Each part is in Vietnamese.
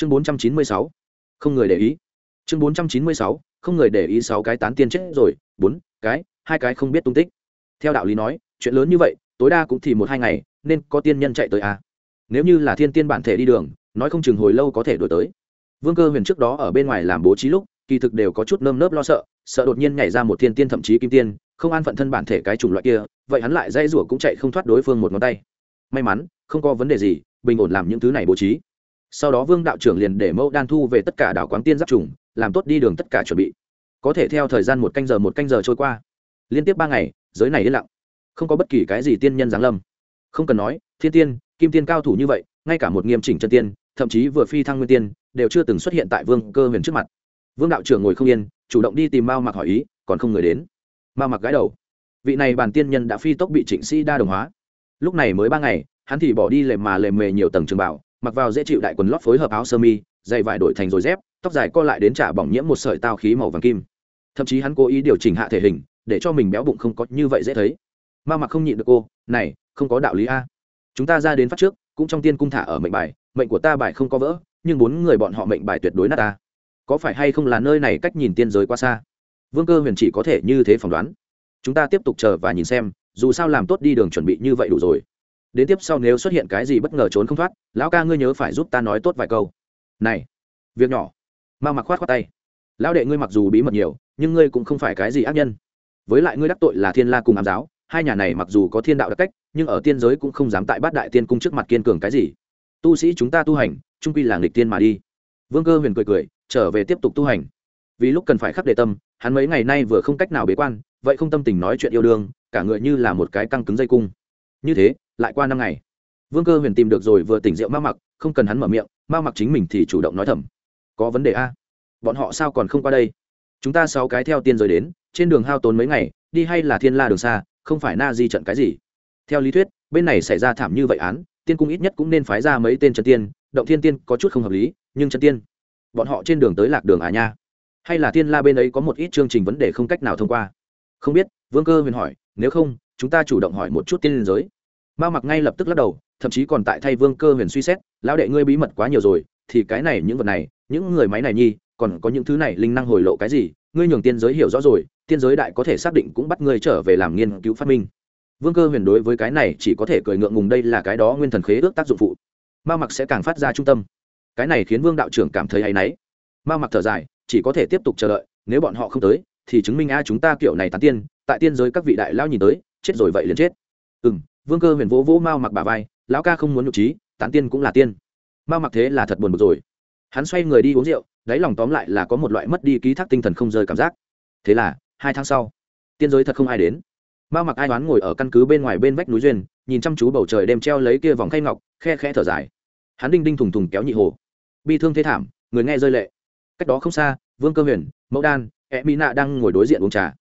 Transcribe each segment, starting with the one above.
chương bốn trăm chín mươi sáu. Không người để ý. Chương bốn trăm chín mươi sáu, không người để ý sáu cái tán tiên chết rồi. Bốn, cái, hai cái không biết tung tích. Theo đạo lý nói, chuyện lớn như vậy, tối đa cũng thì một hai ngày, nên có tiên nhân chạy tới à. nếu như là thiên tiên bản thể đi đường, nói không chừng hồi lâu có thể đổi tới. Vương cơ huyền trước đó ở bên ngoài làm bố trí lúc, kỳ thực đều có chút nơm nớp lo sợ sợ đột nhiên nhảy ra một thiên tiên thậm chí kim tiên, không an phận thân bản thể cái chủng loại kia, vậy hắn lại dây rủa cũng chạy không thoát đối phương một ngón tay. May mắn, không có vấn đề gì, bình ổn làm những thứ này bố trí sau đó vương đạo trưởng liền để mẫu đan thu về tất cả đảo quán tiên giáp trùng, làm tốt đi đường tất cả chuẩn bị. Có thể theo thời gian một canh giờ một canh giờ trôi qua. Liên tiếp ba ngày, giới này yên lặng. Không có bất kỳ cái gì tiên nhân giáng lâm. Không cần nói, thiên tiên, kim tiên cao thủ như vậy, ngay cả một nghiêm chỉnh chân tiên, thậm chí vừa phi thăng nguyên tiên, đều chưa từng xuất hiện tại vương cơ huyền trước mặt. Vương đạo trưởng ngồi không yên, chủ động đi tìm mao mặc hỏi ý, còn không người đến. Mao mặc gái đầu. Vị này bàn tiên nhân đã phi tốc bị trịnh sĩ đa đồng hóa. Lúc này mới ba ngày, hắn thì bỏ đi lề mà lề mề nhiều tầng trường bảo mặc vào dễ chịu đại quần lót phối hợp áo sơ mi, dày vải đổi thành rồi dép, tóc dài co lại đến trả bỏng nhiễm một sợi tao khí màu vàng kim. Thậm chí hắn cố ý điều chỉnh hạ thể hình, để cho mình béo bụng không có như vậy dễ thấy. Ma mặc không nhịn được cô, này, không có đạo lý a. Chúng ta ra đến phát trước, cũng trong tiên cung thả ở mệnh bài, mệnh của ta bài không có vỡ, nhưng bốn người bọn họ mệnh bài tuyệt đối nát ta. Có phải hay không là nơi này cách nhìn tiên giới quá xa? Vương cơ huyền chỉ có thể như thế phỏng đoán. Chúng ta tiếp tục chờ và nhìn xem, dù sao làm tốt đi đường chuẩn bị như vậy đủ rồi đến tiếp sau nếu xuất hiện cái gì bất ngờ trốn không thoát, lão ca ngươi nhớ phải giúp ta nói tốt vài câu. Này, việc nhỏ. Ma mặc khoát khoát tay. Lão đệ ngươi mặc dù bí mật nhiều, nhưng ngươi cũng không phải cái gì ác nhân. Với lại ngươi đắc tội là thiên la cùng ám giáo, hai nhà này mặc dù có thiên đạo đặc cách, nhưng ở tiên giới cũng không dám tại bát đại tiên cung trước mặt kiên cường cái gì. Tu sĩ chúng ta tu hành trung quy là nghịch tiên mà đi. Vương cơ huyền cười cười, trở về tiếp tục tu hành. Vì lúc cần phải khắc đề tâm, hắn mấy ngày nay vừa không cách nào bế quan, vậy không tâm tình nói chuyện yêu đương, cả người như là một cái căng cứng dây cung. Như thế lại qua năm ngày. Vương cơ huyền tìm được rồi vừa tỉnh rượu ma mặc, không cần hắn mở miệng ma mặc chính mình thì chủ động nói thầm. Có vấn đề a? Bọn họ sao còn không qua đây? Chúng ta sáu cái theo tiên rồi đến, trên đường hao tốn mấy ngày, đi hay là thiên la đường xa, không phải na di trận cái gì? Theo lý thuyết, bên này xảy ra thảm như vậy án, tiên cung ít nhất cũng nên phái ra mấy tên trần tiên, động thiên tiên có chút không hợp lý, nhưng trần tiên, bọn họ trên đường tới lạc đường à nha? Hay là thiên la bên ấy có một ít chương trình vấn đề không cách nào thông qua? Không biết, vương cơ huyền hỏi, nếu không, chúng ta chủ động hỏi một chút tiên liên giới mao mặc ngay lập tức lắc đầu, thậm chí còn tại thay vương cơ huyền suy xét, lão đệ ngươi bí mật quá nhiều rồi, thì cái này, những vật này, những người máy này nhi, còn có những thứ này linh năng hồi lộ cái gì, ngươi nhường tiên giới hiểu rõ rồi, tiên giới đại có thể xác định cũng bắt ngươi trở về làm nghiên cứu phát minh. Vương cơ huyền đối với cái này chỉ có thể cười ngượng ngùng, đây là cái đó nguyên thần khế ước tác dụng phụ. Ma mặc sẽ càng phát ra trung tâm. Cái này khiến vương đạo trưởng cảm thấy hay náy. Ma mặc thở dài, chỉ có thể tiếp tục chờ đợi, nếu bọn họ không tới, thì chứng minh a, chúng ta kiểu này tán tiên, tại tiên giới các vị đại lao nhìn tới, chết rồi vậy liền chết. Ừ m vương cơ huyền vỗ vỗ mao mặc bà vai, lão ca không muốn nhục trí, tán tiên cũng là tiên. Mao mặc thế là thật buồn bực rồi. Hắn xoay người đi uống rượu, đáy lòng tóm lại là có một loại mất đi ký thác tinh thần không rơi cảm giác. Thế là, hai tháng sau, tiên giới thật không ai đến. Mao mặc ai đoán ngồi ở căn cứ bên ngoài bên vách núi duyên, nhìn chăm chú bầu trời đêm treo lấy kia vòng khay ngọc, khe khe thở dài. Hắn đinh đinh thùng thùng kéo nhị hồ. Bi thương thế thảm, người nghe rơi lệ. Cách đó không xa, vương cơ huyền, mẫu đan e mỹ nạ đang ngồi đối diện uống trà.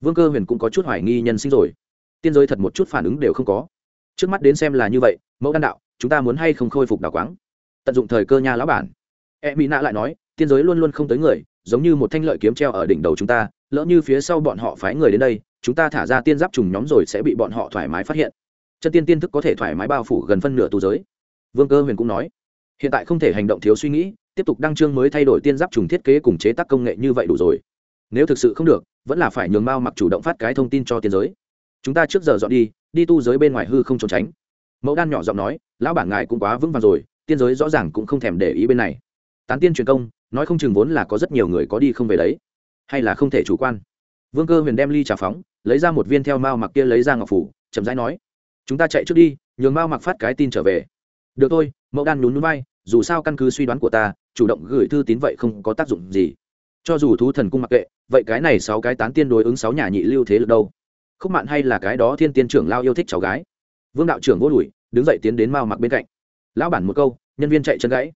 Vương cơ huyền cũng có chút hoài nghi nhân sinh rồi. Tiên giới thật một chút phản ứng đều không có trước mắt đến xem là như vậy, mẫu đan đạo, chúng ta muốn hay không khôi phục đào quáng? Tận dụng thời cơ nha lão bản. E mỹ nạ lại nói, tiên giới luôn luôn không tới người, giống như một thanh lợi kiếm treo ở đỉnh đầu chúng ta, lỡ như phía sau bọn họ phái người đến đây, chúng ta thả ra tiên giáp trùng nhóm rồi sẽ bị bọn họ thoải mái phát hiện. Chân tiên tiên thức có thể thoải mái bao phủ gần phân nửa tu giới. Vương cơ huyền cũng nói, hiện tại không thể hành động thiếu suy nghĩ, tiếp tục đăng trương mới thay đổi tiên giáp trùng thiết kế cùng chế tác công nghệ như vậy đủ rồi. Nếu thực sự không được, vẫn là phải nhường mao mặc chủ động phát cái thông tin cho tiên giới. Chúng ta trước giờ dọn đi đi tu giới bên ngoài hư không trốn tránh. Mẫu đan nhỏ giọng nói, lão bản ngài cũng quá vững vàng rồi, tiên giới rõ ràng cũng không thèm để ý bên này. Tán tiên truyền công, nói không chừng vốn là có rất nhiều người có đi không về đấy, hay là không thể chủ quan. Vương cơ huyền đem ly trà phóng, lấy ra một viên theo mao mặc kia lấy ra ngọc phủ, chậm rãi nói, chúng ta chạy trước đi, nhường mao mặc phát cái tin trở về. Được thôi. Mẫu đan nhún núi bay dù sao căn cứ suy đoán của ta, chủ động gửi thư tín vậy không có tác dụng gì. Cho dù thú thần cung mặc kệ, vậy cái này sáu cái tán tiên đối ứng sáu nhà nhị lưu thế lực đâu? Khúc mạn hay là cái đó thiên tiên trưởng lao yêu thích cháu gái? Vương đạo trưởng vô đùi đứng dậy tiến đến mao mặc bên cạnh. Lão bản một câu, nhân viên chạy chân gãy.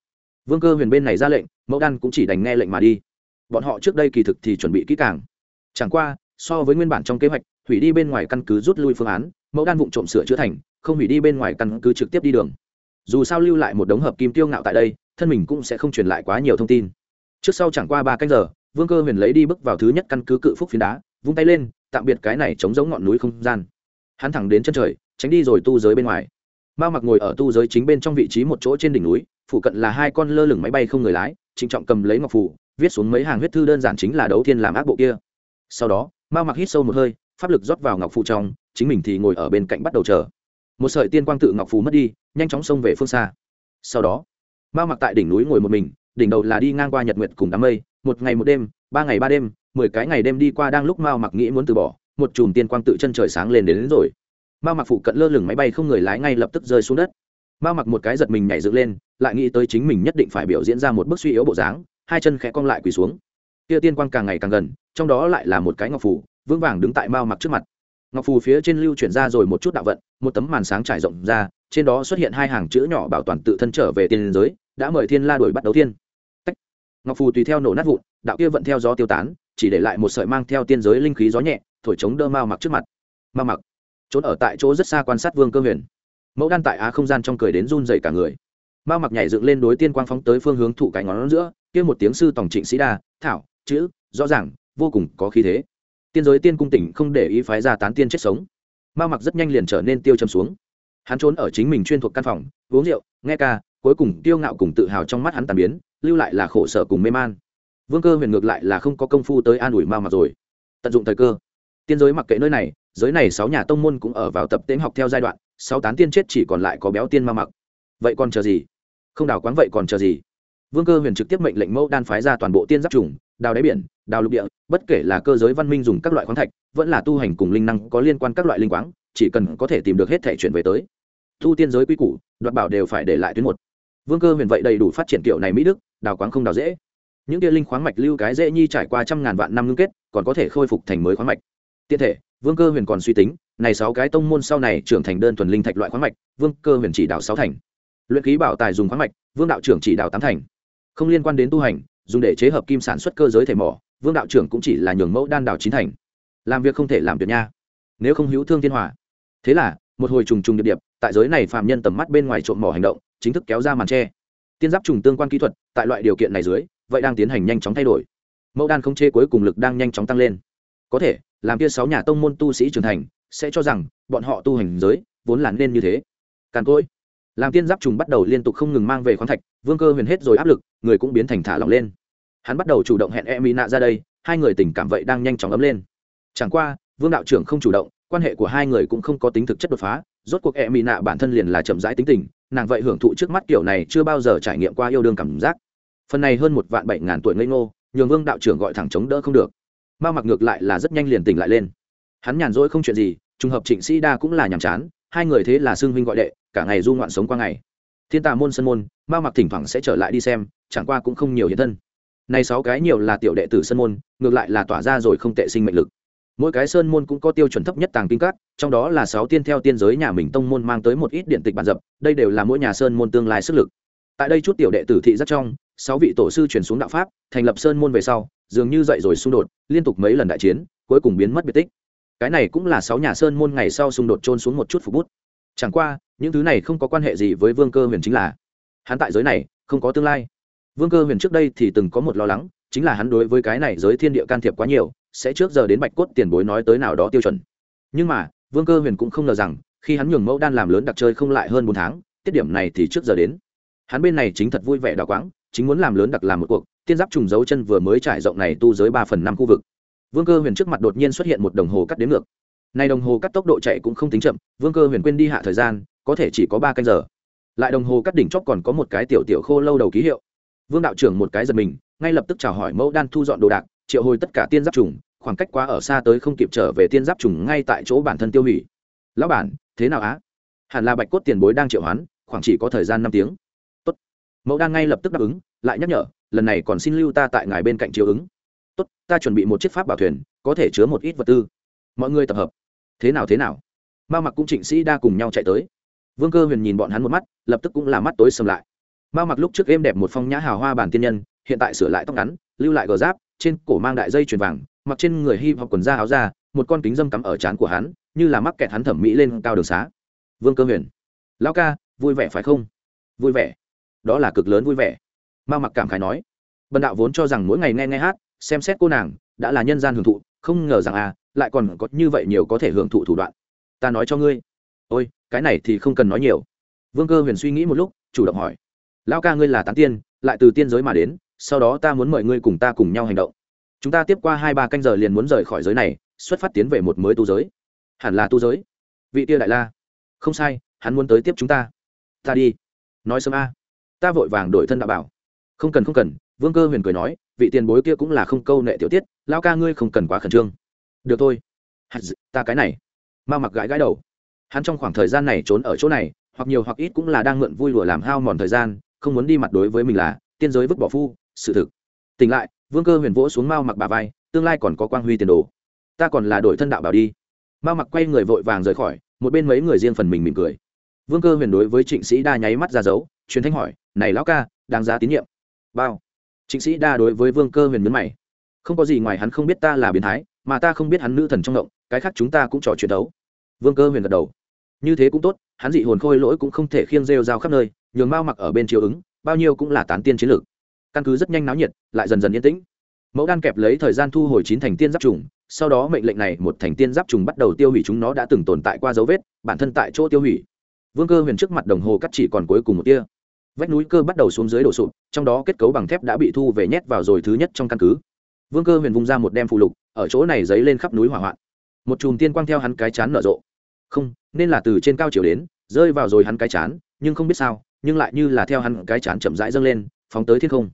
Vương cơ huyền bên này ra lệnh, mẫu đan cũng chỉ đành nghe lệnh mà đi. Bọn họ trước đây kỳ thực thì chuẩn bị kỹ càng. Chẳng qua, so với nguyên bản trong kế hoạch, hủy đi bên ngoài căn cứ rút lui phương án, mẫu đan vụng trộm sửa chữa thành, không hủy đi bên ngoài căn cứ trực tiếp đi đường. Dù sao lưu lại một đống hợp kim tiêu ngạo tại đây, thân mình cũng sẽ không truyền lại quá nhiều thông tin. Trước sau chẳng qua ba canh giờ, vương cơ huyền lấy đi bước vào thứ nhất căn cứ cự phúc phiến đá, vung tay lên tạm biệt cái này chống giống ngọn núi không gian. Hắn thẳng đến chân trời, tránh đi rồi tu giới bên ngoài. Mao mặc ngồi ở tu giới chính bên trong vị trí một chỗ trên đỉnh núi, phụ cận là hai con lơ lửng máy bay không người lái, trịnh trọng cầm lấy ngọc phủ viết xuống mấy hàng huyết thư đơn giản chính là đấu thiên làm ác bộ kia. Sau đó, mao mặc hít sâu một hơi, pháp lực rót vào ngọc phù trong, chính mình thì ngồi ở bên cạnh bắt đầu chờ. Một sợi tiên quang tự ngọc phù mất đi, nhanh chóng xông về phương xa. Sau đó, mao mặc tại đỉnh núi ngồi một mình, đỉnh đầu là đi ngang qua nhật nguyệt cùng đám mây, một ngày một đêm, ba ngày ba đêm mười cái ngày đêm đi qua đang lúc mao mặc nghĩ muốn từ bỏ một chùm tiên quang tự chân trời sáng lên đến, đến rồi. Mao mặc phụ cận lơ lửng máy bay không người lái ngay lập tức rơi xuống đất. Mao mặc một cái giật mình nhảy dựng lên lại nghĩ tới chính mình nhất định phải biểu diễn ra một bức suy yếu bộ dáng hai chân khẽ cong lại quỳ xuống. Kia tiên quang càng ngày càng gần trong đó lại là một cái ngọc phủ vững vàng đứng tại mao mặc trước mặt. Ngọc phù phía trên lưu chuyển ra rồi một chút đạo vận một tấm màn sáng trải rộng ra trên đó xuất hiện hai hàng chữ nhỏ bảo toàn tự thân trở về tiên giới đã mời thiên la đuổi bắt đầu tiên ngọc phù tùy theo nổ nát vụn, đạo kia vận theo gió tiêu tán, chỉ để lại một sợi mang theo tiên giới linh khí gió nhẹ, thổi chống đơ mao mặc trước mặt. Mao mặc, trốn ở tại chỗ rất xa quan sát vương cơ huyền. Mẫu đan tại á không gian trong cười đến run dày cả người. Mao mặc nhảy dựng lên đối tiên quang phóng tới phương hướng thụ cái ngón giữa, kia một tiếng sư tổng trịnh sĩ đa, thảo, chữ, rõ ràng, vô cùng có khí thế. Tiên giới tiên cung tỉnh không để ý phái ra tán tiên chết sống. Mao mặc rất nhanh liền trở nên tiêu châm xuống. Hắn trốn ở chính mình chuyên thuộc căn phòng, uống rượu, nghe ca, cuối cùng tiêu ngạo cùng tự hào trong mắt hắn tàn biến lưu lại là khổ sở cùng mê man. Vương cơ huyền ngược lại là không có công phu tới an ủi mao mặt rồi. Tận dụng thời cơ. Tiên giới mặc kệ nơi này, giới này sáu nhà tông môn cũng ở vào tập tễnh học theo giai đoạn, sáu tán tiên chết chỉ còn lại có béo tiên ma mặc. Vậy còn chờ gì? Không đào quáng vậy còn chờ gì? Vương cơ huyền trực tiếp mệnh lệnh mẫu đan phái ra toàn bộ tiên giáp trùng, đào đáy biển, đào lục địa, bất kể là cơ giới văn minh dùng các loại khoáng thạch, vẫn là tu hành cùng linh năng có liên quan các loại linh quáng, chỉ cần có thể tìm được hết thể chuyển về tới. Thu tiên giới quy củ, đoạt bảo đều phải để lại tuyến một. Vương cơ huyền vậy đầy đủ phát triển kiểu này mỹ đức đào quáng không đào dễ. Những kia linh khoáng mạch lưu cái dễ nhi trải qua trăm ngàn vạn năm ngưng kết, còn có thể khôi phục thành mới khoáng mạch. Tiện thể, vương cơ huyền còn suy tính, này sáu cái tông môn sau này trưởng thành đơn thuần linh thạch loại khoáng mạch, vương cơ huyền chỉ đào sáu thành. Luyện ký bảo tài dùng khoáng mạch, vương đạo trưởng chỉ đào tám thành. Không liên quan đến tu hành, dùng để chế hợp kim sản xuất cơ giới thể mỏ, vương đạo trưởng cũng chỉ là nhường mẫu đan đào chín thành. Làm việc không thể làm được nha. Nếu không hữu thương thiên hòa thế là, một hồi trùng trùng điệp điệp, tại giới này phạm nhân tầm mắt bên ngoài trộm mỏ hành động, chính thức kéo ra màn tre tiên giáp trùng tương quan kỹ thuật, tại loại điều kiện này dưới, vậy đang tiến hành nhanh chóng thay đổi. Mẫu đan không chê cuối cùng lực đang nhanh chóng tăng lên. Có thể, làm kia sáu nhà tông môn tu sĩ trưởng thành, sẽ cho rằng, bọn họ tu hành giới, vốn là nên như thế. Càn cỗi. Làm tiên giáp trùng bắt đầu liên tục không ngừng mang về khoáng thạch, vương cơ huyền hết rồi áp lực, người cũng biến thành thả lỏng lên. Hắn bắt đầu chủ động hẹn e mỹ nạ ra đây, hai người tình cảm vậy đang nhanh chóng ấm lên. Chẳng qua, vương đạo trưởng không chủ động, quan hệ của hai người cũng không có tính thực chất đột phá, rốt cuộc e mỹ nạ bản thân liền là chậm rãi tính tình nàng vậy hưởng thụ trước mắt kiểu này chưa bao giờ trải nghiệm qua yêu đương cảm giác. Phần này hơn một vạn bảy ngàn tuổi ngây ngô, nhường vương đạo trưởng gọi thẳng chống đỡ không được. Mao mặc ngược lại là rất nhanh liền tỉnh lại lên. Hắn nhàn rỗi không chuyện gì, trùng hợp trịnh sĩ đa cũng là nhàm chán, hai người thế là xương huynh gọi đệ, cả ngày du ngoạn sống qua ngày. Thiên tà môn sân môn, mao mặc thỉnh thoảng sẽ trở lại đi xem, chẳng qua cũng không nhiều hiện thân. Này sáu cái nhiều là tiểu đệ tử sân môn, ngược lại là tỏa ra rồi không tệ sinh mệnh lực mỗi cái sơn môn cũng có tiêu chuẩn thấp nhất tàng kinh các, trong đó là sáu tiên theo tiên giới nhà mình tông môn mang tới một ít điện tịch bản dập, đây đều là mỗi nhà sơn môn tương lai sức lực. Tại đây chút tiểu đệ tử thị rất trong, sáu vị tổ sư chuyển xuống đạo pháp, thành lập sơn môn về sau, dường như dậy rồi xung đột, liên tục mấy lần đại chiến, cuối cùng biến mất biệt tích. Cái này cũng là sáu nhà sơn môn ngày sau xung đột trôn xuống một chút phục bút. Chẳng qua, những thứ này không có quan hệ gì với vương cơ huyền chính là, hắn tại giới này, không có tương lai. Vương cơ huyền trước đây thì từng có một lo lắng, chính là hắn đối với cái này giới thiên địa can thiệp quá nhiều sẽ trước giờ đến bạch cốt tiền bối nói tới nào đó tiêu chuẩn. Nhưng mà, vương cơ huyền cũng không ngờ rằng, khi hắn nhường mẫu đan làm lớn đặc chơi không lại hơn bốn tháng, tiết điểm này thì trước giờ đến. Hắn bên này chính thật vui vẻ đào quáng, chính muốn làm lớn đặc làm một cuộc, tiên giáp trùng dấu chân vừa mới trải rộng này tu dưới ba phần năm khu vực. Vương cơ huyền trước mặt đột nhiên xuất hiện một đồng hồ cắt đến ngược. Nay đồng hồ cắt tốc độ chạy cũng không tính chậm, vương cơ huyền quên đi hạ thời gian, có thể chỉ có ba canh giờ. Lại đồng hồ cắt đỉnh chóp còn có một cái tiểu tiểu khô lâu đầu ký hiệu. Vương đạo trưởng một cái giật mình, ngay lập tức chào hỏi mẫu đan thu dọn đồ đạc triệu hồi tất cả tiên giáp trùng, khoảng cách quá ở xa tới không kịp trở về tiên giáp trùng ngay tại chỗ bản thân tiêu hủy. Lão bản, thế nào á? Hẳn là bạch cốt tiền bối đang triệu hoán, khoảng chỉ có thời gian năm tiếng. Tốt. mẫu đang ngay lập tức đáp ứng, lại nhắc nhở, lần này còn xin lưu ta tại ngài bên cạnh chiếu ứng. Tốt, ta chuẩn bị một chiếc pháp bảo thuyền, có thể chứa một ít vật tư. Mọi người tập hợp. Thế nào thế nào? Ma mặc cũng trịnh sĩ đa cùng nhau chạy tới. Vương cơ huyền nhìn bọn hắn một mắt, lập tức cũng là mắt tối sầm lại. Ma mặc lúc trước êm đẹp một phong nhã hào hoa bản tiên nhân, hiện tại sửa lại tóc ngắn, lưu lại gờ giáp trên cổ mang đại dây chuyền vàng, mặc trên người hy hoặc quần da áo da, một con kính dâm cắm ở trán của hắn, như là mắc kẹt hắn thẩm mỹ lên cao đường xá. Vương cơ huyền, lão ca, vui vẻ phải không? Vui vẻ. Đó là cực lớn vui vẻ. Ma mặc cảm khái nói. Bần đạo vốn cho rằng mỗi ngày nghe nghe hát, xem xét cô nàng, đã là nhân gian hưởng thụ, không ngờ rằng à lại còn có như vậy nhiều có thể hưởng thụ thủ đoạn. Ta nói cho ngươi. Ôi, cái này thì không cần nói nhiều. Vương cơ huyền suy nghĩ một lúc, chủ động hỏi. Lao ca ngươi là tán tiên, lại từ tiên giới mà đến sau đó ta muốn mời ngươi cùng ta cùng nhau hành động. Chúng ta tiếp qua hai ba canh giờ liền muốn rời khỏi giới này, xuất phát tiến về một mới tu giới. Hẳn là tu giới. Vị tia đại la. Không sai, hắn muốn tới tiếp chúng ta. Ta đi. Nói sớm a. Ta vội vàng đổi thân đạo bảo. Không cần không cần, vương cơ huyền cười nói, vị tiền bối kia cũng là không câu nệ tiểu tiết lao ca ngươi không cần quá khẩn trương. Được thôi. Ta cái này. Ma mặc gãi gãi đầu. Hắn trong khoảng thời gian này trốn ở chỗ này, hoặc nhiều hoặc ít cũng là đang mượn vui lùa làm hao mòn thời gian, không muốn đi mặt đối với mình là, tiên giới vứt bỏ phu sự thực. Tỉnh lại, vương cơ huyền vỗ xuống mao mặc bà vai, tương lai còn có quang huy tiền đồ. Ta còn là đổi thân đạo bảo đi. Mao mặc quay người vội vàng rời khỏi, một bên mấy người riêng phần mình mỉm cười. Vương cơ huyền đối với trịnh sĩ đa nháy mắt ra dấu, truyền thanh hỏi, này lão ca, đáng giá tín nhiệm. Bao. Trịnh sĩ đa đối với vương cơ huyền mướn mày, không có gì ngoài hắn không biết ta là biến thái, mà ta không biết hắn nữ thần trong động, cái khác chúng ta cũng trò chuyện đấu. Vương cơ huyền gật đầu, như thế cũng tốt, hắn dị hồn khôi lỗi cũng không thể khiêng rêu rao khắp nơi, nhường mao mặc ở bên chiều ứng, bao nhiêu cũng là tán tiên chiến lược căn cứ rất nhanh náo nhiệt, lại dần dần yên tĩnh. Mẫu đan kẹp lấy thời gian thu hồi chín thành tiên giáp trùng, sau đó mệnh lệnh này một thành tiên giáp trùng bắt đầu tiêu hủy chúng nó đã từng tồn tại qua dấu vết, bản thân tại chỗ tiêu hủy. Vương cơ huyền trước mặt đồng hồ cắt chỉ còn cuối cùng một tia. Vách núi cơ bắt đầu xuống dưới đổ sụp, trong đó kết cấu bằng thép đã bị thu về nhét vào rồi thứ nhất trong căn cứ. Vương cơ huyền vung ra một đem phụ lục, ở chỗ này dấy lên khắp núi hỏa hoạn. Một chùm tiên quang theo hắn cái chán nở rộ. Không, nên là từ trên cao chiều đến, rơi vào rồi hắn cái chán, nhưng không biết sao, nhưng lại như là theo hắn cái chán chậm rãi dâng lên, phóng tới thiên không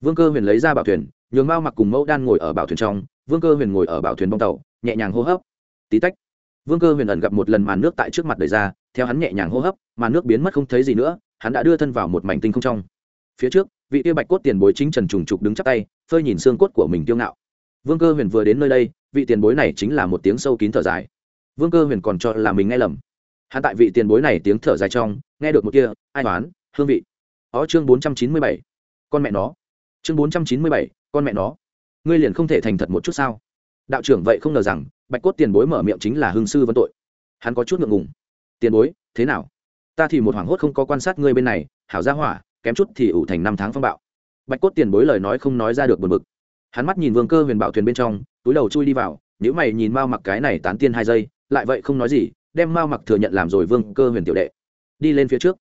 vương cơ huyền lấy ra bảo thuyền, nhường mao mặc cùng mẫu đan ngồi ở bảo thuyền trong, vương cơ huyền ngồi ở bảo thuyền bong tàu, nhẹ nhàng hô hấp. Tí tách, vương cơ huyền ẩn gặp một lần màn nước tại trước mặt đời ra, theo hắn nhẹ nhàng hô hấp, màn nước biến mất không thấy gì nữa, hắn đã đưa thân vào một mảnh tinh không trong. Phía trước, vị tiêu bạch cốt tiền bối chính trần trùng trục đứng chắc tay, phơi nhìn xương cốt của mình kiêu ngạo. Vương cơ huyền vừa đến nơi đây, vị tiền bối này chính là một tiếng sâu kín thở dài. Vương cơ huyền còn cho là mình nghe lầm. Hắn tại vị tiền bối này tiếng thở dài trong, nghe được một kia, ai toán hương vị. Ó chương bốn trăm chín mươi bảy. Con mẹ nó chương bốn trăm chín mươi bảy, con mẹ nó. Ngươi liền không thể thành thật một chút sao? Đạo trưởng vậy không ngờ rằng, bạch cốt tiền bối mở miệng chính là hương sư vấn tội. Hắn có chút ngượng ngùng. Tiền bối, thế nào? Ta thì một hoảng hốt không có quan sát ngươi bên này, hảo ra hỏa, kém chút thì ủ thành năm tháng phong bạo. Bạch cốt tiền bối lời nói không nói ra được buồn bực. Hắn mắt nhìn vương cơ huyền bảo thuyền bên trong, túi đầu chui đi vào nếu mày nhìn mao mặc cái này tán tiên hai giây, lại vậy không nói gì, đem mao mặc thừa nhận làm rồi vương cơ huyền tiểu đệ. Đi lên phía trước.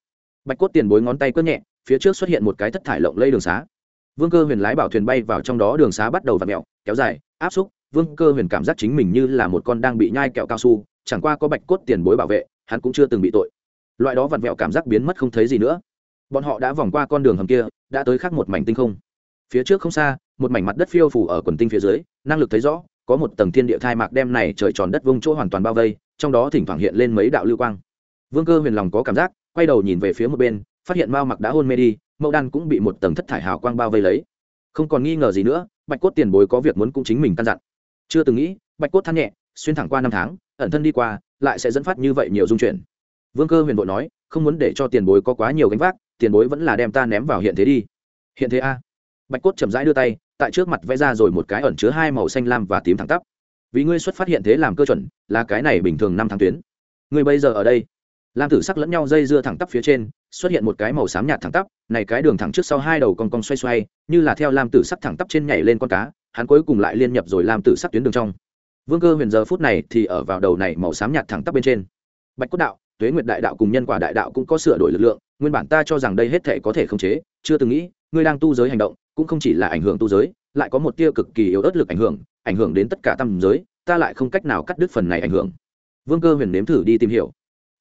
Bạch cốt tiền bối ngón tay quất nhẹ, phía trước xuất hiện một cái thất thải lộng lây đường xá vương cơ huyền lái bảo thuyền bay vào trong đó đường xá bắt đầu v ặ mẹo kéo dài, áp xúc. Vương cơ huyền cảm giác chính mình như là một con đang bị nhai kẹo cao su, chẳng qua có bạch cốt tiền bối bảo vệ, hắn cũng chưa từng bị tội. Loại đó vặn vẹo cảm giác biến mất không thấy gì nữa. Bọn họ đã vòng qua con đường hầm kia, đã tới khắc một mảnh tinh không. Phía trước không xa, một mảnh mặt đất phiêu phủ ở quần tinh phía dưới, năng lực thấy rõ, có một tầng thiên địa thai mạc đem này trời tròn đất vông chỗ hoàn toàn bao vây, trong đó thỉnh thoảng hiện lên mấy đạo lưu quang. Vương cơ huyền lòng có cảm giác, quay đầu nhìn về phía một bên, phát hiện mao mặc đã hôn mê đi mẫu đan cũng bị một tầng thất thải hào quang bao vây lấy. Không còn nghi ngờ gì nữa, bạch cốt tiền bối có việc muốn cũng chính mình căn dặn. Chưa từng nghĩ, bạch cốt than nhẹ, xuyên thẳng qua năm tháng, ẩn thân đi qua, lại sẽ dẫn phát như vậy nhiều dung chuyển. Vương cơ huyền bội nói, không muốn để cho tiền bối có quá nhiều gánh vác, tiền bối vẫn là đem ta ném vào hiện thế đi. Hiện thế a? Bạch cốt chậm rãi đưa tay, tại trước mặt vẽ ra rồi một cái ẩn chứa hai màu xanh lam và tím thẳng tắp. Vì ngươi xuất phát hiện thế làm cơ chuẩn, là cái này bình thường năm tháng tuyến. Ngươi bây giờ ở đây. Lam tử sắc lẫn nhau dây dưa thẳng tắp phía trên xuất hiện một cái màu xám nhạt thẳng tắp, này cái đường thẳng trước sau hai đầu cong cong xoay xoay, như là theo lam tử sắc thẳng tắp trên nhảy lên con cá, hắn cuối cùng lại liên nhập rồi lam tử sắc tuyến đường trong. Vương cơ huyền giờ phút này thì ở vào đầu này màu xám nhạt thẳng tắp bên trên. Bạch cốt đạo, tuế nguyệt đại đạo cùng nhân quả đại đạo cũng có sửa đổi lực lượng, nguyên bản ta cho rằng đây hết thể có thể khống chế, chưa từng nghĩ, ngươi đang tu giới hành động, cũng không chỉ là ảnh hưởng tu giới, lại có một tia cực kỳ yếu ớt lực ảnh hưởng ảnh hưởng đến tất cả tâm giới, ta lại không cách nào cắt đứt phần này ảnh hưởng. Vương cơ huyền nếm thử đi tìm hiểu.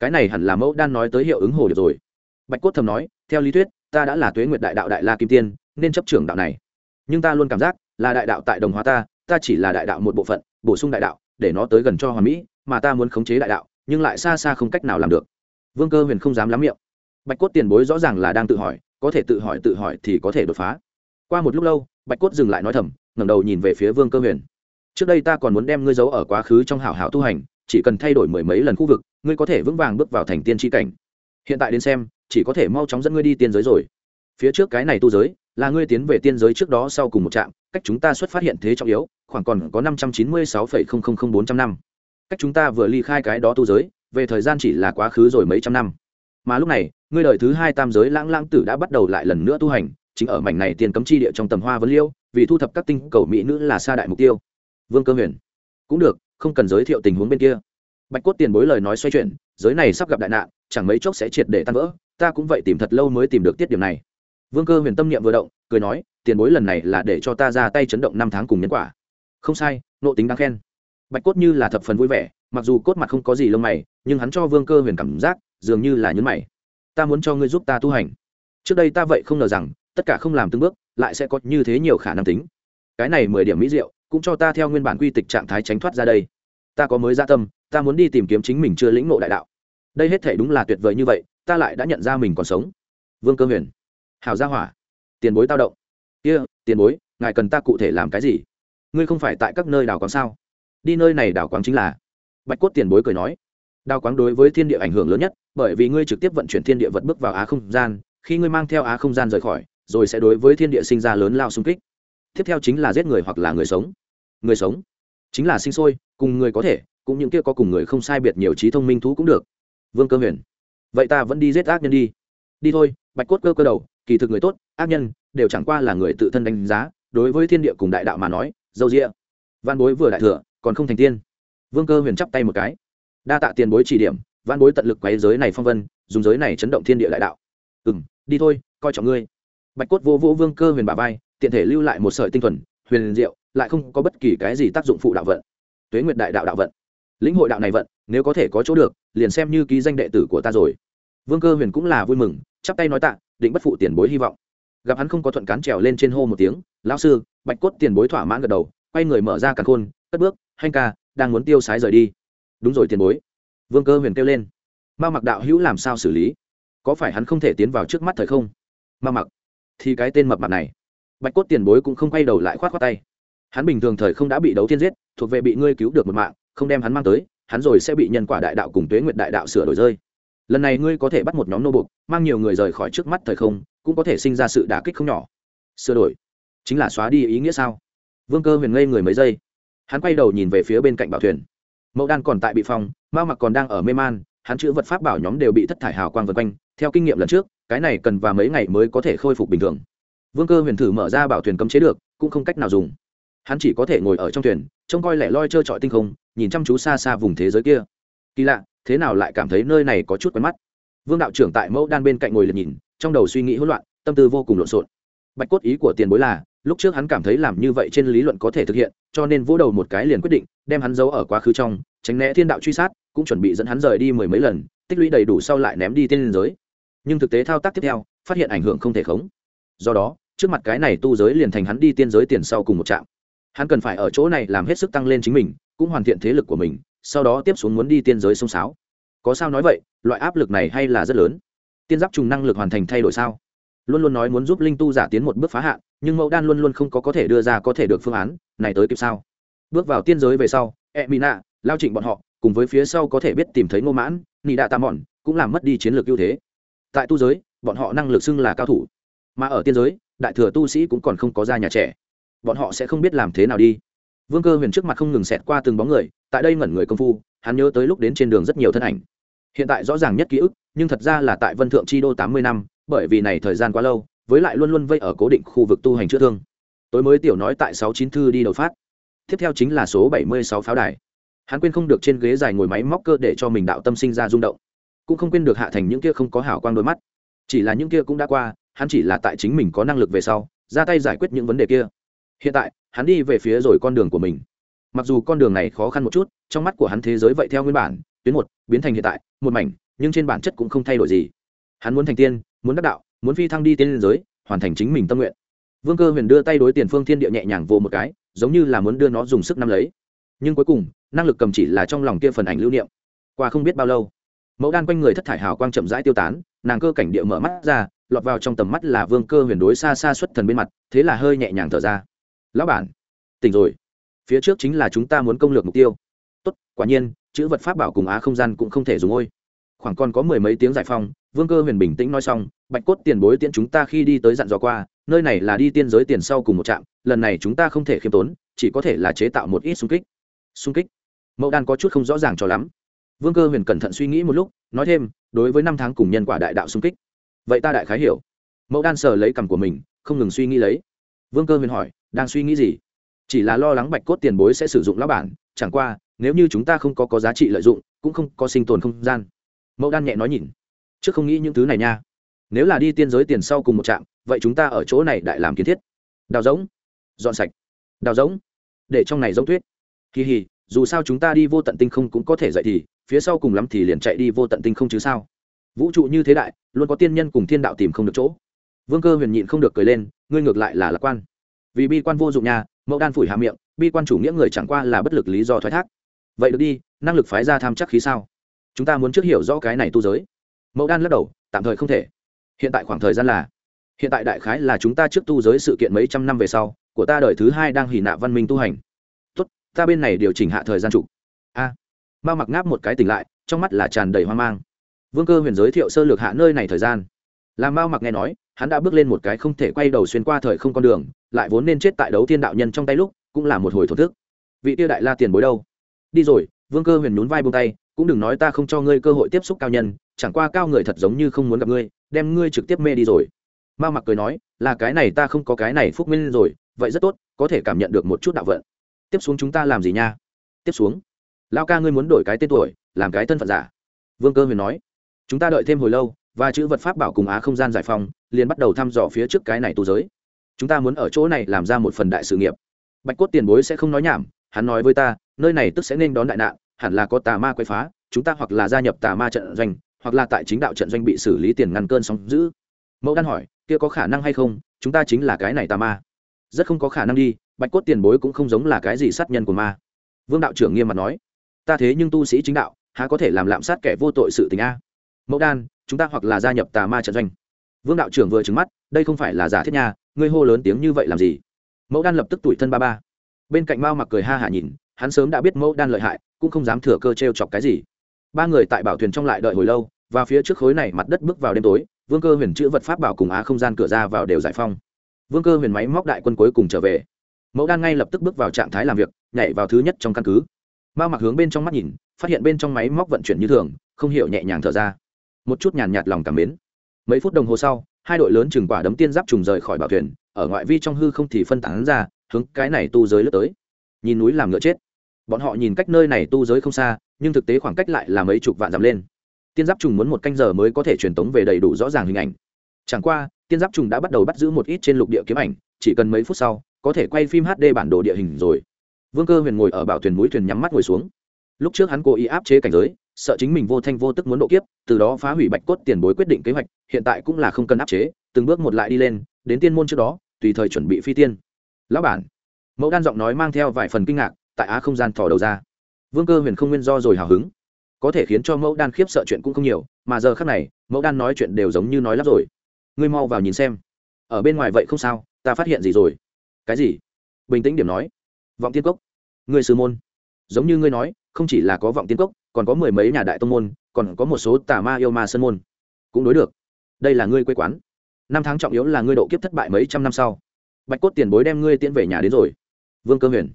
Cái này hẳn là mẫu đan nói tới hiệu ứng hồ được rồi bạch cốt thầm nói, theo lý thuyết, ta đã là tuế nguyệt đại đạo đại la kim tiên, nên chấp trưởng đạo này. Nhưng ta luôn cảm giác là đại đạo tại đồng hóa ta ta chỉ là đại đạo một bộ phận, bổ sung đại đạo, để nó tới gần cho hoàn mỹ, mà ta muốn khống chế đại đạo, nhưng lại xa xa không cách nào làm được. Vương cơ huyền không dám lắm miệng. Bạch cốt tiền bối rõ ràng là đang tự hỏi, có thể tự hỏi tự hỏi thì có thể đột phá. Qua một lúc lâu, bạch cốt dừng lại nói thầm, ngẩng đầu nhìn về phía vương cơ huyền. Trước đây ta còn muốn đem ngươi giấu ở quá khứ trong hảo hảo tu hành, chỉ cần thay đổi mười mấy lần khu vực, ngươi có thể vững vàng bước vào thành tiên tri cảnh. Hiện tại đến xem chỉ có thể mau chóng dẫn ngươi đi tiên giới rồi. Phía trước cái này tu giới, là ngươi tiến về tiên giới trước đó sau cùng một trạm, cách chúng ta xuất phát hiện thế trọng yếu, khoảng còn có năm trăm chín mươi sáu phẩy không không không bốn trăm năm. Cách chúng ta vừa ly khai cái đó tu giới, về thời gian chỉ là quá khứ rồi mấy trăm năm. Mà lúc này, ngươi đời thứ hai tam giới lãng lãng tử đã bắt đầu lại lần nữa tu hành, chính ở mảnh này tiền cấm chi địa trong tầm hoa vấn liêu, vì thu thập các tinh cầu mỹ nữ là xa đại mục tiêu. Vương cơ huyền. Cũng được, không cần giới thiệu tình huống bên kia. Bạch cốt tiền bối lời nói xoay chuyển, giới này sắp gặp đại nạn, chẳng mấy chốc sẽ triệt để tan vỡ ta cũng vậy tìm thật lâu mới tìm được tiết điểm này. Vương cơ huyền tâm niệm vừa động, cười nói, tiền bối lần này là để cho ta ra tay chấn động năm tháng cùng nhân quả. Không sai, nộ tính đáng khen. Bạch cốt như là thập phần vui vẻ, mặc dù cốt mặt không có gì lông mày, nhưng hắn cho vương cơ huyền cảm giác, dường như là nhấn mày. Ta muốn cho ngươi giúp ta tu hành. Trước đây ta vậy không ngờ rằng, tất cả không làm từng bước, lại sẽ có như thế nhiều khả năng tính. Cái này mười điểm mỹ diệu, cũng cho ta theo nguyên bản quy tịch trạng thái tránh thoát ra đây. Ta có mới gia tâm, ta muốn đi tìm kiếm chính mình chưa lĩnh ngộ đại đạo. Đây hết thể đúng là tuyệt vời như vậy ta lại đã nhận ra mình còn sống. Vương cơ huyền. Hào gia hỏa. Tiền bối tao động. Kia、yeah, tiền bối ngài cần ta cụ thể làm cái gì? Ngươi không phải tại các nơi đào quáng sao? Đi nơi này đào quáng chính là. Bạch cốt tiền bối cười nói. Đào quáng đối với thiên địa ảnh hưởng lớn nhất bởi vì ngươi trực tiếp vận chuyển thiên địa vật bước vào á không gian khi ngươi mang theo á không gian rời khỏi rồi sẽ đối với thiên địa sinh ra lớn lao xung kích. Tiếp theo chính là giết người hoặc là người sống. Người sống chính là sinh sôi cùng người có thể cũng những kia có cùng người không sai biệt nhiều trí thông minh thú cũng được. Vương cơ huyền vậy ta vẫn đi giết ác nhân đi. Đi thôi, bạch cốt cơ cơ đầu, kỳ thực người tốt, ác nhân, đều chẳng qua là người tự thân đánh giá, đối với thiên địa cùng đại đạo mà nói, dâu rịa văn bối vừa đại thừa, còn không thành tiên. Vương cơ huyền chắp tay một cái. Đa tạ tiền bối chỉ điểm, văn bối tận lực quấy giới này phong vân, dùng giới này chấn động thiên địa đại đạo. Ừ m đi thôi, coi trọng ngươi. Bạch cốt vô vũ vương cơ huyền bà vai, tiện thể lưu lại một sợi tinh thuần, huyền diệu, lại không có bất kỳ cái gì tác dụng phụ đạo vận. Tuế nguyệt đại đạo đạo vận. Lĩnh hội đạo này vận, nếu có thể có chỗ được, liền xem như ký danh đệ tử của ta rồi vương cơ huyền cũng là vui mừng, chắp tay nói tạ, định bất phụ tiền bối hy vọng. Gặp hắn không có thuận cán trèo lên trên hô một tiếng, lão sư, bạch cốt tiền bối thỏa mãn gật đầu, quay người mở ra càn khôn, cất bước, hanh ca, đang muốn tiêu sái rời đi. Đúng rồi tiền bối. Vương cơ huyền kêu lên. Ma mặc đạo hữu làm sao xử lý? Có phải hắn không thể tiến vào trước mắt thời không? Ma mặc. Thì cái tên mập mặt này. Bạch cốt tiền bối cũng không quay đầu lại khoát khoát tay. Hắn bình thường thời không đã bị đấu thiên giết, thuộc về bị ngươi cứu được một mạng, không đem hắn mang tới, hắn rồi sẽ bị nhân quả đại đạo cùng tuế nguyệt đại đạo sửa đổi rơi lần này ngươi có thể bắt một nhóm nô bục mang nhiều người rời khỏi trước mắt thời không, cũng có thể sinh ra sự đả kích không nhỏ. Sửa đổi, chính là xóa đi ý nghĩa sao? Vương cơ huyền ngây người mấy giây. Hắn quay đầu nhìn về phía bên cạnh bảo thuyền. Mẫu đan còn tại bị phong, mao mặc còn đang ở mê man, hắn chữ vật pháp bảo nhóm đều bị thất thải hào quang vân quanh. Theo kinh nghiệm lần trước, cái này cần và mấy ngày mới có thể khôi phục bình thường. Vương cơ huyền thử mở ra bảo thuyền cấm chế được, cũng không cách nào dùng. Hắn chỉ có thể ngồi ở trong thuyền, trông coi lẻ loi trơ trọi tinh không, nhìn chăm chú xa xa vùng thế giới kia. Kỳ lạ thế nào lại cảm thấy nơi này có chút quen mắt? Vương đạo trưởng tại mẫu đan bên cạnh ngồi lật nhìn, trong đầu suy nghĩ hỗn loạn, tâm tư vô cùng lộn xộn. Bạch cốt ý của tiền bối là, lúc trước hắn cảm thấy làm như vậy trên lý luận có thể thực hiện, cho nên vỗ đầu một cái liền quyết định, đem hắn giấu ở quá khứ trong, tránh né thiên đạo truy sát, cũng chuẩn bị dẫn hắn rời đi mười mấy lần, tích lũy đầy đủ sau lại ném đi tiên liên giới. Nhưng thực tế thao tác tiếp theo, phát hiện ảnh hưởng không thể khống. Do đó, trước mặt cái này tu giới liền thành hắn đi tiên giới tiền sau cùng một trạm. Hắn cần phải ở chỗ này làm hết sức tăng lên chính mình, cũng hoàn thiện thế lực của mình sau đó tiếp xuống muốn đi tiên giới sông sáo. Có sao nói vậy, loại áp lực này hay là rất lớn. Tiên giáp trùng năng lực hoàn thành thay đổi sao? Luôn luôn nói muốn giúp linh tu giả tiến một bước phá hạn, nhưng mẫu đan luôn luôn không có có thể đưa ra có thể được phương án, này tới kịp sao? Bước vào tiên giới về sau e nạ lao trịnh bọn họ, cùng với phía sau có thể biết tìm thấy ngô mãn, nị đạ tam mòn cũng làm mất đi chiến lược ưu thế. Tại tu giới, bọn họ năng lực xưng là cao thủ. Mà ở tiên giới, đại thừa tu sĩ cũng còn không có ra nhà trẻ. Bọn họ sẽ không biết làm thế nào đi vương cơ huyền trước mặt không ngừng xẹt qua từng bóng người, tại đây ngẩn người công phu, hắn nhớ tới lúc đến trên đường rất nhiều thân ảnh. Hiện tại rõ ràng nhất ký ức, nhưng thật ra là tại vân thượng chi đô tám mươi năm, bởi vì này thời gian quá lâu, với lại luôn luôn vây ở cố định khu vực tu hành chữa thương. Tối mới tiểu nói tại sáu chín thư đi đầu phát. Tiếp theo chính là số bảy mươi sáu pháo đài. Hắn quên không được trên ghế dài ngồi máy móc cơ để cho mình đạo tâm sinh ra rung động. Cũng không quên được hạ thành những kia không có hảo quang đôi mắt. Chỉ là những kia cũng đã qua, hắn chỉ là tại chính mình có năng lực về sau, ra tay giải quyết những vấn đề kia. Hiện tại hắn đi về phía rồi con đường của mình. Mặc dù con đường này khó khăn một chút, trong mắt của hắn thế giới vậy theo nguyên bản, tuyến một biến thành hiện tại, một mảnh, nhưng trên bản chất cũng không thay đổi gì. Hắn muốn thành tiên, muốn đắc đạo, muốn phi thăng đi tiên liên giới, hoàn thành chính mình tâm nguyện. Vương cơ huyền đưa tay đối tiền phương thiên địa nhẹ nhàng vô một cái, giống như là muốn đưa nó dùng sức nắm lấy. Nhưng cuối cùng, năng lực cầm chỉ là trong lòng kia phần ảnh lưu niệm. Qua không biết bao lâu, mẫu đan quanh người thất thải hào quang chậm rãi tiêu tán, nàng cơ cảnh địa mở mắt ra, lọt vào trong tầm mắt là vương cơ huyền đối xa xa xuất thần bên mặt, thế là hơi nhẹ nhàng thở ra lão bản, tỉnh rồi. Phía trước chính là chúng ta muốn công lược mục tiêu. Tốt, quả nhiên, chữ vật pháp bảo cùng á không gian cũng không thể dùng ôi khoảng còn có mười mấy tiếng giải phong vương cơ huyền bình tĩnh nói xong, bạch cốt tiền bối tiễn chúng ta khi đi tới dặn dò qua, nơi này là đi tiên giới tiền sau cùng một trạm, lần này chúng ta không thể khiêm tốn, chỉ có thể là chế tạo một ít xung kích. Xung kích? Mẫu đan có chút không rõ ràng cho lắm. Vương cơ huyền cẩn thận suy nghĩ một lúc, nói thêm, đối với năm tháng cùng nhân quả đại đạo xung kích. Vậy ta đại khái hiểu. Mẫu đan sờ lấy cằm của mình, không ngừng suy nghĩ lấy. Vương cơ huyền hỏi đang suy nghĩ gì? Chỉ là lo lắng bạch cốt tiền bối sẽ sử dụng lão bản, chẳng qua, nếu như chúng ta không có có giá trị lợi dụng, cũng không có sinh tồn không gian. Mẫu đan nhẹ nói nhìn. Trước không nghĩ những thứ này nha. Nếu là đi tiên giới tiền sau cùng một trạm, vậy chúng ta ở chỗ này đại làm kiến thiết. Đào giống dọn sạch. Đào giống để trong này giống tuyết. Kỳ hì dù sao chúng ta đi vô tận tinh không cũng có thể dậy thì, phía sau cùng lắm thì liền chạy đi vô tận tinh không chứ sao? Vũ trụ như thế đại, luôn có tiên nhân cùng thiên đạo tìm không được chỗ. Vương cơ huyền nhịn không được cười lên, ngươi ngược lại là lạc quan vì bi quan vô dụng nhà mẫu đan phủi hà miệng bi quan chủ nghĩa người chẳng qua là bất lực lý do thoái thác. Vậy được đi năng lực phái ra tham chắc khí sao? Chúng ta muốn trước hiểu rõ cái này tu giới. Mẫu đan lắc đầu tạm thời không thể. Hiện tại khoảng thời gian là hiện tại đại khái là chúng ta trước tu giới sự kiện mấy trăm năm về sau của ta đời thứ hai đang hỉ nạ văn minh tu hành. Tốt ta bên này điều chỉnh hạ thời gian trụ a. À, mao mặc ngáp một cái tỉnh lại trong mắt là tràn đầy hoang mang. Vương cơ huyền giới thiệu sơ lược hạ nơi này thời gian. Làm mao mặc nghe nói hắn đã bước lên một cái không thể quay đầu xuyên qua thời không con đường, lại vốn nên chết tại đấu thiên đạo nhân trong tay lúc, cũng là một hồi thổ thức. Vị tiêu đại la tiền bối đâu? Đi rồi, vương cơ huyền nhún vai buông tay, cũng đừng nói ta không cho ngươi cơ hội tiếp xúc cao nhân, chẳng qua cao người thật giống như không muốn gặp ngươi, đem ngươi trực tiếp mê đi rồi. Ma mặc cười nói, là cái này ta không có cái này phúc minh rồi, vậy rất tốt, có thể cảm nhận được một chút đạo vận. Tiếp xuống chúng ta làm gì nha? Tiếp xuống. Lao ca ngươi muốn đổi cái tên tuổi, làm cái thân phận giả. Vương cơ huyền nói. Chúng ta đợi thêm hồi lâu và chữ vật pháp bảo cùng á không gian giải phóng, liền bắt đầu thăm dò phía trước cái này tu giới. Chúng ta muốn ở chỗ này làm ra một phần đại sự nghiệp. Bạch cốt tiền bối sẽ không nói nhảm, hắn nói với ta, nơi này tức sẽ nên đón đại nạn, hẳn là có tà ma quay phá, chúng ta hoặc là gia nhập tà ma trận doanh, hoặc là tại chính đạo trận doanh bị xử lý tiền ngăn cơn sóng giữ mẫu đan hỏi, kia có khả năng hay không? Chúng ta chính là cái này tà ma. Rất không có khả năng đi, bạch cốt tiền bối cũng không giống là cái gì sát nhân của ma. Vương đạo trưởng nghiêm mặt nói, ta thế nhưng tu sĩ chính đạo, há có thể làm lạm sát kẻ vô tội sự tình a? Mẫu đan chúng ta hoặc là gia nhập tà ma trận doanh. Vương đạo trưởng vừa trứng mắt, đây không phải là giả thiết nha, ngươi hô lớn tiếng như vậy làm gì? Mẫu đan lập tức tủi thân ba ba. Bên cạnh mao mặc cười ha hả nhìn, hắn sớm đã biết mẫu đan lợi hại, cũng không dám thừa cơ t r e o chọc cái gì. Ba người tại bảo thuyền trong lại đợi hồi lâu, và phía trước khối này mặt đất bước vào đêm tối, vương cơ huyền chữ vật pháp bảo cùng á không gian cửa ra vào đều giải phong vương cơ huyền máy móc đại quân cuối cùng trở về. Mẫu đan ngay lập tức bước vào trạng thái làm việc, nhảy vào thứ nhất trong căn cứ. Mao mặc hướng bên trong mắt nhìn, phát hiện bên trong máy móc vận chuyển như thường, không hiểu nhẹ nhàng thở ra một chút nhàn nhạt lòng cảm mến. Mấy phút đồng hồ sau, hai đội lớn chừng quả đấm tiên giáp trùng rời khỏi bảo thuyền, ở ngoại vi trong hư không thì phân tán ra, hướng cái này tu giới lướt tới. Nhìn núi làm ngựa chết. Bọn họ nhìn cách nơi này tu giới không xa, nhưng thực tế khoảng cách lại là mấy chục vạn dặm lên. Tiên giáp trùng muốn một canh giờ mới có thể truyền tống về đầy đủ rõ ràng hình ảnh. Chẳng qua, tiên giáp trùng đã bắt đầu bắt giữ một ít trên lục địa kiếm ảnh, chỉ cần mấy phút sau, có thể quay phim hd bản đồ địa hình rồi. Vương cơ huyền ngồi ở bảo thuyền mũi thuyền nhắm mắt ngồi xuống. Lúc trước hắn cố ý áp chế cảnh giới sợ chính mình vô thanh vô tức muốn độ kiếp, từ đó phá hủy bạch cốt tiền bối quyết định kế hoạch, hiện tại cũng là không cần áp chế, từng bước một lại đi lên, đến tiên môn trước đó, tùy thời chuẩn bị phi tiên. Lão bản. Mẫu đan giọng nói mang theo vài phần kinh ngạc, tại á không gian thò đầu ra. Vương cơ huyền không nguyên do rồi hào hứng. Có thể khiến cho mẫu đan khiếp sợ chuyện cũng không nhiều, mà giờ khác này, mẫu đan nói chuyện đều giống như nói lắp rồi. Ngươi mau vào nhìn xem. Ở bên ngoài vậy không sao, ta phát hiện gì rồi? Cái gì? Bình tĩnh điểm nói. Vọng tiên cốc. Ngươi sư môn. Giống như ngươi nói, không chỉ là có vọng tiên cốc còn có mười mấy nhà đại tông môn, còn có một số tà ma yêu ma sơn môn. Cũng đối được. Đây là ngươi quê quán. Năm tháng trọng yếu là ngươi độ kiếp thất bại mấy trăm năm sau. Bạch cốt tiền bối đem ngươi tiễn về nhà đến rồi. Vương cơ huyền.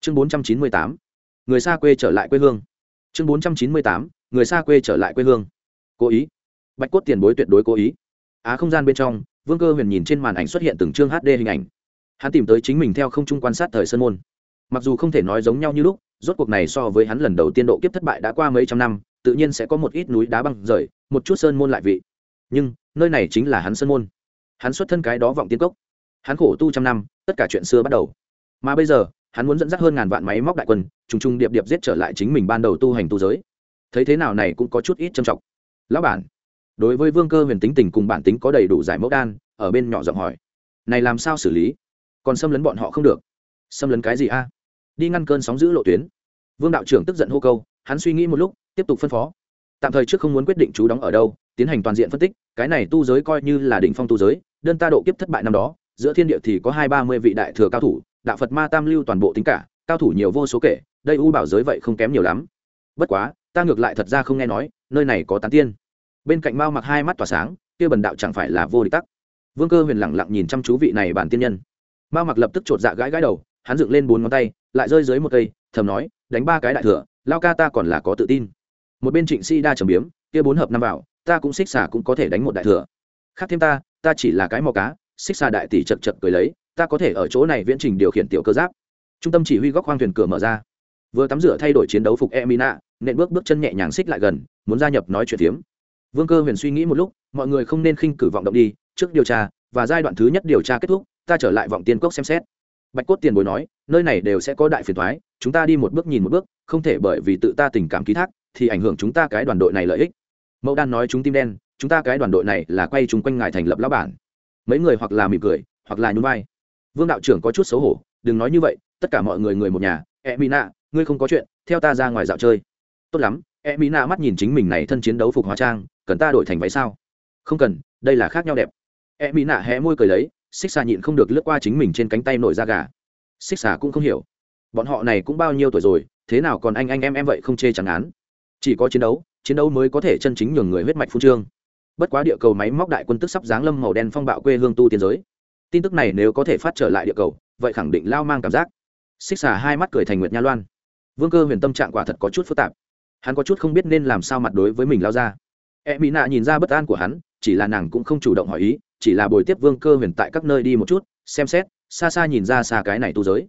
Chương bốn trăm chín mươi tám. Người xa quê trở lại quê hương. Chương bốn trăm chín mươi tám. Người xa quê trở lại quê hương. Cố ý. Bạch cốt tiền bối tuyệt đối cố ý. Á không gian bên trong, vương cơ huyền nhìn trên màn ảnh xuất hiện từng chương hd hình ảnh. Hắn tìm tới chính mình theo không trung quan sát thời sơn môn. Mặc dù không thể nói giống nhau như lúc rốt cuộc này so với hắn lần đầu tiên độ kiếp thất bại đã qua mấy trăm năm, tự nhiên sẽ có một ít núi đá băng rời, một chút sơn môn lại vị. Nhưng, nơi này chính là hắn sơn môn. Hắn xuất thân cái đó vọng tiên cốc. Hắn khổ tu trăm năm, tất cả chuyện xưa bắt đầu. Mà bây giờ, hắn muốn dẫn dắt hơn ngàn vạn máy móc đại quân, trùng trùng điệp điệp giết trở lại chính mình ban đầu tu hành tu giới. Thấy thế nào này cũng có chút ít trầm trọng. Lão bản, đối với vương cơ huyền tính tình cùng bản tính có đầy đủ giải mẫu đan, ở bên nhỏ giọng hỏi. Này làm sao xử lý? Còn xâm lấn bọn họ không được. Xâm lấn cái gì a? Đi ngăn cơn sóng giữ lộ tuyến. Vương đạo trưởng tức giận hô câu, hắn suy nghĩ một lúc, tiếp tục phân phó. Tạm thời trước không muốn quyết định chú đóng ở đâu, tiến hành toàn diện phân tích, cái này tu giới coi như là đỉnh phong tu giới, đơn ta độ kiếp thất bại năm đó, giữa thiên địa thì có hai ba mươi vị đại thừa cao thủ, đạo phật ma tam lưu toàn bộ tính cả, cao thủ nhiều vô số kể, đây u bảo giới vậy không kém nhiều lắm. Bất quá, ta ngược lại thật ra không nghe nói, nơi này có tán tiên. Bên cạnh mao mặc hai mắt tỏa sáng, kia bần đạo chẳng phải là vô địch tắc. Vương cơ huyền lẳng lặng nhìn chăm chú vị này bản tiên nhân. Mao mặc lập tức chột dạ gãi gãi đầu, hắn dựng lên bốn ngón tay lại rơi dưới một cây, thầm nói, đánh ba cái đại thừa, lao ca ta còn là có tự tin. Một bên trịnh si đa trầm biếm, kia bốn hợp năm vào, ta cũng xích xả cũng có thể đánh một đại thừa. Khác thêm ta ta chỉ là cái mò cá. Xích xà đại tỷ chật chật cười lấy, ta có thể ở chỗ này viễn trình điều khiển tiểu cơ giáp. Trung tâm chỉ huy góc khoang thuyền cửa mở ra. Vừa tắm rửa thay đổi chiến đấu phục emina, nện bước bước chân nhẹ nhàng xích lại gần, muốn gia nhập nói chuyện tiếm vương cơ huyền suy nghĩ một lúc, mọi người không nên khinh cử vọng động đi, trước điều tra, và giai đoạn thứ nhất điều tra kết thúc, ta trở lại vọng tiên cốc xem xét bạch cốt tiền bối nói, nơi này đều sẽ có đại phiền thoái chúng ta đi một bước nhìn một bước, không thể bởi vì tự ta tình cảm ký thác, thì ảnh hưởng chúng ta cái đoàn đội này lợi ích. Mẫu đan nói chúng tim đen, chúng ta cái đoàn đội này là quay chung quanh ngài thành lập lão bản. Mấy người hoặc là mỉm cười, hoặc là nhún vai. Vương đạo trưởng có chút xấu hổ, đừng nói như vậy, tất cả mọi người người một nhà e mỹ nạ ngươi không có chuyện, theo ta ra ngoài dạo chơi. Tốt lắm e mỹ nạ mắt nhìn chính mình này thân chiến đấu phục hóa trang, cần ta đổi thành váy sao? Không cần, đây là khác nhau đẹp. E mỹ nạ hé môi cười lấy xích xà nhịn không được lướt qua chính mình trên cánh tay nổi da gà. Xích xà cũng không hiểu. Bọn họ này cũng bao nhiêu tuổi rồi, thế nào còn anh anh em em vậy không chê chẳng án. Chỉ có chiến đấu chiến đấu mới có thể chân chính nhường người huyết mạch phu trương. Bất quá địa cầu máy móc đại quân tức sắp giáng lâm màu đen phong bạo quê hương tu tiên giới. Tin tức này nếu có thể phát trở lại địa cầu, vậy khẳng định lao mang cảm giác. Xích xà hai mắt cười thành nguyệt nha loan. Vương cơ huyền tâm trạng quả thật có chút phức tạp. Hắn có chút không biết nên làm sao mặt đối với mình lao ra. E mỹ nạ nhìn ra bất an của hắn chỉ là nàng cũng không chủ động hỏi ý, chỉ là bồi tiếp vương cơ huyền tại các nơi đi một chút, xem xét, xa xa nhìn ra xa cái này tu giới.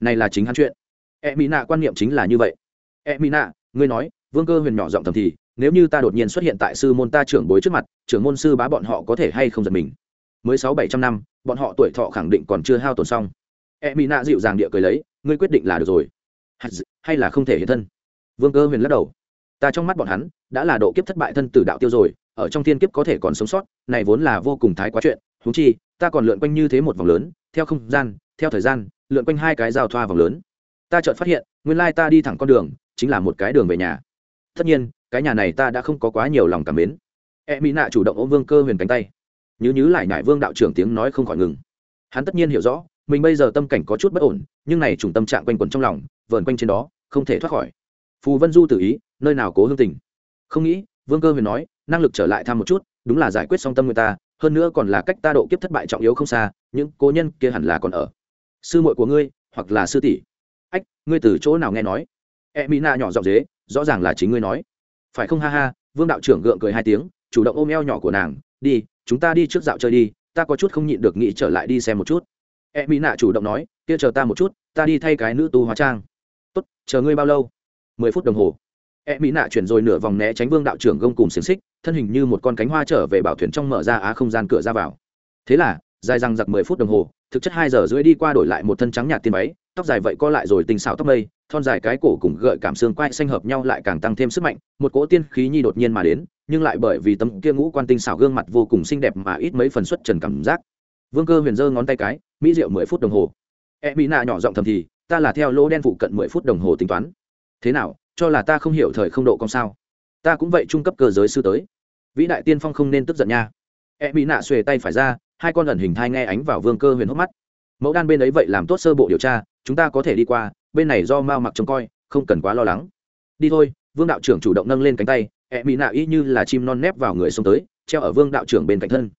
Này là chính hắn chuyện. E mỹ nạ quan niệm chính là như vậy. E mỹ nạ, ngươi nói, vương cơ huyền nhỏ giọng thầm thì, nếu như ta đột nhiên xuất hiện tại sư môn ta trưởng bối trước mặt, trưởng môn sư bá bọn họ có thể hay không giật mình? Mới sáu bảy trăm năm, bọn họ tuổi thọ khẳng định còn chưa hao tồn xong. E mỹ nạ dịu dàng địa cười lấy, ngươi quyết định là được rồi. Hay là không thể hiện thân? Vương cơ huyền lắc đầu. Ta trong mắt bọn hắn, đã là độ kiếp thất bại thân tử đạo tiêu rồi ở trong thiên kiếp có thể còn sống sót, này vốn là vô cùng thái quá chuyện thú chi, ta còn lượn quanh như thế một vòng lớn, theo không gian, theo thời gian, lượn quanh hai cái giao thoa vòng lớn. Ta chợt phát hiện, nguyên lai ta đi thẳng con đường, chính là một cái đường về nhà. Tất nhiên, cái nhà này ta đã không có quá nhiều lòng cảm mến. E mỹ nạ chủ động ôm vương cơ huyền cánh tay. Nhứ nhứ lại nại vương đạo trưởng tiếng nói không khỏi ngừng. Hắn tất nhiên hiểu rõ, mình bây giờ tâm cảnh có chút bất ổn, nhưng này trùng tâm trạng quanh quẩn trong lòng, vờn quanh trên đó, không thể thoát khỏi. Phù vân du tự ý, nơi nào cố hương tình. Không nghĩ, vương cơ huyền nói năng lực trở lại thăm một chút, đúng là giải quyết song tâm người ta, hơn nữa còn là cách ta độ kiếp thất bại trọng yếu không xa, những cố nhân kia hẳn là còn ở. Sư muội của ngươi, hoặc là sư tỷ. Ách, ngươi từ chỗ nào nghe nói? E mỹ nạ nhỏ giọng dế, rõ ràng là chính ngươi nói. Phải không? Ha ha, vương đạo trưởng gượng cười hai tiếng, chủ động ôm eo nhỏ của nàng, đi, chúng ta đi trước dạo chơi đi, ta có chút không nhịn được nghĩ trở lại đi xem một chút. E mỹ nạ chủ động nói, kia chờ ta một chút, ta đi thay cái nữ tu hóa trang. Tốt, chờ ngươi bao lâu? Mười phút đồng hồ e mỹ nạ chuyển rồi nửa vòng né tránh vương đạo trưởng gông cùng xiềng xích, thân hình như một con cánh hoa trở về bảo thuyền trong mở ra á không gian cửa ra vào. Thế là, dài răng giặc mười phút đồng hồ, thực chất hai giờ rưỡi đi qua đổi lại một thân trắng nhạt tiên váy, tóc dài vậy co lại rồi tình xảo tóc mây, thon dài cái cổ cùng gợi cảm xương quai xanh hợp nhau lại càng tăng thêm sức mạnh, một cỗ tiên khí nhi đột nhiên mà đến, nhưng lại bởi vì tấm kia ngũ quan tinh xảo gương mặt vô cùng xinh đẹp mà ít mấy phần xuất trần cảm giác. Vương cơ huyền giơ ngón tay cái, mỹ rượu mười phút đồng hồ. E mỹ nạ nhỏ giọng thầm thì, ta là theo lỗ đen phụ cận mười phút đồng hồ tính toán. Thế nào cho là ta không hiểu thời không độ công sao. Ta cũng vậy trung cấp cơ giới sư tới. Vĩ đại tiên phong không nên tức giận nha. E mỹ nạ xuề tay phải ra, hai con ẩn hình thai nghe ánh vào vương cơ huyền hốc mắt. Mẫu đan bên ấy vậy làm tốt sơ bộ điều tra, chúng ta có thể đi qua, bên này do mao mặc trông coi, không cần quá lo lắng. Đi thôi, vương đạo trưởng chủ động nâng lên cánh tay e mỹ nạ y như là chim non nép vào người xông tới, treo ở vương đạo trưởng bên cạnh thân.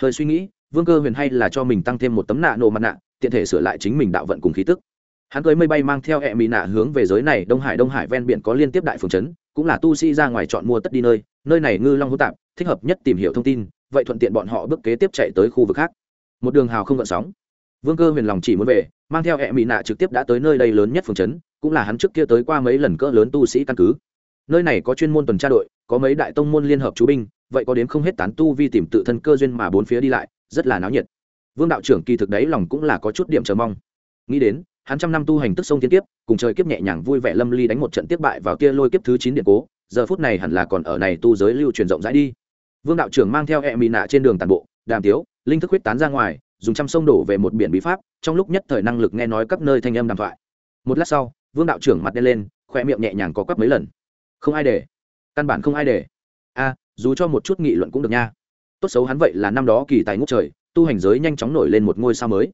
Hơi suy nghĩ, vương cơ huyền hay là cho mình tăng thêm một tấm nạ nổ mặt nạ, tiện thể sửa lại chính mình đạo vận cùng khí tức hắn cưới mây bay mang theo e mỹ nạ hướng về giới này, đông hải đông hải ven biển có liên tiếp đại phường trấn cũng là tu sĩ ra ngoài chọn mua tất đi nơi. Nơi này ngư long hữu tạp, thích hợp nhất tìm hiểu thông tin, vậy thuận tiện bọn họ bước kế tiếp chạy tới khu vực khác. Một đường hào không gợn sóng. Vương cơ huyền lòng chỉ muốn về, mang theo e mỹ nạ trực tiếp đã tới nơi đây lớn nhất phường trấn cũng là hắn trước kia tới qua mấy lần cỡ lớn tu sĩ căn cứ. Nơi này có chuyên môn tuần tra đội, có mấy đại tông môn liên hợp chú binh, vậy có đến không hết tán tu vi tìm tự thân cơ duyên mà bốn phía đi lại, rất là náo nhiệt. Vương đạo trưởng kỳ thực đấy lòng cũng là có chút điểm chờ mong. Nghĩ đến hắn trăm năm tu hành tức sông tiến tiếp, cùng trời kiếp nhẹ nhàng vui vẻ lâm ly đánh một trận tiếp bại vào kia lôi kiếp thứ chín điện cố giờ phút này hẳn là còn ở này tu giới lưu truyền rộng rãi đi. Vương đạo trưởng mang theo e mì nạ trên đường tàn bộ đàm tiếu linh thức huyết tán ra ngoài dùng trăm sông đổ về một biển bí pháp trong lúc nhất thời năng lực nghe nói các nơi thanh âm đàm thoại. Một lát sau vương đạo trưởng mặt đen lên khoe miệng nhẹ nhàng có quắp mấy lần. Không ai để. Căn bản không ai để. A dù cho một chút nghị luận cũng được nha. Tốt xấu hắn vậy là năm đó kỳ tài ngút trời tu hành giới nhanh chóng nổi lên một ngôi sao mới.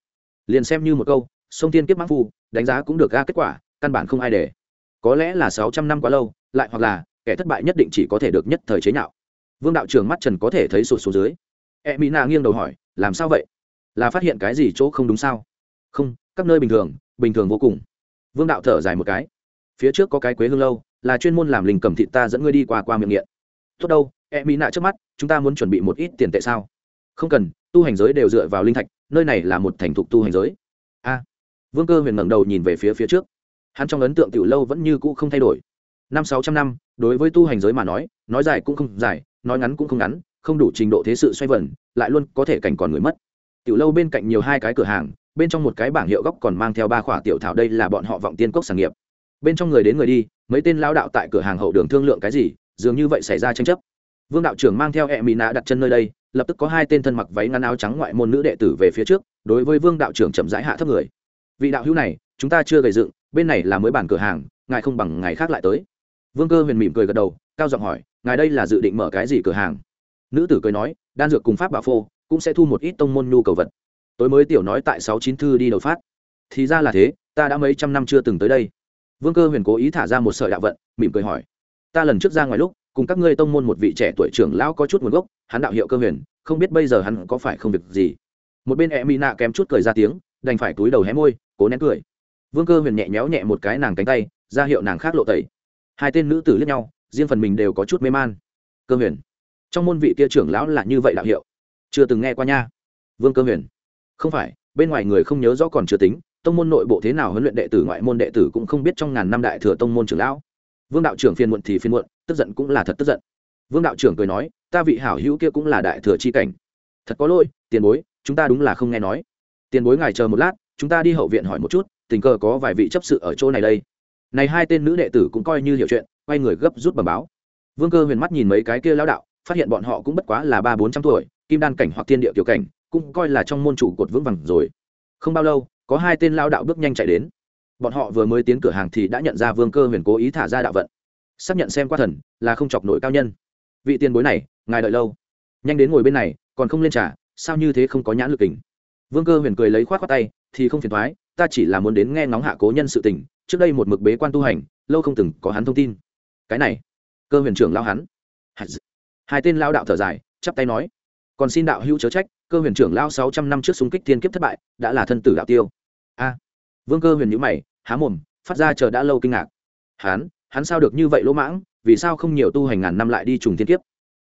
Liền xem như một câu sông tiên kiếp mãng phu, đánh giá cũng được ra kết quả, căn bản không ai để. Có lẽ là sáu trăm năm quá lâu, lại hoặc là, kẻ thất bại nhất định chỉ có thể được nhất thời chế nhạo. Vương đạo trưởng mắt trần có thể thấy sụt xuống dưới. E mỹ nạ nghiêng đầu hỏi, làm sao vậy? Là phát hiện cái gì chỗ không đúng sao? Không, các nơi bình thường bình thường vô cùng. Vương đạo thở dài một cái. Phía trước có cái quế hương lâu, là chuyên môn làm linh cầm thịt ta dẫn ngươi đi qua qua miệng nghiện. Tốt đâu e mỹ nạ trước mắt, chúng ta muốn chuẩn bị một ít tiền tệ sao? Không cần, tu hành giới đều dựa vào linh thạch, nơi này là một thành thục tu hành giới. A vương cơ huyền ngẩng đầu nhìn về phía phía trước. Hắn trong ấn tượng tiểu lâu vẫn như cũ không thay đổi. Năm sáu trăm năm, đối với tu hành giới mà nói nói dài cũng không dài, nói ngắn cũng không ngắn, không đủ trình độ thế sự xoay vần, lại luôn có thể cảnh còn người mất. Tiểu lâu bên cạnh nhiều hai cái cửa hàng, bên trong một cái bảng hiệu góc còn mang theo ba khỏa tiểu thảo đây là bọn họ vọng tiên cốc sản nghiệp. Bên trong người đến người đi, mấy tên lao đạo tại cửa hàng hậu đường thương lượng cái gì, dường như vậy xảy ra tranh chấp. Vương đạo trưởng mang theo e mỹ nạ đặt chân nơi đây, lập tức có hai tên thân mặc váy ngắn áo trắng ngoại môn nữ đệ tử về phía trước, đối với vương đạo trưởng chậm rãi hạ thấp người vị đạo hữu này, chúng ta chưa gầy dựng, bên này là mới bản cửa hàng, ngài không bằng ngày khác lại tới. Vương cơ huyền mỉm cười gật đầu, cao giọng hỏi, ngài đây là dự định mở cái gì cửa hàng? Nữ tử cười nói, đan dược cùng pháp bảo phô, cũng sẽ thu một ít tông môn nhu cầu vật. Tối mới tiểu nói tại sáu chín thư đi đầu phát. Thì ra là thế, ta đã mấy trăm năm chưa từng tới đây. Vương cơ huyền cố ý thả ra một sợi đạo vận, mỉm cười hỏi, ta lần trước ra ngoài lúc, cùng các ngươi tông môn một vị trẻ tuổi trưởng lão có chút nguồn gốc, hắn đạo hiệu cơ huyền, không biết bây giờ hắn có phải không việc gì. Một bên e mỹ nạ kém chút cười ra tiếng đành phải túi đầu hé môi, cố nén cười. Vương cơ huyền nhẹ nhéo nhẹ một cái nàng cánh tay, ra hiệu nàng khác lộ tẩy. Hai tên nữ tử lướt nhau, riêng phần mình đều có chút mê man. Cơ huyền, trong môn vị kia trưởng lão là như vậy đạo hiệu? Chưa từng nghe qua nha. Vương cơ huyền, không phải, bên ngoài người không nhớ rõ còn chưa tính, tông môn nội bộ thế nào huấn luyện đệ tử, ngoại môn đệ tử cũng không biết trong ngàn năm đại thừa tông môn trưởng lão. Vương đạo trưởng phiền muộn thì phiền muộn, tức giận cũng là thật tức giận. Vương đạo trưởng cười nói, ta vị hảo hữu kia cũng là đại thừa chi cảnh. Thật có lỗi, tiền bối, chúng ta đúng là không nghe nói tiền bối ngài chờ một lát, chúng ta đi hậu viện hỏi một chút, tình cờ có vài vị chấp sự ở chỗ này đây. Này hai tên nữ đệ tử cũng coi như hiểu chuyện, quay người gấp rút bẩm báo. Vương cơ huyền mắt nhìn mấy cái kia lão đạo, phát hiện bọn họ cũng bất quá là ba bốn trăm tuổi, kim đan cảnh hoặc tiên địa kiểu cảnh, cũng coi là trong môn chủ cột vững vàng rồi. Không bao lâu, có hai tên lao đạo bước nhanh chạy đến. Bọn họ vừa mới tiến cửa hàng thì đã nhận ra vương cơ huyền cố ý thả ra đạo vận. Xác nhận xem qua thần, là không chọc nổi cao nhân. Vị tiền bối này, ngài đợi lâu. Nhanh đến ngồi bên này, còn không lên trả sao như thế không có nhãn lực tình vương cơ huyền cười lấy khoát khoát tay, thì không phiền thoái ta chỉ là muốn đến nghe ngóng hạ cố nhân sự tình, trước đây một mực bế quan tu hành, lâu không từng có hắn thông tin. Cái này, cơ huyền trưởng lao hắn. Hai tên lao đạo thở dài, chắp tay nói. Còn xin đạo hữu chớ trách, cơ huyền trưởng lao sáu trăm năm trước xung kích thiên kiếp thất bại, đã là thân tử đạo tiêu. A. Vương cơ huyền nhữ mày, há mồm, phát ra chờ đã lâu kinh ngạc. Hắn hắn sao được như vậy lỗ mãng, vì sao không nhiều tu hành ngàn năm lại đi trùng thiên kiếp?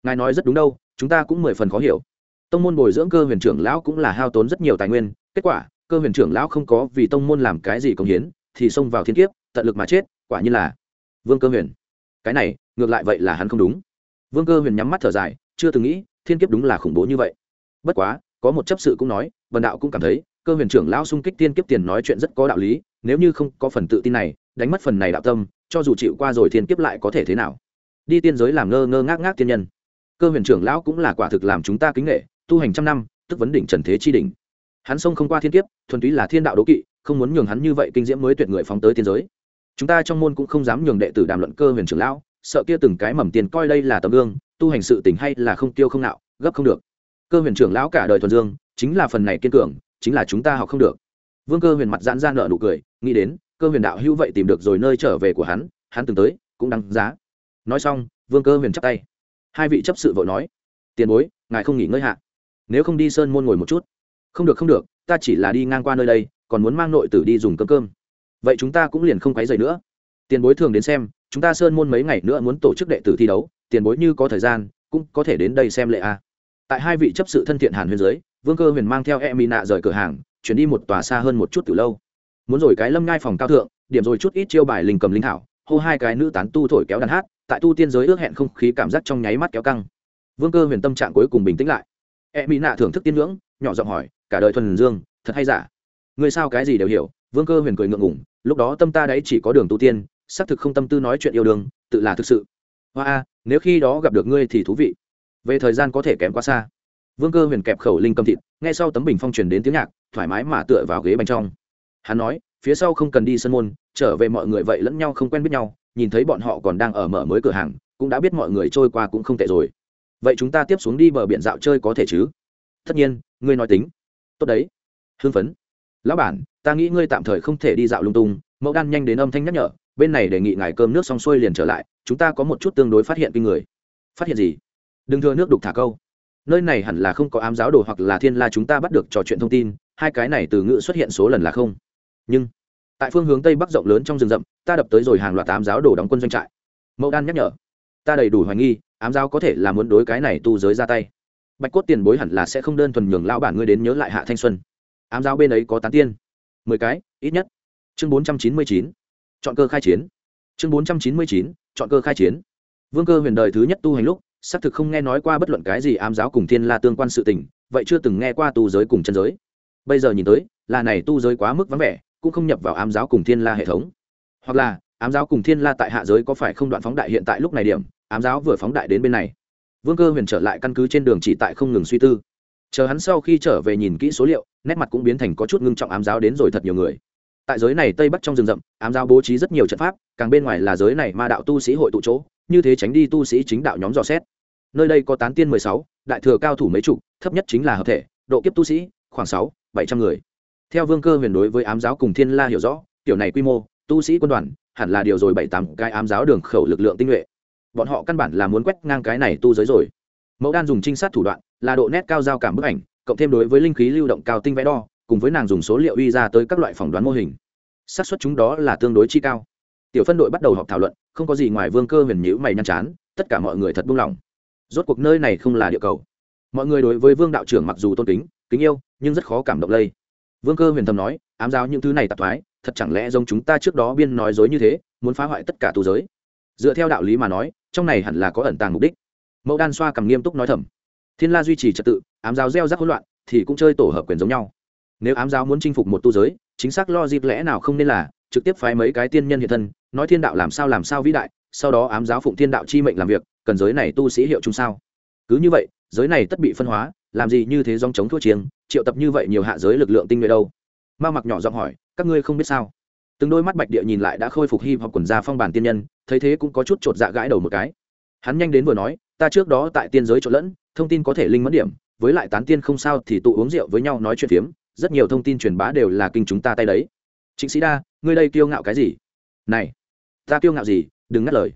Ngài nói rất đúng đâu, chúng ta cũng mười phần khó hiểu tông môn bồi dưỡng cơ huyền trưởng lão cũng là hao tốn rất nhiều tài nguyên, kết quả, cơ huyền trưởng lão không có vì tông môn làm cái gì công hiến, thì xông vào thiên kiếp, tận lực mà chết, quả như là vương cơ huyền. Cái này, ngược lại vậy là hắn không đúng. Vương cơ huyền nhắm mắt thở dài, chưa từng nghĩ, thiên kiếp đúng là khủng bố như vậy. Bất quá, có một chấp sự cũng nói vần đạo cũng cảm thấy, cơ huyền trưởng lão xung kích thiên kiếp tiền nói chuyện rất có đạo lý, nếu như không có phần tự tin này, đánh mất phần này đạo tâm, cho dù chịu qua rồi thiên kiếp lại có thể thế nào? Đi tiên giới làm ngơ ngơ ngác ngác tiên nhân. Cơ huyền trưởng lão cũng là quả thực làm chúng ta kính nghệ tu hành trăm năm, tức vấn đỉnh trần thế chi đỉnh. Hắn xông không qua thiên kiếp, thuần túy là thiên đạo đố kỵ, không muốn nhường hắn như vậy kinh diễm mới tuyệt người phóng tới tiên giới. Chúng ta trong môn cũng không dám nhường đệ tử đàm luận cơ huyền trưởng lão, sợ kia từng cái mầm tiền coi đây là tấm gương, tu hành sự tình hay là không tiêu không nạo, gấp không được. Cơ huyền trưởng lão cả đời thuần dương, chính là phần này kiên cường, chính là chúng ta học không được. Vương cơ huyền mặt giãn ra nợ nụ cười, nghĩ đến, cơ huyền đạo hữu vậy tìm được rồi nơi trở về của hắn hắn từng tới, cũng đáng giá. Nói xong, vương cơ huyền chắp tay. Hai vị chấp sự vội nói, tiền bối, ngài không nghỉ ngơi hạ nếu không đi sơn môn ngồi một chút. Không được không được, ta chỉ là đi ngang qua nơi đây, còn muốn mang nội tử đi dùng cơm cơm. Vậy chúng ta cũng liền không quấy dày nữa. Tiền bối thường đến xem, chúng ta sơn môn mấy ngày nữa muốn tổ chức đệ tử thi đấu, tiền bối như có thời gian, cũng có thể đến đây xem lệ a. Tại hai vị chấp sự thân thiện hàn huyền dưới, vương cơ huyền mang theo e mỹ nạ rời cửa hàng, chuyển đi một tòa xa hơn một chút từ lâu. Muốn rồi cái lâm ngai phòng cao thượng, điểm rồi chút ít chiêu bài linh cầm linh thảo, hô hai cái nữ tán tu thổi kéo đàn hát, tại tu tiên giới ước hẹn không khí cảm giác trong nháy mắt kéo căng. Vương cơ huyền tâm trạng cuối cùng bình tĩnh lại e mỹ nạ thưởng thức tiên ngưỡng, nhỏ giọng hỏi, cả đời thuần dương, thật hay giả? Người sao cái gì đều hiểu, vương cơ huyền cười ngượng ngủng lúc đó tâm ta đấy chỉ có đường tu tiên, xác thực không tâm tư nói chuyện yêu đương, tự là thực sự. Hoa a, nếu khi đó gặp được ngươi thì thú vị. Về thời gian có thể kém quá xa. Vương cơ huyền kẹp khẩu linh cầm thịt ngay sau tấm bình phong truyền đến tiếng nhạc, thoải mái mà tựa vào ghế bành trong. Hắn nói, phía sau không cần đi sân môn, trở về mọi người vậy lẫn nhau không quen biết nhau, nhìn thấy bọn họ còn đang ở mở mới cửa hàng, cũng đã biết mọi người trôi qua cũng không tệ rồi vậy chúng ta tiếp xuống đi bờ biển dạo chơi có thể chứ? Tất nhiên, ngươi nói tính. Tốt đấy. Hưng phấn. Lão bản, ta nghĩ ngươi tạm thời không thể đi dạo lung tung. Mẫu đan nhanh đến âm thanh nhắc nhở. Bên này đề nghị ngài cơm nước xong xuôi liền trở lại. Chúng ta có một chút tương đối phát hiện kinh người. Phát hiện gì? Đừng thưa nước đục thả câu. Nơi này hẳn là không có ám giáo đồ hoặc là thiên la chúng ta bắt được trò chuyện thông tin. Hai cái này từ ngữ xuất hiện số lần là không. Nhưng, tại phương hướng tây bắc rộng lớn trong rừng rậm, ta đập tới rồi hàng loạt tám giáo đồ đóng quân doanh trại. Mẫu đan nhắc nhở. Ta đầy đủ hoài nghi ám giáo có thể là muốn đối cái này tu giới ra tay. Bạch cốt tiền bối hẳn là sẽ không đơn thuần nhường lão bản ngươi đến nhớ lại hạ thanh xuân. Ám giáo bên ấy có tán tiên. Mười cái, ít nhất. Chương bốn trăm chín mươi chín, chọn cơ khai chiến. Chương bốn trăm chín mươi chín, chọn cơ khai chiến. Vương cơ huyền đời thứ nhất tu hành lúc, xác thực không nghe nói qua bất luận cái gì ám giáo cùng thiên la tương quan sự tình, vậy chưa từng nghe qua tu giới cùng chân giới. Bây giờ nhìn tới, là này tu giới quá mức vắng vẻ, cũng không nhập vào ám giáo cùng thiên la hệ thống. Hoặc là, ám giáo cùng thiên la tại hạ giới có phải không đoạn phóng đại hiện tại lúc này điểm ám giáo vừa phóng đại đến bên này. Vương cơ huyền trở lại căn cứ trên đường chỉ tại không ngừng suy tư. Chờ hắn sau khi trở về nhìn kỹ số liệu, nét mặt cũng biến thành có chút ngưng trọng ám giáo đến rồi thật nhiều người. Tại giới này tây bắc trong rừng rậm, ám giáo bố trí rất nhiều trận pháp, càng bên ngoài là giới này ma đạo tu sĩ hội tụ chỗ, như thế tránh đi tu sĩ chính đạo nhóm dò xét. Nơi đây có tán tiên mười sáu, đại thừa cao thủ mấy chục, thấp nhất chính là hợp thể, độ kiếp tu sĩ, khoảng sáu, bảy trăm người. Theo vương cơ huyền đối với ám giáo cùng thiên la hiểu rõ, tiểu này quy mô, tu sĩ quân đoàn, hẳn là điều rồi bảy tám cái ám giáo đường khẩu lực lượng tinh nhuệ bọn họ căn bản là muốn quét ngang cái này tu giới rồi. Mẫu đan dùng trinh sát thủ đoạn, là độ nét cao giao cảm bức ảnh, cộng thêm đối với linh khí lưu động cao tinh vẽ đo, cùng với nàng dùng số liệu uy ra tới các loại phỏng đoán mô hình. Xác suất chúng đó là tương đối chi cao. Tiểu phân đội bắt đầu họp thảo luận, không có gì ngoài vương cơ huyền nhữ mày nhăn chán, tất cả mọi người thật buông lỏng. Rốt cuộc nơi này không là địa cầu. Mọi người đối với vương đạo trưởng mặc dù tôn kính kính yêu, nhưng rất khó cảm động lây. Vương cơ huyền thầm nói, ám giáo những thứ này tạp thoái, thật chẳng lẽ giống chúng ta trước đó biên nói dối như thế, muốn phá hoại tất cả tu giới? Dựa theo đạo lý mà nói, trong này hẳn là có ẩn tàng mục đích. Mẫu đan xoa cầm nghiêm túc nói thầm. Thiên la duy trì trật tự, ám giáo gieo rắc hỗn loạn, thì cũng chơi tổ hợp quyền giống nhau. Nếu ám giáo muốn chinh phục một tu giới, chính xác lo dịp lẽ nào không nên là trực tiếp phái mấy cái tiên nhân hiện thân, nói thiên đạo làm sao làm sao vĩ đại, sau đó ám giáo phụng thiên đạo chi mệnh làm việc, cần giới này tu sĩ hiệu chung sao? Cứ như vậy, giới này tất bị phân hóa, làm gì như thế dòng chống thua chiêng, triệu tập như vậy nhiều hạ giới lực lượng tinh nhuệ đâu? Ma mặc nhỏ giọng hỏi, các ngươi không biết sao? Từng đôi mắt bạch địa nhìn lại đã khôi phục hip vọng quần ra phong bản tiên nhân, thấy thế cũng có chút chột dạ gãi đầu một cái. Hắn nhanh đến vừa nói, ta trước đó tại tiên giới trộn lẫn, thông tin có thể linh mất điểm, với lại tán tiên không sao thì tụ uống rượu với nhau nói chuyện phiếm, rất nhiều thông tin truyền bá đều là kinh chúng ta tay đấy. Chính sĩ đa, ngươi đây kiêu ngạo cái gì? Này, ta kiêu ngạo gì, đừng ngắt lời.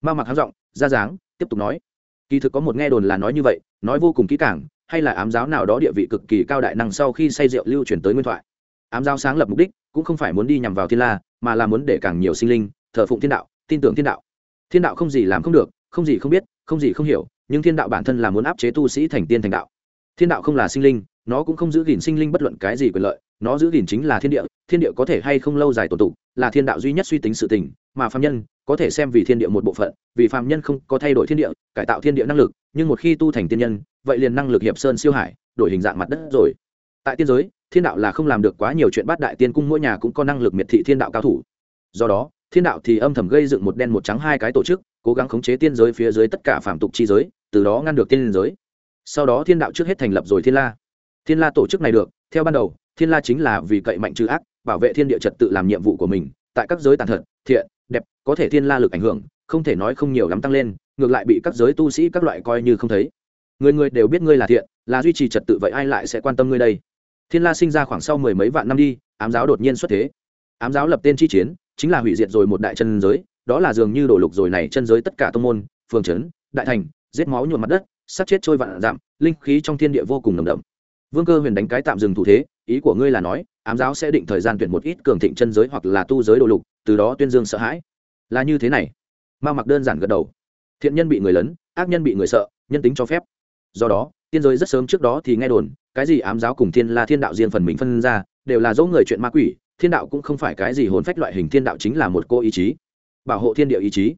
Ma mặc hắn giọng, ra dáng, tiếp tục nói, kỳ thực có một nghe đồn là nói như vậy, nói vô cùng kỹ càng, hay là ám giáo nào đó địa vị cực kỳ cao đại năng sau khi say rượu lưu truyền tới nguyên thoại. Ám giáo sáng lập mục đích cũng không phải muốn đi nhằm vào thiên la, mà là muốn để càng nhiều sinh linh, thờ phụng thiên đạo, tin tưởng thiên đạo. Thiên đạo không gì làm không được, không gì không biết, không gì không hiểu, nhưng thiên đạo bản thân là muốn áp chế tu sĩ thành tiên thành đạo. Thiên đạo không là sinh linh, nó cũng không giữ gìn sinh linh bất luận cái gì quyền lợi, nó giữ gìn chính là thiên địa thiên địa có thể hay không lâu dài tổ tụ, là thiên đạo duy nhất suy tính sự tình, mà phạm nhân có thể xem vì thiên địa một bộ phận, vì phạm nhân không có thay đổi thiên địa, cải tạo thiên địa năng lực, nhưng một khi tu thành tiên nhân, vậy liền năng lực hiệp sơn siêu hải, đổi hình dạng mặt đất rồi. Tại tiên giới thiên đạo là không làm được quá nhiều chuyện bát đại tiên cung, mỗi nhà cũng có năng lực miệt thị thiên đạo cao thủ. Do đó, thiên đạo thì âm thầm gây dựng một đen một trắng hai cái tổ chức, cố gắng khống chế tiên giới phía dưới tất cả phạm tục chi giới, từ đó ngăn được tiên giới. Sau đó thiên đạo trước hết thành lập rồi thiên la. Thiên la tổ chức này được, theo ban đầu, thiên la chính là vì cậy mạnh trừ ác, bảo vệ thiên địa trật tự làm nhiệm vụ của mình, tại các giới tàn thật, thiện, đẹp, có thể thiên la lực ảnh hưởng, không thể nói không nhiều lắm tăng lên, ngược lại bị các giới tu sĩ các loại coi như không thấy. Người người đều biết ngươi là thiện, là duy trì trật tự vậy ai lại sẽ quan tâm ngươi đây? Thiên la sinh ra khoảng sau mười mấy vạn năm đi, ám giáo đột nhiên xuất thế. Ám giáo lập tên chi chiến, chính là hủy diệt rồi một đại chân giới, đó là dường như đổ lục rồi này chân giới tất cả tông môn, phường trấn, đại thành, giết máu nhuộm mặt đất, sát chết trôi vạn dặm, linh khí trong thiên địa vô cùng nồng đậm. Vương cơ huyền đánh cái tạm dừng thủ thế, ý của ngươi là nói, ám giáo sẽ định thời gian tuyển một ít cường thịnh chân giới hoặc là tu giới đồ lục, từ đó tuyên dương sợ hãi. Là như thế này. Ma mặc đơn giản gật đầu. Thiện nhân bị người lấn, ác nhân bị người sợ, nhân tính cho phép. Do đó tiên giới rất sớm trước đó thì nghe đồn, cái gì ám giáo cùng thiên la thiên đạo riêng phần mình phân ra, đều là dấu người chuyện ma quỷ, thiên đạo cũng không phải cái gì hồn phách loại hình thiên đạo chính là một cô ý chí. Bảo hộ thiên địa ý chí.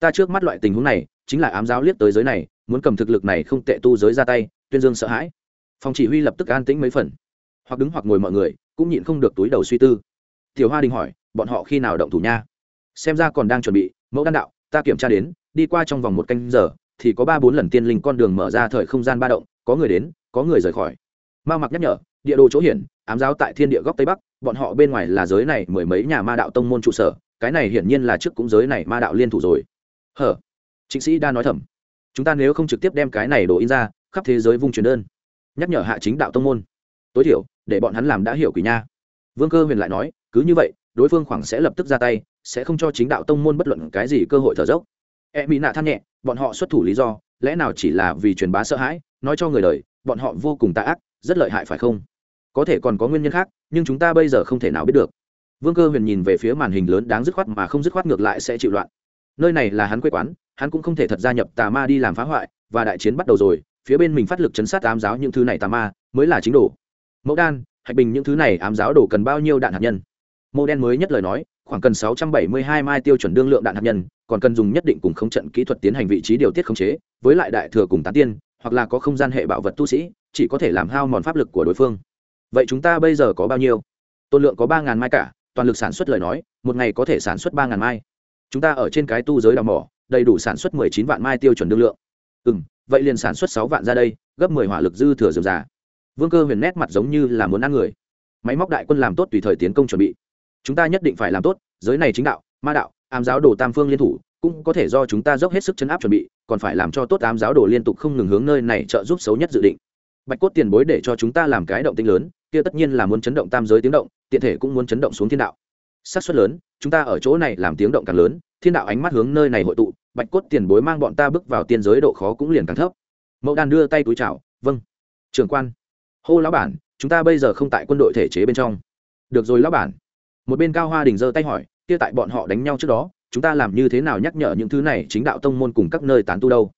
Ta trước mắt loại tình huống này, chính là ám giáo liếc tới giới này, muốn cầm thực lực này không tệ tu giới ra tay, tuyên dương sợ hãi. Phòng chỉ huy lập tức an tĩnh mấy phần. Hoặc đứng hoặc ngồi mọi người, cũng nhịn không được túi đầu suy tư. Tiểu hoa đình hỏi, bọn họ khi nào động thủ nha? Xem ra còn đang chuẩn bị, mẫu đan đạo, ta kiểm tra đến, đi qua trong vòng một canh giờ, thì có ba bốn lần tiên linh con đường mở ra thời không gian ba động có người đến, có người rời khỏi. Ma mặc nhắc nhở, địa đồ chỗ hiển, ám giáo tại thiên địa góc tây bắc, bọn họ bên ngoài là giới này mười mấy nhà ma đạo tông môn trụ sở, cái này hiển nhiên là trước cũng giới này ma đạo liên thủ rồi. Hở chính sĩ đa nói thầm. Chúng ta nếu không trực tiếp đem cái này đổ in ra, khắp thế giới vung truyền đơn. Nhắc nhở hạ chính đạo tông môn. Tối thiểu, để bọn hắn làm đã hiểu quỷ nha. Vương cơ huyền lại nói, cứ như vậy, đối phương khoảng sẽ lập tức ra tay, sẽ không cho chính đạo tông môn bất luận cái gì cơ hội thở dốc. E mỹ nạ than nhẹ, bọn họ xuất thủ lý do, lẽ nào chỉ là vì truyền bá sợ hãi? Nói cho người đời, bọn họ vô cùng tạ ác, rất lợi hại phải không? Có thể còn có nguyên nhân khác, nhưng chúng ta bây giờ không thể nào biết được. Vương cơ huyền nhìn về phía màn hình lớn đáng dứt khoát mà không dứt khoát ngược lại sẽ chịu loạn. Nơi này là hắn quê quán, hắn cũng không thể thật gia nhập tà ma đi làm phá hoại, và đại chiến bắt đầu rồi, phía bên mình phát lực chấn sát ám giáo những thứ này tà ma, mới là chính đồ. Mẫu đan, hạch bình những thứ này ám giáo đổ cần bao nhiêu đạn hạt nhân? Mô đen mới nhất lời nói, khoảng cần 672 mai tiêu chuẩn đương lượng đạn hạt nhân, còn cần dùng nhất định cùng không trận kỹ thuật tiến hành vị trí điều tiết khống chế, với lại đại thừa cùng tán tiên hoặc là có không gian hệ bảo vật tu sĩ, chỉ có thể làm hao mòn pháp lực của đối phương. Vậy chúng ta bây giờ có bao nhiêu? Tôn lượng có ba ngàn mai cả, toàn lực sản xuất lời nói, một ngày có thể sản xuất ba ngàn mai. Chúng ta ở trên cái tu giới đào mỏ, đầy đủ sản xuất mười chín vạn mai tiêu chuẩn đương lượng. Ừ m vậy liền sản xuất sáu vạn ra đây, gấp mười hỏa lực dư thừa dườm già. Vương cơ huyền nét mặt giống như là muốn ăn người. Máy móc đại quân làm tốt tùy thời tiến công chuẩn bị. Chúng ta nhất định phải làm tốt, giới này chính đạo, ma đạo, ám giáo đồ tam phương liên thủ cũng có thể do chúng ta dốc hết sức chấn áp chuẩn bị, còn phải làm cho tốt ám giáo đồ liên tục không ngừng hướng nơi này trợ giúp xấu nhất dự định. Bạch cốt tiền bối để cho chúng ta làm cái động tinh lớn, kia tất nhiên là muốn chấn động tam giới tiếng động, tiện thể cũng muốn chấn động xuống thiên đạo. Xác suất lớn, chúng ta ở chỗ này làm tiếng động càng lớn, thiên đạo ánh mắt hướng nơi này hội tụ, bạch cốt tiền bối mang bọn ta bước vào tiên giới độ khó cũng liền càng thấp. Mẫu đan đưa tay túi chào vâng trưởng quan. Hô lão bản, chúng ta bây giờ không tại quân đội thể chế bên trong. Được rồi lão bản. Một bên cao hoa đình giơ tay hỏi, kia tại bọn họ đánh nhau trước đó chúng ta làm như thế nào nhắc nhở những thứ này chính đạo tông môn cùng các nơi tán tu đâu?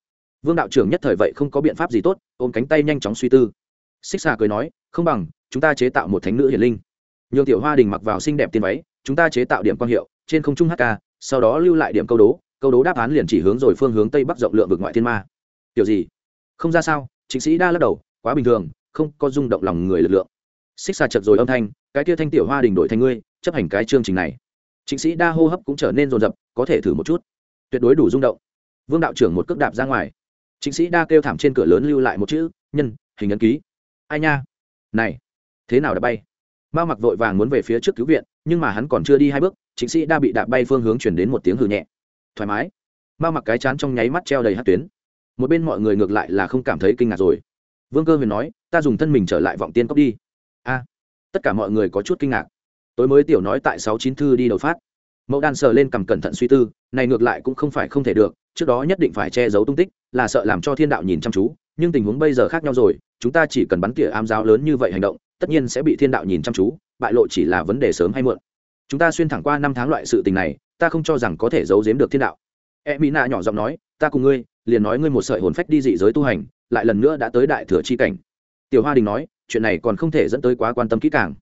Vương đạo trưởng nhất thời vậy không có biện pháp gì tốt, ôm cánh tay nhanh chóng suy tư. Xích xà cười nói, không bằng, chúng ta chế tạo một thánh nữ hiển linh. Nhường tiểu hoa đình mặc vào xinh đẹp tiên váy, chúng ta chế tạo điểm quan hiệu, trên không trung hk sau đó lưu lại điểm câu đố câu đố đáp án liền chỉ hướng rồi phương hướng tây bắc rộng lượng vực ngoại thiên ma. Kiểu gì? Không ra sao, chính sĩ đa lắc đầu, quá bình thường, không có rung động lòng người lực lượng. Xích xà chật rồi âm thanh, cái kia thanh tiểu hoa đình đổi thành ngươi, chấp hành cái chương trình này chính sĩ đa hô hấp cũng trở nên rồn rập có thể thử một chút. Tuyệt đối đủ rung động. Vương đạo trưởng một cước đạp ra ngoài. Chính sĩ đa kêu thảm trên cửa lớn lưu lại một chữ, nhân, hình ấn ký. Ai nha. Này, thế nào đã bay? Mao mặc vội vàng muốn về phía trước cứu viện, nhưng mà hắn còn chưa đi hai bước chính sĩ đa bị đạp bay phương hướng chuyển đến một tiếng hừ nhẹ. Thoải mái. Mao mặc cái chán trong nháy mắt treo đầy hát tuyến. Một bên mọi người ngược lại là không cảm thấy kinh ngạc rồi. Vương cơ huyền nói, ta dùng thân mình trở lại vọng tiên cốc đi. A. Tất cả mọi người có chút kinh ngạc tối mới tiểu nói tại sáu chín thư đi đầu phát. Mẫu đan sờ lên cầm cẩn thận suy tư, này ngược lại cũng không phải không thể được, trước đó nhất định phải che giấu tung tích, là sợ làm cho thiên đạo nhìn chăm chú, nhưng tình huống bây giờ khác nhau rồi, chúng ta chỉ cần bắn tỉa ám giáo lớn như vậy hành động, tất nhiên sẽ bị thiên đạo nhìn chăm chú, bại lộ chỉ là vấn đề sớm hay muộn. Chúng ta xuyên thẳng qua năm tháng loại sự tình này, ta không cho rằng có thể giấu giếm được thiên đạo. E mỹ nạ nhỏ giọng nói, ta cùng ngươi, liền nói ngươi một sợi hồn phách đi dị giới tu hành, lại lần nữa đã tới đại thừa chi cảnh. Tiểu hoa đình nói, chuyện này còn không thể dẫn tới quá quan tâm kỹ càng.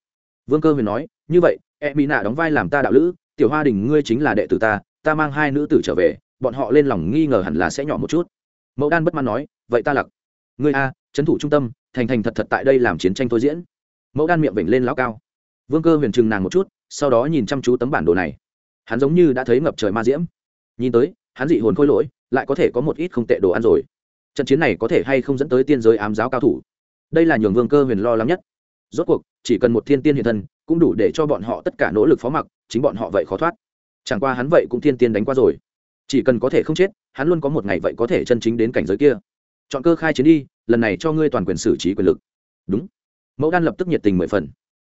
Vương cơ huyền nói như vậy e mỹ nạ đóng vai làm ta đạo lữ, tiểu hoa đình ngươi chính là đệ tử ta ta mang hai nữ tử trở về, bọn họ lên lòng nghi ngờ hẳn là sẽ nhỏ một chút. Mẫu đan bất mãn nói, vậy ta lặc. Ngươi a, trấn thủ trung tâm, thành thành thật thật tại đây làm chiến tranh thôi diễn. Mẫu đan miệng vểnh lên lão cao. Vương cơ huyền trừng nàng một chút, sau đó nhìn chăm chú tấm bản đồ này. Hắn giống như đã thấy ngập trời ma diễm. Nhìn tới, hắn dị hồn khôi lỗi, lại có thể có một ít không tệ đồ ăn rồi. Trận chiến này có thể hay không dẫn tới tiên giới ám giáo cao thủ? Đây là nhường vương cơ huyền lo lắng nhất. Rốt cuộc, chỉ cần một thiên tiên hiện thân cũng đủ để cho bọn họ tất cả nỗ lực phó mặc, chính bọn họ vậy khó thoát. Chẳng qua hắn vậy cũng thiên tiên đánh qua rồi. Chỉ cần có thể không chết, hắn luôn có một ngày vậy có thể chân chính đến cảnh giới kia. Chọn cơ khai chiến đi, lần này cho ngươi toàn quyền xử trí quyền lực. Đúng. Mẫu đan lập tức nhiệt tình mười phần.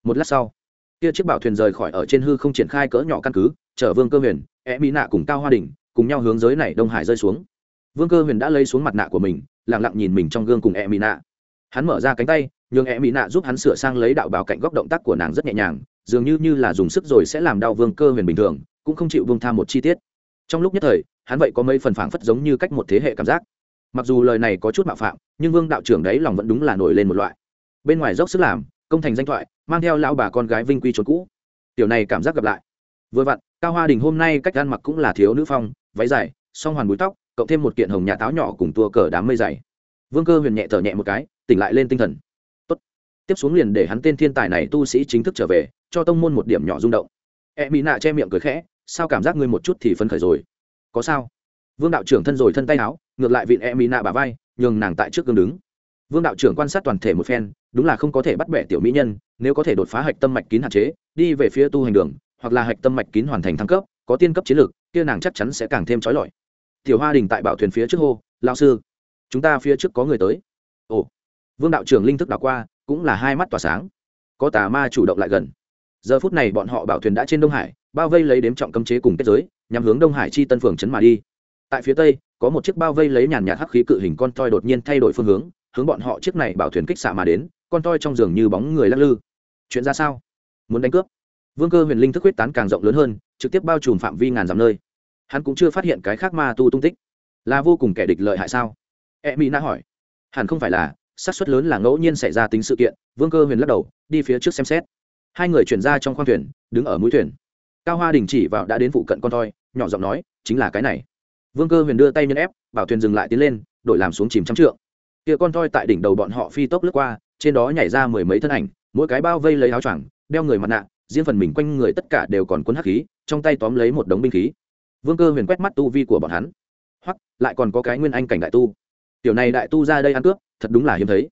Một lát sau, kia chiếc bảo thuyền rời khỏi ở trên hư không triển khai cỡ nhỏ căn cứ, chở vương cơ huyền e mỹ nạ cùng cao hoa đình cùng nhau hướng giới này đông hải rơi xuống. Vương cơ huyền đã lấy xuống mặt nạ của mình lẳng lặng nhìn mình trong gương cùng e mỹ nạ hắn mở ra cánh tay, nhường e mỹ nạ giúp hắn sửa sang lấy đạo bảo cạnh góc động tác của nàng rất nhẹ nhàng, dường như như là dùng sức rồi sẽ làm đau vương cơ huyền bình thường, cũng không chịu vương tham một chi tiết. Trong lúc nhất thời, hắn vậy có mấy phần phảng phất giống như cách một thế hệ cảm giác. Mặc dù lời này có chút mạo phạm, nhưng vương đạo trưởng đấy lòng vẫn đúng là nổi lên một loại. Bên ngoài dốc sức làm, công thành danh thoại, mang theo lão bà con gái vinh quy trốn cũ. Tiểu này cảm giác gặp lại. Vừa vặn, cao hoa đình hôm nay cách ăn mặc cũng là thiếu nữ phong, váy dài, song hoàn búi tóc, cộng thêm một kiện hồng nhà táo nhỏ cùng tua cờ đám mây dày vương cơ huyền nhẹ thở nhẹ một cái, tỉnh lại lên tinh thần. Tốt. tiếp xuống liền để hắn tên thiên tài này tu sĩ chính thức trở về, cho tông môn một điểm nhỏ rung động. E mỹ nạ che miệng cười khẽ, sao cảm giác ngươi một chút thì phấn khởi rồi? Có sao? Vương đạo trưởng thân rồi thân tay áo, ngược lại vịn e mỹ nạ bà vai, nhường nàng tại trước gương đứng. Vương đạo trưởng quan sát toàn thể một phen, đúng là không có thể bắt bẻ tiểu mỹ nhân, nếu có thể đột phá hạch tâm mạch kín hạn chế, đi về phía tu hành đường, hoặc là hạch tâm mạch kín hoàn thành thăng cấp, có tiên cấp chiến lược, kia nàng chắc chắn sẽ càng thêm trói lọi. Tiểu hoa đình tại bảo thuyền phía trước hô lao sư chúng ta phía trước có người tới. Ồ, vương đạo trưởng linh thức đảo qua, cũng là hai mắt tỏa sáng. Có tà ma chủ động lại gần. Giờ phút này bọn họ bảo thuyền đã trên đông hải, bao vây lấy đếm trọng cấm chế cùng kết giới, nhằm hướng đông hải chi tân phường trấn mà đi. Tại phía tây, có một chiếc bao vây lấy nhàn nhạt hắc khí cự hình con toi đột nhiên thay đổi phương hướng hướng bọn họ chiếc này bảo thuyền kích xạ mà đến, con toi trong giường như bóng người lắc lư. Chuyện ra sao? Muốn đánh cướp? Vương cơ huyền linh thức huyết tán càng rộng lớn hơn, trực tiếp bao trùm phạm vi ngàn dặm nơi. Hắn cũng chưa phát hiện cái khác ma tu tung tích. Là vô cùng kẻ địch lợi hại sao? E mỹ na hỏi. Hẳn không phải là, xác suất lớn là ngẫu nhiên xảy ra tính sự kiện, vương cơ huyền lắc đầu, đi phía trước xem xét. Hai người chuyển ra trong khoang thuyền, đứng ở mũi thuyền. Cao hoa đình chỉ vào đã đến phụ cận con toi nhỏ giọng nói, chính là cái này. Vương cơ huyền đưa tay nhân ép, bảo thuyền dừng lại tiến lên, đổi làm xuống chìm trăm trượng. Kia con toi tại đỉnh đầu bọn họ phi tốc lướt qua, trên đó nhảy ra mười mấy thân ảnh, mỗi cái bao vây lấy áo choàng, đeo người mặt nạ, riêng phần mình quanh người tất cả đều còn cuốn hắc khí, trong tay tóm lấy một đống binh khí. Vương cơ huyền quét mắt tu vi của bọn hắn. Hoặc lại còn có cái nguyên anh cảnh đại tu tiểu này đại tu ra đây ăn cướp, thật đúng là hiếm thấy.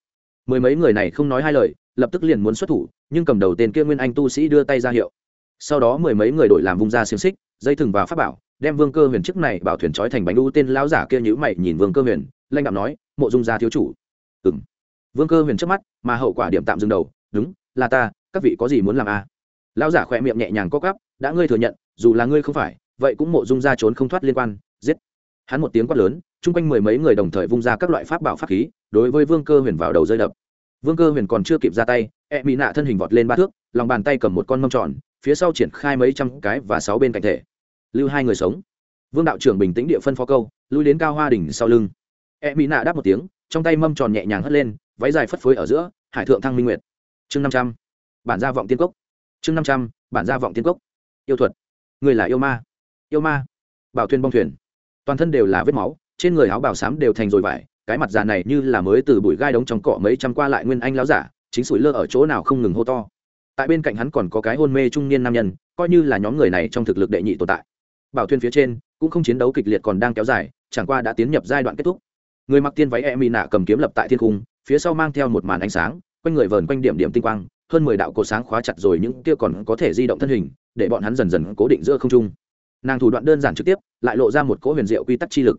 Mười mấy người này không nói hai lời, lập tức liền muốn xuất thủ, nhưng cầm đầu tên kia nguyên anh tu sĩ đưa tay ra hiệu. Sau đó mười mấy người đội làm vung ra xiềng xích, dây thừng vào pháp bảo, đem vương cơ huyền trước này bảo thuyền trói thành bánh đu, tên lão giả kia nhữ mày nhìn vương cơ huyền lanh đạo nói, mộ dung gia thiếu chủ. Ừ m vương cơ huyền trước mắt, mà hậu quả điểm tạm dừng đầu, đúng, là ta, các vị có gì muốn làm à? lão giả khỏe miệng nhẹ nhàng co cắp đã ngươi thừa nhận, dù là ngươi không phải, vậy cũng mộ dung gia trốn không thoát liên quan, giết. Hắn một tiếng quát lớn chung quanh mười mấy người đồng thời vung ra các loại pháp bảo pháp khí, đối với vương cơ huyền vào đầu rơi đập. Vương cơ huyền còn chưa kịp ra tay e mỹ nạ thân hình vọt lên ba thước, lòng bàn tay cầm một con mâm tròn, phía sau triển khai mấy trăm cái và sáu bên cạnh thể. Lưu hai người sống. Vương đạo trưởng bình tĩnh địa phân phó câu, lui đến cao hoa đỉnh sau lưng. E mỹ nạ đáp một tiếng, trong tay mâm tròn nhẹ nhàng hất lên, váy dài phất phới ở giữa, hải thượng thăng minh nguyệt. Chương năm trăm. Bản gia vọng tiên cốc. Chương năm trăm, bản gia vọng tiên cốc. Yêu thuật. Người là yêu ma. Yêu ma. Bảo thuyền bong thuyền. Toàn thân đều là vết máu trên người áo bào xám đều thành rồi vải, cái mặt già này như là mới từ bụi gai đống trong cỏ mấy trăm qua lại nguyên anh láo giả, chính sủi lơ ở chỗ nào không ngừng hô to. Tại bên cạnh hắn còn có cái hôn mê trung niên nam nhân, coi như là nhóm người này trong thực lực đệ nhị tồn tại. Bảo thuyền phía trên, cũng không chiến đấu kịch liệt còn đang kéo dài, chẳng qua đã tiến nhập giai đoạn kết thúc. Người mặc tiên váy e mi nạ cầm kiếm lập tại thiên cung, phía sau mang theo một màn ánh sáng, quanh người vờn quanh điểm điểm tinh quang, hơn mười đạo cổ sáng khóa chặt rồi những kia còn có thể di động thân hình, để bọn hắn dần dần cố định giữa không trung. Nàng thủ đoạn đơn giản trực tiếp, lại lộ ra một cỗ huyền diệu quy tắc chi lực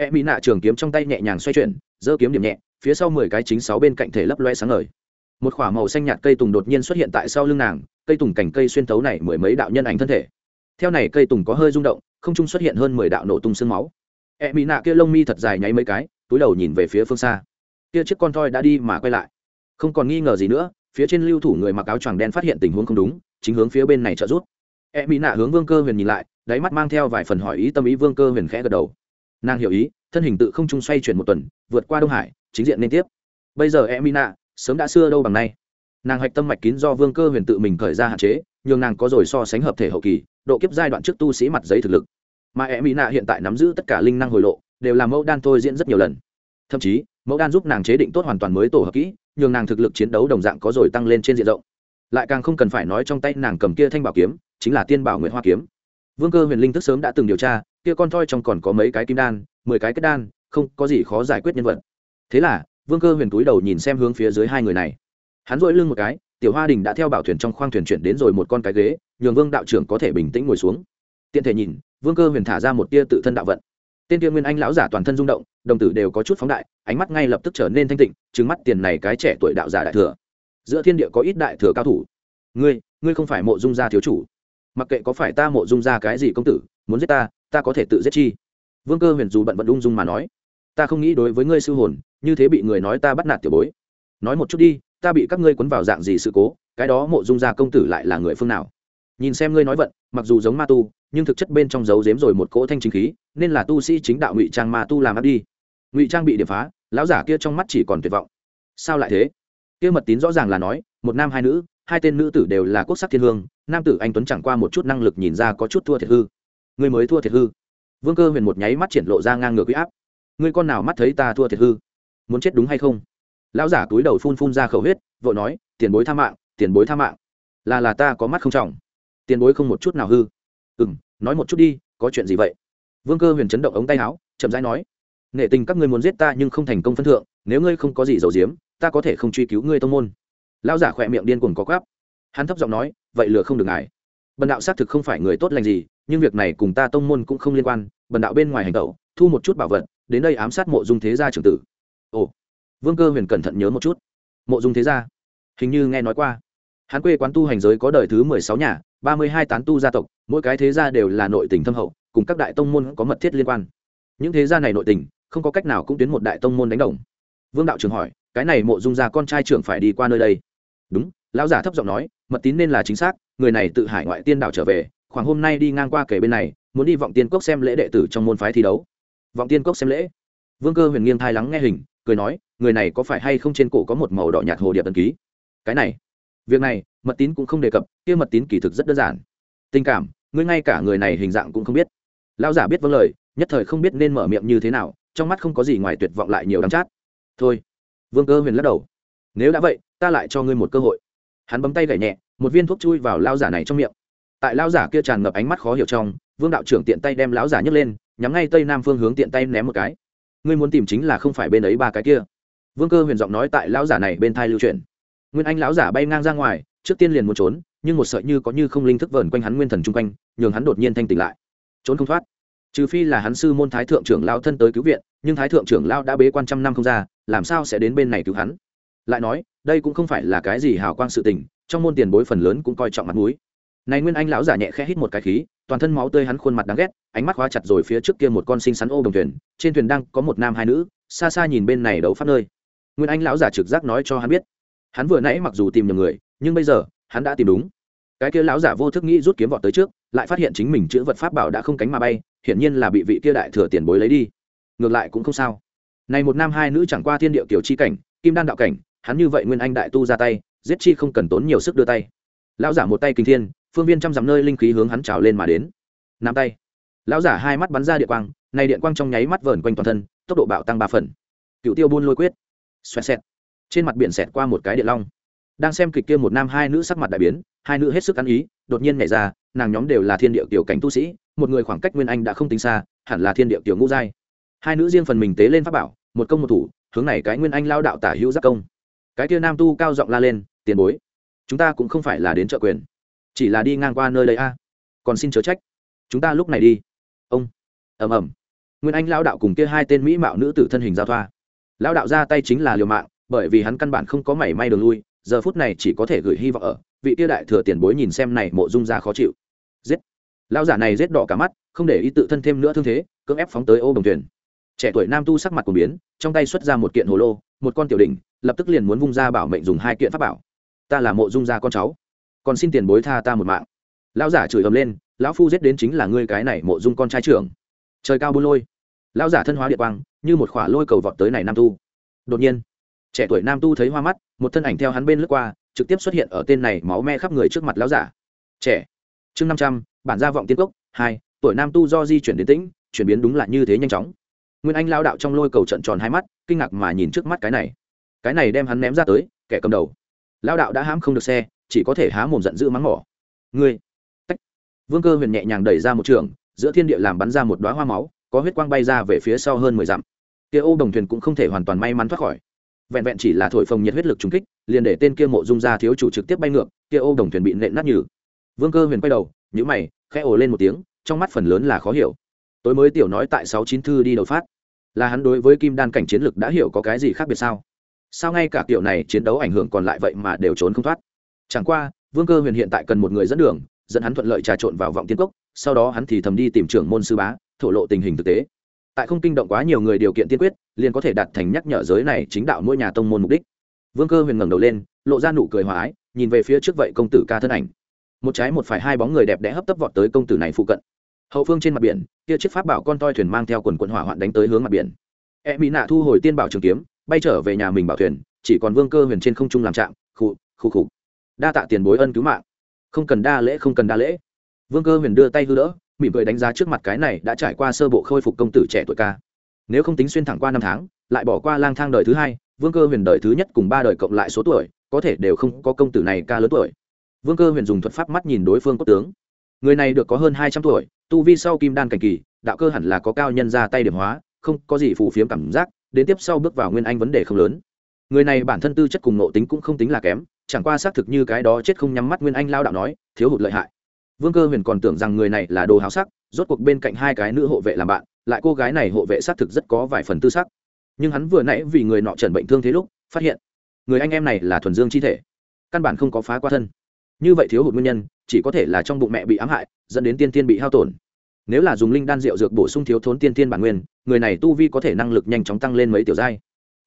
e mỹ nạ trường kiếm trong tay nhẹ nhàng xoay chuyển, giơ kiếm điểm nhẹ, phía sau mười cái chính sáu bên cạnh thể lấp loe sáng ngời. Một k h ỏ a màu xanh nhạt cây tùng đột nhiên xuất hiện tại sau lưng nàng, cây tùng cành cây xuyên thấu này mười mấy đạo nhân ảnh thân thể. Theo này cây tùng có hơi rung động, không trung xuất hiện hơn mười đạo nổ tung sương máu. E mỹ nạ kia lông mi thật dài nháy mấy cái, túi đầu nhìn về phía phương xa. Kia chiếc con thoi đã đi mà quay lại. Không còn nghi ngờ gì nữa, phía trên lưu thủ người mặc áo choàng đen phát hiện tình huống không đúng, chính hướng phía bên này trợ rút e mỹ nạ hướng vương cơ huyền nhìn lại, đáy mắt mang theo vài phần hỏi ý tâm ý vương cơ huyền khẽ gật đầu nàng hiểu ý, thân hình tự không trung xoay chuyển một tuần, vượt qua đông hải, chính diện liên tiếp. Bây giờ e mina sớm đã xưa đâu bằng nay. Nàng hạch tâm mạch kín do vương cơ huyền tự mình khởi ra hạn chế nhưng nàng có rồi so sánh hợp thể hậu kỳ, độ kiếp giai đoạn trước tu sĩ mặt giấy thực lực. Mà e mỹ nạ hiện tại nắm giữ tất cả linh năng hồi lộ, đều là mẫu đan thôi diễn rất nhiều lần. Thậm chí, mẫu đan giúp nàng chế định tốt hoàn toàn mới tổ hợp kỹ, nhường nàng thực lực chiến đấu đồng dạng có rồi tăng lên trên diện rộng. Lại càng không cần phải nói trong tay nàng cầm kia thanh bảo kiếm, chính là tiên bảo nguyện hoa kiếm. Vương cơ huyền linh thức sớm đã từng điều tra kia con thoi trong còn có mấy cái kim đan, mười cái kết đan, không có gì khó giải quyết nhân vật. Thế là, vương cơ huyền túi đầu nhìn xem hướng phía dưới hai người này. Hắn dội lưng một cái, tiểu hoa đình đã theo bảo thuyền trong khoang thuyền chuyển đến rồi một con cái ghế, nhường vương đạo trưởng có thể bình tĩnh ngồi xuống. Tiện thể nhìn, vương cơ huyền thả ra một tia tự thân đạo vận. Tên tiên nguyên anh lão giả toàn thân rung động, đồng tử đều có chút phóng đại, ánh mắt ngay lập tức trở nên thanh tịnh trứng mắt tiền này cái trẻ tuổi đạo giả đại thừa. Giữa thiên địa có ít đại thừa cao thủ. Ngươi ngươi không phải mộ dung gia thiếu chủ. Mặc kệ có phải ta mộ dung gia cái gì công tử, muốn giết ta ta có thể tự giết chi. Vương cơ huyền dù bận vận ung dung mà nói, ta không nghĩ đối với ngươi sư hồn, như thế bị người nói ta bắt nạt tiểu bối. Nói một chút đi, ta bị các ngươi quấn vào dạng gì sự cố, cái đó mộ dung gia công tử lại là người phương nào? Nhìn xem ngươi nói vận, mặc dù giống ma tu, nhưng thực chất bên trong giấu giếm rồi một cỗ thanh chính khí, nên là tu sĩ chính đạo ngụy trang ma tu làm áp đi. Ngụy trang bị điểm phá, lão giả kia trong mắt chỉ còn tuyệt vọng. Sao lại thế? Kia mật tín rõ ràng là nói, một nam hai nữ, hai tên nữ tử đều là quốc sắc thiên hương, nam tử anh tuấn chẳng qua một chút năng lực nhìn ra có chút thua thiệt hư ngươi mới thua thiệt hư. Vương cơ huyền một nháy mắt triển lộ ra ngang ngược huy áp. Ngươi con nào mắt thấy ta thua thiệt hư? Muốn chết đúng hay không? Lão giả túi đầu phun phun ra khẩu huyết, vội nói, tiền bối tha mạng, tiền bối tha mạng. Là là ta có mắt không trọng. Tiền bối không một chút nào hư. Ừ m nói một chút đi, có chuyện gì vậy? Vương cơ huyền chấn động ống tay áo, chậm rãi nói nghệ tình các ngươi muốn giết ta nhưng không thành công phân thượng, nếu ngươi không có gì giàu giếm, ta có thể không truy cứu ngươi tông môn. Lão giả khỏe miệng điên cuồng có gáp hắn thấp giọng nói, vậy lừa không được ngài bần đạo xác thực không phải người tốt lành gì, nhưng việc này cùng ta tông môn cũng không liên quan, bần đạo bên ngoài hành tẩu, thu một chút bảo vật, đến đây ám sát mộ dung thế gia trưởng tử. Ồ, vương cơ huyền cẩn thận nhớ một chút. Mộ dung thế gia, hình như nghe nói qua. Hắn quê quán tu hành giới có đời thứ mười sáu nhà, ba mươi hai tán tu gia tộc, mỗi cái thế gia đều là nội tình thâm hậu, cùng các đại tông môn có mật thiết liên quan. Những thế gia này nội tình, không có cách nào cũng tuyến một đại tông môn đánh đồng. Vương đạo trường hỏi, cái này mộ dung gia con trai trưởng phải đi qua nơi đây? Đúng, lão giả thấp giọng nói, mật tín nên là chính xác người này tự hải ngoại tiên đảo trở về, khoảng hôm nay đi ngang qua kể bên này, muốn đi vọng tiên cốc xem lễ đệ tử trong môn phái thi đấu. Vọng tiên cốc xem lễ. Vương cơ huyền nghiêng thai lắng nghe hình, cười nói, người này có phải hay không trên cổ có một màu đỏ nhạt hồ điệp tân ký? Cái này, việc này, mật tín cũng không đề cập, kia mật tín kỳ thực rất đơn giản. Tình cảm, ngươi ngay cả người này hình dạng cũng không biết. Lão giả biết vâng lời, nhất thời không biết nên mở miệng như thế nào, trong mắt không có gì ngoài tuyệt vọng lại nhiều đắng chát. Thôi. Vương cơ huyền lắc đầu. Nếu đã vậy, ta lại cho ngươi một cơ hội. Hắn bấm tay gảy nhẹ một viên thuốc chui vào lao giả này trong miệng. Tại lao giả kia tràn ngập ánh mắt khó hiểu trong, vương đạo trưởng tiện tay đem lão giả nhấc lên, nhắm ngay tây nam phương hướng tiện tay ném một cái. Ngươi muốn tìm chính là không phải bên ấy ba cái kia. Vương cơ huyền giọng nói tại lão giả này bên thai lưu truyền. Nguyên anh lão giả bay ngang ra ngoài, trước tiên liền muốn trốn, nhưng một sợi như có như không linh thức vờn quanh hắn nguyên thần chung quanh, nhường hắn đột nhiên thanh tỉnh lại. Trốn không thoát. Trừ phi là hắn sư môn thái thượng trưởng lao thân tới cứu viện, nhưng thái thượng trưởng lao đã bế quan trăm năm không ra, làm sao sẽ đến bên này cứu hắn? Lại nói, đây cũng không phải là cái gì hào quang sự tình trong môn tiền bối phần lớn cũng coi trọng mặt mũi. Này nguyên anh lão giả nhẹ khẽ hít một cái khí, toàn thân máu tươi hắn khuôn mặt đáng ghét, ánh mắt khóa chặt rồi phía trước kia một con sinh sắn ô đồng thuyền, trên thuyền đang có một nam hai nữ, xa xa nhìn bên này đấu pháp nơi. Nguyên anh lão giả trực giác nói cho hắn biết. Hắn vừa nãy mặc dù tìm nhầm người, nhưng bây giờ, hắn đã tìm đúng. Cái kia lão giả vô thức nghĩ rút kiếm vọt tới trước, lại phát hiện chính mình chữ vật pháp bảo đã không cánh mà bay, hiển nhiên là bị vị kia đại thừa tiền bối lấy đi. Ngược lại cũng không sao. Này một nam hai nữ chẳng qua thiên điệu kiểu chi cảnh, kim đan đạo cảnh, hắn như vậy nguyên anh đại tu ra tay giết chi không cần tốn nhiều sức đưa tay. Lão giả một tay kinh thiên, phương viên trăm dặm nơi linh khí hướng hắn trào lên mà đến. Nắm tay. Lão giả hai mắt bắn ra điện quang, này điện quang trong nháy mắt vờn quanh toàn thân, tốc độ bạo tăng ba phần. Cựu tiêu buôn lôi quyết. Xoẹt xẹt. Trên mặt biển xẹt qua một cái điện long. Đang xem kịch kia một nam hai nữ sắc mặt đại biến, hai nữ hết sức ăn ý, đột nhiên nhảy ra, nàng nhóm đều là thiên địa tiểu cảnh tu sĩ, một người khoảng cách nguyên anh đã không tính xa, hẳn là thiên địa tiểu ngũ giai. Hai nữ riêng phần mình tế lên pháp bảo, một công một thủ, hướng này cái nguyên anh lao đạo tả hữu giác công cái kia nam tu cao giọng la lên, tiền bối, chúng ta cũng không phải là đến trợ quyền, chỉ là đi ngang qua nơi đây a. Còn xin chớ trách. Chúng ta lúc này đi. Ông, ầm ầm. Nguyên anh lao đạo cùng kia hai tên mỹ mạo nữ tử thân hình giao thoa. Lao đạo ra tay chính là liều mạng, bởi vì hắn căn bản không có mảy may đường lui, giờ phút này chỉ có thể gửi hy vọng ở. Vị kia đại thừa tiền bối nhìn xem này mộ dung ra khó chịu. Giết. Lao giả này giết đỏ cả mắt, không để ý tự thân thêm nữa thương thế, cưỡng ép phóng tới ô đồng thuyền. Trẻ tuổi nam tu sắc mặt của biến, trong tay xuất ra một kiện hồ lô một con tiểu đỉnh, lập tức liền muốn vung ra bảo mệnh dùng hai kiện pháp bảo. Ta là mộ dung gia con cháu, còn xin tiền bối tha ta một mạng. Lão giả chửi ầm lên, lão phu giết đến chính là ngươi cái này mộ dung con trai trưởng. Trời cao buôn lôi. Lão giả thân hóa địa quang, như một khỏa lôi cầu vọt tới này nam tu. Đột nhiên, trẻ tuổi nam tu thấy hoa mắt, một thân ảnh theo hắn bên lướt qua, trực tiếp xuất hiện ở tên này máu me khắp người trước mặt lão giả. Trẻ. Chương năm trăm, bản gia vọng tiên cốc, hai, tuổi nam tu do di chuyển đến tĩnh, chuyển biến đúng là như thế nhanh chóng nguyên anh lao đạo trong lôi cầu trận tròn hai mắt, kinh ngạc mà nhìn trước mắt cái này. Cái này đem hắn ném ra tới, kẻ cầm đầu. Lao đạo đã hãm không được xe, chỉ có thể há mồm giận dữ mắng mỏ. Ngươi! Tách! Vương cơ huyền nhẹ nhàng đẩy ra một trường, giữa thiên địa làm bắn ra một đoá hoa máu, có huyết quang bay ra về phía sau hơn mười dặm. Kia ô đồng thuyền cũng không thể hoàn toàn may mắn thoát khỏi. Vẹn vẹn chỉ là thổi phồng nhiệt huyết lực trúng kích, liền để tên kia mộ dung ra thiếu chủ trực tiếp bay ngược, kia ô đồng thuyền bị nện nát nhừ. Vương cơ huyền quay đầu nhữ mày, khẽ ồ lên một tiếng, trong mắt phần lớn là khó hiểu tối mới tiểu nói tại sáu chín thư đi đầu phát. Là hắn đối với kim đan cảnh chiến lực đã hiểu có cái gì khác biệt sao? Sao ngay cả kiểu này chiến đấu ảnh hưởng còn lại vậy mà đều trốn không thoát? Chẳng qua, vương cơ huyền hiện tại cần một người dẫn đường, dẫn hắn thuận lợi trà trộn vào vọng tiên cốc, sau đó hắn thì thầm đi tìm trưởng môn sư bá, thổ lộ tình hình thực tế. Tại không kinh động quá nhiều người điều kiện tiên quyết, liền có thể đạt thành nhắc nhở giới này chính đạo mỗi nhà tông môn mục đích. Vương cơ huyền ngẩng đầu lên, lộ ra nụ cười hòa ái, nhìn về phía trước vậy công tử ca thân ảnh. Một trái một phải hai bóng người đẹp đẽ hấp tấp vọt tới công tử này phụ cận hậu phương trên mặt biển, kia chiếc pháp bảo con toi thuyền mang theo quần quận hỏa hoạn đánh tới hướng mặt biển. E mỹ nạ thu hồi tiên bảo trường kiếm, bay trở về nhà mình bảo thuyền, chỉ còn vương cơ huyền trên không trung làm trạm khụ khụ khụ. Đa tạ tiền bối ân cứu mạng. Không cần đa lễ, không cần đa lễ. Vương cơ huyền đưa tay hư đỡ, mỉm cười đánh giá trước mặt cái này đã trải qua sơ bộ khôi phục công tử trẻ tuổi ca. Nếu không tính xuyên thẳng qua năm tháng, lại bỏ qua lang thang đời thứ hai, vương cơ huyền đời thứ nhất cùng ba đời cộng lại số tuổi, có thể đều không có công tử này ca lớn tuổi. Vương cơ huyền dùng thuật pháp mắt nhìn đối phương cốt tướng người này được có hơn hai trăm tuổi, tu vi sau kim đan cảnh kỳ, đạo cơ hẳn là có cao nhân ra tay điểm hóa, không có gì phù phiếm cảm giác, đến tiếp sau bước vào nguyên anh vấn đề không lớn. Người này bản thân tư chất cùng nộ tính cũng không tính là kém, chẳng qua xác thực như cái đó chết không nhắm mắt nguyên anh lao đạo nói, thiếu hụt lợi hại. Vương cơ huyền còn tưởng rằng người này là đồ háo sắc, rốt cuộc bên cạnh hai cái nữ hộ vệ làm bạn, lại cô gái này hộ vệ xác thực rất có vài phần tư sắc. Nhưng hắn vừa nãy vì người nọ trần bệnh thương thế lúc, phát hiện, người anh em này là thuần dương chi thể, căn bản không có phá qua thân. Như vậy thiếu hụt nguyên nhân chỉ có thể là trong bụng mẹ bị ám hại, dẫn đến tiên tiên bị hao tổn. Nếu là dùng linh đan rượu dược bổ sung thiếu thốn tiên tiên bản nguyên, người này tu vi có thể năng lực nhanh chóng tăng lên mấy tiểu giai.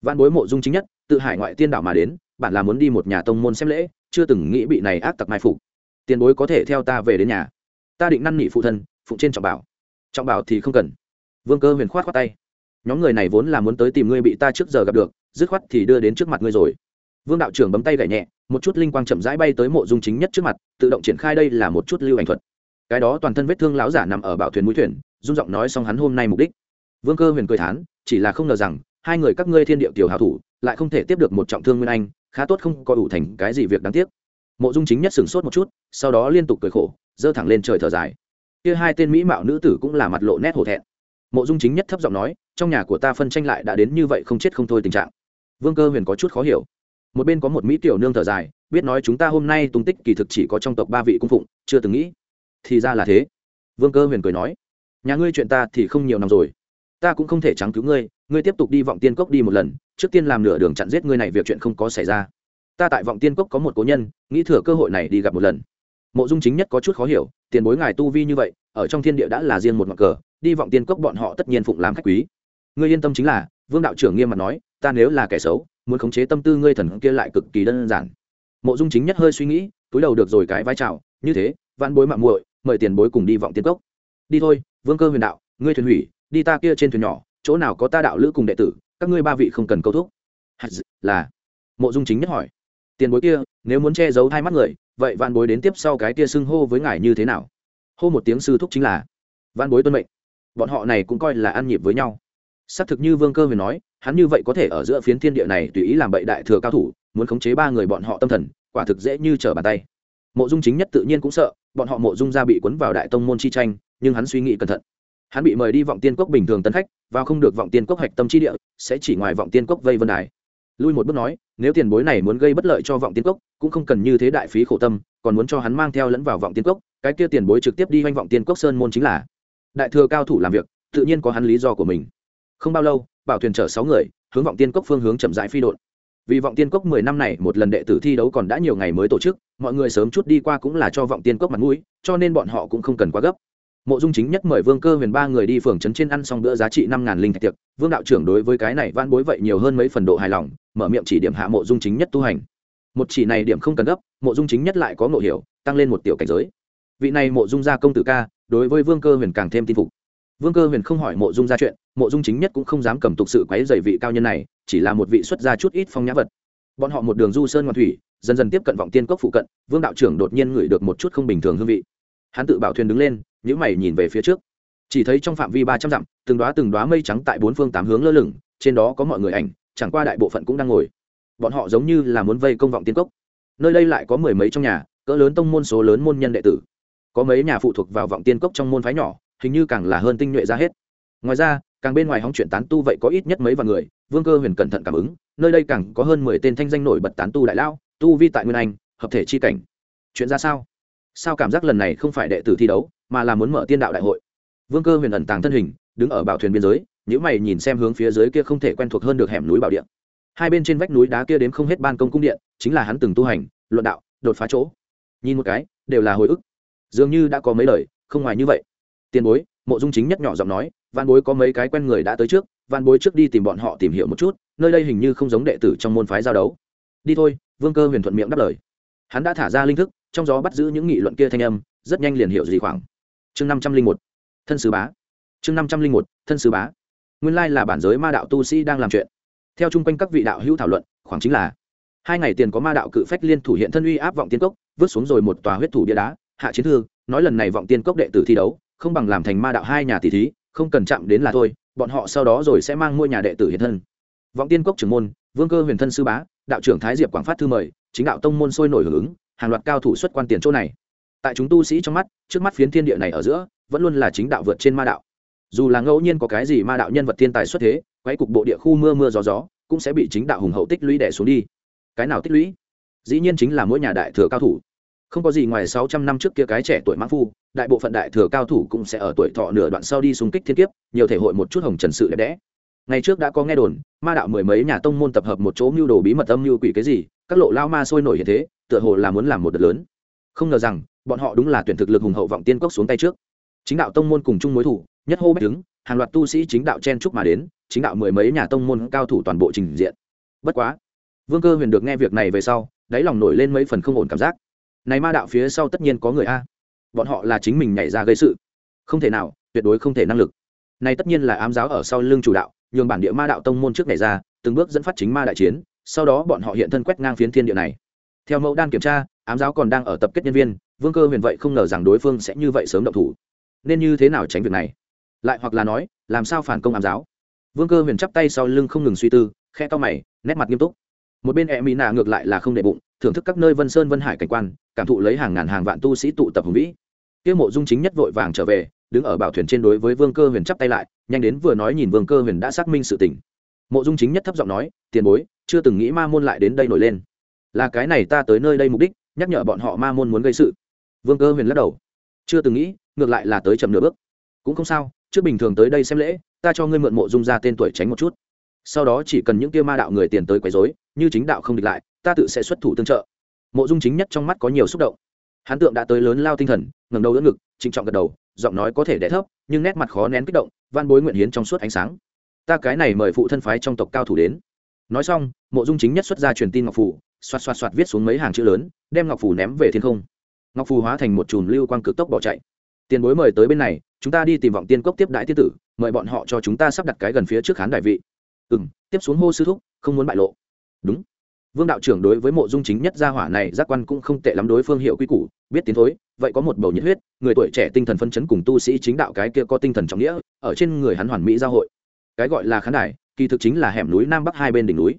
Văn bối mộ dung chính nhất, tự hải ngoại tiên đảo mà đến bạn là muốn đi một nhà tông môn xem lễ, chưa từng nghĩ bị này ác tặc mai phục. Tiền bối có thể theo ta về đến nhà. Ta định năn nỉ phụ thân, phụng trên trọng bảo. Trọng bảo thì không cần. Vương cơ huyền khoát khoát tay. Nhóm người này vốn là muốn tới tìm ngươi bị ta trước giờ gặp được, dứt khoát thì đưa đến trước mặt ngươi rồi vương đạo trưởng bấm tay gảy nhẹ, một chút linh quang chậm rãi bay tới mộ dung chính nhất trước mặt, tự động triển khai đây là một chút lưu ảnh thuật. Cái đó toàn thân vết thương láo giả nằm ở bảo thuyền mũi thuyền dung giọng nói xong hắn hôm nay mục đích. Vương cơ huyền cười thán, chỉ là không ngờ rằng, hai người các ngươi thiên địa tiểu hào thủ, lại không thể tiếp được một trọng thương nguyên anh, khá tốt không có đủ thành cái gì việc đáng tiếc. Mộ dung chính nhất sửng sốt một chút, sau đó liên tục cười khổ, giơ thẳng lên trời thở dài. Kia hai tên mỹ mạo nữ tử cũng là mặt lộ nét hổ thẹn. Mộ dung chính nhất thấp giọng nói, trong nhà của ta phân tranh lại đã đến như vậy không chết không thôi tình trạng. Vương cơ huyền có chút khó hiểu một bên có một mỹ tiểu nương thở dài, biết nói chúng ta hôm nay tung tích kỳ thực chỉ có trong tộc ba vị cung phụng, chưa từng nghĩ. Thì ra là thế. Vương cơ huyền cười nói, nhà ngươi chuyện ta thì không nhiều năm rồi. Ta cũng không thể trắng cứu ngươi ngươi tiếp tục đi vọng tiên cốc đi một lần, trước tiên làm nửa đường chặn giết ngươi này việc chuyện không có xảy ra. Ta tại vọng tiên cốc có một cố nhân, nghĩ thừa cơ hội này đi gặp một lần. Mộ dung chính nhất có chút khó hiểu, tiền bối ngài tu vi như vậy, ở trong thiên địa đã là riêng một ngọn cờ, đi vọng tiên cốc bọn họ tất nhiên phụng làm khách quý. Ngươi yên tâm chính là, vương đạo trưởng nghiêm mặt nói, ta nếu là kẻ xấu muốn khống chế tâm tư ngươi thần kia lại cực kỳ đơn giản. Mộ dung chính nhất hơi suy nghĩ, túi đầu được rồi cái vai trào, như thế văn bối mạng muội, mời tiền bối cùng đi vọng tiên cốc. Đi thôi, vương cơ huyền đạo, ngươi thuyền hủy, đi ta kia trên thuyền nhỏ, chỗ nào có ta đạo lữ cùng đệ tử, các ngươi ba vị không cần câu thúc. Là. Mộ dung chính nhất hỏi. Tiền bối kia, nếu muốn che giấu hai mắt người, vậy vạn bối đến tiếp sau cái kia xưng hô với ngài như thế nào? Hô một tiếng sư thúc chính là. Vạn bối tuân mệnh. Bọn họ này cũng coi là ăn nhịp với nhau xác thực như vương cơ huyền nói, hắn như vậy có thể ở giữa phiến thiên địa này tùy ý làm bậy đại thừa cao thủ, muốn khống chế ba người bọn họ tâm thần, quả thực dễ như trở bàn tay. Mộ dung chính nhất tự nhiên cũng sợ, bọn họ mộ dung ra bị cuốn vào đại tông môn chi tranh, nhưng hắn suy nghĩ cẩn thận. Hắn bị mời đi vọng tiên cốc bình thường tân khách và không được vọng tiên cốc hạch tâm chi địa, sẽ chỉ ngoài vọng tiên cốc vây vân đài. Lui một bước nói, nếu tiền bối này muốn gây bất lợi cho vọng tiên cốc, cũng không cần như thế đại phí khổ tâm, còn muốn cho hắn mang theo lẫn vào vọng tiên cốc, cái kia tiền bối trực tiếp đi hoanh vọng tiên cốc sơn môn chính là. Đại thừa cao thủ làm việc, tự nhiên có hắn lý do của mình không bao lâu, bảo thuyền chở sáu người, hướng vọng tiên cốc phương hướng chậm rãi phi đột vì vọng tiên cốc mười năm này một lần đệ tử thi đấu còn đã nhiều ngày mới tổ chức, mọi người sớm chút đi qua cũng là cho vọng tiên cốc mặt mũi, cho nên bọn họ cũng không cần quá gấp. Mộ dung chính nhất mời vương cơ huyền ba người đi phường trấn trên ăn xong bữa giá trị năm ngàn linh thạch tiệc. Vương đạo trưởng đối với cái này van bối vậy nhiều hơn mấy phần độ hài lòng, mở miệng chỉ điểm hạ mộ dung chính nhất tu hành. Một chỉ này điểm không cần gấp, mộ dung chính nhất lại có ngộ hiểu, tăng lên một tiểu cảnh giới. Vị này mộ dung gia công tử ca, đối với vương cơ huyền càng thêm tin phục vương cơ huyền không hỏi mộ dung gia chuyện, mộ dung chính nhất cũng không dám cầm tục sự quấy dày vị cao nhân này, chỉ là một vị xuất gia chút ít phong nhã vật. Bọn họ một đường du sơn ngoan thủy, dần dần tiếp cận vọng tiên cốc phụ cận, vương đạo trưởng đột nhiên ngửi được một chút không bình thường hương vị. Hắn tự bảo thuyền đứng lên nhữ mày nhìn về phía trước. Chỉ thấy trong phạm vi ba trăm dặm, từng đoá từng đoá mây trắng tại bốn phương tám hướng lơ lửng, trên đó có mọi người ảnh, chẳng qua đại bộ phận cũng đang ngồi. Bọn họ giống như là muốn vây công vọng tiên cốc. Nơi đây lại có mười mấy trong nhà, cỡ lớn tông môn số lớn môn nhân đệ tử. Có mấy nhà phụ thuộc vào vọng tiên cốc trong môn phái nhỏ hình như càng là hơn tinh nhuệ ra hết. Ngoài ra, càng bên ngoài hóng chuyện tán tu vậy có ít nhất mấy vài người, vương cơ huyền cẩn thận cảm ứng, nơi đây càng có hơn mười tên thanh danh nổi bật tán tu đại lao tu vi tại nguyên anh, hợp thể chi cảnh. Chuyện ra sao? Sao cảm giác lần này không phải đệ tử thi đấu, mà là muốn mở tiên đạo đại hội? Vương cơ huyền ẩn tàng thân hình, đứng ở bảo thuyền biên giới nhữ mày nhìn xem hướng phía dưới kia không thể quen thuộc hơn được hẻm núi bảo điện hai bên trên vách núi đá kia đến không hết ban công cung điện, chính là hắn từng tu hành, luận đạo, đột phá chỗ. Nhìn một cái, đều là hồi ức. Dường như đã có mấy lời, không ngoài như vậy tiền bối, mộ dung chính nhất nhỏ giọng nói văn bối có mấy cái quen người đã tới trước văn bối trước đi tìm bọn họ tìm hiểu một chút, nơi đây hình như không giống đệ tử trong môn phái giao đấu. Đi thôi, vương cơ huyền thuận miệng đáp lời. Hắn đã thả ra linh thức, trong gió bắt giữ những nghị luận kia thanh âm, rất nhanh liền hiểu gì khoảng. Chương năm trăm linh một, thân sứ bá. Chương năm trăm linh một, thân sứ bá. Nguyên lai là bản giới ma đạo tu sĩ đang làm chuyện. Theo chung quanh các vị đạo hữu thảo luận, khoảng chính là hai ngày tiền có ma đạo cự phách liên thủ hiện thân uy áp vọng tiên cốc, vứt xuống rồi một tòa huyết thủ bia đá, hạ chiến thư nói lần này vọng tiên cốc đệ tử thi đấu không bằng làm thành ma đạo hai nhà tỷ thí, không cần chạm đến là thôi, bọn họ sau đó rồi sẽ mang ngôi nhà đệ tử hiện thân. Vọng tiên cốc trưởng môn, vương cơ huyền thân sư bá, đạo trưởng thái diệp quảng phát thư mời, chính đạo tông môn sôi nổi hưởng ứng, hàng loạt cao thủ xuất quan tiền chỗ này. Tại chúng tu sĩ trong mắt, trước mắt phiến thiên địa này ở giữa, vẫn luôn là chính đạo vượt trên ma đạo. Dù là ngẫu nhiên có cái gì ma đạo nhân vật thiên tài xuất thế quấy cục bộ địa khu mưa mưa gió gió, cũng sẽ bị chính đạo hùng hậu tích lũy đẻ xuống đi. Cái nào tích lũy? Dĩ nhiên chính là mỗi nhà đại thừa cao thủ không có gì ngoài sáu trăm năm trước kia cái trẻ tuổi mãn phu, đại bộ phận đại thừa cao thủ cũng sẽ ở tuổi thọ nửa đoạn sau đi xung kích thiên kiếp, nhiều thể hội một chút hồng trần sự đẹp đẽ. Ngày trước đã có nghe đồn, ma đạo mười mấy nhà tông môn tập hợp một chỗ mưu đồ bí mật âm mưu quỷ cái gì, các lộ lao ma sôi nổi như thế, tựa hồ là muốn làm một đợt lớn. Không ngờ rằng, bọn họ đúng là tuyển thực lực hùng hậu vọng tiên cốc xuống tay trước. Chính đạo tông môn cùng chung mối thủ, nhất hô bách đứng, hàng loạt tu sĩ chính đạo chen chúc mà đến, chính đạo mười mấy nhà tông môn cao thủ toàn bộ trình diện. Bất quá, vương cơ huyền được nghe việc này về sau, đáy lòng nổi lên mấy phần không ổn cảm giác này ma đạo phía sau tất nhiên có người a. Bọn họ là chính mình nhảy ra gây sự. Không thể nào, tuyệt đối không thể năng lực. Này tất nhiên là ám giáo ở sau lưng chủ đạo, nhường bản địa ma đạo tông môn trước này ra, từng bước dẫn phát chính ma đại chiến, sau đó bọn họ hiện thân quét ngang phiến thiên địa này. Theo mẫu đan kiểm tra, ám giáo còn đang ở tập kết nhân viên, vương cơ huyền vậy không ngờ rằng đối phương sẽ như vậy sớm động thủ. Nên như thế nào tránh việc này? Lại hoặc là nói, làm sao phản công ám giáo? Vương cơ huyền chắp tay sau lưng không ngừng suy tư khe to mày, nét mặt nghiêm túc. Một bên e mỹ nạ ngược lại là không đệ bụng thưởng thức các nơi vân sơn vân hải cảnh quan, cảm thụ lấy hàng ngàn hàng vạn tu sĩ tụ tập hùng vĩ. Tiêu mộ dung chính nhất vội vàng trở về, đứng ở bảo thuyền trên đối với vương cơ huyền chắp tay lại, nhanh đến vừa nói nhìn vương cơ huyền đã xác minh sự tình. Mộ dung chính nhất thấp giọng nói, tiền bối, chưa từng nghĩ ma môn lại đến đây nổi lên. Là cái này ta tới nơi đây mục đích, nhắc nhở bọn họ ma môn muốn gây sự. Vương cơ huyền lắc đầu. Chưa từng nghĩ, ngược lại là tới chậm nửa bước. Cũng không sao, trước bình thường tới đây xem lễ, ta cho ngươi mượn mộ dung ra tên tuổi tránh một chút. Sau đó chỉ cần những kia ma đạo người tiền tới quấy rối, như chính đạo không địch lại ta tự sẽ xuất thủ tương trợ. Mộ dung chính nhất trong mắt có nhiều xúc động. Hắn tượng đã tới lớn lao tinh thần, ngẩng đầu đỡ ngực, trịnh trọng gật đầu, giọng nói có thể đẻ thấp, nhưng nét mặt khó nén kích động van bối nguyện hiến trong suốt ánh sáng. Ta cái này mời phụ thân phái trong tộc cao thủ đến. Nói xong, mộ dung chính nhất xuất ra truyền tin ngọc phủ, xoạt xoạt xoạt viết xuống mấy hàng chữ lớn, đem ngọc phủ ném về thiên không. Ngọc phù hóa thành một chùm lưu quang cực tốc bỏ chạy. Tiền bối mời tới bên này, chúng ta đi tìm vọng tiên cốc tiếp đại tiên tử, mời bọn họ cho chúng ta sắp đặt cái gần phía trước khán đại vị. Ừ tiếp xuống hô sư thúc, không muốn bại lộ. Đúng vương đạo trưởng đối với mộ dung chính nhất gia hỏa này giác quan cũng không tệ lắm, đối phương hiệu quy củ, biết tiến thối, vậy có một bầu nhiệt huyết, người tuổi trẻ tinh thần phân chấn cùng tu sĩ chính đạo cái kia có tinh thần trọng nghĩa, ở trên người hắn hoàn mỹ giao hội. Cái gọi là khán đài, kỳ thực chính là hẻm núi nam bắc hai bên đỉnh núi.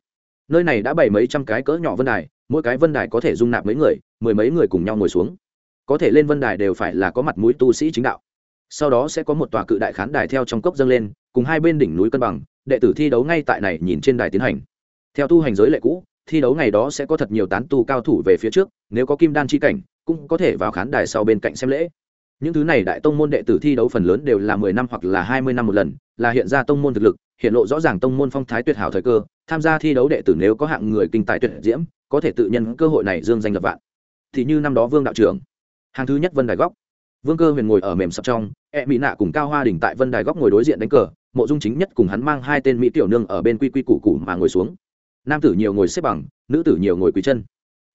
Nơi này đã bảy mấy trăm cái cỡ nhỏ vân đài, mỗi cái vân đài có thể dung nạp mấy người, mười mấy người cùng nhau ngồi xuống. Có thể lên vân đài đều phải là có mặt mũi tu sĩ chính đạo. Sau đó sẽ có một tòa cự đại khán đài theo trong cốc dâng lên, cùng hai bên đỉnh núi cân bằng, đệ tử thi đấu ngay tại này nhìn trên đài tiến hành. Theo tu hành giới lệ cũ thi đấu ngày đó sẽ có thật nhiều tán tu cao thủ về phía trước, nếu có kim đan chi cảnh, cũng có thể vào khán đài sau bên cạnh xem lễ. Những thứ này đại tông môn đệ tử thi đấu phần lớn đều là mười năm hoặc là hai mươi năm một lần, là hiện ra tông môn thực lực, hiện lộ rõ ràng tông môn phong thái tuyệt hảo thời cơ, tham gia thi đấu đệ tử nếu có hạng người kinh tài tuyệt diễm, có thể tự nhân cơ hội này dương danh lập vạn. Thì như năm đó vương đạo trưởng, hàng thứ nhất vân đài góc. Vương cơ huyền ngồi ở mềm sập trong e mỹ nạ cùng cao hoa đình tại vân đài góc ngồi đối diện đánh cờ, mộ dung chính nhất cùng hắn mang hai tên mỹ tiểu nương ở bên quy quy củ củ mà ngồi xuống nam tử nhiều ngồi xếp bằng, nữ tử nhiều ngồi quý chân.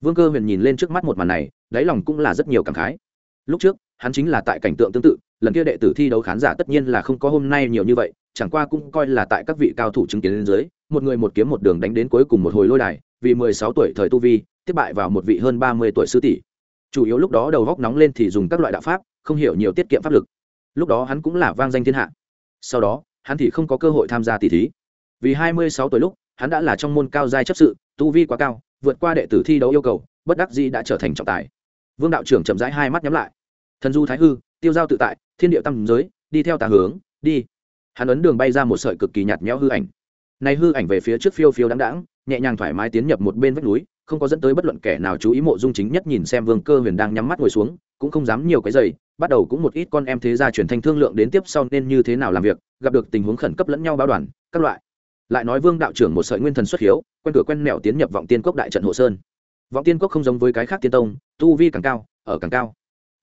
Vương cơ huyền nhìn lên trước mắt một màn này, đáy lòng cũng là rất nhiều cảm khái. Lúc trước, hắn chính là tại cảnh tượng tương tự, lần kia đệ tử thi đấu khán giả tất nhiên là không có hôm nay nhiều như vậy, chẳng qua cũng coi là tại các vị cao thủ chứng kiến lên dưới, một người một kiếm một đường đánh đến cuối cùng một hồi lôi đài, vì mười sáu tuổi thời tu vi, tiếp bại vào một vị hơn ba mươi tuổi sư tỷ. Chủ yếu lúc đó đầu góc nóng lên thì dùng các loại đạo pháp, không hiểu nhiều tiết kiệm pháp lực. Lúc đó hắn cũng là vang danh thiên hạ. Sau đó, hắn thì không có cơ hội tham gia tỷ thí. Vì hai mươi sáu tuổi lúc hắn đã là trong môn cao giai chấp sự, tu vi quá cao, vượt qua đệ tử thi đấu yêu cầu, bất đắc di đã trở thành trọng tài. Vương đạo trưởng chậm rãi hai mắt nhắm lại. Thần du thái hư, tiêu giao tự tại, thiên địa tăng giới, đi theo tà hướng, đi. Hắn ấn đường bay ra một sợi cực kỳ nhạt nhẽo hư ảnh. Này hư ảnh về phía trước phiêu phiêu đáng đáng nhẹ nhàng thoải mái tiến nhập một bên vách núi, không có dẫn tới bất luận kẻ nào chú ý mộ dung chính nhất nhìn xem vương cơ huyền đang nhắm mắt ngồi xuống, cũng không dám nhiều cái giày, bắt đầu cũng một ít con em thế gia truyền thanh thương lượng đến tiếp sau nên như thế nào làm việc, gặp được tình huống khẩn cấp lẫn nhau báo đoàn, các loại lại nói vương đạo trưởng một sợi nguyên thần xuất hiếu, quen cửa quen mẹo tiến nhập vọng tiên cốc đại trận hộ sơn. Vọng tiên cốc không giống với cái khác tiên tông, tu vi càng cao, ở càng cao.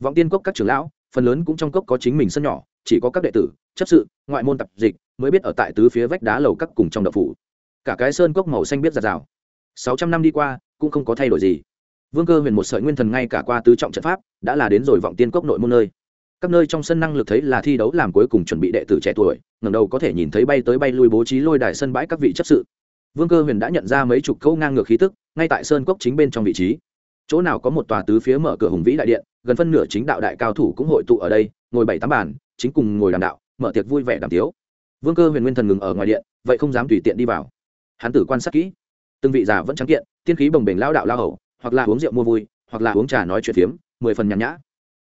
Vọng tiên cốc các trưởng lão, phần lớn cũng trong cốc có chính mình sân nhỏ, chỉ có các đệ tử, chấp sự, ngoại môn tập dịch, mới biết ở tại tứ phía vách đá lầu các cùng trong đậu phủ. Cả cái sơn cốc màu xanh biết giạt rào. Sáu trăm năm đi qua, cũng không có thay đổi gì. Vương cơ huyền một sợi nguyên thần ngay cả qua tứ trọng trận pháp, đã là đến rồi vọng tiên cốc nội môn nơi các nơi trong sân năng lực thấy là thi đấu làm cuối cùng chuẩn bị đệ tử trẻ tuổi, ngẩng đầu có thể nhìn thấy bay tới bay lui bố trí lôi đài sân bãi các vị chấp sự. Vương cơ huyền đã nhận ra mấy chục câu ngang ngược khí tức, ngay tại sơn cốc chính bên trong vị trí. Chỗ nào có một tòa tứ phía mở cửa hùng vĩ đại điện, gần phân nửa chính đạo đại cao thủ cũng hội tụ ở đây, ngồi bảy tám bàn, chính cùng ngồi đàm đạo, mở tiệc vui vẻ đàm tiếu. Vương cơ huyền nguyên thần ngừng ở ngoài điện, vậy không dám tùy tiện đi vào. Hắn tử quan sát kỹ. Từng vị già vẫn trắng kiện, tiên khí bồng bềnh lao đạo lao hầu, hoặc là uống rượu mua vui, hoặc là uống trà nói chuyện phiếm, mười phần nhàn nhã.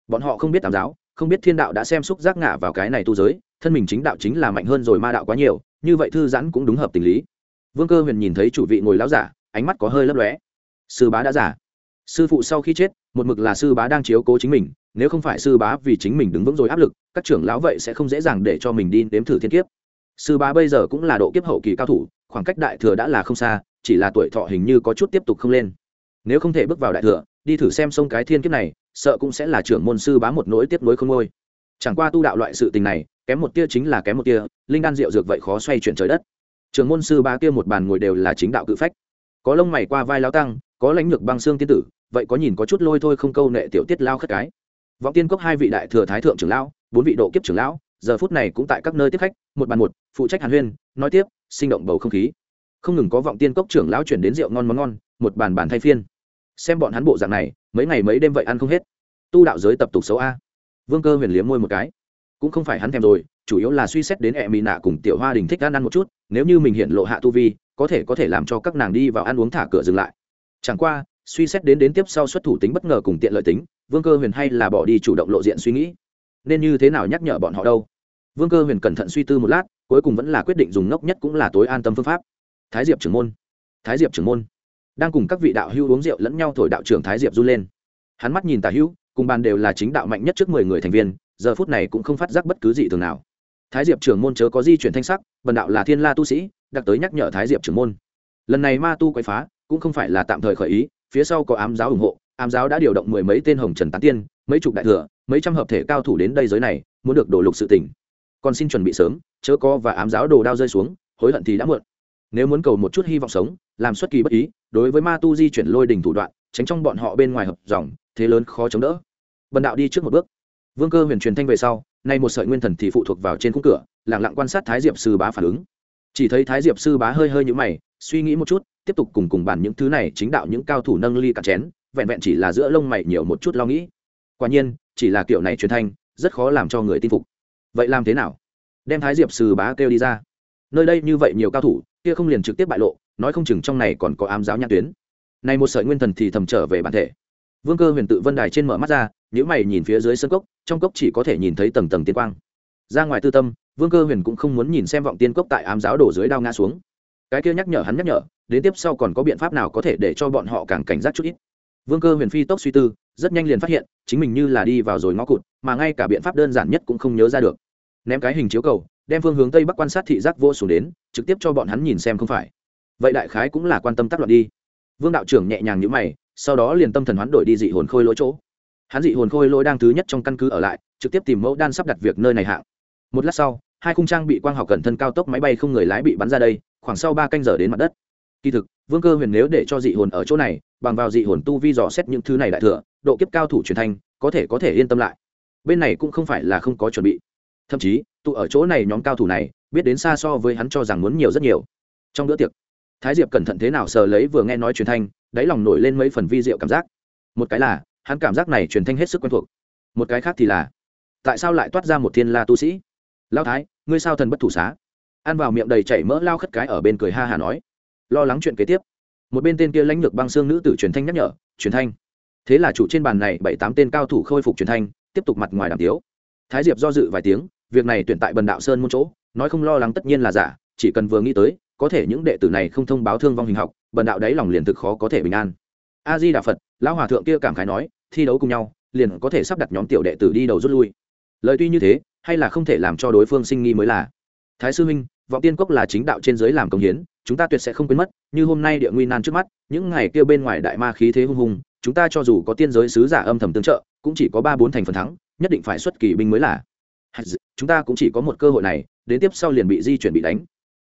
Bọn họ không biết tạm giáo không biết thiên đạo đã xem xúc giác ngã vào cái này tu giới, thân mình chính đạo chính là mạnh hơn rồi ma đạo quá nhiều, như vậy thư giãn cũng đúng hợp tình lý. Vương cơ huyền nhìn thấy chủ vị ngồi lão giả, ánh mắt có hơi lấp lóe. Sư bá đã giả sư phụ sau khi chết, một mực là sư bá đang chiếu cố chính mình, nếu không phải sư bá vì chính mình đứng vững rồi áp lực, các trưởng lão vậy sẽ không dễ dàng để cho mình đi nếm thử thiên kiếp. Sư bá bây giờ cũng là độ kiếp hậu kỳ cao thủ, khoảng cách đại thừa đã là không xa, chỉ là tuổi thọ hình như có chút tiếp tục không lên. Nếu không thể bước vào đại thừa, đi thử xem sông cái thiên kiếp này sợ cũng sẽ là trưởng môn sư bá một nỗi tiếp nối không ngôi. Chẳng qua tu đạo loại sự tình này, kém một tia chính là kém một tia, linh đan rượu dược vậy khó xoay chuyển trời đất. Trưởng môn sư bá kia một bàn ngồi đều là chính đạo cự phách. Có lông mày qua vai lao tăng, có lãnh lược băng xương tiên tử, vậy có nhìn có chút lôi thôi không câu nệ tiểu tiết lao khất cái. Vọng tiên cốc hai vị đại thừa thái thượng trưởng lão, bốn vị độ kiếp trưởng lão, giờ phút này cũng tại các nơi tiếp khách, một bàn một, phụ trách hàn huyên, nói tiếp, sinh động bầu không khí. Không ngừng có vọng tiên cốc trưởng lão chuyển đến rượu ngon món ngon, một bàn bàn thay phiên xem bọn hắn bộ dạng này, mấy ngày mấy đêm vậy ăn không hết. Tu đạo giới tập tục xấu a. Vương cơ huyền liếm môi một cái. Cũng không phải hắn thèm rồi, chủ yếu là suy xét đến ẹ mỹ nạ cùng tiểu hoa đình thích ăn ăn một chút, nếu như mình hiện lộ hạ tu vi, có thể có thể làm cho các nàng đi vào ăn uống thả cửa dừng lại. Chẳng qua, suy xét đến đến tiếp sau xuất thủ tính bất ngờ cùng tiện lợi tính, vương cơ huyền hay là bỏ đi chủ động lộ diện suy nghĩ. Nên như thế nào nhắc nhở bọn họ đâu? Vương cơ huyền cẩn thận suy tư một lát, cuối cùng vẫn là quyết định dùng ngốc nhất cũng là tối an tâm phương pháp. Thái diệp trưởng môn. Thái diệp trưởng môn đang cùng các vị đạo hữu uống rượu lẫn nhau thổi đạo trưởng thái diệp run lên. Hắn mắt nhìn tả hữu, cùng bàn đều là chính đạo mạnh nhất trước mười người thành viên, giờ phút này cũng không phát giác bất cứ gì thường nào. Thái diệp trưởng môn chớ có di chuyển thanh sắc vần đạo là thiên la tu sĩ, đặc tới nhắc nhở thái diệp trưởng môn. Lần này ma tu quậy phá, cũng không phải là tạm thời khởi ý, phía sau có ám giáo ủng hộ, ám giáo đã điều động mười mấy tên hồng trần tán tiên, mấy chục đại thừa, mấy trăm hợp thể cao thủ đến đây giới này, muốn được đổ lục sự tỉnh còn xin chuẩn bị sớm, chớ có và ám giáo đồ đao rơi xuống, hối hận thì đã muộn. Nếu muốn cầu một chút hy vọng sống làm xuất kỳ bất ý, đối với ma tu di chuyển lôi đình thủ đoạn, tránh trong bọn họ bên ngoài hợp dòng, thế lớn khó chống đỡ. Bần đạo đi trước một bước. Vương cơ huyền truyền thanh về sau, nay một sợi nguyên thần thì phụ thuộc vào trên khung cửa lẳng lặng quan sát thái diệp sư bá phản ứng. Chỉ thấy thái diệp sư bá hơi hơi nhũ mày, suy nghĩ một chút, tiếp tục cùng cùng bàn những thứ này chính đạo những cao thủ nâng ly cả chén, vẹn vẹn chỉ là giữa lông mày nhiều một chút lo nghĩ. Quả nhiên, chỉ là kiểu này truyền thanh, rất khó làm cho người tin phục. Vậy làm thế nào? Đem thái diệp sư bá kêu đi ra. Nơi đây như vậy nhiều cao thủ, kia không liền trực tiếp bại lộ nói không chừng trong này còn có ám giáo nhãn tuyến. Này một sợi nguyên thần thì thầm trở về bản thể. Vương cơ huyền tự vân đài trên mở mắt ra nếu mày nhìn phía dưới sân cốc, trong cốc chỉ có thể nhìn thấy tầng tầng tiên quang. Ra ngoài tư tâm, vương cơ huyền cũng không muốn nhìn xem vọng tiên cốc tại ám giáo đổ dưới đao ngã xuống. Cái kia nhắc nhở hắn nhắc nhở, đến tiếp sau còn có biện pháp nào có thể để cho bọn họ càng cảnh giác chút ít. Vương cơ huyền phi tốc suy tư, rất nhanh liền phát hiện, chính mình như là đi vào rồi ngõ cụt, mà ngay cả biện pháp đơn giản nhất cũng không nhớ ra được. Ném cái hình chiếu cầu, đem phương hướng tây bắc quan sát thị giác vô xuống đến, trực tiếp cho bọn hắn nhìn xem không phải vậy đại khái cũng là quan tâm tác loạn đi. Vương đạo trưởng nhẹ nhàng nhữ mày, sau đó liền tâm thần hoán đổi đi dị hồn khôi lỗi chỗ. Hắn dị hồn khôi lỗi đang thứ nhất trong căn cứ ở lại, trực tiếp tìm mẫu đan sắp đặt việc nơi này hạng. Một lát sau, hai khung trang bị quang học cẩn thân cao tốc máy bay không người lái bị bắn ra đây, khoảng sau ba canh giờ đến mặt đất. Kỳ thực, vương cơ huyền nếu để cho dị hồn ở chỗ này, bằng vào dị hồn tu vi dò xét những thứ này đại thừa, độ kiếp cao thủ truyền thanh, có thể có thể yên tâm lại. Bên này cũng không phải là không có chuẩn bị. Thậm chí, tụ ở chỗ này nhóm cao thủ này, biết đến xa so với hắn cho rằng muốn nhiều rất nhiều. Trong bữa tiệc thái diệp cẩn thận thế nào sờ lấy vừa nghe nói truyền thanh, đáy lòng nổi lên mấy phần vi diệu cảm giác. Một cái là, hắn cảm giác này truyền thanh hết sức quen thuộc. Một cái khác thì là, tại sao lại toát ra một thiên la tu sĩ? Lao thái, ngươi sao thần bất thủ xá? Ăn vào miệng đầy chảy mỡ lao khất cái ở bên cười ha hà nói. Lo lắng chuyện kế tiếp. Một bên tên kia lãnh lược băng xương nữ tử truyền thanh nhắc nhở, truyền thanh. Thế là chủ trên bàn này bảy tám tên cao thủ khôi phục truyền thanh, tiếp tục mặt ngoài đàm tiếu. Thái diệp do dự vài tiếng, việc này tuyển tại bần đạo sơn môn chỗ, nói không lo lắng tất nhiên là giả, chỉ cần vừa nghĩ tới có thể những đệ tử này không thông báo thương vong hình học, bần đạo đấy lòng liền thực khó có thể bình an. A di đà phật lão hòa thượng kia cảm khái nói, thi đấu cùng nhau, liền có thể sắp đặt nhóm tiểu đệ tử đi đầu rút lui. Lời tuy như thế, hay là không thể làm cho đối phương sinh nghi mới là. Thái sư huynh, vọng tiên cốc là chính đạo trên giới làm công hiến, chúng ta tuyệt sẽ không quên mất, như hôm nay địa nguy nan trước mắt, những ngày kia bên ngoài đại ma khí thế hung hùng, chúng ta cho dù có tiên giới sứ giả âm thầm tương trợ, cũng chỉ có ba bốn thành phần thắng, nhất định phải xuất kỳ binh mới là. Chúng ta cũng chỉ có một cơ hội này, đến tiếp sau liền bị di chuyển bị đánh.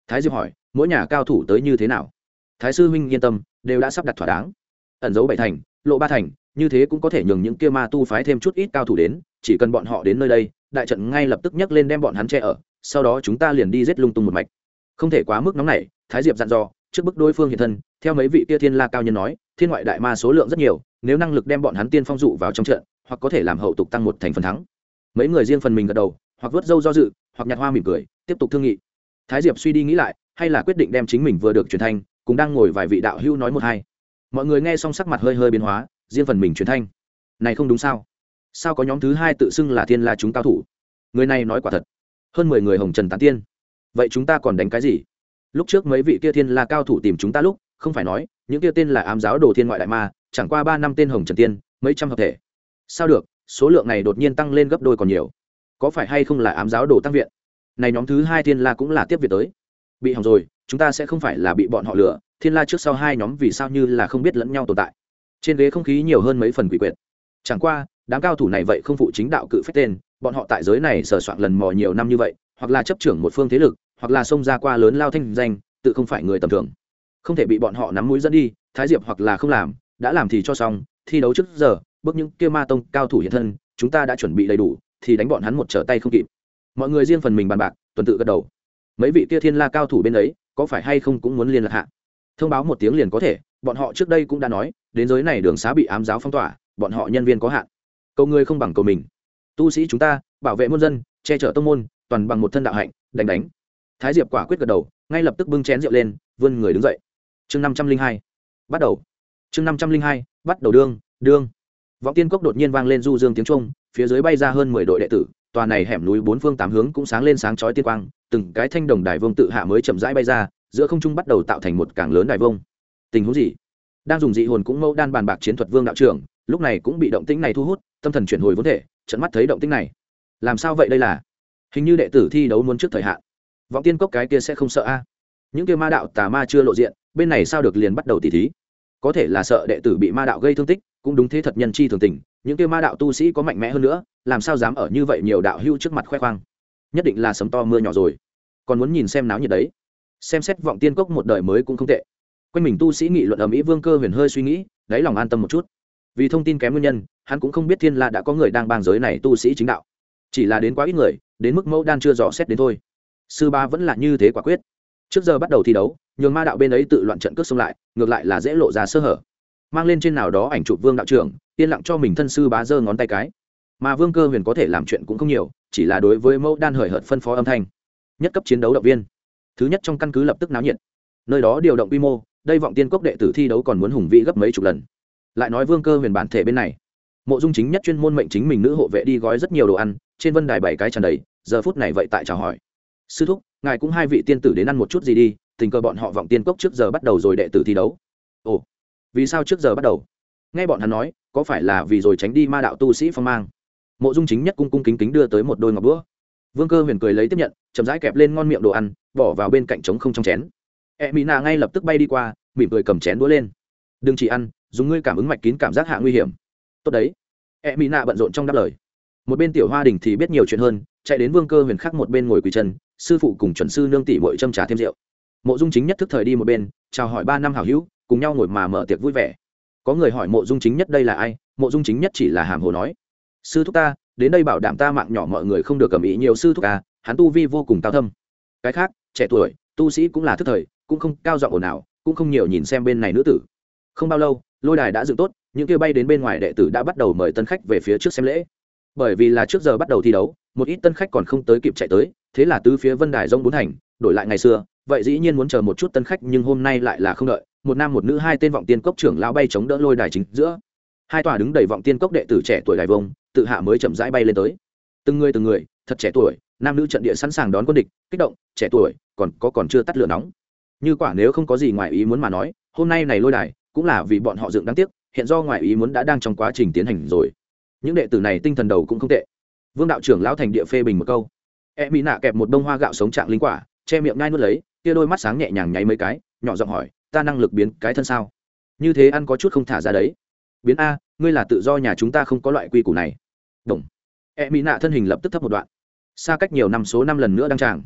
Thái diệp hỏi mỗi nhà cao thủ tới như thế nào? Thái sư huynh yên tâm, đều đã sắp đặt thỏa đáng. Ẩn dấu bảy thành, lộ ba thành, như thế cũng có thể nhường những kia ma tu phái thêm chút ít cao thủ đến, chỉ cần bọn họ đến nơi đây, đại trận ngay lập tức nhấc lên đem bọn hắn che ở, sau đó chúng ta liền đi giết lung tung một mạch. Không thể quá mức nóng này thái diệp dặn dò, trước bức đối phương hiện thân, theo mấy vị kia thiên la cao nhân nói, thiên ngoại đại ma số lượng rất nhiều, nếu năng lực đem bọn hắn tiên phong dụ vào trong trận, hoặc có thể làm hậu tục tăng một thành phần thắng. Mấy người riêng phần mình gật đầu, hoặc vớt dâu do dự, hoặc nhặt hoa mỉm cười, tiếp tục thương nghị. Thái diệp suy đi nghĩ lại hay là quyết định đem chính mình vừa được truyền thanh, cũng đang ngồi vài vị đạo hữu nói một hai. Mọi người nghe xong sắc mặt hơi hơi biến hóa, riêng phần mình truyền thanh. Này không đúng sao? Sao có nhóm thứ hai tự xưng là thiên la chúng cao thủ? Người này nói quả thật. Hơn mười người hồng trần tán tiên. Vậy chúng ta còn đánh cái gì? Lúc trước mấy vị kia thiên la cao thủ tìm chúng ta lúc, không phải nói, những kia tên là ám giáo đồ thiên ngoại đại ma, chẳng qua ba năm tên hồng trần tiên, mấy trăm hợp thể. Sao được, số lượng này đột nhiên tăng lên gấp đôi còn nhiều. Có phải hay không là ám giáo đồ tăng viện? Này nhóm thứ hai thiên la cũng là tiếp viện tới bị hỏng rồi, chúng ta sẽ không phải là bị bọn họ lừa, thiên la trước sau hai nhóm vì sao như là không biết lẫn nhau tồn tại. Trên ghế không khí nhiều hơn mấy phần quỷ quyệt. Chẳng qua, đám cao thủ này vậy không phụ chính đạo cự phép tên, bọn họ tại giới này sờ soạn lần mò nhiều năm như vậy, hoặc là chấp trưởng một phương thế lực, hoặc là xông ra qua lớn lao thanh danh, tự không phải người tầm thường. Không thể bị bọn họ nắm mũi dẫn đi, thái diệp hoặc là không làm, đã làm thì cho xong, thi đấu trước giờ, bước những kia ma tông cao thủ hiện thân, chúng ta đã chuẩn bị đầy đủ, thì đánh bọn hắn một trở tay không kịp. Mọi người riêng phần mình bàn bạc, tuần tự gật đầu mấy vị kia thiên la cao thủ bên ấy, có phải hay không cũng muốn liên lạc hạ? Thông báo một tiếng liền có thể, bọn họ trước đây cũng đã nói, đến giới này đường xá bị ám giáo phong tỏa, bọn họ nhân viên có hạn. Cầu người không bằng cầu mình. Tu sĩ chúng ta, bảo vệ muôn dân, che chở tông môn, toàn bằng một thân đạo hạnh, đánh đánh. Thái diệp quả quyết gật đầu, ngay lập tức bưng chén rượu lên, vươn người đứng dậy. Chương năm trăm linh hai, bắt đầu. Chương năm trăm linh hai, bắt đầu đương đương. Vọng tiên cốc đột nhiên vang lên du dương tiếng trung phía dưới bay ra hơn mười đội đệ tử tòa này hẻm núi bốn phương tám hướng cũng sáng lên sáng chói tiên quang, từng cái thanh đồng đài vông tự hạ mới chậm rãi bay ra, giữa không trung bắt đầu tạo thành một cảng lớn đài vông tình huống gì? Đang dùng dị hồn cũng mẫu đan bàn bạc chiến thuật vương đạo trưởng, lúc này cũng bị động tĩnh này thu hút, tâm thần chuyển hồi vốn thể, trận mắt thấy động tĩnh này. Làm sao vậy đây là? Hình như đệ tử thi đấu muốn trước thời hạn. Vọng tiên cốc cái kia sẽ không sợ a. Những kia ma đạo tà ma chưa lộ diện, bên này sao được liền bắt đầu tỉ thí? Có thể là sợ đệ tử bị ma đạo gây thương tích, cũng đúng thế thật nhân chi thường tình những kia ma đạo tu sĩ có mạnh mẽ hơn nữa, làm sao dám ở như vậy nhiều đạo hưu trước mặt khoe khoang? Nhất định là sấm to mưa nhỏ rồi. Còn muốn nhìn xem náo nhiệt đấy. Xem xét vọng tiên cốc một đời mới cũng không tệ. Quanh mình tu sĩ nghị luận ở mỹ vương cơ huyền hơi suy nghĩ, đáy lòng an tâm một chút. Vì thông tin kém nguyên nhân, hắn cũng không biết thiên la đã có người đang bang giới này tu sĩ chính đạo. Chỉ là đến quá ít người, đến mức mẫu đan chưa dò xét đến thôi. Sư ba vẫn là như thế quả quyết. Trước giờ bắt đầu thi đấu, nhường ma đạo bên ấy tự loạn trận cướp xông lại, ngược lại là dễ lộ ra sơ hở. Mang lên trên nào đó ảnh chụp vương đạo trưởng yên lặng cho mình thân sư bá giơ ngón tay cái. Mà vương cơ huyền có thể làm chuyện cũng không nhiều, chỉ là đối với mẫu đan hời hợt phân phó âm thanh. Nhất cấp chiến đấu động viên. Thứ nhất trong căn cứ lập tức náo nhiệt. Nơi đó điều động quy mô, đây vọng tiên cốc đệ tử thi đấu còn muốn hùng vĩ gấp mấy chục lần. Lại nói vương cơ huyền bản thể bên này. Mộ dung chính nhất chuyên môn mệnh chính mình nữ hộ vệ đi gói rất nhiều đồ ăn, trên vân đài bảy cái tràn đầy, giờ phút này vậy tại chào hỏi. Sư thúc, ngài cũng hai vị tiên tử đến ăn một chút gì đi, tình cờ bọn họ vọng tiên cốc trước giờ bắt đầu rồi đệ tử thi đấu. Ồ, vì sao trước giờ bắt đầu? Nghe bọn hắn nói có phải là vì rồi tránh đi ma đạo tu sĩ phong mang? Mộ dung chính nhất cung cung kính kính đưa tới một đôi ngọc đũa. Vương cơ huyền cười lấy tiếp nhận, chậm rãi kẹp lên ngon miệng đồ ăn, bỏ vào bên cạnh trống không trong chén. E mỹ nạ ngay lập tức bay đi qua, mỉm cười cầm chén đũa lên. Đừng chỉ ăn, dùng ngươi cảm ứng mạch kín cảm giác hạ nguy hiểm. Tốt đấy. E mỹ nạ bận rộn trong đáp lời. Một bên tiểu hoa đình thì biết nhiều chuyện hơn, chạy đến vương cơ huyền khắc một bên ngồi quỳ chân, sư phụ cùng chuẩn sư nương tỷ bội châm trà thêm rượu. Mộ dung chính nhất thức thời đi một bên, chào hỏi ba năm hảo hữu, cùng nhau ngồi mà mở tiệc vui vẻ có người hỏi mộ dung chính nhất đây là ai, mộ dung chính nhất chỉ là hàm hồ nói. Sư thúc ta, đến đây bảo đảm ta mạng nhỏ mọi người không được cầm ý nhiều sư thúc ta hắn tu vi vô cùng cao thâm. Cái khác, trẻ tuổi, tu sĩ cũng là thức thời, cũng không cao giọng ồn ào, cũng không nhiều nhìn xem bên này nữ tử. Không bao lâu, lôi đài đã dựng tốt, những kia bay đến bên ngoài đệ tử đã bắt đầu mời tân khách về phía trước xem lễ. Bởi vì là trước giờ bắt đầu thi đấu, một ít tân khách còn không tới kịp chạy tới, thế là tứ phía vân đài rông bốn hành đổi lại ngày xưa, vậy dĩ nhiên muốn chờ một chút tân khách nhưng hôm nay lại là không đợi một nam một nữ hai tên vọng tiên cốc trưởng lão bay chống đỡ lôi đài chính giữa. Hai tòa đứng đầy vọng tiên cốc đệ tử trẻ tuổi đài vông, tự hạ mới chậm rãi bay lên tới. Từng người từng người, thật trẻ tuổi, nam nữ trận địa sẵn sàng đón quân địch, kích động, trẻ tuổi, còn có còn chưa tắt lửa nóng. Như quả nếu không có gì ngoài ý muốn mà nói, hôm nay này lôi đài cũng là vì bọn họ dựng đáng tiếc, hiện do ngoài ý muốn đã đang trong quá trình tiến hành rồi. Những đệ tử này tinh thần đầu cũng không tệ. Vương đạo trưởng lão thành địa phê bình một câu. E mỹ nạ kẹp một bông hoa gạo sống trạng linh quả, che miệng ngai nuốt lấy, kia đôi mắt sáng nhẹ nhàng nháy mấy cái, nhỏ giọng hỏi ta năng lực biến cái thân sao? Như thế ăn có chút không thả ra đấy. Biến a, ngươi là tự do nhà chúng ta không có loại quy củ này. Đồng. E mỹ nạ thân hình lập tức thấp một đoạn. Xa cách nhiều năm số năm lần nữa đăng tràng.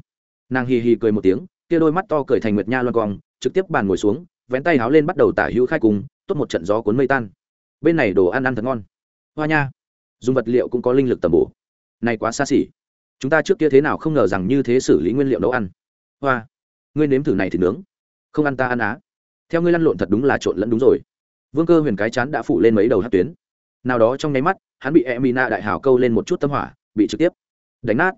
Nàng hì hì cười một tiếng, kia đôi mắt to cười thành nguyệt nha loan quang trực tiếp bàn ngồi xuống, vén tay háo lên bắt đầu tả hữu khai cùng, tốt một trận gió cuốn mây tan. Bên này đồ ăn ăn thật ngon. Hoa nha. Dùng vật liệu cũng có linh lực tầm bổ. Này quá xa xỉ. Chúng ta trước kia thế nào không ngờ rằng như thế xử lý nguyên liệu nấu ăn. Hoa. Ngươi nếm thử này thì nướng. Không ăn ta ăn á theo ngươi lăn lộn thật đúng là trộn lẫn đúng rồi. Vương cơ huyền cái chán đã phủ lên mấy đầu hát tuyến. Nào đó trong nháy mắt, hắn bị emina đại hào câu lên một chút tâm hỏa, bị trực tiếp đánh nát.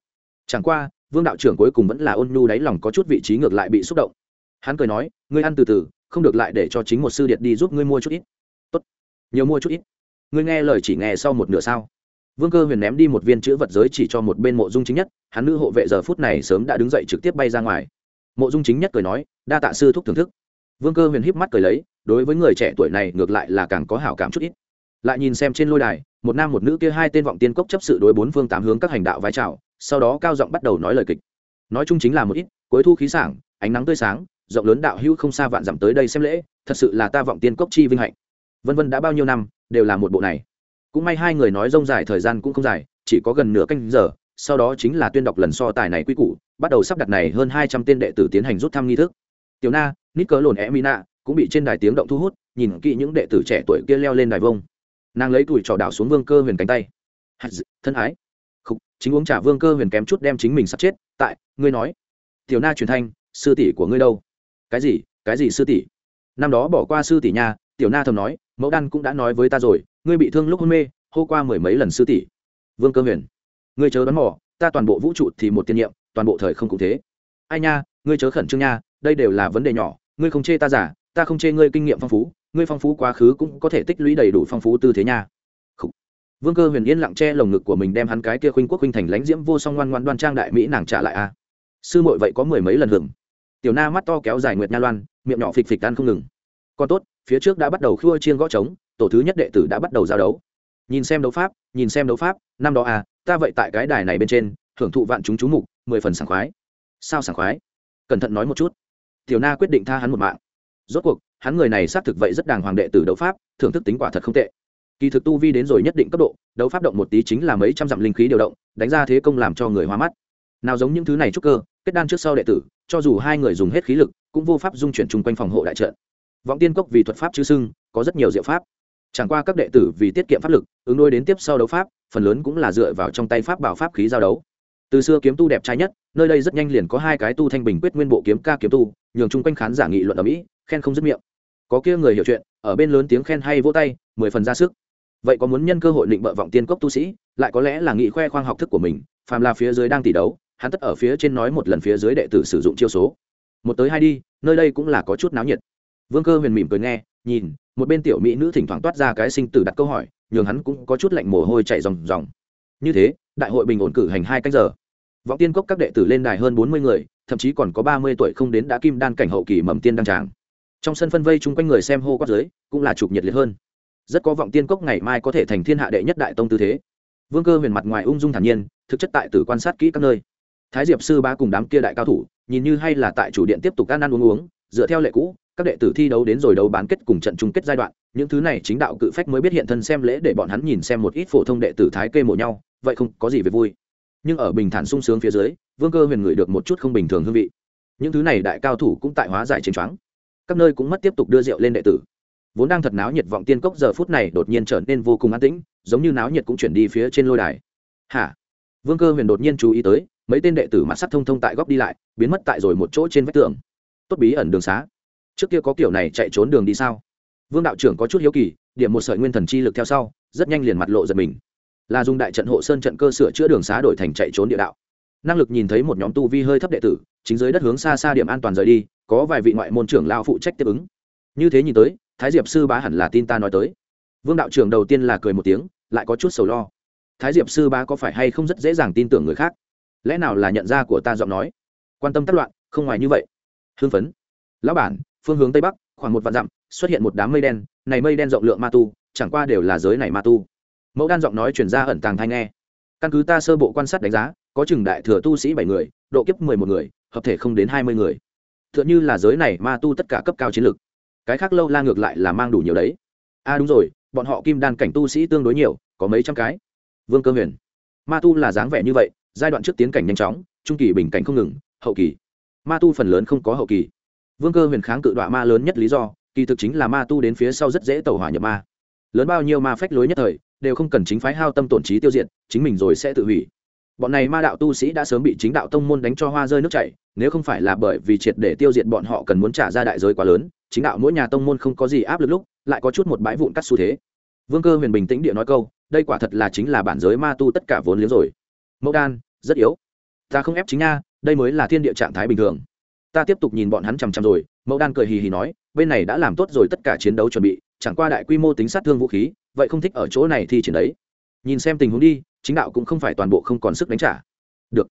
Chẳng qua, vương đạo trưởng cuối cùng vẫn là ôn nhu đáy lòng có chút vị trí ngược lại bị xúc động. Hắn cười nói, ngươi ăn từ từ, không được lại để cho chính một sư điện đi giúp ngươi mua chút ít. Tốt, nhiều mua chút ít. Ngươi nghe lời chỉ nghe sau một nửa sao? Vương cơ huyền ném đi một viên chữ vật giới chỉ cho một bên mộ dung chính nhất, hắn nữ hộ vệ giờ phút này sớm đã đứng dậy trực tiếp bay ra ngoài. Mộ dung chính nhất cười nói, đa tạ sư thúc thưởng thức vương cơ huyền híp mắt cười lấy, đối với người trẻ tuổi này ngược lại là càng có hảo cảm chút ít. Lại nhìn xem trên lôi đài, một nam một nữ kia hai tên vọng tiên cốc chấp sự đối bốn phương tám hướng các hành đạo vai trào, sau đó cao giọng bắt đầu nói lời kịch. Nói chung chính là một ít, cuối thu khí sảng, ánh nắng tươi sáng, rộng lớn đạo hữu không xa vạn dặm tới đây xem lễ, thật sự là ta vọng tiên cốc chi vinh hạnh. Vân vân đã bao nhiêu năm, đều là một bộ này. Cũng may hai người nói rông dài thời gian cũng không dài, chỉ có gần nửa canh giờ, sau đó chính là tuyên đọc lần so tài này quy củ, bắt đầu sắp đặt này hơn hai trăm tên đệ tử tiến hành rút thăm nghi thức. Tiểu na nít cỡ lồn e mina cũng bị trên đài tiếng động thu hút, nhìn kỹ những đệ tử trẻ tuổi kia leo lên đài vông. Nàng lấy tuổi trò đảo xuống vương cơ huyền cánh tay. Thân ái. Không chính uống trả vương cơ huyền kém chút đem chính mình sắp chết. Tại, ngươi nói. Tiểu na truyền thanh, sư tỷ của ngươi đâu? Cái gì cái gì sư tỷ? Năm đó bỏ qua sư tỷ nha, tiểu na thầm nói, mẫu đan cũng đã nói với ta rồi, ngươi bị thương lúc hôn mê, hô qua mười mấy lần sư tỷ. Vương cơ huyền, ngươi chớ đoán mò, ta toàn bộ vũ trụ thì một tiên nhiệm toàn bộ thời không cũng thế. Ai nha, ngươi chớ khẩn trương nha, đây đều là vấn đề nhỏ ngươi không chê ta giả, ta không chê ngươi kinh nghiệm phong phú, ngươi phong phú quá khứ cũng có thể tích lũy đầy đủ phong phú tư thế nha. Khủ. vương cơ huyền yên lặng che lồng ngực của mình đem hắn cái kia khuynh quốc khuynh thành lãnh diễm vô song ngoan ngoan đoan trang đại mỹ nàng trả lại a. Sư muội vậy có mười mấy lần hưởng. Tiểu na mắt to kéo dài nguyệt nha loan, miệng nhỏ phịch phịch tan không ngừng. Còn tốt, phía trước đã bắt đầu khua chiên gõ trống, tổ thứ nhất đệ tử đã bắt đầu giao đấu. Nhìn xem đấu pháp, nhìn xem đấu pháp, năm đó à ta vậy tại cái đài này bên trên, hưởng thụ vạn chúng chú mục, mười phần sảng khoái. Sao sảng khoái? Cẩn thận nói một chút tiểu na quyết định tha hắn một mạng. Rốt cuộc, hắn người này xác thực vậy rất đàng hoàng đệ tử đấu pháp, thưởng thức tính quả thật không tệ. Kỳ thực tu vi đến rồi nhất định cấp độ, đấu pháp động một tí chính là mấy trăm dặm linh khí điều động, đánh ra thế công làm cho người hoa mắt. Nào giống những thứ này trúc cơ, kết đan trước sau đệ tử, cho dù hai người dùng hết khí lực, cũng vô pháp dung chuyển chung quanh phòng hộ đại trận. Vọng tiên cốc vì thuật pháp chữ sưng, có rất nhiều diệu pháp. Chẳng qua các đệ tử vì tiết kiệm pháp lực, ứng đôi đến tiếp sau đấu pháp, phần lớn cũng là dựa vào trong tay pháp bảo pháp khí giao đấu. Từ xưa kiếm tu đẹp trai nhất, nơi đây rất nhanh liền có hai cái tu thanh bình quyết nguyên bộ kiếm ca kiếm tu nhường chung quanh khán giả nghị luận ở mỹ, khen không dứt miệng. Có kia người hiểu chuyện, ở bên lớn tiếng khen hay vỗ tay, mười phần ra sức. Vậy có muốn nhân cơ hội định bợ vọng tiên cốc tu sĩ, lại có lẽ là nghị khoe khoang học thức của mình, phàm là phía dưới đang tỷ đấu, hắn tất ở phía trên nói một lần phía dưới đệ tử sử dụng chiêu số. Một tới hai đi, nơi đây cũng là có chút náo nhiệt. Vương cơ huyền mỉm cười nghe, nhìn, một bên tiểu mỹ nữ thỉnh thoảng toát ra cái sinh tử đặt câu hỏi, nhường hắn cũng có chút lạnh mồ hôi chạy ròng ròng. Như thế, đại hội bình ổn cử hành hai canh giờ. Vọng tiên cốc các đệ tử lên đài hơn bốn mươi người thậm chí còn có ba mươi tuổi không đến đã kim đan cảnh hậu kỳ mầm tiên đăng tràng. Trong sân phân vây chung quanh người xem hô quát giới, cũng là chụp nhiệt liệt hơn. Rất có vọng tiên cốc ngày mai có thể thành thiên hạ đệ nhất đại tông tư thế. Vương cơ huyền mặt ngoài ung dung thản nhiên, thực chất tại tử quan sát kỹ các nơi. Thái diệp sư ba cùng đám kia đại cao thủ, nhìn như hay là tại chủ điện tiếp tục ăn ăn uống uống, dựa theo lệ cũ, các đệ tử thi đấu đến rồi đấu bán kết cùng trận chung kết giai đoạn, những thứ này chính đạo cự phách mới biết hiện thân xem lễ để bọn hắn nhìn xem một ít phổ thông đệ tử thái kê mộ nhau, vậy không có gì về vui nhưng ở bình thản sung sướng phía dưới, vương cơ huyền ngửi được một chút không bình thường hương vị. Những thứ này đại cao thủ cũng tại hóa giải chiến choáng. Các nơi cũng mất tiếp tục đưa rượu lên đệ tử. Vốn đang thật náo nhiệt vọng tiên cốc giờ phút này đột nhiên trở nên vô cùng an tĩnh, giống như náo nhiệt cũng chuyển đi phía trên lôi đài. Hả? Vương cơ huyền đột nhiên chú ý tới, mấy tên đệ tử mặt sắt thông thông tại góc đi lại, biến mất tại rồi một chỗ trên vách tường. Tốt bí ẩn đường xá. Trước kia có kiểu này chạy trốn đường đi sao? Vương đạo trưởng có chút hiếu kỳ, điểm một sợi nguyên thần chi lực theo sau, rất nhanh liền mặt lộ giật mình là dùng đại trận hộ sơn trận cơ sửa chữa đường xá đổi thành chạy trốn địa đạo. Năng lực nhìn thấy một nhóm tu vi hơi thấp đệ tử, chính dưới đất hướng xa xa điểm an toàn rời đi, có vài vị ngoại môn trưởng lao phụ trách tiếp ứng. Như thế nhìn tới, thái diệp sư bá hẳn là tin ta nói tới. Vương đạo trưởng đầu tiên là cười một tiếng, lại có chút sầu lo. Thái diệp sư bá có phải hay không rất dễ dàng tin tưởng người khác? Lẽ nào là nhận ra của ta giọng nói? Quan tâm tác loạn, không ngoài như vậy. Hưng phấn. Lão bản, phương hướng tây bắc, khoảng một vạn dặm, xuất hiện một đám mây đen, này mây đen rộng lượng ma tu, chẳng qua đều là giới này ma tu mẫu đan giọng nói chuyển ra ẩn tàng thanh nghe. Căn cứ ta sơ bộ quan sát đánh giá, có chừng đại thừa tu sĩ bảy người, độ kiếp mười một người, hợp thể không đến hai mươi người. T h ư ợ n h ư là giới này ma tu tất cả cấp cao chiến lược. Cái khác lâu la ngược lại là mang đủ nhiều đấy. A à đúng rồi, bọn họ kim đan cảnh tu sĩ tương đối nhiều, có mấy trăm cái. Vương cơ huyền. Ma tu là dáng vẻ như vậy, giai đoạn trước tiến cảnh nhanh chóng, trung kỳ bình cảnh không ngừng, hậu kỳ. Ma tu phần lớn không có hậu kỳ. Vương cơ huyền kháng cự đoạn ma lớn nhất lý do, kỳ thực chính là ma tu đến phía sau rất dễ tẩu hỏa nhập ma. Lớn bao nhiêu ma phách lối nhất thời đều không cần chính phái hao tâm tổn trí tiêu diệt, chính mình rồi sẽ tự hủy. Bọn này ma đạo tu sĩ đã sớm bị chính đạo tông môn đánh cho hoa rơi nước chảy, nếu không phải là bởi vì triệt để tiêu diệt bọn họ cần muốn trả ra đại giới quá lớn, chính đạo mỗi nhà tông môn không có gì áp lực lúc, lại có chút một bãi vụn cắt xu thế. Vương cơ huyền bình tĩnh địa nói câu, đây quả thật là chính là bản giới ma tu tất cả vốn liếng rồi. Mẫu đan, rất yếu. Ta không ép chính nha, đây mới là thiên địa trạng thái bình thường. Ta tiếp tục nhìn bọn hắn chằm chằm rồi, mẫu đan cười hì hì nói, bên này đã làm tốt rồi tất cả chiến đấu chuẩn bị, chẳng qua đại quy mô tính sát thương vũ khí vậy không thích ở chỗ này thì chiến đấy. Nhìn xem tình huống đi, chính đạo cũng không phải toàn bộ không còn sức đánh trả. Được.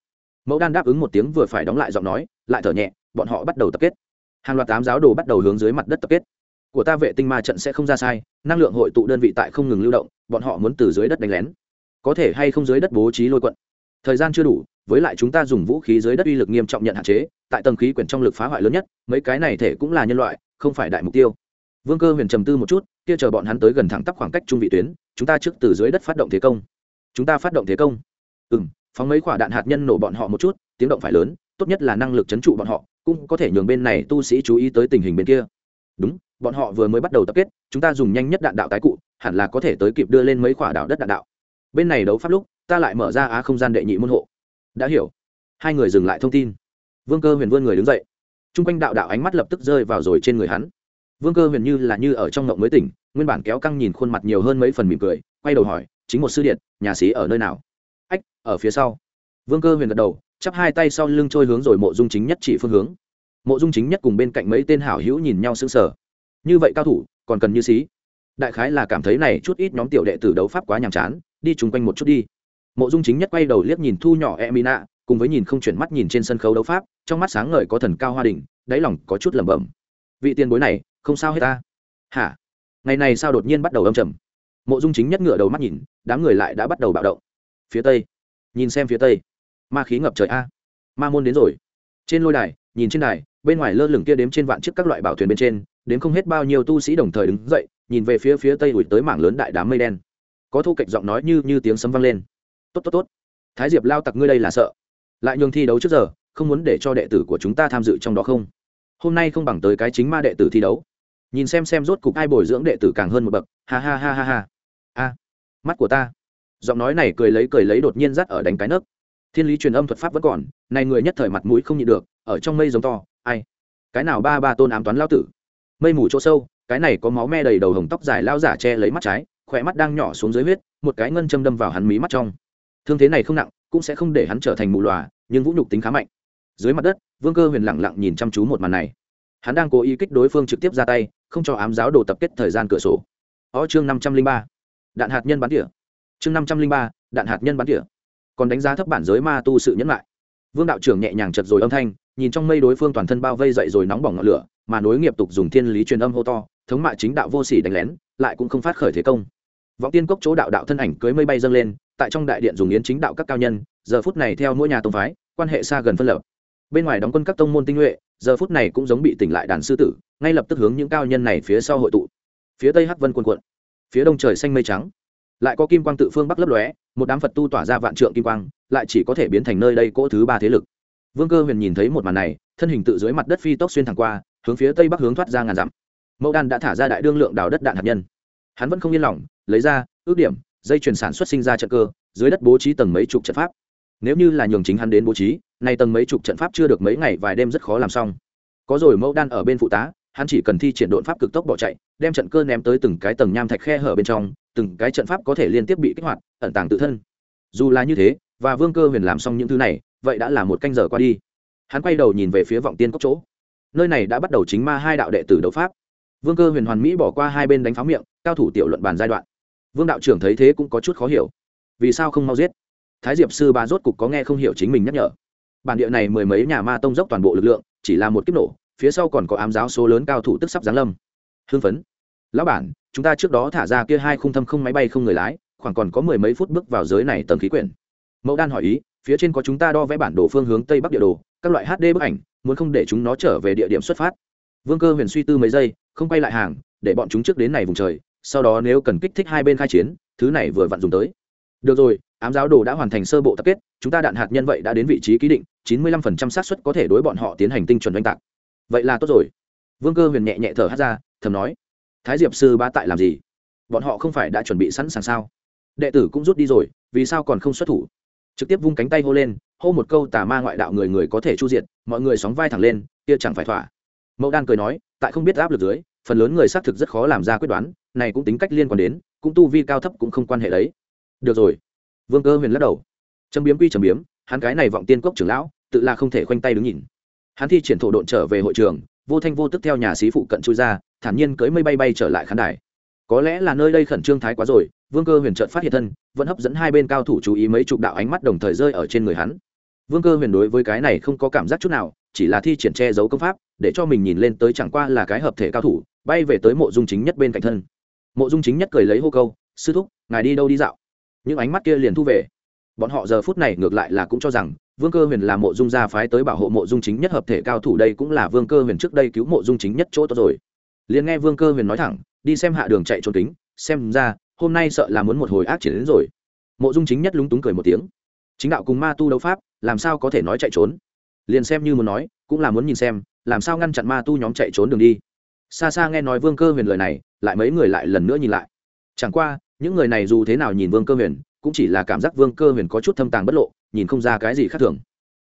Mẫu đan đáp ứng một tiếng vừa phải đóng lại giọng nói, lại thở nhẹ, bọn họ bắt đầu tập kết. Hàng loạt tám giáo đồ bắt đầu hướng dưới mặt đất tập kết. Của ta vệ tinh ma trận sẽ không ra sai, năng lượng hội tụ đơn vị tại không ngừng lưu động, bọn họ muốn từ dưới đất đánh lén. Có thể hay không dưới đất bố trí lôi quận. Thời gian chưa đủ, với lại chúng ta dùng vũ khí dưới đất uy lực nghiêm trọng nhận hạn chế, tại tầng khí quyển trong lực phá hoại lớn nhất, mấy cái này thể cũng là nhân loại, không phải đại mục tiêu vương cơ huyền trầm tư một chút, kia chờ bọn hắn tới gần thẳng tắp khoảng cách trung vị tuyến, chúng ta trước từ dưới đất phát động thế công. Chúng ta phát động thế công. Ừ m phóng mấy quả đạn hạt nhân nổ bọn họ một chút, tiếng động phải lớn, tốt nhất là năng lực c h ấ n trụ bọn họ, cũng có thể nhường bên này tu sĩ chú ý tới tình hình bên kia. Đúng, bọn họ vừa mới bắt đầu tập kết, chúng ta dùng nhanh nhất đạn đạo tái cụ, hẳn là có thể tới kịp đưa lên mấy quả đảo đất đạn đạo. Bên này đấu pháp lúc, ta lại mở ra á không gian đệ nhị môn hộ. Đã hiểu. Hai người dừng lại thông tin. Vương cơ huyền vươn người đứng dậy. T r u n g quanh đạo đạo ánh mắt lập tức rơi vào rồi trên người hắn vương cơ huyền như là như ở trong ngộng mới tỉnh, nguyên bản kéo căng nhìn khuôn mặt nhiều hơn mấy phần mỉm cười, quay đầu hỏi, chính một sư điện, nhà sĩ ở nơi nào? Ách, ở phía sau. Vương cơ huyền gật đầu, chắp hai tay sau lưng trôi hướng rồi mộ dung chính nhất chỉ phương hướng. Mộ dung chính nhất cùng bên cạnh mấy tên hảo hữu nhìn nhau sững sờ. Như vậy cao thủ, còn cần như xí? Đại khái là cảm thấy này chút ít nhóm tiểu đệ tử đấu pháp quá nhàm chán, đi chung quanh một chút đi. Mộ dung chính nhất quay đầu liếc nhìn thu nhỏ e mina cùng với nhìn không chuyển mắt nhìn trên sân khấu đấu pháp, trong mắt sáng ngời có thần cao hoa đình đáy lòng có chút lẩm bẩm. Vị tiền bối này không sao hết ta. Hả? Ngày này sao đột nhiên bắt đầu âm trầm? Mộ dung chính nhất ngựa đầu mắt nhìn, đám người lại đã bắt đầu bạo động. Phía tây. Nhìn xem phía tây. Ma khí ngập trời a. Ma môn đến rồi. Trên lôi đài, nhìn trên đài, bên ngoài lơ lửng kia đếm trên vạn chiếc các loại bảo thuyền bên trên đếm không hết bao nhiêu tu sĩ đồng thời đứng dậy, nhìn về phía phía tây ủi tới mảng lớn đại đám mây đen. Có thu kịch giọng nói như như tiếng sấm vang lên. Tốt tốt tốt. Thái diệp lao tặc ngươi đây là sợ. Lại nhường thi đấu trước giờ, không muốn để cho đệ tử của chúng ta tham dự trong đó không? Hôm nay không bằng tới cái chính ma đệ tử thi đấu nhìn xem xem rốt cục ai bồi dưỡng đệ tử càng hơn một bậc, ha ha ha ha ha. A, mắt của ta. Giọng nói này cười lấy cười lấy đột nhiên dắt ở đánh cái nấc. Thiên lý truyền âm thuật pháp vẫn còn, này người nhất thời mặt mũi không nhịn được, ở trong mây giống to, ai? Cái nào ba ba tôn ám toán lao tử? Mây mù chỗ sâu, cái này có máu me đầy đầu hồng tóc dài lao giả che lấy mắt trái, khỏe mắt đang nhỏ xuống dưới huyết, một cái ngân châm đâm vào hắn mí mắt trong. Thương thế này không nặng, cũng sẽ không để hắn trở thành mù lòa, nhưng vũ nhục tính khá mạnh. Dưới mặt đất, vương cơ huyền lặng lặng nhìn chăm chú một màn này. Hắn đang cố ý kích đối phương trực tiếp ra tay không cho ám giáo đồ tập kết thời gian cửa sổ. Ó, chương năm trăm linh ba. Đạn hạt nhân bắn tỉa. Chương năm trăm linh ba, đạn hạt nhân bắn tỉa. Còn đánh giá thấp bản giới ma tu sự nhẫn lại. Vương đạo trưởng nhẹ nhàng chật rồi âm thanh, nhìn trong mây đối phương toàn thân bao vây dậy rồi nóng bỏng ngọn lửa, mà nối nghiệp tục dùng thiên lý truyền âm hô to, thống mạ chính đạo vô sỉ đánh lén, lại cũng không phát khởi thế công. Vọng tiên cốc chỗ đạo đạo thân ảnh cưới mây bay dâng lên, tại trong đại điện dùng yến chính đạo các cao nhân, giờ phút này theo mỗi nhà tông phái, quan hệ xa gần phân lập. Bên ngoài đóng quân các tông môn tinh nhuệ giờ phút này cũng giống bị tỉnh lại đàn sư tử, ngay lập tức hướng những cao nhân này phía sau hội tụ. Phía tây hắc vân quần quận phía đông trời xanh mây trắng. Lại có kim quang tự phương bắc lấp lóe, một đám phật tu tỏa ra vạn trượng kim quang, lại chỉ có thể biến thành nơi đây cỗ thứ ba thế lực. Vương cơ huyền nhìn thấy một màn này, thân hình tự dưới mặt đất phi tốc xuyên thẳng qua, hướng phía tây bắc hướng thoát ra ngàn dặm. Mẫu đan đã thả ra đại đương lượng đào đất đạn hạt nhân. Hắn vẫn không yên lòng, lấy ra, ước điểm, dây chuyển sản xuất sinh ra trận cơ, dưới đất bố trí tầng mấy chục trận pháp nếu như là nhường chính hắn đến bố trí, nay tầng mấy chục trận pháp chưa được mấy ngày vài đêm rất khó làm xong. Có rồi, mẫu đan ở bên phụ tá, hắn chỉ cần thi triển độn pháp cực tốc bỏ chạy, đem trận cơ ném tới từng cái tầng nham thạch khe hở bên trong, từng cái trận pháp có thể liên tiếp bị kích hoạt, ẩn tàng tự thân. Dù là như thế, và vương cơ huyền làm xong những thứ này, vậy đã là một canh giờ qua đi. Hắn quay đầu nhìn về phía vọng tiên cốc chỗ. Nơi này đã bắt đầu chính ma hai đạo đệ tử đấu pháp. Vương cơ huyền hoàn mỹ bỏ qua hai bên đánh pháo miệng, cao thủ tiểu luận bàn giai đoạn. Vương đạo trưởng thấy thế cũng có chút khó hiểu. Vì sao không mau giết? Thái diệp sư ba rốt cục có nghe không hiểu chính mình nhắc nhở. Bản địa này mười mấy nhà ma tông dốc toàn bộ lực lượng, chỉ là một kiếp nổ, phía sau còn có ám giáo số lớn cao thủ tức sắp giáng lâm. Hưng phấn. Lão bản, chúng ta trước đó thả ra kia hai khung thâm không máy bay không người lái, khoảng còn có mười mấy phút bước vào giới này tầng khí quyển. Mẫu đan hỏi ý, phía trên có chúng ta đo vẽ bản đồ phương hướng tây bắc địa đồ, các loại hd bức ảnh, muốn không để chúng nó trở về địa điểm xuất phát. Vương cơ huyền suy tư mấy giây, không quay lại hàng, để bọn chúng trước đến này vùng trời, sau đó nếu cần kích thích hai bên khai chiến, thứ này vừa vặn dùng tới. Được rồi ám giáo đồ đã hoàn thành sơ bộ tập kết, chúng ta đạn hạt nhân vậy đã đến vị trí ký định, chín mươi lăm phần trăm xác suất có thể đối bọn họ tiến hành tinh chuẩn oanh tạc. Vậy là tốt rồi. Vương cơ huyền nhẹ nhẹ thở hát ra, thầm nói, thái diệp sư ba tại làm gì? Bọn họ không phải đã chuẩn bị sẵn sàng sao? Đệ tử cũng rút đi rồi, vì sao còn không xuất thủ? Trực tiếp vung cánh tay hô lên, hô một câu tà ma ngoại đạo người người có thể chu diệt, mọi người sóng vai thẳng lên, kia chẳng phải thỏa. Mẫu đan cười nói, tại không biết áp lực dưới, phần lớn người xác thực rất khó làm ra quyết đoán, này cũng tính cách liên quan đến, cũng tu vi cao thấp cũng không quan hệ đấy. Được rồi vương cơ huyền lắc đầu. Châm biếm quy châm biếm, hắn cái này vọng tiên cốc trưởng lão, tự là không thể khoanh tay đứng nhìn. Hắn thi triển thổ độn trở về hội trường, vô thanh vô tức theo nhà sĩ phụ cận chui ra, thản nhiên cưới mây bay bay trở lại khán đài. Có lẽ là nơi đây khẩn trương thái quá rồi, vương cơ huyền trợn phát hiện thân, vẫn hấp dẫn hai bên cao thủ chú ý mấy chục đạo ánh mắt đồng thời rơi ở trên người hắn. Vương cơ huyền đối với cái này không có cảm giác chút nào, chỉ là thi triển che giấu công pháp, để cho mình nhìn lên tới chẳng qua là cái hợp thể cao thủ, bay về tới mộ dung chính nhất bên cạnh thân. Mộ dung chính nhất cười lấy hô câu, sư thúc, ngài đi đâu đi dạo? Những ánh mắt kia liền thu về. Bọn họ giờ phút này ngược lại là cũng cho rằng, vương cơ huyền là mộ dung gia phái tới bảo hộ mộ dung chính nhất hợp thể cao thủ đây cũng là vương cơ huyền trước đây cứu mộ dung chính nhất chỗ tốt rồi. Liền nghe vương cơ huyền nói thẳng, đi xem hạ đường chạy trốn kính, xem ra, hôm nay sợ là muốn một hồi ác triển đến rồi. Mộ dung chính nhất lúng túng cười một tiếng. Chính đạo cùng ma tu đấu pháp, làm sao có thể nói chạy trốn? Liền xem như muốn nói, cũng là muốn nhìn xem, làm sao ngăn chặn ma tu nhóm chạy trốn đường đi. Xa xa nghe nói vương cơ huyền lời này, lại mấy người lại lần nữa nhìn lại. Chẳng qua những người này dù thế nào nhìn vương cơ huyền, cũng chỉ là cảm giác vương cơ huyền có chút thâm tàng bất lộ, nhìn không ra cái gì khác thường.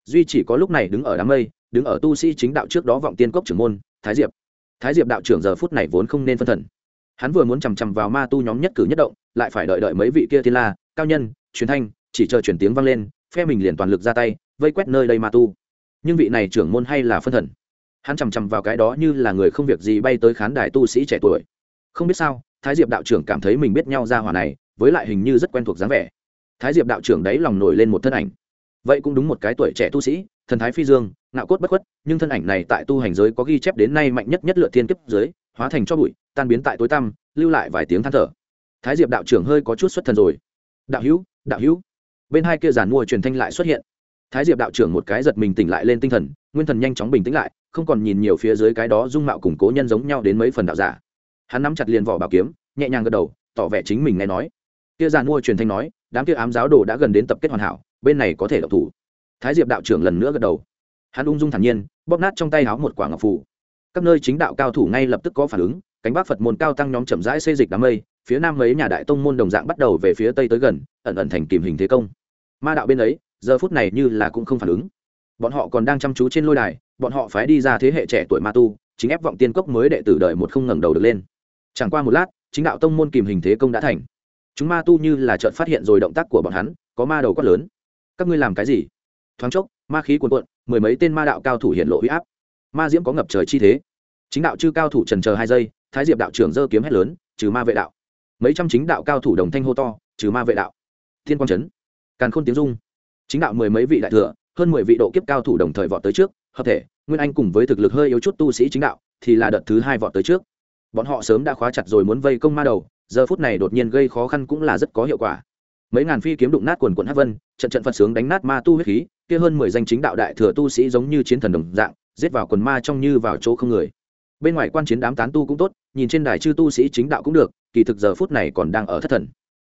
Duy chỉ có lúc này đứng ở đám mây, đứng ở tu sĩ chính đạo trước đó vọng tiên cốc trưởng môn, thái diệp. Thái diệp đạo trưởng giờ phút này vốn không nên phân thần. Hắn vừa muốn chằm chằm vào ma tu nhóm nhất cử nhất động, lại phải đợi đợi mấy vị kia thiên la, cao nhân, truyền thanh, chỉ chờ chuyển tiếng vang lên, phe mình liền toàn lực ra tay, vây quét nơi đây ma tu. Nhưng vị này trưởng môn hay là phân thần? Hắn chằm chằm vào cái đó như là người không việc gì bay tới khán đài tu sĩ trẻ tuổi. Không biết sao thái diệp đạo trưởng cảm thấy mình biết nhau ra hỏa này, với lại hình như rất quen thuộc dáng vẻ. Thái diệp đạo trưởng đấy lòng nổi lên một thân ảnh. Vậy cũng đúng một cái tuổi trẻ tu sĩ, thần thái phi dương, ngạo cốt bất khuất, nhưng thân ảnh này tại tu hành giới có ghi chép đến nay mạnh nhất nhất lựa thiên kiếp giới, hóa thành cho bụi, tan biến tại tối tăm, lưu lại vài tiếng than thở. Thái diệp đạo trưởng hơi có chút xuất thần rồi. Đạo hữu đạo hữu. Bên hai kia giàn mua truyền thanh lại xuất hiện. Thái diệp đạo trưởng một cái giật mình tỉnh lại lên tinh thần, nguyên thần nhanh chóng bình tĩnh lại, không còn nhìn nhiều phía dưới cái đó dung mạo củng cố nhân giống nhau đến mấy phần đạo giả hắn nắm chặt liền vỏ bảo kiếm, nhẹ nhàng gật đầu, tỏ vẻ chính mình nghe nói. Kia giàn mua truyền thanh nói, đám kia ám giáo đồ đã gần đến tập kết hoàn hảo, bên này có thể độc thủ. Thái diệp đạo trưởng lần nữa gật đầu. Hắn ung dung thản nhiên, bóp nát trong tay háo một quả ngọc phù. Các nơi chính đạo cao thủ ngay lập tức có phản ứng, cánh bác phật môn cao tăng nhóm chậm rãi xây dịch đám mây, phía nam mấy nhà đại tông môn đồng dạng bắt đầu về phía tây tới gần, ẩn ẩn thành kìm hình thế công. Ma đạo bên ấy, giờ phút này như là cũng không phản ứng. Bọn họ còn đang chăm chú trên lôi đài, bọn họ phái đi ra thế hệ trẻ tuổi ma tu, chính ép vọng tiên cốc mới đệ tử đợi một không ngẩng đầu được lên chẳng qua một lát, chính đạo tông môn kìm hình thế công đã thành. Chúng ma tu như là chợt phát hiện rồi động tác của bọn hắn, có ma đầu quát lớn. Các ngươi làm cái gì? Thoáng chốc, ma khí cuồn cuộn, mười mấy tên ma đạo cao thủ hiện lộ huy áp. Ma diễm có ngập trời chi thế. Chính đạo chư cao thủ trần chờ hai giây, thái diệp đạo trưởng giơ kiếm hét lớn, trừ ma vệ đạo. Mấy trăm chính đạo cao thủ đồng thanh hô to, trừ ma vệ đạo. Thiên quang trấn càn khôn tiếng dung chính đạo mười mấy vị đại thừa, hơn mười vị độ kiếp cao thủ đồng thời vọt tới trước. Hợp thể, nguyên anh cùng với thực lực hơi yếu chút tu sĩ chính đạo, thì là đợt thứ hai vọt tới trước bọn họ sớm đã khóa chặt rồi muốn vây công ma đầu, giờ phút này đột nhiên gây khó khăn cũng là rất có hiệu quả. Mấy ngàn phi kiếm đụng nát quần quận hát vân, trận trận phật sướng đánh nát ma tu huyết khí, kia hơn mười danh chính đạo đại thừa tu sĩ giống như chiến thần đồng dạng, giết vào quần ma trong như vào chỗ không người. Bên ngoài quan chiến đám tán tu cũng tốt, nhìn trên đài chư tu sĩ chính đạo cũng được, kỳ thực giờ phút này còn đang ở thất thần.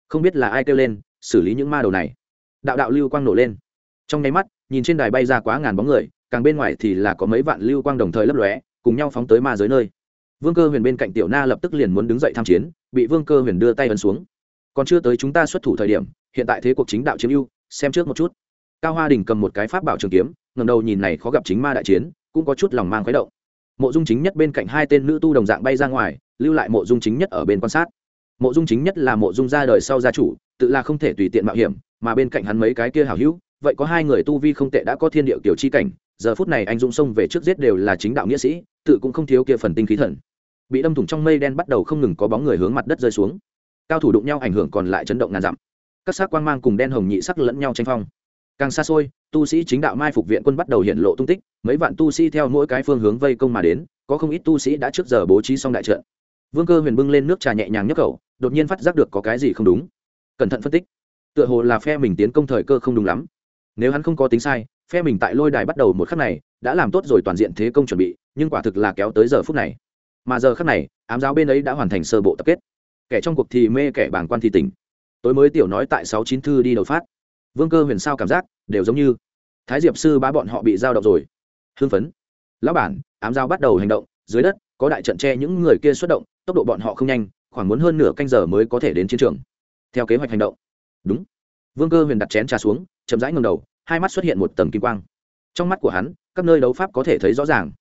Không biết là ai kêu lên, xử lý những ma đầu này. Đạo đạo lưu quang nổ lên. Trong nháy mắt, nhìn trên đài bay ra quá ngàn bóng người, càng bên ngoài thì là có mấy vạn lưu quang đồng thời lấp lóe, cùng nhau phóng tới ma giới nơi vương cơ huyền bên cạnh tiểu na lập tức liền muốn đứng dậy tham chiến, bị vương cơ huyền đưa tay ấn xuống. Còn chưa tới chúng ta xuất thủ thời điểm, hiện tại thế cuộc chính đạo chiếm ưu, xem trước một chút. Cao hoa đình cầm một cái pháp bảo trường kiếm ngầm đầu nhìn này khó gặp chính ma đại chiến, cũng có chút lòng mang khuấy động. Mộ dung chính nhất bên cạnh hai tên nữ tu đồng dạng bay ra ngoài, lưu lại mộ dung chính nhất ở bên quan sát. Mộ dung chính nhất là mộ dung ra đời sau gia chủ, tự là không thể tùy tiện mạo hiểm, mà bên cạnh hắn mấy cái kia hảo hữu, vậy có hai người tu vi không tệ đã có thiên địa kiểu chi cảnh, giờ phút này anh dũng xông về trước giết đều là chính đạo nghĩa sĩ, tự cũng không thiếu kia phần tinh khí thần bị đâm thủng trong mây đen bắt đầu không ngừng có bóng người hướng mặt đất rơi xuống. Cao thủ đụng nhau ảnh hưởng còn lại chấn động ngàn dặm. Các xác quang mang cùng đen hồng nhị sắc lẫn nhau tranh phong. Càng xa xôi, tu sĩ chính đạo mai phục viện quân bắt đầu hiện lộ tung tích, mấy vạn tu sĩ theo mỗi cái phương hướng vây công mà đến, có không ít tu sĩ đã trước giờ bố trí xong đại trận. Vương cơ huyền bưng lên nước trà nhẹ nhàng nhấc khẩu, đột nhiên phát giác được có cái gì không đúng. Cẩn thận phân tích. Tựa hồ là phe mình tiến công thời cơ không đúng lắm. Nếu hắn không có tính sai, phe mình tại lôi đài bắt đầu một khắc này, đã làm tốt rồi toàn diện thế công chuẩn bị, nhưng quả thực là kéo tới giờ phút này mà giờ khắc này, ám giáo bên ấy đã hoàn thành sơ bộ tập kết. Kẻ trong cuộc thì mê kẻ bảng quan thì tỉnh. Tối mới tiểu nói tại sáu chín thư đi đầu phát. Vương cơ huyền sao cảm giác, đều giống như thái diệp sư bá bọn họ bị giao động rồi. Hưng phấn. Lão bản, ám giao bắt đầu hành động, dưới đất, có đại trận che những người kia xuất động, tốc độ bọn họ không nhanh, khoảng muốn hơn nửa canh giờ mới có thể đến chiến trường. Theo kế hoạch hành động. Đúng. Vương cơ huyền đặt chén trà xuống, chậm rãi ngầm đầu, hai mắt xuất hiện một tầng kim quang. Trong mắt của hắn, các nơi đấu pháp có thể thấy rõ ràng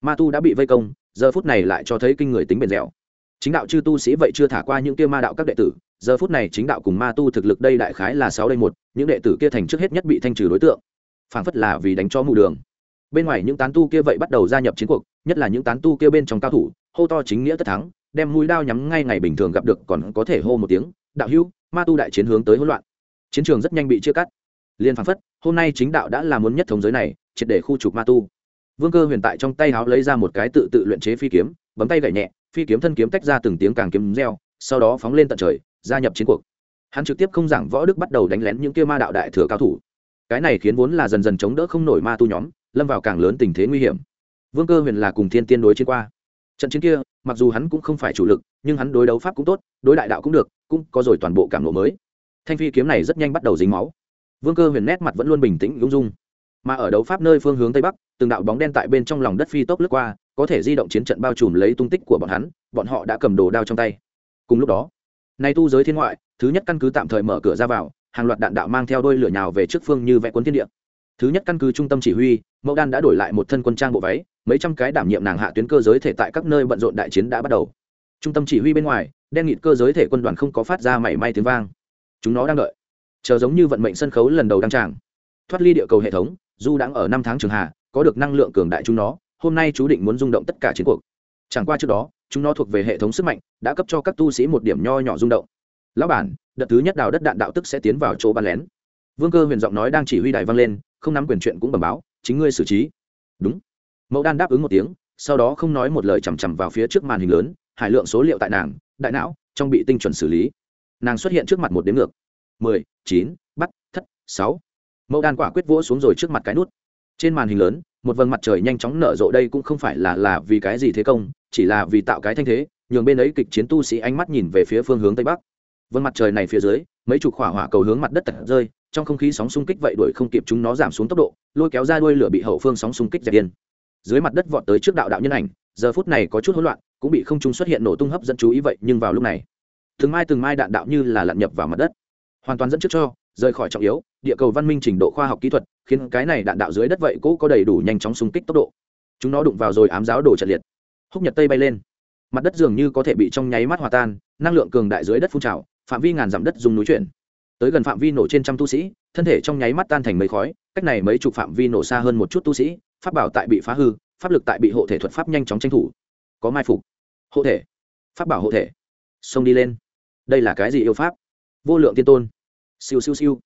ma tu đã bị vây công, giờ phút này lại cho thấy kinh người tính bền dẻo. Chính đạo chư tu sĩ vậy chưa thả qua những kia ma đạo các đệ tử, giờ phút này chính đạo cùng ma tu thực lực đây đại khái là sáu đây một, những đệ tử kia thành trước hết nhất bị thanh trừ đối tượng. Phảng phất là vì đánh cho mù đường. Bên ngoài những tán tu kia vậy bắt đầu gia nhập chiến cuộc, nhất là những tán tu kia bên trong cao thủ, hô to chính nghĩa tất thắng, đem mũi đao nhắm ngay ngày bình thường gặp được còn có thể hô một tiếng, đạo hữu, ma tu đại chiến hướng tới hỗn loạn. Chiến trường rất nhanh bị chia cắt. Liên phảng phất, hôm nay chính đạo đã là muốn nhất thống giới này, triệt để khu trục ma tu vương cơ huyền tại trong tay háo lấy ra một cái tự tự luyện chế phi kiếm, bấm tay gậy nhẹ, phi kiếm thân kiếm tách ra từng tiếng càng kiếm reo, sau đó phóng lên tận trời, gia nhập chiến cuộc. Hắn trực tiếp không giảng võ đức bắt đầu đánh lén những kia ma đạo đại thừa cao thủ. Cái này khiến vốn là dần dần chống đỡ không nổi ma tu nhóm, lâm vào càng lớn tình thế nguy hiểm. Vương cơ huyền là cùng thiên tiên đối chiến qua. Trận chiến kia, mặc dù hắn cũng không phải chủ lực, nhưng hắn đối đấu pháp cũng tốt, đối đại đạo cũng được, cũng có rồi toàn bộ cảm lộ mới. Thanh phi kiếm này rất nhanh bắt đầu dính máu. Vương cơ huyền nét mặt vẫn luôn bình tĩnh ung dung mà ở đấu pháp nơi phương hướng tây bắc, từng đạo bóng đen tại bên trong lòng đất phi tốc lướt qua, có thể di động chiến trận bao trùm lấy tung tích của bọn hắn, bọn họ đã cầm đồ đao trong tay. Cùng lúc đó, nay tu giới thiên ngoại, thứ nhất căn cứ tạm thời mở cửa ra vào, hàng loạt đạn đạo mang theo đôi lửa nhào về trước phương như vẽ cuốn thiên địa. Thứ nhất căn cứ trung tâm chỉ huy mẫu đan đã đổi lại một thân quân trang bộ váy, mấy trăm cái đảm nhiệm nàng hạ tuyến cơ giới thể tại các nơi bận rộn đại chiến đã bắt đầu. Trung tâm chỉ huy bên ngoài, đen nghịt cơ giới thể quân đoàn không có phát ra mảy may tiếng vang. Chúng nó đang đợi. Chờ giống như vận mệnh sân khấu lần đầu đăng tràng. Thoát ly địa cầu hệ thống du đang ở năm tháng trường hạ có được năng lượng cường đại chúng nó, hôm nay chú định muốn rung động tất cả chiến cuộc. Chẳng qua trước đó, chúng nó thuộc về hệ thống sức mạnh, đã cấp cho các tu sĩ một điểm nho nhỏ rung động. Lão bản, đợt thứ nhất đào đất đạn đạo tức sẽ tiến vào chỗ bắn lén. Vương cơ huyền giọng nói đang chỉ huy đài vang lên, không nắm quyền chuyện cũng bẩm báo, chính ngươi xử trí. Đúng. Mẫu đan đáp ứng một tiếng, sau đó không nói một lời chằm chằm vào phía trước màn hình lớn, hải lượng số liệu tại nàng, đại não, trong bị tinh chuẩn xử lý. Nàng xuất hiện trước mặt một đếm ngược. mười, chín, bắt, thất, sáu mẫu đan quả quyết vỗ xuống rồi trước mặt cái nút trên màn hình lớn, một vầng mặt trời nhanh chóng nở rộ đây cũng không phải là là vì cái gì thế công, chỉ là vì tạo cái thanh thế, nhường bên ấy kịch chiến tu sĩ ánh mắt nhìn về phía phương hướng tây bắc Vầng mặt trời này phía dưới, mấy chục hỏa hỏa cầu hướng mặt đất tật rơi, trong không khí sóng xung kích vậy đuổi không kịp chúng nó giảm xuống tốc độ, lôi kéo ra đuôi lửa bị hậu phương sóng xung kích dẹp điên. dưới mặt đất vọt tới trước đạo đạo nhân ảnh, giờ phút này có chút hỗn loạn, cũng bị không trung xuất hiện nổ tung hấp dẫn chú ý vậy, nhưng vào lúc này, từng mai từng mai đạn đạo như là lặn nhập vào mặt đất, hoàn toàn dẫn trước cho rời khỏi trọng yếu, địa cầu văn minh trình độ khoa học kỹ thuật, khiến cái này đạn đạo dưới đất vậy cũ có đầy đủ nhanh chóng xung kích tốc độ. Chúng nó đụng vào rồi ám giáo đổ trận liệt. Húc nhật tây bay lên. Mặt đất dường như có thể bị trong nháy mắt hòa tan, năng lượng cường đại dưới đất phun trào, phạm vi ngàn dặm đất dùng núi chuyển. Tới gần phạm vi nổ trên trăm tu sĩ, thân thể trong nháy mắt tan thành mấy khói, cách này mấy chục phạm vi nổ xa hơn một chút tu sĩ, pháp bảo tại bị phá hư, pháp lực tại bị hộ thể thuật pháp nhanh chóng tranh thủ. Có mai phục. Hộ thể. Pháp bảo hộ thể. Xông đi lên. Đây là cái gì yêu pháp? Vô lượng tiên tôn siêu siêu siêu.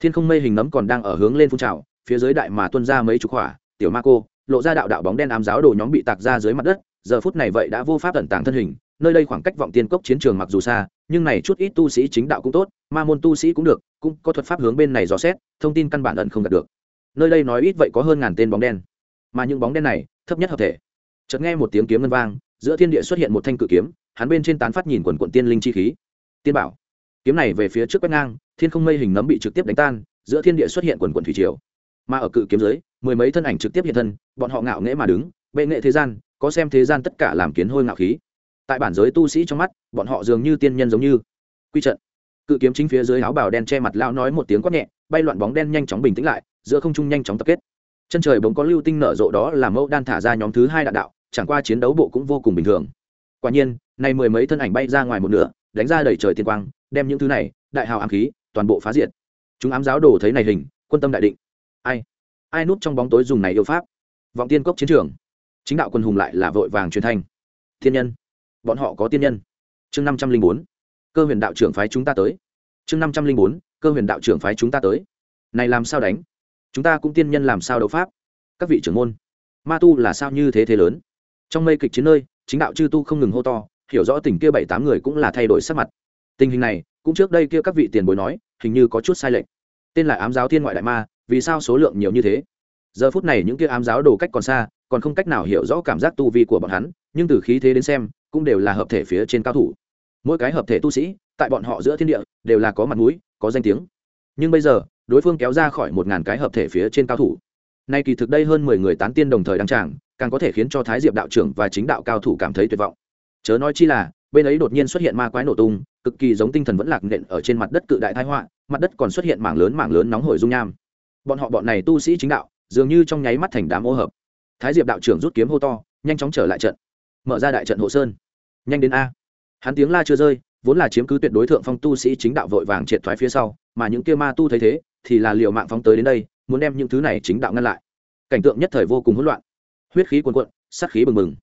Thiên không mây hình nấm còn đang ở hướng lên phun trào, phía dưới đại mà tuân ra mấy chục hỏa, tiểu ma cô, lộ ra đạo đạo bóng đen ám giáo đồ nhóm bị tạc ra dưới mặt đất, giờ phút này vậy đã vô pháp tẩn tàng thân hình, nơi đây khoảng cách vọng tiên cốc chiến trường mặc dù xa, nhưng này chút ít tu sĩ chính đạo cũng tốt, ma môn tu sĩ cũng được, cũng có thuật pháp hướng bên này dò xét, thông tin căn bản ẩn không đạt được. Nơi đây nói ít vậy có hơn ngàn tên bóng đen. Mà những bóng đen này, thấp nhất hợp thể. Chợt nghe một tiếng kiếm ngân vang, giữa thiên địa xuất hiện một thanh cự kiếm, hắn bên trên tán phát nhìn quần quận tiên linh chi khí. Tiên bảo. Kiếm này về phía trước quét ngang thiên không mây hình nấm bị trực tiếp đánh tan, giữa thiên địa xuất hiện quần quần thủy triều. Mà ở cự kiếm dưới, mười mấy thân ảnh trực tiếp hiện thân, bọn họ ngạo nghễ mà đứng, bệ nghệ thế gian, có xem thế gian tất cả làm kiến hôi ngạo khí. Tại bản giới tu sĩ trong mắt, bọn họ dường như tiên nhân giống như. Quy trận. Cự kiếm chính phía dưới áo bào đen che mặt lão nói một tiếng quát nhẹ, bay loạn bóng đen nhanh chóng bình tĩnh lại, giữa không trung nhanh chóng tập kết. Chân trời bỗng có lưu tinh nở rộ đó là mẫu đan thả ra nhóm thứ hai đạn đạo, chẳng qua chiến đấu bộ cũng vô cùng bình thường. Quả nhiên, nay mười mấy thân ảnh bay ra ngoài một nửa, đánh ra đầy trời tiên quang, đem những thứ này, đại hào ám khí toàn bộ phá diệt. Chúng ám giáo đồ thấy này hình, quân tâm đại định. Ai? Ai núp trong bóng tối dùng này yêu pháp? Vọng tiên cốc chiến trường. Chính đạo quân hùng lại là vội vàng truyền thanh. Thiên nhân. Bọn họ có tiên nhân. Chương năm trăm linh bốn. Cơ huyền đạo trưởng phái chúng ta tới. Chương năm trăm linh bốn. Cơ huyền đạo trưởng phái chúng ta tới. Này làm sao đánh? Chúng ta cũng tiên nhân làm sao đấu pháp? Các vị trưởng môn, ma tu là sao như thế thế lớn? Trong mây kịch chiến nơi, chính đạo chư tu không ngừng hô to, hiểu rõ tình kia bảy tám người cũng là thay đổi sắc mặt. Tình hình này cũng trước đây kia các vị tiền bối nói, hình như có chút sai lệch. Tên là ám giáo thiên ngoại đại ma, vì sao số lượng nhiều như thế? Giờ phút này những kia ám giáo đồ cách còn xa, còn không cách nào hiểu rõ cảm giác tu vi của bọn hắn, nhưng từ khí thế đến xem, cũng đều là hợp thể phía trên cao thủ. Mỗi cái hợp thể tu sĩ, tại bọn họ giữa thiên địa, đều là có mặt mũi, có danh tiếng. Nhưng bây giờ, đối phương kéo ra khỏi một ngàn cái hợp thể phía trên cao thủ. Nay kỳ thực đây hơn mười người tán tiên đồng thời đăng tràng, càng có thể khiến cho thái diệp đạo trưởng và chính đạo cao thủ cảm thấy tuyệt vọng. Chớ nói chi là bên ấy đột nhiên xuất hiện ma quái nổ tung, cực kỳ giống tinh thần vẫn lạc nện ở trên mặt đất cự đại thái họa, mặt đất còn xuất hiện mảng lớn mảng lớn nóng hổi dung nham. Bọn họ bọn này tu sĩ chính đạo, dường như trong nháy mắt thành đám ô hợp. Thái diệp đạo trưởng rút kiếm hô to, nhanh chóng trở lại trận. Mở ra đại trận hộ sơn. Nhanh đến a. Hắn tiếng la chưa rơi, vốn là chiếm cứ tuyệt đối thượng phong tu sĩ chính đạo vội vàng triệt thoái phía sau, mà những kia ma tu thấy thế, thì là liều mạng phóng tới đến đây, muốn đem những thứ này chính đạo ngăn lại. Cảnh tượng nhất thời vô cùng hỗn loạn. Huyết khí cuồn cuộn, sát khí bừng bừng.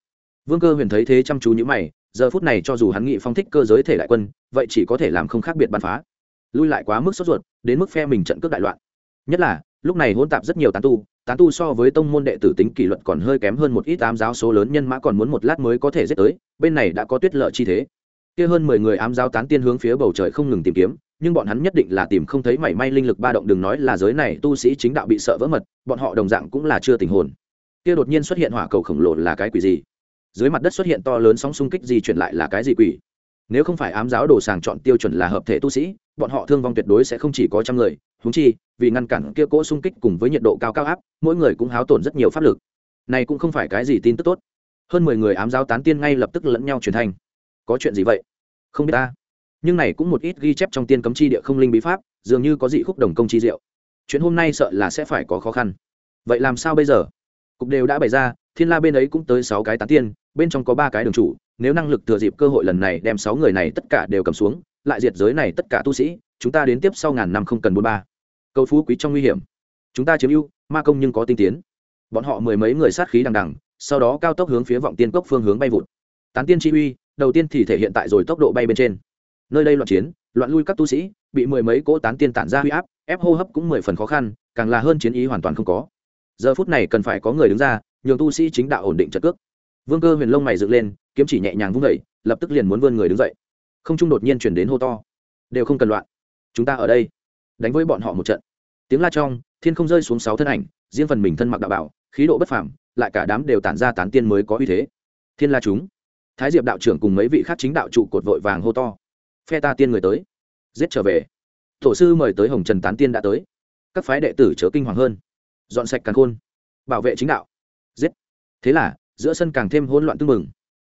Vương cơ huyền thấy thế chăm chú như mày giờ phút này cho dù hắn nghị phong thích cơ giới thể đại quân, vậy chỉ có thể làm không khác biệt bắn phá. Lui lại quá mức sốt ruột, đến mức phe mình trận cướp đại loạn. Nhất là, lúc này hỗn tạp rất nhiều tán tu tán tu so với tông môn đệ tử tính kỷ luật còn hơi kém hơn một ít ám giáo số lớn nhân mã còn muốn một lát mới có thể giết tới, bên này đã có tuyết lợi chi thế. Kia hơn mười người ám giáo tán tiên hướng phía bầu trời không ngừng tìm kiếm, nhưng bọn hắn nhất định là tìm không thấy mảy may linh lực ba động, đừng nói là giới này, tu sĩ chính đạo bị sợ vỡ mật, bọn họ đồng dạng cũng là chưa tình hồn. Kia đột nhiên xuất hiện hỏa cầu khổng lồ là cái quỷ gì? Dưới mặt đất xuất hiện to lớn sóng xung kích gì chuyển lại là cái gì quỷ? Nếu không phải ám giáo đồ sàng chọn tiêu chuẩn là hợp thể tu sĩ, bọn họ thương vong tuyệt đối sẽ không chỉ có trăm người. Húng chi, vì ngăn cản kia cỗ xung kích cùng với nhiệt độ cao cao áp, mỗi người cũng háo tổn rất nhiều pháp lực. Này cũng không phải cái gì tin tức tốt. Hơn mười người ám giáo tán tiên ngay lập tức lẫn nhau truyền thành có chuyện gì vậy? Không biết ta. Nhưng này cũng một ít ghi chép trong tiên cấm chi địa không linh bí pháp, dường như có dị khúc đồng công chi diệu. Chuyện hôm nay sợ là sẽ phải có khó khăn. Vậy làm sao bây giờ? Cục đều đã bày ra, thiên la bên ấy cũng tới sáu cái tán tiên, bên trong có ba cái đường chủ, nếu năng lực thừa dịp cơ hội lần này đem sáu người này tất cả đều cầm xuống, lại diệt giới này tất cả tu sĩ, chúng ta đến tiếp sau ngàn năm không cần bốn ba. Câu phú quý trong nguy hiểm. Chúng ta chiếm ưu, ma công nhưng có tinh tiến. Bọn họ mười mấy người sát khí đằng đằng, sau đó cao tốc hướng phía vọng tiên cốc phương hướng bay vụt. Tán tiên chi uy, đầu tiên thì thể hiện tại rồi tốc độ bay bên trên. Nơi đây loạn chiến, loạn lui các tu sĩ, bị mười mấy cỗ tán tiên tản ra huy áp, ép hô hấp cũng mười phần khó khăn, càng là hơn chiến ý hoàn toàn không có giờ phút này cần phải có người đứng ra, nhường tu sĩ chính đạo ổn định trật cước. Vương cơ huyền lông mày dựng lên, kiếm chỉ nhẹ nhàng vung vẩy lập tức liền muốn vươn người đứng dậy. Không trung đột nhiên chuyển đến hô to. Đều không cần loạn. Chúng ta ở đây. Đánh với bọn họ một trận. Tiếng la trong, thiên không rơi xuống sáu thân ảnh, riêng phần mình thân mặc đạo bảo, khí độ bất phàm, lại cả đám đều tản ra tán tiên mới có uy thế. Thiên la chúng. Thái diệp đạo trưởng cùng mấy vị khác chính đạo trụ cột vội vàng hô to. Phe ta tiên người tới. Giết trở về. Tổ sư mời tới hồng trần tán tiên đã tới. Các phái đệ tử chớ kinh hoàng hơn dọn sạch càng khôn, bảo vệ chính đạo. Giết. Thế là, giữa sân càng thêm hỗn loạn tương mừng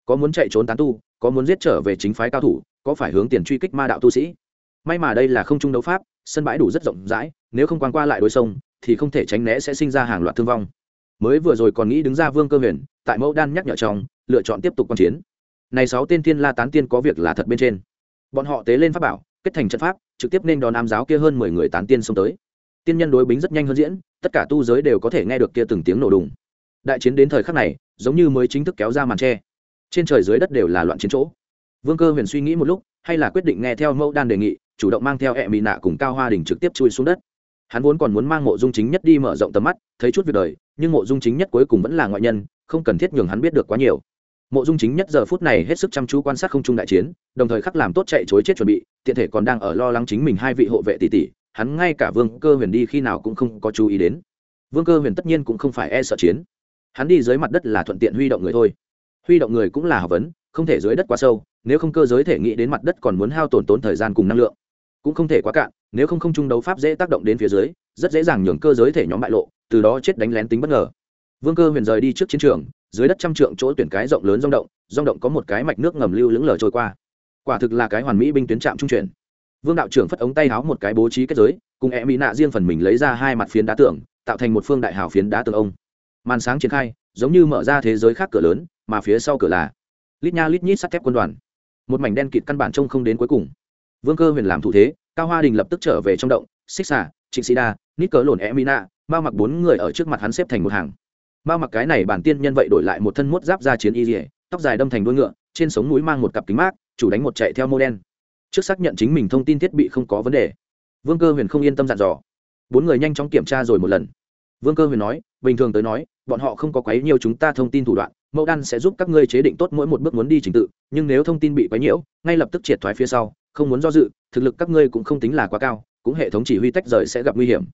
có muốn chạy trốn tán tu, có muốn giết trở về chính phái cao thủ, có phải hướng tiền truy kích ma đạo tu sĩ? May mà đây là không trung đấu pháp, sân bãi đủ rất rộng rãi, nếu không quan qua lại đôi sông, thì không thể tránh né sẽ sinh ra hàng loạt thương vong. Mới vừa rồi còn nghĩ đứng ra vương cơ huyền, tại mẫu đan nhắc nhở chồng lựa chọn tiếp tục quan chiến. Này sáu tên thiên la tán tiên có việc là thật bên trên. Bọn họ tế lên pháp bảo, kết thành trận pháp, trực tiếp nên đón ám giáo kia hơn mười người tán tiên xông tới tiên nhân đối bính rất nhanh hơn diễn, tất cả tu giới đều có thể nghe được kia từng tiếng nổ đùng. Đại chiến đến thời khắc này, giống như mới chính thức kéo ra màn tre. Trên trời dưới đất đều là loạn chiến chỗ. Vương cơ huyền suy nghĩ một lúc, hay là quyết định nghe theo mẫu đan đề nghị, chủ động mang theo hẹ mỹ nạ cùng cao hoa đình trực tiếp chui xuống đất. Hắn vốn còn muốn mang mộ dung chính nhất đi mở rộng tầm mắt, thấy chút việc đời, nhưng mộ dung chính nhất cuối cùng vẫn là ngoại nhân, không cần thiết nhường hắn biết được quá nhiều. Mộ dung chính nhất giờ phút này hết sức chăm chú quan sát không trung đại chiến, đồng thời khắc làm tốt chạy chối chết chuẩn bị, tiện thể còn đang ở lo lắng chính mình hai vị hộ vệ tỷ tỷ hắn ngay cả vương cơ huyền đi khi nào cũng không có chú ý đến. Vương cơ huyền tất nhiên cũng không phải e sợ chiến. Hắn đi dưới mặt đất là thuận tiện huy động người thôi. Huy động người cũng là học vấn, không thể dưới đất quá sâu, nếu không cơ giới thể nghĩ đến mặt đất còn muốn hao tổn tốn thời gian cùng năng lượng. Cũng không thể quá cạn, nếu không không trung đấu pháp dễ tác động đến phía dưới, rất dễ dàng nhường cơ giới thể nhóm bại lộ, từ đó chết đánh lén tính bất ngờ. Vương cơ huyền rời đi trước chiến trường, dưới đất trăm trượng chỗ tuyển cái rộng lớn rong động rong động có một cái mạch nước ngầm lưu lững lờ trôi qua. Quả thực là cái hoàn mỹ binh tuyến trạm trung chuyển vương đạo trưởng phất ống tay háo một cái bố trí kết giới, cùng e mỹ nạ riêng phần mình lấy ra hai mặt phiến đá tượng tạo thành một phương đại hào phiến đá tượng ông. Màn sáng triển khai, giống như mở ra thế giới khác cửa lớn, mà phía sau cửa là lít nha lít nhít sắt thép quân đoàn. Một mảnh đen kịt căn bản trông không đến cuối cùng. Vương cơ huyền làm thủ thế, cao hoa đình lập tức trở về trong động, xích xả trịnh sĩ đa, nít cớ lồn e mina mao mặc bốn người ở trước mặt hắn xếp thành một hàng. Bao mặc cái này bản tiên nhân vậy đổi lại một thân mốt giáp ra chiến y dỉa tóc dài đâm thành đuôi ngựa, trên sống núi mang một cặp kính mát, chủ đánh một chạy theo mô đen trước xác nhận chính mình thông tin thiết bị không có vấn đề. Vương cơ huyền không yên tâm dặn dò. Bốn người nhanh chóng kiểm tra rồi một lần. Vương cơ huyền nói, bình thường tới nói, bọn họ không có quấy nhiều chúng ta thông tin thủ đoạn, mẫu đan sẽ giúp các ngươi chế định tốt mỗi một bước muốn đi trình tự, nhưng nếu thông tin bị quấy nhiễu, ngay lập tức triệt thoái phía sau, không muốn do dự, thực lực các ngươi cũng không tính là quá cao, cũng hệ thống chỉ huy tách rời sẽ gặp nguy hiểm.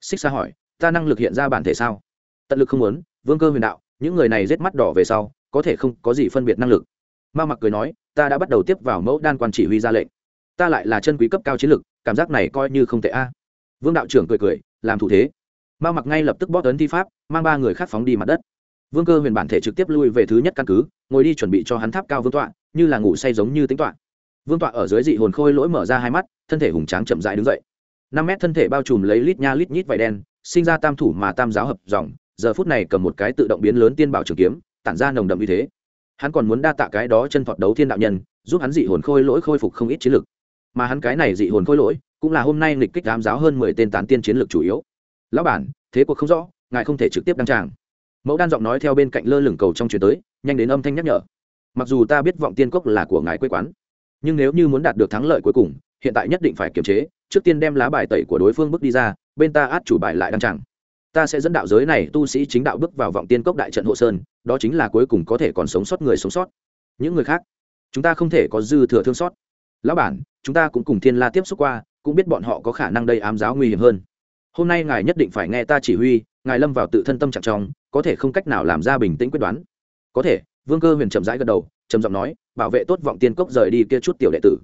Xích xa hỏi, ta năng lực hiện ra bản thể sao? Tận lực không muốn, vương cơ huyền đạo, những người này rết mắt đỏ về sau, có thể không có gì phân biệt năng lực. Ma mặc cười nói, ta đã bắt đầu tiếp vào mẫu đan quan chỉ huy ra lệnh ta lại là chân quý cấp cao chiến lực cảm giác này coi như không tệ a. Vương đạo trưởng cười cười, làm thủ thế. Ma mặc ngay lập tức bóp tấn thi pháp, mang ba người khác phóng đi mặt đất. Vương cơ huyền bản thể trực tiếp lui về thứ nhất căn cứ, ngồi đi chuẩn bị cho hắn tháp cao vương tọa, như là ngủ say giống như tính tọa vương tọa ở dưới dị hồn khôi lỗi mở ra hai mắt, thân thể hùng tráng chậm dại đứng dậy. Năm mét thân thể bao trùm lấy lít nha lít nhít vải đen, sinh ra tam thủ mà tam giáo hợp dòng, giờ phút này cầm một cái tự động biến lớn tiên bảo trường kiếm, tản ra nồng đậm như thế. Hắn còn muốn đa tạ cái đó chân thọt đấu thiên đạo nhân, giúp hắn dị hồn khôi lỗi khôi phục không ít chiến lực mà hắn cái này dị hồn khôi lỗi cũng là hôm nay nghịch kích đám giáo hơn mười tên tán tiên chiến lược chủ yếu. Lão bản, thế cuộc không rõ, ngài không thể trực tiếp đăng tràng. Mẫu đan giọng nói theo bên cạnh lơ lửng cầu trong chuyển tới, nhanh đến âm thanh nhắc nhở. Mặc dù ta biết vọng tiên cốc là của ngài quê quán, nhưng nếu như muốn đạt được thắng lợi cuối cùng, hiện tại nhất định phải kiềm chế, trước tiên đem lá bài tẩy của đối phương bước đi ra, bên ta át chủ bài lại đăng tràng. Ta sẽ dẫn đạo giới này tu sĩ chính đạo bước vào vọng tiên cốc đại trận hộ sơn, đó chính là cuối cùng có thể còn sống sót người sống sót. Những người khác, chúng ta không thể có dư thừa thương xót. Lão bản chúng ta cũng cùng thiên la tiếp xúc qua, cũng biết bọn họ có khả năng đây ám giáo nguy hiểm hơn. Hôm nay ngài nhất định phải nghe ta chỉ huy, ngài lâm vào tự thân tâm trạng trong, có thể không cách nào làm ra bình tĩnh quyết đoán. Có thể, vương cơ huyền chậm rãi gật đầu, trầm giọng nói, bảo vệ tốt vọng tiên cốc rời đi kia chút tiểu đệ tử.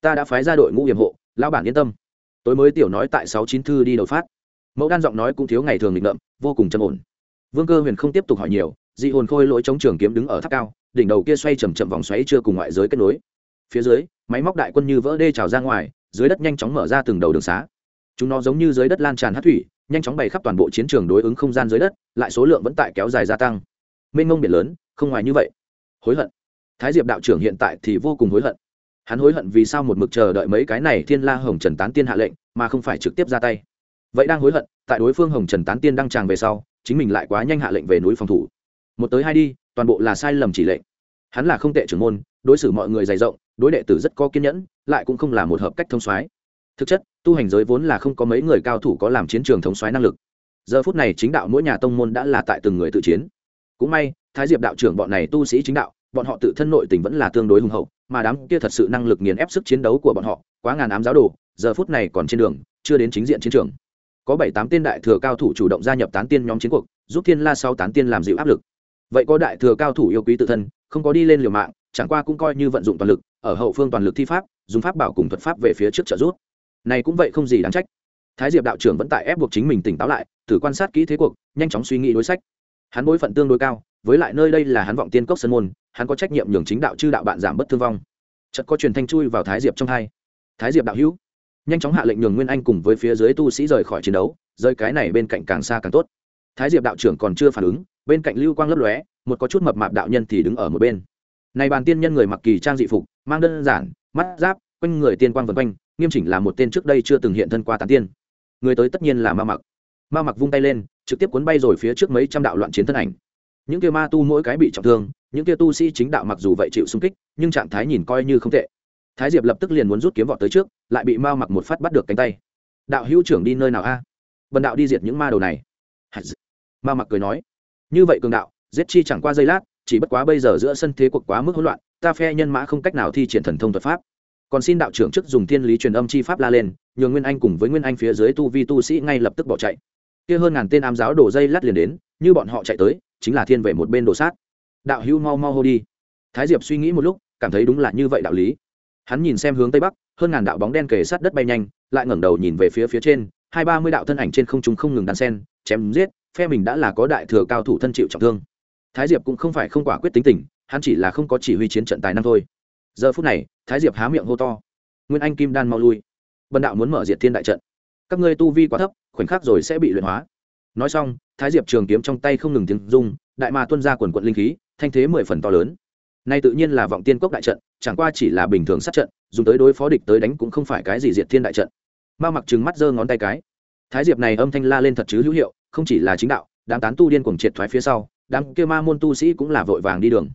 Ta đã phái ra đội ngũ hiểm hộ lao bản yên tâm. Tối mới tiểu nói tại sáu chín thư đi đầu phát. Mẫu đan giọng nói cũng thiếu ngày thường định ngậm vô cùng trầm ổn. Vương cơ huyền không tiếp tục hỏi nhiều, dị hồn khôi lỗi chống trường kiếm đứng ở tháp cao, đỉnh đầu kia xoay chầm chậm vòng xoáy chưa cùng ngoại giới kết nối phía dưới, máy móc đại quân như vỡ đê trào ra ngoài, dưới đất nhanh chóng mở ra từng đầu đường xá. Chúng nó giống như dưới đất lan tràn hát thủy, nhanh chóng bày khắp toàn bộ chiến trường đối ứng không gian dưới đất, lại số lượng vẫn tại kéo dài gia tăng. Mênh mông biển lớn, không ngoài như vậy. Hối hận. Thái diệp đạo trưởng hiện tại thì vô cùng hối hận. Hắn hối hận vì sao một mực chờ đợi mấy cái này thiên la hồng trần tán tiên hạ lệnh, mà không phải trực tiếp ra tay. Vậy đang hối hận, tại đối phương hồng trần tán tiên đang tràng về sau, chính mình lại quá nhanh hạ lệnh về núi phòng thủ. Một tới hai đi, toàn bộ là sai lầm chỉ lệnh. Hắn là không tệ trưởng môn, đối xử mọi người dày rộng đối đệ tử rất có kiên nhẫn, lại cũng không là một hợp cách thông soái. Thực chất, tu hành giới vốn là không có mấy người cao thủ có làm chiến trường thống soái năng lực. Giờ phút này chính đạo mỗi nhà tông môn đã là tại từng người tự chiến. Cũng may, thái diệp đạo trưởng bọn này tu sĩ chính đạo, bọn họ tự thân nội tình vẫn là tương đối hùng hậu, mà đám kia thật sự năng lực nghiền ép sức chiến đấu của bọn họ, quá ngàn ám giáo đồ, giờ phút này còn trên đường, chưa đến chính diện chiến trường. Có bảy tám tên đại thừa cao thủ chủ động gia nhập tán tiên nhóm chiến cuộc, giúp thiên la sau tán tiên làm dịu áp lực. Vậy có đại thừa cao thủ yêu quý tự thân, không có đi lên liều mạng chẳng qua cũng coi như vận dụng toàn lực, ở hậu phương toàn lực thi pháp, dùng pháp bảo cùng thuật pháp về phía trước trợ giúp. Này cũng vậy không gì đáng trách. Thái diệp đạo trưởng vẫn tại ép buộc chính mình tỉnh táo lại, thử quan sát kỹ thế cuộc, nhanh chóng suy nghĩ đối sách. Hắn bối phận tương đối cao, với lại nơi đây là hắn vọng tiên cốc sân môn, hắn có trách nhiệm nhường chính đạo chư đạo bạn giảm bất thương vong. Chợt có truyền thanh chui vào thái diệp trong hai. Thái diệp đạo hữu, nhanh chóng hạ lệnh nhường nguyên anh cùng với phía dưới tu sĩ rời khỏi chiến đấu rơi cái này bên cạnh càng xa càng tốt. Thái diệp đạo trưởng còn chưa phản ứng, bên cạnh lưu quang lấp lóe, một có chút mập mạp đạo nhân thì đứng ở một bên này bàn tiên nhân người mặc kỳ trang dị phục, mang đơn giản, mắt giáp, quanh người tiên quang vần quanh, nghiêm chỉnh là một tên trước đây chưa từng hiện thân qua tán tiên. Người tới tất nhiên là ma mặc. Ma mặc vung tay lên, trực tiếp cuốn bay rồi phía trước mấy trăm đạo loạn chiến thân ảnh. Những kia ma tu mỗi cái bị trọng thương, những kia tu sĩ chính đạo mặc dù vậy chịu xung kích, nhưng trạng thái nhìn coi như không tệ. Thái diệp lập tức liền muốn rút kiếm vọt tới trước, lại bị ma mặc một phát bắt được cánh tay. Đạo hữu trưởng đi nơi nào a? À? bần đạo đi diệt những ma đầu này. Ma mặc cười nói. Như vậy cường đạo, giết chi chẳng qua giây lát chỉ bất quá bây giờ giữa sân thế cuộc quá mức hỗn loạn, ta phe nhân mã không cách nào thi triển thần thông thuật pháp. Còn xin đạo trưởng trước dùng thiên lý truyền âm chi pháp la lên nhường nguyên anh cùng với nguyên anh phía dưới tu vi tu sĩ ngay lập tức bỏ chạy. Kia hơn ngàn tên ám giáo đổ dây lát liền đến, như bọn họ chạy tới, chính là thiên về một bên đổ sát. Đạo hữu mau mau hô đi. Thái diệp suy nghĩ một lúc, cảm thấy đúng là như vậy đạo lý. Hắn nhìn xem hướng tây bắc, hơn ngàn đạo bóng đen kề sát đất bay nhanh, lại ngẩng đầu nhìn về phía phía trên, hai ba mươi đạo thân ảnh trên không trung không ngừng đàn sen, chém giết, phe mình đã là có đại thừa cao thủ thân chịu trọng thương thái diệp cũng không phải không quả quyết tính tình, hắn chỉ là không có chỉ huy chiến trận tài năng thôi. Giờ phút này, thái diệp há miệng hô to. Nguyên anh kim đan mau lui. Bần đạo muốn mở diệt thiên đại trận. Các ngươi tu vi quá thấp, khoảnh khắc rồi sẽ bị luyện hóa. Nói xong, thái diệp trường kiếm trong tay không ngừng tiếng rung, đại ma tuân ra quần quận linh khí, thanh thế mười phần to lớn. Nay tự nhiên là vọng tiên cốc đại trận, chẳng qua chỉ là bình thường sát trận, dùng tới đối phó địch tới đánh cũng không phải cái gì diệt thiên đại trận. Ma mặc trừng mắt giơ ngón tay cái. Thái diệp này âm thanh la lên thật chứ hữu hiệu, không chỉ là chính đạo, đám tán tu điên cuồng triệt thoái phía sau đám kia ma môn tu sĩ cũng là vội vàng đi đường.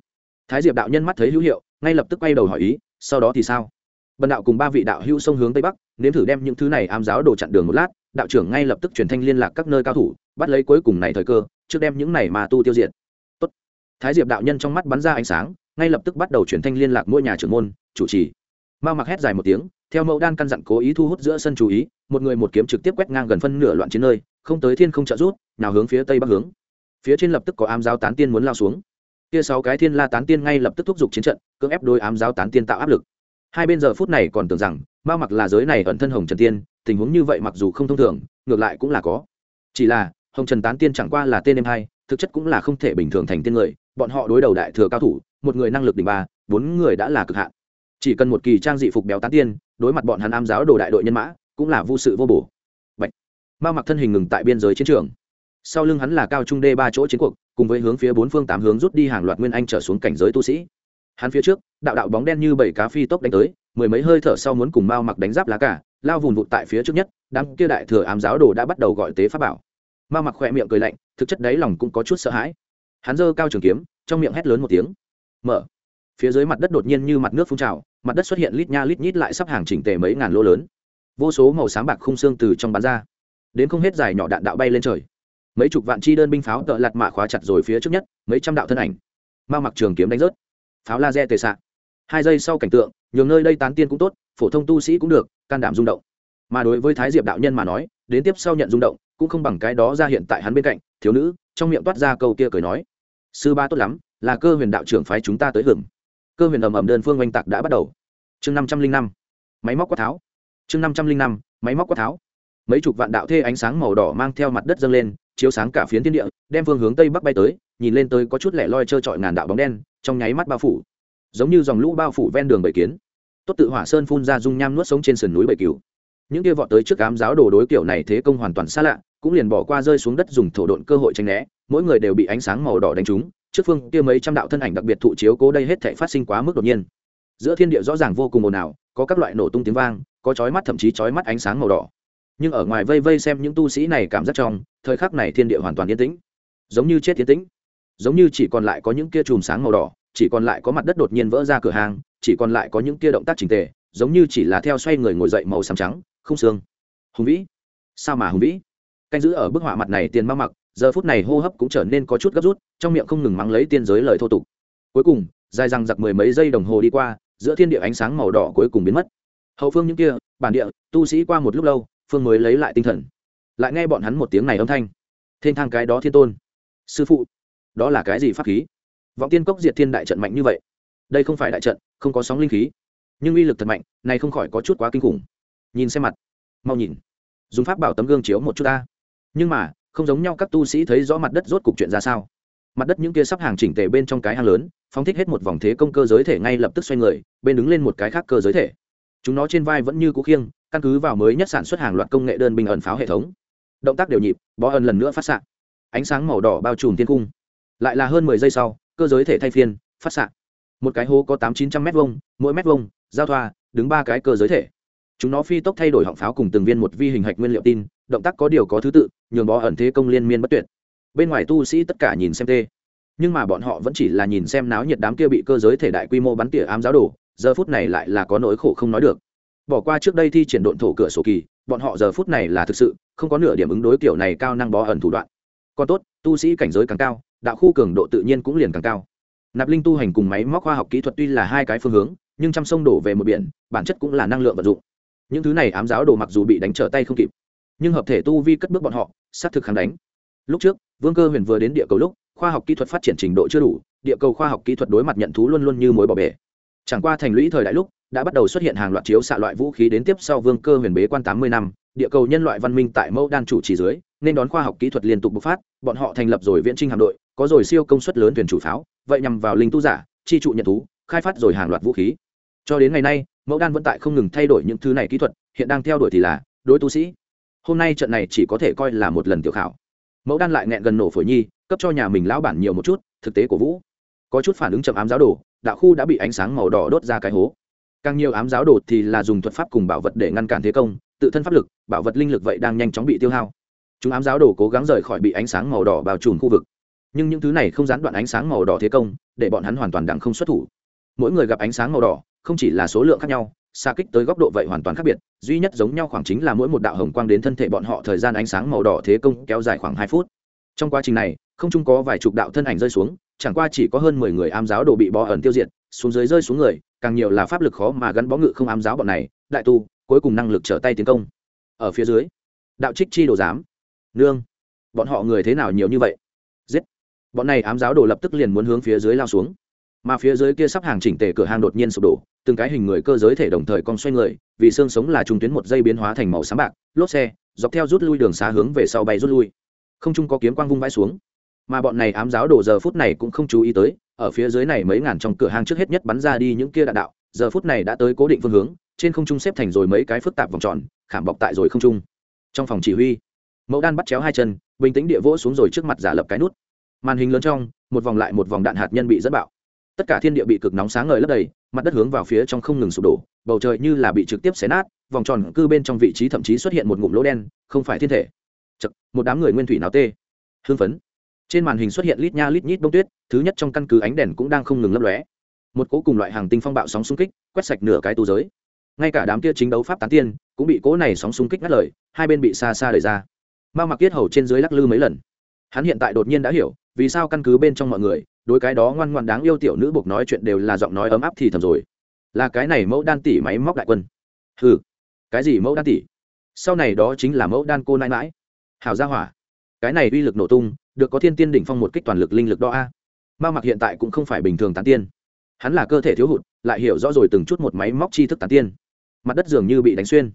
Thái diệp đạo nhân mắt thấy hữu hiệu, ngay lập tức quay đầu hỏi ý, sau đó thì sao? Bần đạo cùng ba vị đạo hữu sông hướng tây bắc, nếm thử đem những thứ này ám giáo đồ chặn đường một lát, đạo trưởng ngay lập tức truyền thanh liên lạc các nơi cao thủ, bắt lấy cuối cùng này thời cơ, trước đem những này mà tu tiêu diệt. Tốt. thái diệp đạo nhân trong mắt bắn ra ánh sáng, ngay lập tức bắt đầu truyền thanh liên lạc mỗi nhà trưởng môn, chủ trì. Mao mặc hét dài một tiếng, theo mẫu đan căn dặn cố ý thu hút giữa sân chú ý, một người một kiếm trực tiếp quét ngang gần phân nửa loạn chiến nơi, không tới thiên không trợ rút nào hướng phía tây bắc hướng phía trên lập tức có ám giáo tán tiên muốn lao xuống. Kia sáu cái thiên la tán tiên ngay lập tức thúc giục chiến trận, cưỡng ép đôi ám giáo tán tiên tạo áp lực. Hai bên giờ phút này còn tưởng rằng ma mặc là giới này ẩn thân hồng trần tiên, tình huống như vậy mặc dù không thông thường, ngược lại cũng là có. Chỉ là, hồng trần tán tiên chẳng qua là tên em hai, thực chất cũng là không thể bình thường thành tiên người, bọn họ đối đầu đại thừa cao thủ, một người năng lực đỉnh ba, bốn người đã là cực hạn. Chỉ cần một kỳ trang dị phục béo tán tiên, đối mặt bọn hắn ám giáo đồ đại đội nhân mã, cũng là vô sự vô bổ. Bạch. ma mặc thân hình ngừng tại biên giới chiến trường sau lưng hắn là cao trung đê ba chỗ chiến cuộc, cùng với hướng phía bốn phương tám hướng rút đi hàng loạt nguyên anh trở xuống cảnh giới tu sĩ. Hắn phía trước, đạo đạo bóng đen như bảy cá phi tốc đánh tới, mười mấy hơi thở sau muốn cùng mao mặc đánh giáp lá cả lao vùn vụt tại phía trước nhất, đám kia đại thừa ám giáo đồ đã bắt đầu gọi tế pháp bảo. Mao mặc khỏe miệng cười lạnh, thực chất đáy lòng cũng có chút sợ hãi. Hắn giơ cao trường kiếm, trong miệng hét lớn một tiếng. Mở. Phía dưới mặt đất đột nhiên như mặt nước phun trào, mặt đất xuất hiện lít nha lít nhít lại sắp hàng chỉnh tề mấy ngàn lỗ lớn. Vô số màu sáng bạc khung xương từ trong bán ra. Đến không hết dài nhỏ đạn đạo bay lên trời mấy chục vạn chi đơn binh pháo tợ lạt mạ khóa chặt rồi phía trước nhất, mấy trăm đạo thân ảnh. Ma mặc trường kiếm đánh rớt. Pháo laser tề xạ hai giây sau cảnh tượng, nhường nơi đây tán tiên cũng tốt, phổ thông tu sĩ cũng được, can đảm rung động. Mà đối với thái diệp đạo nhân mà nói, đến tiếp sau nhận rung động, cũng không bằng cái đó ra hiện tại hắn bên cạnh, thiếu nữ, trong miệng toát ra câu kia cười nói. Sư ba tốt lắm, là cơ huyền đạo trưởng phái chúng ta tới hưởng. Cơ huyền ầm ầm đơn phương oanh tạc đã bắt đầu. Chương năm trăm linh năm. Máy móc quát tháo. Chương năm trăm linh năm, máy móc quát tháo. Mấy chục vạn đạo thê ánh sáng màu đỏ mang theo mặt đất dâng lên chiếu sáng cả phiến thiên địa, đem phương hướng tây bắc bay tới, nhìn lên tới có chút lẻ loi trơ trọi ngàn đạo bóng đen, trong nháy mắt bao phủ. Giống như dòng lũ bao phủ ven đường bảy kiến. Tốt tự hỏa sơn phun ra dung nham nuốt sống trên sườn núi bảy cửu những kia vọt tới trước cám giáo đồ đối kiểu này thế công hoàn toàn xa lạ, cũng liền bỏ qua rơi xuống đất dùng thổ độn cơ hội tranh né, mỗi người đều bị ánh sáng màu đỏ đánh trúng, trước phương kia mấy trăm đạo thân ảnh đặc biệt thụ chiếu cố đây hết thể phát sinh quá mức đột nhiên. Giữa thiên địa rõ ràng vô cùng ồn ào, có các loại nổ tung tiếng vang, có chói mắt thậm chí chói mắt ánh sáng màu đỏ nhưng ở ngoài vây vây xem những tu sĩ này cảm giác trong, thời khắc này thiên địa hoàn toàn yên tĩnh. Giống như chết yên tĩnh. Giống như chỉ còn lại có những kia chùm sáng màu đỏ, chỉ còn lại có mặt đất đột nhiên vỡ ra cửa hàng, chỉ còn lại có những kia động tác trình tề, giống như chỉ là theo xoay người ngồi dậy màu xám trắng, không xương. Hùng vĩ. Sao mà hùng vĩ? Canh giữ ở bức họa mặt này tiền mang mặc, giờ phút này hô hấp cũng trở nên có chút gấp rút, trong miệng không ngừng mắng lấy tiên giới lời thô tục. Cuối cùng, dài răng giặc mười mấy giây đồng hồ đi qua, giữa thiên địa ánh sáng màu đỏ cuối cùng biến mất. Hậu phương những kia, bản địa, tu sĩ qua một lúc lâu phương mới lấy lại tinh thần. Lại nghe bọn hắn một tiếng này âm thanh. Thiên thang cái đó thiên tôn. Sư phụ, đó là cái gì pháp khí? Vọng tiên cốc diệt thiên đại trận mạnh như vậy. Đây không phải đại trận, không có sóng linh khí. Nhưng uy lực thật mạnh, này không khỏi có chút quá kinh khủng. Nhìn xem mặt, mau nhìn. Dùng pháp bảo tấm gương chiếu một chút ta. Nhưng mà, không giống nhau các tu sĩ thấy rõ mặt đất rốt cục chuyện ra sao. Mặt đất những kia sắp hàng chỉnh tề bên trong cái hang lớn, phóng thích hết một vòng thế công cơ giới thể ngay lập tức xoay người, bên đứng lên một cái khác cơ giới thể. Chúng nó trên vai vẫn như cũ khiêng căn cứ vào mới nhất sản xuất hàng loạt công nghệ đơn bình ẩn pháo hệ thống. Động tác đều nhịp, bó ẩn lần nữa phát xạ. Ánh sáng màu đỏ bao trùm thiên cung. Lại là hơn mười giây sau, cơ giới thể thay phiên, phát xạ. Một cái hố có tám chín trăm m vông mỗi mét vông giao thoa, đứng ba cái cơ giới thể. Chúng nó phi tốc thay đổi họng pháo cùng từng viên một vi hình hạch nguyên liệu tin, động tác có điều có thứ tự, nhường bó ẩn thế công liên miên bất tuyệt. Bên ngoài tu sĩ tất cả nhìn xem tê. Nhưng mà bọn họ vẫn chỉ là nhìn xem náo nhiệt đám kia bị cơ giới thể đại quy mô bắn tỉa ám giáo đồ, giờ phút này lại là có nỗi khổ không nói được bỏ qua trước đây thi triển độn thổ cửa sổ kỳ, bọn họ giờ phút này là thực sự, không có nửa điểm ứng đối kiểu này cao năng bó ẩn thủ đoạn. Còn tốt, tu sĩ cảnh giới càng cao, đạo khu cường độ tự nhiên cũng liền càng cao. Nạp linh tu hành cùng máy móc khoa học kỹ thuật tuy là hai cái phương hướng, nhưng chăm sông đổ về một biển, bản chất cũng là năng lượng vận dụng. Những thứ này ám giáo đồ mặc dù bị đánh trở tay không kịp, nhưng hợp thể tu vi cất bước bọn họ, xác thực kháng đánh. Lúc trước, vương cơ huyền vừa đến địa cầu lúc, khoa học kỹ thuật phát triển trình độ chưa đủ, địa cầu khoa học kỹ thuật đối mặt nhận thú luôn luôn như mối bỏ bể. Chẳng qua thành lũy thời đại lúc đã bắt đầu xuất hiện hàng loạt chiếu xạ loại vũ khí đến tiếp sau vương cơ huyền bế quan tám mươi năm, địa cầu nhân loại văn minh tại mẫu đan chủ trì dưới, nên đón khoa học kỹ thuật liên tục bộc phát, bọn họ thành lập rồi viễn trinh hạm đội, có rồi siêu công suất lớn thuyền chủ pháo, vậy nhằm vào linh tu giả, chi trụ nhận thú, khai phát rồi hàng loạt vũ khí. Cho đến ngày nay, mẫu đan vẫn tại không ngừng thay đổi những thứ này kỹ thuật, hiện đang theo đuổi thì là đối tu sĩ. Hôm nay trận này chỉ có thể coi là một lần tiểu khảo. Mẫu đan lại nghẹn gần nổ phổi nhi, cấp cho nhà mình lão bản nhiều một chút, thực tế của vũ. Có chút phản ứng chậm ám giáo đồ, đạo khu đã bị ánh sáng màu đỏ đốt ra cái hố càng nhiều ám giáo đồ thì là dùng thuật pháp cùng bảo vật để ngăn cản thế công, tự thân pháp lực, bảo vật linh lực vậy đang nhanh chóng bị tiêu hao. Chúng ám giáo đồ cố gắng rời khỏi bị ánh sáng màu đỏ bao trùm khu vực. Nhưng những thứ này không gián đoạn ánh sáng màu đỏ thế công, để bọn hắn hoàn toàn đặng không xuất thủ. Mỗi người gặp ánh sáng màu đỏ, không chỉ là số lượng khác nhau, xa kích tới góc độ vậy hoàn toàn khác biệt, duy nhất giống nhau khoảng chính là mỗi một đạo hồng quang đến thân thể bọn họ thời gian ánh sáng màu đỏ thế công kéo dài khoảng hai phút. Trong quá trình này, không chung có vài chục đạo thân ảnh rơi xuống, chẳng qua chỉ có hơn mười người ám giáo đồ bị bó ẩn tiêu diệt, xuống dưới rơi xuống người càng nhiều là pháp lực khó mà gắn bó ngự không ám giáo bọn này, đại tu, cuối cùng năng lực trở tay tiến công. Ở phía dưới, đạo trích chi đồ giám, nương, bọn họ người thế nào nhiều như vậy? Giết! Bọn này ám giáo đồ lập tức liền muốn hướng phía dưới lao xuống. Mà phía dưới kia sắp hàng chỉnh tề cửa hàng đột nhiên sụp đổ, từng cái hình người cơ giới thể đồng thời cong xoay người, vì xương sống là trung tuyến một dây biến hóa thành màu sáng bạc, lốp xe, dọc theo rút lui đường xá hướng về sau bay rút lui. Không chung có kiếm quang vung vãi xuống. Mà bọn này ám giáo đổ giờ phút này cũng không chú ý tới ở phía dưới này mấy ngàn trong cửa hàng trước hết nhất bắn ra đi những kia đạn đạo giờ phút này đã tới cố định phương hướng trên không trung xếp thành rồi mấy cái phức tạp vòng tròn khảm bọc tại rồi không trung. Trong phòng chỉ huy mẫu đan bắt chéo hai chân bình tĩnh địa vỗ xuống rồi trước mặt giả lập cái nút. Màn hình lớn trong một vòng lại một vòng đạn hạt nhân bị dẫn bạo. Tất cả thiên địa bị cực nóng sáng ngời lấp đầy mặt đất hướng vào phía trong không ngừng sụp đổ bầu trời như là bị trực tiếp xé nát vòng tròn cư bên trong vị trí thậm chí xuất hiện một ngụm lỗ đen không phải thiên thể. Chật, một đám người nguyên thủy nào tê. Hương phấn trên màn hình xuất hiện lít nha lít nhít bông tuyết, thứ nhất trong căn cứ ánh đèn cũng đang không ngừng lấp lóe. Một cỗ cùng loại hàng tinh phong bạo sóng xung kích, quét sạch nửa cái tu giới. Ngay cả đám kia chính đấu pháp tán tiên, cũng bị cỗ này sóng xung kích ngắt lời, hai bên bị xa xa đẩy ra. Ma mặc kiết hầu trên dưới lắc lư mấy lần. Hắn hiện tại đột nhiên đã hiểu, vì sao căn cứ bên trong mọi người, đối cái đó ngoan ngoan đáng yêu tiểu nữ buộc nói chuyện đều là giọng nói ấm áp thì thầm rồi. Là cái này mẫu đan tỷ máy móc đại quân. Ừ cái gì mẫu đan tỷ? Sau này đó chính là mẫu đan cô nãi mãi hào gia hỏa cái này uy lực nổ tung, được có thiên tiên đỉnh phong một kích toàn lực linh lực đo a. Ma mặc hiện tại cũng không phải bình thường tán tiên. Hắn là cơ thể thiếu hụt, lại hiểu rõ rồi từng chút một máy móc chi thức tán tiên. Mặt đất dường như bị đánh xuyên.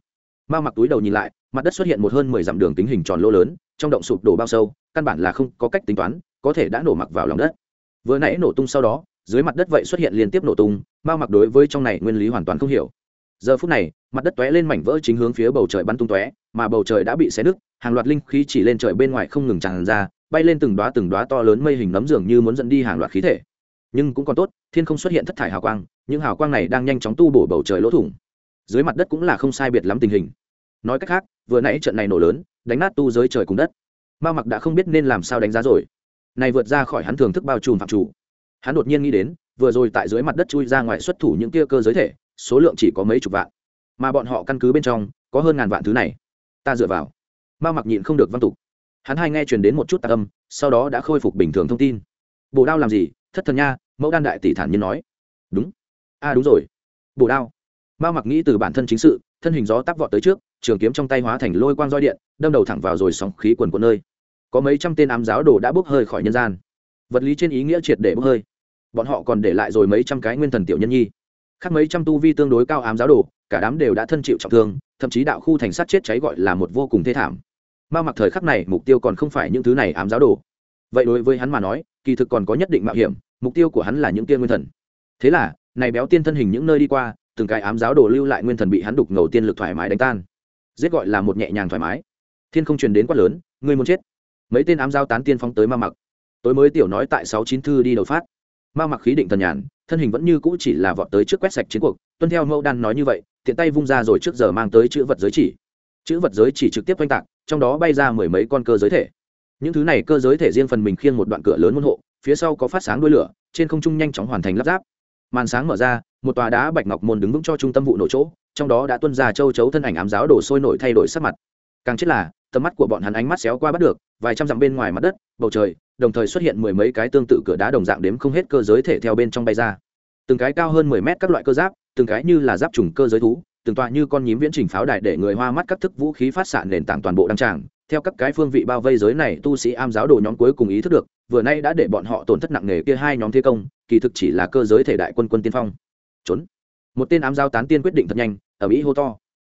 Ma mặc túi đầu nhìn lại, mặt đất xuất hiện một hơn mười dặm đường tính hình tròn lỗ lớn, trong động sụp đổ bao sâu, căn bản là không có cách tính toán, có thể đã nổ mặc vào lòng đất. Vừa nãy nổ tung sau đó, dưới mặt đất vậy xuất hiện liên tiếp nổ tung, ma mặc đối với trong này nguyên lý hoàn toàn không hiểu giờ phút này, mặt đất tóe lên mảnh vỡ chính hướng phía bầu trời bắn tung tóe, mà bầu trời đã bị xé nứt, hàng loạt linh khí chỉ lên trời bên ngoài không ngừng tràn ra, bay lên từng đoá từng đoá to lớn mây hình nấm dường như muốn dẫn đi hàng loạt khí thể. Nhưng cũng còn tốt, thiên không xuất hiện thất thải hào quang, những hào quang này đang nhanh chóng tu bổ bầu trời lỗ thủng. Dưới mặt đất cũng là không sai biệt lắm tình hình. Nói cách khác, vừa nãy trận này nổ lớn, đánh nát tu giới trời cùng đất. Ma mặc đã không biết nên làm sao đánh giá rồi. Này vượt ra khỏi hắn thường thức bao trùm phạm chủ. Hắn đột nhiên nghĩ đến, vừa rồi tại dưới mặt đất chui ra ngoài xuất thủ những kia cơ giới thể số lượng chỉ có mấy chục vạn. Mà bọn họ căn cứ bên trong có hơn ngàn vạn thứ này. Ta dựa vào. Ma mặc nhịn không được văn tục. Hắn hai nghe truyền đến một chút tạ âm sau đó đã khôi phục bình thường thông tin. Bồ đao làm gì? Thất thần nha mẫu đan đại tỷ thản nhiên nói. Đúng. A à, đúng rồi. Bồ đao. Ma mặc nghĩ từ bản thân chính sự thân hình gió tắc vọt tới trước trường kiếm trong tay hóa thành lôi quang roi điện đâm đầu thẳng vào rồi sóng khí quần của nơi. Có mấy trăm tên ám giáo đồ đã bốc hơi khỏi nhân gian. Vật lý trên ý nghĩa triệt để bốc hơi. Bọn họ còn để lại rồi mấy trăm cái nguyên thần tiểu nhân nhi khác mấy trăm tu vi tương đối cao ám giáo đồ, cả đám đều đã thân chịu trọng thương, thậm chí đạo khu thành sát chết cháy gọi là một vô cùng thê thảm. Ma mặc thời khắc này, mục tiêu còn không phải những thứ này ám giáo đồ. Vậy đối với hắn mà nói, kỳ thực còn có nhất định mạo hiểm, mục tiêu của hắn là những tiên nguyên thần. Thế là, này béo tiên thân hình những nơi đi qua, từng cái ám giáo đồ lưu lại nguyên thần bị hắn đục ngầu tiên lực thoải mái đánh tan. Giết gọi là một nhẹ nhàng thoải mái. Thiên không truyền đến quát lớn, ngươi muốn chết? Mấy tên ám giáo tán tiên phóng tới ma mặc. Tối mới tiểu nói tại sáu chín thư đi đầu phát ma mặc khí định thần nhàn, thân hình vẫn như cũ chỉ là vọt tới trước quét sạch chiến cuộc, tuân theo mẫu đan nói như vậy, tiện tay vung ra rồi trước giờ mang tới chữ vật giới chỉ. Chữ vật giới chỉ trực tiếp oanh tạc, trong đó bay ra mười mấy con cơ giới thể. Những thứ này cơ giới thể riêng phần mình khiêng một đoạn cửa lớn môn hộ, phía sau có phát sáng đuôi lửa, trên không trung nhanh chóng hoàn thành lắp ráp. Màn sáng mở ra, một tòa đá bạch ngọc môn đứng vững cho trung tâm vụ nổ chỗ, trong đó đã tuân ra châu chấu thân ảnh ám giáo đổ sôi nổi thay đổi sắc mặt càng chết là, tầm mắt của bọn hắn ánh mắt xéo qua bắt được, vài trăm dặm bên ngoài mặt đất, bầu trời, đồng thời xuất hiện mười mấy cái tương tự cửa đá đồng dạng đếm không hết cơ giới thể theo bên trong bay ra. Từng cái cao hơn mười mét các loại cơ giáp, từng cái như là giáp trùng cơ giới thú, từng tọa như con nhím viễn trình pháo đài để người hoa mắt các thức vũ khí phát xạ nền tảng toàn bộ đăng tràng. Theo các cái phương vị bao vây giới này, tu sĩ am giáo đồ nhóm cuối cùng ý thức được, vừa nay đã để bọn họ tổn thất nặng nề kia hai nhóm thi công, kỳ thực chỉ là cơ giới thể đại quân quân tiên phong. Trốn. Một tên ám giáo tán tiên quyết định thật nhanh ở mỹ hô to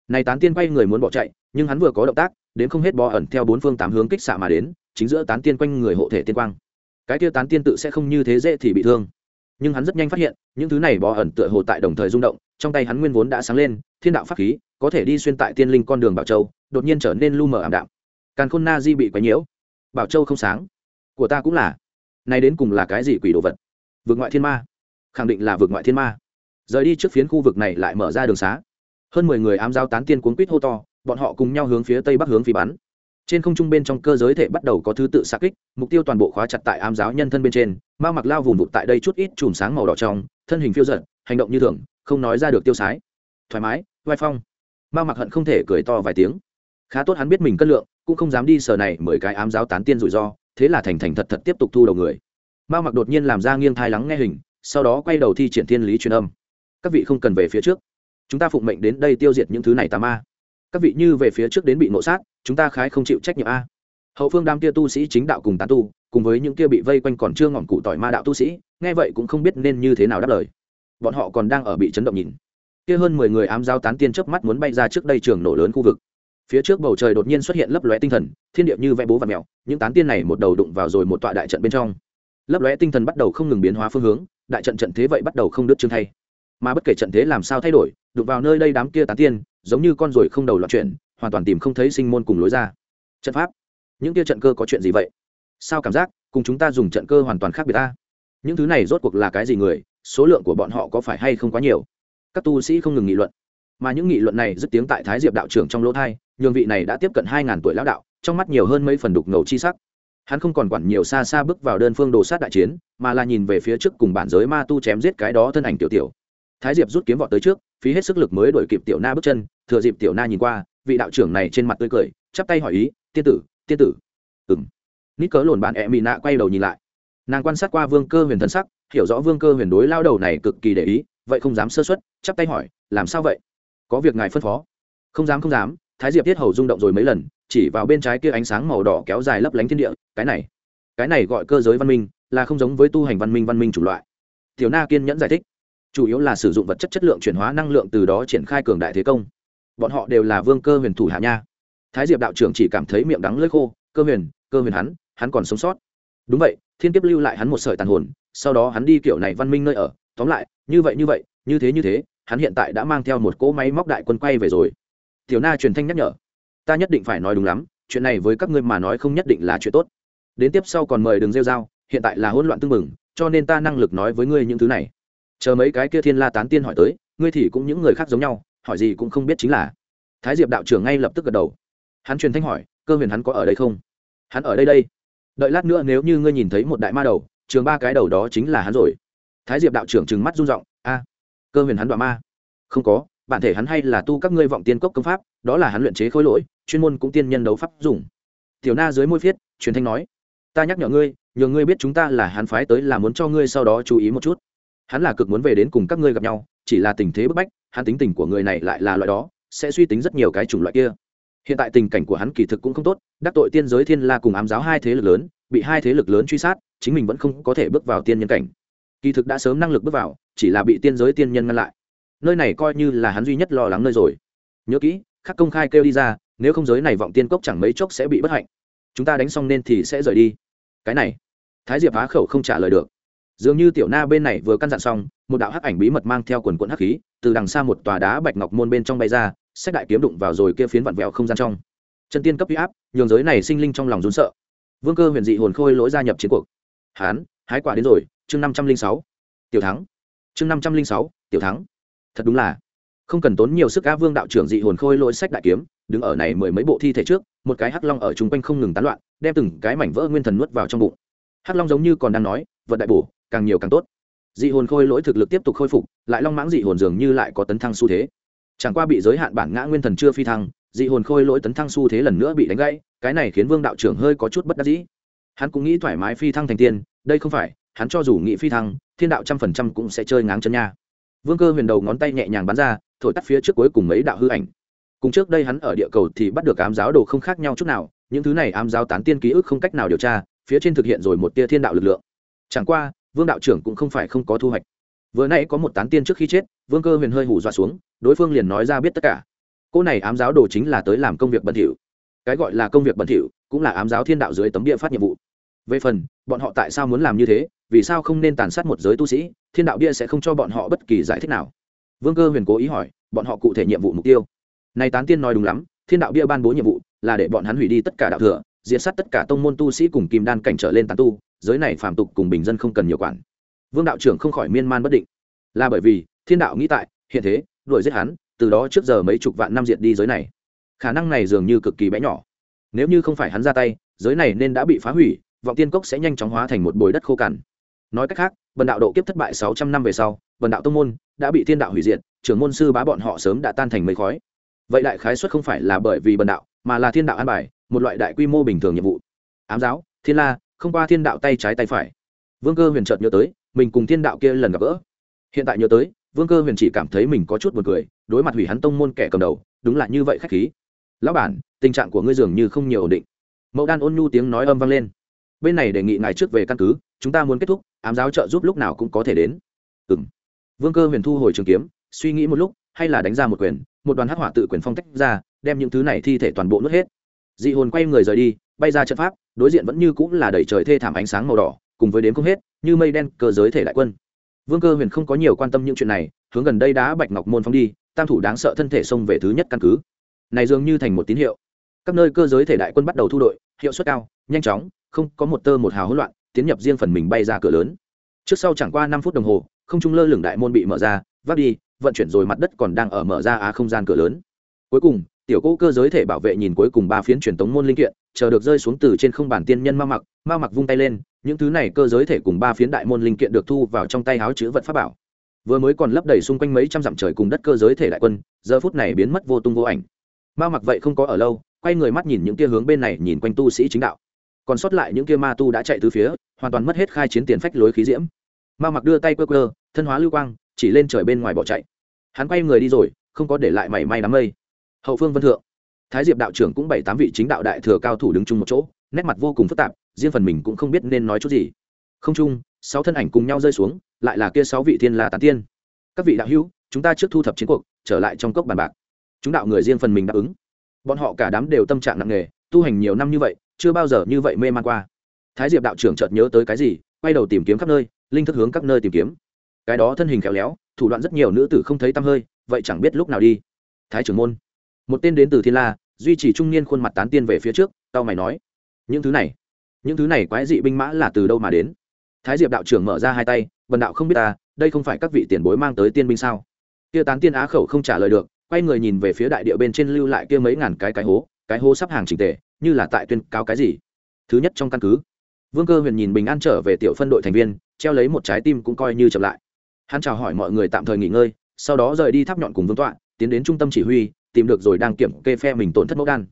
này tán tiên quay người muốn bỏ chạy, nhưng hắn vừa có động tác, đến không hết bò ẩn theo bốn phương tám hướng kích xạ mà đến, chính giữa tán tiên quanh người hộ thể tiên quang. Cái kia tán tiên tự sẽ không như thế dễ thì bị thương. Nhưng hắn rất nhanh phát hiện, những thứ này bò ẩn tựa hồ tại đồng thời rung động, trong tay hắn nguyên vốn đã sáng lên, thiên đạo pháp khí, có thể đi xuyên tại tiên linh con đường bảo châu, đột nhiên trở nên lu mờ ảm đạm. Càn khôn na di bị quấy nhiễu. Bảo châu không sáng. Của ta cũng là. Nay đến cùng là cái gì quỷ đồ vật? Vượt ngoại thiên ma. Khẳng định là vượt ngoại thiên ma. Rời đi trước phiến khu vực này lại mở ra đường xá hơn mười người ám giao tán tiên cuốn quýt hô to, bọn họ cùng nhau hướng phía tây bắc hướng phi bắn. Trên không trung bên trong cơ giới thể bắt đầu có thứ tự xa kích, mục tiêu toàn bộ khóa chặt tại ám giáo nhân thân bên trên ma mặc lao vùng vụt tại đây chút ít chùm sáng màu đỏ trong, thân hình phiêu giật hành động như thường, không nói ra được tiêu sái. Thoải mái, vai phong. Ma mặc hận không thể cười to vài tiếng. Khá tốt hắn biết mình cân lượng, cũng không dám đi sờ này mười cái ám giáo tán tiên rủi ro, thế là thành thành thật thật tiếp tục thu đầu người. Ma mặc đột nhiên làm ra nghiêng thai lắng nghe hình, sau đó quay đầu thi triển thiên lý truyền âm. Các vị không cần về phía trước chúng ta phụng mệnh đến đây tiêu diệt những thứ này tà ma. Các vị như về phía trước đến bị nộ sát, chúng ta khái không chịu trách nhiệm a. Hậu phương đám kia tu sĩ chính đạo cùng tán tu, cùng với những kia bị vây quanh còn chưa ngọn cụ tỏi ma đạo tu sĩ, nghe vậy cũng không biết nên như thế nào đáp lời. Bọn họ còn đang ở bị chấn động nhìn. Kia hơn mười người ám giao tán tiên chớp mắt muốn bay ra trước đây trường nổ lớn khu vực. Phía trước bầu trời đột nhiên xuất hiện lấp lóe tinh thần, thiên điệp như vẽ bố và mèo, những tán tiên này một đầu đụng vào rồi một tọa đại trận bên trong. Lấp lóe tinh thần bắt đầu không ngừng biến hóa phương hướng, đại trận trận thế vậy bắt đầu không đứt chương thay mà bất kể trận thế làm sao thay đổi, đụng vào nơi đây đám kia tán tiên, giống như con ruồi không đầu loạn chuyển, hoàn toàn tìm không thấy sinh môn cùng lối ra. Trận pháp? Những kia trận cơ có chuyện gì vậy? Sao cảm giác cùng chúng ta dùng trận cơ hoàn toàn khác biệt ta? Những thứ này rốt cuộc là cái gì người? Số lượng của bọn họ có phải hay không quá nhiều? Các tu sĩ không ngừng nghị luận. Mà những nghị luận này dứt tiếng tại thái diệp đạo trưởng trong lỗ thai, nhường vị này đã tiếp cận hai ngàn tuổi lão đạo, trong mắt nhiều hơn mấy phần đục ngầu chi sắc. Hắn không còn quản nhiều xa xa bước vào đơn phương đồ sát đại chiến, mà là nhìn về phía trước cùng bản giới ma tu chém giết cái đó thân ảnh tiểu tiểu thái diệp rút kiếm vọt tới trước, phí hết sức lực mới đổi kịp tiểu na bước chân, thừa dịp tiểu na nhìn qua, vị đạo trưởng này trên mặt tươi cười, chắp tay hỏi ý, tiên tử tiên tử. Ừng nít cớ lồn bạn ẹ mị nạ quay đầu nhìn lại. Nàng quan sát qua vương cơ huyền thần sắc, hiểu rõ vương cơ huyền đối lao đầu này cực kỳ để ý, vậy không dám sơ xuất chắp tay hỏi, làm sao vậy? Có việc ngài phân phó. Không dám không dám. Thái diệp tiết hầu rung động rồi mấy lần, chỉ vào bên trái kia ánh sáng màu đỏ kéo dài lấp lánh thiên địa, cái này cái này gọi cơ giới văn minh, là không giống với tu hành văn minh văn minh c loại. Tiểu na kiên nhẫn giải thích chủ yếu là sử dụng vật chất chất lượng chuyển hóa năng lượng từ đó triển khai cường đại thế công. Bọn họ đều là vương cơ huyền thủ hạ nha. Thái diệp đạo trưởng chỉ cảm thấy miệng đắng lơi khô, cơ huyền cơ huyền hắn hắn còn sống sót. Đúng vậy, thiên kiếp lưu lại hắn một sợi tàn hồn, sau đó hắn đi kiểu này văn minh nơi ở. Tóm lại, như vậy như vậy, như thế như thế, hắn hiện tại đã mang theo một cỗ máy móc đại quân quay về rồi. Tiểu na truyền thanh nhắc nhở, ta nhất định phải nói đúng lắm, chuyện này với các ngươi mà nói không nhất định là chuyện tốt. Đến tiếp sau còn mời đừng rêu dao hiện tại là hỗn loạn tưng bừng, cho nên ta năng lực nói với ngươi những thứ này chờ mấy cái kia thiên la tán tiên hỏi tới, ngươi thì cũng những người khác giống nhau, hỏi gì cũng không biết chính là. Thái diệp đạo trưởng ngay lập tức gật đầu. Hắn truyền thanh hỏi, cơ huyền hắn có ở đây không? Hắn ở đây đây. Đợi lát nữa nếu như ngươi nhìn thấy một đại ma đầu, trường ba cái đầu đó chính là hắn rồi. Thái diệp đạo trưởng trừng mắt rung r a, cơ huyền hắn đoạn ma. Không có, bản thể hắn hay là tu các ngươi vọng tiên cốc công pháp, đó là hắn luyện chế khối lỗi, chuyên môn cũng tiên nhân đấu pháp dùng. Tiểu na dưới môi phiết, truyền thanh nói, ta nhắc nhở ngươi, nhờ ngươi biết chúng ta là hắn phái tới là muốn cho ngươi sau đó chú ý một chút hắn là cực muốn về đến cùng các ngươi gặp nhau, chỉ là tình thế bức bách, hắn tính tình của người này lại là loại đó, sẽ suy tính rất nhiều cái chủng loại kia. Hiện tại tình cảnh của hắn kỳ thực cũng không tốt, đắc tội tiên giới thiên la cùng ám giáo hai thế lực lớn, bị hai thế lực lớn truy sát, chính mình vẫn không có thể bước vào tiên nhân cảnh. Kỳ thực đã sớm năng lực bước vào, chỉ là bị tiên giới tiên nhân ngăn lại. Nơi này coi như là hắn duy nhất lo lắng nơi rồi. Nhớ kỹ, khắc công khai kêu đi ra, nếu không giới này vọng tiên cốc chẳng mấy chốc sẽ bị bất hạnh. Chúng ta đánh xong nên thì sẽ rời đi. Cái này, thái diệp á khẩu không trả lời được dường như tiểu na bên này vừa căn dặn xong, một đạo hắc ảnh bí mật mang theo quần quận hắc khí, từ đằng xa một tòa đá bạch ngọc môn bên trong bay ra sách đại kiếm đụng vào rồi kia phiến vặn vẹo không gian trong. Chân tiên cấp huy áp, nhường giới này sinh linh trong lòng rốn sợ. Vương cơ huyền dị hồn khôi lỗi gia nhập chiến cuộc. Hán, hái quả đến rồi, chương năm trăm linh sáu. Tiểu thắng. Chương năm trăm linh sáu, tiểu thắng. Thật đúng là. Không cần tốn nhiều sức á vương đạo trưởng dị hồn khôi lỗi sách đại kiếm, đứng ở này mười mấy bộ thi thể trước, một cái hắc long ở chung quanh không ngừng tán loạn, đem từng cái mảnh vỡ nguyên thần nuốt vào trong bụng. Hắc long giống như còn đang nói, vật đại bổ càng nhiều càng tốt. Dị hồn khôi lỗi thực lực tiếp tục khôi phục, lại long mãng dị hồn dường như lại có tấn thăng xu thế. Chẳng qua bị giới hạn bản ngã nguyên thần chưa phi thăng, dị hồn khôi lỗi tấn thăng xu thế lần nữa bị đánh gãy, cái này khiến vương đạo trưởng hơi có chút bất đắc dĩ. Hắn cũng nghĩ thoải mái phi thăng thành tiên, đây không phải, hắn cho dù nghị phi thăng, thiên đạo trăm phần trăm cũng sẽ chơi ngáng chân nha. Vương cơ huyền đầu ngón tay nhẹ nhàng bắn ra, thổi tắt phía trước cuối cùng mấy đạo hư ảnh. Cùng trước đây hắn ở địa cầu thì bắt được ám giáo đồ không khác nhau chút nào, những thứ này ám giáo tán tiên ký ức không cách nào điều tra, phía trên thực hiện rồi một tia thiên đạo lực lượng. Chẳng qua vương đạo trưởng cũng không phải không có thu hoạch. Vừa nãy có một tán tiên trước khi chết, vương cơ huyền hơi hủ dọa xuống, đối phương liền nói ra biết tất cả. Cô này ám giáo đồ chính là tới làm công việc bẩn thỉu. Cái gọi là công việc bẩn thỉu cũng là ám giáo thiên đạo dưới tấm địa phát nhiệm vụ. Về phần, bọn họ tại sao muốn làm như thế, vì sao không nên tàn sát một giới tu sĩ, thiên đạo bia sẽ không cho bọn họ bất kỳ giải thích nào. Vương cơ huyền cố ý hỏi, bọn họ cụ thể nhiệm vụ mục tiêu. Này tán tiên nói đúng lắm, thiên đạo bia ban bố nhiệm vụ là để bọn hắn hủy đi tất cả đạo thừa, diệt sát tất cả tông môn tu sĩ cùng kim đan cảnh trở lên tán tu giới này phàm tục cùng bình dân không cần nhiều quản. Vương đạo trưởng không khỏi miên man bất định. Là bởi vì, thiên đạo nghĩ tại, hiện thế, đuổi giết hắn, từ đó trước giờ mấy chục vạn năm diệt đi giới này. Khả năng này dường như cực kỳ bé nhỏ. Nếu như không phải hắn ra tay, giới này nên đã bị phá hủy, vọng tiên cốc sẽ nhanh chóng hóa thành một bồi đất khô cằn. Nói cách khác, bần đạo độ kiếp thất bại sáu trăm năm về sau, bần đạo tông môn đã bị thiên đạo hủy diệt, trưởng môn sư bá bọn họ sớm đã tan thành mây khói. Vậy đại khái xuất không phải là bởi vì bần đạo, mà là thiên đạo an bài, một loại đại quy mô bình thường nhiệm vụ. Ám giáo, thiên la không qua thiên đạo tay trái tay phải. Vương cơ huyền chợt nhớ tới, mình cùng thiên đạo kia lần gặp gỡ. Hiện tại nhớ tới, vương cơ huyền chỉ cảm thấy mình có chút b u ồ n cười, đối mặt hủy hắn tông môn kẻ cầm đầu, đúng là như vậy khách khí. Lão bản, tình trạng của ngươi dường như không nhiều ổn định. Mẫu đan ôn nhu tiếng nói âm vang lên. Bên này đề nghị ngài trước về căn cứ, chúng ta muốn kết thúc, ám giáo trợ giúp lúc nào cũng có thể đến. Ừ m vương cơ huyền thu hồi trường kiếm, suy nghĩ một lúc, hay là đánh ra một quyền, một đoàn hắc hỏa tự quyền phong tách ra, đem những thứ này thi thể toàn bộ nuốt hết. Dị hồn quay người rời đi bay ra trận pháp, đối diện vẫn như cũng là đầy trời thê thảm ánh sáng màu đỏ, cùng với đếm không hết, như mây đen, cơ giới thể đại quân. Vương cơ huyền không có nhiều quan tâm những chuyện này, hướng gần đây đá bạch ngọc môn phóng đi, tam thủ đáng sợ thân thể xông về thứ nhất căn cứ. Này dường như thành một tín hiệu. Các nơi cơ giới thể đại quân bắt đầu thu đội, hiệu suất cao, nhanh chóng, không có một tơ một hào hỗn loạn, tiến nhập riêng phần mình bay ra cửa lớn. Trước sau chẳng qua năm phút đồng hồ, không trung lơ lửng đại môn bị mở ra, vác đi, vận chuyển rồi mặt đất còn đang ở mở ra á không gian cửa lớn. Cuối cùng tiểu cỗ cơ giới thể bảo vệ nhìn cuối cùng ba phiến truyền tống môn linh kiện, chờ được rơi xuống từ trên không bản tiên nhân ma mặc ma mặc vung tay lên, những thứ này cơ giới thể cùng ba phiến đại môn linh kiện được thu vào trong tay háo chữ vật pháp bảo. Vừa mới còn lấp đầy xung quanh mấy trăm dặm trời cùng đất cơ giới thể đại quân, giờ phút này biến mất vô tung vô ảnh. Ma mặc vậy không có ở lâu, quay người mắt nhìn những kia hướng bên này nhìn quanh tu sĩ chính đạo. Còn sót lại những kia ma tu đã chạy từ phía, hoàn toàn mất hết khai chiến tiền phách lối khí diễm. Ma mặc đưa tay quơ quơ, thân hóa lưu quang, chỉ lên trời bên ngoài bỏ chạy. Hắn quay người đi rồi, không có để lại mảy may đám mây hậu phương vân thượng. Thái diệp đạo trưởng cũng bảy tám vị chính đạo đại thừa cao thủ đứng chung một chỗ, nét mặt vô cùng phức tạp, riêng phần mình cũng không biết nên nói chút gì. Không chung, sáu thân ảnh cùng nhau rơi xuống, lại là kia sáu vị thiên la tán tiên. Các vị đạo hữu, chúng ta trước thu thập chiến cuộc, trở lại trong cốc bàn bạc. Chúng đạo người riêng phần mình đáp ứng. Bọn họ cả đám đều tâm trạng nặng nề, tu hành nhiều năm như vậy, chưa bao giờ như vậy mê man qua. Thái diệp đạo trưởng chợt nhớ tới cái gì, quay đầu tìm kiếm khắp nơi, linh thức hướng các nơi tìm kiếm. Cái đó thân hình khéo léo, thủ đoạn rất nhiều nữ tử không thấy tăm hơi, vậy chẳng biết lúc nào đi. Thái trưởng môn một tên đến từ thiên la, duy trì trung niên khuôn mặt tán tiên về phía trước tao mày nói, những thứ này, những thứ này quái dị binh mã là từ đâu mà đến? Thái diệp đạo trưởng mở ra hai tay vần đạo không biết ta, đây không phải các vị tiền bối mang tới tiên binh sao? Kia tán tiên á khẩu không trả lời được, quay người nhìn về phía đại địa bên trên lưu lại kia mấy ngàn cái cái hố cái hố sắp hàng trình tề, như là tại tuyên cáo cái gì. Thứ nhất trong căn cứ, vương cơ huyền nhìn bình an trở về tiểu phân đội thành viên, treo lấy một trái tim cũng coi như chậm lại. Hắn chào hỏi mọi người tạm thời nghỉ ngơi, sau đó rời đi tháp nhọn cùng vương tọa, tiến đến trung tâm chỉ huy tìm được rồi đang kiểm kê phe mình tổn thất mẫu đan.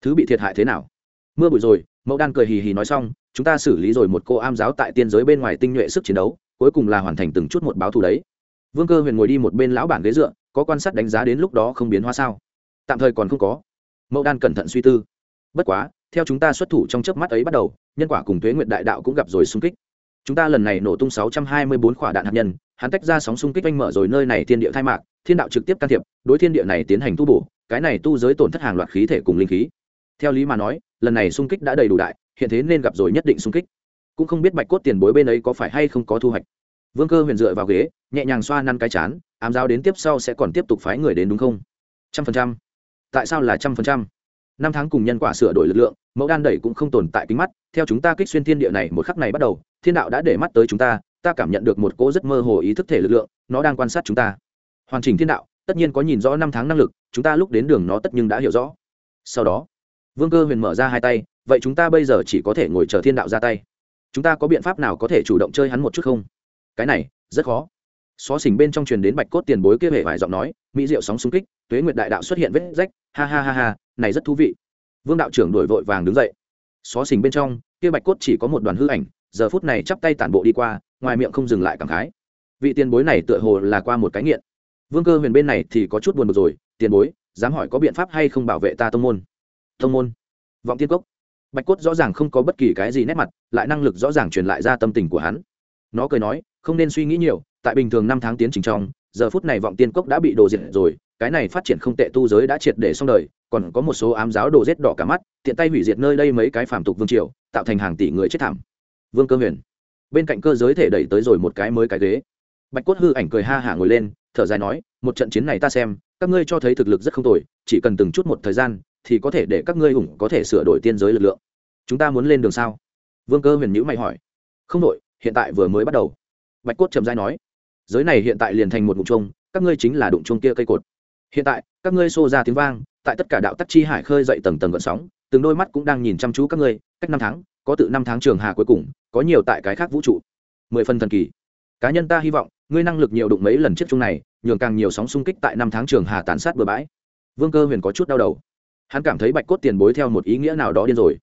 Thứ bị thiệt hại thế nào? Mưa bụi rồi, mẫu đan cười hì hì nói xong, chúng ta xử lý rồi một cô am giáo tại tiên giới bên ngoài tinh nhuệ sức chiến đấu, cuối cùng là hoàn thành từng chút một báo thù đấy. Vương cơ huyền ngồi đi một bên lão bản ghế dựa, có quan sát đánh giá đến lúc đó không biến hóa sao? Tạm thời còn không có. Mẫu đan cẩn thận suy tư. Bất quá, theo chúng ta xuất thủ trong chớp mắt ấy bắt đầu, nhân quả cùng thuế nguyện đại đạo cũng gặp rồi xung kích. Chúng ta lần này nổ tung 624 quả đạn hạt nhân hắn tách ra sóng xung kích anh mở rồi nơi này thiên địa thay mạc, thiên đạo trực tiếp can thiệp, đối thiên địa này tiến hành tu bổ, cái này tu giới tổn thất hàng loạt khí thể cùng linh khí. Theo lý mà nói, lần này xung kích đã đầy đủ đại, hiện thế nên gặp rồi nhất định xung kích. Cũng không biết bạch cốt tiền bối bên ấy có phải hay không có thu hoạch. Vương cơ huyền dựa vào ghế, nhẹ nhàng xoa năn cái chán, ám giáo đến tiếp sau sẽ còn tiếp tục phái người đến đúng không? Trăm phần trăm. Tại sao là trăm phần trăm? Năm tháng cùng nhân quả sửa đổi lực lượng, mẫu đan đẩy cũng không tồn tại kính mắt, theo chúng ta kích xuyên thiên địa này một khắc này bắt đầu, thiên đạo đã để mắt tới chúng ta ta cảm nhận được một cỗ rất mơ hồ ý thức thể lực lượng, nó đang quan sát chúng ta. Hoàn chỉnh thiên đạo, tất nhiên có nhìn rõ năm tháng năng lực, chúng ta lúc đến đường nó tất nhưng đã hiểu rõ. Sau đó, vương cơ huyền mở ra hai tay, vậy chúng ta bây giờ chỉ có thể ngồi chờ thiên đạo ra tay. Chúng ta có biện pháp nào có thể chủ động chơi hắn một chút không? Cái này, rất khó. Xó xỉnh bên trong truyền đến bạch cốt tiền bối kia vẻ vải giọng nói, mỹ diệu sóng xung kích, tuế nguyệt đại đạo xuất hiện vết rách, ha ha ha ha, này rất thú vị. Vương đạo trưởng đổi vội vàng đứng dậy. Xó xỉnh bên trong, kia bạch cốt chỉ có một đoàn hư ảnh, giờ phút này chắp tay tản bộ đi qua ngoài miệng không dừng lại cảm khái. Vị tiền bối này tựa hồ là qua một cái nghiện. Vương cơ huyền bên này thì có chút buồn bực rồi, tiền bối, dám hỏi có biện pháp hay không bảo vệ ta tông môn? Tông môn? Vọng tiên cốc. Bạch cốt rõ ràng không có bất kỳ cái gì nét mặt, lại năng lực rõ ràng truyền lại ra tâm tình của hắn. Nó cười nói, không nên suy nghĩ nhiều, tại bình thường năm tháng tiến trình trong, giờ phút này vọng tiên cốc đã bị đồ diệt rồi, cái này phát triển không tệ tu giới đã triệt để xong đời, còn có một số ám giáo đồ rết đỏ cả mắt, tiện tay hủy diệt nơi đây mấy cái phàm tục vương triều, tạo thành hàng tỷ người chết thảm. Vương cơ huyền bên cạnh cơ giới thể đẩy tới rồi một cái mới cái ghế. Bạch cốt hư ảnh cười ha hả ngồi lên, thở dài nói, một trận chiến này ta xem, các ngươi cho thấy thực lực rất không tồi, chỉ cần từng chút một thời gian, thì có thể để các ngươi hùng có thể sửa đổi tiên giới lực lượng. Chúng ta muốn lên đường sao? Vương cơ huyền nhữ mày hỏi. Không đội hiện tại vừa mới bắt đầu. Bạch cốt trầm dai nói. Giới này hiện tại liền thành một ngụm trông các ngươi chính là đụng trông kia cây cột. Hiện tại, các ngươi xô ra tiếng vang, tại tất cả đạo tắc chi hải khơi dậy tầng tầng gợn sóng, từng đôi mắt cũng đang nhìn chăm chú các ngươi, cách năm tháng có tự năm tháng trường hà cuối cùng, có nhiều tại cái khác vũ trụ. Mười phần thần kỳ. Cá nhân ta hy vọng, ngươi năng lực nhiều đụng mấy lần chiếc chung này, nhường càng nhiều sóng xung kích tại năm tháng trường hà tàn sát bừa bãi. Vương cơ huyền có chút đau đầu. Hắn cảm thấy bạch cốt tiền bối theo một ý nghĩa nào đó điên rồi.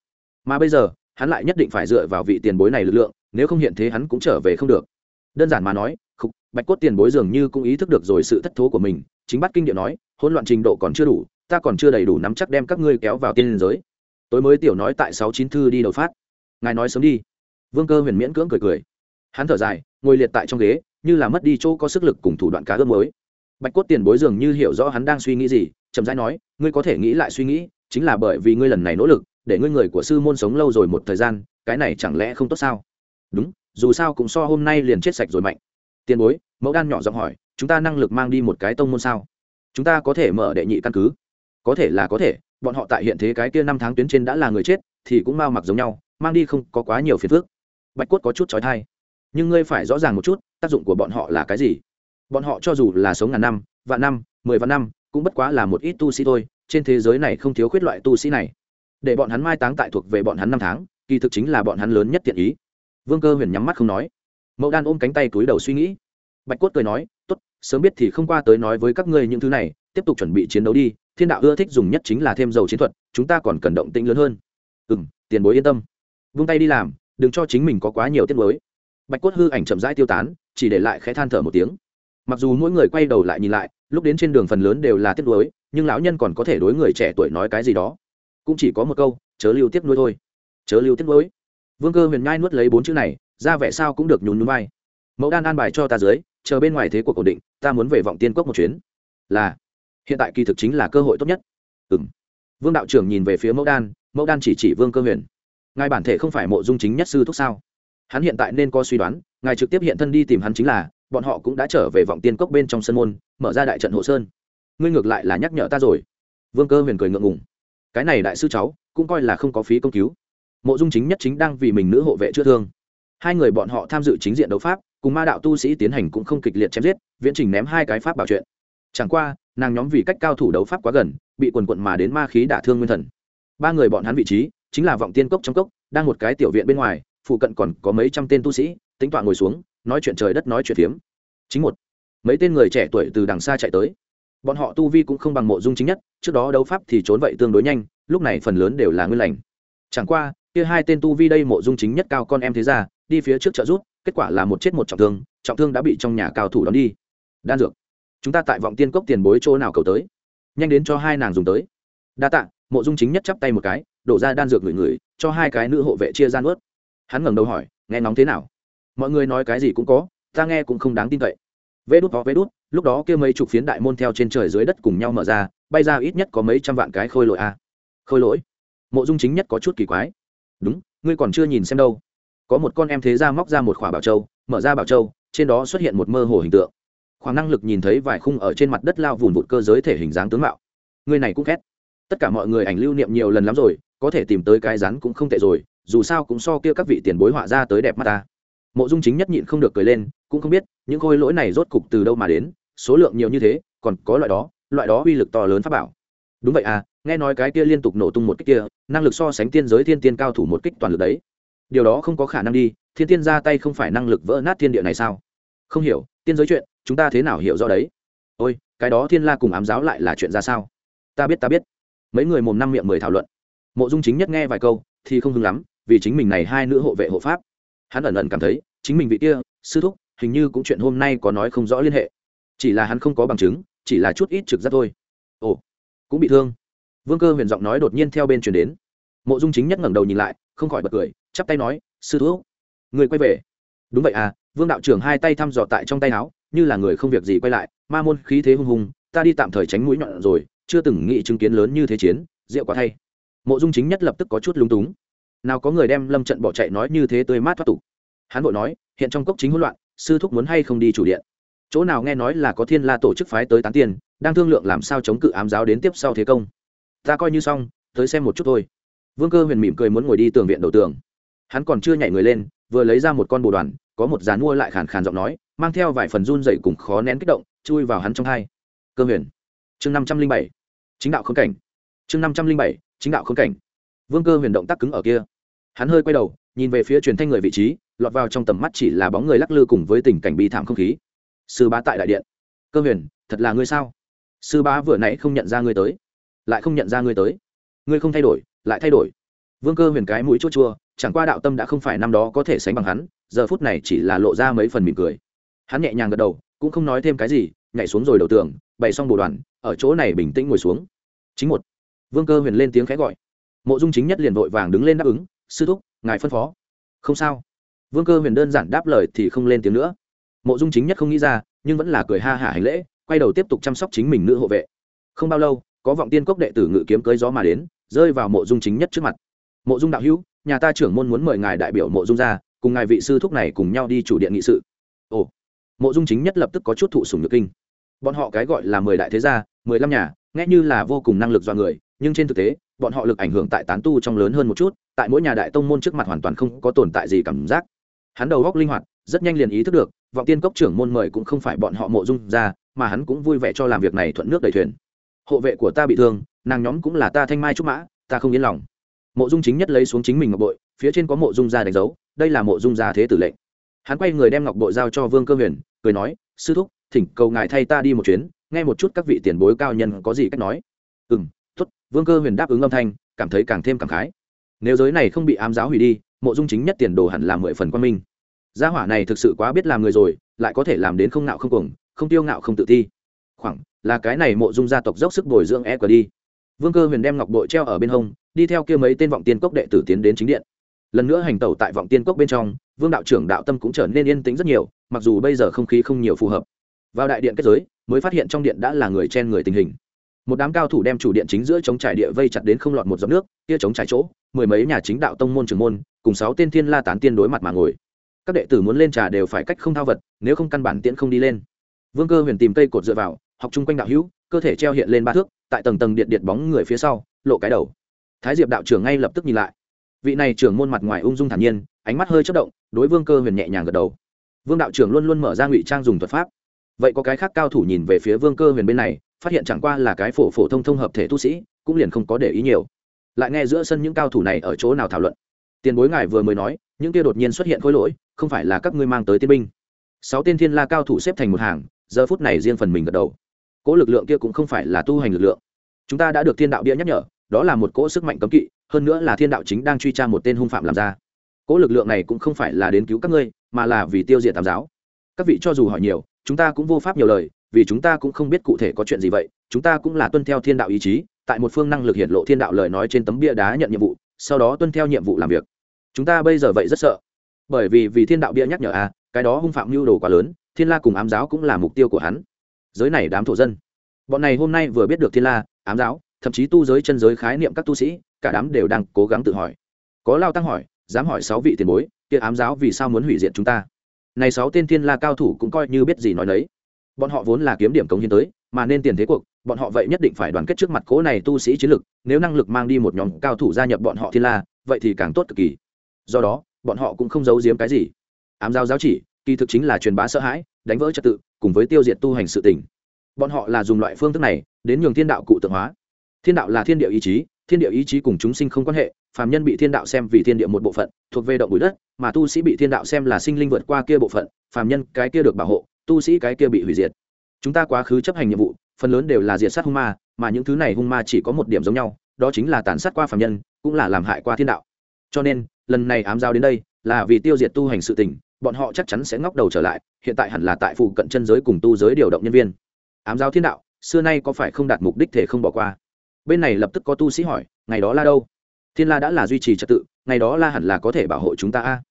Mà bây giờ, hắn lại nhất định phải dựa vào vị tiền bối này lực lượng, nếu không hiện thế hắn cũng trở về không được. Đơn giản mà nói khúc bạch cốt tiền bối dường như cũng ý thức được rồi sự thất thố của mình, chính bắt kinh điệu nói, hỗn loạn trình độ còn chưa đủ, ta còn chưa đầy đủ nắm chắc đem các ngươi kéo vào tiên giới. Tối mới tiểu nói tại sáu chín thư đi đầu phát ngài nói sớm đi. Vương cơ huyền miễn cưỡng cười cười. Hắn thở dài, ngồi liệt tại trong ghế, như là mất đi chỗ có sức lực cùng thủ đoạn cá ước mới bạch cốt tiền bối dường như hiểu rõ hắn đang suy nghĩ gì, chậm rãi nói, ngươi có thể nghĩ lại suy nghĩ, chính là bởi vì ngươi lần này nỗ lực, để ngươi người của sư môn sống lâu rồi một thời gian, cái này chẳng lẽ không tốt sao? Đúng, dù sao cũng so hôm nay liền chết sạch rồi mạnh. Tiền bối, mẫu đan nhỏ giọng hỏi, chúng ta năng lực mang đi một cái tông môn sao? Chúng ta có thể mở đệ nhị căn cứ. Có thể là có thể, bọn họ tại hiện thế cái kia năm tháng tuyến trên đã là người chết, thì cũng mau mặc giống nhau mang đi không có quá nhiều phiền phức. Bạch cốt có chút trói thai nhưng ngươi phải rõ ràng một chút, tác dụng của bọn họ là cái gì? Bọn họ cho dù là sống ngàn năm, vạn năm, mười vạn năm, cũng bất quá là một ít tu sĩ thôi, trên thế giới này không thiếu khuyết loại tu sĩ này. Để bọn hắn mai táng tại thuộc về bọn hắn năm tháng, kỳ thực chính là bọn hắn lớn nhất tiện ý. Vương cơ huyền nhắm mắt không nói. Mẫu đan ôm cánh tay túi đầu suy nghĩ. Bạch cốt cười nói, tốt, sớm biết thì không qua tới nói với các ngươi những thứ này, tiếp tục chuẩn bị chiến đấu đi. Thiên đạo ưa thích dùng nhất chính là thêm dầu chiến thuật, chúng ta còn cần động tĩnh lớn hơn. Ừ m tiền bối yên tâm vung tay đi làm, đừng cho chính mình có quá nhiều tiết mới bạch cốt hư ảnh chậm rãi tiêu tán, chỉ để lại khẽ than thở một tiếng. Mặc dù mỗi người quay đầu lại nhìn lại, lúc đến trên đường phần lớn đều là tiếc nuối, nhưng lão nhân còn có thể đối người trẻ tuổi nói cái gì đó. Cũng chỉ có một câu, chớ lưu tiếc nuối thôi. Chớ lưu tiếc nuối. Vương cơ huyền nhai nuốt lấy bốn chữ này, ra vẻ sao cũng được nhún nhún vai. Mẫu đan an bài cho ta dưới, chờ bên ngoài thế cuộc ổn định, ta muốn về vọng tiên cốc một chuyến. Là. Hiện tại kỳ thực chính là cơ hội tốt nhất. Ừ m vương đạo trưởng nhìn về phía mẫu đan mẫu đan chỉ chỉ vương cơ huyền ngài bản thể không phải mộ dung chính nhất sư thúc sao? Hắn hiện tại nên có suy đoán, ngài trực tiếp hiện thân đi tìm hắn chính là, bọn họ cũng đã trở về vọng tiên cốc bên trong sân môn, mở ra đại trận hộ sơn. Ngươi ngược lại là nhắc nhở ta rồi. Vương cơ huyền cười ngượng ngùng. Cái này đại sư cháu, cũng coi là không có phí công cứu. Mộ dung chính nhất chính đang vì mình nữ hộ vệ chữa thương. Hai người bọn họ tham dự chính diện đấu pháp, cùng ma đạo tu sĩ tiến hành cũng không kịch liệt chém giết, viễn trình ném hai cái pháp bảo chuyện. Chẳng qua, nàng nhóm vì cách cao thủ đấu pháp quá gần, bị quần quận mà đến ma khí đả thương nguyên thần. Ba người bọn hắn vị trí chính là vọng tiên cốc trong cốc, đang một cái tiểu viện bên ngoài, phụ cận còn có mấy trăm tên tu sĩ tính toán ngồi xuống, nói chuyện trời đất nói chuyện phiếm. Chính một, mấy tên người trẻ tuổi từ đằng xa chạy tới. Bọn họ tu vi cũng không bằng mộ dung chính nhất, trước đó đấu pháp thì trốn vậy tương đối nhanh, lúc này phần lớn đều là nguyên lành. Chẳng qua, kia hai tên tu vi đây mộ dung chính nhất cao con em thế ra đi phía trước trợ rút kết quả là một chết một trọng thương trọng thương đã bị trong nhà cao thủ đón đi. Đan dược. Chúng ta tại vọng tiên cốc tiền bối chỗ nào cầu tới? Nhanh đến cho hai nàng dùng tới. Đa tạ, mộ dung chính nhất chắp tay một cái đổ ra đan dược người người cho hai cái nữ hộ vệ chia ra nuốt. Hắn ngẩng đầu hỏi, nghe nóng thế nào? Mọi người nói cái gì cũng có, ta nghe cũng không đáng tin cậy. Vê đút có vê đút, lúc đó kia mấy chục phiến đại môn theo trên trời dưới đất cùng nhau mở ra, bay ra ít nhất có mấy trăm vạn cái khôi lỗi a. À. khôi lỗi? Mộ dung chính nhất có chút kỳ quái. Đúng, ngươi còn chưa nhìn xem đâu. Có một con em thế ra móc ra một khỏa bảo châu, mở ra bảo châu, trên đó xuất hiện một mơ hồ hình tượng. Khoảng năng lực nhìn thấy vài khung ở trên mặt đất lao vùn vụt cơ giới thể hình dáng tướng mạo. Người này cũng khét tất cả mọi người ảnh lưu niệm nhiều lần lắm rồi có thể tìm tới cái rắn cũng không tệ rồi, dù sao cũng so kia các vị tiền bối họa ra tới đẹp mắt ta. Mộ dung chính nhất nhịn không được cười lên, cũng không biết, những khôi lỗi này rốt cục từ đâu mà đến, số lượng nhiều như thế, còn có loại đó loại đó uy lực to lớn pháp bảo. Đúng vậy à nghe nói cái kia liên tục nổ tung một kích kia, năng lực so sánh tiên giới thiên tiên cao thủ một kích toàn lực đấy. Điều đó không có khả năng đi, thiên tiên ra tay không phải năng lực vỡ nát thiên địa này sao? Không hiểu, tiên giới chuyện, chúng ta thế nào hiểu rõ đấy? Ôi, cái đó thiên la cùng ám giáo lại là chuyện ra sao? Ta biết ta biết. Mấy người mồm năm miệng mười thảo luận mộ dung chính nhất nghe vài câu thì không hứng lắm, vì chính mình này hai nữ hộ vệ hộ pháp. Hắn ẩn ẩn cảm thấy, chính mình vị kia, sư thúc, hình như cũng chuyện hôm nay có nói không rõ liên hệ. Chỉ là hắn không có bằng chứng, chỉ là chút ít trực giác thôi. Ồ, cũng bị thương. Vương cơ huyền giọng nói đột nhiên theo bên chuyển đến. Mộ dung chính nhất ngẩng đầu nhìn lại, không khỏi bật cười, chắp tay nói, sư thúc, người quay về. Đúng vậy à vương đạo trưởng hai tay thăm dò tại trong tay áo, như là người không việc gì quay lại, ma môn khí thế hung hùng, ta đi tạm thời tránh mũi nhọn rồi, chưa từng nghĩ chứng kiến lớn như thế chiến, rượu quá thay mộ dung chính nhất lập tức có chút lúng túng. Nào có người đem lâm trận bỏ chạy nói như thế tươi mát thoát tục. Hắn vội nói, hiện trong cốc chính hỗn loạn, sư thúc muốn hay không đi chủ điện? Chỗ nào nghe nói là có thiên la tổ chức phái tới tán tiền, đang thương lượng làm sao chống cự ám giáo đến tiếp sau thế công. Ta coi như xong, tới xem một chút thôi. Vương cơ huyền mỉm cười muốn ngồi đi tường viện đầu tường. Hắn còn chưa nhảy người lên, vừa lấy ra một con bồ đoàn, có một dàn mua lại khàn khàn giọng nói, mang theo vài phần run dậy cùng khó nén kích động, chui vào hắn trong hai. Cơ huyền. Chương năm trăm linh bảy. Chính đạo khống cảnh. Chương năm trăm linh bảy chính đạo khốn cảnh. Vương cơ huyền động tác cứng ở kia. Hắn hơi quay đầu, nhìn về phía truyền thanh người vị trí, lọt vào trong tầm mắt chỉ là bóng người lắc lư cùng với tình cảnh bi thảm không khí. Sư bá tại đại điện. Cơ huyền, thật là ngươi sao? Sư bá vừa nãy không nhận ra ngươi tới. Lại không nhận ra ngươi tới. Ngươi không thay đổi, lại thay đổi. Vương cơ huyền cái mũi chua chua, chẳng qua đạo tâm đã không phải năm đó có thể sánh bằng hắn, giờ phút này chỉ là lộ ra mấy phần mỉm cười. Hắn nhẹ nhàng gật đầu, cũng không nói thêm cái gì, nhảy xuống rồi đầu tường, bày xong bồ đoàn, ở chỗ này bình tĩnh ngồi xuống. Chính một vương cơ huyền lên tiếng khẽ gọi. Mộ dung chính nhất liền vội vàng đứng lên đáp ứng, sư thúc, ngài phân phó. Không sao. Vương cơ huyền đơn giản đáp lời thì không lên tiếng nữa. Mộ dung chính nhất không nghĩ ra, nhưng vẫn là cười ha hả hành lễ, quay đầu tiếp tục chăm sóc chính mình nữ hộ vệ. Không bao lâu, có vọng tiên cốc đệ tử ngự kiếm cưới gió mà đến, rơi vào mộ dung chính nhất trước mặt. Mộ dung đạo hữu, nhà ta trưởng môn muốn mời ngài đại biểu mộ dung ra, cùng ngài vị sư thúc này cùng nhau đi chủ điện nghị sự. Ồ. Mộ dung chính nhất lập tức có chút thụ sùng nhược kinh. Bọn họ cái gọi là mười đại thế gia, mười lăm nhà, nghe như là vô cùng năng lực do người nhưng trên thực tế, bọn họ lực ảnh hưởng tại tán tu trong lớn hơn một chút, tại mỗi nhà đại tông môn trước mặt hoàn toàn không có tồn tại gì cảm giác. Hắn đầu góc linh hoạt, rất nhanh liền ý thức được, vọng tiên cốc trưởng môn mời cũng không phải bọn họ mộ dung ra, mà hắn cũng vui vẻ cho làm việc này thuận nước đầy thuyền. Hộ vệ của ta bị thương, nàng nhóm cũng là ta thanh mai trúc mã, ta không yên lòng. Mộ dung chính nhất lấy xuống chính mình ngọc bội, phía trên có mộ dung gia đánh dấu, đây là mộ dung gia thế tử lệnh. Hắn quay người đem ngọc bội giao cho vương cơ huyền, cười nói, sư thúc, thỉnh cầu ngài thay ta đi một chuyến, nghe một chút các vị tiền bối cao nhân có gì cách nói. Ừ m vương cơ huyền đáp ứng âm thanh, cảm thấy càng thêm cảm khái. Nếu giới này không bị ám giáo hủy đi, mộ dung chính nhất tiền đồ hẳn là mười phần quan minh. Gia hỏa này thực sự quá biết làm người rồi, lại có thể làm đến không nạo không cuồng, không tiêu ngạo không tự ti. Khoảng, là cái này mộ dung gia tộc dốc sức bồi dưỡng e cờ đi. Vương cơ huyền đem ngọc bội treo ở bên hông, đi theo kia mấy tên vọng tiên cốc đệ tử tiến đến chính điện. Lần nữa hành tẩu tại vọng tiên cốc bên trong, vương đạo trưởng đạo tâm cũng trở nên yên tĩnh rất nhiều, mặc dù bây giờ không khí không nhiều phù hợp. Vào đại điện kết giới, mới phát hiện trong điện đã là người chen người tình hình một đám cao thủ đem chủ điện chính giữa chống trải địa vây chặt đến không lọt một giọt nước, kia chống trải chỗ, mười mấy nhà chính đạo tông môn trưởng môn, cùng sáu tên thiên la tán tiên đối mặt mà ngồi. Các đệ tử muốn lên trà đều phải cách không thao vật, nếu không căn bản tiễn không đi lên. Vương cơ huyền tìm cây cột dựa vào, học chung quanh đạo hữu, cơ thể treo hiện lên ba thước, tại tầng tầng điện điện bóng người phía sau, lộ cái đầu. Thái diệp đạo trưởng ngay lập tức nhìn lại. Vị này trưởng môn mặt ngoài ung dung thản nhiên, ánh mắt hơi chất động, đối vương cơ huyền nhẹ nhàng gật đầu. Vương đạo trưởng luôn luôn mở ra ngụy trang dùng thuật pháp. Vậy có cái khác cao thủ nhìn về phía vương cơ huyền bên này phát hiện chẳng qua là cái phổ phổ thông thông hợp thể tu sĩ, cũng liền không có để ý nhiều. Lại nghe giữa sân những cao thủ này ở chỗ nào thảo luận. Tiền bối ngài vừa mới nói, những kia đột nhiên xuất hiện khối lỗi, không phải là các ngươi mang tới tiên binh. Sáu tên thiên la cao thủ xếp thành một hàng, giờ phút này riêng phần mình gật đầu. Cỗ lực lượng kia cũng không phải là tu hành lực lượng. Chúng ta đã được thiên đạo bia nhắc nhở, đó là một cỗ sức mạnh cấm kỵ, hơn nữa là thiên đạo chính đang truy tra một tên hung phạm làm ra. Cỗ lực lượng này cũng không phải là đến cứu các ngươi, mà là vì tiêu diệt tam giáo. Các vị cho dù hỏi nhiều, chúng ta cũng vô pháp nhiều lời vì chúng ta cũng không biết cụ thể có chuyện gì vậy, chúng ta cũng là tuân theo thiên đạo ý chí, tại một phương năng lực hiện lộ thiên đạo lời nói trên tấm bia đá nhận nhiệm vụ, sau đó tuân theo nhiệm vụ làm việc. Chúng ta bây giờ vậy rất sợ. Bởi vì vì thiên đạo bia nhắc nhở à cái đó hung phạm mưu đồ quá lớn, thiên la cùng ám giáo cũng là mục tiêu của hắn. Giới này đám thổ dân. Bọn này hôm nay vừa biết được thiên la, ám giáo, thậm chí tu giới chân giới khái niệm các tu sĩ, cả đám đều đang cố gắng tự hỏi. Có lao tăng hỏi, dám hỏi sáu vị tiền bối, kia ám giáo vì sao muốn hủy diệt chúng ta? Này sáu tên thiên la cao thủ cũng coi như biết gì nói đấy bọn họ vốn là kiếm điểm cống hiến tới, mà nên tiền thế cuộc, bọn họ vậy nhất định phải đoàn kết trước mặt cố này tu sĩ chiến lực, nếu năng lực mang đi một nhóm cao thủ gia nhập bọn họ thiên la, vậy thì càng tốt cực kỳ. Do đó, bọn họ cũng không giấu giếm cái gì. Ám giao giáo chỉ, kỳ thực chính là truyền bá sợ hãi, đánh vỡ trật tự, cùng với tiêu diệt tu hành sự tình. Bọn họ là dùng loại phương thức này, đến nhường thiên đạo cụ tượng hóa. Thiên đạo là thiên địa ý chí, thiên địa ý chí cùng chúng sinh không quan hệ, phàm nhân bị thiên đạo xem vì thiên địa một bộ phận, thuộc về động bụi đất, mà tu sĩ bị thiên đạo xem là sinh linh vượt qua kia bộ phận, phàm nhân cái kia được bảo hộ tu sĩ cái kia bị hủy diệt. Chúng ta quá khứ chấp hành nhiệm vụ, phần lớn đều là diệt sát hung ma, mà những thứ này hung ma chỉ có một điểm giống nhau, đó chính là tàn sát qua phàm nhân, cũng là làm hại qua thiên đạo. Cho nên, lần này ám giao đến đây, là vì tiêu diệt tu hành sự tình, bọn họ chắc chắn sẽ ngóc đầu trở lại, hiện tại hẳn là tại phụ cận chân giới cùng tu giới điều động nhân viên. Ám giao thiên đạo, xưa nay có phải không đạt mục đích thể không bỏ qua? Bên này lập tức có tu sĩ hỏi, ngày đó la đâu? Thiên la đã là duy trì trật tự, ngày đó la hẳn là có thể bảo hộ chúng ta a.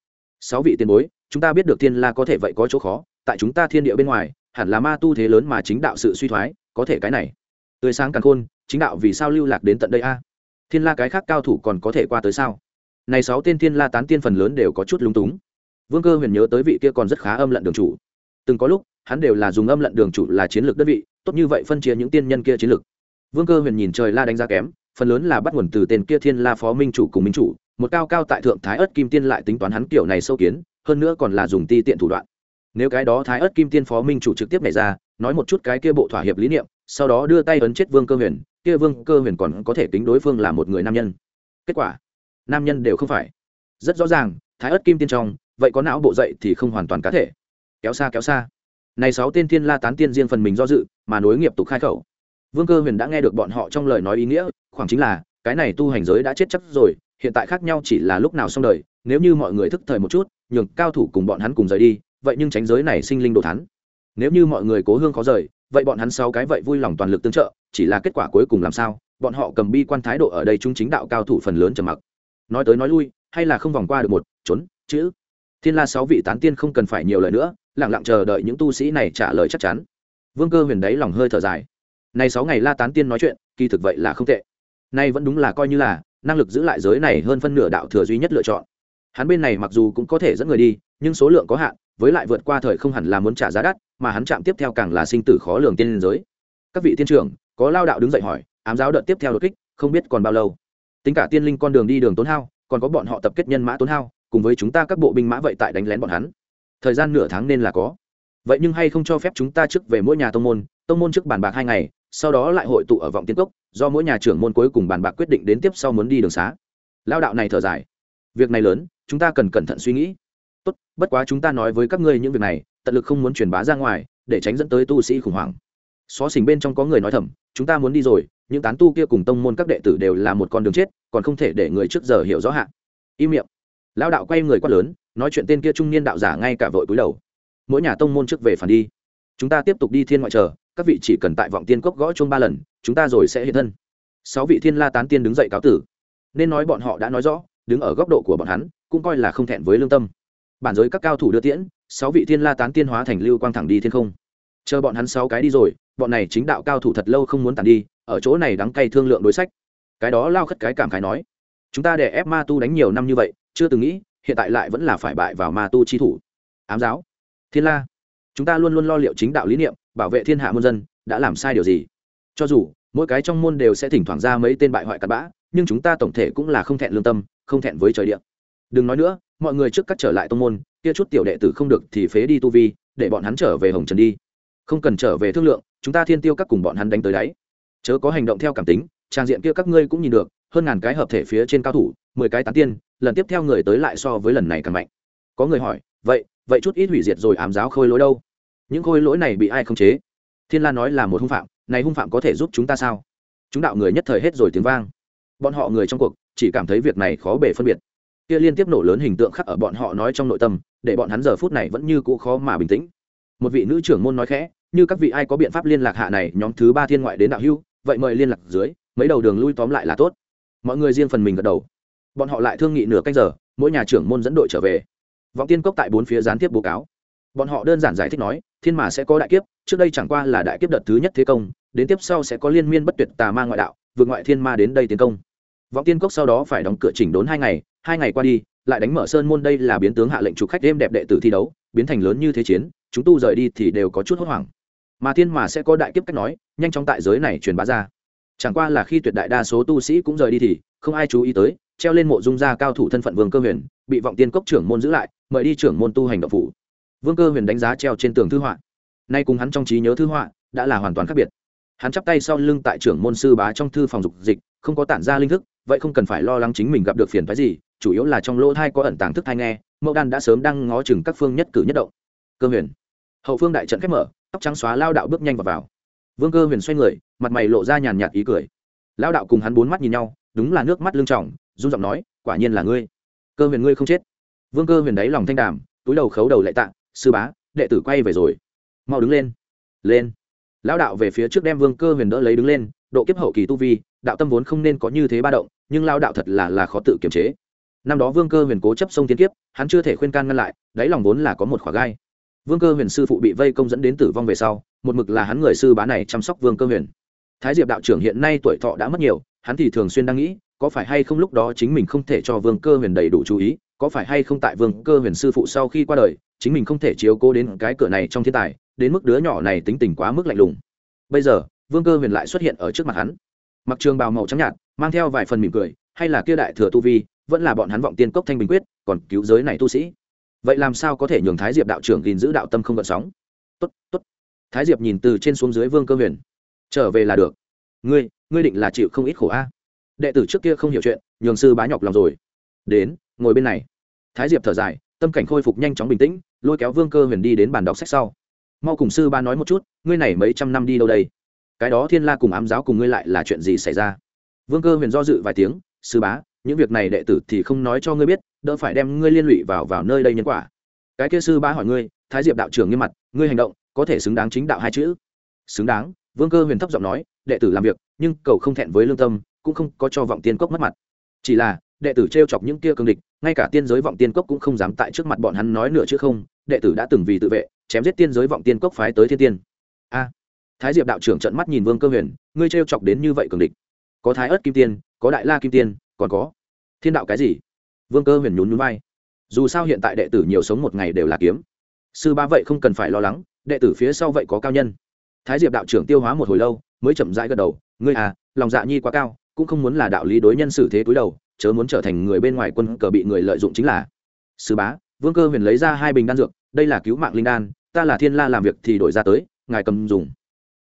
Sáu vị tiền bối, chúng ta biết được thiên la có thể vậy có chỗ khó tại chúng ta thiên địa bên ngoài, hẳn là ma tu thế lớn mà chính đạo sự suy thoái, có thể cái này. Tươi sáng càng khôn, chính đạo vì sao lưu lạc đến tận đây a? Thiên la cái khác cao thủ còn có thể qua tới sao? Này sáu tên thiên la tán tiên phần lớn đều có chút lúng túng. Vương cơ huyền nhớ tới vị kia còn rất khá âm lận đường chủ. Từng có lúc, hắn đều là dùng âm lận đường chủ là chiến lược đơn vị, tốt như vậy phân chia những tiên nhân kia chiến lược. Vương cơ huyền nhìn trời la đánh giá kém, phần lớn là bắt nguồn từ tên kia thiên la phó minh chủ cùng minh chủ, một cao cao tại thượng thái ất kim tiên lại tính toán hắn kiểu này sâu kiến, hơn nữa còn là dùng ti tiện thủ đoạn nếu cái đó thái ớt kim tiên phó minh chủ trực tiếp nhảy ra, nói một chút cái kia bộ thỏa hiệp lý niệm, sau đó đưa tay ấn chết vương cơ huyền, kia vương cơ huyền còn có thể tính đối phương là một người nam nhân. Kết quả, nam nhân đều không phải. Rất rõ ràng, thái ớt kim tiên trong, vậy có não bộ dậy thì không hoàn toàn cá thể. Kéo xa kéo xa. Này sáu tên thiên la tán tiên riêng phần mình do dự, mà nối nghiệp tục khai khẩu. Vương cơ huyền đã nghe được bọn họ trong lời nói ý nghĩa, khoảng chính là, cái này tu hành giới đã chết chắc rồi, hiện tại khác nhau chỉ là lúc nào xong đời, nếu như mọi người thức thời một chút, nhường cao thủ cùng bọn hắn cùng rời đi vậy nhưng tránh giới này sinh linh đồ thắn nếu như mọi người cố hương khó rời, vậy bọn hắn sáu cái vậy vui lòng toàn lực tương trợ, chỉ là kết quả cuối cùng làm sao? Bọn họ cầm bi quan thái độ ở đây chúng chính đạo cao thủ phần lớn trầm mặc. Nói tới nói lui, hay là không vòng qua được một, trốn, chữ. Thiên la sáu vị tán tiên không cần phải nhiều lời nữa lẳng lặng chờ đợi những tu sĩ này trả lời chắc chắn. Vương cơ huyền đấy lòng hơi thở dài. Này sáu ngày la tán tiên nói chuyện, kỳ thực vậy là không tệ. Nay vẫn đúng là coi như là, năng lực giữ lại giới này hơn phân nửa đạo thừa duy nhất lựa chọn. Hắn bên này mặc dù cũng có thể dẫn người đi nhưng số lượng có hạn, với lại vượt qua thời không hẳn là muốn trả giá đắt, mà hắn chạm tiếp theo càng là sinh tử khó lường tiên liên giới. Các vị tiên trưởng, có lao đạo đứng dậy hỏi, ám giáo đợt tiếp theo đột kích, không biết còn bao lâu. Tính cả tiên linh con đường đi đường tốn hao, còn có bọn họ tập kết nhân mã tốn hao, cùng với chúng ta các bộ binh mã vậy tại đánh lén bọn hắn. Thời gian nửa tháng nên là có. Vậy nhưng hay không cho phép chúng ta trước về mỗi nhà tông môn tông môn trước bàn bạc hai ngày, sau đó lại hội tụ ở vọng tiên cốc, do mỗi nhà trưởng môn cuối cùng bàn bạc quyết định đến tiếp sau muốn đi đường xá. Lao đạo này thở dài. Việc này lớn, chúng ta cần cẩn thận suy nghĩ tốt, bất quá chúng ta nói với các ngươi những việc này, tận lực không muốn truyền bá ra ngoài, để tránh dẫn tới tu sĩ khủng hoảng. Xó xỉnh bên trong có người nói thầm, chúng ta muốn đi rồi, những tán tu kia cùng tông môn các đệ tử đều là một con đường chết, còn không thể để người trước giờ hiểu rõ hạn im miệng. Lao đạo quay người quát lớn, nói chuyện tên kia trung niên đạo giả ngay cả vội cúi đầu. Mỗi nhà tông môn trước về phản đi. Chúng ta tiếp tục đi thiên ngoại chờ, các vị chỉ cần tại vọng tiên cốc gõ chung ba lần, chúng ta rồi sẽ hiện thân. Sáu vị thiên la tán tiên đứng dậy cáo tử. Nên nói bọn họ đã nói rõ, đứng ở góc độ của bọn hắn, cũng coi là không thẹn với lương tâm bản giới các cao thủ đưa tiễn, sáu vị thiên la tán tiên hóa thành lưu quang thẳng đi thiên không. Chờ bọn hắn sáu cái đi rồi, bọn này chính đạo cao thủ thật lâu không muốn tàn đi, ở chỗ này đắng cay thương lượng đối sách. Cái đó lao khất cái cảm khái nói, chúng ta để ép ma tu đánh nhiều năm như vậy, chưa từng nghĩ, hiện tại lại vẫn là phải bại vào ma tu chi thủ. Ám giáo, thiên la, chúng ta luôn luôn lo liệu chính đạo lý niệm, bảo vệ thiên hạ muôn dân, đã làm sai điều gì? Cho dù, mỗi cái trong môn đều sẽ thỉnh thoảng ra mấy tên bại hoại cặn bã, nhưng chúng ta tổng thể cũng là không thẹn lương tâm, không thẹn với trời địa. Đừng nói nữa mọi người trước cắt trở lại tông môn, kia chút tiểu đệ tử không được thì phế đi tu vi, để bọn hắn trở về hồng trần đi. Không cần trở về thương lượng, chúng ta thiên tiêu các cùng bọn hắn đánh tới đáy. Chớ có hành động theo cảm tính, trang diện kia các ngươi cũng nhìn được, hơn ngàn cái hợp thể phía trên cao thủ, mười cái tán tiên, lần tiếp theo người tới lại so với lần này càng mạnh. Có người hỏi, vậy vậy chút ít hủy diệt rồi ám giáo khôi lỗi đâu? Những khôi lỗi này bị ai khống chế? Thiên la nói là một hung phạm, này hung phạm có thể giúp chúng ta sao? Chúng đạo người nhất thời hết rồi tiếng vang. Bọn họ người trong cuộc, chỉ cảm thấy việc này khó bể phân biệt kia liên tiếp nổ lớn hình tượng khắc ở bọn họ nói trong nội tâm, để bọn hắn giờ phút này vẫn như cũ khó mà bình tĩnh. Một vị nữ trưởng môn nói khẽ, như các vị ai có biện pháp liên lạc hạ này, nhóm thứ ba thiên ngoại đến đạo hưu vậy mời liên lạc dưới, mấy đầu đường lui tóm lại là tốt. Mọi người riêng phần mình gật đầu. Bọn họ lại thương nghị nửa canh giờ, mỗi nhà trưởng môn dẫn đội trở về. Vọng tiên cốc tại bốn phía gián tiếp báo cáo. Bọn họ đơn giản giải thích nói, thiên mà sẽ có đại kiếp, trước đây chẳng qua là đại kiếp đợt thứ nhất thế công, đến tiếp sau sẽ có liên miên bất tuyệt tà ma ngoại đạo, vượt ngoại thiên ma đến đây tiến công. Vọng tiên cốc sau đó phải đóng cửa chỉnh đốn hai ngày hai ngày qua đi, lại đánh mở sơn môn đây là biến tướng hạ lệnh chụp khách đêm đẹp đệ tử thi đấu, biến thành lớn như thế chiến, chúng tu rời đi thì đều có chút hốt hoảng. Mà thiên mà sẽ có đại kiếp cách nói, nhanh chóng tại giới này truyền bá ra. Chẳng qua là khi tuyệt đại đa số tu sĩ cũng rời đi thì, không ai chú ý tới, treo lên mộ dung gia cao thủ thân phận vương cơ huyền, bị vọng tiên cốc trưởng môn giữ lại, mời đi trưởng môn tu hành động phủ. Vương cơ huyền đánh giá treo trên tường thư họa. Nay cùng hắn trong trí nhớ thư họa, đã là hoàn toàn khác biệt. Hắn chắp tay sau lưng tại trưởng môn sư bá trong thư phòng dục dịch, không có tản ra linh thức, vậy không cần phải lo lắng chính mình gặp được phiền phái gì chủ yếu là trong lỗ thai có ẩn tàng thức thai nghe mẫu đan đã sớm đang ngó chừng các phương nhất cử nhất động. Cơ huyền. Hậu phương đại trận khép mở tóc trắng xóa lao đạo bước nhanh vào, vào. vương cơ huyền xoay người mặt mày lộ ra nhàn nhạt ý cười. Lao đạo cùng hắn bốn mắt nhìn nhau đúng là nước mắt lưng trọng run giọng nói quả nhiên là ngươi. Cơ huyền ngươi không chết. Vương cơ huyền đáy lòng thanh đàm túi đầu khấu đầu lại tạ sư bá đệ tử quay về rồi. Mau đứng lên. Lên. Lão đạo về phía trước đem vương cơ huyền đỡ lấy đứng lên độ kiếp hậu kỳ tu vi đạo tâm vốn không nên có như thế ba động nhưng lao đạo thật là là khó tự kiềm chế năm đó vương cơ huyền cố chấp sông tiến kiếp, hắn chưa thể khuyên can ngăn lại, đáy lòng vốn là có một khỏa gai. Vương cơ huyền sư phụ bị vây công dẫn đến tử vong về sau, một mực là hắn người sư bá này chăm sóc vương cơ huyền. Thái diệp đạo trưởng hiện nay tuổi thọ đã mất nhiều, hắn thì thường xuyên đang nghĩ, có phải hay không lúc đó chính mình không thể cho vương cơ huyền đầy đủ chú ý, có phải hay không tại vương cơ huyền sư phụ sau khi qua đời, chính mình không thể chiếu cố đến cái cửa này trong thiên tài, đến mức đứa nhỏ này tính tình quá mức lạnh lùng. Bây giờ, vương cơ huyền lại xuất hiện ở trước mặt hắn. Mặc trường bào màu trắng nhạt, mang theo vài phần mỉm cười, hay là kia đại thừa tu vi vẫn là bọn hắn vọng tiên cốc thanh bình quyết, còn cứu giới này tu sĩ. Vậy làm sao có thể nhường thái diệp đạo trưởng gìn giữ đạo tâm không gợn sóng? Tốt tốt. Thái diệp nhìn từ trên xuống dưới vương cơ huyền. Trở về là được. Ngươi ngươi định là chịu không ít khổ a. Đệ tử trước kia không hiểu chuyện, nhường sư bá nhọc lòng rồi. Đến, ngồi bên này. Thái diệp thở dài, tâm cảnh khôi phục nhanh chóng bình tĩnh, lôi kéo vương cơ huyền đi đến bàn đọc sách sau. Mau cùng sư ba nói một chút, ngươi này mấy trăm năm đi đâu đây? Cái đó thiên la cùng ám giáo cùng ngươi lại là chuyện gì xảy ra? Vương cơ huyền do dự vài tiếng, sư bá những việc này đệ tử thì không nói cho ngươi biết, đỡ phải đem ngươi liên lụy vào vào nơi đây nhân quả. Cái kia sư ba hỏi ngươi, thái diệp đạo trưởng nghiêm mặt, ngươi hành động, có thể xứng đáng chính đạo hai chữ? Xứng đáng, vương cơ huyền thấp giọng nói, đệ tử làm việc, nhưng cầu không thẹn với lương tâm, cũng không có cho vọng tiên cốc mất mặt. Chỉ là, đệ tử t r e o chọc những kia cương địch, ngay cả tiên giới vọng tiên cốc cũng không dám tại trước mặt bọn hắn nói nửa chứ không, đệ tử đã từng vì tự vệ, chém giết tiên giới vọng tiên cốc phái tới thiên tiên. A! Thái diệp đạo trưởng trận mắt nhìn vương cơ huyền, ngươi t r e o chọc đến như vậy cường địch. Có thái ớt kim tiên, có đại la kim tiên còn có. Thiên đạo cái gì? Vương cơ huyền nhún nhún vai. Dù sao hiện tại đệ tử nhiều sống một ngày đều là kiếm. Sư ba vậy không cần phải lo lắng, đệ tử phía sau vậy có cao nhân. Thái diệp đạo trưởng tiêu hóa một hồi lâu, mới chậm rãi gật đầu, ngươi à lòng dạ nhi quá cao, cũng không muốn là đạo lý đối nhân xử thế túi đầu, chớ muốn trở thành người bên ngoài quân cờ bị người lợi dụng chính là. Sư bá, vương cơ huyền lấy ra hai bình đan dược, đây là cứu mạng linh đan, ta là thiên la làm việc thì đổi ra tới, ngài cầm dùng.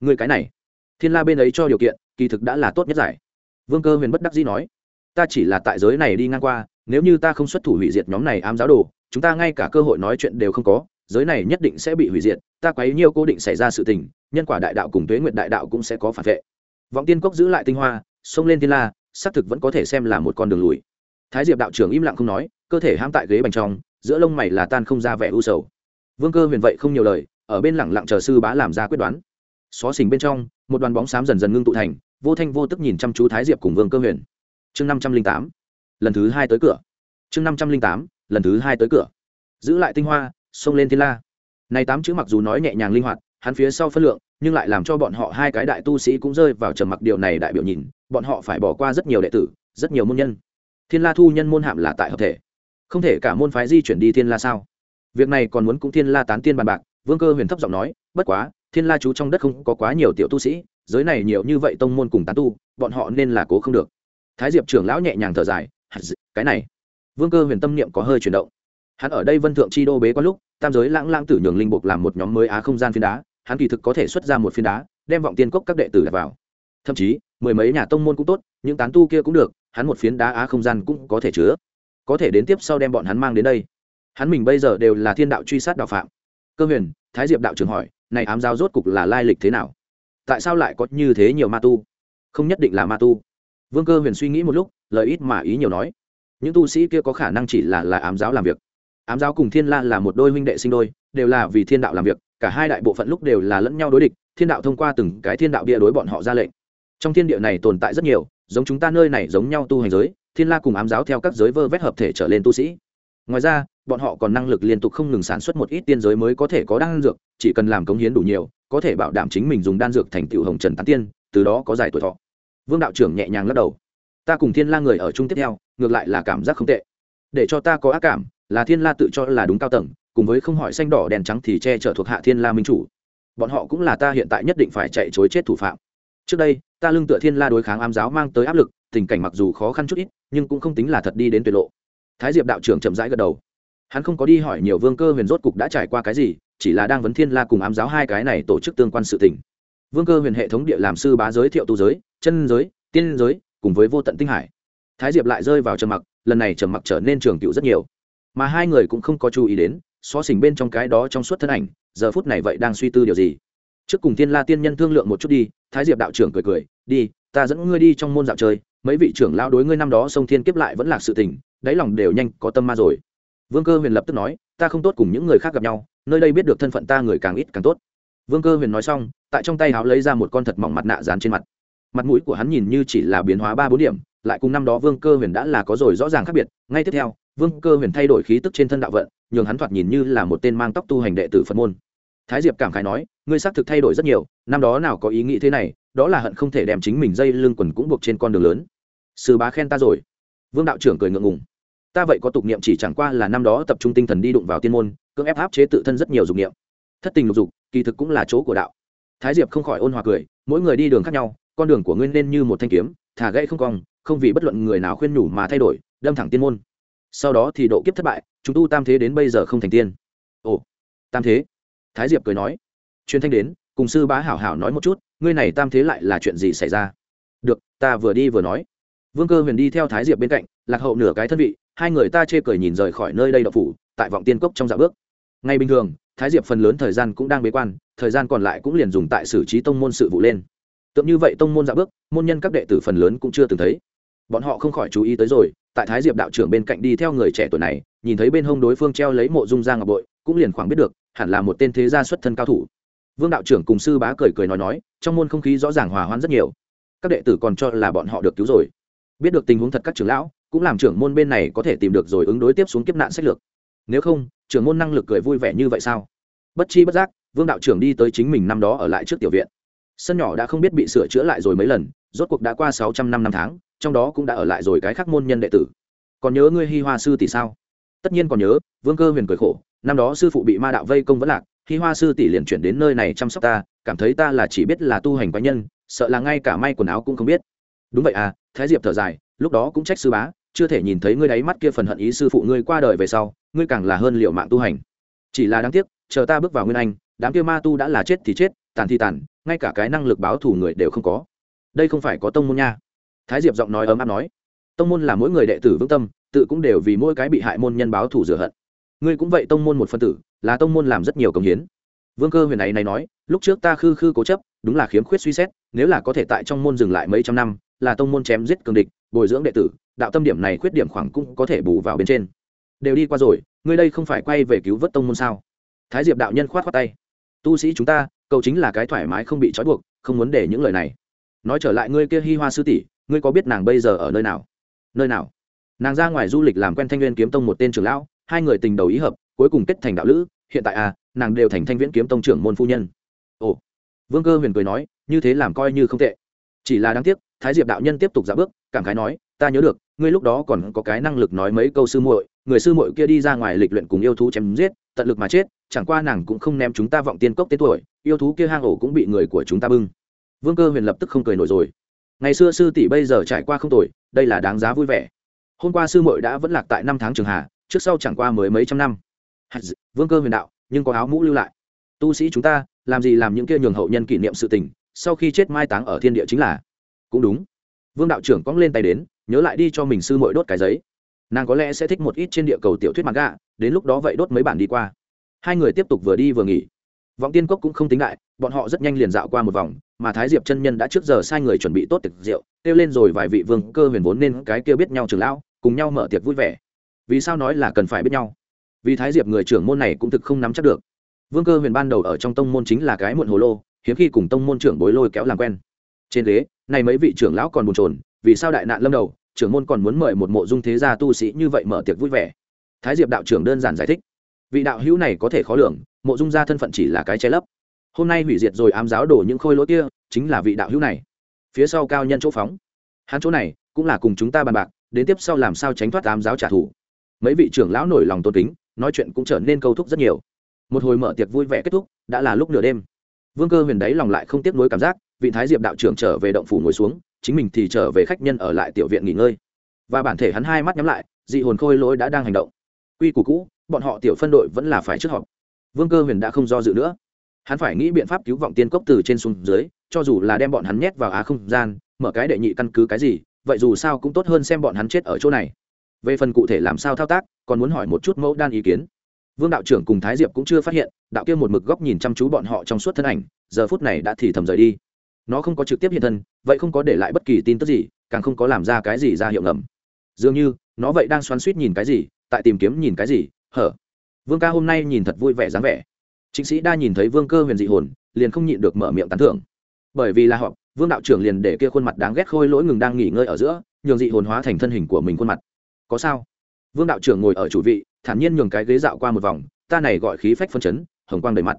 Người cái này. Thiên la bên ấy cho điều kiện, kỳ thực đã là tốt nhất giải. Vương cơ huyền bất đắc dĩ nói ta chỉ là tại giới này đi ngang qua, nếu như ta không xuất thủ hủy diệt nhóm này ám giáo đồ, chúng ta ngay cả cơ hội nói chuyện đều không có, giới này nhất định sẽ bị hủy diệt, ta quấy nhiêu cố định xảy ra sự tình, nhân quả đại đạo cùng tuế nguyện đại đạo cũng sẽ có phản vệ. Vọng tiên cốc giữ lại tinh hoa xông lên thiên la, xác thực vẫn có thể xem là một con đường lùi. Thái diệp đạo trưởng im lặng không nói, cơ thể hãm tại ghế bành trong, giữa lông mày là tan không ra vẻ u sầu. Vương cơ huyền vậy không nhiều lời, ở bên lẳng lặng chờ sư bá làm ra quyết đoán. Xó xỉnh bên trong, một đoàn bóng xám dần dần ngưng tụ thành, vô thanh vô tức nhìn chăm chú thái diệp cùng vương cơ huyền chương năm trăm linh tám, lần thứ hai tới cửa. Chương năm trăm linh tám, lần thứ hai tới cửa. Giữ lại tinh hoa, xông lên thiên la. Này tám chữ mặc dù nói nhẹ nhàng linh hoạt, hắn phía sau phân lượng, nhưng lại làm cho bọn họ hai cái đại tu sĩ cũng rơi vào trầm mặc điều này đại biểu nhìn, bọn họ phải bỏ qua rất nhiều đệ tử, rất nhiều môn nhân. Thiên la thu nhân môn hạm là tại hợp thể. Không thể cả môn phái di chuyển đi thiên la sao? Việc này còn muốn cũng thiên la tán tiên bàn bạc, vương cơ huyền thấp giọng nói, bất quá, thiên la chú trong đất không có quá nhiều tiểu tu sĩ, giới này nhiều như vậy tông môn cùng tán tu, bọn họ nên là cố không được thái diệp trưởng lão nhẹ nhàng thở dài cái này? Vương cơ huyền tâm niệm có hơi chuyển động. Hắn ở đây vân thượng chi đô bế có lúc, tam giới lãng lãng tử nhường linh buộc làm một nhóm mới á không gian phiến đá, hắn kỳ thực có thể xuất ra một phiến đá, đem vọng tiên cốc các đệ tử đặt vào. Thậm chí, mười mấy nhà tông môn cũng tốt, những tán tu kia cũng được, hắn một phiến đá á không gian cũng có thể chứa. Có thể đến tiếp sau đem bọn hắn mang đến đây. Hắn mình bây giờ đều là thiên đạo truy sát đạo phạm. Cơ huyền, thái diệp đạo trưởng hỏi, này ám Giao rốt cục là lai lịch thế nào? Tại sao lại có như thế nhiều ma tu? Không nhất định là ma tu vương cơ huyền suy nghĩ một lúc, lời ít mà ý nhiều nói. Những tu sĩ kia có khả năng chỉ là là ám giáo làm việc. Ám giáo cùng thiên la là một đôi huynh đệ sinh đôi, đều là vì thiên đạo làm việc, cả hai đại bộ phận lúc đều là lẫn nhau đối địch, thiên đạo thông qua từng cái thiên đạo địa đối bọn họ ra lệnh. Trong thiên địa này tồn tại rất nhiều, giống chúng ta nơi này giống nhau tu hành giới, thiên la cùng ám giáo theo các giới vơ vét hợp thể trở lên tu sĩ. Ngoài ra, bọn họ còn năng lực liên tục không ngừng sản xuất một ít tiên giới mới có thể có đan dược, chỉ cần làm cống hiến đủ nhiều, có thể bảo đảm chính mình dùng đan dược thành tựu hồng trần tán tiên, từ đó có dài tuổi thọ vương đạo trưởng nhẹ nhàng lắc đầu. Ta cùng thiên la người ở chung tiếp theo, ngược lại là cảm giác không tệ. Để cho ta có ác cảm, là thiên la tự cho là đúng cao tầng, cùng với không hỏi xanh đỏ đèn trắng thì che chở thuộc hạ thiên la minh chủ. Bọn họ cũng là ta hiện tại nhất định phải chạy chối chết thủ phạm. Trước đây, ta lưng tựa thiên la đối kháng ám giáo mang tới áp lực, tình cảnh mặc dù khó khăn chút ít, nhưng cũng không tính là thật đi đến tuyệt lộ. Thái diệp đạo trưởng chậm rãi gật đầu. Hắn không có đi hỏi nhiều vương cơ huyền rốt cục đã trải qua cái gì, chỉ là đang vấn thiên la cùng ám giáo hai cái này tổ chức tương quan sự tình vương cơ huyền hệ thống địa làm sư bá giới, thiệu tu giới, chân giới, tiên giới, cùng với vô tận tinh hải. Thái diệp lại rơi vào trầm mặc, lần này trầm mặc trở nên trường cựu rất nhiều. Mà hai người cũng không có chú ý đến so sình bên trong cái đó trong suốt thân ảnh, giờ phút này vậy đang suy tư điều gì? Trước cùng thiên la tiên nhân thương lượng một chút đi, thái diệp đạo trưởng cười cười, đi, ta dẫn ngươi đi trong môn dạo chơi, mấy vị trưởng lao đối ngươi năm đó sông thiên kiếp lại vẫn là sự tình, đáy lòng đều nhanh có tâm ma rồi. Vương cơ huyền lập tức nói, ta không tốt cùng những người khác gặp nhau, nơi đây biết được thân phận ta người càng ít càng tốt vương cơ huyền nói xong, tại trong tay háo lấy ra một con thật mỏng mặt nạ dán trên mặt. Mặt mũi của hắn nhìn như chỉ là biến hóa ba bốn điểm, lại cùng năm đó vương cơ huyền đã là có rồi rõ ràng khác biệt. Ngay tiếp theo, vương cơ huyền thay đổi khí tức trên thân đạo vận, nhường hắn thoạt nhìn như là một tên mang tóc tu hành đệ tử phật môn. Thái diệp cảm khái nói, ngươi xác thực thay đổi rất nhiều, năm đó nào có ý nghĩ thế này, đó là hận không thể đem chính mình dây lưng quần cũng buộc trên con đường lớn. Sư bá khen ta rồi. Vương đạo trưởng cười ngượng ngùng. Ta vậy có tục niệm chỉ chẳng qua là năm đó tập trung tinh thần đi đụng vào tiên môn, cưỡng ép áp chế tự thân rất nhiều dục niệm. Thất tình lục dục kỳ thực cũng là chỗ của đạo. Thái diệp không khỏi ôn hòa cười, mỗi người đi đường khác nhau, con đường của ngươi nên như một thanh kiếm, thả gãy không cong, không vì bất luận người nào khuyên nhủ mà thay đổi, đâm thẳng tiên môn. Sau đó thì độ kiếp thất bại, chúng tu tam thế đến bây giờ không thành tiên. Ồ, tam thế? Thái diệp cười nói. Truyền thanh đến, cùng sư bá hảo hảo nói một chút, ngươi này tam thế lại là chuyện gì xảy ra? Được, ta vừa đi vừa nói. Vương cơ huyền đi theo thái diệp bên cạnh, lạc hậu nửa cái thân vị, hai người ta chê cười nhìn rời khỏi nơi đây đậu phủ, tại vọng tiên cốc trong dạ bước. Ngay bình thường thái diệp phần lớn thời gian cũng đang bế quan, thời gian còn lại cũng liền dùng tại xử trí tông môn sự vụ lên. Tượng như vậy tông môn dạ bước, môn nhân các đệ tử phần lớn cũng chưa từng thấy. Bọn họ không khỏi chú ý tới rồi, tại thái diệp đạo trưởng bên cạnh đi theo người trẻ tuổi này, nhìn thấy bên hông đối phương treo lấy mộ dung giang ngọc bội, cũng liền khoảng biết được, hẳn là một tên thế gia xuất thân cao thủ. Vương đạo trưởng cùng sư bá cười cười nói nói, trong môn không khí rõ ràng hòa hoãn rất nhiều. Các đệ tử còn cho là bọn họ được cứu rồi. Biết được tình huống thật các trưởng lão, cũng làm trưởng môn bên này có thể tìm được rồi ứng đối tiếp xuống kiếp nạn sách lược nếu không, trưởng môn năng lực cười vui vẻ như vậy sao? Bất chi bất giác, vương đạo trưởng đi tới chính mình năm đó ở lại trước tiểu viện. Sân nhỏ đã không biết bị sửa chữa lại rồi mấy lần, rốt cuộc đã qua sáu trăm năm năm tháng, trong đó cũng đã ở lại rồi cái khác môn nhân đệ tử. Còn nhớ ngươi hi hoa sư tỷ sao? Tất nhiên còn nhớ, vương cơ huyền cười khổ, năm đó sư phụ bị ma đạo vây công vẫn lạc, hi hoa sư tỷ liền chuyển đến nơi này chăm sóc ta, cảm thấy ta là chỉ biết là tu hành cá nhân, sợ là ngay cả may quần áo cũng không biết. Đúng vậy à thái diệp thở dài, lúc đó cũng trách sư bá chưa thể nhìn thấy ngươi đáy mắt kia phần hận ý sư phụ ngươi qua đời về sau, ngươi càng là hơn liệu mạng tu hành. Chỉ là đáng tiếc, chờ ta bước vào nguyên anh, đám kia ma tu đã là chết thì chết, tàn thì tàn, ngay cả cái năng lực báo thù người đều không có. Đây không phải có tông môn nha. Thái diệp giọng nói ấm áp nói. Tông môn là mỗi người đệ tử vững tâm, tự cũng đều vì mỗi cái bị hại môn nhân báo thù rửa hận. Ngươi cũng vậy tông môn một phân tử, là tông môn làm rất nhiều công hiến. Vương cơ huyền này này nói, lúc trước ta khư khư cố chấp, đúng là khiếm khuyết suy xét, nếu là có thể tại trong môn dừng lại mấy trăm năm, là tông môn chém giết cường địch, bồi dưỡng đệ tử đạo tâm điểm này khuyết điểm khoảng cũng có thể bù vào bên trên. Đều đi qua rồi, ngươi đây không phải quay về cứu vớt tông môn sao? Thái diệp đạo nhân khoát khoát tay. Tu sĩ chúng ta, cầu chính là cái thoải mái không bị trói buộc, không muốn để những lời này. Nói trở lại ngươi kia hi hoa sư tỷ, ngươi có biết nàng bây giờ ở nơi nào? Nơi nào? Nàng ra ngoài du lịch làm quen thanh nguyên kiếm tông một tên trưởng lão, hai người tình đầu ý hợp, cuối cùng kết thành đạo lữ, hiện tại à nàng đều thành thanh viễn kiếm tông trưởng môn phu nhân. Ồ. Vương cơ huyền cười nói, như thế làm coi như không tệ. Chỉ là đáng tiếc, thái diệp đạo nhân tiếp tục giả bước, cảm khái nói, ta nhớ được ngươi lúc đó còn có cái năng lực nói mấy câu sư muội, người sư muội kia đi ra ngoài lịch luyện cùng yêu thú chém giết, tận lực mà chết, chẳng qua nàng cũng không ném chúng ta vọng tiên cốc tên tuổi, yêu thú kia hang ổ cũng bị người của chúng ta bưng. Vương cơ huyền lập tức không cười nổi rồi. Ngày xưa sư tỷ bây giờ trải qua không tuổi đây là đáng giá vui vẻ. Hôm qua sư muội đã vẫn lạc tại năm tháng trường hà trước sau chẳng qua mới mấy trăm năm. Vương cơ huyền đạo, nhưng có áo mũ lưu lại. Tu sĩ chúng ta, làm gì làm những kia nhường hậu nhân kỷ niệm sự tình, sau khi chết mai táng ở thiên địa chính là. Cũng đúng. Vương đạo trưởng cong lên tay đến nhớ lại đi cho mình sư muội đốt cái giấy. Nàng có lẽ sẽ thích một ít trên địa cầu tiểu thuyết mặt gạ đến lúc đó vậy đốt mấy bản đi qua. Hai người tiếp tục vừa đi vừa nghỉ. Vọng tiên cốc cũng không tính lại bọn họ rất nhanh liền dạo qua một vòng, mà thái diệp chân nhân đã trước giờ sai người chuẩn bị tốt tiệc rượu, kêu lên rồi vài vị vương cơ huyền vốn nên cái kia biết nhau trường lão, cùng nhau mở tiệc vui vẻ. Vì sao nói là cần phải biết nhau? Vì thái diệp người trưởng môn này cũng thực không nắm chắc được. Vương cơ huyền ban đầu ở trong tông môn chính là cái muộn hồ lô, hiếm khi cùng tông môn trưởng bối lôi kéo làm quen. Trên ghế, này mấy vị trưởng lão còn buồn chồn vì sao đại nạn lâm đầu, trưởng môn còn muốn mời một mộ dung thế gia tu sĩ như vậy mở tiệc vui vẻ? Thái diệp đạo trưởng đơn giản giải thích. Vị đạo hữu này có thể khó lường, mộ dung gia thân phận chỉ là cái che lấp. Hôm nay hủy diệt rồi ám giáo đổ những khôi lỗi kia, chính là vị đạo hữu này. Phía sau cao nhân chỗ phóng. Hắn chỗ này cũng là cùng chúng ta bàn bạc, đến tiếp sau làm sao tránh thoát ám giáo trả thù. Mấy vị trưởng lão nổi lòng tôn kính, nói chuyện cũng trở nên câu thúc rất nhiều. Một hồi mở tiệc vui vẻ kết thúc, đã là lúc nửa đêm. Vương cơ huyền đấy lòng lại không tiếp nối cảm giác, vị thái diệp đạo trưởng trở về động phủ ngồi xuống chính mình thì trở về khách nhân ở lại tiểu viện nghỉ ngơi. Và bản thể hắn hai mắt nhắm lại, dị hồn khôi lỗi đã đang hành động. Quy củ cũ, bọn họ tiểu phân đội vẫn là phải trước họp. Vương cơ huyền đã không do dự nữa. Hắn phải nghĩ biện pháp cứu vọng tiên cốc từ trên xuống dưới, cho dù là đem bọn hắn nhét vào á không gian, mở cái đệ nhị căn cứ cái gì, vậy dù sao cũng tốt hơn xem bọn hắn chết ở chỗ này. Về phần cụ thể làm sao thao tác, còn muốn hỏi một chút mẫu đan ý kiến. Vương đạo trưởng cùng thái diệp cũng chưa phát hiện, đạo kia một mực góc nhìn chăm chú bọn họ trong suốt thân ảnh, giờ phút này đã thì thầm rời đi nó không có trực tiếp hiện thân, vậy không có để lại bất kỳ tin tức gì, càng không có làm ra cái gì ra hiệu ngầm. Dường như, nó vậy đang xoắn suýt nhìn cái gì, tại tìm kiếm nhìn cái gì, hở. Vương ca hôm nay nhìn thật vui vẻ dáng vẻ. Chính sĩ đa nhìn thấy vương cơ huyền dị hồn, liền không nhịn được mở miệng tán thưởng. Bởi vì là họ, vương đạo trưởng liền để kia khuôn mặt đáng ghét khôi lỗi ngừng đang nghỉ ngơi ở giữa, nhường dị hồn hóa thành thân hình của mình khuôn mặt. Có sao? Vương đạo trưởng ngồi ở chủ vị, thản nhiên nhường cái ghế dạo qua một vòng, ta này gọi khí phách phân chấn, hồng quang đầy mặt.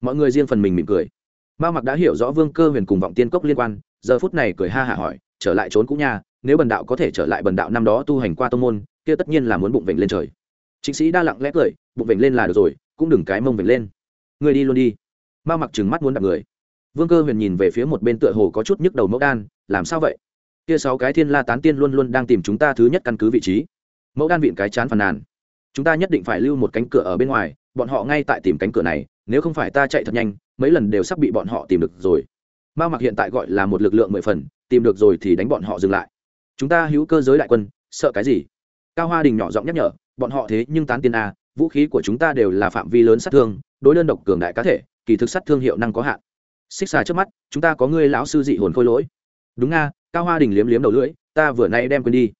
Mọi người riêng phần mình mỉm cười mao mặc đã hiểu rõ vương cơ huyền cùng vọng tiên cốc liên quan, giờ phút này cười ha hả hỏi, trở lại trốn cũ nha, nếu bần đạo có thể trở lại bần đạo năm đó tu hành qua tô môn, kia tất nhiên là muốn bụng vịnh lên trời. Chính sĩ đa lặng lẽ cười, bụng vịnh lên là được rồi, cũng đừng cái mông vịnh lên. Người đi luôn đi. Mao mặc trừng mắt muốn đặt người. Vương cơ huyền nhìn về phía một bên tựa hồ có chút nhức đầu mẫu đan, làm sao vậy? Kia sáu cái thiên la tán tiên luôn luôn đang tìm chúng ta thứ nhất căn cứ vị trí. Mẫu đan vịn cái chán phàn nàn. Chúng ta nhất định phải lưu một cánh cửa ở bên ngoài bọn họ ngay tại tìm cánh cửa này, nếu không phải ta chạy thật nhanh, mấy lần đều sắp bị bọn họ tìm được rồi. Mao mặc hiện tại gọi là một lực lượng mười phần, tìm được rồi thì đánh bọn họ dừng lại. Chúng ta hữu cơ giới đại quân, sợ cái gì? Cao hoa đình nhỏ giọng nhắc nhở, bọn họ thế nhưng tán tiên a, vũ khí của chúng ta đều là phạm vi lớn sát thương, đối đơn độc cường đại cá thể, kỳ thực sát thương hiệu năng có hạn. Xích xà trước mắt, chúng ta có ngươi lão sư dị hồn khôi lỗi. Đúng a, cao hoa đình liếm liếm đầu lưỡi, ta vừa nay đem quên đi.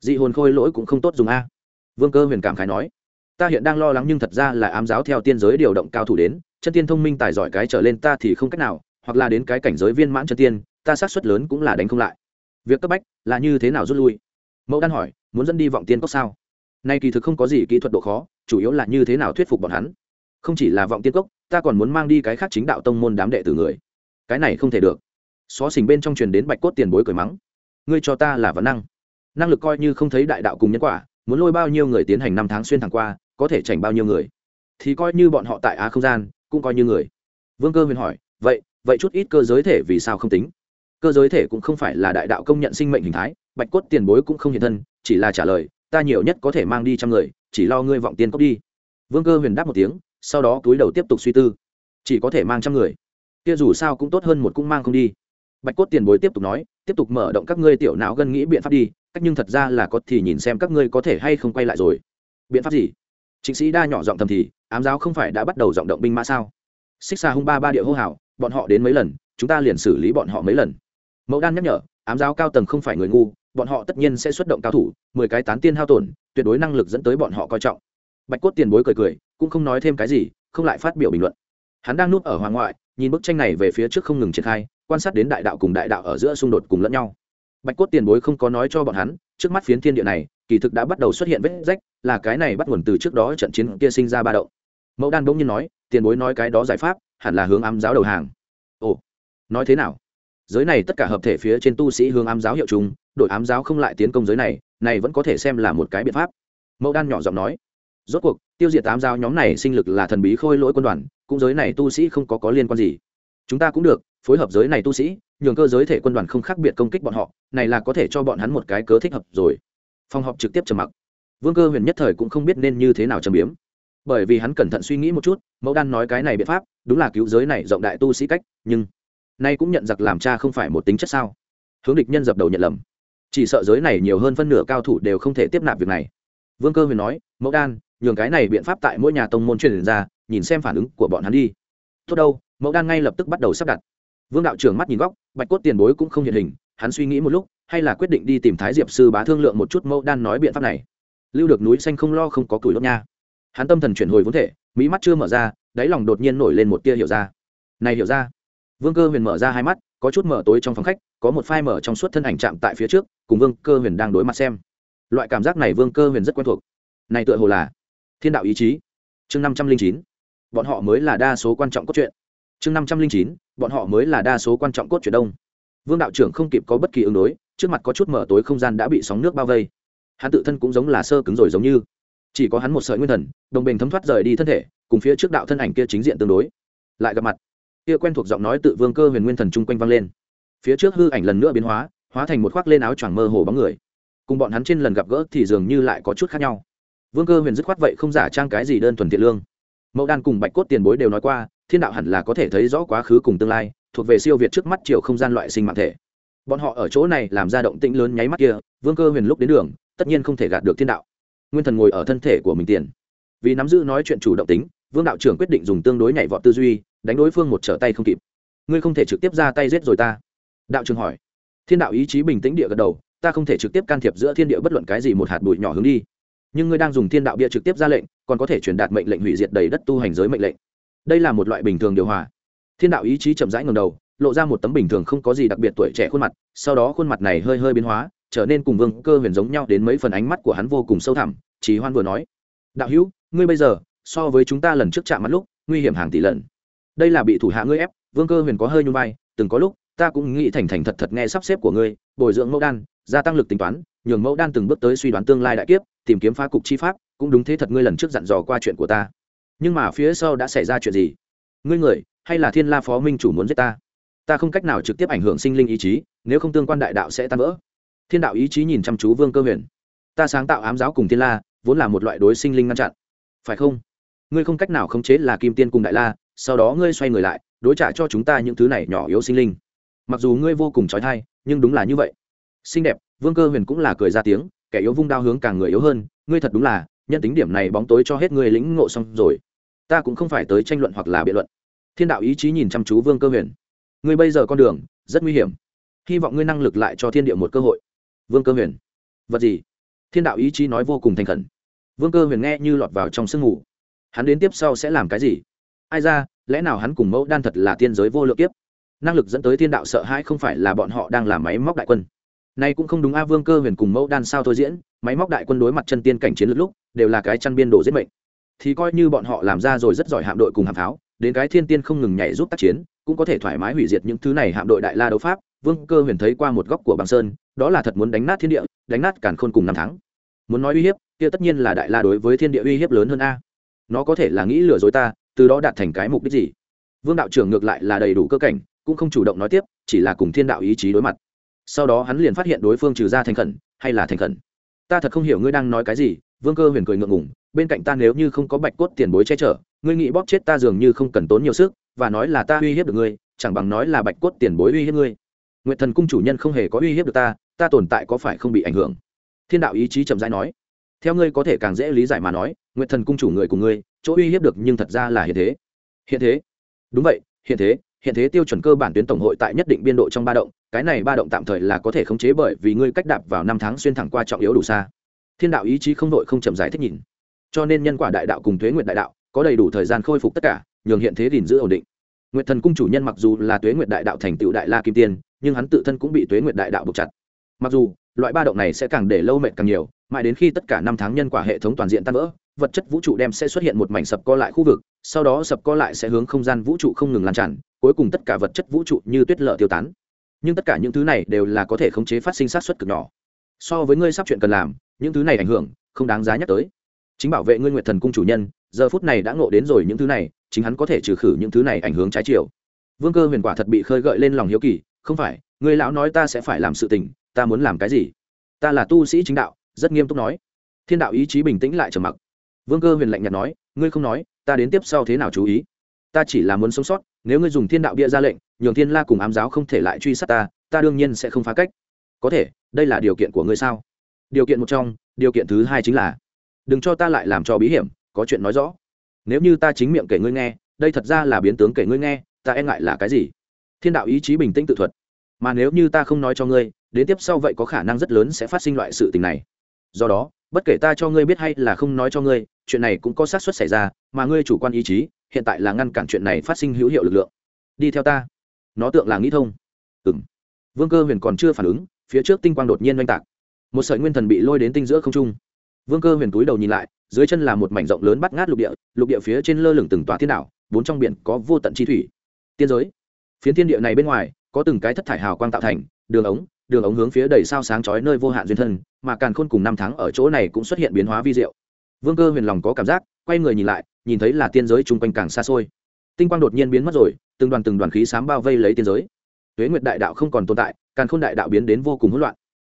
Dị hồn khôi lỗi cũng không tốt dùng a. Vương cơ huyền cảm khái nói ta hiện đang lo lắng nhưng thật ra là ám giáo theo tiên giới điều động cao thủ đến, chân tiên thông minh tài giỏi cái trở lên ta thì không cách nào, hoặc là đến cái cảnh giới viên mãn chân tiên, ta sát xuất lớn cũng là đánh không lại. Việc cấp bách là như thế nào rút lui? Mẫu đan hỏi, muốn dẫn đi vọng tiên cốc sao? Nay kỳ thực không có gì kỹ thuật độ khó, chủ yếu là như thế nào thuyết phục bọn hắn. Không chỉ là vọng tiên cốc, ta còn muốn mang đi cái khác chính đạo tông môn đám đệ tử người. Cái này không thể được. Xó xỉnh bên trong truyền đến bạch cốt tiền bối cười mắng. Ngươi cho ta là vấn năng. Năng lực coi như không thấy đại đạo cùng nhân quả muốn lôi bao nhiêu người tiến hành năm tháng xuyên thẳng qua, có thể chảnh bao nhiêu người? Thì coi như bọn họ tại á không gian, cũng coi như người. Vương cơ huyền hỏi, vậy vậy chút ít cơ giới thể vì sao không tính? Cơ giới thể cũng không phải là đại đạo công nhận sinh mệnh hình thái, bạch cốt tiền bối cũng không hiện thân, chỉ là trả lời, ta nhiều nhất có thể mang đi trăm người, chỉ lo ngươi vọng tiên cốc đi. Vương cơ huyền đáp một tiếng, sau đó túi đầu tiếp tục suy tư. Chỉ có thể mang trăm người. Kia dù sao cũng tốt hơn một cũng mang không đi bạch cốt tiền bối tiếp tục nói, tiếp tục mở động các ngươi tiểu não gân nghĩ biện pháp đi, cách nhưng thật ra là có thì nhìn xem các ngươi có thể hay không quay lại rồi. Biện pháp gì? Chính sĩ đa nhỏ giọng thầm thì, ám giáo không phải đã bắt đầu giọng động binh mã sao? Xích xa hung ba ba địa hô hào, bọn họ đến mấy lần, chúng ta liền xử lý bọn họ mấy lần. Mẫu đan nhắc nhở, ám giáo cao tầng không phải người ngu, bọn họ tất nhiên sẽ xuất động cao thủ, mười cái tán tiên hao tổn, tuyệt đối năng lực dẫn tới bọn họ coi trọng. Bạch cốt tiền bối cười cười, cũng không nói thêm cái gì, không lại phát biểu bình luận. Hắn đang núp ở hoàng ngoại, nhìn bức tranh này về phía trước không ngừng triển khai quan sát đến đại đạo cùng đại đạo ở giữa xung đột cùng lẫn nhau. Bạch cốt tiền bối không có nói cho bọn hắn, trước mắt phiến thiên địa này, kỳ thực đã bắt đầu xuất hiện vết rách, là cái này bắt nguồn từ trước đó trận chiến kia sinh ra ba động. Mẫu đan bỗng nhiên nói, tiền bối nói cái đó giải pháp, hẳn là hướng ám giáo đầu hàng. Ồ, nói thế nào? Giới này tất cả hợp thể phía trên tu sĩ hướng ám giáo hiệu trùng đội ám giáo không lại tiến công giới này này vẫn có thể xem là một cái biện pháp. Mẫu đan nhỏ giọng nói. Rốt cuộc, tiêu diệt tám giáo nhóm này sinh lực là thần bí khôi lỗi quân đoàn, cũng giới này tu sĩ không có có liên quan gì. Chúng ta cũng được phối hợp giới này tu sĩ, nhường cơ giới thể quân đoàn không khác biệt công kích bọn họ, này là có thể cho bọn hắn một cái cớ thích hợp rồi. Phòng họp trực tiếp trầm mặc. Vương cơ huyền nhất thời cũng không biết nên như thế nào trầm biếm. Bởi vì hắn cẩn thận suy nghĩ một chút, mẫu đan nói cái này biện pháp, đúng là cứu giới này rộng đại tu sĩ cách, nhưng nay cũng nhận giặc làm cha không phải một tính chất sao? Hướng địch nhân dập đầu nhận lầm. Chỉ sợ giới này nhiều hơn phân nửa cao thủ đều không thể tiếp nạp việc này. Vương cơ huyền nói, mẫu đan, nhường cái này biện pháp tại mỗi nhà tông môn truyền ra, nhìn xem phản ứng của bọn hắn đi. Tốt đâu, mẫu đan ngay lập tức bắt đầu sắp đặt vương đạo trưởng mắt nhìn góc, bạch cốt tiền bối cũng không hiện hình, hắn suy nghĩ một lúc, hay là quyết định đi tìm thái diệp sư bá thương lượng một chút mẫu đan nói biện pháp này. Lưu được núi xanh không lo không có củi đốt nha. Hắn tâm thần chuyển hồi vốn thể, mỹ mắt chưa mở ra, đáy lòng đột nhiên nổi lên một tia hiểu ra. Này hiểu ra. Vương cơ huyền mở ra hai mắt, có chút mở tối trong phòng khách, có một phai mở trong suốt thân ảnh chạm tại phía trước, cùng vương cơ huyền đang đối mặt xem. Loại cảm giác này vương cơ huyền rất quen thuộc. Này tựa hồ là thiên đạo ý chí. Chương năm trăm linh chín. Bọn họ mới là đa số quan trọng cốt truyện chương năm trăm linh chín, bọn họ mới là đa số quan trọng cốt truyện đông. Vương đạo trưởng không kịp có bất kỳ ứng đối, trước mặt có chút mở tối không gian đã bị sóng nước bao vây. Hắn tự thân cũng giống là sơ cứng rồi giống như. Chỉ có hắn một sợi nguyên thần, đồng bình thấm thoát rời đi thân thể, cùng phía trước đạo thân ảnh kia chính diện tương đối. Lại gặp mặt, kia quen thuộc giọng nói tự vương cơ huyền nguyên thần chung quanh vang lên. Phía trước hư ảnh lần nữa biến hóa hóa thành một khoác lên áo choàng mơ hồ bóng người. Cùng bọn hắn trên lần gặp gỡ thì dường như lại có chút khác nhau. Vương cơ huyền dứt khoát vậy không giả trang cái gì đơn thuần thiện lương. Mẫu đan cùng bạch cốt tiền bối đều nói qua thiên đạo hẳn là có thể thấy rõ quá khứ cùng tương lai, thuộc về siêu việt trước mắt chiều không gian loại sinh mạng thể. Bọn họ ở chỗ này làm ra động tĩnh lớn nháy mắt kia, vương cơ huyền lúc đến đường, tất nhiên không thể gạt được thiên đạo. Nguyên thần ngồi ở thân thể của mình tiền. Vì nắm giữ nói chuyện chủ động tính, vương đạo trưởng quyết định dùng tương đối nhảy vọt tư duy, đánh đối phương một trở tay không kịp. Ngươi không thể trực tiếp ra tay giết rồi ta. Đạo trưởng hỏi. Thiên đạo ý chí bình tĩnh địa gật đầu, ta không thể trực tiếp can thiệp giữa thiên địa bất luận cái gì một hạt bụi nhỏ hướng đi. Nhưng ngươi đang dùng thiên đạo bia trực tiếp ra lệnh, còn có thể truyền đạt mệnh lệnh hủy diệt đầy đất tu hành giới mệnh lệnh đây là một loại bình thường điều hòa. Thiên đạo ý chí chậm rãi ngầm đầu, lộ ra một tấm bình thường không có gì đặc biệt tuổi trẻ khuôn mặt, sau đó khuôn mặt này hơi hơi biến hóa, trở nên cùng vương cơ huyền giống nhau đến mấy phần ánh mắt của hắn vô cùng sâu thẳm trí hoan vừa nói, đạo hữu, ngươi bây giờ, so với chúng ta lần trước chạm mắt lúc, nguy hiểm hàng tỷ lần. Đây là bị thủ hạ ngươi ép, vương cơ huyền có hơi nhung vai, từng có lúc, ta cũng nghĩ thành thành thật thật nghe sắp xếp của ngươi, bồi dưỡng mẫu đan, gia tăng lực tính toán, nhường mẫu đan từng bước tới suy đoán tương lai đại kiếp, tìm kiếm phá cục chi pháp, cũng đúng thế thật ngươi lần trước dặn dò qua chuyện của ta nhưng mà phía sau đã xảy ra chuyện gì? Ngươi người, hay là thiên la phó minh chủ muốn giết ta? Ta không cách nào trực tiếp ảnh hưởng sinh linh ý chí, nếu không tương quan đại đạo sẽ tan vỡ. Thiên đạo ý chí nhìn chăm chú vương cơ huyền. Ta sáng tạo ám giáo cùng thiên la, vốn là một loại đối sinh linh ngăn chặn. Phải không? Ngươi không cách nào khống chế là kim tiên cùng đại la, sau đó ngươi xoay người lại, đối trả cho chúng ta những thứ này nhỏ yếu sinh linh. Mặc dù ngươi vô cùng trói thai, nhưng đúng là như vậy. Xinh đẹp, vương cơ huyền cũng là cười ra tiếng, kẻ yếu vung đao hướng càng người yếu hơn, ngươi thật đúng là, nhân tính điểm này bóng tối cho hết ngươi lĩnh ngộ xong rồi ta cũng không phải tới tranh luận hoặc là biện luận. Thiên đạo ý chí nhìn chăm chú vương cơ huyền. Ngươi bây giờ con đường, rất nguy hiểm. Hy vọng ngươi năng lực lại cho thiên địa một cơ hội. Vương cơ huyền. Vật gì? Thiên đạo ý chí nói vô cùng thành khẩn. Vương cơ huyền nghe như lọt vào trong sương mù. Hắn đến tiếp sau sẽ làm cái gì? Ai ra, lẽ nào hắn cùng mẫu đan thật là tiên giới vô lượng kiếp? Năng lực dẫn tới thiên đạo sợ hãi không phải là bọn họ đang làm máy móc đại quân. Nay cũng không đúng a, vương cơ huyền cùng mẫu đan sao thôi diễn. Máy móc đại quân đối mặt chân tiên cảnh chiến lược lúc, đều là cái chăn biên đồ giết mệnh thì coi như bọn họ làm ra rồi rất giỏi hạm đội cùng hạm pháo, đến cái thiên tiên không ngừng nhảy giúp tác chiến, cũng có thể thoải mái hủy diệt những thứ này hạm đội đại la đấu pháp. Vương cơ huyền thấy qua một góc của bằng sơn, đó là thật muốn đánh nát thiên địa, đánh nát càn khôn cùng năm tháng. Muốn nói uy hiếp, kia tất nhiên là đại la đối với thiên địa uy hiếp lớn hơn a. Nó có thể là nghĩ lừa dối ta, từ đó đạt thành cái mục đích gì? Vương đạo trưởng ngược lại là đầy đủ cơ cảnh, cũng không chủ động nói tiếp, chỉ là cùng thiên đạo ý chí đối mặt. Sau đó hắn liền phát hiện đối phương trừ ra thành khẩn, hay là thành khẩn. Ta thật không hiểu ngươi đang nói cái gì, vương cơ huyền cười ngượng ngùng bên cạnh ta nếu như không có bạch cốt tiền bối che chở, ngươi nghĩ bóp chết ta dường như không cần tốn nhiều sức, và nói là ta uy hiếp được ngươi, chẳng bằng nói là bạch cốt tiền bối uy hiếp ngươi. Nguyện thần cung chủ nhân không hề có uy hiếp được ta ta tồn tại có phải không bị ảnh hưởng? Thiên đạo ý chí chậm rãi nói. Theo ngươi có thể càng dễ lý giải mà nói nguyện thần cung chủ người của ngươi, chỗ uy hiếp được nhưng thật ra là hiện thế. Hiện thế? Đúng vậy, hiện thế hiện thế tiêu chuẩn cơ bản tuyến tổng hội tại nhất định biên độ trong ba động, cái này ba động tạm thời là có thể khống chế bởi vì ngươi cách đạp vào năm tháng xuyên thẳng qua trọng yếu đủ xa. Thiên đạo ý chí không đội không chậm giải thích nhìn cho nên nhân quả đại đạo cùng thuế nguyện đại đạo có đầy đủ thời gian khôi phục tất cả, nhường hiện thế gìn giữ ổn định. Nguyện thần cung chủ nhân mặc dù là tuế nguyện đại đạo thành tựu đại la kim tiên, nhưng hắn tự thân cũng bị tuế nguyện đại đạo buộc chặt. Mặc dù, loại ba động này sẽ càng để lâu mệt càng nhiều, mãi đến khi tất cả năm tháng nhân quả hệ thống toàn diện tan vỡ, vật chất vũ trụ đem sẽ xuất hiện một mảnh sập co lại khu vực, sau đó sập co lại sẽ hướng không gian vũ trụ không ngừng lan tràn, cuối cùng tất cả vật chất vũ trụ như tuyết lợ tiêu tán. Nhưng tất cả những thứ này đều là có thể khống chế phát sinh sát xuất cực nhỏ. So với ngươi sắp chuyện cần làm, những thứ này ảnh hưởng, không đáng giá nhắc tới chính bảo vệ ngươi nguyệt thần cung chủ nhân, giờ phút này đã ngộ đến rồi những thứ này, chính hắn có thể trừ khử những thứ này ảnh hưởng trái chiều. Vương cơ huyền quả thật bị khơi gợi lên lòng hiếu kỳ, không phải ngươi lão nói ta sẽ phải làm sự tình, ta muốn làm cái gì? Ta là tu sĩ chính đạo, rất nghiêm túc nói. Thiên đạo ý chí bình tĩnh lại trầm mặc. Vương cơ huyền lạnh nhạt nói, ngươi không nói, ta đến tiếp sau thế nào chú ý? Ta chỉ là muốn sống sót, nếu ngươi dùng thiên đạo bia ra lệnh, nhường thiên la cùng ám giáo không thể lại truy sát ta ta đương nhiên sẽ không phá cách. Có thể, đây là điều kiện của ngươi sao? Điều kiện một trong, điều kiện thứ hai chính là đừng cho ta lại làm cho bí hiểm, có chuyện nói rõ. Nếu như ta chính miệng kể ngươi nghe, đây thật ra là biến tướng kể ngươi nghe, ta e ngại là cái gì? Thiên đạo ý chí bình tĩnh tự thuật. Mà nếu như ta không nói cho ngươi, đến tiếp sau vậy có khả năng rất lớn sẽ phát sinh loại sự tình này. Do đó, bất kể ta cho ngươi biết hay là không nói cho ngươi, chuyện này cũng có xác suất xảy ra, mà ngươi chủ quan ý chí, hiện tại là ngăn cản chuyện này phát sinh hữu hiệu lực lượng. Đi theo ta. Nó tượng là nghĩ thông. Ừng vương cơ huyền còn chưa phản ứng, phía trước tinh quang đột nhiên oanh tạc. Một sợi nguyên thần bị lôi đến tinh giữa không trung vương cơ huyền túi đầu nhìn lại, dưới chân là một mảnh rộng lớn bắt ngát lục địa lục địa phía trên lơ lửng từng tòa thiên đảo, bốn trong biển có vô tận chi thủy. Tiên giới. Phiến thiên địa này bên ngoài, có từng cái thất thải hào quang tạo thành, đường ống đường ống hướng phía đầy sao sáng chói nơi vô hạn duyên thân, mà càn khôn cùng năm tháng ở chỗ này cũng xuất hiện biến hóa vi diệu. Vương cơ huyền lòng có cảm giác, quay người nhìn lại, nhìn thấy là tiên giới chung quanh càng xa xôi. Tinh quang đột nhiên biến mất rồi, từng đoàn từng đoàn khí sám bao vây lấy tiên giới. Tuế nguyệt đại đạo không còn tồn tại, càn khôn đại đạo biến đến vô cùng hỗn loạn.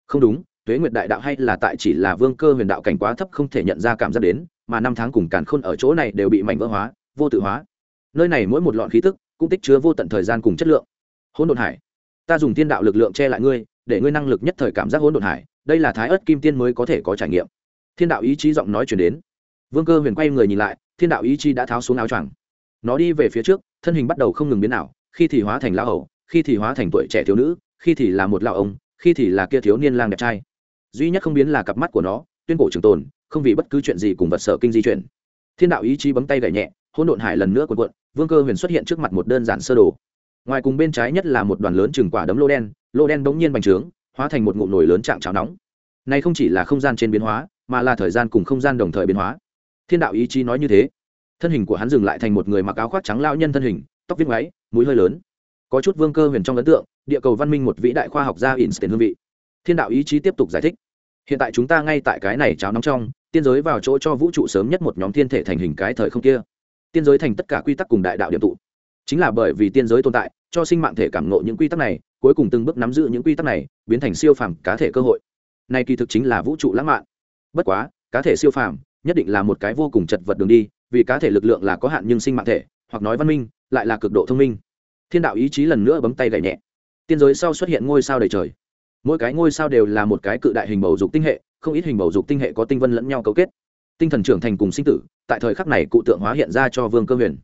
Không đúng tuế nguyệt đại đạo hay là tại chỉ là vương cơ huyền đạo cảnh quá thấp không thể nhận ra cảm giác đến, mà năm tháng cùng càn khôn ở chỗ này đều bị mảnh vỡ hóa, vô tự hóa. Nơi này mỗi một lọn khí tức cũng tích chứa vô tận thời gian cùng chất lượng. Hỗn độn hải, ta dùng tiên đạo lực lượng che lại ngươi, để ngươi năng lực nhất thời cảm giác hỗn độn hải, đây là thái ớt kim tiên mới có thể có trải nghiệm. Thiên đạo ý chí giọng nói chuyển đến. Vương cơ huyền quay người nhìn lại, thiên đạo ý chí đã tháo xuống áo choàng. Nó đi về phía trước, thân hình bắt đầu không ngừng biến ảo, khi thì hóa thành lão hầu, khi thì hóa thành tuổi trẻ thiếu nữ, khi thì là một lão ông, khi thì là kia thiếu niên lang đẹp trai duy nhất không biến là cặp mắt của nó, tuyên cổ trường tồn, không vì bất cứ chuyện gì cùng vật sở kinh di chuyển. Thiên đạo ý chí bấm tay gảy nhẹ, hỗn độn hải lần nữa cuộn cuộn, vương cơ huyền xuất hiện trước mặt một đơn giản sơ đồ. Ngoài cùng bên trái nhất là một đoàn lớn chừng quả đấm lô đen lô đen bỗng nhiên bành trướng, hóa thành một ngụm nồi lớn trạng cháo nóng. Này không chỉ là không gian trên biến hóa, mà là thời gian cùng không gian đồng thời biến hóa. Thiên đạo ý chí nói như thế, thân hình của hắn dừng lại thành một người mặc áo khoác trắng lao nhân thân hình, tóc viết máy mũi hơi lớn. Có chút vương cơ huyền trong ấn tượng, địa cầu văn minh một vĩ đại khoa học gia instant hương vị. Thiên đạo ý chí tiếp tục giải thích hiện tại chúng ta ngay tại cái này cháo nóng trong, tiên giới vào chỗ cho vũ trụ sớm nhất một nhóm thiên thể thành hình cái thời không kia. Tiên giới thành tất cả quy tắc cùng đại đạo điểm tụ. Chính là bởi vì tiên giới tồn tại, cho sinh mạng thể cảm ngộ những quy tắc này, cuối cùng từng bước nắm giữ những quy tắc này, biến thành siêu phàm cá thể cơ hội. Này kỳ thực chính là vũ trụ lãng mạn. Bất quá, cá thể siêu phàm, nhất định là một cái vô cùng chật vật đường đi, vì cá thể lực lượng là có hạn nhưng sinh mạng thể, hoặc nói văn minh, lại là cực độ thông minh. Thiên đạo ý chí lần nữa bấm tay gậy nhẹ. Tiên giới sau xuất hiện ngôi sao đầy trời mỗi cái ngôi sao đều là một cái cự đại hình bầu dục tinh hệ, không ít hình bầu dục tinh hệ có tinh vân lẫn nhau cấu kết. Tinh thần trưởng thành cùng sinh tử, tại thời khắc này cụ tượng hóa hiện ra cho vương cơ huyền.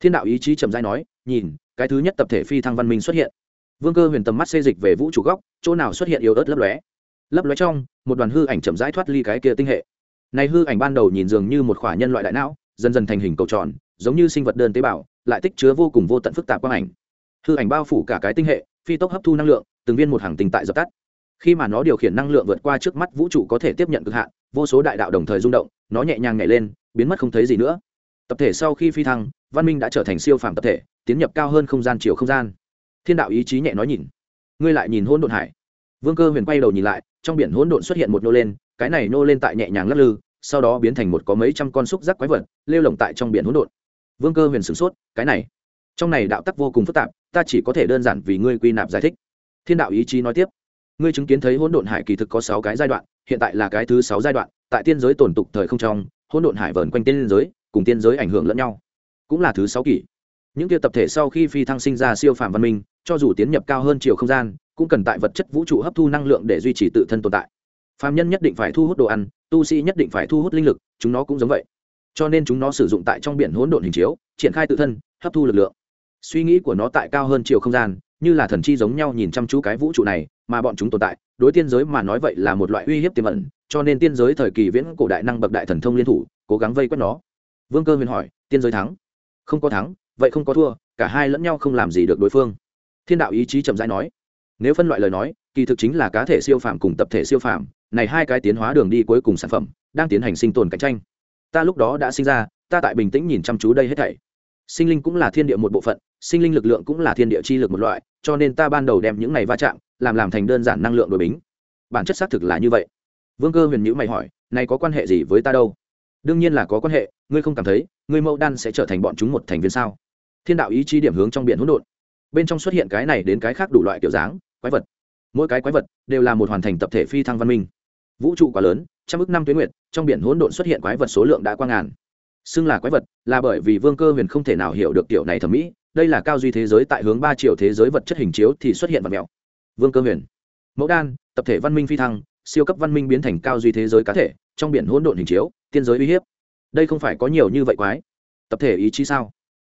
Thiên đạo ý chí trầm dai nói, nhìn, cái thứ nhất tập thể phi thăng văn minh xuất hiện. Vương cơ huyền tầm mắt xê dịch về vũ trụ góc, chỗ nào xuất hiện yếu ớt lấp lóe. Lấp lóe trong, một đoàn hư ảnh chậm rãi thoát ly cái kia tinh hệ. Này hư ảnh ban đầu nhìn dường như một khỏa nhân loại đại não, dần dần thành hình cầu tròn, giống như sinh vật đơn tế bào, lại tích chứa vô cùng vô tận phức tạp quang ảnh. Hư ảnh bao phủ cả cái tinh hệ, phi tốc hấp thu năng lượng, từng viên một hàng tinh tại dập tắt khi mà nó điều khiển năng lượng vượt qua trước mắt vũ trụ có thể tiếp nhận cực hạn, vô số đại đạo đồng thời rung động, nó nhẹ nhàng nhảy lên, biến mất không thấy gì nữa. Tập thể sau khi phi thăng, văn minh đã trở thành siêu phàm tập thể, tiến nhập cao hơn không gian chiều không gian. Thiên đạo ý chí nhẹ nói nhìn. Ngươi lại nhìn hôn độn hải. Vương cơ huyền quay đầu nhìn lại, trong biển hỗn độn xuất hiện một nô lên, cái này nô lên tại nhẹ nhàng lắc lư, sau đó biến thành một có mấy trăm con xúc giác quái vật, lêu lồng tại trong biển hỗn độn. Vương cơ huyền sửng sốt, cái này, trong này đạo tắc vô cùng phức tạp, ta chỉ có thể đơn giản vì ngươi quy nạp giải thích. Thiên đạo ý chí nói tiếp ngươi chứng kiến thấy hỗn độn hải kỳ thực có sáu cái giai đoạn, hiện tại là cái thứ sáu giai đoạn, tại tiên giới tổn tục thời không trong, hỗn độn hải vờn quanh tiên giới, cùng tiên giới ảnh hưởng lẫn nhau. Cũng là thứ sáu kỷ những kia tập thể sau khi phi thăng sinh ra siêu phàm văn minh, cho dù tiến nhập cao hơn chiều không gian, cũng cần tại vật chất vũ trụ hấp thu năng lượng để duy trì tự thân tồn tại. Phàm nhân nhất định phải thu hút đồ ăn, tu sĩ nhất định phải thu hút linh lực, chúng nó cũng giống vậy. Cho nên chúng nó sử dụng tại trong biển hỗn độn hình chiếu, triển khai tự thân, hấp thu lực lượng. Suy nghĩ của nó tại cao hơn chiều không gian như là thần chi giống nhau nhìn chăm chú cái vũ trụ này, mà bọn chúng tồn tại, đối tiên giới mà nói vậy là một loại uy hiếp tiềm ẩn, cho nên tiên giới thời kỳ viễn cổ đại năng bậc đại thần thông liên thủ, cố gắng vây quét nó. Vương cơ huyền hỏi, tiên giới thắng? Không có thắng, vậy không có thua, cả hai lẫn nhau không làm gì được đối phương. Thiên đạo ý chí chậm rãi nói. Nếu phân loại lời nói, kỳ thực chính là cá thể siêu phàm cùng tập thể siêu phàm, này hai cái tiến hóa đường đi cuối cùng sản phẩm, đang tiến hành sinh tồn cạnh tranh. Ta lúc đó đã sinh ra, ta tại bình tĩnh nhìn chăm chú đây hết thảy sinh linh cũng là thiên địa một bộ phận, sinh linh lực lượng cũng là thiên địa chi lực một loại, cho nên ta ban đầu đem những này va chạm, làm làm thành đơn giản năng lượng đổi bính. Bản chất xác thực là như vậy. Vương cơ huyền nhữ mày hỏi, này có quan hệ gì với ta đâu? Đương nhiên là có quan hệ, ngươi không cảm thấy, ngươi mẫu đan sẽ trở thành bọn chúng một thành viên sao? Thiên đạo ý chí điểm hướng trong biển hỗn độn. Bên trong xuất hiện cái này đến cái khác đủ loại kiểu dáng, quái vật. Mỗi cái quái vật đều là một hoàn thành tập thể phi thăng văn minh. Vũ trụ quá lớn, trăm ước năm tuyến nguyệt, trong biển hỗn độn xuất hiện quái vật số lượng đã qua ngàn xưng là quái vật, là bởi vì vương cơ huyền không thể nào hiểu được kiểu này thẩm mỹ, đây là cao duy thế giới tại hướng ba triệu thế giới vật chất hình chiếu thì xuất hiện vật mẹo. vương cơ huyền. Mẫu đan, tập thể văn minh phi thăng, siêu cấp văn minh biến thành cao duy thế giới cá thể, trong biển hỗn độn hình chiếu, tiên giới uy hiếp. Đây không phải có nhiều như vậy quái. Tập thể ý chí sao?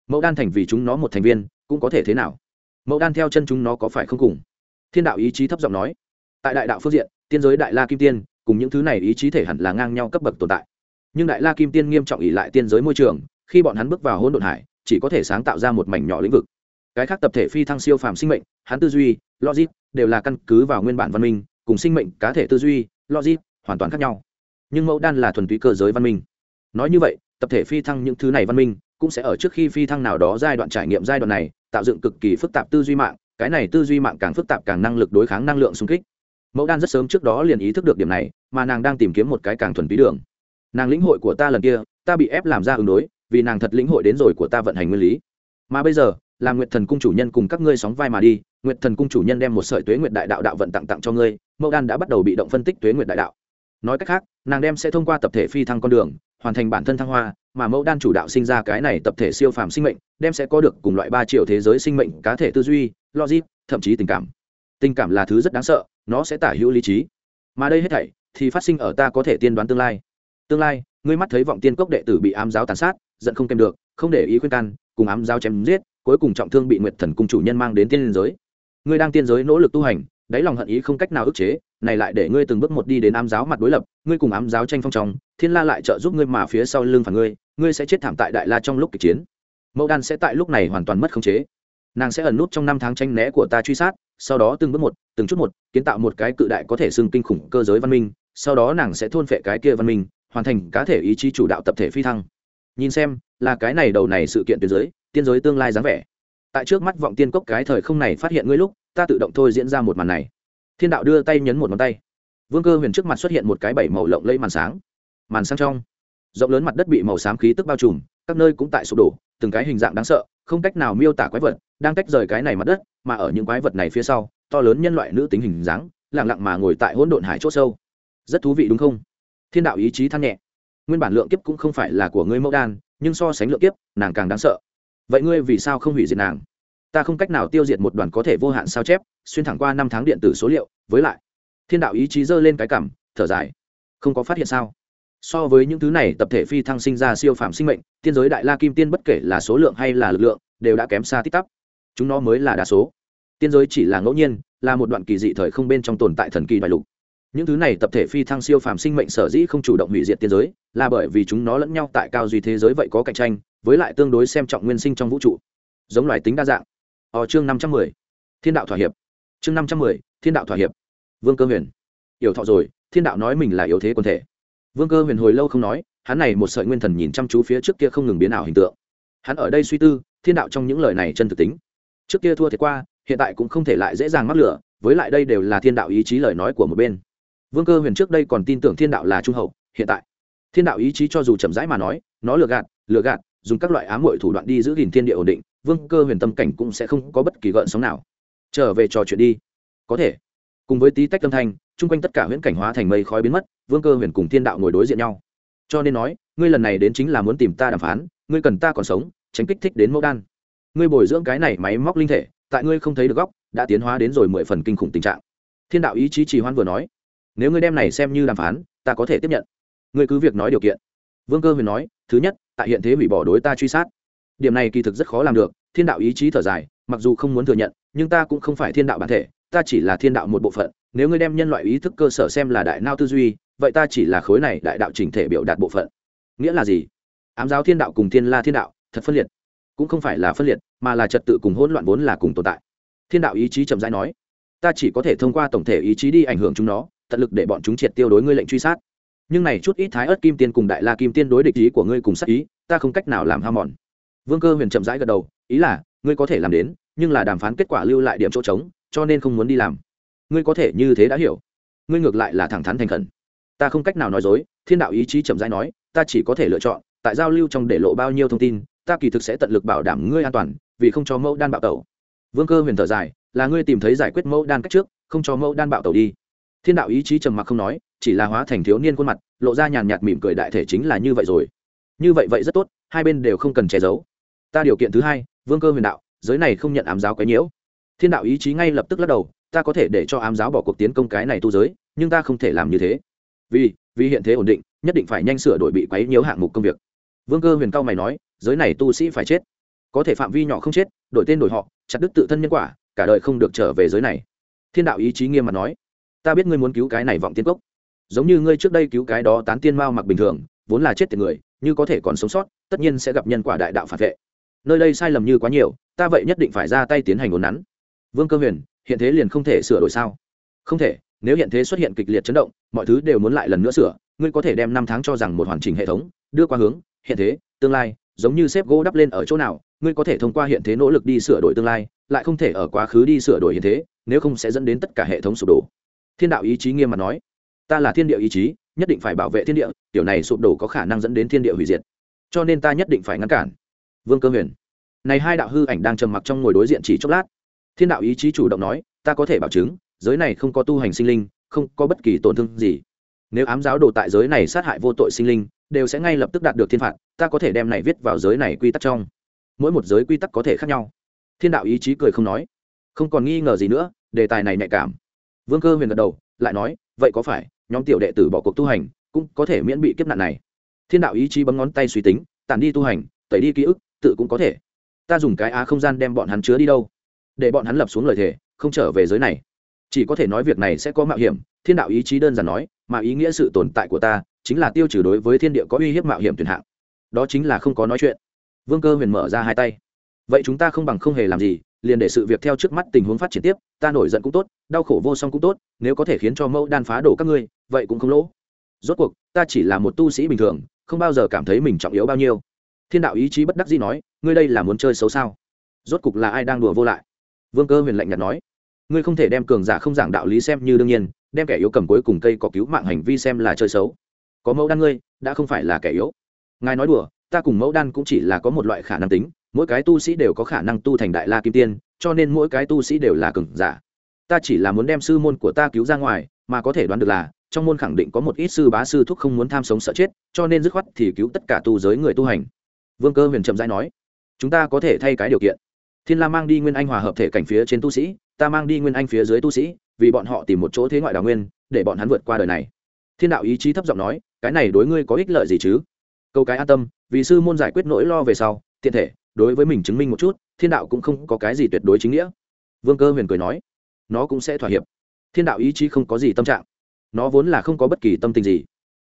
Mẫu đan thành vì chúng nó một thành viên, cũng có thể thế nào? Mẫu đan theo chân chúng nó có phải không cùng? Thiên đạo ý chí thấp giọng nói. Tại đại đạo phương diện, tiên giới đại la kim tiên, cùng những thứ này ý chí thể hẳn là ngang nhau cấp bậc tồn tại nhưng đại la kim tiên nghiêm trọng ỉ lại tiên giới môi trường, khi bọn hắn bước vào hỗn độn hải, chỉ có thể sáng tạo ra một mảnh nhỏ lĩnh vực. Cái khác tập thể phi thăng siêu phàm sinh mệnh, hắn tư duy, logic, đều là căn cứ vào nguyên bản văn minh, cùng sinh mệnh, cá thể tư duy, logic, hoàn toàn khác nhau. Nhưng mẫu đan là thuần túy cơ giới văn minh. Nói như vậy, tập thể phi thăng những thứ này văn minh, cũng sẽ ở trước khi phi thăng nào đó giai đoạn trải nghiệm giai đoạn này, tạo dựng cực kỳ phức tạp tư duy mạng, cái này tư duy mạng càng phức tạp càng năng lực đối kháng năng lượng xung kích. Mẫu đan rất sớm trước đó liền ý thức được điểm này, mà nàng đang tìm kiếm một cái càng thuần túy đường nàng lĩnh hội của ta lần kia, ta bị ép làm ra ứng đối, vì nàng thật lĩnh hội đến rồi của ta vận hành nguyên lý. Mà bây giờ, là nguyệt thần cung chủ nhân cùng các ngươi sóng vai mà đi, nguyệt thần cung chủ nhân đem một sợi tuế nguyệt đại đạo đạo vận tặng tặng cho ngươi mẫu đan đã bắt đầu bị động phân tích tuế nguyệt đại đạo. Nói cách khác, nàng đem sẽ thông qua tập thể phi thăng con đường, hoàn thành bản thân thăng hoa, mà mẫu đan chủ đạo sinh ra cái này tập thể siêu phàm sinh mệnh, đem sẽ có được cùng loại ba triệu thế giới sinh mệnh, cá thể tư duy, logic, thậm chí tình cảm. Tình cảm là thứ rất đáng sợ, nó sẽ tả hữu lý trí. Mà đây hết thảy thì phát sinh ở ta có thể tiên đoán tương lai tương lai, ngươi mắt thấy vọng tiên cốc đệ tử bị ám giáo tàn sát, giận không kèm được, không để ý khuyên can, cùng ám giáo chém giết, cuối cùng trọng thương bị nguyệt thần cung chủ nhân mang đến tiên giới. Ngươi đang tiên giới nỗ lực tu hành, đáy lòng hận ý không cách nào ức chế, này lại để ngươi từng bước một đi đến ám giáo mặt đối lập, ngươi cùng ám giáo tranh phong tròng thiên la lại trợ giúp ngươi mà phía sau lưng phản ngươi ngươi sẽ chết thảm tại đại la trong lúc kịch chiến. Mẫu đan sẽ tại lúc này hoàn toàn mất khống chế. Nàng sẽ ẩn nút trong năm tháng tranh né của ta truy sát, sau đó từng bước một, từng chút một, kiến tạo một cái cự đại có thể xưng kinh khủng cơ giới văn minh, sau đó nàng sẽ thôn phệ cái kia văn minh hoàn thành cá thể ý chí chủ đạo tập thể phi thăng. Nhìn xem, là cái này đầu này sự kiện tuyến giới tiên giới tương lai dáng vẻ. Tại trước mắt vọng tiên cốc cái thời không này phát hiện ngươi lúc, ta tự động thôi diễn ra một màn này. Thiên đạo đưa tay nhấn một ngón tay. Vương cơ huyền trước mặt xuất hiện một cái bảy màu lộng lẫy màn sáng. Màn sáng trong, rộng lớn mặt đất bị màu xám khí tức bao trùm, các nơi cũng tại sụp đổ, từng cái hình dạng đáng sợ, không cách nào miêu tả quái vật đang tách rời cái này mặt đất, mà ở những quái vật này phía sau, to lớn nhân loại nữ tính hình dáng lẳng lặng mà ngồi tại hỗn độn hải c h ỗ sâu. Rất thú vị đúng không? Thiên đạo ý chí than nhẹ. Nguyên bản lượng kiếp cũng không phải là của ngươi mẫu đan, nhưng so sánh lượng kiếp, nàng càng đáng sợ. Vậy ngươi vì sao không hủy diệt nàng? Ta không cách nào tiêu diệt một đoàn có thể vô hạn sao chép, xuyên thẳng qua năm tháng điện tử số liệu, với lại, thiên đạo ý chí giơ lên cái cảm thở dài. Không có phát hiện sao? So với những thứ này, tập thể phi thăng sinh ra siêu phạm sinh mệnh, tiên giới đại la kim tiên bất kể là số lượng hay là lực lượng, đều đã kém xa tích tắp. Chúng nó mới là đa số. Tiên giới chỉ là ngẫu nhiên, là một đoạn kỳ dị thời không bên trong tồn tại thần kỳ đại lục những thứ này tập thể phi thăng siêu phàm sinh mệnh sở dĩ không chủ động hủy diệt tiên giới, là bởi vì chúng nó lẫn nhau tại cao duy thế giới vậy có cạnh tranh, với lại tương đối xem trọng nguyên sinh trong vũ trụ. Giống loài tính đa dạng. Ở chương năm trăm mười. Thiên đạo thỏa hiệp. Chương năm trăm mười, thiên đạo thỏa hiệp. Vương cơ huyền. Yểu thọ rồi, thiên đạo nói mình là yếu thế quân thể. Vương cơ huyền hồi lâu không nói, hắn này một sợi nguyên thần nhìn chăm chú phía trước kia không ngừng biến ảo hình tượng. Hắn ở đây suy tư, thiên đạo trong những lời này chân thực tính. Trước kia thua thiệt qua, hiện tại cũng không thể lại dễ dàng mắc lửa, với lại đây đều là thiên đạo ý chí lời nói của một bên vương cơ huyền trước đây còn tin tưởng thiên đạo là trung hậu, hiện tại, thiên đạo ý chí cho dù chậm rãi mà nói, nó lừa gạt lừa gạt, dùng các loại ám hội thủ đoạn đi giữ gìn thiên địa ổn định, vương cơ huyền tâm cảnh cũng sẽ không có bất kỳ gợn sóng nào. Trở về trò chuyện đi. Có thể, cùng với tí tách tâm thanh, chung quanh tất cả huyễn cảnh hóa thành mây khói biến mất, vương cơ huyền cùng thiên đạo ngồi đối diện nhau. Cho nên nói, ngươi lần này đến chính là muốn tìm ta đàm phán, ngươi cần ta còn sống, tránh kích thích đến mẫu đan. Ngươi bồi dưỡng cái này máy móc linh thể, tại ngươi không thấy được góc, đã tiến hóa đến rồi mười phần kinh khủng tình trạng. Thiên đạo ý chí trì hoan vừa nói nếu ngươi đem này xem như đàm phán, ta có thể tiếp nhận. Ngươi cứ việc nói điều kiện. Vương cơ huyền nói, thứ nhất, tại hiện thế hủy bỏ đối ta truy sát. Điểm này kỳ thực rất khó làm được, thiên đạo ý chí thở dài, mặc dù không muốn thừa nhận, nhưng ta cũng không phải thiên đạo bản thể, ta chỉ là thiên đạo một bộ phận. Nếu ngươi đem nhân loại ý thức cơ sở xem là đại nao tư duy, vậy ta chỉ là khối này đại đạo chỉnh thể biểu đạt bộ phận. Nghĩa là gì? Ám giáo thiên đạo cùng thiên la thiên đạo, thật phân liệt. Cũng không phải là phân liệt, mà là trật tự cùng hỗn loạn vốn là cùng tồn tại. Thiên đạo ý chí chậm rãi nói, ta chỉ có thể thông qua tổng thể ý chí đi ảnh hưởng chúng nó tận lực để bọn chúng triệt tiêu đối ngươi lệnh truy sát. Nhưng này chút ít thái ớt kim tiên cùng đại la kim tiên đối địch ý của ngươi cùng sát ý, ta không cách nào làm ham mòn. Vương cơ huyền chậm rãi gật đầu, ý là, ngươi có thể làm đến, nhưng là đàm phán kết quả lưu lại điểm chỗ trống, cho nên không muốn đi làm. Ngươi có thể như thế đã hiểu. Ngươi ngược lại là thẳng thắn thành khẩn. Ta không cách nào nói dối, thiên đạo ý chí chậm rãi nói, ta chỉ có thể lựa chọn, tại giao lưu trong để lộ bao nhiêu thông tin, ta kỳ thực sẽ tận lực bảo đảm ngươi an toàn, vì không cho mẫu đan bạo tẩu. Vương cơ huyền thở dài, là ngươi tìm thấy giải quyết mẫu đan cách trước, không cho mẫu đan bạo tẩu đi thiên đạo ý chí trầm mặc không nói, chỉ là hóa thành thiếu niên khuôn mặt, lộ ra nhàn nhạt mỉm cười đại thể chính là như vậy rồi. Như vậy vậy rất tốt, hai bên đều không cần che giấu. Ta điều kiện thứ hai, vương cơ huyền đạo, giới này không nhận ám giáo quấy nhiễu. Thiên đạo ý chí ngay lập tức lắc đầu, ta có thể để cho ám giáo bỏ cuộc tiến công cái này tu giới, nhưng ta không thể làm như thế. Vì vì hiện thế ổn định, nhất định phải nhanh sửa đổi bị quấy nhiễu hạng mục công việc. Vương cơ huyền cao mày nói, giới này tu sĩ phải chết. Có thể phạm vi nhỏ không chết, đổi tên đổi họ, chặt đứt tự thân nhân quả, cả đời không được trở về giới này. Thiên đạo ý chí nghiêm mặt nói ta biết ngươi muốn cứu cái này vọng tiên cốc. Giống như ngươi trước đây cứu cái đó tán tiên mao mặc bình thường, vốn là chết tiền người, như có thể còn sống sót, tất nhiên sẽ gặp nhân quả đại đạo phản vệ. Nơi đây sai lầm như quá nhiều, ta vậy nhất định phải ra tay tiến hành ồn nắn. Vương cơ huyền, hiện thế liền không thể sửa đổi sao? Không thể, nếu hiện thế xuất hiện kịch liệt chấn động, mọi thứ đều muốn lại lần nữa sửa, ngươi có thể đem năm tháng cho rằng một hoàn chỉnh hệ thống, đưa qua hướng, hiện thế, tương lai, giống như xếp gỗ đắp lên ở chỗ nào, ngươi có thể thông qua hiện thế nỗ lực đi sửa đổi tương lai, lại không thể ở quá khứ đi sửa đổi hiện thế, nếu không sẽ dẫn đến tất cả hệ thống sụp đổ thiên đạo ý chí nghiêm mặt nói. Ta là thiên địa ý chí, nhất định phải bảo vệ thiên địa, tiểu này sụp đổ có khả năng dẫn đến thiên địa hủy diệt. Cho nên ta nhất định phải ngăn cản. Vương cơ huyền. Này hai đạo hư ảnh đang trầm mặc trong ngồi đối diện chỉ chốc lát. Thiên đạo ý chí chủ động nói, ta có thể bảo chứng, giới này không có tu hành sinh linh, không có bất kỳ tổn thương gì. Nếu ám giáo đồ tại giới này sát hại vô tội sinh linh, đều sẽ ngay lập tức đạt được thiên phạt, ta có thể đem này viết vào giới này quy tắc trong. Mỗi một giới quy tắc có thể khác nhau. Thiên đạo ý chí cười không nói. Không còn nghi ngờ gì nữa, đề tài này nhạy cảm vương cơ huyền gật đầu, lại nói, vậy có phải nhóm tiểu đệ tử bỏ cuộc tu hành cũng có thể miễn bị kiếp nạn này? Thiên đạo ý chí bấm ngón tay suy tính, tản đi tu hành, tẩy đi ký ức, tự cũng có thể. Ta dùng cái á không gian đem bọn hắn chứa đi đâu? Để bọn hắn lập xuống lời thề, không trở về giới này. Chỉ có thể nói việc này sẽ có mạo hiểm, thiên đạo ý chí đơn giản nói, mà ý nghĩa sự tồn tại của ta chính là tiêu trừ đối với thiên địa có uy hiếp mạo hiểm tuyển hạng. Đó chính là không có nói chuyện. Vương cơ huyền mở ra hai tay. Vậy chúng ta không bằng không hề làm gì liền để sự việc theo trước mắt tình huống phát triển tiếp, ta nổi giận cũng tốt, đau khổ vô song cũng tốt, nếu có thể khiến cho mẫu đan phá đổ các ngươi, vậy cũng không lỗ. Rốt cuộc, ta chỉ là một tu sĩ bình thường, không bao giờ cảm thấy mình trọng yếu bao nhiêu. Thiên đạo ý chí bất đắc dĩ nói, ngươi đây là muốn chơi xấu sao? Rốt cục là ai đang đùa vô lại? Vương cơ huyền lạnh nhạt nói, ngươi không thể đem cường giả không giảng đạo lý xem như đương nhiên, đem kẻ yếu cầm cuối cùng cây có cứu mạng hành vi xem là chơi xấu. Có mẫu đan ngươi, đã không phải là kẻ yếu. Ngài nói đùa, ta cùng mẫu đan cũng chỉ là có một loại khả năng tính mỗi cái tu sĩ đều có khả năng tu thành đại la kim tiên, cho nên mỗi cái tu sĩ đều là cường giả. Ta chỉ là muốn đem sư môn của ta cứu ra ngoài, mà có thể đoán được là, trong môn khẳng định có một ít sư bá sư thúc không muốn tham sống sợ chết, cho nên dứt khoát thì cứu tất cả tu giới người tu hành. Vương cơ huyền trầm giai nói, chúng ta có thể thay cái điều kiện. Thiên la mang đi nguyên anh hòa hợp thể cảnh phía trên tu sĩ, ta mang đi nguyên anh phía dưới tu sĩ, vì bọn họ tìm một chỗ thế ngoại đào nguyên, để bọn hắn vượt qua đời này. Thiên đạo ý chí thấp giọng nói, cái này đối ngươi có ích lợi gì chứ? Câu cái an tâm, vì sư môn giải quyết nỗi lo về sau, tiện thể đối với mình chứng minh một chút, thiên đạo cũng không có cái gì tuyệt đối chính nghĩa. Vương cơ huyền cười nói, nó cũng sẽ thỏa hiệp. Thiên đạo ý chí không có gì tâm trạng. Nó vốn là không có bất kỳ tâm tình gì.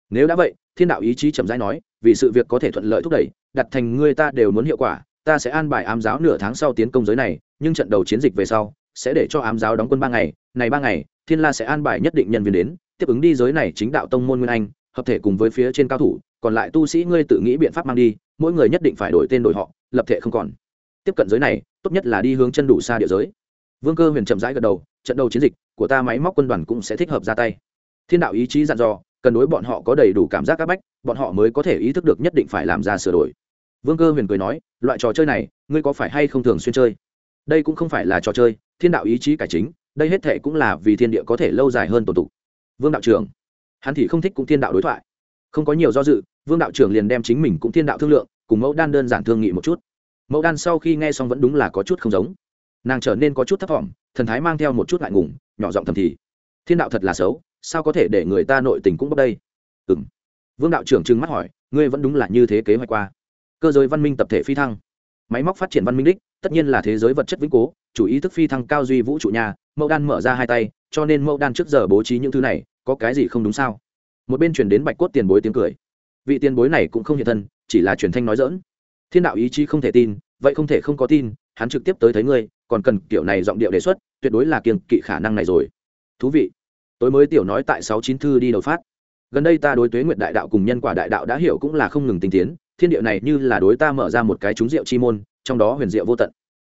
Nếu đã vậy, thiên đạo ý chí chậm rãi nói, vì sự việc có thể thuận lợi thúc đẩy, đặt thành ngươi ta đều muốn hiệu quả, ta sẽ an bài ám giáo nửa tháng sau tiến công giới này, nhưng trận đầu chiến dịch về sau, sẽ để cho ám giáo đóng quân ba ngày, này ba ngày, thiên la sẽ an bài nhất định nhân viên đến, tiếp ứng đi giới này chính đạo tông môn nguyên anh, hợp thể cùng với phía trên cao thủ, còn lại tu sĩ ngươi tự nghĩ biện pháp mang đi, mỗi người nhất định phải đổi tên đổi họ lập thể không còn. Tiếp cận giới này, tốt nhất là đi hướng chân đủ xa địa giới. Vương cơ huyền chậm rãi gật đầu, trận đầu chiến dịch của ta máy móc quân đoàn cũng sẽ thích hợp ra tay. Thiên đạo ý chí dặn dò, cần đối bọn họ có đầy đủ cảm giác áp bách, bọn họ mới có thể ý thức được nhất định phải làm ra sửa đổi. Vương cơ huyền cười nói, loại trò chơi này, ngươi có phải hay không thường xuyên chơi? Đây cũng không phải là trò chơi, thiên đạo ý chí cải chính, đây hết thệ cũng là vì thiên địa có thể lâu dài hơn tổ tụ. Vương đạo trưởng, hắn thì không thích cũng thiên đạo đối thoại. Không có nhiều do dự vương đạo trưởng liền đem chính mình cũng thiên đạo thương lượng, cùng mẫu đan đơn giản thương nghị một chút. Mẫu đan sau khi nghe xong vẫn đúng là có chút không giống. Nàng trở nên có chút thấp t thần thái mang theo một chút ngại ngùng, nhỏ giọng thầm thì. Thiên đạo thật là xấu, sao có thể để người ta nội tình cũng bốc đây? Ừ m vương đạo trưởng trừng mắt hỏi, ngươi vẫn đúng là như thế kế hoạch qua. Cơ giới văn minh tập thể phi thăng. Máy móc phát triển văn minh đích, tất nhiên là thế giới vật chất vĩnh cố, chủ ý thức phi thăng cao duy vũ trụ nhà, mẫu đan mở ra hai tay, cho nên mẫu đan trước giờ bố trí những thứ này, có cái gì không đúng sao? Một bên chuyển đến bạch cốt tiền bối tiếng cười vị tiền bối này cũng không hiện thân, chỉ là truyền thanh nói dỡn thiên đạo ý chí không thể tin, vậy không thể không có tin, hắn trực tiếp tới thấy ngươi, còn cần kiểu này giọng điệu đề xuất, tuyệt đối là kiêng kỵ khả năng này rồi. Thú vị. Tối mới tiểu nói tại sáu chín thư đi đầu phát. Gần đây ta đối tuế nguyện đại đạo cùng nhân quả đại đạo đã hiểu cũng là không ngừng tinh tiến, thiên địa này như là đối ta mở ra một cái trúng rượu chi môn, trong đó huyền diệu vô tận.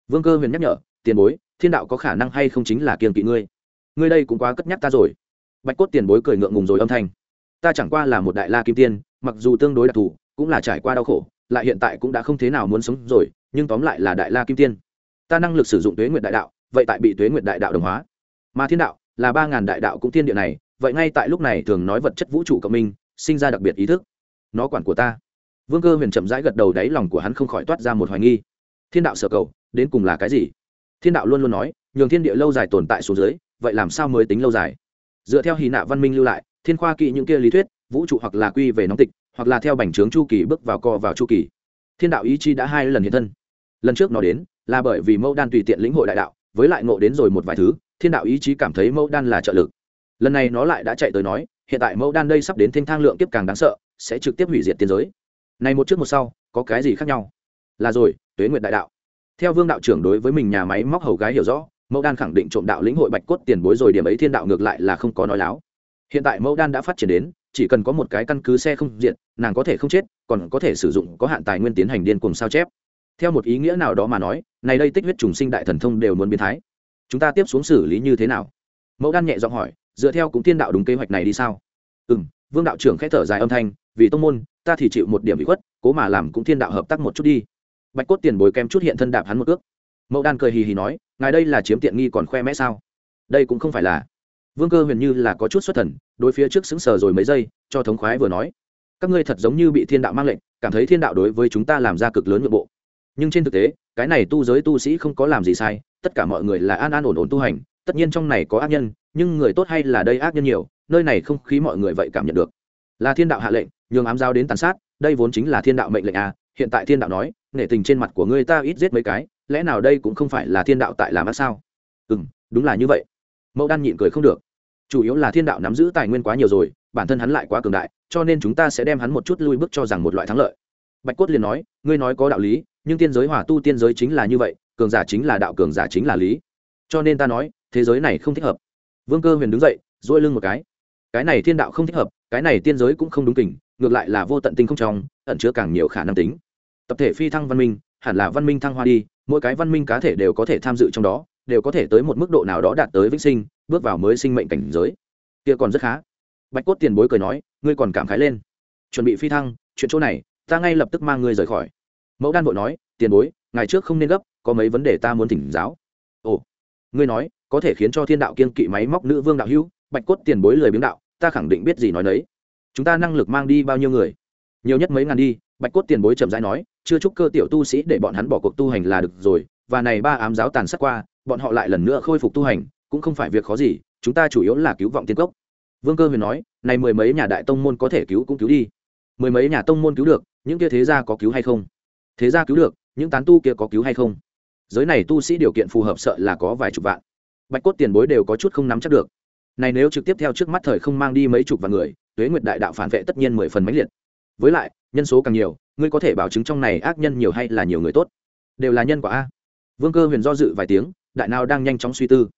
Vương cơ huyền nhắc nhở, tiền bối, thiên đạo có khả năng hay không chính là kiêng kỵ ngươi? Ngươi đây cũng quá cất nhắc ta rồi. Bạch cốt tiền bối cười ngượng ngùng rồi âm thanh. Ta chẳng qua là một đại la kim tiên mặc dù tương đối đặc thù, cũng là trải qua đau khổ, lại hiện tại cũng đã không thế nào muốn sống rồi, nhưng tóm lại là đại la kim tiên. Ta năng lực sử dụng tuế nguyệt đại đạo, vậy tại bị tuế nguyệt đại đạo đồng hóa. Mà thiên đạo, là ba ngàn đại đạo cũng thiên địa này, vậy ngay tại lúc này thường nói vật chất vũ trụ cộng minh, sinh ra đặc biệt ý thức. Nó quản của ta. Vương cơ huyền chậm rãi gật đầu đáy lòng của hắn không khỏi toát ra một hoài nghi. Thiên đạo sở cầu, đến cùng là cái gì? Thiên đạo luôn luôn nói, nhường thiên địa lâu dài tồn tại xuống dưới, vậy làm sao mới tính lâu dài? Dựa theo hy nạ văn minh lưu lại, thiên khoa kỵ những kia lý thuyết vũ trụ hoặc là quy về nóng tịch, hoặc là theo bành trướng chu kỳ bước vào co vào chu kỳ. Thiên đạo ý chi đã hai lần hiện thân. Lần trước nó đến, là bởi vì mẫu đan tùy tiện lĩnh hội đại đạo, với lại ngộ đến rồi một vài thứ, thiên đạo ý chí cảm thấy mẫu đan là trợ lực. Lần này nó lại đã chạy tới nói, hiện tại mẫu đan đây sắp đến thênh thang lượng tiếp càng đáng sợ, sẽ trực tiếp hủy diệt tiên giới. Này một trước một sau, có cái gì khác nhau? Là rồi, tuế nguyệt đại đạo. Theo vương đạo trưởng đối với mình nhà máy móc hầu gái hiểu rõ, mẫu đan khẳng định trộm đạo lĩnh hội bạch cốt tiền bối rồi, điểm ấy thiên đạo ngược lại là không có nói láo. Hiện tại mẫu đan đã phát triển đến chỉ cần có một cái căn cứ xe không diện, nàng có thể không chết, còn có thể sử dụng có hạn tài nguyên tiến hành điên cùng sao chép. Theo một ý nghĩa nào đó mà nói, này đây tích huyết trùng sinh đại thần thông đều muốn biến thái. Chúng ta tiếp xuống xử lý như thế nào? Mẫu đan nhẹ giọng hỏi, dựa theo cũng thiên đạo đúng kế hoạch này đi sao? Ừ m vương đạo trưởng k h ẽ thở dài âm thanh, vì tông môn, ta thì chịu một điểm bị khuất, cố mà làm cũng thiên đạo hợp tác một chút đi. Bạch cốt tiền bồi kem chút hiện thân đạp hắn một ước mẫu đan cười hì hì nói, ngài đây là chiếm tiện nghi còn khoe mẽ sao? Đây cũng không phải là vương cơ huyền như là có chút xuất thần, đối phía trước xứng sờ rồi mấy giây, cho thống khoái vừa nói, các ngươi thật giống như bị thiên đạo mang lệnh, cảm thấy thiên đạo đối với chúng ta làm ra cực lớn nội bộ. Nhưng trên thực tế, cái này tu giới tu sĩ không có làm gì sai, tất cả mọi người là an an ổn ổn tu hành, tất nhiên trong này có ác nhân, nhưng người tốt hay là đây ác nhân nhiều, nơi này không khí mọi người vậy cảm nhận được. Là thiên đạo hạ lệnh, nhường ám giao đến tàn sát, đây vốn chính là thiên đạo mệnh lệnh à hiện tại thiên đạo nói, nể tình trên mặt của ngươi ta ít giết mấy cái, lẽ nào đây cũng không phải là thiên đạo tại làm ác sao? Ừ đúng là như vậy mẫu đan nhịn cười không được. Chủ yếu là thiên đạo nắm giữ tài nguyên quá nhiều rồi, bản thân hắn lại quá cường đại, cho nên chúng ta sẽ đem hắn một chút lui bước cho rằng một loại thắng lợi. Bạch cốt liền nói, ngươi nói có đạo lý, nhưng tiên giới hỏa tu tiên giới chính là như vậy, cường giả chính là đạo, cường giả chính là lý. Cho nên ta nói, thế giới này không thích hợp. Vương cơ huyền đứng dậy dỗi lưng một cái. Cái này thiên đạo không thích hợp, cái này tiên giới cũng không đúng kình, ngược lại là vô tận tinh không trong, ẩn chứa càng nhiều khả năng tính. Tập thể phi thăng văn minh, hẳn là văn minh thăng hoa đi, mỗi cái văn minh cá thể đều có thể tham dự trong đó đều có thể tới một mức độ nào đó đạt tới vĩnh sinh, bước vào mới sinh mệnh cảnh giới. Kia còn rất khá. Bạch cốt tiền bối cười nói, ngươi còn cảm khái lên. Chuẩn bị phi thăng, chuyện chỗ này, ta ngay lập tức mang ngươi rời khỏi. Mẫu đan bội nói, tiền bối, ngày trước không nên gấp, có mấy vấn đề ta muốn thỉnh giáo. Ồ, ngươi nói, có thể khiến cho thiên đạo kiên kỵ máy móc nữ vương đạo hữu? Bạch cốt tiền bối lời biếng đạo, ta khẳng định biết gì nói đấy. chúng ta năng lực mang đi bao nhiêu người? Nhiều nhất mấy ngàn đi. Bạch cốt tiền bối chậm rãi nói, chưa chúc cơ tiểu tu sĩ để bọn hắn bỏ cuộc tu hành là được rồi, và này ba ám giáo tàn sát qua bọn họ lại lần nữa khôi phục tu hành, cũng không phải việc khó gì, chúng ta chủ yếu là cứu vọng tiên cốc. Vương cơ huyền nói, này mười mấy nhà đại tông môn có thể cứu cũng cứu đi. Mười mấy nhà tông môn cứu được, những kia thế gia có cứu hay không? Thế gia cứu được, những tán tu kia có cứu hay không? Giới này tu sĩ điều kiện phù hợp sợ là có vài chục vạn. Bạch cốt tiền bối đều có chút không nắm chắc được. Này nếu trực tiếp theo trước mắt thời không mang đi mấy chục vạn người, tuế nguyệt đại đạo phản vệ tất nhiên mười phần mãnh liệt. Với lại, nhân số càng nhiều, ngươi có thể bảo chứng trong này ác nhân nhiều hay là nhiều người tốt? Đều là nhân quả a. Vương cơ huyền do dự vài tiếng đại nào đang nhanh chóng suy tư.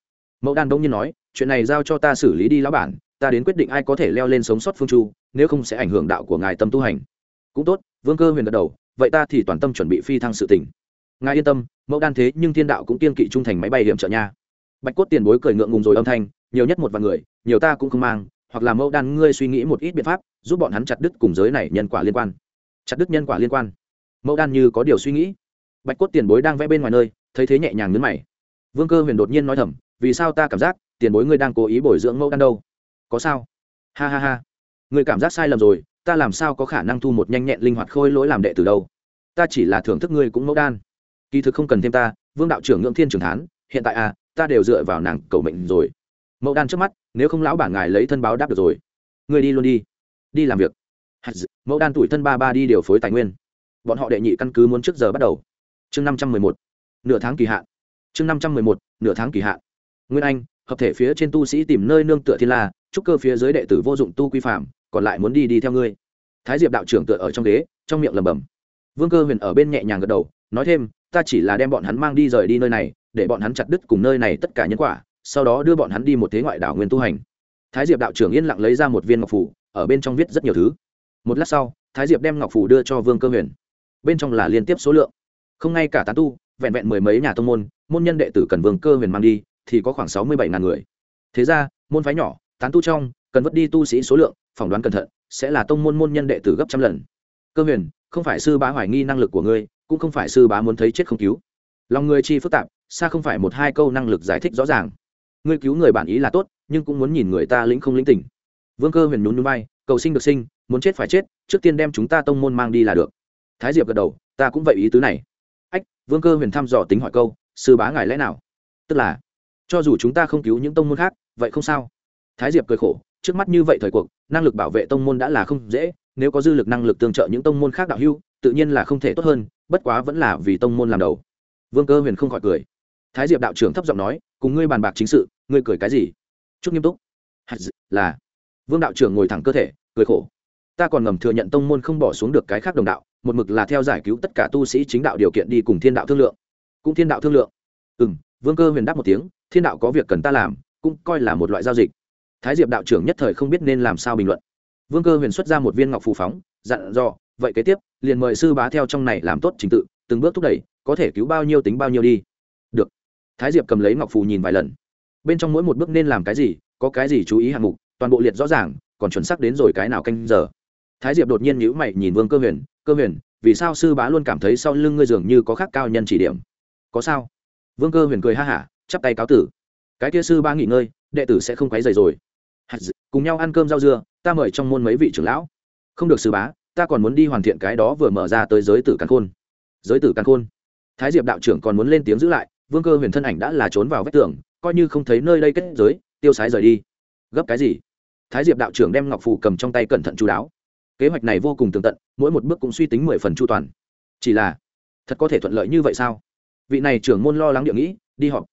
Mẫu đan đông nhiên nói, chuyện này giao cho ta xử lý đi lão bản, ta đến quyết định ai có thể leo lên sống sót phương chu, nếu không sẽ ảnh hưởng đạo của ngài tâm tu hành. Cũng tốt, vương cơ huyền gật đầu, vậy ta thì toàn tâm chuẩn bị phi thăng sự tỉnh ngài yên tâm, mẫu đan thế nhưng thiên đạo cũng kiên kỵ trung thành máy bay hiểm trợ nha. Bạch cốt tiền bối cười ngượng ngùng rồi âm thanh, nhiều nhất một vài người, nhiều ta cũng không mang, hoặc là mẫu đan ngươi suy nghĩ một ít biện pháp, giúp bọn hắn chặt đứt cùng giới này nhân quả liên quan. Chặt đứt nhân quả liên quan. Mẫu đan như có điều suy nghĩ. Bạch cốt tiền bối đang vẽ bên ngoài nơi, thấy thế nhẹ nhàng nhấn mày vương cơ huyền đột nhiên nói thầm, vì sao ta cảm giác tiền bối ngươi đang cố ý bồi dưỡng mẫu đan đâu? Có sao? Ha ha ha người cảm giác sai lầm rồi, ta làm sao có khả năng thu một nhanh nhẹn linh hoạt khôi lỗi làm đệ từ đâu? Ta chỉ là thưởng thức ngươi cũng mẫu đan. Kỳ thực không cần thêm ta, vương đạo trưởng ngưỡng thiên trường thán, hiện tại à ta đều dựa vào nàng cầu mệnh rồi. Mẫu đan trước mắt, nếu không lão bản ngài lấy thân báo đáp được rồi. Ngươi đi luôn đi. Đi làm việc. Mẫu đan tuổi thân ba ba đi điều phối tài nguyên. Bọn họ đệ nhị căn cứ muốn trước giờ bắt đầu. Chương năm trăm mười một. Nửa tháng kỳ hạn chương năm trăm mười một, nửa tháng kỳ hạn. Nguyên anh, hợp thể phía trên tu sĩ tìm nơi nương tựa thiên la trúc cơ phía dưới đệ tử vô dụng tu quy phạm, còn lại muốn đi đi theo ngươi. Thái diệp đạo trưởng tựa ở trong ghế, trong miệng lẩm bẩm. Vương cơ huyền ở bên nhẹ nhàng gật đầu, nói thêm, ta chỉ là đem bọn hắn mang đi rời đi nơi này, để bọn hắn chặt đứt cùng nơi này tất cả nhân quả, sau đó đưa bọn hắn đi một thế ngoại đảo nguyên tu hành. Thái diệp đạo trưởng yên lặng lấy ra một viên ngọc phủ, ở bên trong viết rất nhiều thứ. Một lát sau, thái diệp đem ngọc phủ đưa cho vương cơ huyền. Bên trong là liên tiếp số lượng. Không ngay cả tán tu vẹn vẹn mười mấy nhà tông môn môn nhân đệ tử cần vương cơ huyền mang đi, thì có khoảng sáu mươi bảy ngàn người. Thế ra, môn phái nhỏ, tán tu trong, cần vất đi tu sĩ số lượng, phỏng đoán cẩn thận, sẽ là tông môn môn nhân đệ tử gấp trăm lần. Cơ huyền, không phải sư bá hoài nghi năng lực của ngươi, cũng không phải sư bá muốn thấy chết không cứu. Lòng người chi phức tạp, xa không phải một hai câu năng lực giải thích rõ ràng. Ngươi cứu người bản ý là tốt, nhưng cũng muốn nhìn người ta lĩnh không lĩnh tỉnh vương cơ huyền nhún núi bay cầu sinh được sinh, muốn chết phải chết, trước tiên đem chúng ta tông môn mang đi là được. Thái diệp gật đầu, ta cũng vậy ý tứ này ách, vương cơ huyền thăm dò tính hỏi câu, sư bá ngài lẽ nào? Tức là, cho dù chúng ta không cứu những tông môn khác, vậy không sao. Thái diệp cười khổ, trước mắt như vậy thời cuộc, năng lực bảo vệ tông môn đã là không dễ, nếu có dư lực năng lực tương trợ những tông môn khác đạo hưu tự nhiên là không thể tốt hơn, bất quá vẫn là vì tông môn làm đầu. Vương cơ huyền không khỏi cười. Thái diệp đạo trưởng thấp giọng nói, cùng ngươi bàn bạc chính sự, ngươi cười cái gì? Chút nghiêm túc. Là. Vương đạo trưởng ngồi thẳng cơ thể, cười khổ. Ta còn ngầm thừa nhận tông môn không bỏ xuống được cái khác đồng đạo một mực là theo giải cứu tất cả tu sĩ chính đạo điều kiện đi cùng thiên đạo thương lượng. Cũng thiên đạo thương lượng. Ừ m vương cơ huyền đáp một tiếng, thiên đạo có việc cần ta làm, cũng coi là một loại giao dịch. Thái diệp đạo trưởng nhất thời không biết nên làm sao bình luận. Vương cơ huyền xuất ra một viên ngọc phù phóng, dặn dò, vậy kế tiếp, liền mời sư bá theo trong này làm tốt trình tự, từng bước thúc đẩy, có thể cứu bao nhiêu tính bao nhiêu đi. Được. Thái diệp cầm lấy ngọc phù nhìn vài lần. Bên trong mỗi một bước nên làm cái gì, có cái gì chú ý hạng mục, toàn bộ liệt rõ ràng, còn chuẩn xác đến rồi cái nào canh giờ. Thái diệp đột nhiên nhữ mày nhìn vương cơ huyền cơ huyền, vì sao sư bá luôn cảm thấy sau lưng ngươi dường như có khác cao nhân chỉ điểm? Có sao? Vương cơ huyền cười ha hả, chắp tay cáo tử. Cái kia sư ba nghỉ ngơi, đệ tử sẽ không quấy dày rồi. Cùng nhau ăn cơm rau dưa, ta mời trong môn mấy vị trưởng lão. Không được sư bá, ta còn muốn đi hoàn thiện cái đó vừa mở ra tới giới tử càn khôn. Giới tử càn khôn. Thái diệp đạo trưởng còn muốn lên tiếng giữ lại, vương cơ huyền thân ảnh đã là trốn vào vách tường, coi như không thấy nơi đây kết giới, tiêu sái rời đi. Gấp cái gì? Thái diệp đạo trưởng đem ngọc phù cầm trong tay cẩn thận chú đáo kế hoạch này vô cùng tường tận, mỗi một bước cũng suy tính mười phần chu toàn. Chỉ là, thật có thể thuận lợi như vậy sao? Vị này trưởng môn lo lắng địa nghĩ, đi họp.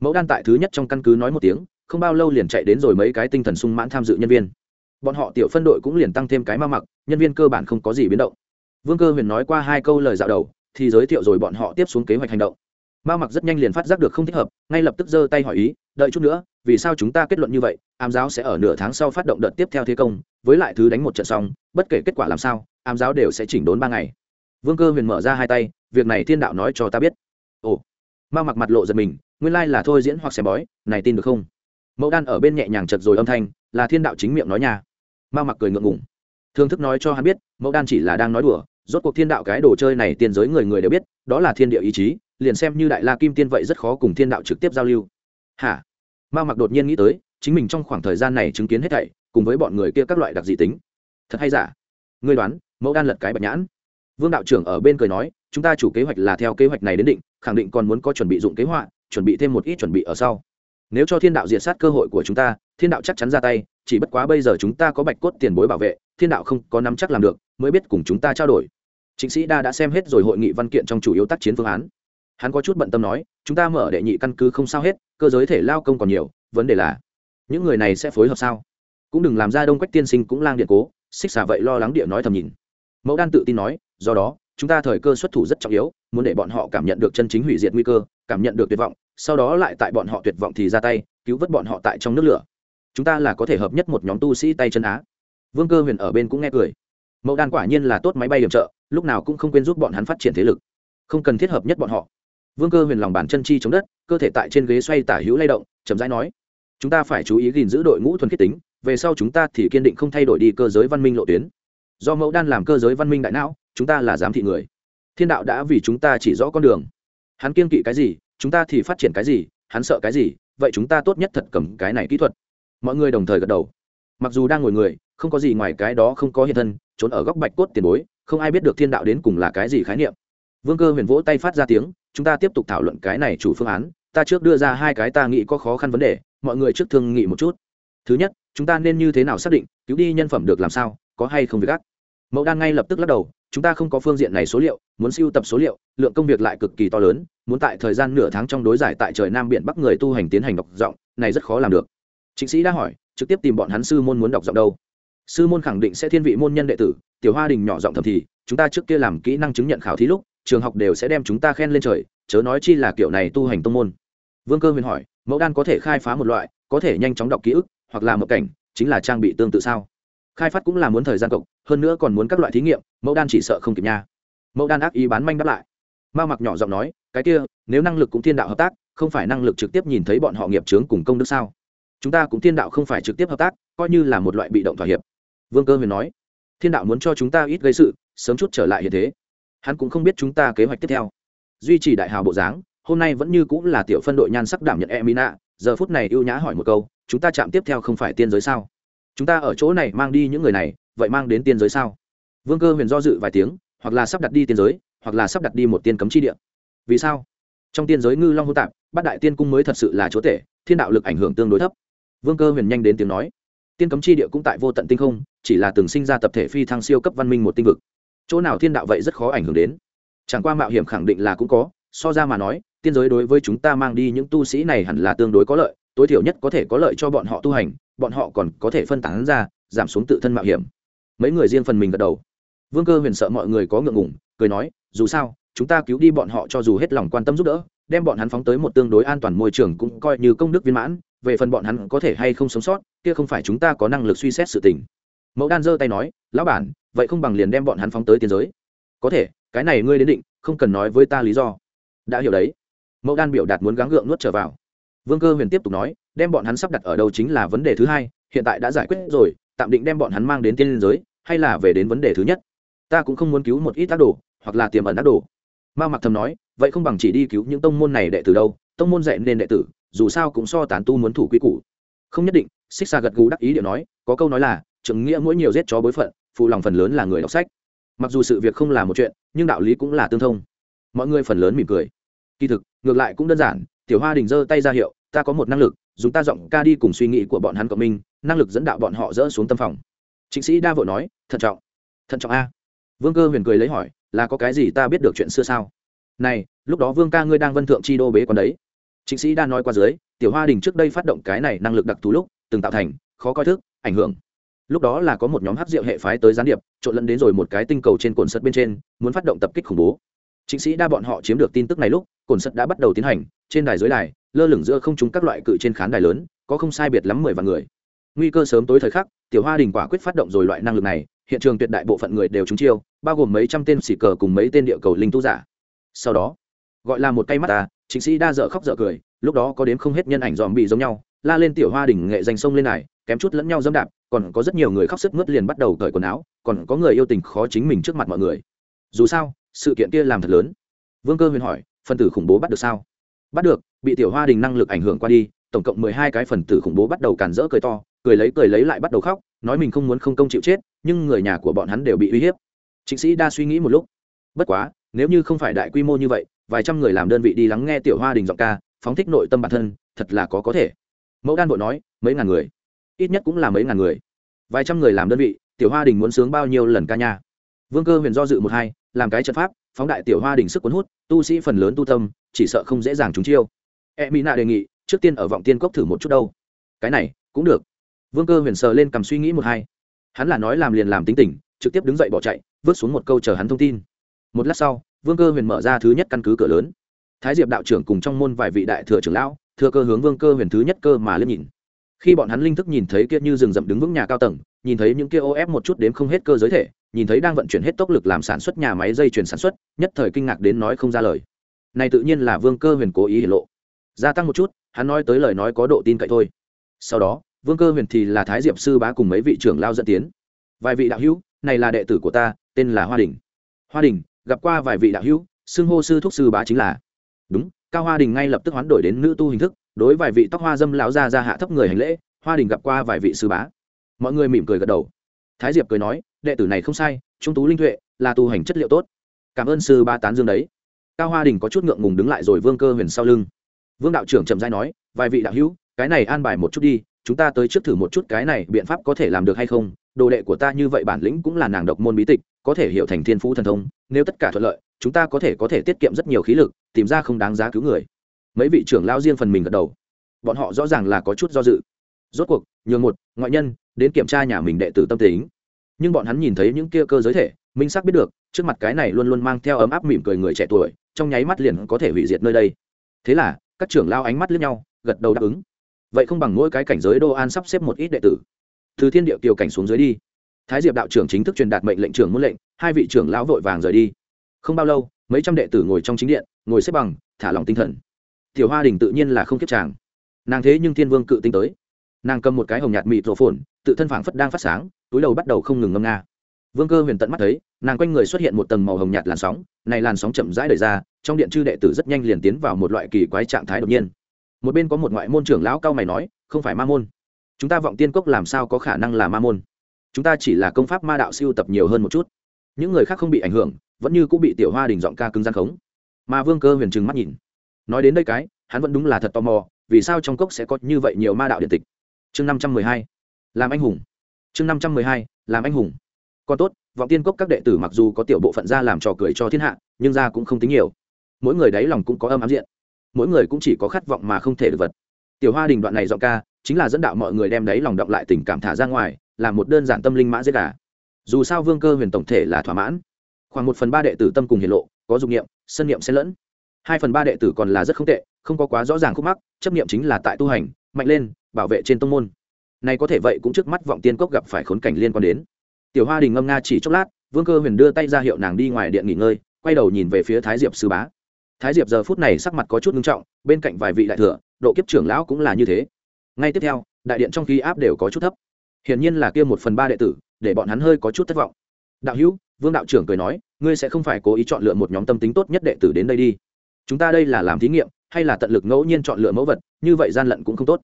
Mẫu đan tại thứ nhất trong căn cứ nói một tiếng, không bao lâu liền chạy đến rồi mấy cái tinh thần sung mãn tham dự nhân viên. Bọn họ tiểu phân đội cũng liền tăng thêm cái ma mặc, nhân viên cơ bản không có gì biến động. Vương cơ huyền nói qua hai câu lời dạo đầu, thì giới thiệu rồi bọn họ tiếp xuống kế hoạch hành động. Ma mặc rất nhanh liền phát giác được không thích hợp, ngay lập tức giơ tay hỏi ý, đợi chút nữa, vì sao chúng ta kết luận như vậy? Ám giáo sẽ ở nửa tháng sau phát động đợt tiếp theo thế công với lại thứ đánh một trận xong, bất kể kết quả làm sao, ám giáo đều sẽ chỉnh đốn ba ngày. Vương cơ huyền mở ra hai tay, việc này thiên đạo nói cho ta biết. Ồ ma mặc mặt lộ giật mình, nguyên lai là thôi diễn hoặc xem bói, này tin được không? Mẫu đan ở bên nhẹ nhàng chật rồi âm thanh, là thiên đạo chính miệng nói nhà. ma mặc cười ngượng ngùng. Thương thức nói cho hắn biết, mẫu đan chỉ là đang nói đùa, rốt cuộc thiên đạo cái đồ chơi này tiên giới người người đều biết, đó là thiên địa ý chí, liền xem như đại la kim tiên vậy rất khó cùng thiên đạo trực tiếp giao lưu. Hả? Ma mặc đột nhiên nghĩ tới, chính mình trong khoảng thời gian này chứng kiến hết thảy cùng với bọn người kia các loại đặc dị tính. Thật hay giả? Ngươi đoán, mẫu đan lật cái bạch nhãn. Vương đạo trưởng ở bên cười nói, chúng ta chủ kế hoạch là theo kế hoạch này đến định, khẳng định còn muốn có chuẩn bị dụng kế hoạch chuẩn bị thêm một ít chuẩn bị ở sau. Nếu cho thiên đạo diệt sát cơ hội của chúng ta, thiên đạo chắc chắn ra tay, chỉ bất quá bây giờ chúng ta có bạch cốt tiền bối bảo vệ, thiên đạo không có nắm chắc làm được, mới biết cùng chúng ta trao đổi. Chính sĩ đa đã xem hết rồi hội nghị văn kiện trong chủ yếu tác chiến phương án. Hắn có chút bận tâm nói, chúng ta mở đệ nhị căn cứ không sao hết, cơ giới thể lao công còn nhiều, vấn đề là, những người này sẽ phối hợp sao? Cũng đừng làm ra đông quách tiên sinh cũng lang điện cố, xích xả vậy lo lắng địa nói thầm nhìn. Mẫu đan tự tin nói, do đó, chúng ta thời cơ xuất thủ rất trọng yếu, muốn để bọn họ cảm nhận được chân chính hủy diệt nguy cơ, cảm nhận được tuyệt vọng, sau đó lại tại bọn họ tuyệt vọng thì ra tay, cứu vớt bọn họ tại trong nước lửa. Chúng ta là có thể hợp nhất một nhóm tu sĩ tay chân á. Vương cơ huyền ở bên cũng nghe cười. Mẫu đan quả nhiên là tốt máy bay điểm trợ, lúc nào cũng không quên giúp bọn hắn phát triển thế lực. Không cần thiết hợp nhất bọn họ. Vương cơ huyền lòng bàn chân chi chống đất, cơ thể tại trên ghế xoay tả hữu lay động, chậm rãi nói, chúng ta phải chú ý gìn giữ đội ngũ thuần khiết tính về sau chúng ta thì kiên định không thay đổi đi cơ giới văn minh lộ tuyến. Do mẫu đan làm cơ giới văn minh đại não, chúng ta là giám thị người. Thiên đạo đã vì chúng ta chỉ rõ con đường. Hắn kiên kỵ cái gì, chúng ta thì phát triển cái gì, hắn sợ cái gì, vậy chúng ta tốt nhất thật cầm cái này kỹ thuật. Mọi người đồng thời gật đầu. Mặc dù đang ngồi người, không có gì ngoài cái đó không có hiện thân, trốn ở góc bạch cốt tiền bối, không ai biết được thiên đạo đến cùng là cái gì khái niệm. Vương cơ huyền vỗ tay phát ra tiếng, chúng ta tiếp tục thảo luận cái này chủ phương án, ta trước đưa ra hai cái ta nghĩ có khó khăn vấn đề, mọi người trước thương nghị một chút. Thứ nhất chúng ta nên như thế nào xác định, cứu đi nhân phẩm được làm sao, có hay không việc gắt mẫu đan ngay lập tức lắc đầu, chúng ta không có phương diện này số liệu, muốn siêu tập số liệu, lượng công việc lại cực kỳ to lớn, muốn tại thời gian nửa tháng trong đối giải tại trời nam biển bắc người tu hành tiến hành đọc giọng, này rất khó làm được. Chính sĩ đã hỏi, trực tiếp tìm bọn hắn sư môn muốn đọc giọng đâu? Sư môn khẳng định sẽ thiên vị môn nhân đệ tử, tiểu hoa đình nhỏ giọng thầm thì, chúng ta trước kia làm kỹ năng chứng nhận khảo thí lúc, trường học đều sẽ đem chúng ta khen lên trời, chớ nói chi là kiểu này tu hành tông môn. Vương cơ huyền hỏi mẫu đan có thể khai phá một loại, có thể nhanh chóng đọc ký ức hoặc là một cảnh, chính là trang bị tương tự sao? Khai phát cũng là muốn thời gian cộng hơn nữa còn muốn các loại thí nghiệm, mẫu đan chỉ sợ không kịp nha. Mẫu đan ác ý bán manh đáp lại. Mao mặc nhỏ giọng nói, cái kia, nếu năng lực cũng thiên đạo hợp tác, không phải năng lực trực tiếp nhìn thấy bọn họ nghiệp trướng cùng công đức sao? Chúng ta cũng thiên đạo không phải trực tiếp hợp tác, coi như là một loại bị động thỏa hiệp. Vương cơ huyền nói, thiên đạo muốn cho chúng ta ít gây sự, sớm chút trở lại hiện thế. Hắn cũng không biết chúng ta kế hoạch tiếp theo. Duy trì đại hào bộ dáng, hôm nay vẫn như cũng là tiểu phân đội nhan sắc đảm nhận e mina giờ phút này ưu nhã hỏi một câu chúng ta chạm tiếp theo không phải tiên giới sao? Chúng ta ở chỗ này mang đi những người này, vậy mang đến tiên giới sao? Vương cơ huyền do dự vài tiếng, hoặc là sắp đặt đi tiên giới, hoặc là sắp đặt đi một tiên cấm chi địa. Vì sao? Trong tiên giới ngư long hô tạp, bát đại tiên cung mới thật sự là chúa tể, thiên đạo lực ảnh hưởng tương đối thấp. Vương cơ huyền nhanh đến tiếng nói. Tiên cấm chi địa cũng tại vô tận tinh không, chỉ là từng sinh ra tập thể phi thăng siêu cấp văn minh một tinh vực. Chỗ nào thiên đạo vậy rất khó ảnh hưởng đến? Chẳng qua mạo hiểm khẳng định là cũng có, so ra mà nói, tiên giới đối với chúng ta mang đi những tu sĩ này hẳn là tương đối có lợi tối thiểu nhất có thể có lợi cho bọn họ tu hành, bọn họ còn có thể phân tán ra, giảm xuống tự thân mạo hiểm. Mấy người riêng phần mình gật đầu. Vương cơ huyền sợ mọi người có ngượng ngủng cười nói, dù sao, chúng ta cứu đi bọn họ cho dù hết lòng quan tâm giúp đỡ, đem bọn hắn phóng tới một tương đối an toàn môi trường cũng coi như công đức viên mãn, về phần bọn hắn có thể hay không sống sót, kia không phải chúng ta có năng lực suy xét sự tình. Mẫu đan giơ tay nói, lão bản, vậy không bằng liền đem bọn hắn phóng tới tiến giới. Có thể, cái này ngươi đến định, không cần nói với ta lý do. Đã hiểu đấy. Mẫu đan biểu đạt muốn gắng gượng nuốt trở vào vương cơ huyền tiếp tục nói, đem bọn hắn sắp đặt ở đâu chính là vấn đề thứ hai, hiện tại đã giải quyết rồi, tạm định đem bọn hắn mang đến tiên giới, hay là về đến vấn đề thứ nhất. Ta cũng không muốn cứu một ít tác đồ, hoặc là tiềm ẩn tác đồ. Ma mặc thầm nói, vậy không bằng chỉ đi cứu những tông môn này đệ tử đâu, tông môn dạy nên đệ tử, dù sao cũng so tán tu muốn thủ quy củ. Không nhất định, xích xa gật gù đắc ý điệu nói, có câu nói là, trưởng nghĩa mỗi nhiều giết chó bối phận, phụ lòng phần lớn là người đọc sách. Mặc dù sự việc không là một chuyện, nhưng đạo lý cũng là tương thông. Mọi người phần lớn mỉm cười. Kỳ thực, ngược lại cũng đơn giản tiểu hoa đình giơ tay ra hiệu, ta có một năng lực, dùng ta giọng ca đi cùng suy nghĩ của bọn hắn cộng minh, năng lực dẫn đạo bọn họ dỡ xuống tâm phòng. Trịnh sĩ đa vội nói, thận trọng thận trọng a. Vương cơ huyền cười lấy hỏi, là có cái gì ta biết được chuyện xưa sao? Này, lúc đó vương ca ngươi đang vân thượng chi đô bế còn đấy. Trịnh sĩ đa nói qua dưới, tiểu hoa đình trước đây phát động cái này năng lực đặc thù lúc, từng tạo thành, khó coi thức, ảnh hưởng. Lúc đó là có một nhóm hát rượu hệ phái tới gián điệp, trộn lẫn đến rồi một cái tinh cầu trên cồn sắt bên trên, muốn phát động tập kích khủng bố chính sĩ đa bọn họ chiếm được tin tức này lúc, cồn sật đã bắt đầu tiến hành, trên đài dưới đài, lơ lửng giữa không chúng các loại cự trên khán đài lớn, có không sai biệt lắm mười vạn người. Nguy cơ sớm tối thời khắc, tiểu hoa đình quả quyết phát động rồi loại năng lực này, hiện trường tuyệt đại bộ phận người đều trúng chiêu, bao gồm mấy trăm tên xỉ cờ cùng mấy tên địa cầu linh tu giả. Sau đó, gọi là một cây mắt ta, chính sĩ đa dở khóc dở cười, lúc đó có đến không hết nhân ảnh dòm bị giống nhau, la lên tiểu hoa đỉnh nghệ danh sông lên này kém chút lẫn nhau dẫm đạp, còn có rất nhiều người khóc sức mướt liền bắt đầu cởi quần áo, còn có người yêu tình khó chính mình trước mặt mọi người. Dù sao sự kiện kia làm thật lớn. Vương cơ huyền hỏi, phần tử khủng bố bắt được sao? Bắt được, bị tiểu hoa đình năng lực ảnh hưởng qua đi, tổng cộng mười hai cái phần tử khủng bố bắt đầu cản rỡ cười to, cười lấy cười lấy lại bắt đầu khóc, nói mình không muốn không công chịu chết, nhưng người nhà của bọn hắn đều bị uy hiếp. Chính sĩ đa suy nghĩ một lúc. Bất quá, nếu như không phải đại quy mô như vậy, vài trăm người làm đơn vị đi lắng nghe tiểu hoa đình giọng ca, phóng thích nội tâm bản thân, thật là có có thể. Mẫu đan bộ nói, mấy ngàn người. Ít nhất cũng là mấy ngàn người. Vài trăm người làm đơn vị, tiểu hoa đình muốn sướng bao nhiêu lần ca nha. Vương cơ huyền do dự một hai làm cái trận pháp, phóng đại tiểu hoa đình sức cuốn hút, tu sĩ phần lớn tu tâm, chỉ sợ không dễ dàng trúng chiêu. E mỹ nạ đề nghị, trước tiên ở vọng tiên cốc thử một chút đâu. Cái này, cũng được. Vương cơ huyền sờ lên cầm suy nghĩ một hai. Hắn là nói làm liền làm tính tình, trực tiếp đứng dậy bỏ chạy, vứt xuống một câu chờ hắn thông tin. Một lát sau, vương cơ huyền mở ra thứ nhất căn cứ cửa lớn. Thái diệp đạo trưởng cùng trong môn vài vị đại thừa trưởng lão, thừa cơ hướng vương cơ huyền thứ nhất cơ mà lên nhìn. Khi bọn hắn linh thức nhìn thấy kia như rừng rậm đứng vững nhà cao tầng, nhìn thấy những kia ô ép một chút đếm không hết cơ giới thể nhìn thấy đang vận chuyển hết tốc lực làm sản xuất nhà máy dây chuyển sản xuất, nhất thời kinh ngạc đến nói không ra lời. Này tự nhiên là vương cơ huyền cố ý hiển lộ. Gia tăng một chút, hắn nói tới lời nói có độ tin cậy thôi. Sau đó, vương cơ huyền thì là thái diệp sư bá cùng mấy vị trưởng lao dẫn tiến. Vài vị đạo hữu, này là đệ tử của ta, tên là hoa đình. Hoa đình, gặp qua vài vị đạo hữu, xưng hô sư thúc sư bá chính là. Đúng, cao hoa đình ngay lập tức hoán đổi đến nữ tu hình thức, đối vài vị tóc hoa dâm lão ra ra hạ thấp người hành lễ, hoa đình gặp qua vài vị sư bá. Mọi người mỉm cười gật đầu. Thái diệp cười nói đệ tử này không sai, trung tú linh tuệ, là tu hành chất liệu tốt. Cảm ơn sư ba tán dương đấy. Cao hoa đình có chút ngượng ngùng đứng lại rồi vương cơ huyền sau lưng. Vương đạo trưởng trầm dai nói, vài vị đạo hữu, cái này an bài một chút đi, chúng ta tới trước thử một chút cái này biện pháp có thể làm được hay không? Đồ đệ của ta như vậy bản lĩnh cũng là nàng độc môn bí tịch, có thể hiểu thành thiên phú thần thông, nếu tất cả thuận lợi, chúng ta có thể có thể tiết kiệm rất nhiều khí lực, tìm ra không đáng giá cứu người. Mấy vị trưởng lao riêng phần mình gật đầu. Bọn họ rõ ràng là có chút do dự. Rốt cuộc, nhường một, ngoại nhân, đến kiểm tra nhà mình đệ tử tâm tính nhưng bọn hắn nhìn thấy những kia cơ giới thể, minh xác biết được, trước mặt cái này luôn luôn mang theo ấm áp mỉm cười người trẻ tuổi, trong nháy mắt liền có thể hủy diệt nơi đây. Thế là, các trưởng lao ánh mắt lướt nhau, gật đầu đáp ứng. Vậy không bằng mỗi cái cảnh giới đô an sắp xếp một ít đệ tử. Từ thiên địa kiều cảnh xuống dưới đi. Thái diệp đạo trưởng chính thức truyền đạt mệnh lệnh trưởng muốn lệnh, hai vị trưởng lão vội vàng rời đi. Không bao lâu, mấy trăm đệ tử ngồi trong chính điện, ngồi xếp bằng, thả lòng tinh thần. Tiểu hoa đình tự nhiên là không kiếp tràng nàng thế nhưng thiên vương cự tinh tới. Nàng cầm một cái hồng nhạt mịt rổ phồn, tự thân phảng phất đang phát sáng túi đầu bắt đầu không ngừng ngâm nga. Vương cơ huyền tận mắt thấy, nàng quanh người xuất hiện một tầng màu hồng nhạt làn sóng, này làn sóng chậm rãi đời ra, trong điện chư đệ tử rất nhanh liền tiến vào một loại kỳ quái trạng thái đột nhiên. Một bên có một ngoại môn trưởng lão cao mày nói, không phải ma môn. Chúng ta vọng tiên cốc làm sao có khả năng là ma môn? Chúng ta chỉ là công pháp ma đạo siêu tập nhiều hơn một chút. Những người khác không bị ảnh hưởng, vẫn như cũng bị tiểu hoa đình giọng ca cứng gian khống. Mà vương cơ huyền trừng mắt nhìn. Nói đến đây cái, hắn vẫn đúng là thật tò mò, vì sao trong cốc sẽ có như vậy nhiều ma đạo điện tịch? Chương năm trăm mười hai. Làm anh hùng chương năm trăm mười hai, làm anh hùng. Còn tốt, vọng tiên cốc các đệ tử mặc dù có tiểu bộ phận ra làm trò cười cho thiên hạ, nhưng ra cũng không tính nhiều. Mỗi người đáy lòng cũng có âm ám diện. Mỗi người cũng chỉ có khát vọng mà không thể được vật. Tiểu hoa đình đoạn này giọng ca, chính là dẫn đạo mọi người đem đáy lòng động lại tình cảm thả ra ngoài làm một đơn giản tâm linh mã giết gà. Dù sao vương cơ huyền tổng thể là thỏa mãn. Khoảng một phần ba đệ tử tâm cùng hiển lộ, có dục nghiệm sân nghiệm xen lẫn. Hai phần ba đệ tử còn là rất không tệ, không có quá rõ ràng khúc mắc, chấp nghiệm chính là tại tu hành, mạnh lên, bảo vệ trên tông môn này có thể vậy cũng trước mắt vọng tiên cốc gặp phải khốn cảnh liên quan đến. Tiểu hoa đình ngâm nga chỉ chốc lát, vương cơ huyền đưa tay ra hiệu nàng đi ngoài điện nghỉ ngơi, quay đầu nhìn về phía thái diệp sư bá. Thái diệp giờ phút này sắc mặt có chút nghiêm trọng, bên cạnh vài vị đại thừa, độ kiếp trưởng lão cũng là như thế. Ngay tiếp theo, đại điện trong khí áp đều có chút thấp. Hiển nhiên là kia một phần ba đệ tử, để bọn hắn hơi có chút thất vọng. Đạo hữu, vương đạo trưởng cười nói, ngươi sẽ không phải cố ý chọn lựa một nhóm tâm tính tốt nhất đệ tử đến đây đi. Chúng ta đây là làm thí nghiệm, hay là tận lực ngẫu nhiên chọn lựa mẫu vật, như vậy gian lận cũng không tốt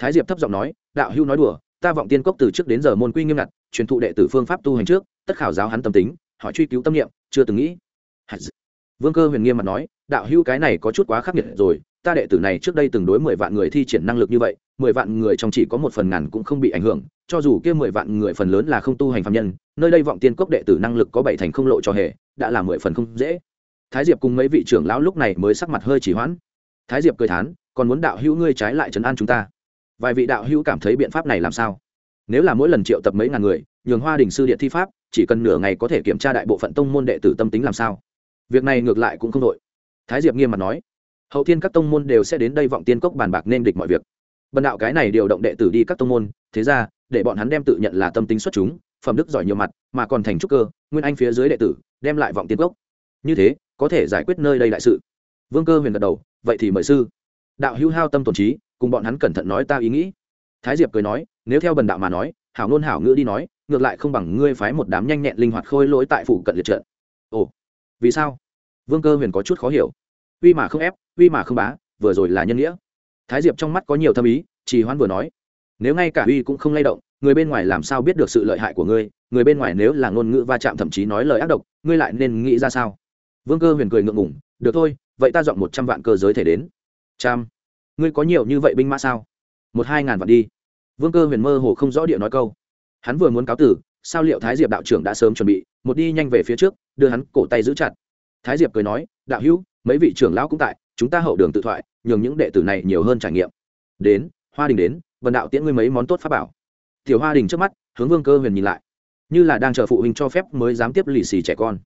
thái diệp thấp giọng nói, đạo hữu nói đùa, ta vọng tiên cốc từ trước đến giờ môn quy nghiêm ngặt, truyền thụ đệ tử phương pháp tu hành trước, tất khảo giáo hắn tâm tính, hỏi truy cứu tâm niệm, chưa từng nghĩ. Vương cơ huyền nghiêm mặt nói, đạo hữu cái này có chút quá khắc nghiệt rồi, ta đệ tử này trước đây từng đối mười vạn người thi triển năng lực như vậy, mười vạn người trong chỉ có một phần ngàn cũng không bị ảnh hưởng, cho dù kia mười vạn người phần lớn là không tu hành phạm nhân, nơi đây vọng tiên cốc đệ tử năng lực có bảy thành không lộ cho hề, đã là mười phần không dễ. Thái diệp cùng mấy vị trưởng lão lúc này mới sắc mặt hơi chỉ hoãn. Thái diệp cười thán, còn muốn đạo hữu ngươi trái lại trấn an chúng ta? Vài vị đạo hữu cảm thấy biện pháp này làm sao? Nếu là mỗi lần triệu tập mấy ngàn người, nhường hoa đình sư điện thi pháp, chỉ cần nửa ngày có thể kiểm tra đại bộ phận tông môn đệ tử tâm tính làm sao? Việc này ngược lại cũng không đội thái diệp nghiêm mặt nói, hậu thiên các tông môn đều sẽ đến đây vọng tiên cốc bàn bạc nên địch mọi việc. Bần đạo cái này điều động đệ tử đi các tông môn, thế ra, để bọn hắn đem tự nhận là tâm tính xuất chúng, phẩm đức giỏi nhiều mặt, mà còn thành trúc cơ, nguyên anh phía dưới đệ tử, đem lại vọng tiên cốc. Như thế, có thể giải quyết nơi đây đại sự. Vương cơ huyền gật đầu, vậy thì mời sư. Đạo hữu hao tâm tổn trí cùng bọn hắn cẩn thận nói ta ý nghĩ. Thái diệp cười nói, nếu theo bần đạo mà nói, hảo ngôn hảo ngữ đi nói, ngược lại không bằng ngươi phái một đám nhanh nhẹn linh hoạt khôi lỗi tại phủ cận liệt trận. Ồ, vì sao? Vương cơ huyền có chút khó hiểu. Uy mà không ép, uy mà không bá, vừa rồi là nhân nghĩa. Thái diệp trong mắt có nhiều thâm ý trì hoãn vừa nói, nếu ngay cả uy cũng không lay động, người bên ngoài làm sao biết được sự lợi hại của ngươi, người bên ngoài nếu là ngôn ngữ va chạm thậm chí nói lời ác độc, ngươi lại nên nghĩ ra sao? Vương cơ huyền cười ngượng ngủng được thôi, vậy ta dọn một trăm vạn cơ giới thể đến. Trăm ngươi có nhiều như vậy binh mã sao? Một hai ngàn vạn đi. Vương cơ huyền mơ hồ không rõ địa nói câu. Hắn vừa muốn cáo tử, sao liệu thái diệp đạo trưởng đã sớm chuẩn bị, một đi nhanh về phía trước, đưa hắn cổ tay giữ chặt. Thái diệp cười nói, đạo hữu, mấy vị trưởng lão cũng tại, chúng ta hậu đường tự thoại, nhường những đệ tử này nhiều hơn trải nghiệm. Đến, hoa đình đến vần đạo tiễn ngươi mấy món tốt pháp bảo. Tiểu hoa đình trước mắt, hướng vương cơ huyền nhìn lại. Như là đang chờ phụ huynh cho phép mới dám tiếp lì xì trẻ con.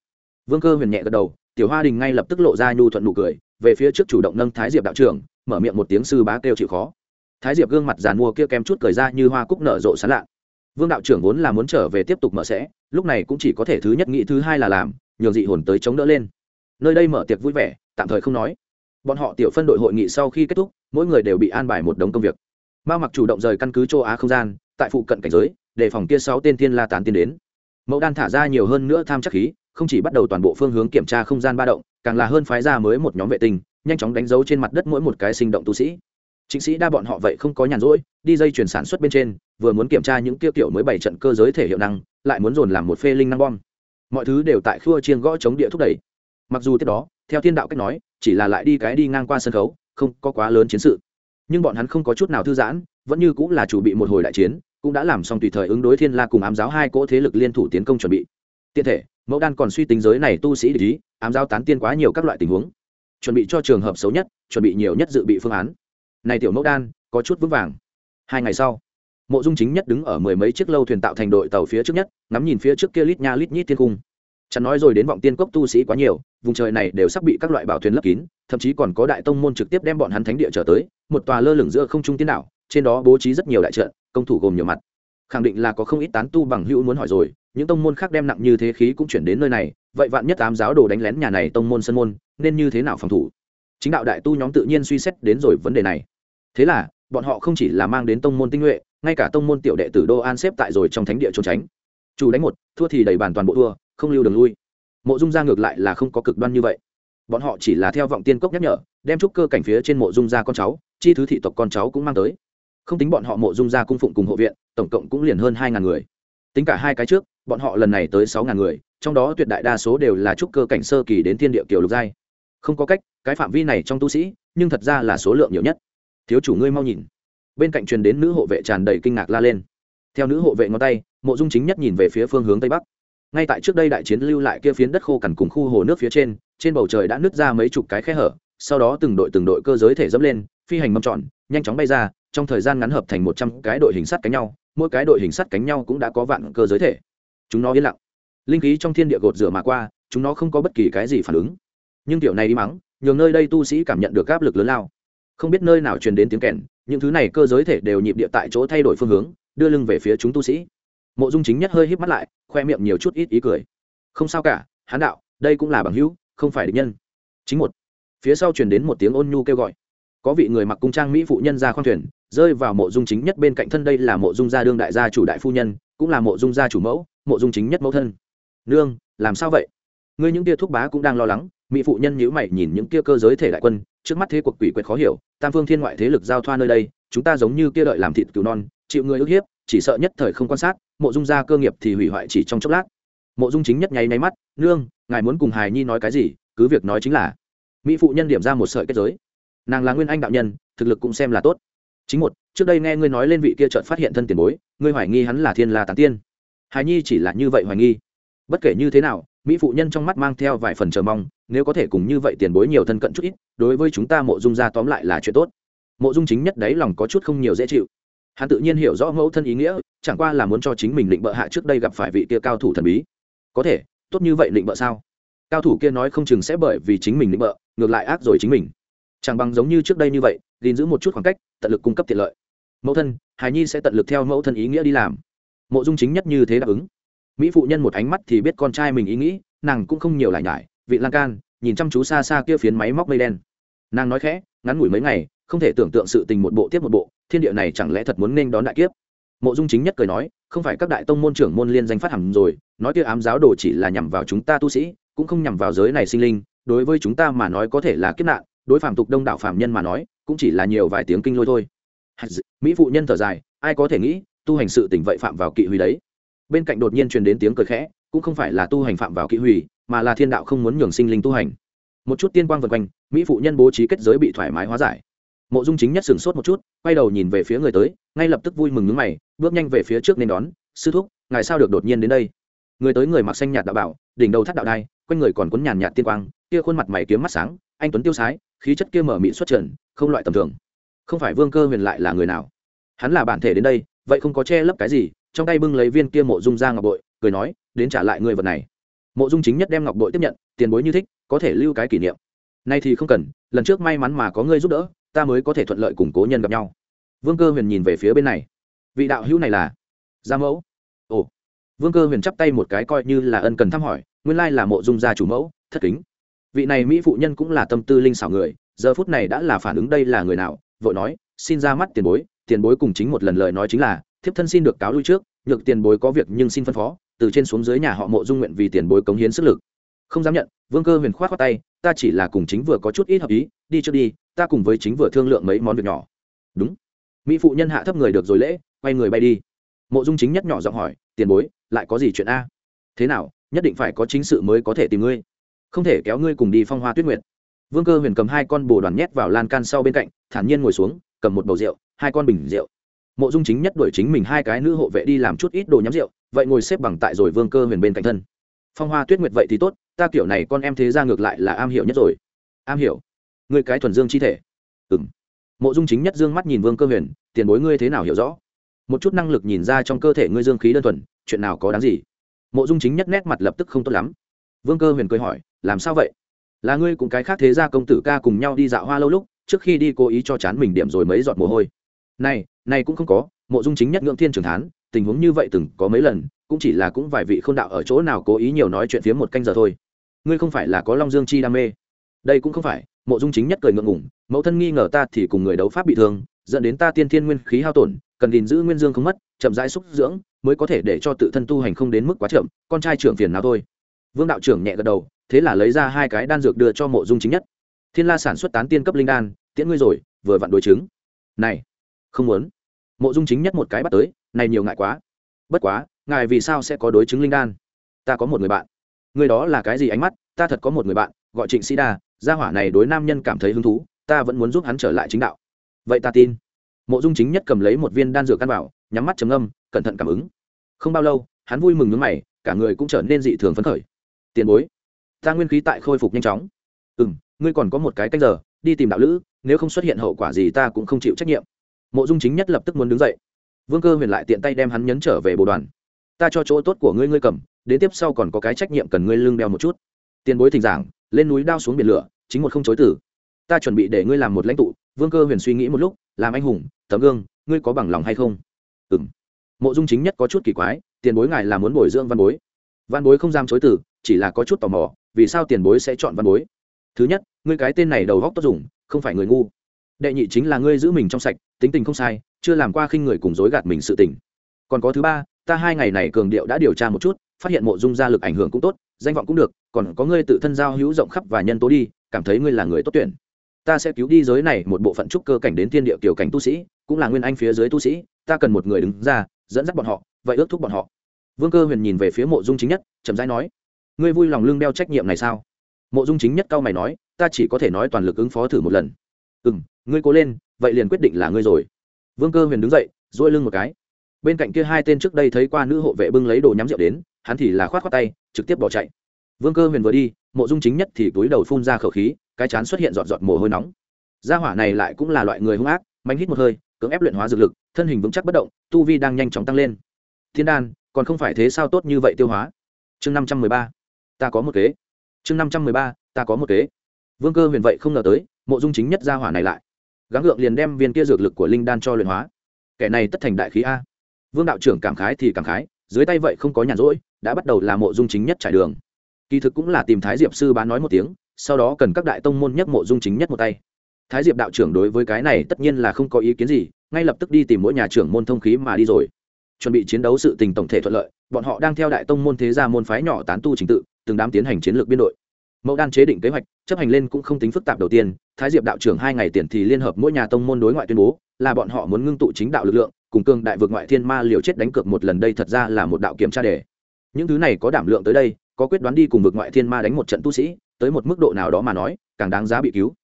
Vương cơ huyền nhẹ gật đầu, tiểu hoa đình ngay lập tức lộ ra nhu thuận nụ cười, về phía trước chủ động nâng thái diệp đạo trưởng mở miệng một tiếng sư bá kêu chịu khó. Thái diệp gương mặt giàn mua kia kem chút cười ra như hoa cúc nở rộ sán lạ. Vương đạo trưởng vốn là muốn trở về tiếp tục mở sẽ, lúc này cũng chỉ có thể thứ nhất nghĩ thứ hai là làm, nhường dị hồn tới chống đỡ lên. Nơi đây mở tiệc vui vẻ, tạm thời không nói. Bọn họ tiểu phân đội hội nghị sau khi kết thúc, mỗi người đều bị an bài một đống công việc. Mao mặc chủ động rời căn cứ châu á không gian, tại phụ cận cảnh giới để phòng kia sáu tên tiên la tán tiên đến. Mẫu đan thả ra nhiều hơn nữa tham chắc khí, không chỉ bắt đầu toàn bộ phương hướng kiểm tra không gian ba động, càng là hơn phái ra mới một nhóm vệ tinh nhanh chóng đánh dấu trên mặt đất mỗi một cái sinh động tu sĩ. Chính sĩ đa bọn họ vậy không có nhàn rỗi đi dây chuyển sản xuất bên trên vừa muốn kiểm tra những tiêu kiểu mới bảy trận cơ giới thể hiệu năng lại muốn dồn làm một phê linh năng bom. Mọi thứ đều tại khua chiên gõ chống địa thúc đẩy. Mặc dù tiếp đó theo thiên đạo cách nói chỉ là lại đi cái đi ngang qua sân khấu không có quá lớn chiến sự. Nhưng bọn hắn không có chút nào thư giãn vẫn như cũng là chủ bị một hồi đại chiến cũng đã làm xong tùy thời ứng đối thiên la cùng ám giáo hai cỗ thế lực liên thủ tiến công chuẩn bị. Tiện thể mẫu đan còn suy tính giới này tu sĩ để ý, ám giáo tán tiên quá nhiều các loại tình huống chuẩn bị cho trường hợp xấu nhất, chuẩn bị nhiều nhất dự bị phương án. Này tiểu mẫu đan, có chút vững vàng. Hai ngày sau, mộ dung chính nhất đứng ở mười mấy chiếc lâu thuyền tạo thành đội tàu phía trước nhất, ngắm nhìn phía trước kia lít nha lít nhít thiên cung. Chẳng nói rồi đến vọng tiên cốc tu sĩ quá nhiều, vùng trời này đều sắp bị các loại bảo thuyền lấp kín, thậm chí còn có đại tông môn trực tiếp đem bọn hắn thánh địa trở tới, một tòa lơ lửng giữa không trung tiên đảo, trên đó bố trí rất nhiều đại trận, công thủ gồm nhiều mặt khẳng định là có không ít tán tu bằng hữu muốn hỏi rồi, những tông môn khác đem nặng như thế khí cũng chuyển đến nơi này, vậy vạn nhất ám giáo đồ đánh lén nhà này tông môn sân môn, nên như thế nào phòng thủ? Chính đạo đại tu nhóm tự nhiên suy xét đến rồi vấn đề này. Thế là, bọn họ không chỉ là mang đến tông môn tinh nhuệ, ngay cả tông môn tiểu đệ tử đô an xếp tại rồi trong thánh địa trốn tránh. Chủ đánh một, thua thì đầy bàn toàn bộ thua, không lưu đường lui. Mộ dung gia ngược lại là không có cực đoan như vậy. Bọn họ chỉ là theo vọng tiên cốc nhắc nhở, đem trúc cơ cảnh phía trên mộ dung gia con cháu, chi thứ thị tộc con cháu cũng mang tới không tính bọn họ mộ dung gia cung phụng cùng hộ viện, tổng cộng cũng liền hơn hai ngàn người. Tính cả hai cái trước, bọn họ lần này tới sáu ngàn người, trong đó tuyệt đại đa số đều là trúc cơ cảnh sơ kỳ đến thiên địa kiều lục giai. Không có cách, cái phạm vi này trong tu sĩ, nhưng thật ra là số lượng nhiều nhất. Thiếu chủ ngươi mau nhìn. Bên cạnh truyền đến nữ hộ vệ tràn đầy kinh ngạc la lên. Theo nữ hộ vệ ngón tay, mộ dung chính nhất nhìn về phía phương hướng tây bắc. Ngay tại trước đây đại chiến lưu lại kia phiến đất khô cằn cùng khu hồ nước phía trên trên bầu trời đã nứt ra mấy chục cái khe hở, sau đó từng đội từng đội cơ giới thể dẫm lên, phi hành mâm tròn, nhanh chóng bay ra trong thời gian ngắn hợp thành một trăm cái đội hình sắt cánh nhau, mỗi cái đội hình sắt cánh nhau cũng đã có vạn cơ giới thể. Chúng nó yên lặng. Linh khí trong thiên địa gột rửa mà qua, chúng nó không có bất kỳ cái gì phản ứng. Nhưng tiểu này đi mắng, nhường nơi đây tu sĩ cảm nhận được áp lực lớn lao. Không biết nơi nào truyền đến tiếng kèn, những thứ này cơ giới thể đều nhịp địa tại chỗ thay đổi phương hướng, đưa lưng về phía chúng tu sĩ. Mộ dung chính nhất hơi híp mắt lại, khoe miệng nhiều chút ít ý cười. Không sao cả, hán đạo, đây cũng là bằng hữu, không phải địch nhân. Chính một. Phía sau truyền đến một tiếng ôn nhu kêu gọi. Có vị người mặc cung trang mỹ phụ nhân ra khoang thuyền rơi vào mộ dung chính nhất bên cạnh thân đây là mộ dung gia đương đại gia chủ đại phu nhân, cũng là mộ dung gia chủ mẫu, mộ dung chính nhất mẫu thân. Nương, làm sao vậy? Ngươi những tia thuốc bá cũng đang lo lắng, mỹ phụ nhân nhữ mày nhìn những kia cơ giới thể đại quân, trước mắt thế cuộc quỷ quyệt khó hiểu, tam phương thiên ngoại thế lực giao thoa nơi đây, chúng ta giống như kia đợi làm thịt cứu non, chịu người ức hiếp, chỉ sợ nhất thời không quan sát, mộ dung gia cơ nghiệp thì hủy hoại chỉ trong chốc lát. Mộ dung chính nhất nháy nháy mắt, nương, ngài muốn cùng hài nhi nói cái gì, cứ việc nói chính là. Mỹ phụ nhân điểm ra một sợi kết giới. Nàng là nguyên anh đạo nhân, thực lực cũng xem là tốt chính một, trước đây nghe ngươi nói lên vị kia chợt phát hiện thân tiền bối, ngươi hoài nghi hắn là thiên la tán tiên. Hài nhi chỉ là như vậy hoài nghi. Bất kể như thế nào, mỹ phụ nhân trong mắt mang theo vài phần chờ mong, nếu có thể cùng như vậy tiền bối nhiều thân cận chút ít, đối với chúng ta mộ dung ra tóm lại là chuyện tốt. Mộ dung chính nhất đấy lòng có chút không nhiều dễ chịu. Hắn tự nhiên hiểu rõ mẫu thân ý nghĩa, chẳng qua là muốn cho chính mình định bợ hạ trước đây gặp phải vị kia cao thủ thần bí. Có thể, tốt như vậy định bợ sao? Cao thủ kia nói không chừng sẽ bởi vì chính mình định bợ, ngược lại ác rồi chính mình. Chẳng bằng giống như trước đây như vậy gìn giữ một chút khoảng cách, tận lực cung cấp tiện lợi. Mẫu thân, hài nhi sẽ tận lực theo mẫu thân ý nghĩa đi làm. Mộ dung chính nhất như thế đáp ứng. Mỹ phụ nhân một ánh mắt thì biết con trai mình ý nghĩ, nàng cũng không nhiều lại nhải. Vị lan can, nhìn chăm chú xa xa kia phiến máy móc mây đen. Nàng nói khẽ, ngắn ngủi mấy ngày, không thể tưởng tượng sự tình một bộ tiếp một bộ, thiên địa này chẳng lẽ thật muốn nên đón đại kiếp? Mộ dung chính nhất cười nói, không phải các đại tông môn trưởng môn liên danh phát hẳn rồi, nói kia ám giáo đồ chỉ là nhằm vào chúng ta tu sĩ, cũng không nhằm vào giới này sinh linh, đối với chúng ta mà nói có thể là kiếp nạn, đối phạm tục đông đảo phạm nhân mà nói cũng chỉ là nhiều vài tiếng kinh lôi thôi. Mỹ phụ nhân thở dài, ai có thể nghĩ, tu hành sự tỉnh vậy phạm vào kỵ huy đấy. Bên cạnh đột nhiên truyền đến tiếng cười khẽ, cũng không phải là tu hành phạm vào kỵ huy, mà là thiên đạo không muốn nhường sinh linh tu hành. Một chút tiên quang vần quanh, mỹ phụ nhân bố trí kết giới bị thoải mái hóa giải. Mộ dung chính nhất sửng sốt một chút, quay đầu nhìn về phía người tới, ngay lập tức vui mừng nước mày, bước nhanh về phía trước nên đón, sư thúc, ngài sao được đột nhiên đến đây? Người tới người mặc xanh nhạt đạo bảo, đỉnh đầu thắt đạo đai, quanh người còn cuốn nhàn nhạt tiên quang kia khuôn mặt mày kiếm mắt sáng, anh tuấn tiêu sái, khí chất kia mở mị xuất trần, không loại tầm thường. Không phải vương cơ huyền lại là người nào? Hắn là bản thể đến đây, vậy không có che lấp cái gì, trong tay bưng lấy viên kia mộ dung ra ngọc bội, cười nói, đến trả lại người vật này. Mộ dung chính nhất đem ngọc bội tiếp nhận, tiền bối như thích, có thể lưu cái kỷ niệm. Nay thì không cần, lần trước may mắn mà có ngươi giúp đỡ, ta mới có thể thuận lợi củng cố nhân gặp nhau. Vương cơ huyền nhìn về phía bên này. Vị đạo hữu này là? Gia mẫu. Ồ. Vương cơ huyền chắp tay một cái coi như là ân cần thăm hỏi, nguyên lai là mộ dung gia chủ mẫu, thất kính vị này mỹ phụ nhân cũng là tâm tư linh xảo người, giờ phút này đã là phản ứng đây là người nào, vội nói, xin ra mắt tiền bối tiền bối cùng chính một lần lời nói chính là, thiếp thân xin được cáo lui trước, nhược tiền bối có việc nhưng xin phân phó, từ trên xuống dưới nhà họ mộ dung nguyện vì tiền bối cống hiến sức lực. Không dám nhận, vương cơ huyền khoát khoát tay, ta chỉ là cùng chính vừa có chút ít hợp ý, đi trước đi, ta cùng với chính vừa thương lượng mấy món việc nhỏ. Đúng. Mỹ phụ nhân hạ thấp người được rồi lễ, quay người bay đi. Mộ dung chính nhắc nhỏ giọng hỏi, tiền bối, lại có gì chuyện a? Thế nào, nhất định phải có chính sự mới có thể tìm ngươi không thể kéo ngươi cùng đi phong hoa tuyết nguyệt. Vương cơ huyền cầm hai con bồ đoàn nhét vào lan can sau bên cạnh, thản nhiên ngồi xuống, cầm một bầu rượu, hai con bình rượu. Mộ dung chính nhất đuổi chính mình hai cái nữ hộ vệ đi làm chút ít đồ nhắm rượu, vậy ngồi xếp bằng tại rồi vương cơ huyền bên cạnh thân. Phong hoa tuyết nguyệt vậy thì tốt, ta kiểu này con em thế ra ngược lại là am hiểu nhất rồi. Am hiểu. Người cái thuần dương chi thể. Ừ m mộ dung chính nhất dương mắt nhìn vương cơ huyền, tiền bối ngươi thế nào hiểu rõ? Một chút năng lực nhìn ra trong cơ thể ngươi dương khí đơn thuần, chuyện nào có đáng gì? Mộ dung chính nhất nét mặt lập tức không tốt lắm. Vương cơ huyền cười hỏi làm sao vậy? Là ngươi cùng cái khác thế gia công tử ca cùng nhau đi dạo hoa lâu lúc, trước khi đi cố ý cho chán mình điểm rồi mấy giọt mồ hôi. Này này cũng không có, mộ dung chính nhất ngưỡng thiên trường thán, tình huống như vậy từng có mấy lần, cũng chỉ là cũng vài vị k h ô n đạo ở chỗ nào cố ý nhiều nói chuyện phía một canh giờ thôi. Ngươi không phải là có long dương chi đam mê. Đây cũng không phải, mộ dung chính nhất cười ngượng ngủng mẫu thân nghi ngờ ta thì cùng người đấu pháp bị thương, dẫn đến ta tiên thiên nguyên khí hao tổn, cần gìn giữ nguyên dương không mất, chậm rãi xúc dưỡng, mới có thể để cho tự thân tu hành không đến mức quá chậm, con trai trưởng phiền nào thôi. Vương đạo trưởng nhẹ gật đầu thế là lấy ra hai cái đan dược đưa cho mộ dung chính nhất. Thiên la sản xuất tán tiên cấp linh đan, tiễn ngươi rồi, vừa vặn đối chứng. Này, không muốn. Mộ dung chính nhất một cái bắt tới, này nhiều ngại quá. Bất quá, ngài vì sao sẽ có đối chứng linh đan? Ta có một người bạn. Người đó là cái gì ánh mắt? Ta thật có một người bạn, gọi trịnh sĩ đa, gia hỏa này đối nam nhân cảm thấy hứng thú, ta vẫn muốn giúp hắn trở lại chính đạo. Vậy ta tin. Mộ dung chính nhất cầm lấy một viên đan dược căn bảo nhắm mắt trầm âm cẩn thận cảm ứng. Không bao lâu, hắn vui mừng nước mày, cả người cũng trở nên dị thường phấn khởi. Tiền bối ta nguyên khí tại khôi phục nhanh chóng. Ừ m ngươi còn có một cái canh giờ, đi tìm đạo lữ, nếu không xuất hiện hậu quả gì ta cũng không chịu trách nhiệm. Mộ dung chính nhất lập tức muốn đứng dậy. Vương cơ huyền lại tiện tay đem hắn nhấn trở về bồ đoàn. Ta cho chỗ tốt của ngươi ngươi cầm, đến tiếp sau còn có cái trách nhiệm cần ngươi lưng đeo một chút. Tiền bối thỉnh giảng, lên núi đao xuống biển lửa, chính một không chối tử. Ta chuẩn bị để ngươi làm một lãnh tụ. Vương cơ huyền suy nghĩ một lúc, làm anh hùng, tấm gương, ngươi có bằng lòng hay không? Ừ m mộ dung chính nhất có chút kỳ quái, tiền bối ngài là muốn bồi dưỡng văn bối. Văn bối không dám chối từ chỉ là có chút tò mò vì sao tiền bối sẽ chọn văn bối? Thứ nhất, ngươi cái tên này đầu góc tốt dùng, không phải người ngu. Đệ nhị chính là ngươi giữ mình trong sạch, tính tình không sai, chưa làm qua khinh người cùng dối gạt mình sự tình. Còn có thứ ba, ta hai ngày này cường điệu đã điều tra một chút, phát hiện mộ dung gia lực ảnh hưởng cũng tốt, danh vọng cũng được, còn có ngươi tự thân giao hữu rộng khắp và nhân tố đi, cảm thấy ngươi là người tốt tuyển. Ta sẽ cứu đi giới này một bộ phận trúc cơ cảnh đến thiên địa kiểu cảnh tu sĩ, cũng là nguyên anh phía dưới tu sĩ, ta cần một người đứng ra, dẫn dắt bọn họ, vậy ước thúc bọn họ. Vương cơ huyền nhìn về phía mộ dung chính nhất, chậm rãi nói ngươi vui lòng lương đeo trách nhiệm này sao? Mộ dung chính nhất cao mày nói, ta chỉ có thể nói toàn lực ứng phó thử một lần. Ừ m ngươi cố lên, vậy liền quyết định là ngươi rồi. Vương cơ huyền đứng dậy dỗi lưng một cái. Bên cạnh kia hai tên trước đây thấy qua nữ hộ vệ bưng lấy đồ nhắm rượu đến, hắn thì là k h o á t khoác tay, trực tiếp bỏ chạy. Vương cơ huyền vừa đi, mộ dung chính nhất thì túi đầu phun ra khẩu khí, cái chán xuất hiện giọt giọt mồ hôi nóng. Gia hỏa này lại cũng là loại người hung ác, mạnh hít một hơi, cưỡng ép luyện hóa dược lực, thân hình vững chắc bất động, tu vi đang nhanh chóng tăng lên. Thiên đan, còn không phải thế sao tốt như vậy tiêu hóa? Chương năm trăm mười ba ta có một kế. Chương năm trăm mười ba, ta có một kế. Vương cơ huyền vậy không ngờ tới, mộ dung chính nhất gia hỏa này lại. Gắng gượng liền đem viên kia dược lực của linh đan cho luyện hóa. Kẻ này tất thành đại khí a. Vương đạo trưởng cảm khái thì cảm khái, dưới tay vậy không có nhàn rỗi, đã bắt đầu là mộ dung chính nhất trải đường. Kỳ thực cũng là tìm thái diệp sư bán nói một tiếng, sau đó cần các đại tông môn nhất mộ dung chính nhất một tay. Thái diệp đạo trưởng đối với cái này tất nhiên là không có ý kiến gì, ngay lập tức đi tìm mỗi nhà trưởng môn thông khí mà đi rồi. Chuẩn bị chiến đấu sự tình tổng thể thuận lợi, bọn họ đang theo đại tông môn thế gia môn phái nhỏ tán tu trình tự từng đám tiến hành chiến lược biên đội. Mẫu đan chế định kế hoạch, chấp hành lên cũng không tính phức tạp đầu tiên, thái diệp đạo trưởng hai ngày tiền thì liên hợp mỗi nhà tông môn đối ngoại tuyên bố, là bọn họ muốn ngưng tụ chính đạo lực lượng, cùng cương đại vượt ngoại thiên ma liều chết đánh cược một lần đây thật ra là một đạo kiểm tra đề. Những thứ này có đảm lượng tới đây, có quyết đoán đi cùng vượt ngoại thiên ma đánh một trận tu sĩ, tới một mức độ nào đó mà nói, càng đáng giá bị cứu.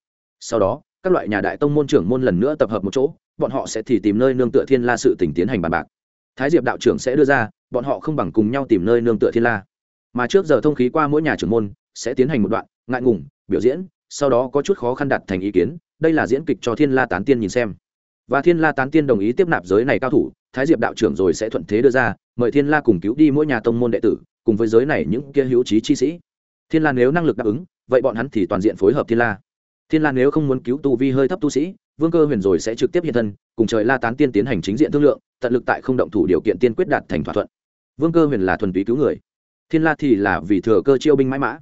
Sau đó, các loại nhà đại tông môn trưởng môn lần nữa tập hợp một chỗ, bọn họ sẽ thì tìm nơi nương tựa thiên la sự tỉnh tiến hành bàn bạc. Thái diệp đạo trưởng sẽ đưa ra, bọn họ không bằng cùng nhau tìm nơi nương tựa thiên la mà trước giờ thông khí qua mỗi nhà trưởng môn, sẽ tiến hành một đoạn, ngại ngùng, biểu diễn, sau đó có chút khó khăn đặt thành ý kiến, đây là diễn kịch cho thiên la tán tiên nhìn xem. Và thiên la tán tiên đồng ý tiếp nạp giới này cao thủ, thái diệp đạo trưởng rồi sẽ thuận thế đưa ra, mời thiên la cùng cứu đi mỗi nhà tông môn đệ tử, cùng với giới này những kia hữu trí chi sĩ. Thiên la nếu năng lực đáp ứng, vậy bọn hắn thì toàn diện phối hợp thiên la. Thiên la nếu không muốn cứu tu vi hơi thấp tu sĩ, vương cơ huyền rồi sẽ trực tiếp hiện thân, cùng trời la tán tiên tiến hành chính diện thương lượng, tận lực tại không động thủ điều kiện tiên quyết đạt thành thỏa thuận. Vương cơ huyền là thuần túy cứu người thiên la thì là vì thừa cơ chiêu binh mãi mã.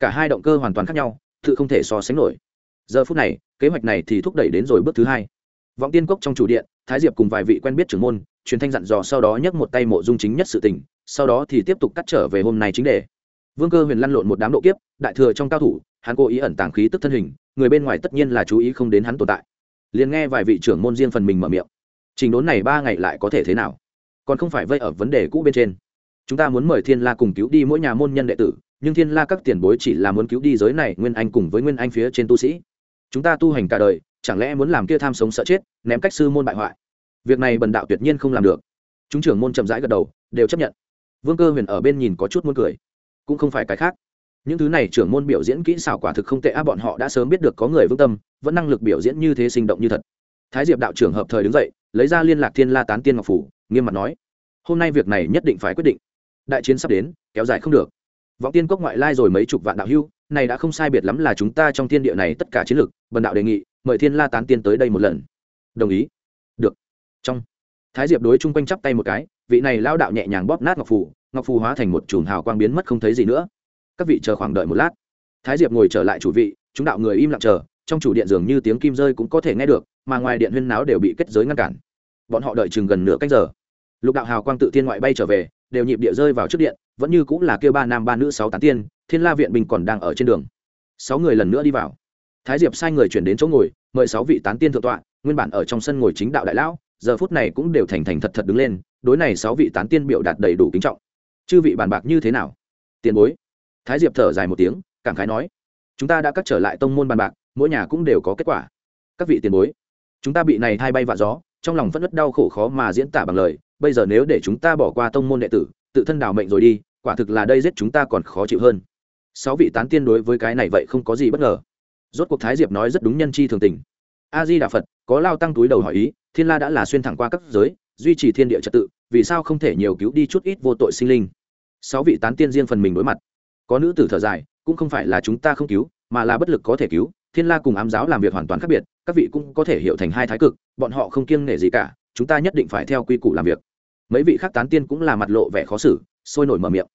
Cả hai động cơ hoàn toàn khác nhau, tự không thể so sánh nổi. Giờ phút này, kế hoạch này thì thúc đẩy đến rồi bước thứ hai. Vọng tiên cốc trong chủ điện, thái diệp cùng vài vị quen biết trưởng môn, truyền thanh dặn dò sau đó nhấc một tay mộ dung chính nhất sự tình, sau đó thì tiếp tục cắt trở về hôm nay chính đề. Vương cơ huyền lăn lộn một đám độ kiếp, đại thừa trong cao thủ, hắn cố ý ẩn tàng khí tức thân hình, người bên ngoài tất nhiên là chú ý không đến hắn tồn tại. Liền nghe vài vị trưởng môn riêng phần mình mở miệng. Trình đốn này ba ngày lại có thể thế nào? Còn không phải vây ở vấn đề cũ bên trên chúng ta muốn mời thiên la cùng cứu đi mỗi nhà môn nhân đệ tử, nhưng thiên la các tiền bối chỉ là muốn cứu đi giới này nguyên anh cùng với nguyên anh phía trên tu sĩ. Chúng ta tu hành cả đời, chẳng lẽ muốn làm kia tham sống sợ chết, ném cách sư môn bại hoại? Việc này bần đạo tuyệt nhiên không làm được. Chúng trưởng môn chậm rãi gật đầu, đều chấp nhận. Vương cơ huyền ở bên nhìn có chút muốn cười. Cũng không phải cái khác. Những thứ này trưởng môn biểu diễn kỹ xảo quả thực không tệ á, bọn họ đã sớm biết được có người vững tâm, vẫn năng lực biểu diễn như thế sinh động như thật. Thái diệp đạo trưởng hợp thời đứng dậy, lấy ra liên lạc thiên la tán tiên ngọc phủ, nghiêm mặt nói, hôm nay việc này nhất định phải quyết định đại chiến sắp đến, kéo dài không được. Vọng tiên cốc ngoại lai rồi mấy chục vạn đạo hưu, này đã không sai biệt lắm là chúng ta trong thiên địa này tất cả chiến lược bần đạo đề nghị, mời thiên la tán tiên tới đây một lần. Đồng ý. Được. Trong. Thái diệp đối chung quanh chắp tay một cái, vị này lao đạo nhẹ nhàng bóp nát ngọc phù ngọc phù hóa thành một chùm hào quang biến mất không thấy gì nữa. Các vị chờ khoảng đợi một lát. Thái diệp ngồi trở lại chủ vị, chúng đạo người im lặng chờ, trong chủ điện dường như tiếng kim rơi cũng có thể nghe được, mà ngoài điện huyên náo đều bị kết giới ngăn cản. Bọn họ đợi chừng gần nửa cách giờ. Lục đạo hào quang tự tiên ngoại bay trở về đều nhịp địa rơi vào trước điện, vẫn như cũng là kêu ba nam ba nữ sáu tán tiên, thiên la viện bình còn đang ở trên đường. Sáu người lần nữa đi vào. Thái diệp sai người chuyển đến chỗ ngồi, mời sáu vị tán tiên thượng tọa, nguyên bản ở trong sân ngồi chính đạo đại lão, giờ phút này cũng đều thành thành thật thật đứng lên, đối này sáu vị tán tiên biểu đạt đầy đủ kính trọng. Chư vị bàn bạc như thế nào? Tiền bối. Thái diệp thở dài một tiếng, cảm khái nói, chúng ta đã cắt trở lại tông môn bàn bạc, mỗi nhà cũng đều có kết quả. Các vị tiền bối, chúng ta bị này thay bay vạ gió trong lòng vẫn rất đau khổ khó mà diễn tả bằng lời, bây giờ nếu để chúng ta bỏ qua tông môn đệ tử, tự thân đào mệnh rồi đi, quả thực là đây giết chúng ta còn khó chịu hơn. Sáu vị tán tiên đối với cái này vậy không có gì bất ngờ. Rốt cuộc thái diệp nói rất đúng nhân chi thường tình. A di đà phật có lao tăng túi đầu hỏi ý, thiên la đã là xuyên thẳng qua các giới, duy trì thiên địa trật tự, vì sao không thể nhiều cứu đi chút ít vô tội sinh linh? Sáu vị tán tiên riêng phần mình đối mặt. Có nữ tử thở dài, cũng không phải là chúng ta không cứu, mà là bất lực có thể cứu, thiên la cùng ám giáo làm việc hoàn toàn khác biệt các vị cũng có thể hiểu thành hai thái cực, bọn họ không kiêng nể gì cả, chúng ta nhất định phải theo quy củ làm việc. Mấy vị khác tán tiên cũng là mặt lộ vẻ khó xử, sôi nổi mở miệng.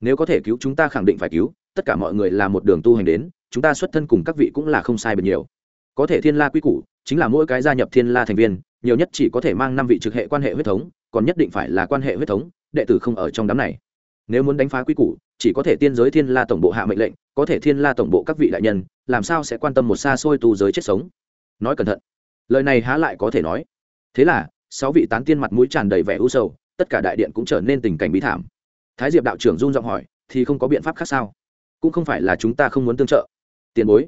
Nếu có thể cứu chúng ta khẳng định phải cứu, tất cả mọi người là một đường tu hành đến, chúng ta xuất thân cùng các vị cũng là không sai bật nhiều. Có thể thiên la quy củ, chính là mỗi cái gia nhập thiên la thành viên, nhiều nhất chỉ có thể mang năm vị trực hệ quan hệ huyết thống, còn nhất định phải là quan hệ huyết thống, đệ tử không ở trong đám này. Nếu muốn đánh phá quy củ, chỉ có thể tiên giới thiên la tổng bộ hạ mệnh lệnh, có thể thiên la tổng bộ các vị đại nhân, làm sao sẽ quan tâm một xa xôi tu giới chết sống? Nói cẩn thận. Lời này há lại có thể nói. Thế là, sáu vị tán tiên mặt mũi tràn đầy vẻ u sầu, tất cả đại điện cũng trở nên tình cảnh bí thảm. Thái diệp đạo trưởng run giọng hỏi, thì không có biện pháp khác sao? Cũng không phải là chúng ta không muốn tương trợ. Tiền bối.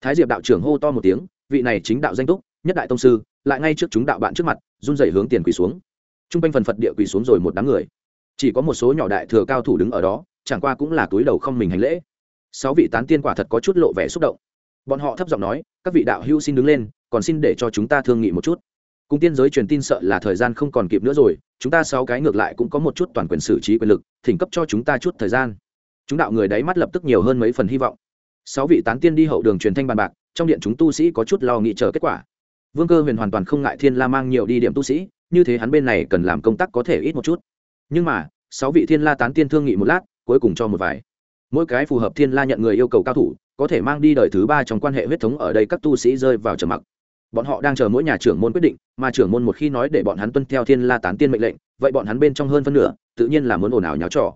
Thái diệp đạo trưởng hô to một tiếng, vị này chính đạo danh túc, nhất đại tông sư, lại ngay trước chúng đạo bạn trước mặt, run dậy hướng tiền quỳ xuống. T r u n g quanh phần phật địa quỳ xuống rồi một đám người. Chỉ có một số nhỏ đại thừa cao thủ đứng ở đó, chẳng qua cũng là túi đầu không mình hành lễ. Sáu vị tán tiên quả thật có chút lộ vẻ xúc động. Bọn họ thấp giọng nói, các vị đạo hưu xin đứng lên còn xin để cho chúng ta thương nghị một chút. Cùng tiên giới truyền tin sợ là thời gian không còn kịp nữa rồi, chúng ta sáu cái ngược lại cũng có một chút toàn quyền xử trí quyền lực, thỉnh cấp cho chúng ta chút thời gian. Chúng đạo người đáy mắt lập tức nhiều hơn mấy phần hy vọng. Sáu vị tán tiên đi hậu đường truyền thanh bàn bạc, trong điện chúng tu sĩ có chút lo nghĩ chờ kết quả. Vương cơ huyền hoàn toàn không ngại thiên la mang nhiều đi điểm tu sĩ, như thế hắn bên này cần làm công tác có thể ít một chút. Nhưng mà, sáu vị thiên la tán tiên thương nghị một lát, cuối cùng cho một vài. Mỗi cái phù hợp thiên la nhận người yêu cầu cao thủ, có thể mang đi đời thứ ba trong quan hệ huyết thống ở đây các tu sĩ rơi vào trầm mặc bọn họ đang chờ mỗi nhà trưởng môn quyết định, mà trưởng môn một khi nói để bọn hắn tuân theo thiên la tán tiên mệnh lệnh, vậy bọn hắn bên trong hơn phân nửa, tự nhiên là muốn ồn ào nháo trò.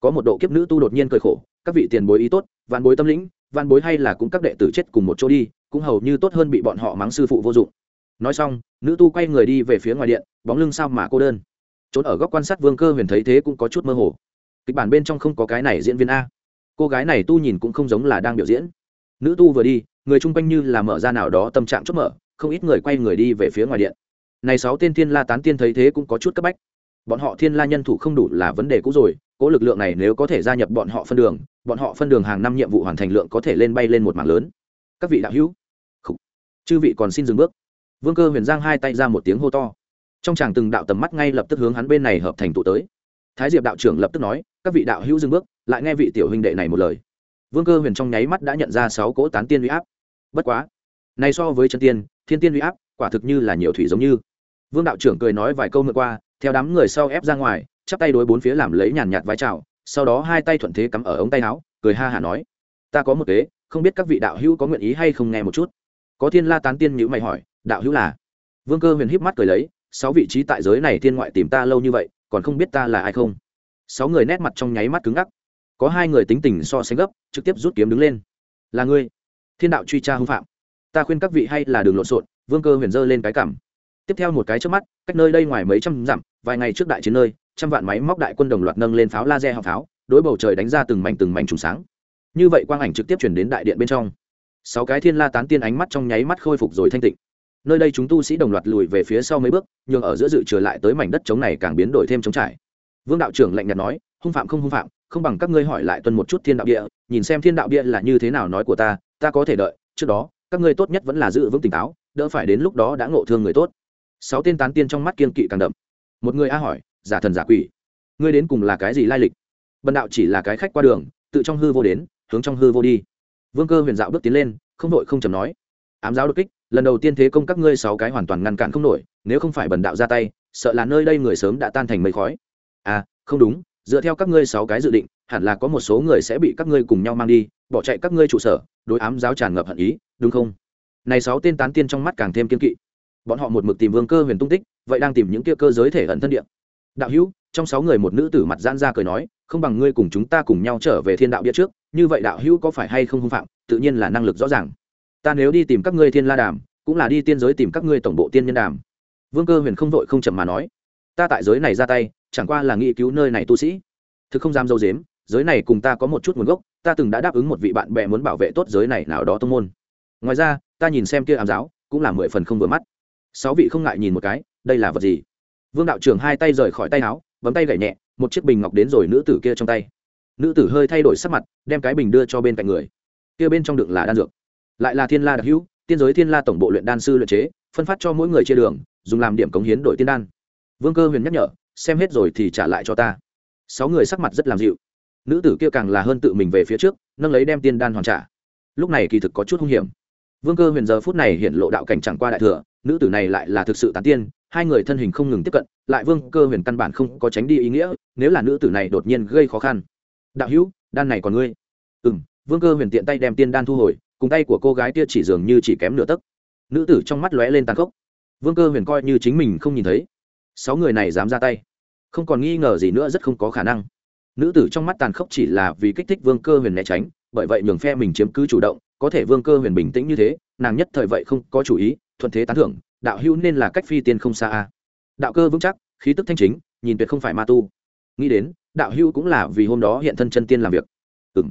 Có một độ kiếp nữ tu đột nhiên cười khổ, các vị tiền bối ý tốt văn bối tâm lĩnh văn bối hay là cũng các đệ tử chết cùng một chỗ đi, cũng hầu như tốt hơn bị bọn họ mắng sư phụ vô dụng. Nói xong, nữ tu quay người đi về phía ngoài điện, bóng lưng sao mà cô đơn. Trốn ở góc quan sát vương cơ huyền thấy thế cũng có chút mơ hồ. Kịch bản bên trong không có cái này diễn viên a. Cô gái này tu nhìn cũng không giống là đang biểu diễn. Nữ tu vừa đi, người chung quanh như là mở ra nào đó tâm trạng chốt mở không ít người quay người đi về phía ngoài điện. Này sáu tên thiên la tán tiên thấy thế cũng có chút cấp bách. Bọn họ thiên la nhân thủ không đủ là vấn đề cũ rồi, cố lực lượng này nếu có thể gia nhập bọn họ phân đường, bọn họ phân đường hàng năm nhiệm vụ hoàn thành lượng có thể lên bay lên một mảng lớn. Các vị đạo hữu Khủ. chư vị còn xin dừng bước. Vương cơ huyền giang hai tay ra một tiếng hô to. Trong chàng từng đạo tầm mắt ngay lập tức hướng hắn bên này hợp thành tụ tới. Thái diệp đạo trưởng lập tức nói, các vị đạo hữu dừng bước, lại nghe vị tiểu huynh đệ này một lời. Vương cơ huyền trong nháy mắt đã nhận ra sáu cỗ tán tiên uy áp. Bất quá này so với chân tiên, thiên tiên uy áp, quả thực như là nhiều thủy giống như. Vương đạo trưởng cười nói vài câu ngược qua, theo đám người sau ép ra ngoài, chắp tay đối bốn phía làm lấy nhàn nhạt vai trào sau đó hai tay thuận thế cắm ở ống tay áo, cười ha hả nói, ta có một kế, không biết các vị đạo hữu có nguyện ý hay không nghe một chút? Có thiên la tán tiên nhữ mày hỏi, đạo hữu là? Vương cơ huyền híp mắt cười lấy, sáu vị trí tại giới này thiên ngoại tìm ta lâu như vậy, còn không biết ta là ai không? Sáu người nét mặt trong nháy mắt cứng ngắc. Có hai người tính tình so sánh gấp, trực tiếp rút kiếm đứng lên. Là ngươi. Thiên đạo truy tra hưng phạm ta khuyên các vị hay là đường lộn xộn, vương cơ huyền dơ lên cái cảm. Tiếp theo một cái trước mắt, cách nơi đây ngoài mấy trăm dặm, vài ngày trước đại chiến nơi, trăm vạn máy móc đại quân đồng loạt nâng lên pháo laser học pháo, đối bầu trời đánh ra từng mảnh từng mảnh trùng sáng. Như vậy quang ảnh trực tiếp chuyển đến đại điện bên trong. Sáu cái thiên la tán tiên ánh mắt trong nháy mắt khôi phục rồi thanh tịnh. Nơi đây chúng tu sĩ đồng loạt lùi về phía sau mấy bước nhưng ở giữa dự trở lại tới mảnh đất trống này càng biến đổi thêm trống trải. Vương đạo trưởng lạnh nhạt nói, hung phạm không hung phạm, không bằng các ngươi hỏi lại tuân một chút thiên đạo địa, nhìn xem thiên đạo địa là như thế nào nói của ta ta có thể đợi, trước đó các ngươi tốt nhất vẫn là giữ vững tỉnh táo, đỡ phải đến lúc đó đã ngộ thương người tốt. Sáu tên tán tiên trong mắt kiên kỵ càng đậm. Một người a hỏi, giả thần giả quỷ, ngươi đến cùng là cái gì lai lịch? Bần đạo chỉ là cái khách qua đường, tự trong hư vô đến, hướng trong hư vô đi. Vương cơ huyền dạo bước tiến lên, không đội không chầm nói, ám giáo đột kích, lần đầu tiên thế công các ngươi sáu cái hoàn toàn ngăn cản không nổi, nếu không phải bần đạo ra tay, sợ là nơi đây người sớm đã tan thành mây khói. À không đúng, dựa theo các ngươi sáu cái dự định, hẳn là có một số người sẽ bị các ngươi cùng nhau mang đi, bỏ chạy các ngươi trụ sở. Đối ám giáo tràn ngập hận ý đúng không? Này sáu tên tán tiên trong mắt càng thêm kiên kỵ. Bọn họ một mực tìm vương cơ huyền tung tích, vậy đang tìm những kia cơ giới thể ẩn thân địa. Đạo hữu, trong sáu người một nữ tử mặt giãn ra cười nói, không bằng ngươi cùng chúng ta cùng nhau trở về thiên đạo biết trước, như vậy đạo hữu có phải hay không hung phạm, tự nhiên là năng lực rõ ràng. Ta nếu đi tìm các ngươi thiên la đàm, cũng là đi tiên giới tìm các ngươi tổng bộ tiên nhân đàm. Vương cơ huyền không vội không chậm mà nói, ta tại giới này ra tay, chẳng qua là nghĩ cứu nơi này tu sĩ. Thực không dám dâu dếm, giới này cùng ta có một chút nguồn gốc, ta từng đã đáp ứng một vị bạn bè muốn bảo vệ tốt giới này nào đó tông môn ngoài ra, ta nhìn xem kia ám giáo, cũng là mười phần không vừa mắt. Sáu vị không ngại nhìn một cái, đây là vật gì? Vương đạo trưởng hai tay rời khỏi tay áo, bấm tay gậy nhẹ, một chiếc bình ngọc đến rồi nữ tử kia trong tay. Nữ tử hơi thay đổi sắc mặt, đem cái bình đưa cho bên cạnh người. Kia bên trong đựng là đan dược. Lại là thiên la đặc hữu, tiên giới thiên la tổng bộ luyện đan sư luyện chế, phân phát cho mỗi người chia đường, dùng làm điểm cống hiến đổi tiên đan. Vương cơ huyền nhắc nhở, xem hết rồi thì trả lại cho ta. Sáu người sắc mặt rất làm dịu. Nữ tử kia càng là hơn tự mình về phía trước, nâng lấy đem tiên đan hoàn trả. Lúc này kỳ thực có chút hung hiểm vương cơ huyền giờ phút này hiện lộ đạo cảnh chẳng qua đại thừa, nữ tử này lại là thực sự tán tiên, hai người thân hình không ngừng tiếp cận, lại vương cơ huyền căn bản không có tránh đi ý nghĩa, nếu là nữ tử này đột nhiên gây khó khăn. Đạo hữu, đan này còn ngươi? Ừ m vương cơ huyền tiện tay đem tiên đan thu hồi, cùng tay của cô gái kia chỉ dường như chỉ kém nửa tấc. Nữ tử trong mắt lóe lên tàn khốc. Vương cơ huyền coi như chính mình không nhìn thấy. Sáu người này dám ra tay. Không còn nghi ngờ gì nữa, rất không có khả năng. Nữ tử trong mắt tàn khốc chỉ là vì kích thích vương cơ huyền né tránh, bởi vậy nhường phe mình chiếm cứ chủ động có thể vương cơ huyền bình tĩnh như thế, nàng nhất thời vậy không có chủ ý, thuận thế tán thưởng, đạo hữu nên là cách phi tiên không xa a. Đạo cơ vững chắc, khí tức thanh chính, nhìn tuyệt không phải ma tu. Nghĩ đến, đạo hữu cũng là vì hôm đó hiện thân chân tiên làm việc. Ừ m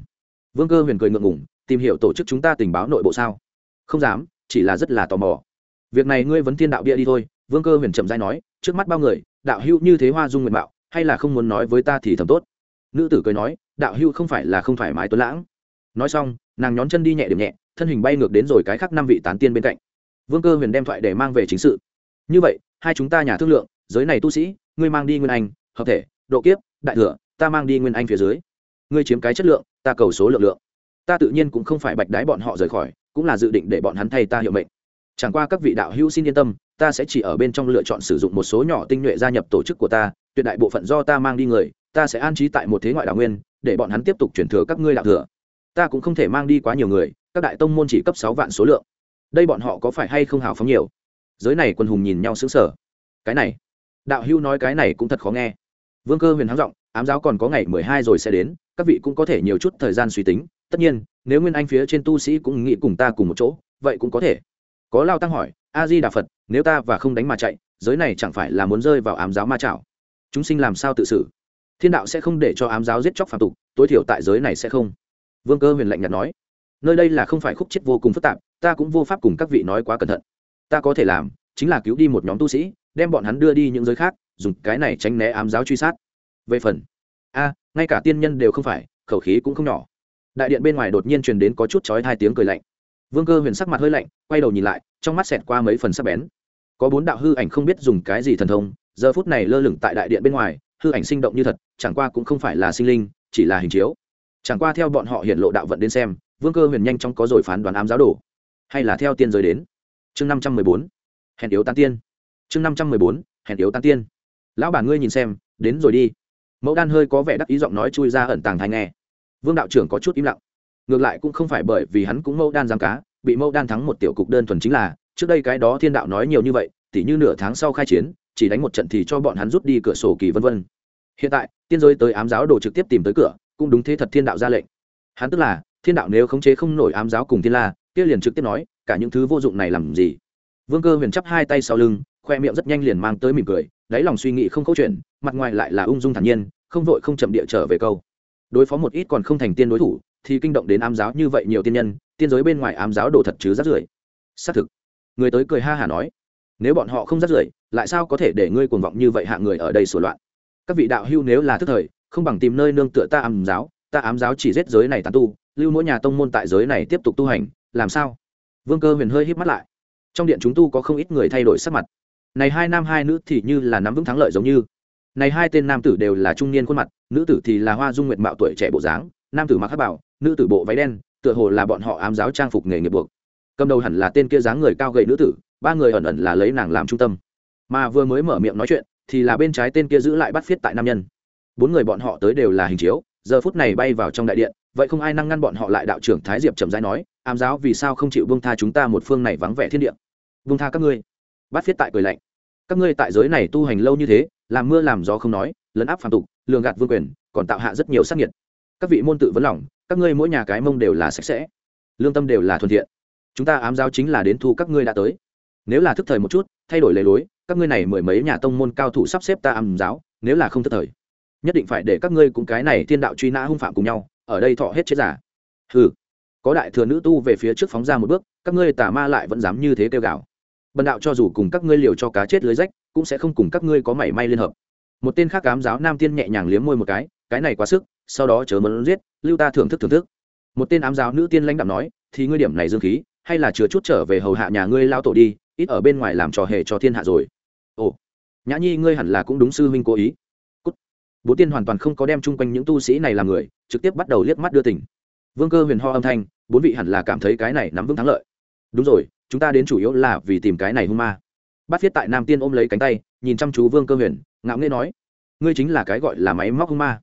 vương cơ huyền cười ngượng ngủng tìm hiểu tổ chức chúng ta tình báo nội bộ sao? Không dám, chỉ là rất là tò mò. Việc này ngươi vấn thiên đạo bia đi thôi, vương cơ huyền chậm dai nói, trước mắt bao người, đạo hữu như thế hoa dung nguyện mạo, hay là không muốn nói với ta thì thầm tốt. Nữ tử cười nói, đạo hữu không phải là không thoải mái tuấn lãng. Nói xong nàng nhón chân đi nhẹ điểm nhẹ, thân hình bay ngược đến rồi cái khác năm vị tán tiên bên cạnh. Vương cơ huyền đem thoại để mang về chính sự. Như vậy, hai chúng ta nhà thương lượng, giới này tu sĩ, ngươi mang đi nguyên anh, hợp thể, độ kiếp, đại thừa, ta mang đi nguyên anh phía dưới. Ngươi chiếm cái chất lượng, ta cầu số lượng lượng. Ta tự nhiên cũng không phải bạch đái bọn họ rời khỏi, cũng là dự định để bọn hắn thay ta hiệu mệnh. Chẳng qua các vị đạo hữu xin yên tâm, ta sẽ chỉ ở bên trong lựa chọn sử dụng một số nhỏ tinh nhuệ gia nhập tổ chức của ta, tuyệt đại bộ phận do ta mang đi người, ta sẽ an trí tại một thế ngoại đạo nguyên, để bọn hắn tiếp tục chuyển thừa các ngươi đạo thừa ta cũng không thể mang đi quá nhiều người, các đại tông môn chỉ cấp sáu vạn số lượng. Đây bọn họ có phải hay không hào phóng nhiều? Giới này quân hùng nhìn nhau xứng sở cái này, đạo hữu nói cái này cũng thật khó nghe. Vương cơ huyền háng giọng, ám giáo còn có ngày mười hai rồi sẽ đến, các vị cũng có thể nhiều chút thời gian suy tính. Tất nhiên, nếu nguyên anh phía trên tu sĩ cũng nghĩ cùng ta cùng một chỗ, vậy cũng có thể. Có lao tăng hỏi, a di đà phật, nếu ta và không đánh mà chạy, giới này chẳng phải là muốn rơi vào ám giáo ma chảo? Chúng sinh làm sao tự xử? Thiên đạo sẽ không để cho ám giáo giết chóc phạm tục, tối thiểu tại giới này sẽ không vương cơ huyền lạnh nhạt nói, nơi đây là không phải khúc chết vô cùng phức tạp, ta cũng vô pháp cùng các vị nói quá cẩn thận. Ta có thể làm chính là cứu đi một nhóm tu sĩ, đem bọn hắn đưa đi những giới khác, dùng cái này tránh né ám giáo truy sát. Về phần, a, ngay cả tiên nhân đều không phải, khẩu khí cũng không nhỏ. Đại điện bên ngoài đột nhiên truyền đến có chút chói hai tiếng cười lạnh. Vương cơ huyền sắc mặt hơi lạnh, quay đầu nhìn lại, trong mắt xẹt qua mấy phần sắc bén. Có bốn đạo hư ảnh không biết dùng cái gì thần thông, giờ phút này lơ lửng tại đại điện bên ngoài, hư ảnh sinh động như thật, chẳng qua cũng không phải là sinh linh, chỉ là hình chiếu chẳng qua theo bọn họ hiện lộ đạo vận đến xem, vương cơ huyền nhanh chóng có rồi phán đoán ám giáo đồ. Hay là theo tiên giới đến? Chương năm trăm mười bốn. Hèn yếu tán tiên. Chương năm trăm mười bốn. Hèn yếu tán tiên. Lão bản ngươi nhìn xem, đến rồi đi. Mẫu đan hơi có vẻ đắc ý giọng nói chui ra ẩn tàng thai nghe. Vương đạo trưởng có chút im lặng. Ngược lại cũng không phải bởi vì hắn cũng mẫu đan giam cá, bị mẫu đan thắng một tiểu cục đơn thuần chính là, trước đây cái đó thiên đạo nói nhiều như vậy, tỉ như nửa tháng sau khai chiến, chỉ đánh một trận thì cho bọn hắn rút đi cửa sổ kỳ vân vân. Hiện tại, tiên giới tới ám giáo đồ trực tiếp tìm tới cửa cũng đúng thế thật thiên đạo ra lệnh. Hắn tức là, thiên đạo nếu khống chế không nổi ám giáo cùng thiên la, kia liền trực tiếp nói, cả những thứ vô dụng này làm gì? Vương cơ huyền chắp hai tay sau lưng, khoe miệng rất nhanh liền mang tới mỉm cười, đáy lòng suy nghĩ không câu chuyện, mặt ngoài lại là ung dung thản nhiên, không vội không chậm địa trở về câu. Đối phó một ít còn không thành tiên đối thủ, thì kinh động đến ám giáo như vậy nhiều tiên nhân, tiên giới bên ngoài ám giáo đồ thật chứ rắt rưởi. Xác thực. Người tới cười ha hả nói, nếu bọn họ không rắt rưởi, lại sao có thể để ngươi cuồng vọng như vậy hạ người ở đây sửa loạn? Các vị đạo hưu nếu là thức thời không bằng tìm nơi nương tựa ta ám giáo, ta ám giáo chỉ giết giới này tán tu, lưu mỗi nhà tông môn tại giới này tiếp tục tu hành, làm sao? Vương cơ huyền hơi híp mắt lại. Trong điện chúng tu có không ít người thay đổi sắc mặt. Này hai nam hai nữ thì như là nắm vững thắng lợi giống như. Này hai tên nam tử đều là trung niên khuôn mặt, nữ tử thì là hoa dung nguyện mạo tuổi trẻ bộ dáng, nam tử mặc hát bảo, nữ tử bộ váy đen, tựa hồ là bọn họ ám giáo trang phục nghề nghiệp buộc. Cầm đầu hẳn là tên kia dáng người cao gầy nữ tử, ba người ẩn ẩn là lấy nàng làm trung tâm. Mà vừa mới mở miệng nói chuyện, thì là bên trái tên kia giữ lại bắt phiết tại nam nhân bốn người bọn họ tới đều là hình chiếu, giờ phút này bay vào trong đại điện, vậy không ai năng ngăn bọn họ lại đạo trưởng thái diệp trầm rãi nói, ám giáo, vì sao không chịu bông tha chúng ta một phương này vắng vẻ thiên địa? Bông tha các ngươi. Bắt viết tại cười lạnh, các ngươi tại giới này tu hành lâu như thế, làm mưa làm gió không nói, lấn áp phản tục, lường gạt vương quyền, còn tạo hạ rất nhiều sắc nhiệt các vị môn tự vấn lòng, các ngươi mỗi nhà cái mông đều là sạch sẽ, lương tâm đều là thuận thiện. Chúng ta ám giáo chính là đến thu các ngươi đã tới. Nếu là thức thời một chút, thay đổi lề lối, các ngươi này mười mấy nhà tông môn cao thủ sắp xếp ta ám giáo, nếu là không thức thời nhất định phải để các ngươi cùng cái này thiên đạo truy nã hung phạm cùng nhau, ở đây thọ hết chết giả. Hừ, có đại thừa nữ tu về phía trước phóng ra một bước, các ngươi tà ma lại vẫn dám như thế kêu gào. Bần đạo cho dù cùng các ngươi liều cho cá chết lưới rách, cũng sẽ không cùng các ngươi có mảy may liên hợp. Một tên khác cám giáo nam tiên nhẹ nhàng liếm môi một cái cái này quá sức, sau đó chớ mớn giết, lưu ta thưởng thức thưởng thức. Một tên ám giáo nữ tiên lãnh đạm nói, thì ngươi điểm này dương khí, hay là chứa chút trở về hầu hạ nhà ngươi lao tổ đi, ít ở bên ngoài làm trò hề cho thiên hạ rồi. Ồ, nhã nhi ngươi hẳn là cũng đúng sư huynh cố ý bố tiên hoàn toàn không có đem chung quanh những tu sĩ này làm người, trực tiếp bắt đầu liếc mắt đưa tỉnh vương cơ huyền ho âm thanh, bốn vị hẳn là cảm thấy cái này nắm vững thắng lợi. Đúng rồi, chúng ta đến chủ yếu là vì tìm cái này hung ma. Bát viết tại nam tiên ôm lấy cánh tay, nhìn chăm chú vương cơ huyền, ngạo nghê nói, ngươi chính là cái gọi là máy móc hung ma.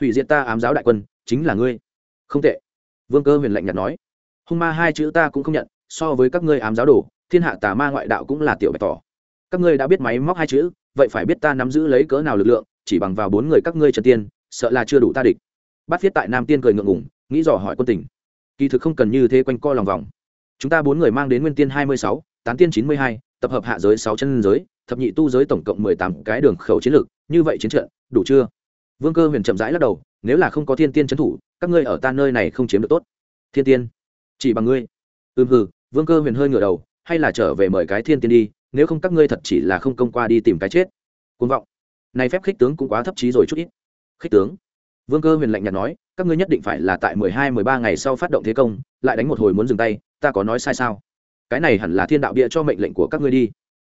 Hủy diệt ta ám giáo đại quân, chính là ngươi. Không tệ. Vương cơ huyền lạnh nhạt nói, hung ma hai chữ ta cũng không nhận, so với các ngươi ám giáo đồ, thiên hạ tà ma ngoại đạo cũng là tiểu bày tỏ. Các ngươi đã biết máy móc hai chữ, vậy phải biết ta nắm giữ lấy cỡ nào lực lượng chỉ bằng vào bốn người các ngươi trần tiên, sợ là chưa đủ ta địch. Bát viết tại nam tiên cười ngượng ngủng nghĩ dò hỏi quân tình. Kỳ thực không cần như thế quanh co lòng vòng. Chúng ta bốn người mang đến nguyên tiên hai mươi sáu, tán tiên chín mươi hai, tập hợp hạ giới sáu chân giới, thập nhị tu giới tổng cộng mười tám cái đường khẩu chiến lược, như vậy chiến trận, đủ chưa? Vương cơ huyền chậm rãi lắc đầu, nếu là không có thiên tiên trấn thủ, các ngươi ở ta nơi này không chiếm được tốt. Thiên tiên, chỉ bằng ngươi. Ừm hừ, vương cơ huyền hơi ngửa đầu, hay là trở về mời cái thiên tiên đi, nếu không các ngươi thật chỉ là không công qua đi tìm cái chết. Côn vọng này phép khích tướng cũng quá thấp trí rồi chút ít. Khích tướng? Vương cơ huyền lạnh nhạt nói, các ngươi nhất định phải là tại mười hai, mười ba ngày sau phát động thế công, lại đánh một hồi muốn dừng tay, ta có nói sai sao? Cái này hẳn là thiên đạo bia cho mệnh lệnh của các ngươi đi.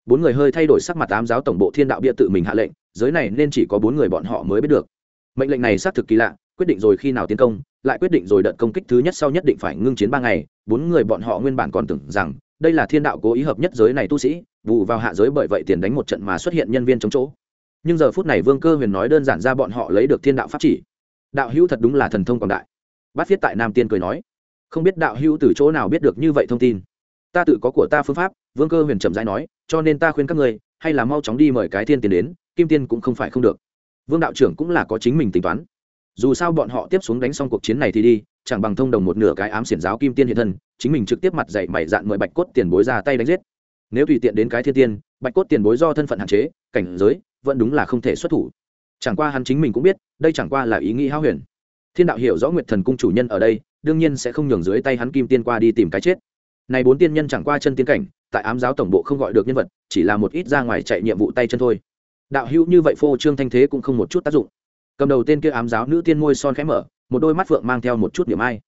Bốn người hơi thay đổi sắc mặt tám giáo tổng bộ thiên đạo bia tự mình hạ lệnh, giới này nên chỉ có bốn người bọn họ mới biết được. Mệnh lệnh này xác thực kỳ lạ, quyết định rồi khi nào tiến công, lại quyết định rồi đợt công kích thứ nhất sau nhất định phải ngưng chiến ba ngày. Bốn người bọn họ nguyên bản còn tưởng rằng, đây là thiên đạo cố ý hợp nhất giới này tu sĩ, vụ vào hạ giới bởi vậy tiền đánh một trận mà xuất hiện nhân viên chống chỗ nhưng giờ phút này vương cơ huyền nói đơn giản ra bọn họ lấy được thiên đạo pháp chỉ. Đạo hữu thật đúng là thần thông quảng đại. Bát viết tại nam tiên cười nói, không biết đạo hữu từ chỗ nào biết được như vậy thông tin. Ta tự có của ta phương pháp. Vương cơ huyền trầm rãi nói, cho nên ta khuyên các người hay là mau chóng đi mời cái thiên tiền đến, kim tiên cũng không phải không được. Vương đạo trưởng cũng là có chính mình tính toán. Dù sao bọn họ tiếp xuống đánh xong cuộc chiến này thì đi, chẳng bằng thông đồng một nửa cái ám xiển giáo kim tiên hiện thân, chính mình trực tiếp mặt dạy mày dạn mời bạch cốt tiền bối ra tay đánh giết. Nếu tùy tiện đến cái thiên tiên, bạch cốt tiền bối do thân phận hạn chế, cảnh giới vẫn đúng là không thể xuất thủ. Chẳng qua hắn chính mình cũng biết, đây chẳng qua là ý nghĩ hao huyền. Thiên đạo hiểu rõ nguyệt thần cung chủ nhân ở đây, đương nhiên sẽ không nhường dưới tay hắn kim tiên qua đi tìm cái chết. Này bốn tiên nhân chẳng qua chân tiên cảnh, tại ám giáo tổng bộ không gọi được nhân vật, chỉ là một ít ra ngoài chạy nhiệm vụ tay chân thôi. Đạo hữu như vậy phô trương thanh thế cũng không một chút tác dụng. Cầm đầu tên kia ám giáo nữ tiên môi son khẽ mở, một đôi mắt phượng mang theo một chút điểm ai.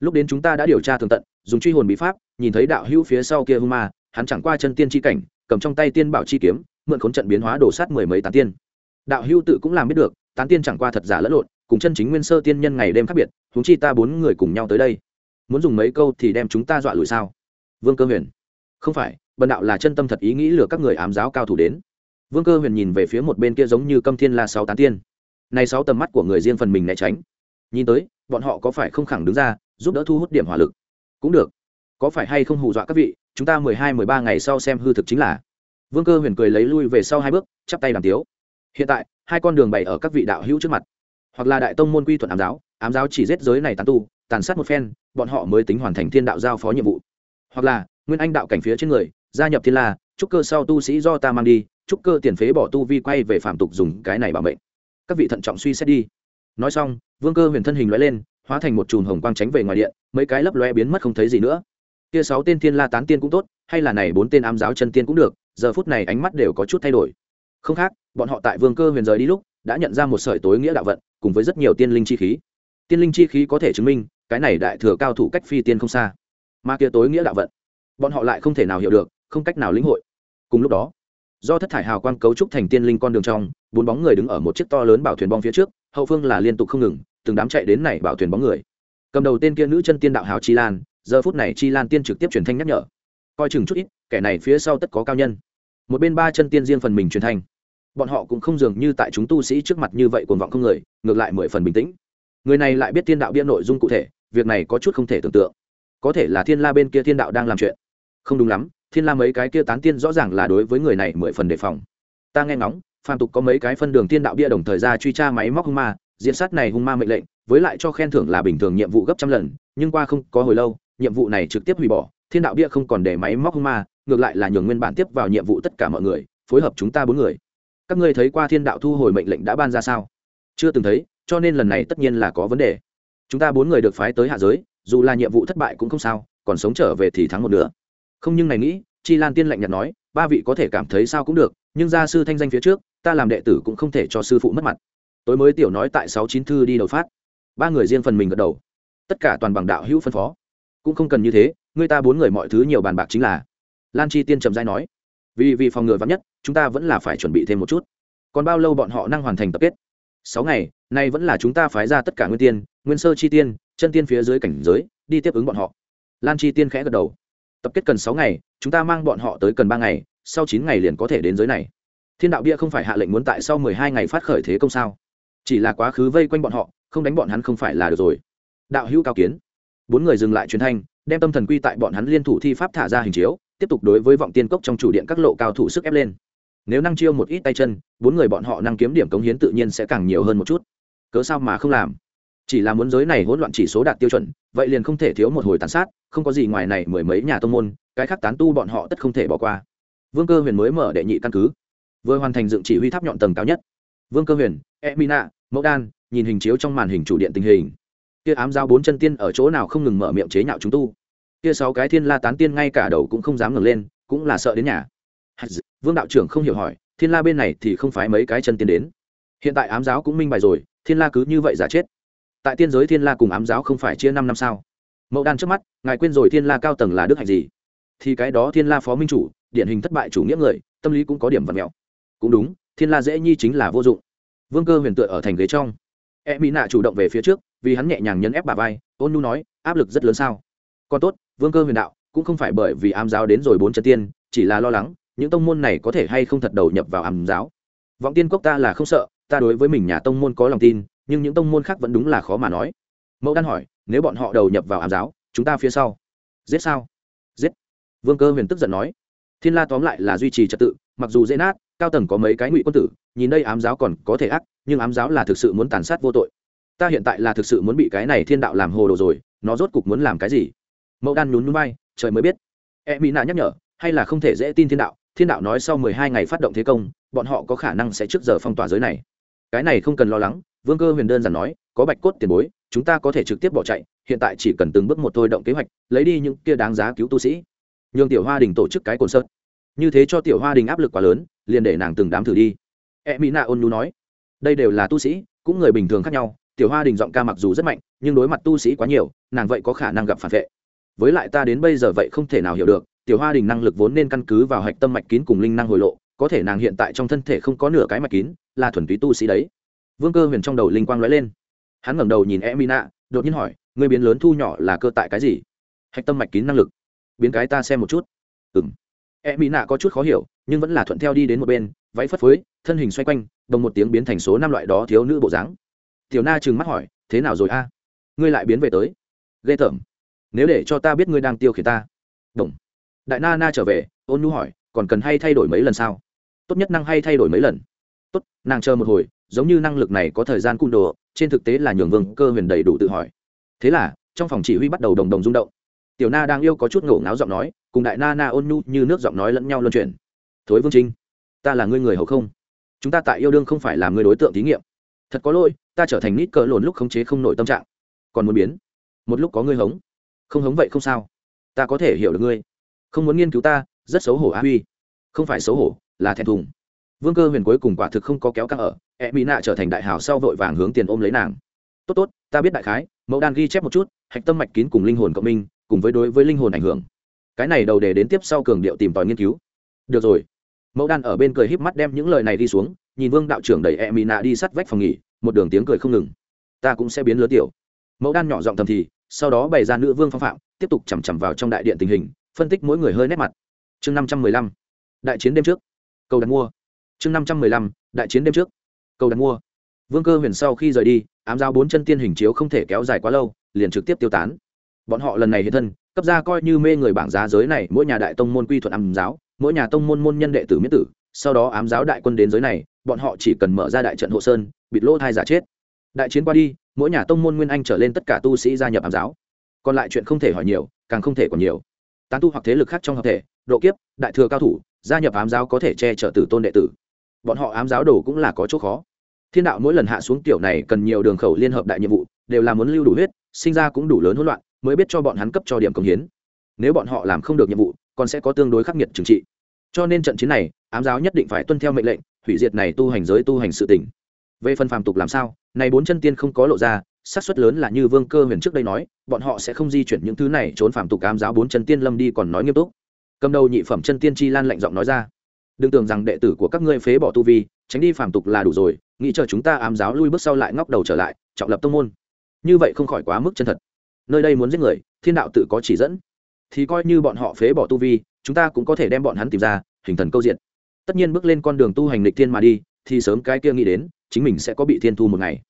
Lúc đến chúng ta đã điều tra tường tận, dùng truy hồn bí pháp, nhìn thấy đạo hữu phía sau kia hung ma, hắn chẳng qua chân tiên chi cảnh, cầm trong tay tiên bảo chi kiếm mượn khốn trận biến hóa đổ sát mười mấy tán tiên. Đạo hưu tự cũng làm biết được, tán tiên chẳng qua thật giả lẫn lộn, cùng chân chính nguyên sơ tiên nhân ngày đêm khác biệt chúng chi ta bốn người cùng nhau tới đây. Muốn dùng mấy câu thì đem chúng ta dọa lùi sao? Vương cơ huyền. Không phải, bần đạo là chân tâm thật ý nghĩ lừa các người ám giáo cao thủ đến. Vương cơ huyền nhìn về phía một bên kia giống như câm thiên la sáu tán tiên. Này sáu tầm mắt của người riêng phần mình né tránh. Nhìn tới, bọn họ có phải không khẳng đứng ra, giúp đỡ thu hút điểm hỏa lực? Cũng được. Có phải hay không hù dọa các vị, chúng ta mười hai, mười ba ngày sau xem hư thực chính là vương cơ huyền cười lấy lui về sau hai bước, chắp tay làm tiếu. Hiện tại, hai con đường bày ở các vị đạo hữu trước mặt. Hoặc là đại tông môn quy thuận ám giáo ám giáo chỉ giết giới này tán tu, tàn sát một phen, bọn họ mới tính hoàn thành thiên đạo giao phó nhiệm vụ. Hoặc là, nguyên anh đạo cảnh phía trên người, gia nhập thiên la trúc cơ sau tu sĩ do ta mang đi trúc cơ tiền phế bỏ tu vi quay về phạm tục dùng cái này bảo mệnh. Các vị thận trọng suy xét đi. Nói xong, vương cơ huyền thân hình loại lên, hóa thành một chùm hồng quang tránh về ngoài điện, mấy cái lấp loe biến mất không thấy gì nữa. Kia sáu tên thiên la tán tiên cũng tốt, hay là này bốn tên ám giáo chân tiên cũng được giờ phút này ánh mắt đều có chút thay đổi. Không khác, bọn họ tại vương cơ huyền rời đi lúc, đã nhận ra một sợi tối nghĩa đạo vận, cùng với rất nhiều tiên linh chi khí. Tiên linh chi khí có thể chứng minh, cái này đại thừa cao thủ cách phi tiên không xa. Mà kia tối nghĩa đạo vận, bọn họ lại không thể nào hiểu được, không cách nào lĩnh hội. Cùng lúc đó, do thất thải hào quang cấu trúc thành tiên linh con đường trong, bốn bóng người đứng ở một chiếc to lớn bảo thuyền bong phía trước, hậu phương là liên tục không ngừng, từng đám chạy đến này bảo thuyền bóng người. Cầm đầu tên kia nữ chân tiên đạo hào chi lan, giờ phút này chi lan tiên trực tiếp truyền thanh nhắc nhở. Coi chừng chút ít kẻ này phía sau tất có cao nhân. Một bên ba chân tiên riêng phần mình truyền thanh bọn họ cũng không dường như tại chúng tu sĩ trước mặt như vậy cuồng vọng không người, ngược lại mười phần bình tĩnh. Người này lại biết thiên đạo bia nội dung cụ thể, việc này có chút không thể tưởng tượng. Có thể là thiên la bên kia thiên đạo đang làm chuyện. Không đúng lắm, thiên la mấy cái kia tán tiên rõ ràng là đối với người này mười phần đề phòng. Ta nghe ngóng, phàm tục có mấy cái phân đường thiên đạo bia đồng thời ra truy tra máy móc hung ma diễn sát này hung ma mệnh lệnh, với lại cho khen thưởng là bình thường nhiệm vụ gấp trăm lần, nhưng qua không có hồi lâu, nhiệm vụ này trực tiếp hủy bỏ, thiên đạo bia không còn để máy móc hung ma ngược lại là nhường nguyên bản tiếp vào nhiệm vụ tất cả mọi người, phối hợp chúng ta bốn người. Các ngươi thấy qua thiên đạo thu hồi mệnh lệnh đã ban ra sao? Chưa từng thấy, cho nên lần này tất nhiên là có vấn đề. Chúng ta bốn người được phái tới hạ giới, dù là nhiệm vụ thất bại cũng không sao, còn sống trở về thì thắng một nửa. Không nhưng này nghĩ, chi lan tiên lạnh nhạt nói, ba vị có thể cảm thấy sao cũng được, nhưng gia sư thanh danh phía trước, ta làm đệ tử cũng không thể cho sư phụ mất mặt. Tối mới tiểu nói tại sáu chín thư đi đầu phát. Ba người riêng phần mình gật đầu. Tất cả toàn bằng đạo hữu phân phó. Cũng không cần như thế, người ta bốn người mọi thứ nhiều bàn bạc chính là lan chi tiên trầm dai nói, vì vì phòng ngừa vắn nhất, chúng ta vẫn là phải chuẩn bị thêm một chút. Còn bao lâu bọn họ năng hoàn thành tập kết? Sáu ngày, nay vẫn là chúng ta phái ra tất cả nguyên tiên, nguyên sơ chi tiên, chân tiên phía dưới cảnh giới, đi tiếp ứng bọn họ. Lan chi tiên khẽ gật đầu. Tập kết cần sáu ngày, chúng ta mang bọn họ tới cần ba ngày, sau chín ngày liền có thể đến giới này. Thiên đạo bia không phải hạ lệnh muốn tại sau mười hai ngày phát khởi thế công sao? Chỉ là quá khứ vây quanh bọn họ, không đánh bọn hắn không phải là được rồi. Đạo hữu cao kiến. Bốn người dừng lại truyền thanh, đem tâm thần quy tại bọn hắn liên thủ thi pháp thả ra hình chiếu tiếp tục đối với vọng tiên cốc trong chủ điện các lộ cao thủ sức ép lên. Nếu năng chiêu một ít tay chân, bốn người bọn họ năng kiếm điểm cống hiến tự nhiên sẽ càng nhiều hơn một chút. Cớ sao mà không làm? Chỉ là muốn giới này hỗn loạn chỉ số đạt tiêu chuẩn, vậy liền không thể thiếu một hồi tàn sát, không có gì ngoài này mười mấy nhà tông môn, cái khác tán tu bọn họ tất không thể bỏ qua. Vương cơ huyền mới mở đệ nhị căn cứ, vừa hoàn thành dựng chỉ huy tháp nhọn tầng cao nhất. Vương cơ huyền e mina mẫu đan, nhìn hình chiếu trong màn hình chủ điện tình hình. Kia ám giao bốn chân tiên ở chỗ nào không ngừng mở miệng chế nhạo chúng tu kia sáu cái thiên la tán tiên ngay cả đầu cũng không dám ngẩng lên, cũng là sợ đến nhà. Vương đạo trưởng không hiểu hỏi, thiên la bên này thì không phải mấy cái chân tiên đến. Hiện tại ám giáo cũng minh bài rồi, thiên la cứ như vậy giả chết. Tại tiên giới thiên la cùng ám giáo không phải chia năm năm sao? Mẫu đan trước mắt, ngài quên rồi thiên la cao tầng là đức hạnh gì? Thì cái đó thiên la phó minh chủ, điển hình thất bại chủ nghĩa người, tâm lý cũng có điểm vật mẹo. Cũng đúng, thiên la dễ nhi chính là vô dụng. Vương cơ huyền tựa ở thành ghế trong. E mỹ nạ chủ động về phía trước, vì hắn nhẹ nhàng nhấn ép bà vai, ôn nu nói, áp lực rất lớn sao? Còn tốt vương cơ huyền đạo cũng không phải bởi vì ám giáo đến rồi bốn chân tiên, chỉ là lo lắng, những tông môn này có thể hay không thật đầu nhập vào ám giáo. Vọng tiên cốc ta là không sợ, ta đối với mình nhà tông môn có lòng tin, nhưng những tông môn khác vẫn đúng là khó mà nói. Mẫu đan hỏi, nếu bọn họ đầu nhập vào ám giáo, chúng ta phía sau giết sao? Giết. Vương cơ huyền tức giận nói. Thiên la tóm lại là duy trì trật tự, mặc dù dễ nát, cao tầng có mấy cái ngụy quân tử, nhìn đây ám giáo còn có thể ác, nhưng ám giáo là thực sự muốn tàn sát vô tội. Ta hiện tại là thực sự muốn bị cái này thiên đạo làm hồ đồ rồi, nó rốt cục muốn làm cái gì? Mẫu đan nhún núi bay trời mới biết. E mỹ nạ nhắc nhở hay là không thể dễ tin thiên đạo thiên đạo nói sau mười hai ngày phát động thế công bọn họ có khả năng sẽ trước giờ phong tỏa giới này. Cái này không cần lo lắng vương cơ huyền đơn giản nói có bạch cốt tiền bối chúng ta có thể trực tiếp bỏ chạy hiện tại chỉ cần từng bước một thôi động kế hoạch lấy đi những kia đáng giá cứu tu sĩ. Nhường tiểu hoa đình tổ chức cái cồn sơn, như thế cho tiểu hoa đình áp lực quá lớn liền để nàng từng đám thử đi. E mỹ nạ ôn nhu nói đây đều là tu sĩ cũng người bình thường khác nhau tiểu hoa đình giọng ca mặc dù rất mạnh nhưng đối mặt tu sĩ quá nhiều nàng vậy có khả năng gặp phản vệ với lại ta đến bây giờ vậy không thể nào hiểu được, tiểu hoa đình năng lực vốn nên căn cứ vào hạch tâm mạch kín cùng linh năng hồi lộ, có thể nàng hiện tại trong thân thể không có nửa cái mạch kín, là thuần túy tu sĩ đấy. Vương cơ huyền trong đầu linh quang lóe lên. Hắn ngẩng đầu nhìn e mina đột nhiên hỏi người biến lớn thu nhỏ là cơ tại cái gì? Hạch tâm mạch kín năng lực. Biến cái ta xem một chút. Ừng e mina có chút khó hiểu, nhưng vẫn là thuận theo đi đến một bên, váy phất phới, thân hình xoay quanh, đồng một tiếng biến thành số năm loại đó thiếu nữ bộ dáng. Tiểu na trừng mắt hỏi, thế nào rồi a? Ngươi lại biến về tới? Ghê tởm nếu để cho ta biết ngươi đang tiêu khiển ta. Đồng. Đại na na trở về, ôn nhu hỏi, còn cần hay thay đổi mấy lần sao? Tốt nhất năng hay thay đổi mấy lần. Tốt, nàng chờ một hồi, giống như năng lực này có thời gian cung đồ, trên thực tế là nhường vương cơ huyền đầy đủ tự hỏi. Thế là, trong phòng chỉ huy bắt đầu đồng đồng rung động. Tiểu na đang yêu có chút ngổ ngáo giọng nói, cùng đại na na ôn nhu như nước giọng nói lẫn nhau luân chuyển. Thối vương trinh, ta là ngươi người hậu không? Chúng ta tại yêu đương không phải là người đối tượng thí nghiệm. Thật có lỗi, ta trở thành nít cỡ lồn lúc khống chế không nổi tâm trạng. Còn muốn biến. Một lúc có ngươi hống không hống vậy không sao. Ta có thể hiểu được ngươi. Không muốn nghiên cứu ta, rất xấu hổ á huy. Không phải xấu hổ, là thẹn thùng. Vương cơ huyền cuối cùng quả thực không có kéo căng ở e mỹ nạ trở thành đại hào sau vội vàng hướng tiền ôm lấy nàng. Tốt tốt, ta biết đại khái, mẫu đan ghi chép một chút, hạch tâm mạch kín cùng linh hồn cộng minh, cùng với đối với linh hồn ảnh hưởng. Cái này đầu đề đến tiếp sau cường điệu tìm tòi nghiên cứu. Được rồi. Mẫu đan ở bên cười híp mắt đem những lời này đi xuống, nhìn vương đạo trưởng đẩy e mỹ nạ đi sắt vách phòng nghỉ, một đường tiếng cười không ngừng. Ta cũng sẽ biến lứa tiểu. Mẫu đan nhỏ giọng thầm thì sau đó bày ra nữ vương phong phạm, tiếp tục chằm chằm vào trong đại điện tình hình, phân tích mỗi người hơi nét mặt. Chương năm trăm mười lăm, đại chiến đêm trước. Cầu đặt mua. Chương năm trăm mười lăm, đại chiến đêm trước. Cầu đặt mua. Vương cơ huyền sau khi rời đi, ám giao bốn chân tiên hình chiếu không thể kéo dài quá lâu, liền trực tiếp tiêu tán. Bọn họ lần này hiện thân, cấp ra coi như mê người bảng giá giới này, mỗi nhà đại tông môn quy thuận ám giáo, mỗi nhà tông môn môn nhân đệ tử miết tử, sau đó ám giáo đại quân đến giới này, bọn họ chỉ cần mở ra đại trận hộ sơn, bịt lỗ thai giả chết. Đại chiến qua đi mỗi nhà tông môn nguyên anh trở lên tất cả tu sĩ gia nhập ám giáo. Còn lại chuyện không thể hỏi nhiều, càng không thể còn nhiều. Tán tu hoặc thế lực khác trong hợp thể, độ kiếp, đại thừa cao thủ, gia nhập ám giáo có thể che chở tử tôn đệ tử. Bọn họ ám giáo đồ cũng là có chỗ khó. Thiên đạo mỗi lần hạ xuống tiểu này cần nhiều đường khẩu liên hợp đại nhiệm vụ, đều là muốn lưu đủ huyết, sinh ra cũng đủ lớn hỗn loạn, mới biết cho bọn hắn cấp cho điểm công hiến. Nếu bọn họ làm không được nhiệm vụ, còn sẽ có tương đối khắc nghiệt trừng trị. Cho nên trận chiến này, ám giáo nhất định phải tuân theo mệnh lệnh, hủy diệt này tu hành giới tu hành sự tỉnh về phần phàm tục làm sao, này bốn chân tiên không có lộ ra, xác suất lớn là như vương cơ huyền trước đây nói, bọn họ sẽ không di chuyển những thứ này, trốn phàm tục ám giáo bốn chân tiên lâm đi còn nói nghiêm túc. Cầm đầu nhị phẩm chân tiên chi lan lạnh giọng nói ra, đừng tưởng rằng đệ tử của các ngươi phế bỏ tu vi, tránh đi phàm tục là đủ rồi, nghĩ chờ chúng ta ám giáo lui bước sau lại ngóc đầu trở lại, trọng lập tông môn. Như vậy không khỏi quá mức chân thật. Nơi đây muốn giết người, thiên đạo tự có chỉ dẫn, thì coi như bọn họ phế bỏ tu vi, chúng ta cũng có thể đem bọn hắn tìm ra, hình thần câu diện. Tất nhiên bước lên con đường tu hành lịch thiên mà đi thì sớm cái kia nghĩ đến, chính mình sẽ có bị thiên thu một ngày.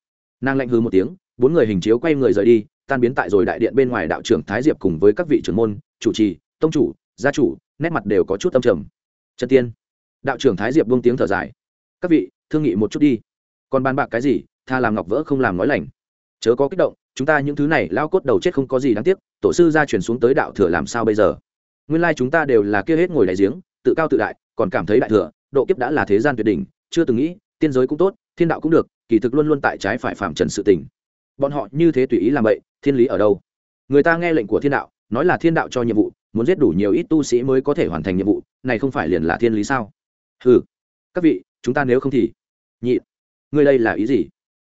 Nàng lạnh hư một tiếng, bốn người hình chiếu quay người rời đi, tan biến tại rồi đại điện bên ngoài đạo trưởng thái diệp cùng với các vị trưởng môn, chủ trì, tông chủ, gia chủ, nét mặt đều có chút âm trầm. Trần tiên. Đạo trưởng thái diệp buông tiếng thở dài. Các vị, thương nghị một chút đi. Còn bàn bạc cái gì, tha làm ngọc vỡ không làm nói lành. Chớ có kích động, chúng ta những thứ này lao cốt đầu chết không có gì đáng tiếc, tổ sư gia chuyển xuống tới đạo thừa làm sao bây giờ? Nguyên lai chúng ta đều là kia hết ngồi đại giếng, tự cao tự đại, còn cảm thấy đại thừa, độ kiếp đã là thế gian tuyệt đỉnh chưa từng nghĩ, tiên giới cũng tốt, thiên đạo cũng được, kỳ thực luôn luôn tại trái phải phạm trần sự tình. Bọn họ như thế tùy ý làm vậy, thiên lý ở đâu? Người ta nghe lệnh của thiên đạo, nói là thiên đạo cho nhiệm vụ, muốn giết đủ nhiều ít tu sĩ mới có thể hoàn thành nhiệm vụ, này không phải liền là thiên lý sao? Ừ các vị, chúng ta nếu không thì, nhị, ngươi đây là ý gì?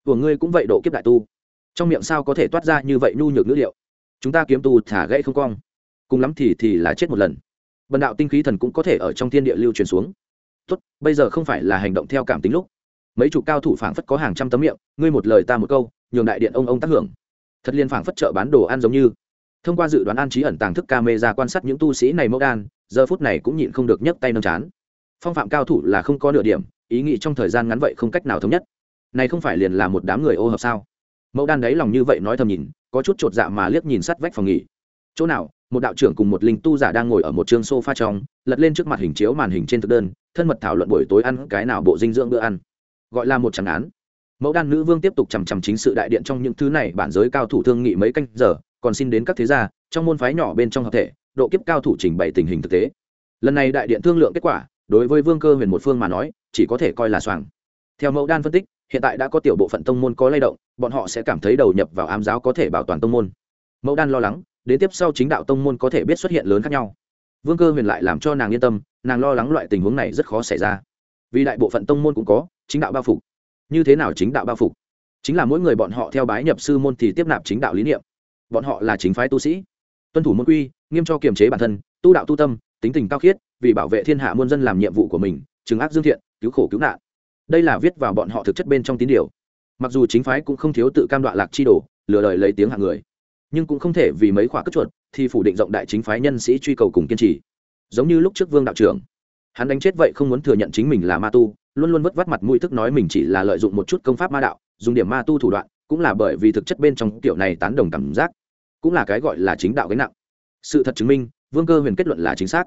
Của ngươi cũng vậy độ kiếp đại tu. Trong miệng sao có thể toát ra như vậy nhu nhược ngữ liệu? Chúng ta kiếm tu thả gãy không cong. Cùng lắm thì thì là chết một lần. Bần đạo tinh khí thần cũng có thể ở trong thiên địa lưu truyền xuống tốt, bây giờ không phải là hành động theo cảm tính lúc. Mấy chục cao thủ phảng phất có hàng trăm tấm miệng, ngươi một lời ta một câu, nhường đại điện ông ông tác hưởng. Thật liên phảng phất chợ bán đồ ăn giống như. Thông qua dự đoán an trí ẩn tàng thức ca mê ra quan sát những tu sĩ này mẫu đan, giờ phút này cũng nhịn không được nhấc tay nâng chán. Phong phạm cao thủ là không có nửa điểm, ý nghĩ trong thời gian ngắn vậy không cách nào thống nhất. Này không phải liền là một đám người ô hợp sao? Mẫu đan đáy lòng như vậy nói thầm nhìn, có chút chột dạ mà liếc nhìn sắt vách phòng nghỉ. Chỗ nào, một đạo trưởng cùng một linh tu giả đang ngồi ở một trường sofa trong, lật lên trước mặt hình chiếu màn hình trên thực đơn thân mật thảo luận buổi tối ăn cái nào bộ dinh dưỡng bữa ăn. Gọi là một chẳng án. Mẫu đan nữ vương tiếp tục chằm chằm chính sự đại điện trong những thứ này, bản giới cao thủ thương nghị mấy canh giờ, còn xin đến các thế gia, trong môn phái nhỏ bên trong hợp thể, độ kiếp cao thủ trình bày tình hình thực tế. Lần này đại điện thương lượng kết quả, đối với vương cơ huyền một phương mà nói, chỉ có thể coi là soàng. Theo mẫu đan phân tích, hiện tại đã có tiểu bộ phận tông môn có lay động, bọn họ sẽ cảm thấy đầu nhập vào ám giáo có thể bảo toàn tông môn. Mẫu đan lo lắng, đến tiếp sau chính đạo tông môn có thể biết xuất hiện lớn khác nhau vương cơ huyền lại làm cho nàng yên tâm, nàng lo lắng loại tình huống này rất khó xảy ra. Vì đại bộ phận tông môn cũng có, chính đạo bao phục như thế nào chính đạo bao phục chính là mỗi người bọn họ theo bái nhập sư môn thì tiếp nạp chính đạo lý niệm. Bọn họ là chính phái tu sĩ. Tuân thủ môn quy, nghiêm cho kiềm chế bản thân, tu đạo tu tâm, tính tình cao khiết, vì bảo vệ thiên hạ muôn dân làm nhiệm vụ của mình chừng ác dương thiện, cứu khổ cứu nạn. Đây là viết vào bọn họ thực chất bên trong tín điều. Mặc dù chính phái cũng không thiếu tự cam đoạn lạc chi đồ, lừa đời lấy tiếng hạng người nhưng cũng không thể vì mấy khoả cất chuột, thì phủ định rộng đại chính phái nhân sĩ truy cầu cùng kiên trì. Giống như lúc trước vương đạo trưởng, hắn đánh chết vậy không muốn thừa nhận chính mình là ma tu, luôn luôn vất vắt mặt mũi thức nói mình chỉ là lợi dụng một chút công pháp ma đạo, dùng điểm ma tu thủ đoạn, cũng là bởi vì thực chất bên trong kiểu này tán đồng cảm giác, cũng là cái gọi là chính đạo gánh nặng. Sự thật chứng minh, vương cơ huyền kết luận là chính xác.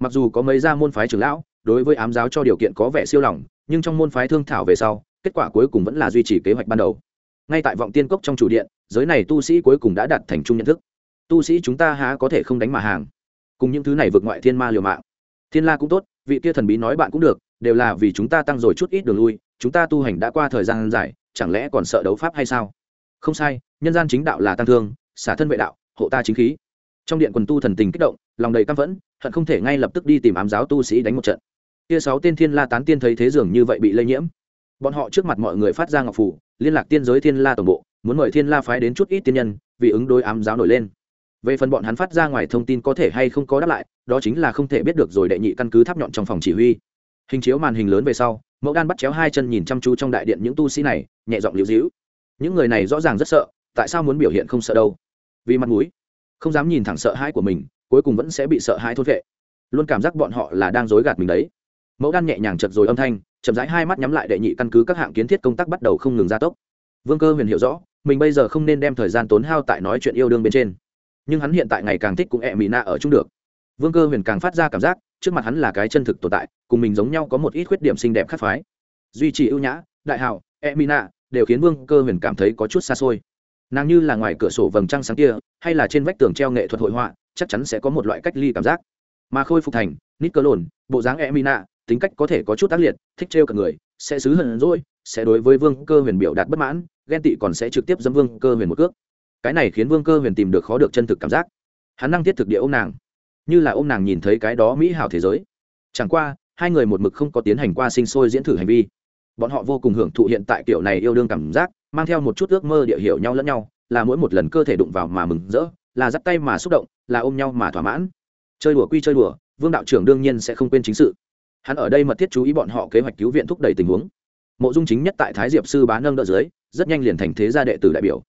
Mặc dù có mấy gia môn phái trưởng lão, đối với ám giáo cho điều kiện có vẻ siêu lỏng nhưng trong môn phái thương thảo về sau, kết quả cuối cùng vẫn là duy trì kế hoạch ban đầu ngay tại vọng tiên cốc trong chủ điện, giới này tu sĩ cuối cùng đã đạt thành chung nhận thức. Tu sĩ chúng ta há có thể không đánh mà hàng. Cùng những thứ này vượt ngoại thiên ma liều mạng. Thiên la cũng tốt, vị kia thần bí nói bạn cũng được, đều là vì chúng ta tăng rồi chút ít đường lui, chúng ta tu hành đã qua thời gian dài, chẳng lẽ còn sợ đấu pháp hay sao? Không sai, nhân gian chính đạo là tăng thương, xả thân vệ đạo, hộ ta chính khí. Trong điện quần tu thần tình kích động, lòng đầy căm phẫn, hận không thể ngay lập tức đi tìm ám giáo tu sĩ đánh một trận. Kia sáu tên thiên la tán tiên thấy thế dường như vậy bị lây nhiễm. Bọn họ trước mặt mọi người phát ra ngọc phủ liên lạc tiên giới thiên la tổng bộ, muốn mời thiên la phái đến chút ít tiên nhân, vì ứng đối ám giáo nổi lên. Về phần bọn hắn phát ra ngoài thông tin có thể hay không có đáp lại, đó chính là không thể biết được rồi đệ nhị căn cứ tháp nhọn trong phòng chỉ huy. Hình chiếu màn hình lớn về sau, mẫu đan bắt chéo hai chân nhìn chăm chú trong đại điện những tu sĩ này, nhẹ giọng liễu dĩu những người này rõ ràng rất sợ, tại sao muốn biểu hiện không sợ đâu? Vì mặt mũi, không dám nhìn thẳng sợ hãi của mình, cuối cùng vẫn sẽ bị sợ hãi thốt vệ luôn cảm giác bọn họ là đang dối gạt mình đấy. Mẫu đan nhẹ nhàng chật rồi âm thanh chậm rãi hai mắt nhắm lại đệ nhị căn cứ các hạng kiến thiết công tác bắt đầu không ngừng gia tốc. Vương cơ huyền hiểu rõ, mình bây giờ không nên đem thời gian tốn hao tại nói chuyện yêu đương bên trên. Nhưng hắn hiện tại ngày càng thích cũng ẹ mỹ ở chung được. Vương cơ huyền càng phát ra cảm giác, trước mặt hắn là cái chân thực tồn tại, cùng mình giống nhau có một ít khuyết điểm xinh đẹp khác phái. Duy trì ưu nhã, đại hào ẹ mỹ đều khiến vương cơ huyền cảm thấy có chút xa xôi. Nàng như là ngoài cửa sổ vầng trăng sáng kia, hay là trên vách tường treo nghệ thuật hội họa, chắc chắn sẽ có một loại cách ly cảm giác. Mà khôi phục thành nít cơ lồn bộ dáng e mina tính cách có thể có chút tác liệt, thích trêu cả người, sẽ xứ hận rồi sẽ đối với vương cơ huyền biểu đạt bất mãn, ghen tị còn sẽ trực tiếp dâm vương cơ huyền một cước. Cái này khiến vương cơ huyền tìm được khó được chân thực cảm giác. Hắn năng thiết thực địa ô m nàng, như là ô m nàng nhìn thấy cái đó mỹ hảo thế giới. Chẳng qua, hai người một mực không có tiến hành qua sinh sôi diễn thử hành vi. Bọn họ vô cùng hưởng thụ hiện tại kiểu này yêu đương cảm giác, mang theo một chút ước mơ địa hiểu nhau lẫn nhau, là mỗi một lần cơ thể đụng vào mà mừng rỡ, là dắt tay mà xúc động, là ôm nhau mà thỏa mãn. Chơi đùa quy chơi đùa, vương đạo trưởng đương nhiên sẽ không quên chính sự hắn ở đây mật thiết chú ý bọn họ kế hoạch cứu viện thúc đẩy tình huống. Mộ dung chính nhất tại thái diệp sư bá nâng đỡ dưới, rất nhanh liền thành thế gia đệ tử đại biểu.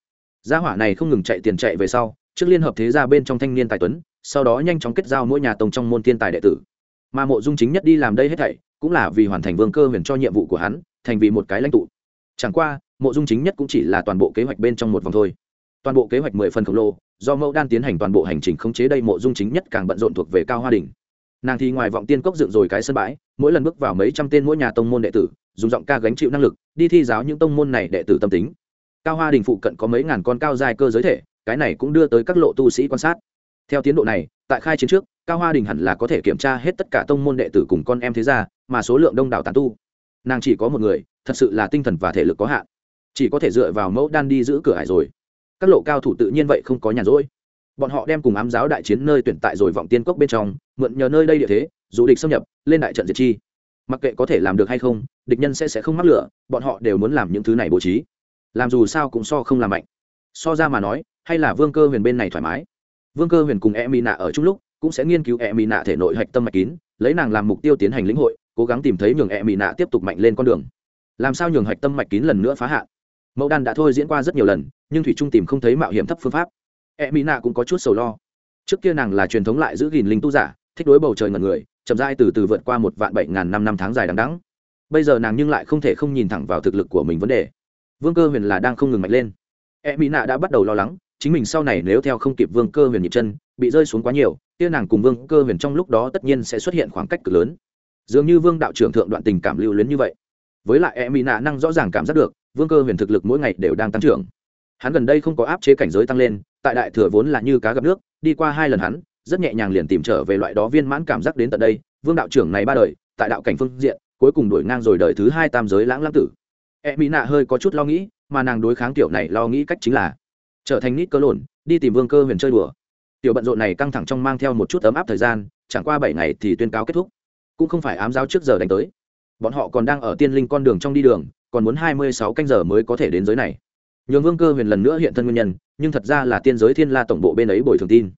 Gia hỏa này không ngừng chạy tiền chạy về sau, trước liên hợp thế gia bên trong thanh niên tài tuấn, sau đó nhanh chóng kết giao mỗi nhà tông trong môn thiên tài đệ tử. Mà mộ dung chính nhất đi làm đây hết thảy, cũng là vì hoàn thành vương cơ huyền cho nhiệm vụ của hắn, thành vì một cái lãnh tụ. Chẳng qua, mộ dung chính nhất cũng chỉ là toàn bộ kế hoạch bên trong một vòng thôi. Toàn bộ kế hoạch mười phần khổng lồ, do mẫu đan tiến hành toàn bộ hành trình khống chế đây mộ dung chính nhất càng bận rộn thuộc về cao hoa đình nàng thì ngoài vọng tiên cốc dựng rồi cái sân bãi, mỗi lần bước vào mấy trăm tên mỗi nhà tông môn đệ tử, dùng giọng ca gánh chịu năng lực, đi thi giáo những tông môn này đệ tử tâm tính. Cao hoa đình phụ cận có mấy ngàn con cao dài cơ giới thể, cái này cũng đưa tới các lộ tu sĩ quan sát. Theo tiến độ này, tại khai chiến trước, cao hoa đình hẳn là có thể kiểm tra hết tất cả tông môn đệ tử cùng con em thế gia, mà số lượng đông đảo tàn tu. Nàng chỉ có một người, thật sự là tinh thần và thể lực có hạn. Chỉ có thể dựa vào mẫu đan đi giữ cửa hải rồi. Các lộ cao thủ tự nhiên vậy không có nhàn rỗi. Bọn họ đem cùng ám giáo đại chiến nơi tuyển tại rồi vọng tiên cốc bên trong mượn nhờ nơi đây địa thế, dù địch xâm nhập, lên đại trận diệt chi. Mặc kệ có thể làm được hay không, địch nhân sẽ sẽ không mắc lửa, bọn họ đều muốn làm những thứ này bố trí. Làm dù sao cũng so không làm mạnh. So ra mà nói, hay là vương cơ huyền bên này thoải mái. Vương cơ huyền cùng e mỹ nạ ở chung lúc, cũng sẽ nghiên cứu e mỹ nạ thể nội hạch tâm mạch kín, lấy nàng làm mục tiêu tiến hành lĩnh hội, cố gắng tìm thấy nhường e mỹ nạ tiếp tục mạnh lên con đường. Làm sao nhường hạch tâm mạch kín lần nữa phá hạn? Mẫu đan đã thôi diễn qua rất nhiều lần, nhưng thủy trung tìm không thấy mạo hiểm thấp phương pháp. E mỹ nạ cũng có chút sầu lo. Trước kia nàng là truyền thống lại giữ gìn linh tu giả thích đối bầu trời ngẩn người, chậm rãi từ từ vượt qua một vạn bảy ngàn năm năm tháng dài đằng đẵng. bây giờ nàng nhưng lại không thể không nhìn thẳng vào thực lực của mình vấn đề. Vương cơ huyền là đang không ngừng mạnh lên. E mỹ nạ đã bắt đầu lo lắng, chính mình sau này nếu theo không kịp vương cơ huyền nhịp chân, bị rơi xuống quá nhiều, kia nàng cùng vương cơ huyền trong lúc đó tất nhiên sẽ xuất hiện khoảng cách cực lớn. Dường như vương đạo trưởng thượng đoạn tình cảm lưu luyến như vậy. Với lại e mỹ nạ năng rõ ràng cảm giác được, vương cơ huyền thực lực mỗi ngày đều đang tăng trưởng. Hắn gần đây không có áp chế cảnh giới tăng lên, tại đại thừa vốn là như cá gặp nước, đi qua hai lần hắn rất nhẹ nhàng liền tìm trở về loại đó viên mãn cảm giác đến tận đây, vương đạo trưởng này ba đời, tại đạo cảnh phương diện, cuối cùng đổi ngang rồi đời thứ hai tam giới lãng lãng tử. E mỹ nạ hơi có chút lo nghĩ, mà nàng đối kháng tiểu này lo nghĩ cách chính là trở thành nít cơ lộn, đi tìm vương cơ huyền chơi đùa. Tiểu bận rộn này căng thẳng trong mang theo một chút ấm áp thời gian, chẳng qua bảy ngày thì tuyên cáo kết thúc. Cũng không phải ám giáo trước giờ đánh tới. Bọn họ còn đang ở tiên linh con đường trong đi đường, còn muốn hai mươi sáu canh giờ mới có thể đến giới này. Nhường vương cơ huyền lần nữa hiện thân nguyên nhân, nhưng thật ra là tiên giới thiên la tổng bộ bên ấy bồi thường tin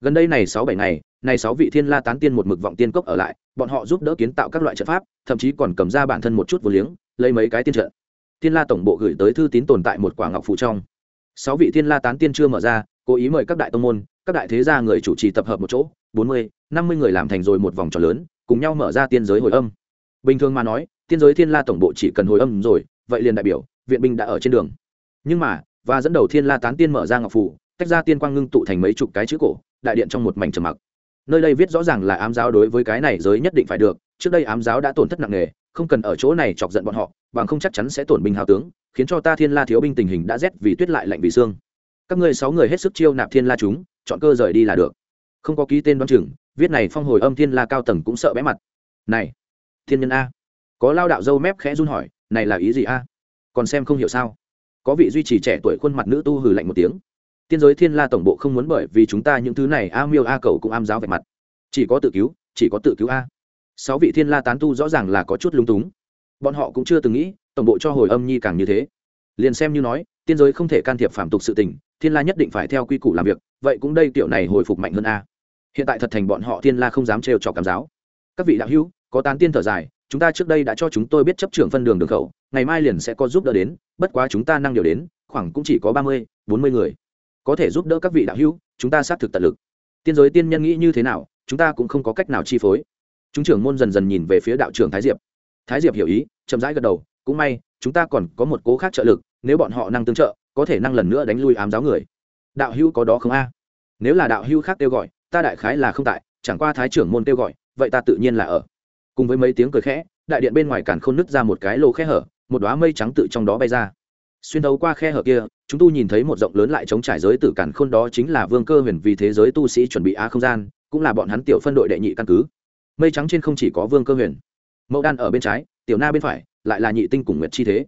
gần đây này sáu bảy ngày, này sáu vị thiên la tán tiên một mực vọng tiên cốc ở lại, bọn họ giúp đỡ kiến tạo các loại trận pháp, thậm chí còn cầm ra bản thân một chút vô liếng, lấy mấy cái tiên trận. Thiên la tổng bộ gửi tới thư tín tồn tại một quả ngọc phụ trong. Sáu vị thiên la tán tiên chưa mở ra, cố ý mời các đại tông môn, các đại thế gia người chủ trì tập hợp một chỗ, bốn mươi, năm mươi người làm thành rồi một vòng tròn lớn, cùng nhau mở ra tiên giới hồi âm. Bình thường mà nói, tiên giới thiên la tổng bộ chỉ cần hồi âm rồi, vậy liền đại biểu, viện binh đã ở trên đường. Nhưng mà, và dẫn đầu thiên la tán tiên mở ra ngọc phủ tách ra tiên quang ngưng tụ thành mấy chục cái chữ cổ đại điện trong một mảnh trầm mặc. Nơi đây viết rõ ràng là ám giáo đối với cái này giới nhất định phải được, trước đây ám giáo đã tổn thất nặng nề, không cần ở chỗ này chọc giận bọn họ, bằng không chắc chắn sẽ tổn binh hào tướng, khiến cho ta thiên la thiếu binh tình hình đã rét vì tuyết lại lạnh vì xương. Các ngươi sáu người hết sức chiêu nạp thiên la chúng, chọn cơ rời đi là được. Không có ký tên đoán chừng, viết này phong hồi âm thiên la cao tầng cũng sợ bé mặt. Này, thiên nhân a. Có lao đạo dâu mép khẽ run hỏi, này là ý gì a? Còn xem không hiểu sao? Có vị duy trì trẻ tuổi khuôn mặt nữ tu hừ lạnh một tiếng tiên giới thiên la tổng bộ không muốn bởi vì chúng ta những thứ này, a miêu, a cầu cũng am giáo vạch mặt. Chỉ có tự cứu, chỉ có tự cứu a. Sáu vị thiên la tán tu rõ ràng là có chút lung túng. Bọn họ cũng chưa từng nghĩ, tổng bộ cho hồi âm nhi càng như thế. Liền xem như nói, tiên giới không thể can thiệp phạm tục sự tình, thiên la nhất định phải theo quy củ làm việc, vậy cũng đây tiểu này hồi phục mạnh hơn a. Hiện tại thật thành bọn họ thiên la không dám trêu trò cảm giáo. Các vị đạo hữu, có tán tiên thở dài, chúng ta trước đây đã cho chúng tôi biết chấp trưởng phân đường đường khẩu, ngày mai liền sẽ có giúp đỡ đến, bất quá chúng ta năng điều đến, khoảng cũng chỉ có ba mươi, bốn mươi người có thể giúp đỡ các vị đạo hữu, chúng ta xác thực tận lực. Tiên giới tiên nhân nghĩ như thế nào, chúng ta cũng không có cách nào chi phối. Chúng trưởng môn dần dần nhìn về phía đạo trưởng thái diệp. Thái diệp hiểu ý, chậm rãi gật đầu, cũng may, chúng ta còn có một cố khác trợ lực, nếu bọn họ năng tương trợ, có thể năng lần nữa đánh lui ám giáo người. Đạo hữu có đó không a? Nếu là đạo hữu khác kêu gọi, ta đại khái là không tại, chẳng qua thái trưởng môn kêu gọi, vậy ta tự nhiên là ở. Cùng với mấy tiếng cười khẽ, đại điện bên ngoài càn khôn nứt ra một cái lô khe hở, một đoá mây trắng tự trong đó bay ra xuyên thấu qua khe hở kia, chúng tu nhìn thấy một rộng lớn lại chống trải giới tử càn khôn đó chính là vương cơ huyền vì thế giới tu sĩ chuẩn bị á không gian, cũng là bọn hắn tiểu phân đội đệ nhị căn cứ. Mây trắng trên không chỉ có vương cơ huyền. Mẫu đan ở bên trái, tiểu na bên phải, lại là nhị tinh cùng nguyệt chi thế.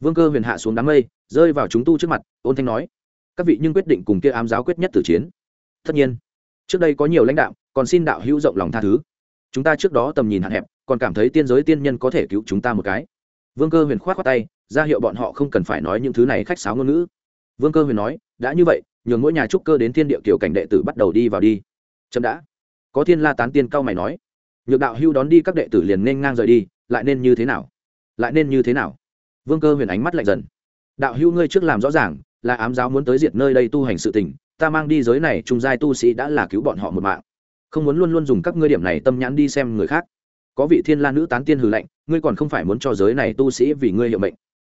Vương cơ huyền hạ xuống đám mây, rơi vào chúng tu trước mặt, ôn thanh nói, các vị nhưng quyết định cùng kia ám giáo quyết nhất tử chiến. Tất nhiên. Trước đây có nhiều lãnh đạo, còn xin đạo hữu rộng lòng tha thứ. Chúng ta trước đó tầm nhìn hạn hẹp, còn cảm thấy tiên giới tiên nhân có thể cứu chúng ta một cái vương cơ huyền k h o á t khoác tay, ra hiệu bọn họ không cần phải nói những thứ này khách sáo ngôn ngữ. Vương cơ huyền nói, đã như vậy, nhường mỗi nhà trúc cơ đến thiên địa kiểu cảnh đệ tử bắt đầu đi vào đi. Chậm đã. Có thiên la tán tiên cao mày nói, nhược đạo hưu đón đi các đệ tử liền nên ngang rời đi, lại nên như thế nào? Lại nên như thế nào? Vương cơ huyền ánh mắt lạnh dần. Đạo hưu ngươi trước làm rõ ràng, là ám giáo muốn tới diệt nơi đây tu hành sự tình, ta mang đi giới này trung giai tu sĩ đã là cứu bọn họ một mạng. Không muốn luôn luôn dùng các ngươi điểm này tâm nhãn đi xem người khác có vị thiên la nữ tán tiên hừ lạnh, ngươi còn không phải muốn cho giới này tu sĩ vì ngươi hiệu mệnh.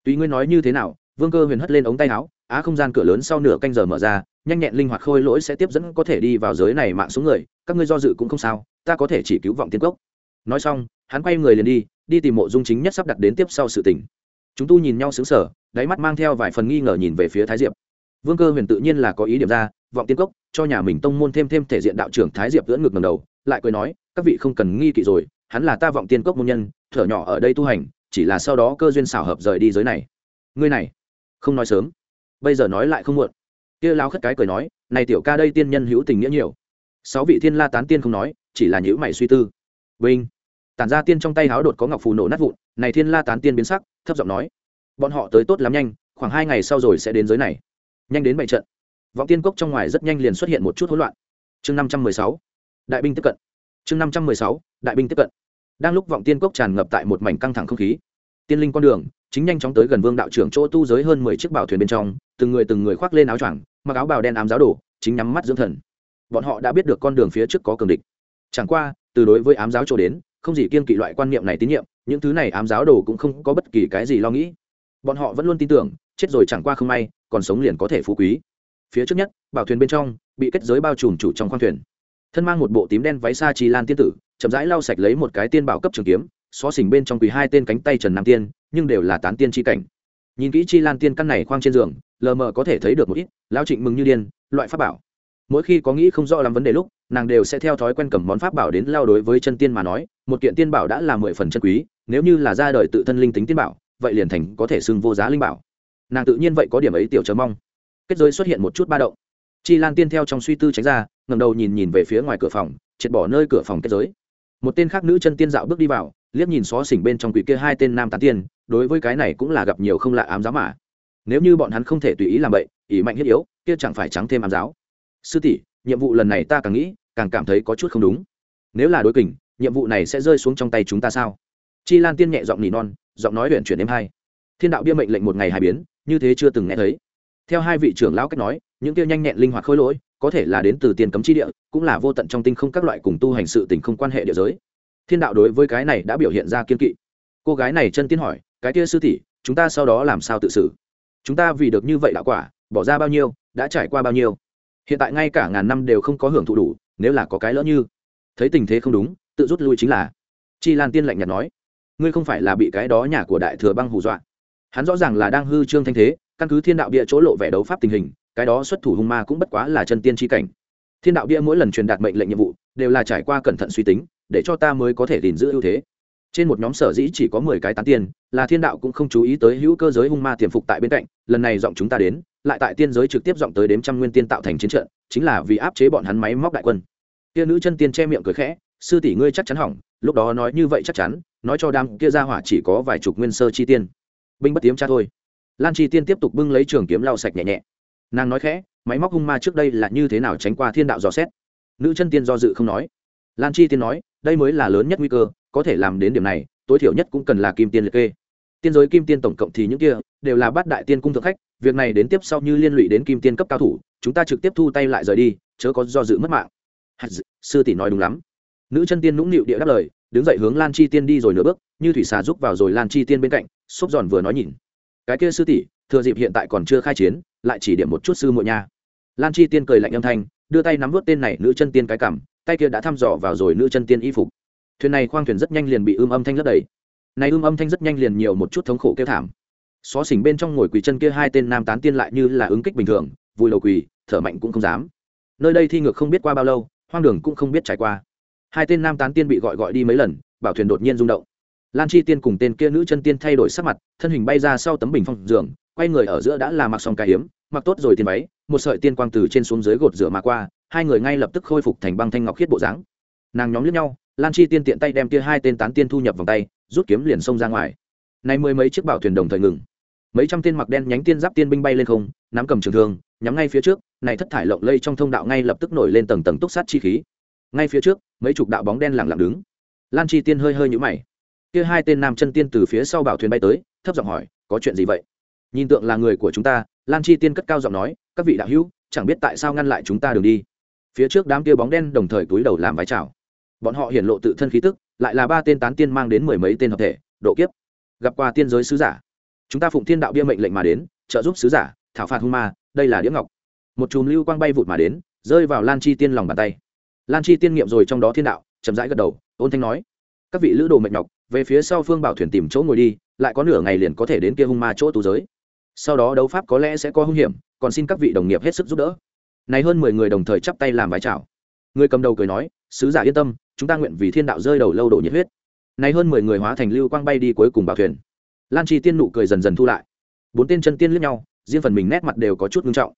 Tuy ngươi nói như thế nào, vương cơ huyền hất lên ống tay áo, á không gian cửa lớn sau nửa canh giờ mở ra, nhanh nhẹn linh hoạt khôi lỗi sẽ tiếp dẫn có thể đi vào giới này mạng số người, các ngươi do dự cũng không sao, ta có thể chỉ cứu vọng tiên cốc. Nói xong, hắn quay người liền đi đi tìm mộ dung chính nhất sắp đặt đến tiếp sau sự tình. Chúng tu nhìn nhau xứng sở đáy mắt mang theo vài phần nghi ngờ nhìn về phía thái diệp. Vương cơ huyền tự nhiên là có ý điểm ra, vọng tiên cốc, cho nhà mình tông môn thêm thêm thể diện đạo trưởng thái diệp dẫn ngược ngầm đầu, lại cười nói, các vị không cần nghi kỵ rồi hắn là ta vọng tiên cốc môn nhân, thở nhỏ ở đây tu hành, chỉ là sau đó cơ duyên xảo hợp rời đi giới này. Ngươi này, không nói sớm, bây giờ nói lại không muộn. Kia lao khất cái cười nói, này tiểu ca đây tiên nhân hữu tình nghĩa nhiều. Sáu vị thiên la tán tiên không nói, chỉ là nhữ mày suy tư. Vinh. Tản ra tiên trong tay háo đột có ngọc phù nổ nát vụn, này thiên la tán tiên biến sắc, thấp giọng nói. Bọn họ tới tốt lắm nhanh, khoảng hai ngày sau rồi sẽ đến giới này. Nhanh đến bảy trận. Vọng tiên cốc trong ngoài rất nhanh liền xuất hiện một chút hỗn loạn. Chương năm trăm mười sáu. Đại binh tiếp cận chương năm trăm mười sáu, đại binh tiếp cận. Đang lúc vọng tiên cốc tràn ngập tại một mảnh căng thẳng không khí, tiên linh con đường chính nhanh chóng tới gần vương đạo trưởng chỗ tu giới hơn mười chiếc bảo thuyền bên trong, từng người từng người khoác lên áo choàng, mặc áo bào đen ám giáo đổ chính nhắm mắt dưỡng thần. Bọn họ đã biết được con đường phía trước có cường địch. Chẳng qua, từ đối với ám giáo chỗ đến, không gì kiên kỵ loại quan niệm này tín nhiệm, những thứ này ám giáo đồ cũng không có bất kỳ cái gì lo nghĩ. Bọn họ vẫn luôn tin tưởng, chết rồi chẳng qua không may, còn sống liền có thể phú quý. Phía trước nhất, bảo thuyền bên trong, bị kết giới bao trùm chủ trong khoang thuyền thân mang một bộ tím đen váy xa trì lan tiên tử, chậm rãi lau sạch lấy một cái tiên bảo cấp trường kiếm, xó xỉnh bên trong quỳ hai tên cánh tay trần nam tiên, nhưng đều là tán tiên chi cảnh. Nhìn kỹ chi lan tiên căn này khoang trên giường, lờ mờ có thể thấy được một ít, lão trịnh mừng như điên, loại pháp bảo. Mỗi khi có nghĩ không rõ làm vấn đề lúc, nàng đều sẽ theo thói quen cầm món pháp bảo đến lao đối với chân tiên mà nói, một kiện tiên bảo đã là mười phần chân quý, nếu như là ra đời tự thân linh tính tiên bảo, vậy liền thành có thể xưng vô giá linh bảo. Nàng tự nhiên vậy có điểm ấy tiểu chờ mong. Kết giới xuất hiện một chút ba động. Chi lan tiên theo trong suy tư tránh ra ngầm đầu nhìn nhìn về phía ngoài cửa phòng, triệt bỏ nơi cửa phòng kết giới. Một tên khác nữ chân tiên dạo bước đi vào, liếc nhìn xó xỉnh bên trong quỷ kia hai tên nam tán tiên, đối với cái này cũng là gặp nhiều không lạ ám giáo mà. Nếu như bọn hắn không thể tùy ý làm vậy ỷ mạnh thiết yếu, kia chẳng phải trắng thêm ám giáo. Sư tỷ, nhiệm vụ lần này ta càng nghĩ, càng cảm thấy có chút không đúng. Nếu là đối kình, nhiệm vụ này sẽ rơi xuống trong tay chúng ta sao? Chi lan tiên nhẹ giọng nỉ non, giọng nói huyện chuyển đêm hai. Thiên đạo bia mệnh lệnh một ngày hai biến, như thế chưa từng nghe thấy theo hai vị trưởng lão cách nói, những tiêu nhanh nhẹn linh hoạt khôi lỗi, có thể là đến từ tiền cấm chi địa, cũng là vô tận trong tinh không các loại cùng tu hành sự tình không quan hệ địa giới. Thiên đạo đối với cái này đã biểu hiện ra kiên kỵ. Cô gái này chân tiên hỏi, cái kia sư tỷ, chúng ta sau đó làm sao tự xử? Chúng ta vì được như vậy đạo quả, bỏ ra bao nhiêu, đã trải qua bao nhiêu? Hiện tại ngay cả ngàn năm đều không có hưởng thụ đủ, nếu là có cái lỡ như. Thấy tình thế không đúng, tự rút lui chính là. Chi lan tiên lạnh nhạt nói, ngươi không phải là bị cái đó nhà của đại thừa băng hù dọa. Hắn rõ ràng là đang hư trương thanh thế căn cứ thiên đạo bia chỗ lộ vẻ đấu pháp tình hình, cái đó xuất thủ hung ma cũng bất quá là chân tiên tri cảnh. Thiên đạo bia mỗi lần truyền đạt mệnh lệnh nhiệm vụ, đều là trải qua cẩn thận suy tính, để cho ta mới có thể gìn giữ ưu thế. Trên một nhóm sở dĩ chỉ có mười cái tán tiên, là thiên đạo cũng không chú ý tới hữu cơ giới hung ma tiềm phục tại bên cạnh, lần này giọng chúng ta đến, lại tại tiên giới trực tiếp giọng tới đếm trăm nguyên tiên tạo thành chiến trận, chính là vì áp chế bọn hắn máy móc đại quân. Kia nữ chân tiên che miệng cười khẽ, sư tỷ ngươi chắc chắn hỏng, lúc đó nói như vậy chắc chắn, nói cho đam kia ra hỏa chỉ có vài chục nguyên sơ chi tiên. Binh bất tiếm cha thôi lan chi tiên tiếp tục bưng lấy trường kiếm lau sạch nhẹ nhẹ. Nàng nói khẽ, máy móc hung ma trước đây là như thế nào tránh qua thiên đạo dò xét? Nữ chân tiên do dự không nói. Lan chi tiên nói, đây mới là lớn nhất nguy cơ, có thể làm đến điểm này, tối thiểu nhất cũng cần là kim tiên liệt kê. Tiên giới kim tiên tổng cộng thì những kia, đều là bát đại tiên cung thượng khách, việc này đến tiếp sau như liên lụy đến kim tiên cấp cao thủ, chúng ta trực tiếp thu tay lại rời đi, chớ có do dự mất mạng. Sư tỷ nói đúng lắm. Nữ chân tiên nũng nịu địa đáp lời, đứng dậy hướng lan chi tiên đi rồi nửa bước, như thủy xà rúc vào rồi lan chi tiên bên cạnh, xốp giòn vừa nói nhìn cái kia sư tỷ, thừa dịp hiện tại còn chưa khai chiến, lại chỉ điểm một chút sư muội nha. Lan chi tiên cười lạnh âm thanh, đưa tay nắm vớt tên này nữ chân tiên cái cảm tay kia đã thăm dò vào rồi nữ chân tiên y phục. Thuyền này khoang thuyền rất nhanh liền bị ưm âm thanh lấp đầy. Này ưm âm thanh rất nhanh liền nhiều một chút thống khổ kêu thảm. Xó xỉnh bên trong ngồi quỳ chân kia hai tên nam tán tiên lại như là ứng kích bình thường vùi lầu quỳ, thở mạnh cũng không dám. Nơi đây thi ngược không biết qua bao lâu, hoang đường cũng không biết trải qua. Hai tên nam tán tiên bị gọi gọi đi mấy lần, bảo thuyền đột nhiên rung động lan chi tiên cùng tên kia nữ chân tiên thay đổi sắc mặt, thân hình bay ra sau tấm bình phong giường, quay người ở giữa đã là mặc xong cái hiếm, mặc tốt rồi tiền váy, một sợi tiên quang từ trên xuống dưới gột rửa mà qua, hai người ngay lập tức khôi phục thành băng thanh ngọc khiết bộ dáng. Nàng nhóm lướt nhau, lan chi tiên tiện tay đem kia hai tên tán tiên thu nhập vòng tay, rút kiếm liền xông ra ngoài. Nay mười mấy chiếc bảo thuyền đồng thời ngừng. Mấy trăm tên mặc đen nhánh tiên giáp tiên binh bay lên không, nắm cầm trường thương, nhắm ngay phía trước, này thất thải lộng lây trong thông đạo ngay lập tức nổi lên tầng tầng túc sát chi khí. Ngay phía trước, mấy chục đạo bóng đen lẳng lặng đứng. Lan chi tiên hơi hơi nhũ mày kia hai tên nam chân tiên từ phía sau bảo thuyền bay tới, thấp giọng hỏi, có chuyện gì vậy? Nhìn tượng là người của chúng ta, lan chi tiên cất cao giọng nói, các vị đạo hữu, chẳng biết tại sao ngăn lại chúng ta đường đi. Phía trước đám kia bóng đen đồng thời túi đầu làm vái chào. Bọn họ hiển lộ tự thân khí tức, lại là ba tên tán tiên mang đến mười mấy tên hợp thể, độ kiếp. Gặp qua tiên giới sứ giả. Chúng ta phụng thiên đạo bia mệnh lệnh mà đến, trợ giúp sứ giả, thảo phạt hung ma, đây là đĩa ngọc. Một chùm lưu quang bay vụt mà đến, rơi vào lan chi tiên lòng bàn tay. Lan chi tiên nghiệm rồi trong đó thiên đạo, chậm rãi gật đầu, ôn thanh nói các vị lữ đồ mệnh nhọc, về phía sau phương bảo thuyền tìm chỗ ngồi đi, lại có nửa ngày liền có thể đến kia hung ma chỗ tù giới. Sau đó đấu pháp có lẽ sẽ có hung hiểm, còn xin các vị đồng nghiệp hết sức giúp đỡ. Này hơn mười người đồng thời chắp tay làm vái chào. Người cầm đầu cười nói, sứ giả yên tâm, chúng ta nguyện vì thiên đạo rơi đầu lâu đổ nhiệt huyết. Này hơn mười người hóa thành lưu quang bay đi cuối cùng bảo thuyền. Lan chi tiên nụ cười dần dần thu lại. Bốn tên chân tiên lướt nhau, riêng phần mình nét mặt đều có chút nghiêm trọng.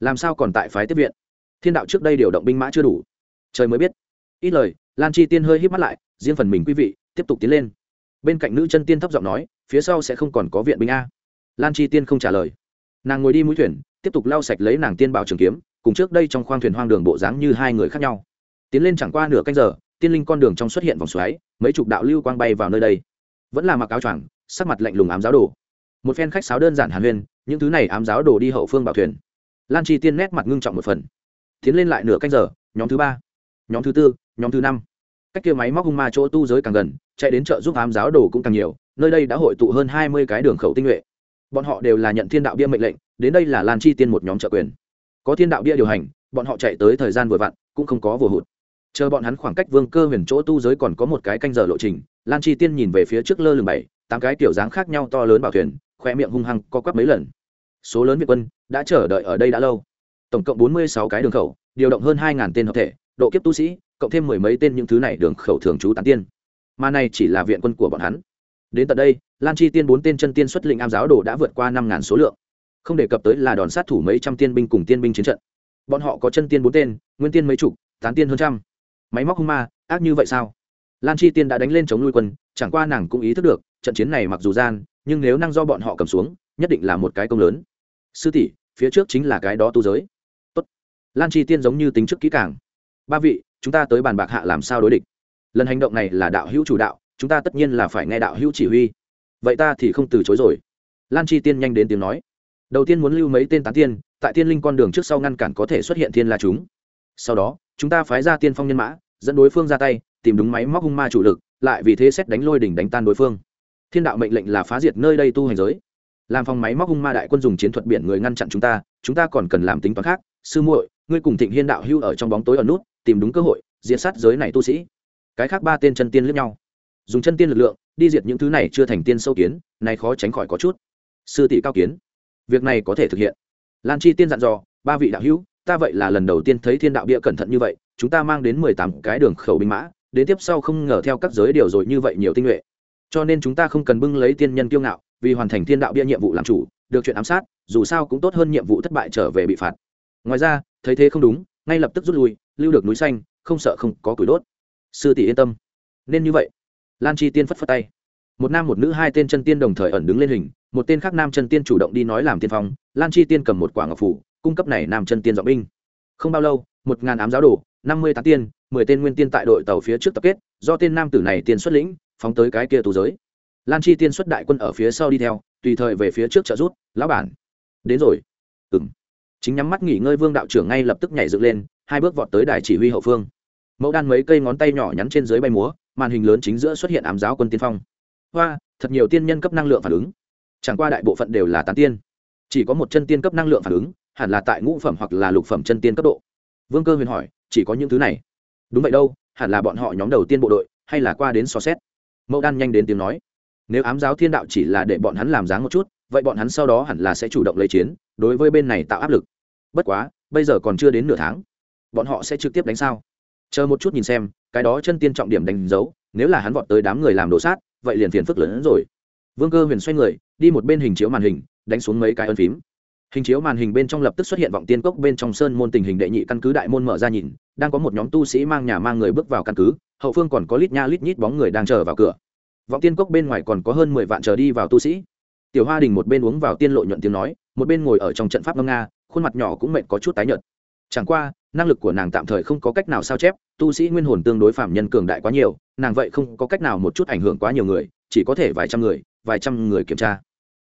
Làm sao còn tại phái tiếp viện? Thiên đạo trước đây điều động binh mã chưa đủ. Trời mới biết. Ít lời lan chi tiên hơi hít mắt lại, riêng phần mình quý vị, tiếp tục tiến lên. Bên cạnh nữ chân tiên thấp giọng nói, phía sau sẽ không còn có viện binh a. Lan chi tiên không trả lời. Nàng ngồi đi mũi thuyền, tiếp tục lau sạch lấy nàng tiên bảo trường kiếm, cùng trước đây trong khoang thuyền hoang đường bộ dáng như hai người khác nhau. Tiến lên chẳng qua nửa canh giờ, tiên linh con đường trong xuất hiện vòng xoáy, mấy chục đạo lưu quang bay vào nơi đây. Vẫn là mặc áo choàng, sắc mặt lạnh lùng ám giáo đồ. Một phen khách sáo đơn giản hàn huyên, những thứ này ám giáo đồ đi hậu phương bảo thuyền. Lan chi tiên nét mặt ngưng trọng một phần. Tiến lên lại nửa canh giờ, nhóm thứ ba, nhóm thứ tư nhóm thứ năm. Cách kia máy móc hung ma chỗ tu giới càng gần, chạy đến chợ giúp ám giáo đồ cũng càng nhiều, nơi đây đã hội tụ hơn hai mươi cái đường khẩu tinh nhuệ. Bọn họ đều là nhận thiên đạo bia mệnh lệnh, đến đây là lan chi tiên một nhóm trợ quyền. Có thiên đạo bia điều hành, bọn họ chạy tới thời gian vừa vặn, cũng không có vừa hụt. Chờ bọn hắn khoảng cách vương cơ huyền chỗ tu giới còn có một cái canh giờ lộ trình, lan chi tiên nhìn về phía trước lơ lửng bảy, tám cái kiểu dáng khác nhau to lớn bảo thuyền khoe miệng hung hăng co quắp mấy lần. Số lớn việt quân đã chờ đợi ở đây đã lâu. Tổng cộng bốn mươi sáu cái đường khẩu, điều động hơn hai tên hợp thể, độ kiếp tu sĩ cộng thêm mười mấy tên những thứ này đường khẩu thường trú tán tiên. Mà này chỉ là viện quân của bọn hắn. Đến tận đây, lan chi tiên bốn tên chân tiên xuất lĩnh am giáo đồ đã vượt qua năm ngàn số lượng. Không đề cập tới là đòn sát thủ mấy trăm tiên binh cùng tiên binh chiến trận. Bọn họ có chân tiên bốn tên, nguyên tiên mấy chục, tán tiên hơn trăm. Máy móc hung ma, ác như vậy sao? Lan chi tiên đã đánh lên chống nuôi quân, chẳng qua nàng cũng ý thức được, trận chiến này mặc dù gian, nhưng nếu năng do bọn họ cầm xuống, nhất định là một cái công lớn. Sư tỷ, phía trước chính là cái đó tu giới. Tốt. lan chi tiên giống như tính trước kỹ càng. Ba vị chúng ta tới bàn bạc hạ làm sao đối địch. Lần hành động này là đạo hữu chủ đạo, chúng ta tất nhiên là phải nghe đạo hữu chỉ huy. Vậy ta thì không từ chối rồi. Lan chi tiên nhanh đến tiếng nói. Đầu tiên muốn lưu mấy tên tán tiên, tại tiên linh con đường trước sau ngăn cản có thể xuất hiện thiên là chúng. Sau đó, chúng ta phái ra tiên phong nhân mã, dẫn đối phương ra tay, tìm đúng máy móc hung ma chủ lực, lại vì thế xét đánh lôi đỉnh đánh tan đối phương. Thiên đạo mệnh lệnh là phá diệt nơi đây tu hành giới. Làm phòng máy móc hung ma đại quân dùng chiến thuật biển người ngăn chặn chúng ta chúng ta còn cần làm tính toán khác. Sư muội, ngươi cùng thịnh hiên đạo hưu ở trong bóng tối ở nút tìm đúng cơ hội, diệt sát giới này tu sĩ. Cái khác ba tên chân tiên lẫn nhau. Dùng chân tiên lực lượng, đi diệt những thứ này chưa thành tiên sâu kiến, này khó tránh khỏi có chút. Sư tỷ cao kiến. Việc này có thể thực hiện. Lan chi tiên dặn dò, ba vị đạo hữu, ta vậy là lần đầu tiên thấy thiên đạo bia cẩn thận như vậy, chúng ta mang đến mười tám cái đường khẩu binh mã, đến tiếp sau không ngờ theo các giới điều rồi như vậy nhiều tinh nhuệ. Cho nên chúng ta không cần bưng lấy tiên nhân kiêu ngạo, vì hoàn thành thiên đạo bia nhiệm vụ làm chủ, được chuyện ám sát, dù sao cũng tốt hơn nhiệm vụ thất bại trở về bị phạt. Ngoài ra, thấy thế không đúng, ngay lập tức rút lui lưu được núi xanh, không sợ không có củi đốt. Sư tỷ yên tâm. Nên như vậy. Lan chi tiên phất phất tay. Một nam một nữ hai tên chân tiên đồng thời ẩn đứng lên hình, một tên khác nam chân tiên chủ động đi nói làm tiên phong, lan chi tiên cầm một quả ngọc phủ, cung cấp này nam chân tiên dọn binh. Không bao lâu, một ngàn ám giáo đồ, năm mươi tám tiên, mười tên nguyên tiên tại đội tàu phía trước tập kết, do tên nam tử này tiên xuất lĩnh, phóng tới cái kia tù giới. Lan chi tiên xuất đại quân ở phía sau đi theo, tùy thời về phía trước trợ rút lão bản. Đến rồi chính nhắm mắt nghỉ ngơi vương đạo trưởng ngay lập tức nhảy dựng lên, hai bước vọt tới đài chỉ huy hậu phương. Mẫu đan mấy cây ngón tay nhỏ nhắn trên dưới bay múa, màn hình lớn chính giữa xuất hiện ám giáo quân tiên phong. Hoa, thật nhiều tiên nhân cấp năng lượng phản ứng. Chẳng qua đại bộ phận đều là tán tiên. Chỉ có một chân tiên cấp năng lượng phản ứng, hẳn là tại ngũ phẩm hoặc là lục phẩm chân tiên cấp độ. Vương cơ huyền hỏi, chỉ có những thứ này? Đúng vậy đâu, hẳn là bọn họ nhóm đầu tiên bộ đội, hay là qua đến so xét? Mẫu đan nhanh đến tiếng nói, nếu ám giáo thiên đạo chỉ là để bọn hắn làm dáng một chút, vậy bọn hắn sau đó hẳn là sẽ chủ động lấy chiến, đối với bên này tạo áp lực bất quá, bây giờ còn chưa đến nửa tháng, bọn họ sẽ trực tiếp đánh sao? Chờ một chút nhìn xem, cái đó chân tiên trọng điểm đánh dấu, nếu là hắn vọt tới đám người làm đồ sát, vậy liền phiền phức lớn hơn rồi. Vương cơ huyền xoay người, đi một bên hình chiếu màn hình, đánh xuống mấy cái ân phím. Hình chiếu màn hình bên trong lập tức xuất hiện vọng tiên cốc bên trong sơn môn tình hình đệ nhị căn cứ đại môn mở ra nhìn, đang có một nhóm tu sĩ mang nhà mang người bước vào căn cứ, hậu phương còn có lít nha lít nhít bóng người đang chờ vào cửa. Vọng tiên cốc bên ngoài còn có hơn mười vạn chờ đi vào tu sĩ. Tiểu hoa đình một bên uống vào tiên lộ nhuận tiếng nói, một bên ngồi ở trong trận pháp ngâm nga khuôn mặt nhỏ cũng mệt có chút tái nhợt. Chẳng qua, năng lực của nàng tạm thời không có cách nào sao chép, tu sĩ nguyên hồn tương đối phạm nhân cường đại quá nhiều, nàng vậy không có cách nào một chút ảnh hưởng quá nhiều người, chỉ có thể vài trăm người, vài trăm người kiểm tra.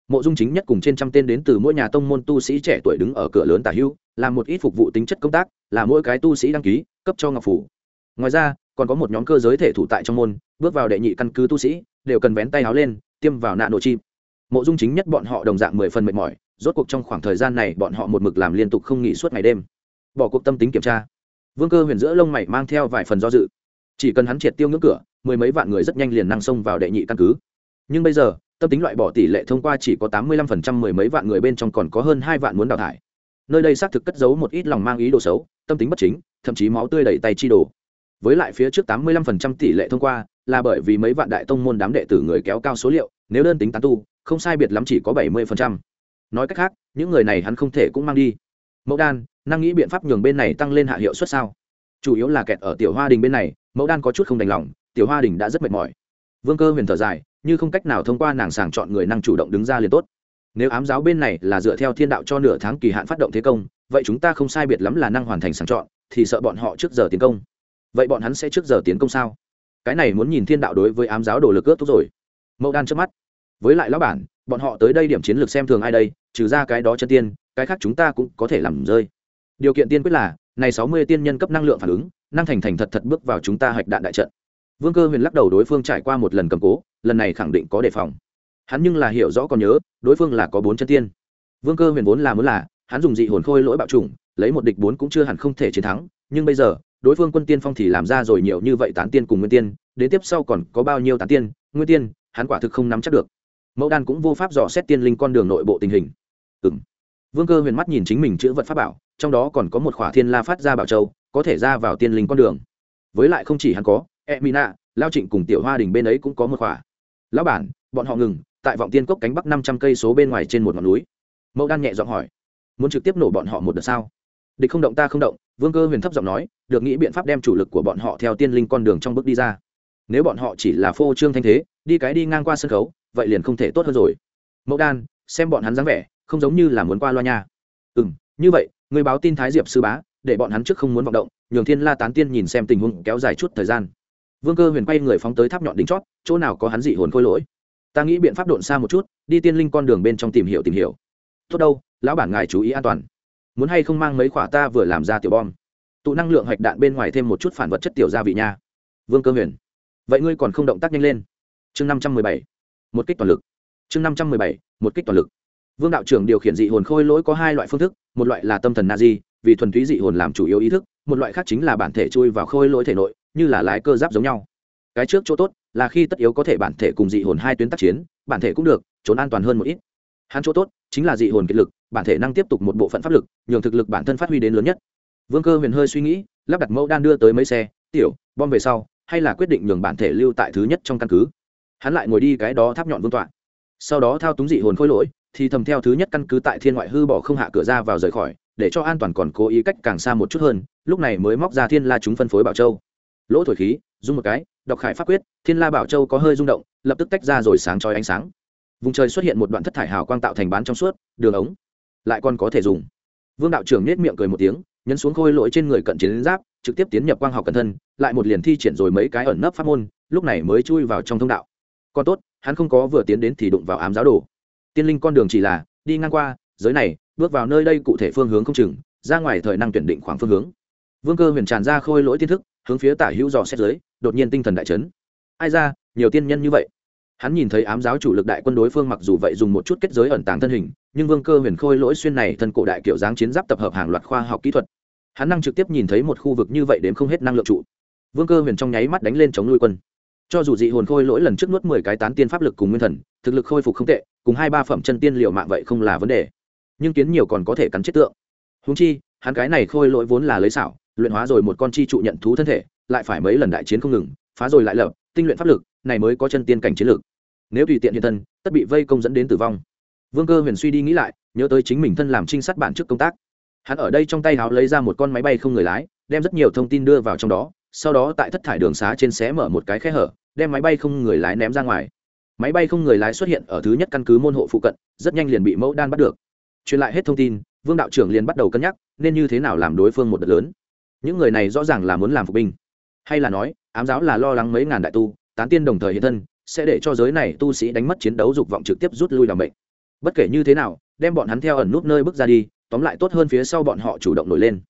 Mộ dung chính nhất cùng trên trăm tên đến từ mỗi nhà tông môn tu sĩ trẻ tuổi đứng ở cửa lớn tả hưu, làm một ít phục vụ tính chất công tác, là mỗi cái tu sĩ đăng ký, cấp cho ngọc phủ. Ngoài ra, còn có một nhóm cơ giới thể thủ tại trong môn, bước vào đệ nhị căn cứ tu sĩ, đều cần vén tay áo lên, tiêm vào nạn nổ chim. Mộ dung chính nhất bọn họ đồng dạng mười phần mệt mỏi rốt cuộc trong khoảng thời gian này bọn họ một mực làm liên tục không nghỉ suốt ngày đêm. Bỏ cuộc tâm tính kiểm tra. Vương cơ huyền giữa lông mày mang theo vài phần do dự. Chỉ cần hắn triệt tiêu ngưỡng cửa, mười mấy vạn người rất nhanh liền năng xông vào đệ nhị căn cứ. Nhưng bây giờ, tâm tính loại bỏ tỷ lệ thông qua chỉ có tám mươi lăm phần trăm mười mấy vạn người bên trong còn có hơn hai vạn muốn đào thải. Nơi đây xác thực cất giấu một ít lòng mang ý đồ xấu, tâm tính bất chính, thậm chí máu tươi đẩy tay chi đồ. Với lại phía trước tám mươi lăm phần trăm tỷ lệ thông qua là bởi vì mấy vạn đại tông môn đám đệ tử người kéo cao số liệu, nếu đơn tính tán tu, không sai biệt lắm chỉ có bảy mươi phần trăm nói cách khác, những người này hắn không thể cũng mang đi. Mẫu đan, năng nghĩ biện pháp nhường bên này tăng lên hạ hiệu suất sao? Chủ yếu là kẹt ở tiểu hoa đình bên này, mẫu đan có chút không đành lòng, tiểu hoa đình đã rất mệt mỏi. Vương cơ huyền thở dài, như không cách nào thông qua nàng sàng chọn người năng chủ động đứng ra liền tốt. Nếu ám giáo bên này là dựa theo thiên đạo cho nửa tháng kỳ hạn phát động thế công, vậy chúng ta không sai biệt lắm là năng hoàn thành sàng chọn, thì sợ bọn họ trước giờ tiến công. Vậy bọn hắn sẽ trước giờ tiến công sao? Cái này muốn nhìn thiên đạo đối với ám giáo đồ lực ước tốt rồi. Mẫu đan trước mắt. Với lại lão bản bọn họ tới đây điểm chiến lược xem thường ai đây, trừ ra cái đó chân tiên, cái khác chúng ta cũng có thể làm rơi. Điều kiện tiên quyết là, này sáu mươi tiên nhân cấp năng lượng phản ứng, năng thành thành thật thật bước vào chúng ta hạch đạn đại trận. Vương cơ huyền lắc đầu đối phương trải qua một lần cầm cố, lần này khẳng định có đề phòng. Hắn nhưng là hiểu rõ còn nhớ, đối phương là có bốn chân tiên. Vương cơ huyền vốn là muốn là, hắn dùng dị hồn khôi lỗi bạo trùng lấy một địch bốn cũng chưa hẳn không thể chiến thắng, nhưng bây giờ, đối phương quân tiên phong thì làm ra rồi nhiều như vậy tán tiên cùng nguyên tiên, đến tiếp sau còn có bao nhiêu tán tiên, nguyên tiên, hắn quả thực không nắm chắc được mẫu đan cũng vô pháp dò xét tiên linh con đường nội bộ tình hình. Ừ vương cơ huyền mắt nhìn chính mình chữ vật pháp bảo, trong đó còn có một khỏa thiên la phát ra bảo châu, có thể ra vào tiên linh con đường. Với lại không chỉ hắn có e mina lao trịnh cùng tiểu hoa đình bên ấy cũng có một khỏa. Lão bản, bọn họ ngừng, tại vọng tiên cốc cánh bắc năm trăm cây số bên ngoài trên một ngọn núi. Mẫu đan nhẹ giọng hỏi, muốn trực tiếp nổ bọn họ một đợt sao? Địch không động, ta không động. Vương cơ huyền thấp giọng nói, được nghĩ biện pháp đem chủ lực của bọn họ theo tiên linh con đường trong bước đi ra. Nếu bọn họ chỉ là phô trương thanh thế, đi cái đi ngang qua sân khấu vậy liền không thể tốt hơn rồi. Mẫu đan, xem bọn hắn dáng vẻ, không giống như là muốn qua loa nha. Ừ m như vậy, người báo tin thái diệp sư bá, để bọn hắn trước không muốn vọng động, nhường thiên la tán tiên nhìn xem tình huống kéo dài chút thời gian. Vương cơ huyền quay người phóng tới tháp nhọn đính chót, chỗ nào có hắn dị hồn khôi lỗi. Ta nghĩ biện pháp độn xa một chút, đi tiên linh con đường bên trong tìm hiểu tìm hiểu. Tốt đâu, lão bản ngài chú ý an toàn. Muốn hay không mang mấy khỏa ta vừa làm ra tiểu bom. Tụ năng lượng hạch đạn bên ngoài thêm một chút phản vật chất tiểu gia vị nha. Vương cơ huyền. Vậy ngươi còn không động tác nhanh lên. Chương năm trăm mười bảy một kích toàn lực. Chương năm trăm mười bảy, một kích toàn lực. Vương đạo trưởng điều khiển dị hồn khôi lỗi có hai loại phương thức, một loại là tâm thần na di, vì thuần túy dị hồn làm chủ yếu ý thức, một loại khác chính là bản thể chui vào khôi lỗi thể nội, như là lái cơ giáp giống nhau. Cái trước chỗ tốt là khi tất yếu có thể bản thể cùng dị hồn hai tuyến tác chiến, bản thể cũng được, trốn an toàn hơn một ít. Hắn chỗ tốt chính là dị hồn kiệt lực, bản thể năng tiếp tục một bộ phận pháp lực, nhường thực lực bản thân phát huy đến lớn nhất. Vương cơ huyền hơi suy nghĩ, lắp đặt mẫu đan đưa tới mấy xe, tiểu, bom về sau, hay là quyết định nhường bản thể lưu tại thứ nhất trong căn cứ? Hắn lại ngồi đi cái đó tháp nhọn vương tọa. Sau đó thao túng dị hồn khôi lỗi, thì thầm theo thứ nhất căn cứ tại thiên ngoại hư bỏ không hạ cửa ra vào rời khỏi, để cho an toàn còn cố ý cách càng xa một chút hơn, lúc này mới móc ra thiên la chúng phân phối bảo châu. Lỗ thổi khí dung một cái, đọc khải pháp quyết, thiên la bảo châu có hơi rung động, lập tức tách ra rồi sáng trói ánh sáng. Vùng trời xuất hiện một đoạn thất thải hào quang tạo thành bán trong suốt, đường ống, lại còn có thể dùng. Vương đạo trưởng nết miệng cười một tiếng, nhấn xuống khôi lỗi trên người cận chiến giáp, trực tiếp tiến nhập quang học cẩn thân, lại một liền thi triển rồi mấy cái ẩn nấp pháp môn, lúc này mới chui vào trong thông đạo còn tốt, hắn không có vừa tiến đến thì đụng vào ám giáo đồ. Tiên linh con đường chỉ là, đi ngang qua, giới này, bước vào nơi đây cụ thể phương hướng không chừng, ra ngoài thời năng tuyển định khoảng phương hướng. Vương cơ huyền tràn ra khôi lỗi tiên thức, hướng phía tả hữu dò xét giới, đột nhiên tinh thần đại chấn. Ai ra, nhiều tiên nhân như vậy. Hắn nhìn thấy ám giáo chủ lực đại quân đối phương mặc dù vậy dùng một chút kết giới ẩn tàng thân hình, nhưng vương cơ huyền khôi lỗi xuyên này thân cổ đại kiểu dáng chiến giáp tập hợp hàng loạt khoa học kỹ thuật. Hắn năng trực tiếp nhìn thấy một khu vực như vậy đến không hết năng lượng trụ. Vương cơ huyền trong nháy mắt đánh lên chống nuôi quân cho dù dị hồn khôi lỗi lần trước nuốt mười cái tán tiên pháp lực cùng nguyên thần, thực lực khôi phục không tệ, cùng hai ba phẩm chân tiên liệu mạng vậy không là vấn đề. Nhưng kiến nhiều còn có thể cắn chết tượng. Húng chi, hắn cái này khôi lỗi vốn là lấy xảo, luyện hóa rồi một con chi trụ nhận thú thân thể, lại phải mấy lần đại chiến không ngừng, phá rồi lại lập, tinh luyện pháp lực, này mới có chân tiên cảnh chiến lực. Nếu tùy tiện hiện thân, tất bị vây công dẫn đến tử vong. Vương cơ huyền suy đi nghĩ lại, nhớ tới chính mình thân làm trinh sát bản trước công tác. Hắn ở đây trong tay háo lấy ra một con máy bay không người lái, đem rất nhiều thông tin đưa vào trong đó sau đó tại thất thải đường xá trên xé mở một cái khe hở, đem máy bay không người lái ném ra ngoài. Máy bay không người lái xuất hiện ở thứ nhất căn cứ môn hộ phụ cận, rất nhanh liền bị mẫu đan bắt được. Truyền lại hết thông tin, vương đạo trưởng liền bắt đầu cân nhắc, nên như thế nào làm đối phương một đợt lớn. Những người này rõ ràng là muốn làm phục binh, hay là nói, ám giáo là lo lắng mấy ngàn đại tu, tán tiên đồng thời hiện thân, sẽ để cho giới này tu sĩ đánh mất chiến đấu dục vọng trực tiếp rút lui làm bệnh bất kể như thế nào, đem bọn hắn theo ẩn nút nơi bước ra đi, tóm lại tốt hơn phía sau bọn họ chủ động nổi lên.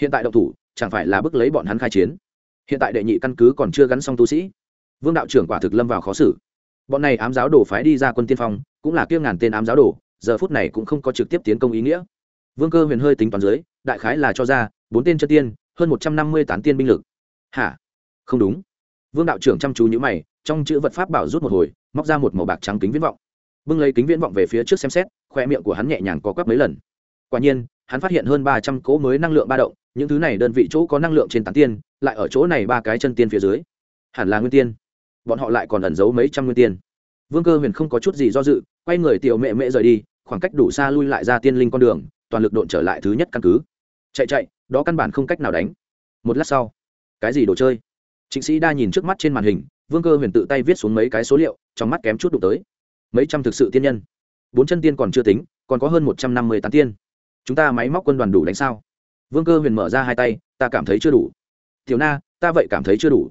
Hiện tại động thủ, chẳng phải là bước lấy bọn hắn khai chiến hiện tại đệ nhị căn cứ còn chưa gắn xong tu sĩ. Vương đạo trưởng quả thực lâm vào khó xử. Bọn này ám giáo đồ phái đi ra quân tiên phong, cũng là kiêng ngàn tên ám giáo đồ, giờ phút này cũng không có trực tiếp tiến công ý nghĩa. Vương cơ huyền hơi tính toán dưới, đại khái là cho ra, bốn tên chân tiên, hơn một trăm năm mươi tán tiên binh lực. Hả? Không đúng. Vương đạo trưởng chăm chú nhữ mày, trong chữ vật pháp bảo rút một hồi, móc ra một màu bạc trắng kính viễn vọng. Bưng lấy kính viễn vọng về phía trước xem xét, khoe miệng của hắn nhẹ nhàng có quắp mấy lần. Quả nhiên hắn phát hiện hơn ba trăm cỗ mới năng lượng ba động, những thứ này đơn vị chỗ có năng lượng trên tán tiên, lại ở chỗ này ba cái chân tiên phía dưới. Hẳn là nguyên tiên. Bọn họ lại còn ẩn giấu mấy trăm nguyên tiên. Vương cơ huyền không có chút gì do dự, quay người tiểu mẹ mẹ rời đi, khoảng cách đủ xa lui lại ra tiên linh con đường, toàn lực độn trở lại thứ nhất căn cứ. Chạy chạy, đó căn bản không cách nào đánh. Một lát sau, cái gì đồ chơi? Trịnh sĩ đa nhìn trước mắt trên màn hình, vương cơ huyền tự tay viết xuống mấy cái số liệu, trong mắt kém chút đụng tới. Mấy trăm thực sự tiên nhân. Bốn chân tiên còn chưa tính, còn có hơn một trăm năm mươi tán tiên chúng ta máy móc quân đoàn đủ đánh sao? Vương cơ huyền mở ra hai tay, ta cảm thấy chưa đủ. Tiểu na, ta vậy cảm thấy chưa đủ.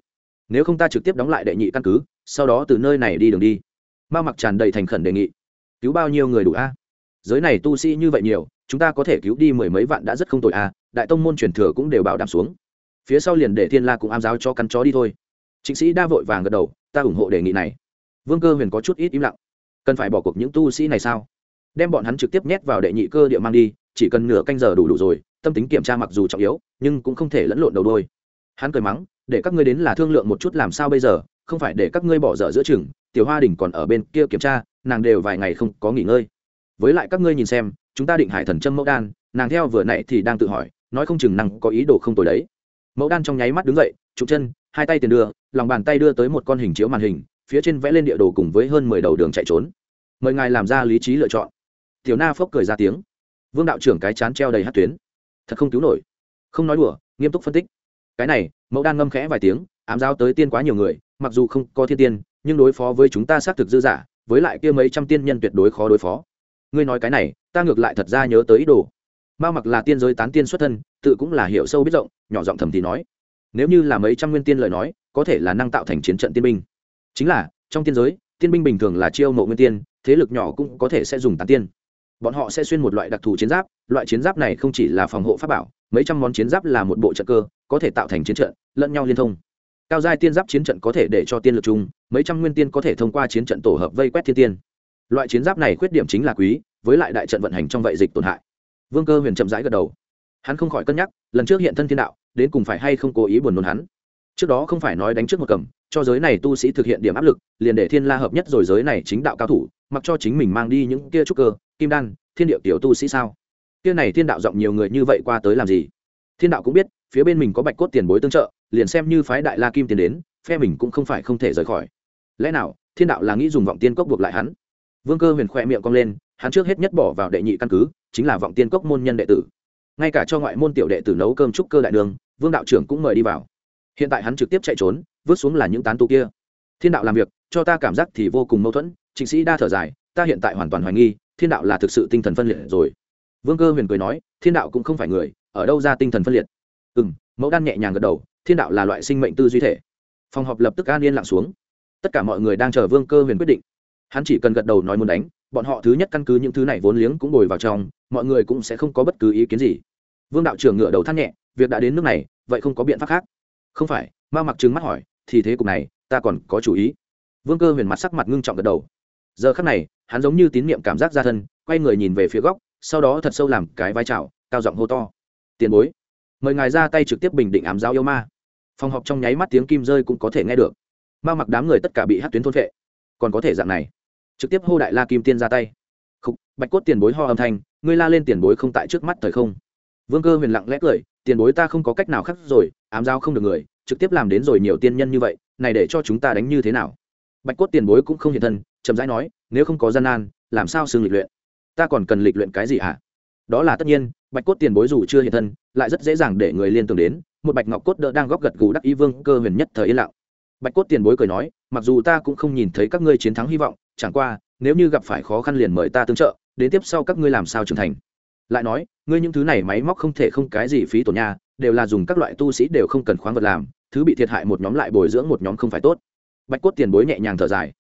Nếu không ta trực tiếp đóng lại đệ nhị căn cứ, sau đó từ nơi này đi đường đi. Ma mặc tràn đầy thành khẩn đề nghị. Cứu bao nhiêu người đủ a? Giới này tu sĩ như vậy nhiều, chúng ta có thể cứu đi mười mấy vạn đã rất không tội a, đại tông môn truyền thừa cũng đều bảo đảm xuống. Phía sau liền để thiên la cũng ám giáo cho căn chó đi thôi. Chính sĩ đa vội vàng gật đầu, ta ủng hộ đề nghị này. Vương cơ huyền có chút ít im lặng. Cần phải bỏ cuộc những tu sĩ này sao? Đem bọn hắn trực tiếp nhét vào đệ nhị cơ địa mang đi chỉ cần nửa canh giờ đủ đủ rồi, tâm tính kiểm tra mặc dù trọng yếu, nhưng cũng không thể lẫn lộn đầu đôi. Hắn cười mắng, để các ngươi đến là thương lượng một chút làm sao bây giờ, không phải để các ngươi bỏ dở giữa chừng, tiểu hoa đình còn ở bên kia kiểm tra, nàng đều vài ngày không có nghỉ ngơi. Với lại các ngươi nhìn xem, chúng ta định hải thần châm mẫu đan, nàng theo vừa nãy thì đang tự hỏi, nói không chừng nàng có ý đồ không tồi đấy. Mẫu đan trong nháy mắt đứng dậy trục chân, hai tay tiền đưa, lòng bàn tay đưa tới một con hình chiếu màn hình, phía trên vẽ lên địa đồ cùng với hơn mười đầu đường chạy trốn. Mời ngài làm ra lý trí lựa chọn. Tiểu na phốc cười ra tiếng vương đạo trưởng cái chán treo đầy hát tuyến. Thật không cứu nổi. Không nói đùa, nghiêm túc phân tích. Cái này mẫu đan ngâm khẽ vài tiếng, ám giao tới tiên quá nhiều người, mặc dù không có thiên tiên, nhưng đối phó với chúng ta xác thực dư giả với lại kia mấy trăm tiên nhân tuyệt đối khó đối phó. Ngươi nói cái này, ta ngược lại thật ra nhớ tới ý đồ. Mao mặc là tiên giới tán tiên xuất thân, tự cũng là hiểu sâu biết rộng, nhỏ giọng thầm thì nói. Nếu như là mấy trăm nguyên tiên lời nói, có thể là năng tạo thành chiến trận tiên binh. Chính là, trong tiên giới, tiên binh bình thường là chiêu mộ nguyên tiên, thế lực nhỏ cũng có thể sẽ dùng tán tiên bọn họ sẽ xuyên một loại đặc thù chiến giáp, loại chiến giáp này không chỉ là phòng hộ pháp bảo, mấy trăm món chiến giáp là một bộ trận cơ, có thể tạo thành chiến trận, lẫn nhau liên thông. Cao giai tiên giáp chiến trận có thể để cho tiên lực chung, mấy trăm nguyên tiên có thể thông qua chiến trận tổ hợp vây quét thiên tiên. Loại chiến giáp này khuyết điểm chính là quý, với lại đại trận vận hành trong vậy dịch tổn hại. Vương cơ huyền chậm rãi gật đầu. Hắn không khỏi cân nhắc, lần trước hiện thân thiên đạo, đến cùng phải hay không cố ý buồn nôn hắn. Trước đó không phải nói đánh trước một cầm, cho giới này tu sĩ thực hiện điểm áp lực, liền để thiên la hợp nhất rồi giới này chính đạo cao thủ, mặc cho chính mình mang đi những kia trúc cơ kim đan, thiên điệu tiểu tu sĩ sao? Kia này thiên đạo giọng nhiều người như vậy qua tới làm gì? Thiên đạo cũng biết, phía bên mình có bạch cốt tiền bối tương trợ, liền xem như phái đại la kim tiền đến, phe mình cũng không phải không thể rời khỏi. Lẽ nào, thiên đạo là nghĩ dùng vọng tiên cốc buộc lại hắn? Vương cơ huyền khoe miệng cong lên, hắn trước hết nhất bỏ vào đệ nhị căn cứ, chính là vọng tiên cốc môn nhân đệ tử. Ngay cả cho ngoại môn tiểu đệ tử nấu cơm trúc cơ đại đường, vương đạo trưởng cũng mời đi vào. Hiện tại hắn trực tiếp chạy trốn, vứt xuống là những tán tu kia. Thiên đạo làm việc, cho ta cảm giác thì vô cùng mâu thuẫn, trịnh sĩ đa thở dài, ta hiện tại hoàn toàn hoài nghi thiên đạo là thực sự tinh thần phân liệt rồi. Vương cơ huyền cười nói, thiên đạo cũng không phải người, ở đâu ra tinh thần phân liệt? Ừ m mẫu đan nhẹ nhàng gật đầu, thiên đạo là loại sinh mệnh tư duy thể. Phòng họp lập tức an yên lặng xuống. Tất cả mọi người đang chờ vương cơ huyền quyết định. Hắn chỉ cần gật đầu nói muốn đánh, bọn họ thứ nhất căn cứ những thứ này vốn liếng cũng ngồi vào trong, mọi người cũng sẽ không có bất cứ ý kiến gì. Vương đạo trưởng ngựa đầu thắt nhẹ, việc đã đến nước này, vậy không có biện pháp khác. Không phải ma mặc trừng mắt hỏi, thì thế cục này, ta còn có chủ ý. Vương cơ huyền mặt sắc mặt ngưng trọng gật đầu giờ khắc này hắn giống như tín nhiệm cảm giác ra thân quay người nhìn về phía góc sau đó thật sâu làm cái vai trào cao giọng hô to. Tiền bối mời ngài ra tay trực tiếp bình định ám giáo yêu ma. Phòng họp trong nháy mắt tiếng kim rơi cũng có thể nghe được. Ma mặc đám người tất cả bị hát tuyến thôn vệ còn có thể dạng này. Trực tiếp hô đại la kim tiên ra tay. Khúc, bạch cốt tiền bối ho âm thanh ngươi la lên tiền bối không tại trước mắt thời không? Vương cơ huyền lặng lẽ cười tiền bối ta không có cách nào khác rồi ám giao không được người trực tiếp làm đến rồi nhiều tiên nhân như vậy này để cho chúng ta đánh như thế nào? Bạch cốt tiền bối cũng không hiện thân chậm rãi nói, nếu không có gian nan, làm sao xương lịch luyện? Ta còn cần lịch luyện cái gì hả? Đó là tất nhiên, bạch cốt tiền bối dù chưa hiện thân, lại rất dễ dàng để người liên tưởng đến, một bạch ngọc cốt đỡ đang góp gật gù đắc ý vương cơ huyền nhất thời yên lặng. Bạch cốt tiền bối cười nói, mặc dù ta cũng không nhìn thấy các ngươi chiến thắng hy vọng, chẳng qua, nếu như gặp phải khó khăn liền mời ta tương trợ, đến tiếp sau các ngươi làm sao trưởng thành. Lại nói, ngươi những thứ này máy móc không thể không cái gì phí tổn nha, đều là dùng các loại tu sĩ đều không cần khoáng vật làm, thứ bị thiệt hại một nhóm lại bồi dưỡng một nhóm không phải tốt. Bạch cốt tiền bối nhẹ nhàng thở dài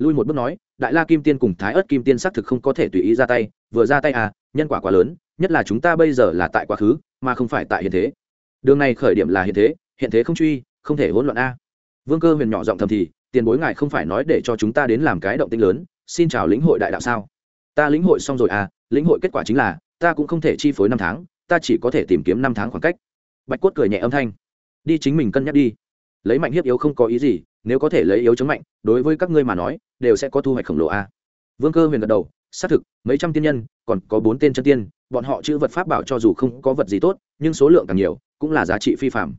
lui một bước nói, đại la kim tiên cùng thái ớt kim tiên xác thực không có thể tùy ý ra tay, vừa ra tay à nhân quả quá lớn, nhất là chúng ta bây giờ là tại quá khứ, mà không phải tại hiện thế. Đường này khởi điểm là hiện thế hiện thế không truy, không thể hỗn loạn a. Vương cơ huyền nhỏ giọng thầm thì, tiền bối ngài không phải nói để cho chúng ta đến làm cái động tinh lớn, xin chào lĩnh hội đại đạo sao? Ta lĩnh hội xong rồi à lĩnh hội kết quả chính là, ta cũng không thể chi phối năm tháng, ta chỉ có thể tìm kiếm năm tháng khoảng cách. Bạch cốt cười nhẹ âm thanh, đi chính mình cân nhắc đi. Lấy mạnh hiếp yếu không có ý gì, nếu có thể lấy yếu chống mạnh, đối với các ngươi mà nói đều sẽ có thu hoạch khổng lồ a. Vương cơ huyền gật đầu, xác thực, mấy trăm tiên nhân, còn có bốn tên chân tiên, bọn họ chữ vật pháp bảo cho dù không có vật gì tốt, nhưng số lượng càng nhiều, cũng là giá trị phi phạm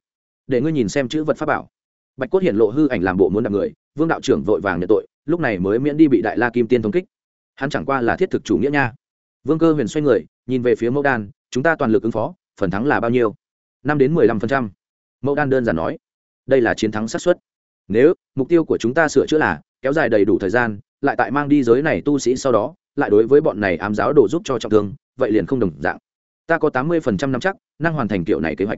để ngươi nhìn xem chữ vật pháp bảo. Bạch cốt hiện lộ hư ảnh làm bộ muốn đạp người, vương đạo trưởng vội vàng nhận tội, lúc này mới miễn đi bị đại la kim tiên thống kích. Hắn chẳng qua là thiết thực chủ nghĩa nha. Vương cơ huyền xoay người, nhìn về phía mẫu đan, chúng ta toàn lực ứng phó, phần thắng là bao nhiêu? Năm đến mười lăm phần trăm. Mẫu đan đơn giản nói, đây là chiến thắng xác suất. Nếu, mục tiêu của chúng ta sửa chữa là kéo dài đầy đủ thời gian, lại tại mang đi giới này tu sĩ sau đó, lại đối với bọn này ám giáo đổ giúp cho trọng thương, vậy liền không đồng dạng. Ta có tám mươi phần trăm năm chắc, năng hoàn thành kiểu này kế hoạch.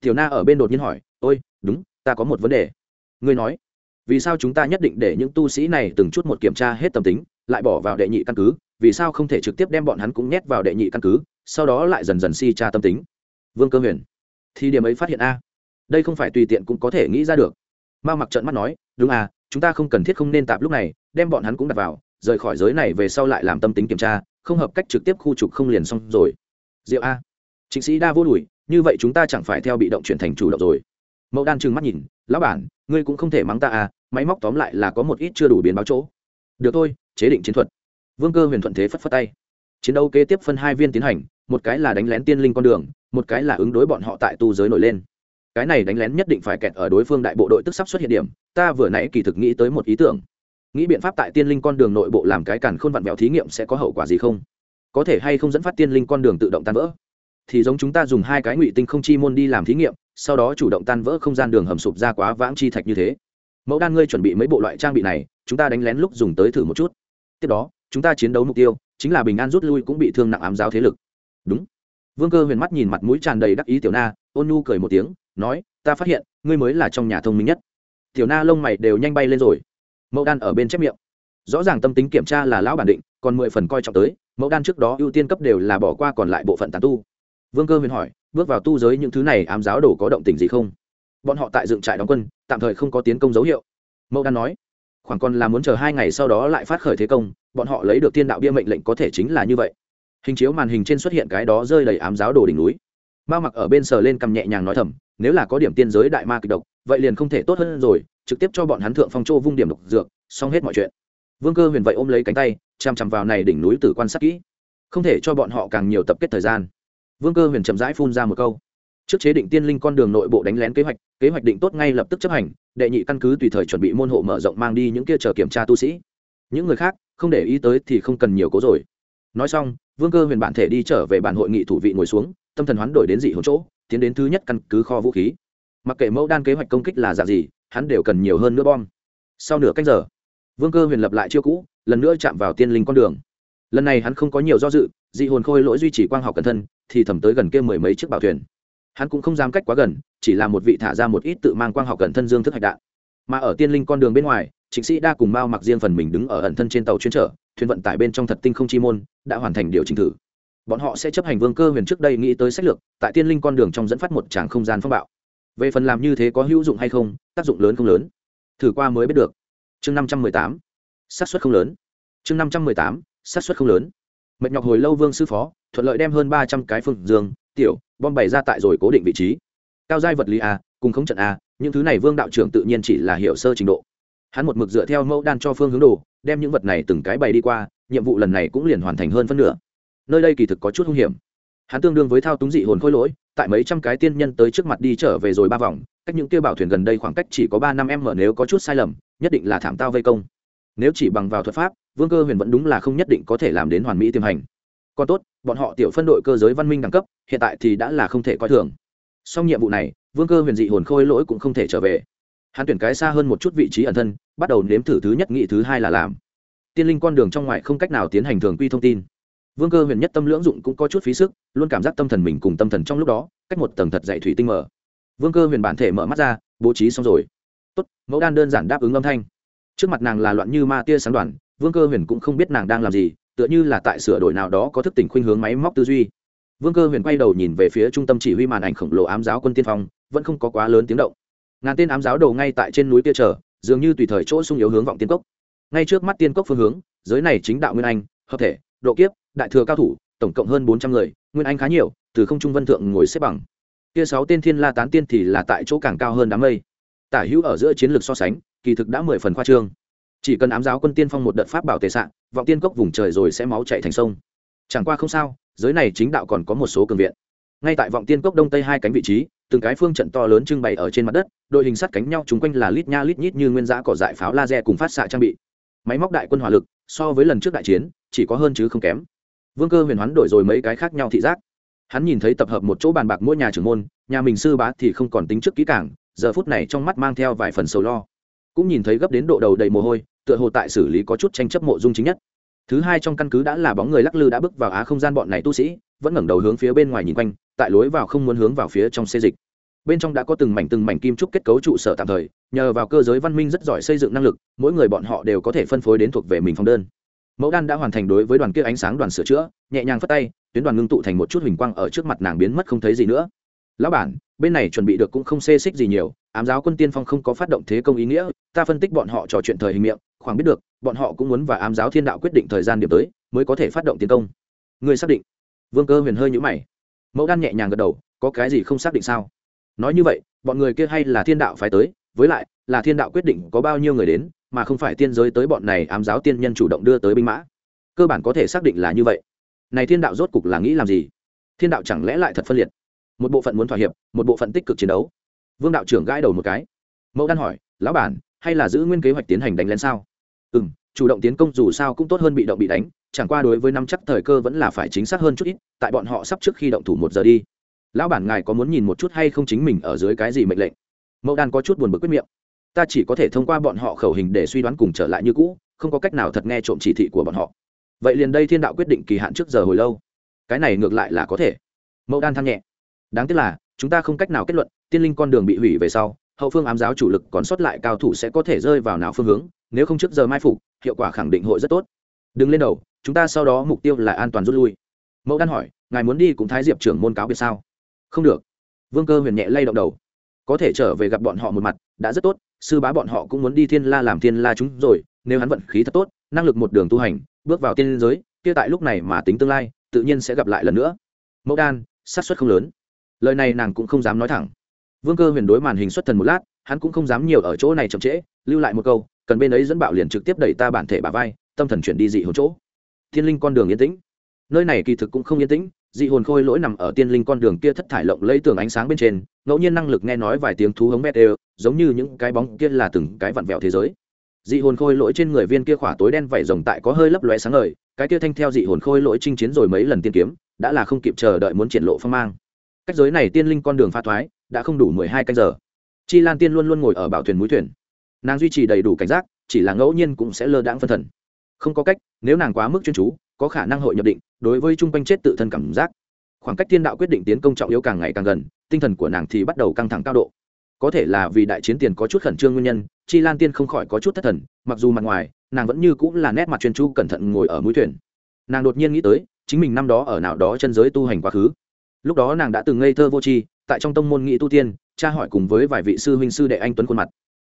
Tiểu na ở bên đột nhiên hỏi, ôi, đúng, ta có một vấn đề. Ngươi nói, vì sao chúng ta nhất định để những tu sĩ này từng chút một kiểm tra hết tâm tính, lại bỏ vào đệ nhị căn cứ, vì sao không thể trực tiếp đem bọn hắn cũng nhét vào đệ nhị căn cứ, sau đó lại dần dần si tra tâm tính? Vương cơ huyền, thì điểm ấy phát hiện a, đây không phải tùy tiện cũng có thể nghĩ ra được. Mao mặc trận mắt nói, đúng à chúng ta không cần thiết không nên tạp lúc này, đem bọn hắn cũng đặt vào, rời khỏi giới này về sau lại làm tâm tính kiểm tra, không hợp cách trực tiếp khu trục không liền xong rồi. Diệu a. Chính sĩ đa vô đùi như vậy chúng ta chẳng phải theo bị động chuyển thành chủ động rồi. Mẫu đan trừng mắt nhìn, lão bản, ngươi cũng không thể mắng ta à máy móc tóm lại là có một ít chưa đủ biến báo chỗ. Được thôi, chế định chiến thuật. Vương cơ huyền thuận thế phất phất tay. Chiến đấu kế tiếp phân hai viên tiến hành, một cái là đánh lén tiên linh con đường, một cái là ứng đối bọn họ tại tu giới nổi lên cái này đánh lén nhất định phải kẹt ở đối phương đại bộ đội tức sắp xuất hiện điểm, ta vừa nãy kỳ thực nghĩ tới một ý tưởng. Nghĩ biện pháp tại tiên linh con đường nội bộ làm cái càn khôn vặn vẹo thí nghiệm sẽ có hậu quả gì không? Có thể hay không dẫn phát tiên linh con đường tự động tan vỡ? Thì giống chúng ta dùng hai cái ngụy tinh không chi môn đi làm thí nghiệm, sau đó chủ động tan vỡ không gian đường hầm sụp ra quá vãng chi thạch như thế. Mẫu đan ngươi chuẩn bị mấy bộ loại trang bị này, chúng ta đánh lén lúc dùng tới thử một chút. Tiếp đó, chúng ta chiến đấu mục tiêu, chính là bình an rút lui cũng bị thương nặng ám giáo thế lực. Đúng. Vương cơ huyền mắt nhìn mặt mũi tràn đầy đắc ý tiểu na, ôn nhu cười một tiếng nói, ta phát hiện, ngươi mới là trong nhà thông minh nhất. Tiểu na lông mày đều nhanh bay lên rồi. Mẫu đan ở bên chép miệng. Rõ ràng tâm tính kiểm tra là lão bản định, còn mười phần coi trọng tới mẫu đan trước đó ưu tiên cấp đều là bỏ qua còn lại bộ phận tàn tu. Vương cơ huyền hỏi, bước vào tu giới những thứ này ám giáo đồ có động tình gì không? Bọn họ tại dựng trại đóng quân, tạm thời không có tiến công dấu hiệu. Mẫu đan nói, khoảng còn là muốn chờ hai ngày sau đó lại phát khởi thế công, bọn họ lấy được thiên đạo bia mệnh lệnh có thể chính là như vậy. Hình chiếu màn hình trên xuất hiện cái đó rơi đầy ám giáo đồ đỉnh núi. Ma mặc ở bên sờ lên cầm nhẹ nhàng nói thầm nếu là có điểm tiên giới đại ma kịch độc, vậy liền không thể tốt hơn rồi, trực tiếp cho bọn hắn thượng phong châu vung điểm độc dược, xong hết mọi chuyện. Vương cơ huyền vậy ôm lấy cánh tay chằm chằm vào này đỉnh núi tử quan sát kỹ. Không thể cho bọn họ càng nhiều tập kết thời gian. Vương cơ huyền chậm rãi phun ra một câu. Trước chế định tiên linh con đường nội bộ đánh lén kế hoạch kế hoạch định tốt ngay lập tức chấp hành, đệ nhị căn cứ tùy thời chuẩn bị môn hộ mở rộng mang đi những kia chờ kiểm tra tu sĩ. Những người khác, không để ý tới thì không cần nhiều cố rồi. Nói xong, vương cơ huyền bản thể đi trở về bản hội nghị thủ vị ngồi xuống, tâm thần hoán đổi đến dị hồn chỗ tiến đến thứ nhất căn cứ kho vũ khí. Mặc kệ mẫu đan kế hoạch công kích là dạng gì, hắn đều cần nhiều hơn nữa bom. Sau nửa cách giờ, vương cơ huyền lập lại chiêu cũ, lần nữa chạm vào tiên linh con đường. Lần này hắn không có nhiều do dự, dị hồn khôi lỗi duy trì quang học cẩn thân, thì thầm tới gần kia mười mấy chiếc bảo thuyền. Hắn cũng không dám cách quá gần, chỉ là một vị thả ra một ít tự mang quang học cẩn thân dương thức hạch đạn. Mà ở tiên linh con đường bên ngoài, trịnh sĩ đa cùng mao mặc riêng phần mình đứng ở ẩn thân trên tàu chuyên trở, thuyền vận tải bên trong thật tinh không chi môn, đã hoàn thành điều chỉnh thử bọn họ sẽ chấp hành vương cơ huyền trước đây nghĩ tới sách lược, tại tiên linh con đường trong dẫn phát một tràng không gian phong bạo. Về phần làm như thế có hữu dụng hay không, tác dụng lớn không lớn, thử qua mới biết được. Chương năm trăm mười tám, xác suất không lớn. Chương năm trăm mười tám, xác suất không lớn. Mệt nhọc hồi lâu vương sư phó, thuận lợi đem hơn ba trăm cái phương dương, tiểu, bom bày ra tại rồi cố định vị trí. Cao giai vật lý a, cùng không trận a, những thứ này vương đạo trưởng tự nhiên chỉ là hiểu sơ trình độ. Hắn một mực dựa theo mẫu đan cho phương hướng đồ, đem những vật này từng cái bày đi qua, nhiệm vụ lần này cũng liền hoàn thành hơn phân nửa nơi đây kỳ thực có chút hung hiểm. Hắn tương đương với thao túng dị hồn khôi lỗi, tại mấy trăm cái tiên nhân tới trước mặt đi trở về rồi ba vòng, cách những kia bảo thuyền gần đây khoảng cách chỉ có ba năm em mở nếu có chút sai lầm, nhất định là thảm tao vây công. Nếu chỉ bằng vào thuật pháp, vương cơ huyền vẫn đúng là không nhất định có thể làm đến hoàn mỹ tiềm hành. Còn tốt, bọn họ tiểu phân đội cơ giới văn minh đẳng cấp, hiện tại thì đã là không thể coi thường. Song nhiệm vụ này, vương cơ huyền dị hồn khôi lỗi cũng không thể trở về. Hắn tuyển cái xa hơn một chút vị trí ẩn thân, bắt đầu nếm thử thứ nhất, nghị thứ hai là làm. Tiên linh con đường trong ngoài không cách nào tiến hành thường quy thông tin vương cơ huyền nhất tâm lưỡng dụng cũng có chút phí sức, luôn cảm giác tâm thần mình cùng tâm thần trong lúc đó, cách một tầng thật dạy thủy tinh mở. Vương cơ huyền bản thể mở mắt ra, bố trí xong rồi. Tốt, mẫu đan đơn giản đáp ứng âm thanh. Trước mặt nàng là loạn như ma tia sáng đoàn, vương cơ huyền cũng không biết nàng đang làm gì, tựa như là tại sửa đổi nào đó có thức tỉnh khuynh hướng máy móc tư duy. Vương cơ huyền quay đầu nhìn về phía trung tâm chỉ huy màn ảnh khổng lồ ám giáo quân tiên phong, vẫn không có quá lớn tiếng động. Ngàn tên ám giáo đầu ngay tại trên núi kia chờ, dường như tùy thời chỗ sung yếu hướng vọng tiên cốc. Ngay trước mắt tiên cốc phương hướng, giới này chính đạo nguyên anh, hợp thể, độ kiếp đại thừa cao thủ, tổng cộng hơn bốn trăm người, nguyên anh khá nhiều, từ không trung vân thượng ngồi xếp bằng. Kia sáu tên thiên la tán tiên thì là tại chỗ càng cao hơn đám mây. Tả hữu ở giữa chiến lược so sánh, kỳ thực đã mười phần khoa trương. Chỉ cần ám giáo quân tiên phong một đợt pháp bảo tề sạn vọng tiên cốc vùng trời rồi sẽ máu chạy thành sông. Chẳng qua không sao, giới này chính đạo còn có một số cường viện. Ngay tại vọng tiên cốc đông tây hai cánh vị trí, từng cái phương trận to lớn trưng bày ở trên mặt đất, đội hình sắt cánh nhau chúng quanh là lít nha lít nhít như nguyên giã cỏ dại pháo laser cùng phát xạ trang bị. Máy móc đại quân hỏa lực, so với lần trước đại chiến, chỉ có hơn chứ không kém vương cơ huyền hoán đổi rồi mấy cái khác nhau thị giác. Hắn nhìn thấy tập hợp một chỗ bàn bạc mỗi nhà trưởng môn, nhà mình sư bá thì không còn tính trước kỹ cảng giờ phút này trong mắt mang theo vài phần sầu lo. Cũng nhìn thấy gấp đến độ đầu đầy mồ hôi, tựa hồ tại xử lý có chút tranh chấp mộ dung chính nhất. Thứ hai trong căn cứ đã là bóng người lắc lư đã bước vào á không gian bọn này tu sĩ, vẫn ngẩng đầu hướng phía bên ngoài nhìn quanh, tại lối vào không muốn hướng vào phía trong xê dịch. Bên trong đã có từng mảnh từng mảnh kim trúc kết cấu trụ sở tạm thời, nhờ vào cơ giới văn minh rất giỏi xây dựng năng lực, mỗi người bọn họ đều có thể phân phối đến thuộc về mình phòng đơn mẫu đan đã hoàn thành đối với đoàn kia ánh sáng đoàn sửa chữa, nhẹ nhàng phất tay, tuyến đoàn ngưng tụ thành một chút hình quang ở trước mặt nàng biến mất không thấy gì nữa. Lão bản, bên này chuẩn bị được cũng không xê xích gì nhiều, ám giáo quân tiên phong không có phát động thế công ý nghĩa, ta phân tích bọn họ trò chuyện thời hình miệng, khoảng biết được, bọn họ cũng muốn và ám giáo thiên đạo quyết định thời gian điểm tới, mới có thể phát động tiến công. Người xác định. Vương cơ huyền hơi nhũ mày. Mẫu đan nhẹ nhàng gật đầu, có cái gì không xác định sao? Nói như vậy, bọn người kia hay là thiên đạo phải tới, với lại, là thiên đạo quyết định có bao nhiêu người đến mà không phải tiên giới tới bọn này ám giáo tiên nhân chủ động đưa tới binh mã. Cơ bản có thể xác định là như vậy. Này thiên đạo rốt cục là nghĩ làm gì? Thiên đạo chẳng lẽ lại thật phân liệt? Một bộ phận muốn thỏa hiệp, một bộ phận tích cực chiến đấu. Vương đạo trưởng gãi đầu một cái. Mẫu đan hỏi, lão bản, hay là giữ nguyên kế hoạch tiến hành đánh lén sao? Ừ m chủ động tiến công dù sao cũng tốt hơn bị động bị đánh, chẳng qua đối với năm chắc thời cơ vẫn là phải chính xác hơn chút ít, tại bọn họ sắp trước khi động thủ một giờ đi. Lão bản ngài có muốn nhìn một chút hay không chính mình ở dưới cái gì mệnh lệnh? Mẫu đan có chút buồn bực quyết miệng ta chỉ có thể thông qua bọn họ khẩu hình để suy đoán cùng trở lại như cũ, không có cách nào thật nghe trộm chỉ thị của bọn họ. Vậy liền đây thiên đạo quyết định kỳ hạn trước giờ hồi lâu. Cái này ngược lại là có thể. Mẫu đan than nhẹ. Đáng tiếc là, chúng ta không cách nào kết luận, tiên linh con đường bị hủy về sau, hậu phương ám giáo chủ lực còn sót lại cao thủ sẽ có thể rơi vào nào phương hướng, nếu không trước giờ mai phục, hiệu quả khẳng định hội rất tốt. Đừng lên đầu, chúng ta sau đó mục tiêu là an toàn rút lui. Mẫu đan hỏi, ngài muốn đi cũng thái diệp trưởng môn cáo biệt sao? Không được. Vương cơ huyền nhẹ lay động đầu có thể trở về gặp bọn họ một mặt, đã rất tốt, sư bá bọn họ cũng muốn đi thiên la làm thiên la chúng rồi, nếu hắn vận khí thật tốt, năng lực một đường tu hành, bước vào tiên giới, kia tại lúc này mà tính tương lai, tự nhiên sẽ gặp lại lần nữa. Mẫu đan sát xuất không lớn. Lời này nàng cũng không dám nói thẳng. Vương cơ huyền đối màn hình xuất thần một lát, hắn cũng không dám nhiều ở chỗ này chậm trễ, lưu lại một câu, cần bên ấy dẫn bạo liền trực tiếp đẩy ta bản thể bà vai, tâm thần chuyển đi dị hồn chỗ. Thiên linh con đường yên tĩnh. Nơi này kỳ thực cũng không yên tĩnh dị hồn khôi lỗi nằm ở tiên linh con đường kia thất thải lộng lấy tường ánh sáng bên trên, ngẫu nhiên năng lực nghe nói vài tiếng thú hống bét đều, giống như những cái bóng kia là từng cái vặn vẹo thế giới. Dị hồn khôi lỗi trên người viên kia khỏa tối đen vảy rồng tại có hơi lấp lóe sáng ngời, cái kia thanh theo dị hồn khôi lỗi chinh chiến rồi mấy lần tiên kiếm, đã là không kịp chờ đợi muốn triển lộ phong mang. Cách giới này tiên linh con đường pha thoái, đã không đủ mười hai canh giờ. Chi lan tiên luôn luôn ngồi ở bảo thuyền mũi thuyền. Nàng duy trì đầy đủ cảnh giác, chỉ là ngẫu nhiên cũng sẽ lơ đãng phân thần. Không có cách, nếu nàng quá mức chuyên chú, có khả năng hội nhập định đối với chung quanh chết tự thân cảm giác. Khoảng cách thiên đạo quyết định tiến công trọng yếu càng ngày càng gần, tinh thần của nàng thì bắt đầu căng thẳng cao độ. Có thể là vì đại chiến tiền có chút khẩn trương nguyên nhân, chi lan tiên không khỏi có chút thất thần, mặc dù mặt ngoài, nàng vẫn như cũng là nét mặt chuyên chú cẩn thận ngồi ở mũi thuyền. Nàng đột nhiên nghĩ tới, chính mình năm đó ở nào đó chân giới tu hành quá khứ. Lúc đó nàng đã từng ngây thơ vô tri, tại trong tông môn nghị tu tiên cha hỏi cùng với vài vị sư huynh sư đệ anh tuấn khuôn mặt.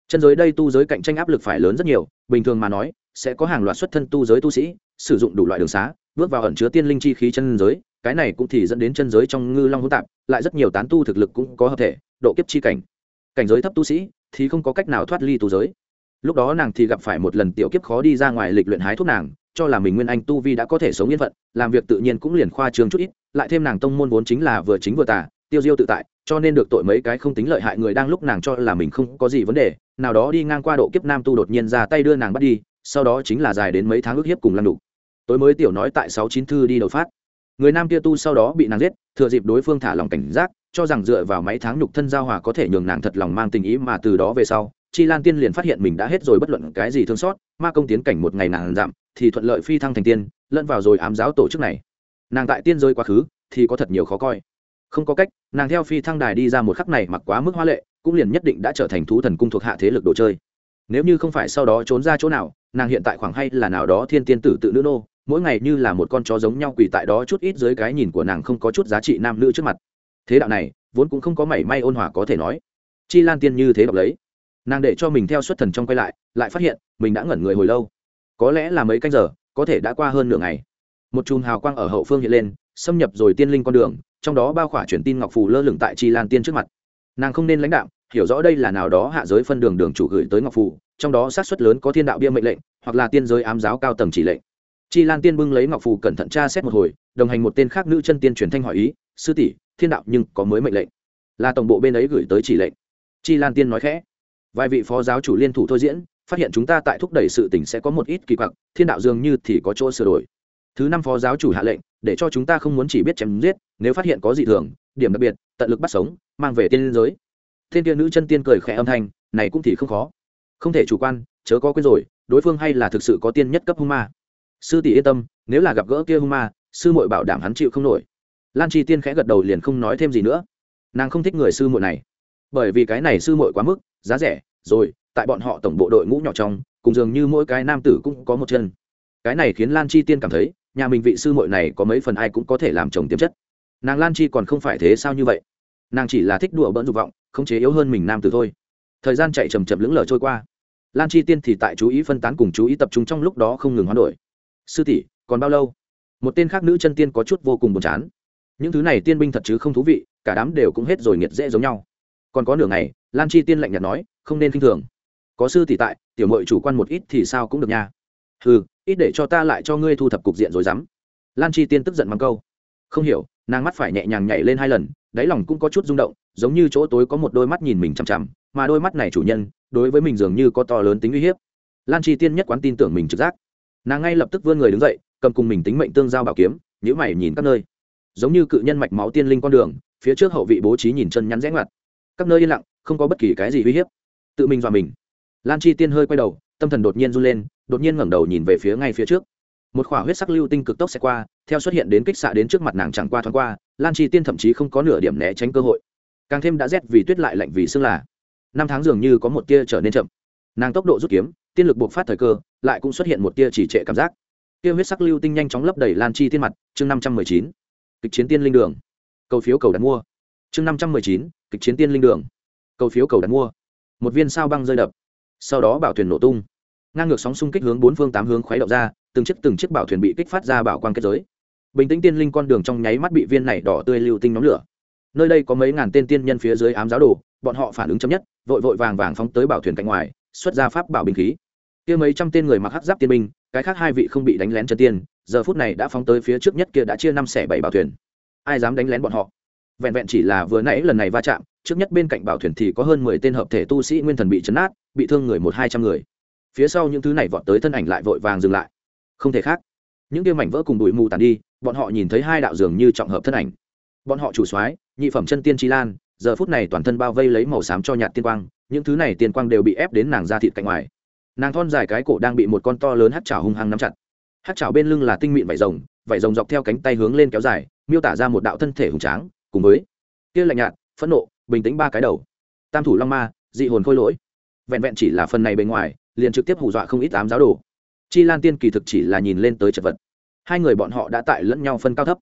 Chân giới đây tu giới cạnh tranh áp lực phải lớn rất nhiều, bình thường mà nói, sẽ có hàng loạt xuất thân tu giới tu sĩ, sử dụng đủ loại đường xá bước vào ẩn chứa tiên linh chi khí chân giới, cái này cũng thì dẫn đến chân giới trong ngư long hỗn tạp, lại rất nhiều tán tu thực lực cũng có hợp thể, độ kiếp chi cảnh. Cảnh giới thấp tu sĩ thì không có cách nào thoát ly tu giới. Lúc đó nàng thì gặp phải một lần tiểu kiếp khó đi ra ngoài lịch luyện hái thuốc nàng, cho là mình nguyên anh tu vi đã có thể sống yên phận, làm việc tự nhiên cũng liền khoa trương chút ít, lại thêm nàng tông môn vốn chính là vừa chính vừa tả tiêu diêu tự tại, cho nên được tội mấy cái không tính lợi hại người đang lúc nàng cho là mình không có gì vấn đề, nào đó đi ngang qua độ kiếp nam tu đột nhiên ra tay đưa nàng bắt đi, sau đó chính là dài đến mấy tháng ước hiếp cùng lăn đục tối mới tiểu nói tại sáu chín thư đi đầu phát. Người nam kia tu sau đó bị nàng giết, thừa dịp đối phương thả lòng cảnh giác, cho rằng dựa vào mấy tháng nhục thân giao hòa có thể nhường nàng thật lòng mang tình ý mà từ đó về sau, chi lan tiên liền phát hiện mình đã hết rồi bất luận cái gì thương xót, ma công tiến cảnh một ngày nàng giảm, thì thuận lợi phi thăng thành tiên, lẫn vào rồi ám giáo tổ chức này. Nàng tại tiên rơi quá khứ, thì có thật nhiều khó coi. Không có cách, nàng theo phi thăng đài đi ra một khắc này mặc quá mức hoa lệ, cũng liền nhất định đã trở thành thú thần cung thuộc hạ thế lực đồ chơi. Nếu như không phải sau đó trốn ra chỗ nào, nàng hiện tại khoảng hay là nào đó thiên tiên tử tự nữ nô mỗi ngày như là một con chó giống nhau quỳ tại đó chút ít dưới cái nhìn của nàng không có chút giá trị nam nữ trước mặt. Thế đạo này, vốn cũng không có mảy may ôn hòa có thể nói. Chi lan tiên như thế đọc lấy, nàng để cho mình theo xuất thần trong quay lại lại phát hiện, mình đã ngẩn người hồi lâu. Có lẽ là mấy canh giờ, có thể đã qua hơn nửa ngày. Một chùm hào quang ở hậu phương hiện lên, xâm nhập rồi tiên linh con đường, trong đó bao khỏa truyền tin ngọc phù lơ lửng tại chi lan tiên trước mặt. Nàng không nên lãnh đạo hiểu rõ đây là nào đó hạ giới phân đường đường chủ gửi tới ngọc phù, trong đó sát xuất lớn có thiên đạo bia mệnh lệnh, hoặc là tiên giới ám giáo cao tầng chỉ lệnh chi lan tiên bưng lấy ngọc phù cẩn thận tra xét một hồi, đồng hành một tên khác nữ chân tiên truyền thanh hỏi ý, sư tỷ, thiên đạo nhưng có mới mệnh lệnh. Là tổng bộ bên ấy gửi tới chỉ lệnh. Chi lan tiên nói khẽ, vài vị phó giáo chủ liên thủ thôi diễn, phát hiện chúng ta tại thúc đẩy sự tỉnh sẽ có một ít kỳ quặc, thiên đạo dường như thì có chỗ sửa đổi. Thứ năm phó giáo chủ hạ lệnh, để cho chúng ta không muốn chỉ biết chém giết, nếu phát hiện có gì thường, điểm đặc biệt, tận lực bắt sống, mang về tiên giới. Thiên tiên nữ chân tiên cười khẽ âm thanh, này cũng thì không khó. Không thể chủ quan, chớ có quên rồi, đối phương hay là thực sự có tiên nhất cấp hung ma sư tỷ yên tâm, nếu là gặp gỡ kia hung ma, sư muội bảo đảm hắn chịu không nổi. Lan chi tiên khẽ gật đầu liền không nói thêm gì nữa. Nàng không thích người sư muội này. Bởi vì cái này sư muội quá mức, giá rẻ, rồi, tại bọn họ tổng bộ đội ngũ nhỏ trong, cùng dường như mỗi cái nam tử cũng có một chân. Cái này khiến lan chi tiên cảm thấy, nhà mình vị sư muội này có mấy phần ai cũng có thể làm chồng tiềm chất. Nàng lan chi còn không phải thế sao như vậy? Nàng chỉ là thích đùa bỡn dục vọng, không chế yếu hơn mình nam tử thôi. Thời gian chạy chầm chậm lững lờ trôi qua. Lan chi tiên thì tại chú ý phân tán cùng chú ý tập trung trong lúc đó không ngừng hoán đổi sư tỷ, còn bao lâu? Một tên khác nữ chân tiên có chút vô cùng buồn chán. Những thứ này tiên binh thật chứ không thú vị, cả đám đều cũng hết rồi nghiệt dễ giống nhau. Còn có nửa ngày, lan chi tiên lạnh nhạt nói, không nên k i n h thường. Có sư tỷ tại, tiểu mội chủ quan một ít thì sao cũng được nha. Ừ ít để cho ta lại cho ngươi thu thập cục diện rồi dám. Lan chi tiên tức giận mắng câu. Không hiểu, nàng mắt phải nhẹ nhàng nhảy lên hai lần, đáy lòng cũng có chút rung động, giống như chỗ tối có một đôi mắt nhìn mình chằm chằm, mà đôi mắt này chủ nhân, đối với mình dường như có to lớn tính uy hiếp. Lan chi tiên nhất quán tin tưởng mình trực giác nàng ngay lập tức vươn người đứng dậy, cầm cùng mình tính mệnh tương giao bảo kiếm nhữ mày nhìn các nơi. Giống như cự nhân mạch máu tiên linh con đường, phía trước hậu vị bố trí nhìn chân nhắn rẽ ngoặt. Các nơi yên lặng, không có bất kỳ cái gì uy hiếp. Tự mình dọa mình. Lan chi tiên hơi quay đầu, tâm thần đột nhiên run lên, đột nhiên ngẩng đầu nhìn về phía ngay phía trước. Một khỏa huyết sắc lưu tinh cực tốc sẽ qua, theo xuất hiện đến kích xạ đến trước mặt nàng chẳng qua thoáng qua, lan chi tiên thậm chí không có nửa điểm né tránh cơ hội. Càng thêm đã rét vì tuyết lại lạnh vì xương là, năm tháng dường như có một tia trở nên chậm. Nàng tốc độ rút kiếm, tiên lực buộc phát thời cơ lại cũng xuất hiện một tia chỉ trệ cảm giác. Tia huyết sắc lưu tinh nhanh chóng lấp đầy lan chi tiên mặt, chương năm trăm mười chín, kịch chiến tiên linh đường. Cầu phiếu cầu đặt mua. Chương năm trăm mười chín, kịch chiến tiên linh đường. Cầu phiếu cầu đặt mua. Một viên sao băng rơi đập. Sau đó bảo thuyền nổ tung. Ngang ngược sóng xung kích hướng bốn phương tám hướng khuấy động ra, từng chiếc từng chiếc bảo thuyền bị kích phát ra bảo quang kết giới. Bình tĩnh tiên linh con đường trong nháy mắt bị viên này đỏ tươi lưu tinh nóng lửa. Nơi đây có mấy ngàn tên tiên nhân phía dưới ám giáo đồ, bọn họ phản ứng chấm nhất, vội vội vàng vàng phóng tới bảo thuyền cạnh ngoài, xuất ra pháp bảo bình khí kia mấy trăm tên người mặc hắc giáp tiên binh, cái khác hai vị không bị đánh lén chân tiên, giờ phút này đã phóng tới phía trước nhất kia đã chia năm xẻ bảy bảo thuyền. Ai dám đánh lén bọn họ? Vẹn vẹn chỉ là vừa nãy lần này va chạm, trước nhất bên cạnh bảo thuyền thì có hơn mười tên hợp thể tu sĩ nguyên thần bị chấn át bị thương người một hai trăm người. Phía sau những thứ này vọt tới thân ảnh lại vội vàng dừng lại. Không thể khác. Những kia mảnh vỡ cùng bụi mù tàn đi, bọn họ nhìn thấy hai đạo dường như trọng hợp thân ảnh. Bọn họ chủ soái, nhị phẩm chân tiên chi lan, giờ phút này toàn thân bao vây lấy màu xám cho nhạt tiên quang, những thứ này tiên quang đều bị ép đến nàng ra thịt cạnh ngoài nàng thon dài cái cổ đang bị một con to lớn hát chảo hung hăng nắm chặt. Hát chảo bên lưng là tinh mịn vải rồng vải rồng dọc theo cánh tay hướng lên kéo dài, miêu tả ra một đạo thân thể hùng tráng, cùng với kia lạnh nhạt, phẫn nộ, bình tĩnh ba cái đầu. Tam thủ long ma, dị hồn khôi lỗi. Vẹn vẹn chỉ là phần này bên ngoài, liền trực tiếp hù dọa không ít ám giáo đồ. Chi lan tiên kỳ thực chỉ là nhìn lên tới chật vật. Hai người bọn họ đã tại lẫn nhau phân cao thấp.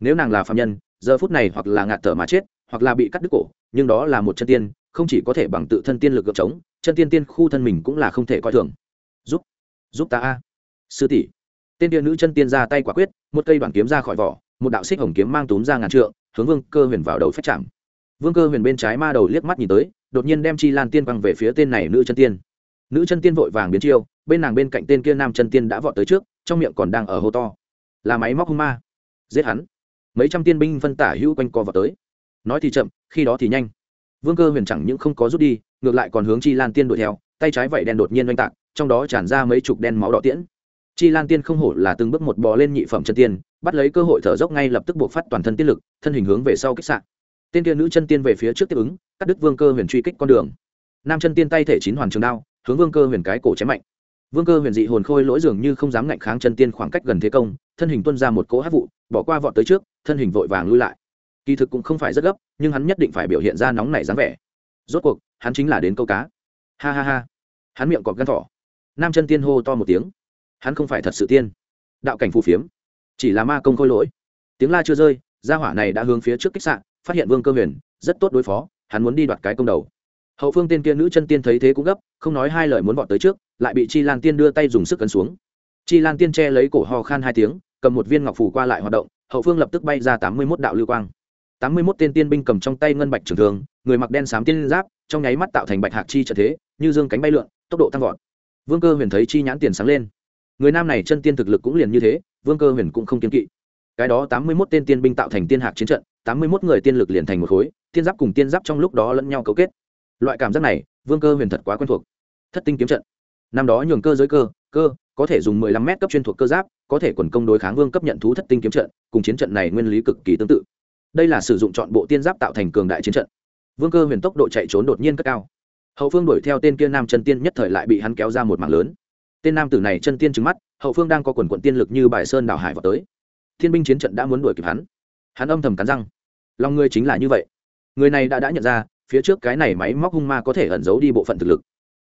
Nếu nàng là phạm nhân, giờ phút này hoặc là ngạt thở mà chết, hoặc là bị cắt đứt cổ, nhưng đó là một chân tiên không chỉ có thể bằng tự thân tiên lực gợp chống chân tiên tiên khu thân mình cũng là không thể coi thường. Giúp giúp ta a. Sư tỷ. Tên tiên nữ chân tiên ra tay quả quyết, một cây đoạn kiếm ra khỏi vỏ, một đạo xích hồng kiếm mang túm ra ngàn trượng, hướng vương cơ huyền vào đầu phách chạm. Vương cơ huyền bên trái ma đầu liếc mắt nhìn tới, đột nhiên đem chi lan tiên băng về phía tên này nữ chân tiên. Nữ chân tiên vội vàng biến chiêu, bên nàng bên cạnh tên kia nam chân tiên đã vọt tới trước, trong miệng còn đang ở hô to. Là máy móc hung ma. Giết hắn. Mấy trăm tiên binh phân tả hữu quanh co vào tới. Nói thì chậm, khi đó thì nhanh vương cơ huyền chẳng những không có rút đi, ngược lại còn hướng chi lan tiên đuổi theo, tay trái vậy đen đột nhiên oanh tạc, trong đó tràn ra mấy chục đen máu đỏ tiễn. Chi lan tiên không hổ là từng bước một bò lên nhị phẩm chân tiên, bắt lấy cơ hội thở dốc ngay lập tức buộc phát toàn thân tiết lực, thân hình hướng về sau kích sạn tên kia nữ chân tiên về phía trước tiếp ứng, cắt đứt vương cơ huyền truy kích con đường. Nam chân tiên tay thể chín hoàn trường đao, hướng vương cơ huyền cái cổ chém mạnh. Vương cơ huyền dị hồn khôi lỗi dường như không dám ngạnh kháng chân tiên khoảng cách gần thế công, thân hình tuân ra một cỗ hát vụ, bỏ qua vọt tới trước, thân hình vội vàng lui lại kỳ thực cũng không phải rất gấp, nhưng hắn nhất định phải biểu hiện ra nóng nảy dáng vẻ. Rốt cuộc, hắn chính là đến câu cá. Ha ha ha. Hắn miệng cọp gan thỏ. Nam chân tiên hô to một tiếng. Hắn không phải thật sự tiên. Đạo cảnh phù phiếm. Chỉ là ma công khôi lỗi. Tiếng la chưa rơi, gia hỏa này đã hướng phía trước kích sạn phát hiện vương cơ huyền, rất tốt đối phó, hắn muốn đi đoạt cái công đầu. Hậu phương tên kia nữ chân tiên thấy thế cũng gấp, không nói hai lời muốn vọt tới trước, lại bị chi lan tiên đưa tay dùng sức cấn xuống. Chi lan tiên che lấy cổ ho khan hai tiếng, cầm một viên ngọc phủ qua lại hoạt động, hậu phương lập tức bay ra tám mươi mốt đạo lưu quang tám mươi mốt tên tiên binh cầm trong tay ngân bạch trường thường người mặc đen xám tiên giáp, trong nháy mắt tạo thành bạch hạc chi trợ thế, như dương cánh bay lượn, tốc độ tăng vọt. Vương cơ huyền thấy chi nhãn tiền sáng lên. Người nam này chân tiên thực lực cũng liền như thế, vương cơ huyền cũng không kiên kỵ. Cái đó tám mươi mốt tên tiên binh tạo thành tiên hạc chiến trận, tám mươi mốt người tiên lực liền thành một khối, tiên giáp cùng tiên giáp trong lúc đó lẫn nhau cấu kết. Loại cảm giác này, vương cơ huyền thật quá quen thuộc. Thất tinh kiếm trận. Năm đó nhường cơ giới cơ cơ, có thể dùng mười lăm mét cấp chuyên thuộc cơ giáp, có thể quần công đối kháng vương cấp nhận thú thất tinh kiếm trận, cùng chiến trận này nguyên lý cực kỳ tương tự đây là sử dụng chọn bộ tiên giáp tạo thành cường đại chiến trận. Vương cơ huyền tốc độ chạy trốn đột nhiên cất cao. Hậu phương đuổi theo tên kia nam chân tiên nhất thời lại bị hắn kéo ra một mảng lớn. Tên nam tử này chân tiên trứng mắt, hậu phương đang có quần quận tiên lực như bài sơn đảo hải vào tới. Thiên binh chiến trận đã muốn đuổi kịp hắn. Hắn âm thầm cắn răng. Lòng ngươi chính là như vậy. Người này đã đã nhận ra, phía trước cái này máy móc hung ma có thể ẩn giấu đi bộ phận thực lực.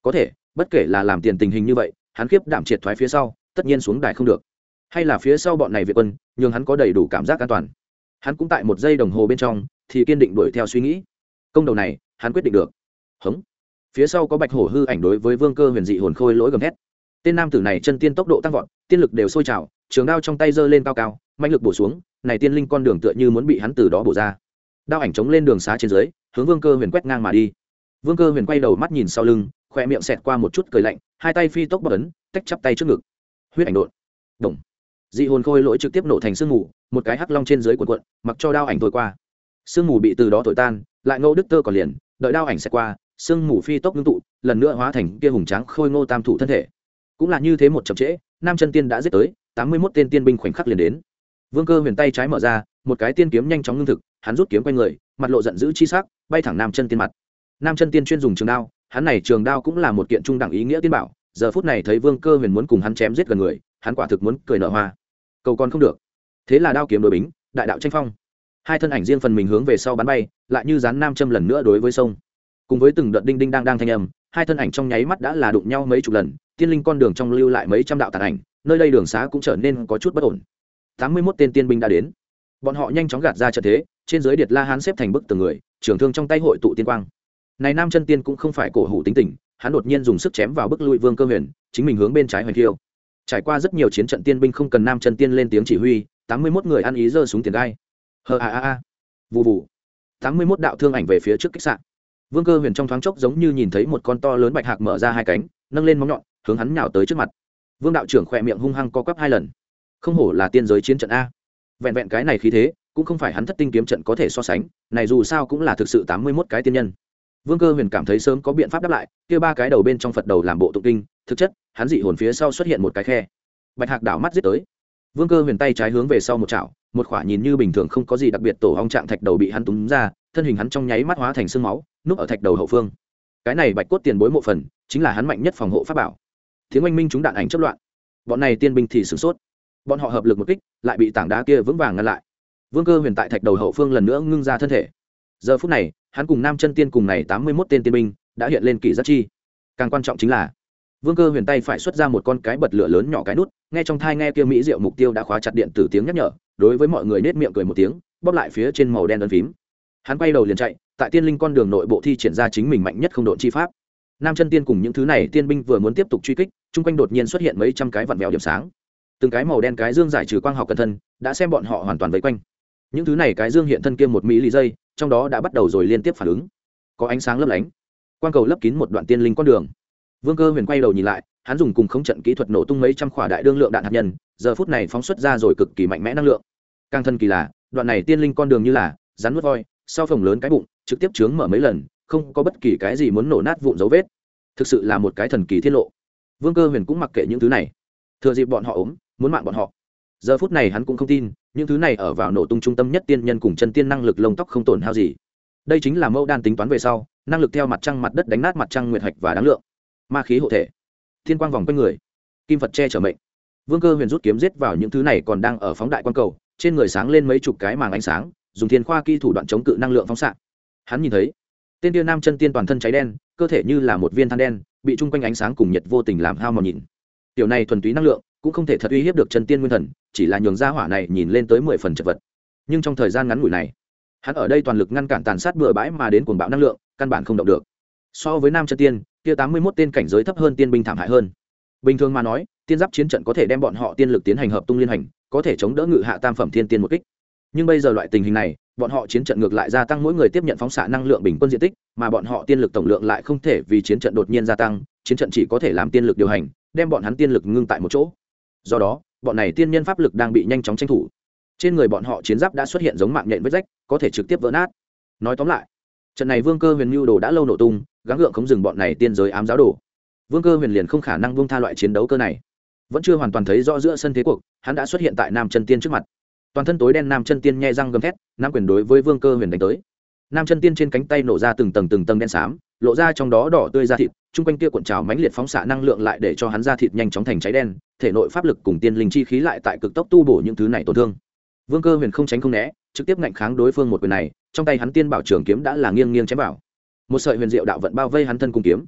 Có thể, bất kể là làm tiền tình hình như vậy, hắn kiếp đảm triệt thoái phía sau, tất nhiên xuống đài không được. Hay là phía sau bọn này việt quân nhưng hắn có đầy đủ cảm giác an toàn hắn cũng tại một giây đồng hồ bên trong thì kiên định đuổi theo suy nghĩ. Công đầu này, hắn quyết định được. Hống. Phía sau có bạch hổ hư ảnh đối với vương cơ huyền dị hồn khôi lỗi gầm thét. Tên nam tử này chân tiên tốc độ tăng vọt, tiên lực đều sôi trào, trường đao trong tay giơ lên cao cao mạnh lực bổ xuống, này tiên linh con đường tựa như muốn bị hắn từ đó bổ ra. Đao ảnh chống lên đường xá trên dưới, hướng vương cơ huyền quét ngang mà đi. Vương cơ huyền quay đầu mắt nhìn sau lưng, khoe miệng xẹt qua một chút cười lạnh, hai tay phi tốc bọc ấn, tách chắp tay trước ngực. Huyết ảnh đột. Đồng dị hồn khôi lỗi trực tiếp nổ thành sương mù, một cái hắc long trên dưới cuộn cuộn, mặc cho đao ảnh thổi qua. Sương mù bị từ đó thổi tan, lại ngô đức tơ còn liền, đợi đao ảnh sẽ qua, sương mù phi tốc ngưng tụ, lần nữa hóa thành kia hùng tráng khôi ngô tam thủ thân thể. Cũng là như thế một chậm trễ, nam chân tiên đã giết tới, tám mươi mốt tên tiên binh khoảnh khắc liền đến. Vương cơ huyền tay trái mở ra, một cái tiên kiếm nhanh chóng ngưng thực, hắn rút kiếm quanh người, mặt lộ giận dữ chi sắc, bay thẳng nam chân tiên mặt. Nam chân tiên chuyên dùng trường đao, hắn này trường đao cũng là một kiện trung đẳng ý nghĩa tiên bảo, giờ phút này thấy vương cơ huyền muốn cùng hắn chém giết gần người, hắn quả thực muốn cười nở hoa cầu còn không được. Thế là đao kiếm đối bính, đại đạo tranh phong. Hai thân ảnh riêng phần mình hướng về sau bắn bay, lại như dán nam châm lần nữa đối với sông. Cùng với từng đợt đinh đinh đang đang thanh âm, hai thân ảnh trong nháy mắt đã là đụng nhau mấy chục lần, tiên linh con đường trong lưu lại mấy trăm đạo tàn ảnh, nơi đây đường xá cũng trở nên có chút bất ổn. Tám mươi mốt tên tiên binh đã đến. Bọn họ nhanh chóng gạt ra trận thế, trên dưới điệt la hán xếp thành bức từng người trưởng thương trong tay hội tụ tiên quang. Này nam chân tiên cũng không phải cổ hủ tính tình, hắn đột nhiên dùng sức chém vào bức lụi vương cơ huyền, chính mình hướng bên trái hoành thiêu trải qua rất nhiều chiến trận tiên binh không cần nam chân tiên lên tiếng chỉ huy, tám mươi mốt người ăn ý giơ súng tiền gai. Hờ a a a. Vụ vụ tám mươi mốt đạo thương ảnh về phía trước khách sạn. Vương cơ huyền trong thoáng chốc giống như nhìn thấy một con to lớn bạch hạc mở ra hai cánh, nâng lên móng nhọn, hướng hắn nhào tới trước mặt. Vương đạo trưởng khỏe miệng hung hăng co quắp hai lần. Không hổ là tiên giới chiến trận a. Vẹn vẹn cái này khí thế, cũng không phải hắn thất tinh kiếm trận có thể so sánh, này dù sao cũng là thực sự tám mươi mốt cái tiên nhân. Vương cơ huyền cảm thấy sớm có biện pháp đáp lại, kia ba cái đầu bên trong phật đầu làm bộ tụng kinh thực chất, hắn dị hồn phía sau xuất hiện một cái khe. Bạch hạc đảo mắt giết tới. Vương cơ huyền tay trái hướng về sau một chảo, một khỏa nhìn như bình thường không có gì đặc biệt tổ hong trạng thạch đầu bị hắn túm ra, thân hình hắn trong nháy mắt hóa thành sương máu, núp ở thạch đầu hậu phương. Cái này bạch cốt tiền bối một phần, chính là hắn mạnh nhất phòng hộ pháp bảo. Tiếng oanh minh chúng đạn ảnh chất loạn. Bọn này tiên binh thì sửng sốt. Bọn họ hợp lực một kích, lại bị tảng đá kia vững vàng ngăn lại. Vương cơ huyền tại thạch đầu hậu phương lần nữa ngưng ra thân thể. Giờ phút này, hắn cùng nam chân tiên cùng này tám mươi mốt tên tiên binh, đã hiện lên kỷ giác chi. Càng quan trọng chính là vương cơ huyền tay phải xuất ra một con cái bật lửa lớn nhỏ cái nút, nghe trong thai nghe kia mỹ diệu mục tiêu đã khóa chặt điện tử tiếng nhắc nhở, đối với mọi người nết miệng cười một tiếng, bóp lại phía trên màu đen đơn phím. Hắn quay đầu liền chạy, tại tiên linh con đường nội bộ thi triển ra chính mình mạnh nhất không độn chi pháp. Nam chân tiên cùng những thứ này tiên binh vừa muốn tiếp tục truy kích, chung quanh đột nhiên xuất hiện mấy trăm cái vặn vẹo điểm sáng. Từng cái màu đen cái dương giải trừ quang học cẩn thân đã xem bọn họ hoàn toàn vây quanh. Những thứ này cái dương hiện thân kia một mỹ lý dây, trong đó đã bắt đầu rồi liên tiếp phản ứng. Có ánh sáng lấp lánh, quang cầu lấp kín một đoạn tiên linh con đường vương cơ huyền quay đầu nhìn lại, hắn dùng cùng khống trận kỹ thuật nổ tung mấy trăm khỏa đại đương lượng đạn hạt nhân, giờ phút này phóng xuất ra rồi cực kỳ mạnh mẽ năng lượng. Càng thân kỳ là, đoạn này tiên linh con đường như là, rắn nuốt voi, sau phòng lớn cái bụng, trực tiếp chướng mở mấy lần, không có bất kỳ cái gì muốn nổ nát vụn dấu vết. Thực sự là một cái thần kỳ tiết lộ. Vương cơ huyền cũng mặc kệ những thứ này. Thừa dịp bọn họ ốm, muốn mạng bọn họ. Giờ phút này hắn cũng không tin, những thứ này ở vào nổ tung trung tâm nhất tiên nhân cùng chân tiên năng lực lông tóc không tổn hao gì. Đây chính là mẫu đan tính toán về sau, năng lực theo mặt trăng mặt đất đánh nát mặt trăng nguyệt hạch và đáng lượng ma khí hộ thể. Thiên quang vòng quanh người. Kim phật che chở mệnh. Vương cơ huyền rút kiếm giết vào những thứ này còn đang ở phóng đại quang cầu, trên người sáng lên mấy chục cái màng ánh sáng, dùng thiên khoa kỹ thủ đoạn chống cự năng lượng phóng xạ. Hắn nhìn thấy, tên tiên nam chân tiên toàn thân cháy đen, cơ thể như là một viên than đen, bị chung quanh ánh sáng cùng nhiệt vô tình làm hao mòn nhìn. Tiểu này thuần túy năng lượng, cũng không thể thật uy hiếp được chân tiên nguyên thần, chỉ là nhường ra hỏa này nhìn lên tới mười phần chật vật. Nhưng trong thời gian ngắn ngủi này, hắn ở đây toàn lực ngăn cản tàn sát bừa bãi mà đến cuồng bạo năng lượng, căn bản không động được. So với nam chân tiên kia tám mươi mốt tên cảnh giới thấp hơn tiên binh thảm hại hơn. Bình thường mà nói, tiên giáp chiến trận có thể đem bọn họ tiên lực tiến hành hợp tung liên hành, có thể chống đỡ ngự hạ tam phẩm thiên tiên một kích. Nhưng bây giờ loại tình hình này, bọn họ chiến trận ngược lại gia tăng mỗi người tiếp nhận phóng xạ năng lượng bình quân diện tích, mà bọn họ tiên lực tổng lượng lại không thể vì chiến trận đột nhiên gia tăng, chiến trận chỉ có thể làm tiên lực điều hành, đem bọn hắn tiên lực ngưng tại một chỗ. Do đó, bọn này tiên nhân pháp lực đang bị nhanh chóng tranh thủ. Trên người bọn họ chiến giáp đã xuất hiện giống mạng nhện vết rách, có thể trực tiếp vỡ nát. Nói tóm lại trận này vương cơ huyền mưu đồ đã lâu nổ tung, gắng gượng không dừng bọn này tiên giới ám giáo đồ. Vương cơ huyền liền không khả năng vung tha loại chiến đấu cơ này. Vẫn chưa hoàn toàn thấy rõ giữa sân thế cuộc, hắn đã xuất hiện tại nam chân tiên trước mặt. Toàn thân tối đen nam chân tiên nhe răng gầm thét nam quyền đối với vương cơ huyền đánh tới. Nam chân tiên trên cánh tay nổ ra từng tầng từng tầng đen xám, lộ ra trong đó đỏ tươi da thịt, chung quanh kia cuộn trào mãnh liệt phóng xạ năng lượng lại để cho hắn da thịt nhanh chóng thành cháy đen, thể nội pháp lực cùng tiên linh chi khí lại tại cực tốc tu bổ những thứ này tổn thương. Vương cơ huyền không tránh không né, trực tiếp ngạnh kháng đối phương một quyền này trong tay hắn tiên bảo trường kiếm đã là nghiêng nghiêng chém vào. Một sợi huyền diệu đạo vận bao vây hắn thân cung kiếm.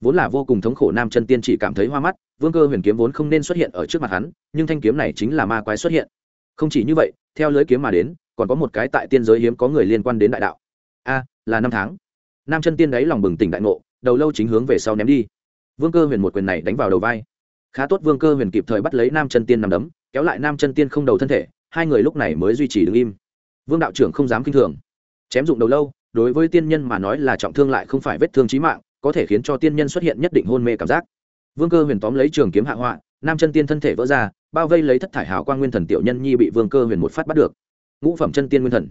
Vốn là vô cùng thống khổ nam chân tiên chỉ cảm thấy hoa mắt, vương cơ huyền kiếm vốn không nên xuất hiện ở trước mặt hắn, nhưng thanh kiếm này chính là ma quái xuất hiện. Không chỉ như vậy, theo lưới kiếm mà đến, còn có một cái tại tiên giới hiếm có người liên quan đến đại đạo. A, là năm tháng. Nam chân tiên đấy lòng bừng tỉnh đại ngộ, đầu lâu chính hướng về sau ném đi. Vương cơ huyền một quyền này đánh vào đầu vai. Khá tốt vương cơ huyền kịp thời bắt lấy nam chân tiên nằm đấm, kéo lại nam chân tiên không đầu thân thể, hai người lúc này mới duy trì đứng im. Vương đạo trưởng không dám k i n h thường chém dụng đầu lâu, đối với tiên nhân mà nói là trọng thương lại không phải vết thương trí mạng, có thể khiến cho tiên nhân xuất hiện nhất định hôn mê cảm giác. Vương cơ huyền tóm lấy trường kiếm hạ họa, nam chân tiên thân thể vỡ ra, bao vây lấy thất thải hào quang nguyên thần tiểu nhân nhi bị vương cơ huyền một phát bắt được. Ngũ phẩm chân tiên nguyên thần.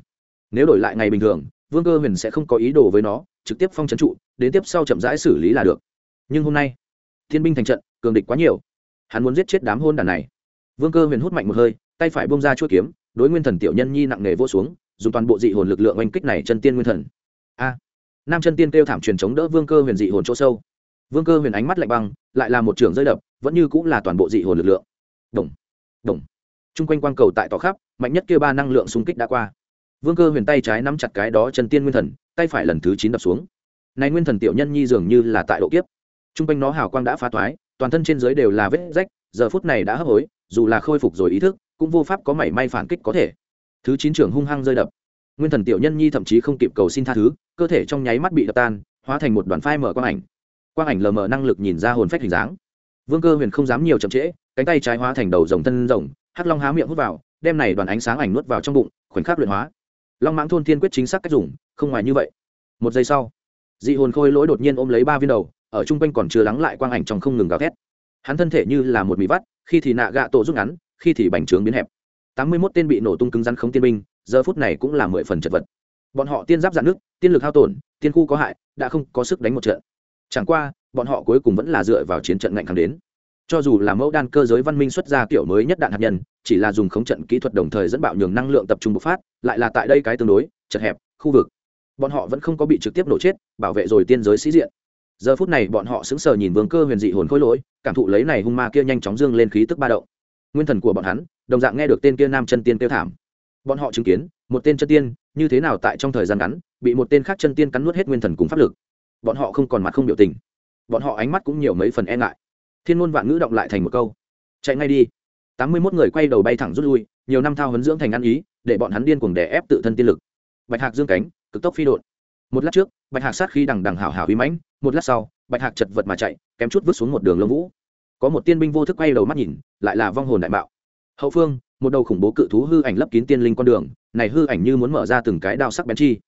Nếu đổi lại ngày bình thường, vương cơ huyền sẽ không có ý đồ với nó, trực tiếp phong trấn trụ, đến tiếp sau chậm rãi xử lý là được. Nhưng hôm nay, thiên binh thành trận, cường địch quá nhiều. Hắn muốn giết chết đám hôn đàn này. Vương cơ huyền hút mạnh một hơi, tay phải bông ra chuỗi kiếm, đối nguyên thần tiểu nhân nhi nặng nề vô xuống dùng toàn bộ dị hồn lực lượng oanh kích này chân tiên nguyên thần. A. Nam chân tiên kêu thảm truyền chống đỡ vương cơ huyền dị hồn chỗ sâu. Vương cơ huyền ánh mắt lạnh băng, lại là một trường rơi đập, vẫn như cũng là toàn bộ dị hồn lực lượng. Đồng. Đồng. Chung quanh quang cầu tại tỏ khắp, mạnh nhất kêu ba năng lượng xung kích đã qua. Vương cơ huyền tay trái nắm chặt cái đó chân tiên nguyên thần, tay phải lần thứ chín đập xuống. Này nguyên thần tiểu nhân nhi dường như là tại độ kiếp. Chung quanh nó hào quang đã phá toái toàn thân trên dưới đều là vết rách, giờ phút này đã hấp hối, dù là khôi phục rồi ý thức, cũng vô pháp có mảy may phản kích có thể thứ chín trưởng hung hăng rơi đập. Nguyên thần tiểu nhân nhi thậm chí không kịp cầu xin tha thứ, cơ thể trong nháy mắt bị đập tan, hóa thành một đoàn phai mở quang ảnh. Quang ảnh lờ mờ năng lực nhìn ra hồn phách hình dáng. Vương cơ huyền không dám nhiều chậm trễ, cánh tay trái hóa thành đầu rồng thân rồng, hắc long há miệng hút vào, đem này đoàn ánh sáng ảnh nuốt vào trong bụng, khoảnh khắc luyện hóa. Long mãng thôn thiên quyết chính xác cách dùng, không ngoài như vậy. Một giây sau, dị hồn khôi lỗi đột nhiên ôm lấy ba viên đầu, ở chung quanh còn chưa lắng lại quang ảnh trong không ngừng gào thét. Hắn thân thể như là một mì vắt, khi thì nạ gạ tổ rút ngắn, khi thì bành trướng biến hẹp tám mươi mốt tên bị nổ tung cứng rắn không tiên binh, giờ phút này cũng là mười phần chật vật. Bọn họ tiên giáp dạn nước, tiên lực hao tổn, tiên khu có hại, đã không có sức đánh một trận. Chẳng qua, bọn họ cuối cùng vẫn là dựa vào chiến trận ngạnh kháng đến. Cho dù là mẫu đan cơ giới văn minh xuất ra kiểu mới nhất đạn hạt nhân, chỉ là dùng khống trận kỹ thuật đồng thời dẫn bạo nhường năng lượng tập trung bộc phát, lại là tại đây cái tương đối, chật hẹp, khu vực. Bọn họ vẫn không có bị trực tiếp nổ chết, bảo vệ rồi tiên giới sĩ diện. Giờ phút này bọn họ sững sờ nhìn vương cơ huyền dị hồn khôi lỗi, cảm thụ lấy này hung ma kia nhanh chóng dương lên khí tức ba động nguyên thần của bọn hắn, đồng dạng nghe được tên kia nam chân tiên kêu thảm. Bọn họ chứng kiến, một tên chân tiên, như thế nào tại trong thời gian ngắn, bị một tên khác chân tiên cắn nuốt hết nguyên thần cùng pháp lực. Bọn họ không còn mặt không biểu tình. Bọn họ ánh mắt cũng nhiều mấy phần e ngại. Thiên môn vạn ngữ động lại thành một câu. Chạy ngay đi. Tám mươi mốt người quay đầu bay thẳng rút lui, nhiều năm thao huấn dưỡng thành ăn ý, để bọn hắn điên cuồng đè ép tự thân tiên lực. Bạch hạc dương cánh, cực tốc phi đột một lát trước, bạch hạc sát khi đằng đằng hảo hảo uy mãnh, một lát sau, bạch hạc chật vật mà chạy, kém chút vứt xuống một đường lông vũ có một tiên binh vô thức quay đầu mắt nhìn, lại là vong hồn đại bạo hậu phương, một đầu khủng bố cự thú hư ảnh lấp kín tiên linh con đường, này hư ảnh như muốn mở ra từng cái đao sắc bén chi.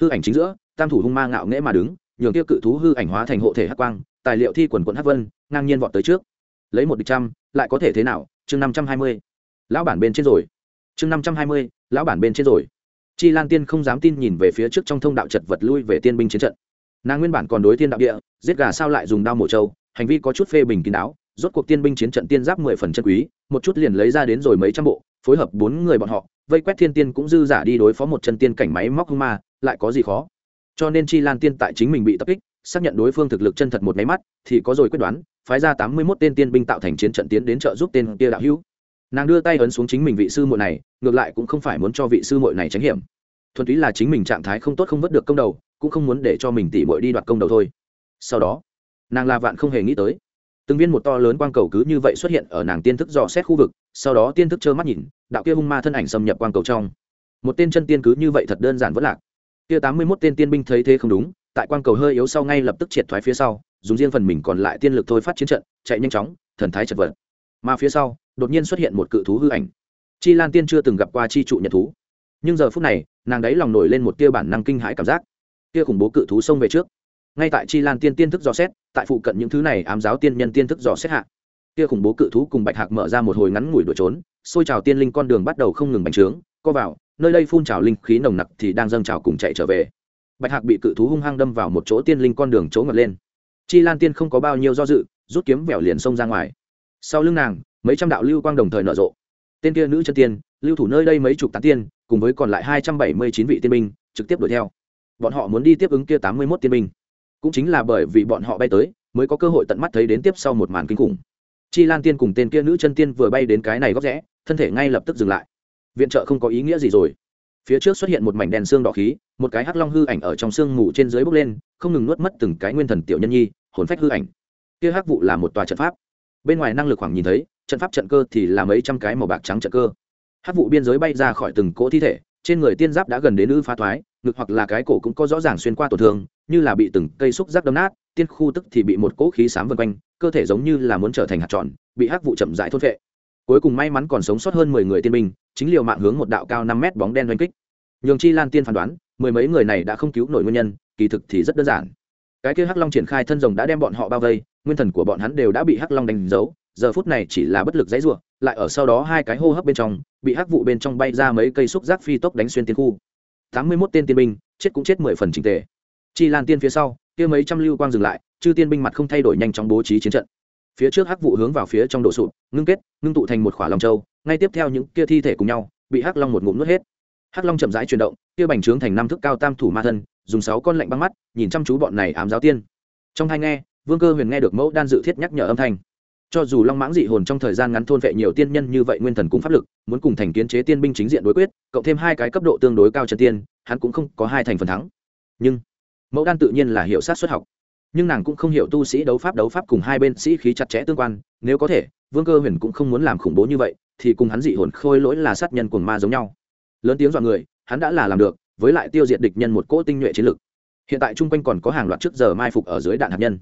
Hư ảnh chính giữa, tam thủ hung ma ngạo nghễ mà đứng, nhường kia cự thú hư ảnh hóa thành hộ thể hắc quang, tài liệu thi quần quận hắc vân, ngang nhiên vọt tới trước. Lấy một địch trăm, lại có thể thế nào? Chương năm trăm hai mươi. Lão bản bên trên rồi. Chương năm trăm hai mươi, lão bản bên trên rồi. Chi lan tiên không dám tin nhìn về phía trước trong thông đạo chật vật lui về tiên binh chiến trận. Nàng nguyên bản còn đối thiên đạo địa, giết gà sao lại dùng đao mổ trâu, hành vi có chút phê bình kín đáo rốt cuộc tiên binh chiến trận tiên giáp mười phần chân quý, một chút liền lấy ra đến rồi mấy trăm bộ, phối hợp bốn người bọn họ, vây quét thiên tiên cũng dư giả đi đối phó một chân tiên cảnh máy móc hung ma, lại có gì khó? Cho nên chi lan tiên tại chính mình bị tập kích, xác nhận đối phương thực lực chân thật một máy mắt, thì có rồi quyết đoán, phái ra tám mươi mốt tên tiên binh tạo thành chiến trận tiến đến trợ giúp tên kia đạo hữu. Nàng đưa tay ấn xuống chính mình vị sư muội này, ngược lại cũng không phải muốn cho vị sư muội này tránh hiểm. Thuần túy là chính mình trạng thái không tốt không vớt được công đầu, cũng không muốn để cho mình tỉ muội đi đoạt công đầu thôi. Sau đó, nàng la vạn không hề nghĩ tới từng viên một to lớn quang cầu cứ như vậy xuất hiện ở nàng tiên thức dò xét khu vực, sau đó tiên thức trơ mắt nhìn, đạo kia hung ma thân ảnh xâm nhập quang cầu trong. Một tên chân tiên cứ như vậy thật đơn giản vất lạc. Kia tám mươi mốt tên tiên binh thấy thế không đúng, tại quang cầu hơi yếu sau ngay lập tức triệt thoái phía sau, dùng riêng phần mình còn lại tiên lực thôi phát chiến trận, chạy nhanh chóng, thần thái chật vật. Mà phía sau, đột nhiên xuất hiện một cự thú hư ảnh. Chi lan tiên chưa từng gặp qua chi trụ nhật thú. Nhưng giờ phút này, nàng đấy lòng nổi lên một tia bản năng kinh hãi cảm giác. Kia khủng bố cự thú xông về trước ngay tại chi lan tiên tiên thức dò xét, tại phụ cận những thứ này ám giáo tiên nhân tiên thức dò xét hạ. Kia khủng bố cự thú cùng bạch hạc mở ra một hồi ngắn ngủi đuổi trốn, xôi trào tiên linh con đường bắt đầu không ngừng bành trướng, co vào, nơi đây phun trào linh khí nồng nặc thì đang dâng trào cùng chạy trở về. Bạch hạc bị cự thú hung hăng đâm vào một chỗ tiên linh con đường chỗ ngật lên. Chi lan tiên không có bao nhiêu do dự, rút kiếm vẻo liền xông ra ngoài. Sau lưng nàng, mấy trăm đạo lưu quang đồng thời nở rộ. Tên kia nữ chân tiên, lưu thủ nơi đây mấy chục tán tiên, cùng với còn lại hai trăm bảy mươi chín vị tiên binh, trực tiếp đuổi theo. Bọn họ muốn đi tiếp ứng kia tám mươi mốt tiên binh cũng chính là bởi vì bọn họ bay tới, mới có cơ hội tận mắt thấy đến tiếp sau một màn kinh khủng. Chi lan tiên cùng tên kia nữ chân tiên vừa bay đến cái này góc rẽ, thân thể ngay lập tức dừng lại. Viện trợ không có ý nghĩa gì rồi. Phía trước xuất hiện một mảnh đèn xương đỏ khí, một cái hắc long hư ảnh ở trong sương mù trên dưới bốc lên, không ngừng nuốt mất từng cái nguyên thần tiểu nhân nhi, hồn phách hư ảnh. Kia hắc vụ là một tòa trận pháp. Bên ngoài năng lực khoảng nhìn thấy, trận pháp trận cơ thì là mấy trăm cái màu bạc trắng trận cơ. Hắc vụ biên giới bay ra khỏi từng cỗ thi thể, trên người tiên giáp đã gần đến ư phá thoái ngực hoặc là cái cổ cũng có rõ ràng xuyên qua tổn thương, như là bị từng cây xúc giác đâm nát, tiên khu tức thì bị một cỗ khí sám vân quanh, cơ thể giống như là muốn trở thành hạt tròn, bị hắc vụ chậm rãi thôn vệ cuối cùng may mắn còn sống sót hơn mười người tiên binh, chính liều mạng hướng một đạo cao năm mét bóng đen oanh kích. Nhường chi lan tiên phán đoán, mười mấy người này đã không cứu nổi nguyên nhân, kỳ thực thì rất đơn giản. Cái kia hắc long triển khai thân rồng đã đem bọn họ bao vây, nguyên thần của bọn hắn đều đã bị hắc long đánh dấu, giờ phút này chỉ là bất lực dãy ruộng lại ở sau đó hai cái hô hấp bên trong, bị hắc vụ bên trong bay ra mấy cây xúc giác phi tốc đánh xuyên tiên khu tám mươi mốt tên tiên binh, chết cũng chết mười phần trình tề. Chi lan tiên phía sau, kia mấy trăm lưu quang dừng lại, chư tiên binh mặt không thay đổi nhanh chóng bố trí chiến trận. Phía trước hắc vụ hướng vào phía trong độ sụp, ngưng kết, ngưng tụ thành một khỏa lòng châu, ngay tiếp theo những kia thi thể cùng nhau, bị hắc long một ngụm nuốt hết. Hắc long chậm rãi chuyển động, kia bành trướng thành năm thước cao tam thủ ma thân, dùng sáu con lạnh băng mắt, nhìn chăm chú bọn này ám giáo tiên. Trong hai nghe, vương cơ huyền nghe được mẫu đan dự thiết nhắc nhở âm thanh cho dù long mãng dị hồn trong thời gian ngắn thôn vệ nhiều tiên nhân như vậy nguyên thần cũng pháp lực, muốn cùng thành kiến chế tiên binh chính diện đối quyết, cộng thêm hai cái cấp độ tương đối cao chân tiên, hắn cũng không có hai thành phần thắng. Nhưng, mẫu đan tự nhiên là hiệu sát xuất học. Nhưng nàng cũng không hiểu tu sĩ đấu pháp đấu pháp cùng hai bên sĩ khí chặt chẽ tương quan, nếu có thể, vương cơ huyền cũng không muốn làm khủng bố như vậy, thì cùng hắn dị hồn khôi lỗi là sát nhân cuồng ma giống nhau. Lớn tiếng dọa người, hắn đã là làm được, với lại tiêu diệt địch nhân một cỗ tinh nhuệ chiến lực. Hiện tại chung quanh còn có hàng loạt trước giờ mai phục ở dưới đạn hạt nhân.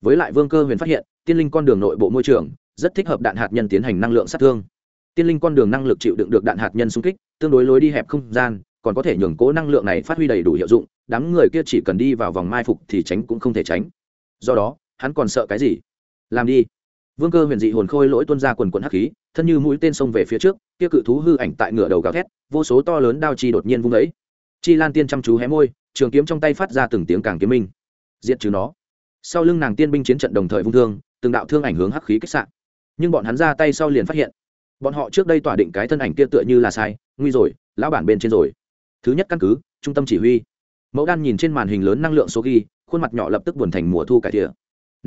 Với lại vương cơ huyền phát hiện tiên linh con đường nội bộ môi trường, rất thích hợp đạn hạt nhân tiến hành năng lượng sát thương. Tiên linh con đường năng lực chịu đựng được đạn hạt nhân xung kích, tương đối lối đi hẹp không gian, còn có thể nhường cố năng lượng này phát huy đầy đủ hiệu dụng, đám người kia chỉ cần đi vào vòng mai phục thì tránh cũng không thể tránh. Do đó, hắn còn sợ cái gì? Làm đi. Vương cơ huyền dị hồn khôi lỗi tuân ra quần quần hắc khí, thân như mũi tên xông về phía trước, kia cự thú hư ảnh tại ngựa đầu gào thét, vô số to lớn đao chi đột nhiên vung ấy chi lan tiên chăm chú hé môi, trường kiếm trong tay phát ra từng tiếng càng kiếm minh. Diệt trừ nó. Sau lưng nàng tiên binh chiến trận đồng thời vung thương từng đạo thương ảnh hướng hắc khí kích sạn. Nhưng bọn hắn ra tay sau liền phát hiện, bọn họ trước đây tỏa định cái thân ảnh kia tựa như là sai, nguy rồi, lão bản bên trên rồi. Thứ nhất căn cứ, trung tâm chỉ huy. Mẫu đan nhìn trên màn hình lớn năng lượng số ghi, khuôn mặt nhỏ lập tức buồn thành mùa thu cải thiện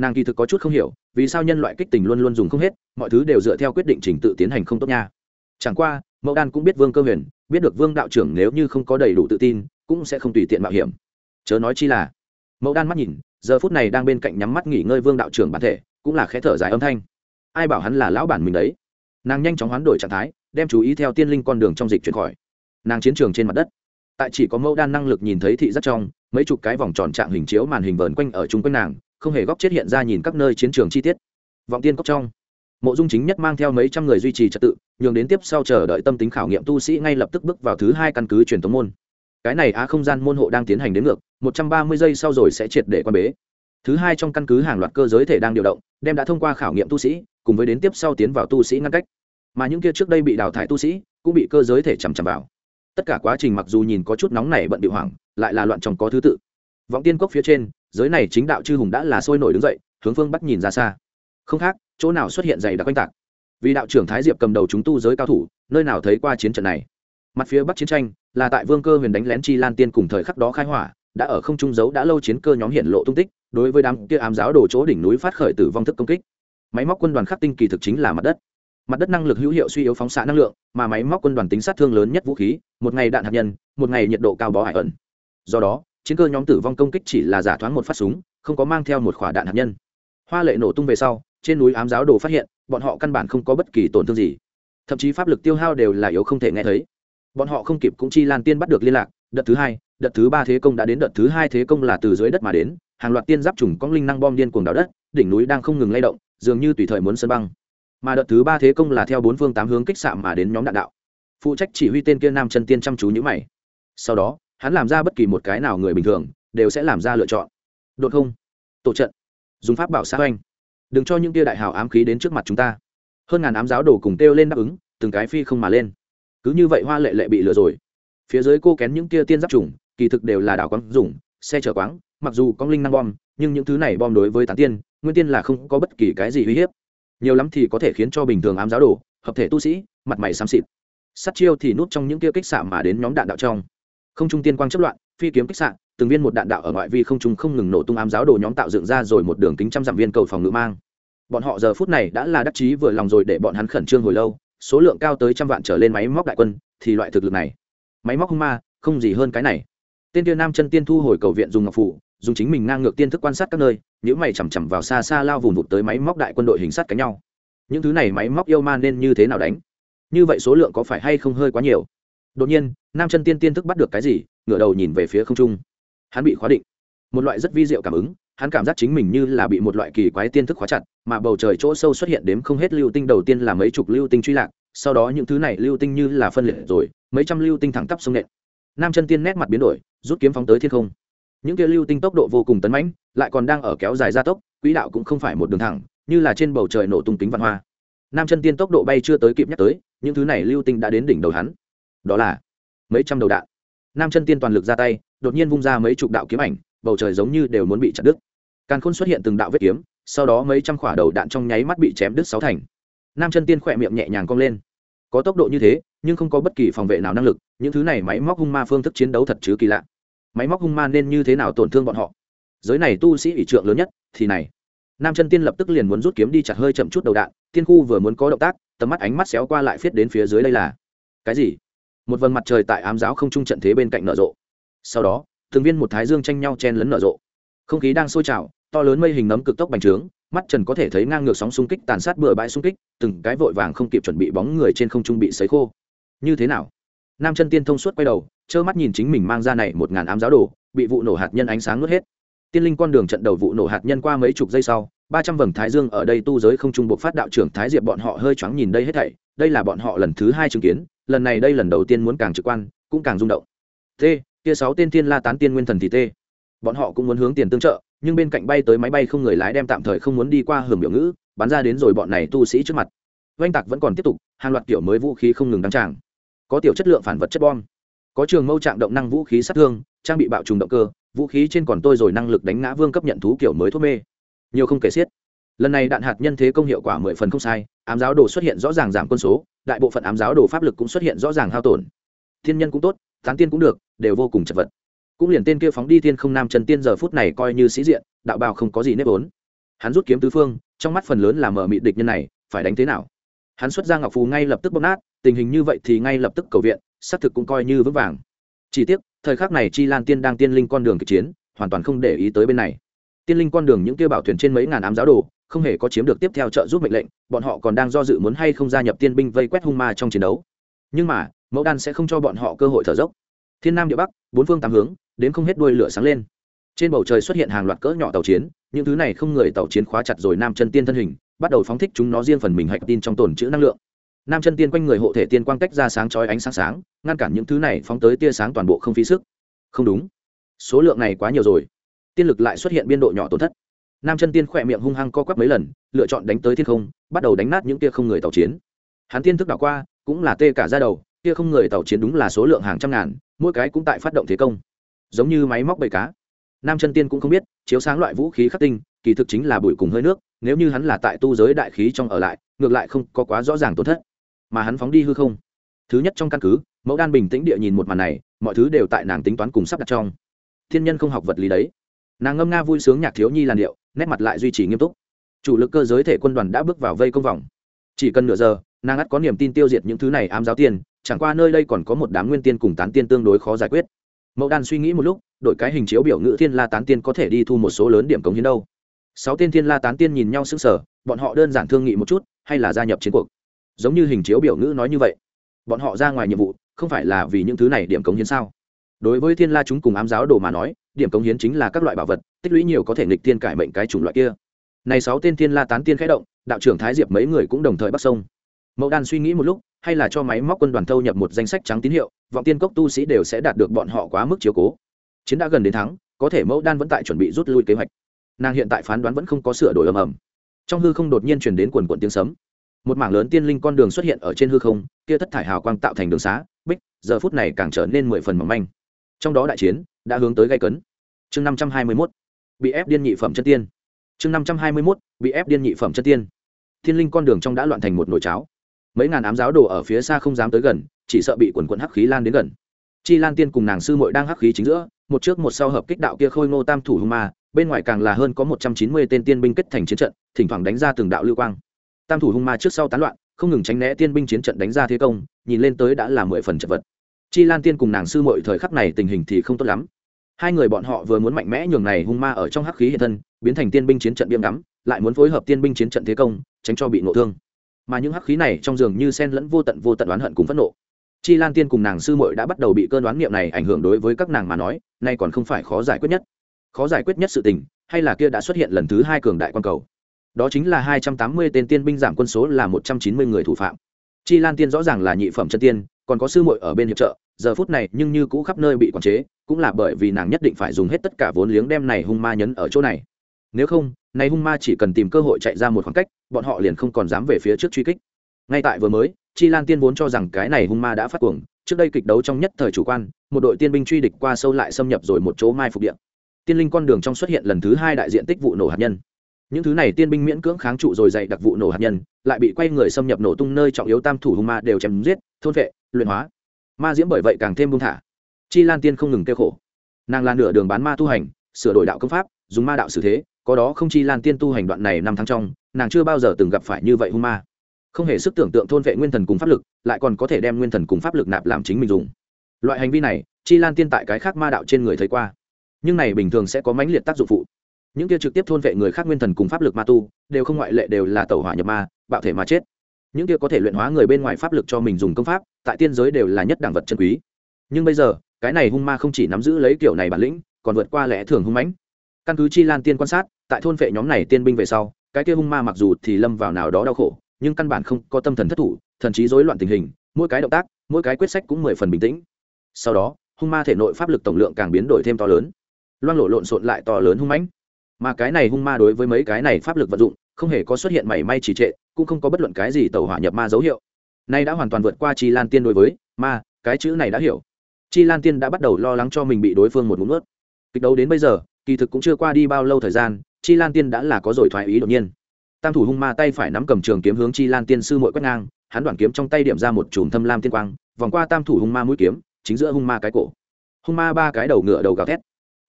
nàng kỳ thực có chút không hiểu, vì sao nhân loại kích tình luôn luôn dùng không hết, mọi thứ đều dựa theo quyết định trình tự tiến hành không tốt nha. Chẳng qua, mẫu đan cũng biết vương cơ huyền, biết được vương đạo trưởng nếu như không có đầy đủ tự tin, cũng sẽ không tùy tiện mạo hiểm. Chớ nói chi là, mẫu đan mắt nhìn, giờ phút này đang bên cạnh nhắm mắt nghỉ ngơi vương đạo trưởng bản thể cũng là khẽ thở dài âm thanh. Ai bảo hắn là lão bản mình đấy? Nàng nhanh chóng hoán đổi trạng thái, đem chú ý theo tiên linh con đường trong dịch chuyển khỏi. Nàng chiến trường trên mặt đất. Tại chỉ có mẫu đan năng lực nhìn thấy thị rất trong, mấy chục cái vòng tròn trạng hình chiếu màn hình vờn quanh ở chung quanh nàng, không hề góc chết hiện ra nhìn các nơi chiến trường chi tiết. Vọng tiên cốc trong. Mộ dung chính nhất mang theo mấy trăm người duy trì trật tự, nhường đến tiếp sau chờ đợi tâm tính khảo nghiệm tu sĩ ngay lập tức bước vào thứ hai căn cứ truyền thống môn. Cái này á không gian môn hộ đang tiến hành đến ngược, một trăm ba mươi giây sau rồi sẽ triệt để quan bế thứ hai trong căn cứ hàng loạt cơ giới thể đang điều động, đem đã thông qua khảo nghiệm tu sĩ, cùng với đến tiếp sau tiến vào tu sĩ ngăn cách. Mà những kia trước đây bị đào thải tu sĩ, cũng bị cơ giới thể chằm chằm vào. Tất cả quá trình mặc dù nhìn có chút nóng này bận bị hoảng, lại là loạn trong có thứ tự. Vọng tiên cốc phía trên, giới này chính đạo chư hùng đã là sôi nổi đứng dậy, hướng phương bắt nhìn ra xa. Không khác, chỗ nào xuất hiện dày đặc quanh tạc. Vì đạo trưởng thái diệp cầm đầu chúng tu giới cao thủ, nơi nào thấy qua chiến trận này. Mặt phía bắc chiến tranh, là tại vương cơ huyền đánh lén chi lan tiên cùng thời khắc đó khai hỏa đã ở không trung giấu đã lâu chiến cơ nhóm hiện lộ tung tích, đối với đám kia ám giáo đổ chỗ đỉnh núi phát khởi tử vong thức công kích. Máy móc quân đoàn khắc tinh kỳ thực chính là mặt đất. Mặt đất năng lực hữu hiệu suy yếu phóng xạ năng lượng, mà máy móc quân đoàn tính sát thương lớn nhất vũ khí, một ngày đạn hạt nhân, một ngày nhiệt độ cao bó hải ẩn. Do đó, chiến cơ nhóm tử vong công kích chỉ là giả thoáng một phát súng, không có mang theo một quả đạn hạt nhân. Hoa lệ nổ tung về sau, trên núi ám giáo đồ phát hiện, bọn họ căn bản không có bất kỳ tổn thương gì. Thậm chí pháp lực tiêu hao đều là yếu không thể nghe thấy. Bọn họ không kịp cũng chi lan tiên bắt được liên lạc, đợt thứ hai đợt thứ ba thế công đã đến, đợt thứ hai thế công là từ dưới đất mà đến. Hàng loạt tiên giáp trùng cong linh năng bom điên cuồng đảo đất, đỉnh núi đang không ngừng lay động, dường như tùy thời muốn sân băng. Mà đợt thứ ba thế công là theo bốn phương tám hướng kích xạ mà đến nhóm đạn đạo. Phụ trách chỉ huy tên kia nam chân tiên chăm chú nhữ mày. Sau đó, hắn làm ra bất kỳ một cái nào người bình thường, đều sẽ làm ra lựa chọn. Đột không. Tổ trận. Dùng pháp bảo sát oanh đừng cho những tia đại hào ám khí đến trước mặt chúng ta. Hơn ngàn ám giáo đồ cùng kêu lên đáp ứng, từng cái phi không mà lên. Cứ như vậy hoa lệ lệ bị lừa rồi. Phía dưới cô kén những tia tiên giáp trùng kỳ thực đều là đảo quáng dùng, xe chở quáng, mặc dù có linh năng bom, nhưng những thứ này bom đối với tán tiên, nguyên tiên là không có bất kỳ cái gì uy hiếp. Nhiều lắm thì có thể khiến cho bình thường ám giáo đồ, hợp thể tu sĩ, mặt mày xám xịt. Sắt chiêu thì nút trong những kia kích xạ mà đến nhóm đạn đạo trong. Không trung tiên quang chất loạn, phi kiếm kích xạ, từng viên một đạn đạo ở ngoại vi không trung không ngừng nổ tung ám giáo đồ nhóm tạo dựng ra rồi một đường kính trăm dặm viên cầu phòng ngự mang. Bọn họ giờ phút này đã là đắc chí vừa lòng rồi để bọn hắn khẩn trương hồi lâu, số lượng cao tới trăm vạn trở lên máy móc đại quân, thì loại thực lực này. Máy móc hung ma, không gì hơn cái này tên tiên nam chân tiên thu hồi cầu viện dùng ngọc phủ, dùng chính mình ngang ngược tiên thức quan sát các nơi những mày chằm chằm vào xa xa lao vùng vụt tới máy móc đại quân đội hình sát cánh nhau. Những thứ này máy móc yêu ma nên như thế nào đánh? Như vậy số lượng có phải hay không hơi quá nhiều? Đột nhiên, nam chân tiên tiên thức bắt được cái gì, ngửa đầu nhìn về phía không trung. Hắn bị khóa định. Một loại rất vi diệu cảm ứng, hắn cảm giác chính mình như là bị một loại kỳ quái tiên thức khóa chặt, mà bầu trời chỗ sâu xuất hiện đếm không hết lưu tinh đầu tiên là mấy chục lưu tinh truy lạc, sau đó những thứ này lưu tinh như là phân liệt rồi, mấy trăm lưu tinh thẳng tắp sông nện nam chân tiên nét mặt biến đổi, rút kiếm phóng tới thiên không. Những kia lưu tinh tốc độ vô cùng tấn mãnh, lại còn đang ở kéo dài gia tốc, quỹ đạo cũng không phải một đường thẳng, như là trên bầu trời nổ tung tính văn hoa. Nam chân tiên tốc độ bay chưa tới kịp nhắc tới, những thứ này lưu tinh đã đến đỉnh đầu hắn. Đó là mấy trăm đầu đạn. Nam chân tiên toàn lực ra tay, đột nhiên vung ra mấy chục đạo kiếm ảnh, bầu trời giống như đều muốn bị chặt đứt. Càn khôn xuất hiện từng đạo vết kiếm, sau đó mấy trăm khỏa đầu đạn trong nháy mắt bị chém đứt sáu thành. Nam chân tiên khỏe miệng nhẹ nhàng cong lên. Có tốc độ như thế nhưng không có bất kỳ phòng vệ nào năng lực, những thứ này máy móc hung ma phương thức chiến đấu thật chứ kỳ lạ. Máy móc hung ma nên như thế nào tổn thương bọn họ? Giới này tu sĩ ỷ trượng lớn nhất, thì này. Nam chân tiên lập tức liền muốn rút kiếm đi chặt hơi chậm chút đầu đạn, tiên khu vừa muốn có động tác, tầm mắt ánh mắt xéo qua lại phiết đến phía dưới đây là. Cái gì? Một vầng mặt trời tại ám giáo không trung trận thế bên cạnh nở rộ. Sau đó thường viên một thái dương tranh nhau chen lấn nở rộ. Không khí đang sôi trào, to lớn mây hình nấm cực tốc bành trướng, mắt trần có thể thấy ngang ngược sóng xung kích tàn sát bừa bãi xung kích, từng cái vội vàng không kịp chuẩn bị bóng người trên không trung bị sấy khô như thế nào? Nam chân tiên thông suốt quay đầu, trơ mắt nhìn chính mình mang ra này một ngàn ám giáo đồ, bị vụ nổ hạt nhân ánh sáng nuốt hết. Tiên linh con đường trận đầu vụ nổ hạt nhân qua mấy chục giây sau, ba trăm vầng thái dương ở đây tu giới không trung bộ phát đạo trưởng thái diệp bọn họ hơi choáng nhìn đây hết thảy, đây là bọn họ lần thứ hai chứng kiến, lần này đây lần đầu tiên muốn càng trực quan, cũng càng rung động. T, kia sáu tên thiên la tán tiên nguyên thần thì t. Bọn họ cũng muốn hướng tiền tương trợ, nhưng bên cạnh bay tới máy bay không người lái đem tạm thời không muốn đi qua hưởng biểu ngữ, bắn ra đến rồi bọn này tu sĩ trước mặt. Oanh tạc vẫn còn tiếp tục, hàng loạt kiểu mới vũ khí không ngừng đăng tràng có tiểu chất lượng phản vật chất bom, có trường mâu trạng động năng vũ khí sát thương, trang bị bạo trùng động cơ, vũ khí trên còn tôi rồi năng lực đánh ngã vương cấp nhận thú kiểu mới thuốc mê. Nhiều không kể xiết. Lần này đạn hạt nhân thế công hiệu quả mười phần không sai, ám giáo đồ xuất hiện rõ ràng giảm quân số, đại bộ phận ám giáo đồ pháp lực cũng xuất hiện rõ ràng hao tổn. Thiên nhân cũng tốt, tán tiên cũng được, đều vô cùng chật vật. Cũng liền tên kia phóng đi thiên không nam trần tiên giờ phút này coi như sĩ diện, đạo bào không có gì nếp ốn hắn rút kiếm tứ phương, trong mắt phần lớn là mở mị địch nhân này, phải đánh thế nào? Hắn xuất ra ngọc phù ngay lập tức bóp nát tình hình như vậy thì ngay lập tức cầu viện, xác thực cũng coi như vững vàng. Chỉ tiếc, thời khắc này chi lan tiên đang tiên linh con đường kịch chiến, hoàn toàn không để ý tới bên này. Tiên linh con đường những kia bảo thuyền trên mấy ngàn ám giáo đồ, không hề có chiếm được tiếp theo trợ giúp mệnh lệnh, bọn họ còn đang do dự muốn hay không gia nhập tiên binh vây quét hung ma trong chiến đấu. Nhưng mà, mẫu đan sẽ không cho bọn họ cơ hội thở dốc. Thiên nam địa bắc, bốn phương tám hướng, đến không hết đuôi lửa sáng lên. Trên bầu trời xuất hiện hàng loạt cỡ nhỏ tàu chiến, những thứ này không người tàu chiến khóa chặt rồi nam chân tiên thân hình, bắt đầu phóng thích chúng nó riêng phần mình hạch tin trong tồn chữ năng lượng nam chân tiên quanh người hộ thể tiên quang cách ra sáng chói ánh sáng sáng, ngăn cản những thứ này phóng tới tia sáng toàn bộ không phí sức. Không đúng. Số lượng này quá nhiều rồi. Tiên lực lại xuất hiện biên độ nhỏ tổn thất. Nam chân tiên khỏe miệng hung hăng co quắp mấy lần, lựa chọn đánh tới thiên không, bắt đầu đánh nát những tia không người tàu chiến. Hắn tiên thức đảo qua, cũng là tê cả ra đầu, Tia không người tàu chiến đúng là số lượng hàng trăm ngàn, mỗi cái cũng tại phát động thế công. Giống như máy móc bầy cá. Nam chân tiên cũng không biết, chiếu sáng loại vũ khí khắc tinh, kỳ thực chính là bụi cùng hơi nước, nếu như hắn là tại tu giới đại khí trong ở lại, ngược lại không có quá rõ ràng tổn thất mà hắn phóng đi hư không. Thứ nhất trong căn cứ, mẫu đan bình tĩnh địa nhìn một màn này, mọi thứ đều tại nàng tính toán cùng sắp đặt trong. Thiên nhân không học vật lý đấy. Nàng ngâm nga vui sướng nhạc thiếu nhi làn điệu, nét mặt lại duy trì nghiêm túc. Chủ lực cơ giới thể quân đoàn đã bước vào vây công vòng. Chỉ cần nửa giờ, nàng ắt có niềm tin tiêu diệt những thứ này ám giáo tiên, chẳng qua nơi đây còn có một đám nguyên tiên cùng tán tiên tương đối khó giải quyết. Mẫu đan suy nghĩ một lúc đội cái hình chiếu biểu ngữ thiên la tán tiên có thể đi thu một số lớn điểm cống hiến đâu. Sáu tiên thiên la tán tiên nhìn nhau sững sờ, bọn họ đơn giản thương nghị một chút, hay là gia nhập chiến cuộc? Giống như hình chiếu biểu ngữ nói như vậy. Bọn họ ra ngoài nhiệm vụ, không phải là vì những thứ này điểm cống hiến sao? Đối với thiên la chúng cùng ám giáo đồ mà nói, điểm cống hiến chính là các loại bảo vật, tích lũy nhiều có thể nghịch tiên cải mệnh cái chủng loại kia. Này sáu tên thiên la tán tiên khẽ động, đạo trưởng thái diệp mấy người cũng đồng thời bắt sông. Mẫu đan suy nghĩ một lúc, hay là cho máy móc quân đoàn thâu nhập một danh sách trắng tín hiệu, vọng tiên cốc tu sĩ đều sẽ đạt được bọn họ quá mức chiếu cố. Chiến đã gần đến thắng, có thể mẫu đan vẫn tại chuẩn bị rút lui kế hoạch. Nàng hiện tại phán đoán vẫn không có sửa đổi ầm ầm. Trong hư không đột nhiên chuyển đến quần quận tiếng sấm một mảng lớn tiên linh con đường xuất hiện ở trên hư không, kia thất thải hào quang tạo thành đường xá, bích, giờ phút này càng trở nên mười phần mỏng manh. Trong đó đại chiến đã hướng tới gây cấn. Chương năm trăm hai mươi mốt, bị ép điên nhị phẩm chân tiên. Chương năm trăm hai mươi mốt, bị ép điên nhị phẩm chân tiên. Thiên linh con đường trong đã loạn thành một nồi cháo. Mấy ngàn ám giáo đồ ở phía xa không dám tới gần, chỉ sợ bị quần quận hắc khí lan đến gần. Chi lan tiên cùng nàng sư muội đang hắc khí chính giữa, một trước một sau hợp kích đạo kia khôi ngô tam thủ hung ma, bên ngoài càng là hơn có một trăm chín mươi tên tiên binh kết thành chiến trận, thỉnh thoảng đánh ra từng đạo lưu quang tam thủ hung ma trước sau tán loạn, không ngừng tránh né tiên binh chiến trận đánh ra thế công, nhìn lên tới đã là mười phần chật vật. Chi lan tiên cùng nàng sư muội thời khắc này tình hình thì không tốt lắm. Hai người bọn họ vừa muốn mạnh mẽ nhường này hung ma ở trong hắc khí hiện thân, biến thành tiên binh chiến trận biếm đắm lại muốn phối hợp tiên binh chiến trận thế công, tránh cho bị nộ thương. Mà những hắc khí này trong giường như sen lẫn vô tận vô tận oán hận cùng phẫn nộ. Chi lan tiên cùng nàng sư muội đã bắt đầu bị cơn đoán niệm này ảnh hưởng đối với các nàng mà nói, nay còn không phải khó giải quyết nhất. Khó giải quyết nhất sự tình, hay là kia đã xuất hiện lần thứ hai cường đại quan cầu đó chính là hai trăm tám mươi tên tiên binh giảm quân số là một trăm chín mươi người thủ phạm. Chi lan tiên rõ ràng là nhị phẩm chân tiên, còn có sư muội ở bên hiệp trợ, giờ phút này nhưng như cũ khắp nơi bị quản chế, cũng là bởi vì nàng nhất định phải dùng hết tất cả vốn liếng đem này hung ma nhấn ở chỗ này. Nếu không, này hung ma chỉ cần tìm cơ hội chạy ra một khoảng cách, bọn họ liền không còn dám về phía trước truy kích. Ngay tại vừa mới, chi lan tiên vốn cho rằng cái này hung ma đã phát cuồng, trước đây kịch đấu trong nhất thời chủ quan, một đội tiên binh truy địch qua sâu lại xâm nhập rồi một chỗ mai phục điện tiên linh con đường trong xuất hiện lần thứ hai đại diện tích vụ nổ hạt nhân những thứ này tiên binh miễn cưỡng kháng trụ rồi dạy đặc vụ nổ hạt nhân, lại bị quay người xâm nhập nổ tung nơi trọng yếu tam thủ hung ma đều chém giết, thôn vệ, luyện hóa. Ma diễm bởi vậy càng thêm buông thả. Chi lan tiên không ngừng kêu khổ. Nàng là nửa đường bán ma tu hành, sửa đổi đạo công pháp, dùng ma đạo xử thế, có đó không chi lan tiên tu hành đoạn này năm tháng trong, nàng chưa bao giờ từng gặp phải như vậy hung ma. Không hề sức tưởng tượng thôn vệ nguyên thần cùng pháp lực, lại còn có thể đem nguyên thần cùng pháp lực nạp làm chính mình dùng. Loại hành vi này, chi lan tiên tại cái khác ma đạo trên người thấy qua. Nhưng này bình thường sẽ có mãnh liệt tác dụng phụ những kia trực tiếp thôn vệ người khác nguyên thần cùng pháp lực ma tu, đều không ngoại lệ đều là tẩu hỏa nhập ma, bạo thể mà chết. Những kia có thể luyện hóa người bên ngoài pháp lực cho mình dùng công pháp, tại tiên giới đều là nhất đẳng vật chân quý. Nhưng bây giờ, cái này hung ma không chỉ nắm giữ lấy kiểu này bản lĩnh, còn vượt qua lẽ thường hung mãnh. Căn cứ chi lan tiên quan sát, tại thôn vệ nhóm này tiên binh về sau, cái kia hung ma mặc dù thì lâm vào nào đó đau khổ, nhưng căn bản không có tâm thần thất thủ, thần trí rối loạn tình hình, mỗi cái động tác, mỗi cái quyết sách cũng mười phần bình tĩnh. Sau đó, hung ma thể nội pháp lực tổng lượng càng biến đổi thêm to lớn. Loang lộ lộn xộn lại to lớn hung mãnh mà cái này hung ma đối với mấy cái này pháp lực vận dụng, không hề có xuất hiện mảy may trì trệ, cũng không có bất luận cái gì tàu hỏa nhập ma dấu hiệu. Nay đã hoàn toàn vượt qua chi lan tiên đối với ma cái chữ này đã hiểu. Chi lan tiên đã bắt đầu lo lắng cho mình bị đối phương một ngụm ướt kịch đấu đến bây giờ, kỳ thực cũng chưa qua đi bao lâu thời gian, chi lan tiên đã là có rồi thoái ý đột nhiên. Tam thủ hung ma tay phải nắm cầm trường kiếm hướng chi lan tiên sư mội quét ngang, hắn đoạn kiếm trong tay điểm ra một chùm thâm lam tiên quang, vòng qua tam thủ hung ma mũi kiếm, chính giữa hung ma cái cổ. Hung ma ba cái đầu ngựa đầu gào thét.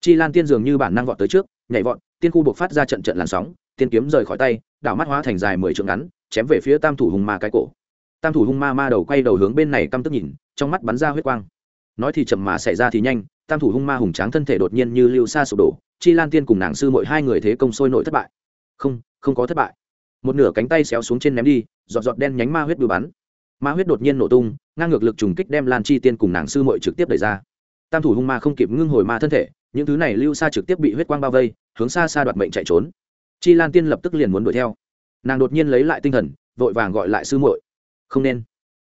Chi lan tiên dường như bản năng vọt tới trước, nhảy vọt tiên khu buộc phát ra trận trận làn sóng, tiên kiếm rời khỏi tay, đảo mắt hóa thành dài mười trượng ngắn, chém về phía tam thủ hung ma cái cổ. Tam thủ hung ma ma đầu quay đầu hướng bên này căm tức nhìn, trong mắt bắn ra huyết quang. Nói thì chậm mà xảy ra thì nhanh, tam thủ hung ma hùng tráng thân thể đột nhiên như lưu xa sụp đổ, chi lan tiên cùng nàng sư mỗi hai người thế công sôi nổi thất bại. Không không có thất bại. Một nửa cánh tay xéo xuống trên ném đi, giọt giọt đen nhánh ma huyết bừa bắn. Ma huyết đột nhiên nổ tung, ngang ngược lực trùng kích đem lan chi tiên cùng nàng sư mội trực tiếp đẩy ra. Tam thủ hung ma không kịp ngưng hồi ma thân thể những thứ này lưu xa trực tiếp bị huyết quang bao vây, hướng xa xa đoạt mệnh chạy trốn. Chi lan tiên lập tức liền muốn đuổi theo. Nàng đột nhiên lấy lại tinh thần, vội vàng gọi lại sư muội. Không nên.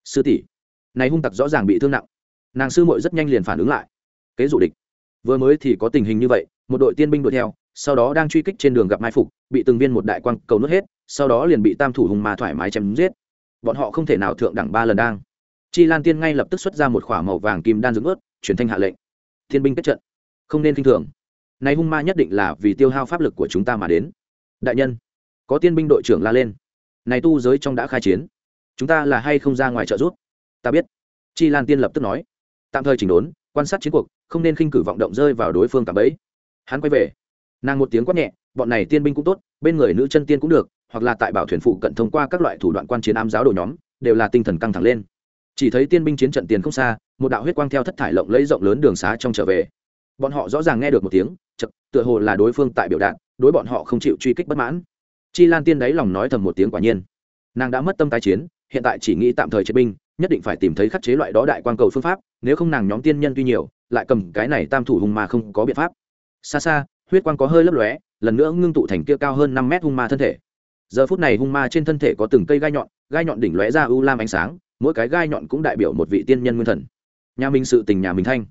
Sư tỷ. Này hung tặc rõ ràng bị thương nặng. Nàng sư muội rất nhanh liền phản ứng lại. Kế dụ địch. Vừa mới thì có tình hình như vậy, một đội tiên binh đuổi theo, sau đó đang truy kích trên đường gặp mai phục, bị từng viên một đại quang cầu nuốt hết, sau đó liền bị tam thủ hùng mà thoải mái chém giết. Bọn họ không thể nào thượng đẳng ba lần đang. Chi lan tiên ngay lập tức xuất ra một k h ỏ a màu vàng kim đan dưỡng ớt chuyển thanh hạ lệnh. Thiên binh kết trận không nên k i n h thường. Này hung ma nhất định là vì tiêu hao pháp lực của chúng ta mà đến. Đại nhân, có tiên binh đội trưởng la lên. Này tu giới trong đã khai chiến. Chúng ta là hay không ra ngoài trợ giúp? Ta biết. Chi lan tiên lập tức nói. Tạm thời chỉnh đốn, quan sát chiến cuộc, không nên khinh cử vọng động rơi vào đối phương cả bẫy. Hắn quay về. Nàng một tiếng quát nhẹ, bọn này tiên binh cũng tốt, bên người nữ chân tiên cũng được, hoặc là tại bảo thuyền phụ cận thông qua các loại thủ đoạn quan chiến ám giáo đồ nhóm, đều là tinh thần căng thẳng lên. Chỉ thấy tiên binh chiến trận tiền không xa, một đạo huyết quang theo thất thải lộng lấy rộng lớn đường xá trong trở về bọn họ rõ ràng nghe được một tiếng chật tựa hồ là đối phương tại biểu đạt, đối bọn họ không chịu truy kích bất mãn. Chi lan tiên đáy lòng nói thầm một tiếng quả nhiên. Nàng đã mất tâm tái chiến, hiện tại chỉ nghĩ tạm thời chế binh, nhất định phải tìm thấy khắc chế loại đó đại quan cầu phương pháp, nếu không nàng nhóm tiên nhân tuy nhiều, lại cầm cái này tam thủ hùng mà không có biện pháp. Xa xa, huyết quang có hơi lấp lóe, lần nữa ngưng tụ thành kia cao hơn năm mét hung ma thân thể. Giờ phút này hung ma trên thân thể có từng cây gai nhọn gai nhọn đỉnh lóe ra u lam ánh sáng, mỗi cái gai nhọn cũng đại biểu một vị tiên nhân nguyên thần. Nhà minh sự tình nhà mình thanh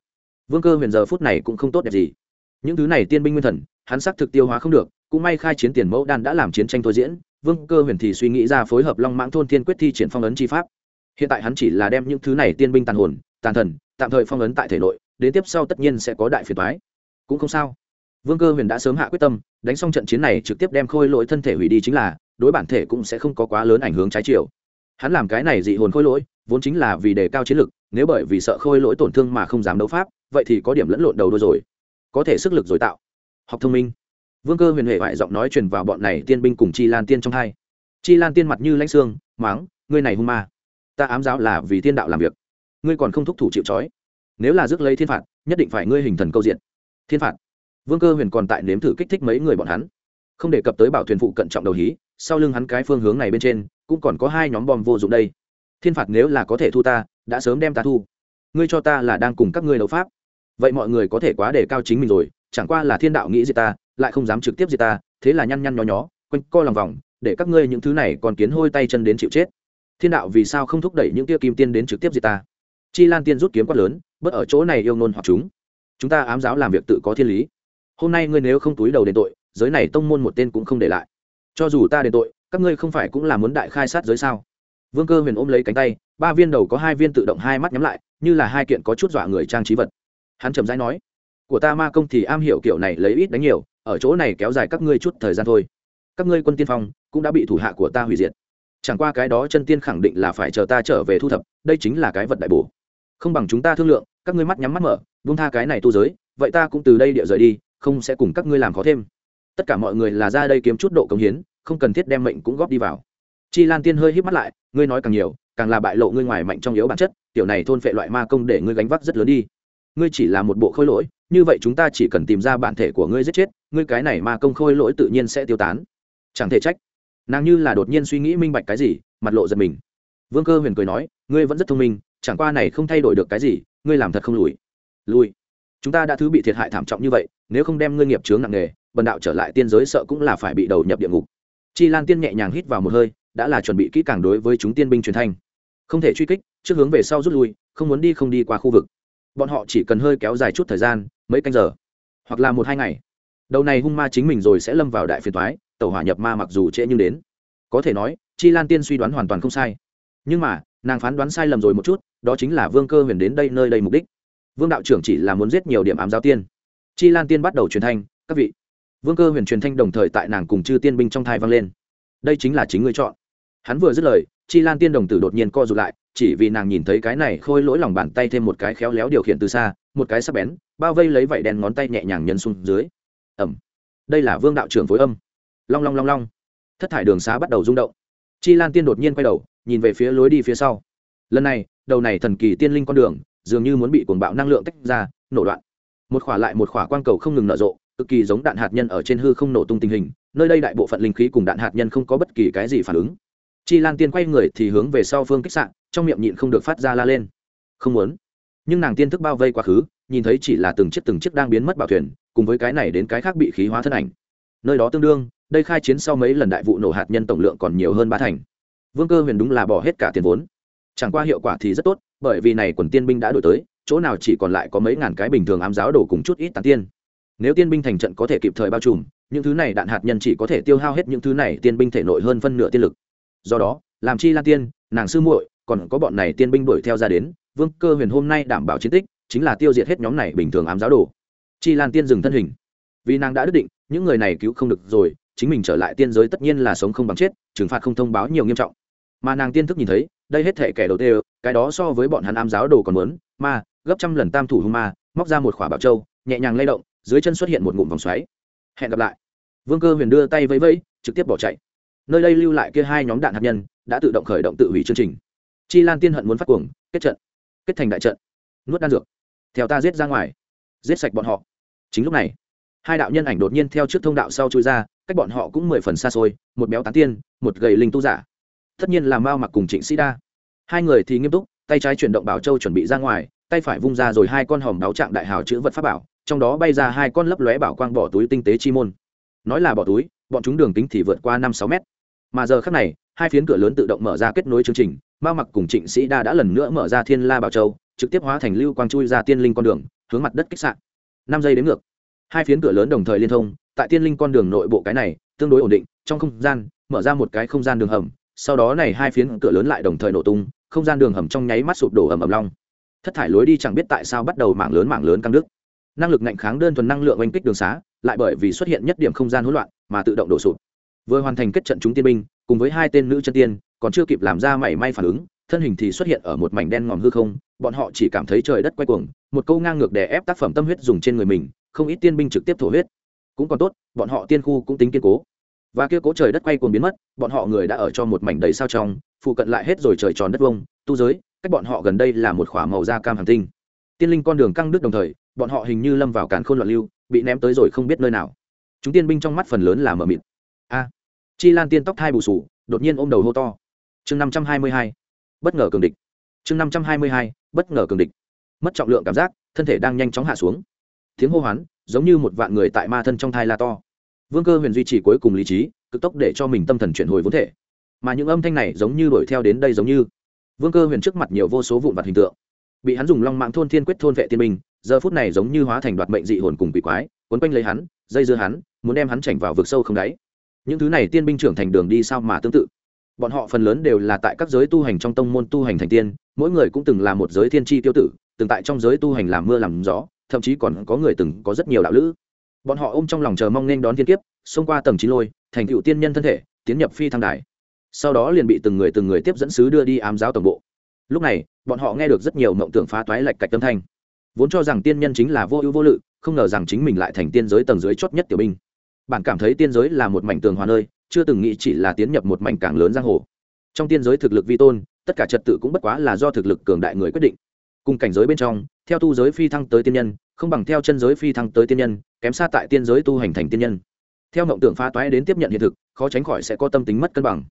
vương cơ huyền giờ phút này cũng không tốt đẹp gì. Những thứ này tiên binh nguyên thần, hắn xác thực tiêu hóa không được, cũng may khai chiến tiền mẫu đan đã làm chiến tranh thôi diễn, vương cơ huyền thì suy nghĩ ra phối hợp long mãng thôn Thiên quyết thi triển phong ấn chi pháp. Hiện tại hắn chỉ là đem những thứ này tiên binh tàn hồn, tàn thần, tạm thời phong ấn tại thể nội, đến tiếp sau tất nhiên sẽ có đại phiền thoái cũng không sao. Vương cơ huyền đã sớm hạ quyết tâm, đánh xong trận chiến này trực tiếp đem khôi lỗi thân thể hủy đi chính là, đối bản thể cũng sẽ không có quá lớn ảnh hưởng trái chiều hắn làm cái này dị hồn khôi lỗi, vốn chính là vì đề cao chiến lực, nếu bởi vì sợ khôi lỗi tổn thương mà không dám đấu pháp, vậy thì có điểm lẫn lộn đầu đôi rồi. Có thể sức lực rồi tạo. Học thông minh. Vương cơ huyền huệ vải giọng nói truyền vào bọn này tiên binh cùng chi lan tiên trong hai. Chi lan tiên mặt như lãnh xương máng ngươi này hung ma. Ta ám giáo là vì thiên đạo làm việc. Ngươi còn không thúc thủ chịu trói. Nếu là rước lấy thiên phạt, nhất định phải ngươi hình thần câu diện. Thiên phạt. Vương cơ huyền còn tại nếm thử kích thích mấy người bọn hắn. Không đề cập tới bảo thuyền phụ cận trọng đầu hí sau lưng hắn cái phương hướng này bên trên, cũng còn có hai nhóm bom vô dụng đây. Thiên phạt nếu là có thể thu ta, đã sớm đem ta thu. Ngươi cho ta là đang cùng các ngươi đấu pháp. Vậy mọi người có thể quá đề cao chính mình rồi, chẳng qua là thiên đạo nghĩ gì ta, lại không dám trực tiếp gì ta, thế là nhăn nhăn nhó nhó, quanh co lòng vòng, để các ngươi những thứ này còn kiến hôi tay chân đến chịu chết. Thiên đạo vì sao không thúc đẩy những tia kim tiên đến trực tiếp gì ta? Chi lan tiên rút kiếm quát lớn bất ở chỗ này yêu nôn hoặc chúng. Chúng ta ám giáo làm việc tự có thiên lý. Hôm nay ngươi nếu không túi đầu đền tội, giới này tông môn một tên cũng không để lại cho dù ta đền tội, các ngươi không phải cũng là muốn đại khai sát giới sao? Vương cơ huyền ôm lấy cánh tay, ba viên đầu có hai viên tự động hai mắt nhắm lại, như là hai kiện có chút dọa người trang trí vật. Hắn trầm rãi nói, của ta ma công thì am hiểu kiểu này lấy ít đánh nhiều, ở chỗ này kéo dài các ngươi chút thời gian thôi. Các ngươi quân tiên phong cũng đã bị thủ hạ của ta hủy diệt. Chẳng qua cái đó chân tiên khẳng định là phải chờ ta trở về thu thập, đây chính là cái vật đại bổ. Không bằng chúng ta thương lượng, các ngươi mắt nhắm mắt mở vung tha cái này tu giới, vậy ta cũng từ đây địa rời đi, không sẽ cùng các ngươi làm khó thêm tất cả mọi người là ra đây kiếm chút độ công hiến, không cần thiết đem mệnh cũng góp đi vào. Chi lan tiên hơi hít mắt lại, ngươi nói càng nhiều, càng là bại lộ ngươi ngoài mạnh trong yếu bản chất, tiểu này thôn phệ loại ma công để ngươi gánh vác rất lớn đi. Ngươi chỉ là một bộ khôi lỗi, như vậy chúng ta chỉ cần tìm ra bản thể của ngươi giết chết, ngươi cái này ma công khôi lỗi tự nhiên sẽ tiêu tán. Chẳng thể trách. Nàng như là đột nhiên suy nghĩ minh bạch cái gì, mặt lộ giật mình. Vương cơ huyền cười nói, ngươi vẫn rất thông minh, chẳng qua này không thay đổi được cái gì, ngươi làm thật không lùi. Lùi. Chúng ta đã thứ bị thiệt hại thảm trọng như vậy, nếu không đem ngươi nghiệp chướng nặng nề bần đạo trở lại tiên giới sợ cũng là phải bị đầu nhập địa ngục. Chi lan tiên nhẹ nhàng hít vào một hơi, đã là chuẩn bị kỹ càng đối với chúng tiên binh truyền thanh. Không thể truy kích, trước hướng về sau rút lui, không muốn đi không đi qua khu vực. Bọn họ chỉ cần hơi kéo dài chút thời gian, mấy canh giờ, hoặc là một hai ngày. Đầu này hung ma chính mình rồi sẽ lâm vào đại phiền thoái tàu hỏa nhập ma mặc dù trễ nhưng đến. Có thể nói, chi lan tiên suy đoán hoàn toàn không sai. Nhưng mà, nàng phán đoán sai lầm rồi một chút, đó chính là vương cơ huyền đến đây nơi đây mục đích. Vương đạo trưởng chỉ là muốn giết nhiều điểm ám giáo tiên. Chi lan tiên bắt đầu truyền thanh, các vị vương cơ huyền truyền thanh đồng thời tại nàng cùng chư tiên binh trong thai vang lên. Đây chính là chính người chọn. Hắn vừa dứt lời, chi lan tiên đồng tử đột nhiên co rụt lại, chỉ vì nàng nhìn thấy cái này khôi lỗi lòng bàn tay thêm một cái khéo léo điều khiển từ xa, một cái sắc bén, bao vây lấy vảy đen ngón tay nhẹ nhàng nhấn xuống dưới. Ẩm đây là vương đạo trưởng phối âm. Long long long long. Thất thải đường xá bắt đầu rung động. Chi lan tiên đột nhiên quay đầu, nhìn về phía lối đi phía sau. Lần này, đầu này thần kỳ tiên linh con đường, dường như muốn bị cuồng bạo năng lượng tách ra, nổ đoạn một khỏa lại một khỏa quang cầu không ngừng nở rộ cực kỳ giống đạn hạt nhân ở trên hư không nổ tung tình hình, nơi đây đại bộ phận linh khí cùng đạn hạt nhân không có bất kỳ cái gì phản ứng. Chi lan tiên quay người thì hướng về sau phương kích sạn, trong miệng nhịn không được phát ra la lên. Không muốn. Nhưng nàng tiên thức bao vây quá khứ, nhìn thấy chỉ là từng chiếc từng chiếc đang biến mất bảo thuyền, cùng với cái này đến cái khác bị khí hóa thân ảnh. Nơi đó tương đương, đây khai chiến sau mấy lần đại vụ nổ hạt nhân tổng lượng còn nhiều hơn ba thành. Vương cơ huyền đúng là bỏ hết cả tiền vốn. Chẳng qua hiệu quả thì rất tốt, bởi vì này quần tiên binh đã đổi tới, chỗ nào chỉ còn lại có mấy ngàn cái bình thường ám giáo đổ cùng chút ít tán tiên nếu tiên binh thành trận có thể kịp thời bao trùm, những thứ này đạn hạt nhân chỉ có thể tiêu hao hết những thứ này tiên binh thể nội hơn phân nửa tiên lực. Do đó, làm chi lan tiên, nàng sư muội, còn có bọn này tiên binh đuổi theo ra đến, vương cơ huyền hôm nay đảm bảo chiến tích, chính là tiêu diệt hết nhóm này bình thường ám giáo đồ. Chi lan tiên dừng thân hình. Vì nàng đã quyết định, những người này cứu không được rồi, chính mình trở lại tiên giới tất nhiên là sống không bằng chết, trừng phạt không thông báo nhiều nghiêm trọng. Mà nàng tiên thức nhìn thấy, đây hết thể kẻ đầu tiên cái đó so với bọn hắn ám giáo đồ còn muốn, ma, gấp trăm lần tam thủ hung ma, móc ra một khỏa bảo châu, nhẹ nhàng lay động dưới chân xuất hiện một ngụm vòng xoáy. Hẹn gặp lại. Vương cơ huyền đưa tay vẫy vẫy, trực tiếp bỏ chạy. Nơi đây lưu lại kia hai nhóm đạn hạt nhân đã tự động khởi động tự hủy chương trình. Chi lan tiên hận muốn phát cuồng, kết trận, kết thành đại trận, nuốt đan dược. Theo ta giết ra ngoài, giết sạch bọn họ. Chính lúc này, hai đạo nhân ảnh đột nhiên theo trước thông đạo sau chui ra, cách bọn họ cũng mười phần xa xôi, một béo tán tiên, một gầy linh tu giả. Tất nhiên là mao mặc cùng trịnh sĩ đa. Hai người thì nghiêm túc, tay trái chuyển động bảo châu chuẩn bị ra ngoài, tay phải vung ra rồi hai con hòm đáo trạng đại hào chữ vật pháp bảo trong đó bay ra hai con lấp lóe bảo quang bỏ túi tinh tế chi môn. Nói là bỏ túi, bọn chúng đường tính thì vượt qua năm sáu mét. Mà giờ khác này, hai phiến cửa lớn tự động mở ra kết nối chương trình, mao mặc cùng trịnh sĩ đa đã lần nữa mở ra thiên la bảo châu, trực tiếp hóa thành lưu quang chui ra tiên linh con đường, hướng mặt đất kích sạn năm giây đến ngược. Hai phiến cửa lớn đồng thời liên thông, tại tiên linh con đường nội bộ cái này, tương đối ổn định, trong không gian, mở ra một cái không gian đường hầm, sau đó này hai phiến cửa lớn lại đồng thời nổ tung, không gian đường hầm trong nháy mắt sụp đổ ầm ầm long. Thất thải lối đi chẳng biết tại sao bắt đầu mảng lớn mảng lớn căng đức năng lực ngạnh kháng đơn thuần năng lượng oanh kích đường xá, lại bởi vì xuất hiện nhất điểm không gian hỗn loạn mà tự động đổ sụp. Vừa hoàn thành kết trận chúng tiên binh, cùng với hai tên nữ chân tiên, còn chưa kịp làm ra mảy may phản ứng, thân hình thì xuất hiện ở một mảnh đen ngòm hư không, bọn họ chỉ cảm thấy trời đất quay cuồng, một câu ngang ngược đè ép tác phẩm tâm huyết dùng trên người mình, không ít tiên binh trực tiếp thổ huyết. Cũng còn tốt, bọn họ tiên khu cũng tính kiên cố. Và kia cố trời đất quay cuồng biến mất, bọn họ người đã ở cho một mảnh đầy sao trong, phụ cận lại hết rồi trời tròn đất vông tu giới, cách bọn họ gần đây là một khỏa màu da cam hàng tinh. Tiên linh con đường căng đứt đồng thời bọn họ hình như lâm vào càn khôn loạn lưu, bị ném tới rồi không biết nơi nào. Chúng tiên binh trong mắt phần lớn là mờ mịt. A, chi lan tiên tóc thai bù sù, đột nhiên ôm đầu hô to. Chương năm trăm hai mươi hai, bất ngờ cường địch. Chương năm trăm hai mươi hai, bất ngờ cường địch. Mất trọng lượng cảm giác, thân thể đang nhanh chóng hạ xuống. Tiếng hô hoán, giống như một vạn người tại ma thân trong thai la to. Vương cơ huyền duy trì cuối cùng lý trí, cực tốc để cho mình tâm thần chuyển hồi vốn thể. Mà những âm thanh này giống như đuổi theo đến đây giống như. Vương cơ huyền trước mặt nhiều vô số vụn vặt hình tượng bị hắn dùng long mạng thôn thiên quyết thôn vệ tiên minh giờ phút này giống như hóa thành đoạt mệnh dị hồn cùng quỷ quái quấn quanh lấy hắn, dây dưa hắn, muốn đem hắn chảnh vào vực sâu không đáy. Những thứ này tiên binh trưởng thành đường đi sao mà tương tự? Bọn họ phần lớn đều là tại các giới tu hành trong tông môn tu hành thành tiên, mỗi người cũng từng là một giới thiên tri tiêu tử, từng tại trong giới tu hành làm mưa làm gió, thậm chí còn có người từng có rất nhiều đạo lữ. Bọn họ ôm trong lòng chờ mong nên đón thiên kiếp, xông qua tầng chín lôi, thành cựu tiên nhân thân thể, tiến nhập phi thăng đài. Sau đó liền bị từng người từng người tiếp dẫn sứ đưa đi ám giáo tổng bộ. Lúc này bọn họ nghe được rất nhiều mộng tưởng phá toái lệch cạch tâm thanh. Vốn cho rằng tiên nhân chính là vô ưu vô lự, không ngờ rằng chính mình lại thành tiên giới tầng dưới chót nhất tiểu binh. Bạn cảm thấy tiên giới là một mảnh tường hòa nơi, chưa từng nghĩ chỉ là tiến nhập một mảnh càng lớn giang hồ. Trong tiên giới thực lực vi tôn, tất cả trật tự cũng bất quá là do thực lực cường đại người quyết định. Cùng cảnh giới bên trong, theo tu giới phi thăng tới tiên nhân, không bằng theo chân giới phi thăng tới tiên nhân, kém xa tại tiên giới tu hành thành tiên nhân. Theo mộng tưởng phá toái đến tiếp nhận hiện thực, khó tránh khỏi sẽ có tâm tính mất cân bằng.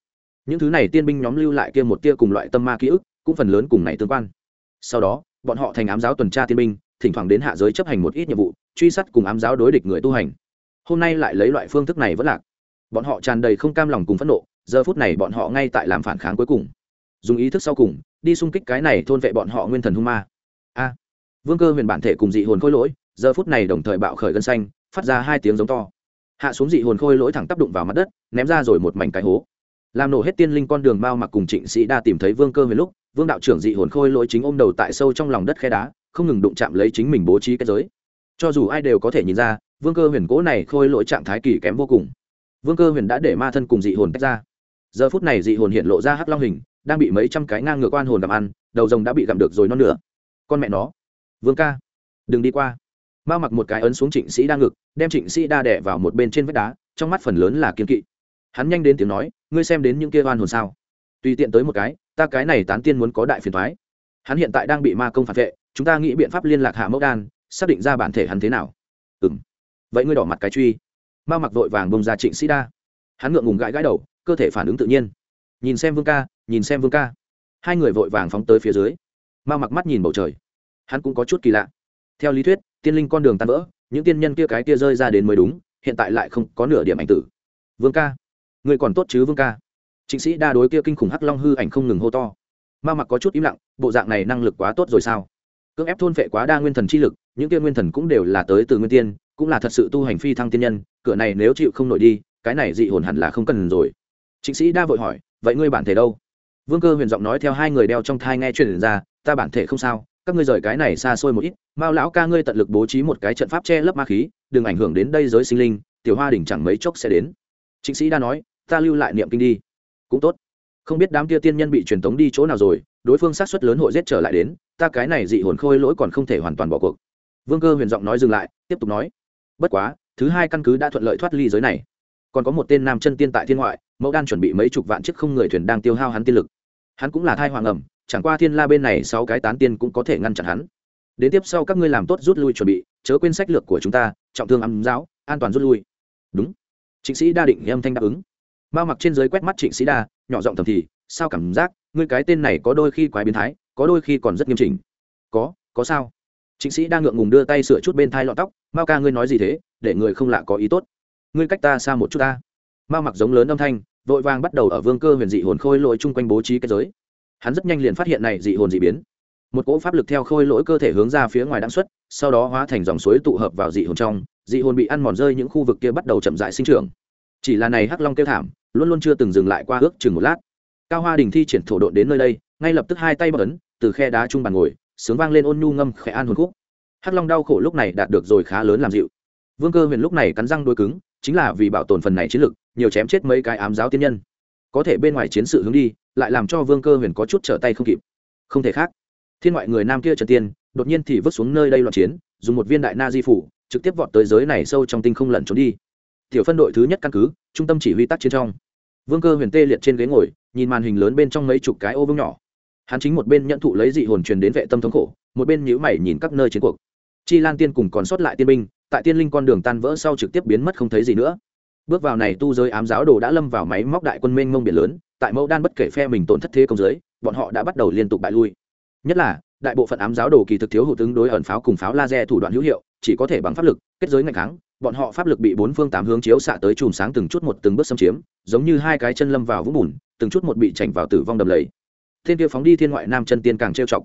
Những thứ này tiên binh nhóm lưu lại kia một tia cùng loại tâm ma ký ức cũng phần lớn cùng này tương quan. Sau đó, bọn họ thành ám giáo tuần tra tiên binh, thỉnh thoảng đến hạ giới chấp hành một ít nhiệm vụ, truy sát cùng ám giáo đối địch người tu hành. Hôm nay lại lấy loại phương thức này vẫn lạc. Bọn họ tràn đầy không cam lòng cùng phẫn nộ, giờ phút này bọn họ ngay tại làm phản kháng cuối cùng. Dùng ý thức sau cùng, đi xung kích cái này thôn vệ bọn họ nguyên thần hung ma. A. À, Vương cơ huyền bản thể cùng dị hồn khôi lỗi, giờ phút này đồng thời bạo khởi gân xanh, phát ra hai tiếng giống to. Hạ xuống dị hồn khôi lỗi thẳng tác đụng vào mặt đất, ném ra rồi một mảnh cái hố làm nổ hết tiên linh con đường bao mặc cùng trịnh sĩ đa tìm thấy vương cơ huyền lúc, vương đạo trưởng dị hồn khôi lỗi chính ôm đầu tại sâu trong lòng đất khe đá, không ngừng đụng chạm lấy chính mình bố trí kết giới. Cho dù ai đều có thể nhìn ra, vương cơ huyền cố này khôi lỗi trạng thái kỳ kém vô cùng. Vương cơ huyền đã để ma thân cùng dị hồn tách ra. Giờ phút này dị hồn hiện lộ ra hắc long hình, đang bị mấy trăm cái ngang ngược quan hồn gặm ăn, đầu rồng đã bị gặm được rồi non nữa con mẹ nó. Vương ca. Đừng đi qua. Mao mặc một cái ấn xuống trịnh sĩ đa ngực, đem trịnh sĩ đa đẻ vào một bên trên vách đá, trong mắt phần lớn là kiên kỵ hắn nhanh đến tiếng nói, ngươi xem đến những kia oan hồn sao? Tùy tiện tới một cái, ta cái này tán tiên muốn có đại phiền thoái hắn hiện tại đang bị ma công phản vệ, chúng ta nghĩ biện pháp liên lạc hạ mẫu đan, xác định ra bản thể hắn thế nào. Ừ m vậy ngươi đỏ mặt cái truy. Ma mặc vội vàng bông ra trịnh sĩ đa. Hắn ngượng ngùng gãi gãi đầu, cơ thể phản ứng tự nhiên. Nhìn xem vương ca, nhìn xem vương ca. Hai người vội vàng phóng tới phía dưới. Ma mặc mắt nhìn bầu trời. Hắn cũng có chút kỳ lạ. Theo lý thuyết, tiên linh con đường tan vỡ, những tiên nhân kia cái kia rơi ra đến mới đúng, hiện tại lại không có nửa điểm ảnh tử. Vương ca người còn tốt chứ vương ca? Trịnh sĩ đa đối kia kinh khủng hắc long hư ảnh không ngừng hô to. Ma mặc có chút im lặng, bộ dạng này năng lực quá tốt rồi sao? Cưỡng ép thôn phệ quá đa nguyên thần chi lực, những kia nguyên thần cũng đều là tới từ nguyên tiên, cũng là thật sự tu hành phi thăng tiên nhân, cửa này nếu chịu không nổi đi, cái này dị hồn hẳn là không cần rồi. Trịnh sĩ đa vội hỏi, vậy ngươi bản thể đâu? Vương cơ huyền giọng nói theo hai người đeo trong thai nghe truyền ra, ta bản thể không sao, các ngươi rời cái này xa xôi một ít, mao lão ca ngươi tận lực bố trí một cái trận pháp che lấp ma khí, đừng ảnh hưởng đến đây giới sinh linh, tiểu hoa đỉnh chẳng mấy chốc sẽ đến. Trịnh sĩ đa nói ta lưu lại niệm kinh đi. Cũng tốt. Không biết đám kia tiên nhân bị truyền tống đi chỗ nào rồi, đối phương sát xuất lớn hội giết trở lại đến, ta cái này dị hồn khôi lỗi còn không thể hoàn toàn bỏ cuộc. Vương cơ huyền giọng nói dừng lại, tiếp tục nói. Bất quá, thứ hai căn cứ đã thuận lợi thoát ly giới này. Còn có một tên nam chân tiên tại thiên ngoại, mẫu đan chuẩn bị mấy chục vạn chiếc không người thuyền đang tiêu hao hắn tiên lực. Hắn cũng là thai hoàng ẩm, chẳng qua thiên la bên này sáu cái tán tiên cũng có thể ngăn chặn hắn. Đến tiếp sau các ngươi làm tốt rút lui chuẩn bị, chớ quên sách lược của chúng ta, trọng thương ấm giáo, an toàn rút lui. Đúng. Chính sĩ đa định âm thanh đáp ứng ma mặc trên giới quét mắt trịnh sĩ đa, nhỏ giọng thầm thì, sao cảm giác ngươi cái tên này có đôi khi quái biến thái, có đôi khi còn rất nghiêm chỉnh? Có có sao. Trịnh sĩ đang ngượng ngùng đưa tay sửa chút bên thai lọn tóc, mao ca ngươi nói gì thế, để người không lạ có ý tốt. Ngươi cách ta xa một chút ta. Mao mặc giống lớn âm thanh, vội vàng bắt đầu ở vương cơ huyền dị hồn khôi lỗi chung quanh bố trí kết giới. Hắn rất nhanh liền phát hiện này dị hồn dị biến. Một cỗ pháp lực theo khôi lỗi cơ thể hướng ra phía ngoài đáng xuất, sau đó hóa thành dòng suối tụ hợp vào dị hồn trong, dị hồn bị ăn mòn rơi những khu vực kia bắt đầu chậm dại sinh trưởng chỉ là này hắc long kêu thảm, luôn luôn chưa từng dừng lại qua ước chừng một lát. Cao hoa đình thi triển thổ độn đến nơi đây, ngay lập tức hai tay bật ấn, từ khe đá trung bàn ngồi, sướng vang lên ôn nhu ngâm khẽ an hồn khúc. Hắc long đau khổ lúc này đạt được rồi khá lớn làm dịu. Vương cơ huyền lúc này cắn răng đôi cứng, chính là vì bảo tồn phần này chiến lực, nhiều chém chết mấy cái ám giáo tiên nhân. Có thể bên ngoài chiến sự hướng đi, lại làm cho vương cơ huyền có chút trở tay không kịp. Không thể khác. Thiên ngoại người nam kia trần tiên, đột nhiên thì vứt xuống nơi đây loạn chiến, dùng một viên đại na di phủ, trực tiếp vọt tới giới này sâu trong tinh không lẩn trốn đi tiểu phân đội thứ nhất căn cứ, trung tâm chỉ huy tác chiến trong. Vương cơ huyền tê liệt trên ghế ngồi, nhìn màn hình lớn bên trong mấy chục cái ô vương nhỏ. Hắn chính một bên nhận thụ lấy dị hồn truyền đến vệ tâm thống khổ, một bên nhữ mày nhìn các nơi chiến cuộc. Chi lan tiên cùng còn sót lại tiên binh, tại tiên linh con đường tan vỡ sau trực tiếp biến mất không thấy gì nữa. Bước vào này tu giới ám giáo đồ đã lâm vào máy móc đại quân mênh mông biển lớn, tại mẫu đan bất kể phe mình tổn thất thế công giới, bọn họ đã bắt đầu liên tục bại lui. Nhất là, đại bộ phận ám giáo đồ kỳ thực thiếu hụt ứng đối ẩn pháo cùng pháo laser thủ đoạn hữu hiệu, chỉ có thể bằng pháp lực, kết giới ngày tháng bọn họ pháp lực bị bốn phương tám hướng chiếu xạ tới chùm sáng từng chút một từng bước xâm chiếm, giống như hai cái chân lâm vào vũng bùn, từng chút một bị chảnh vào tử vong đầm lầy. Thiên kia phóng đi thiên ngoại nam chân tiên càng trêu chọc.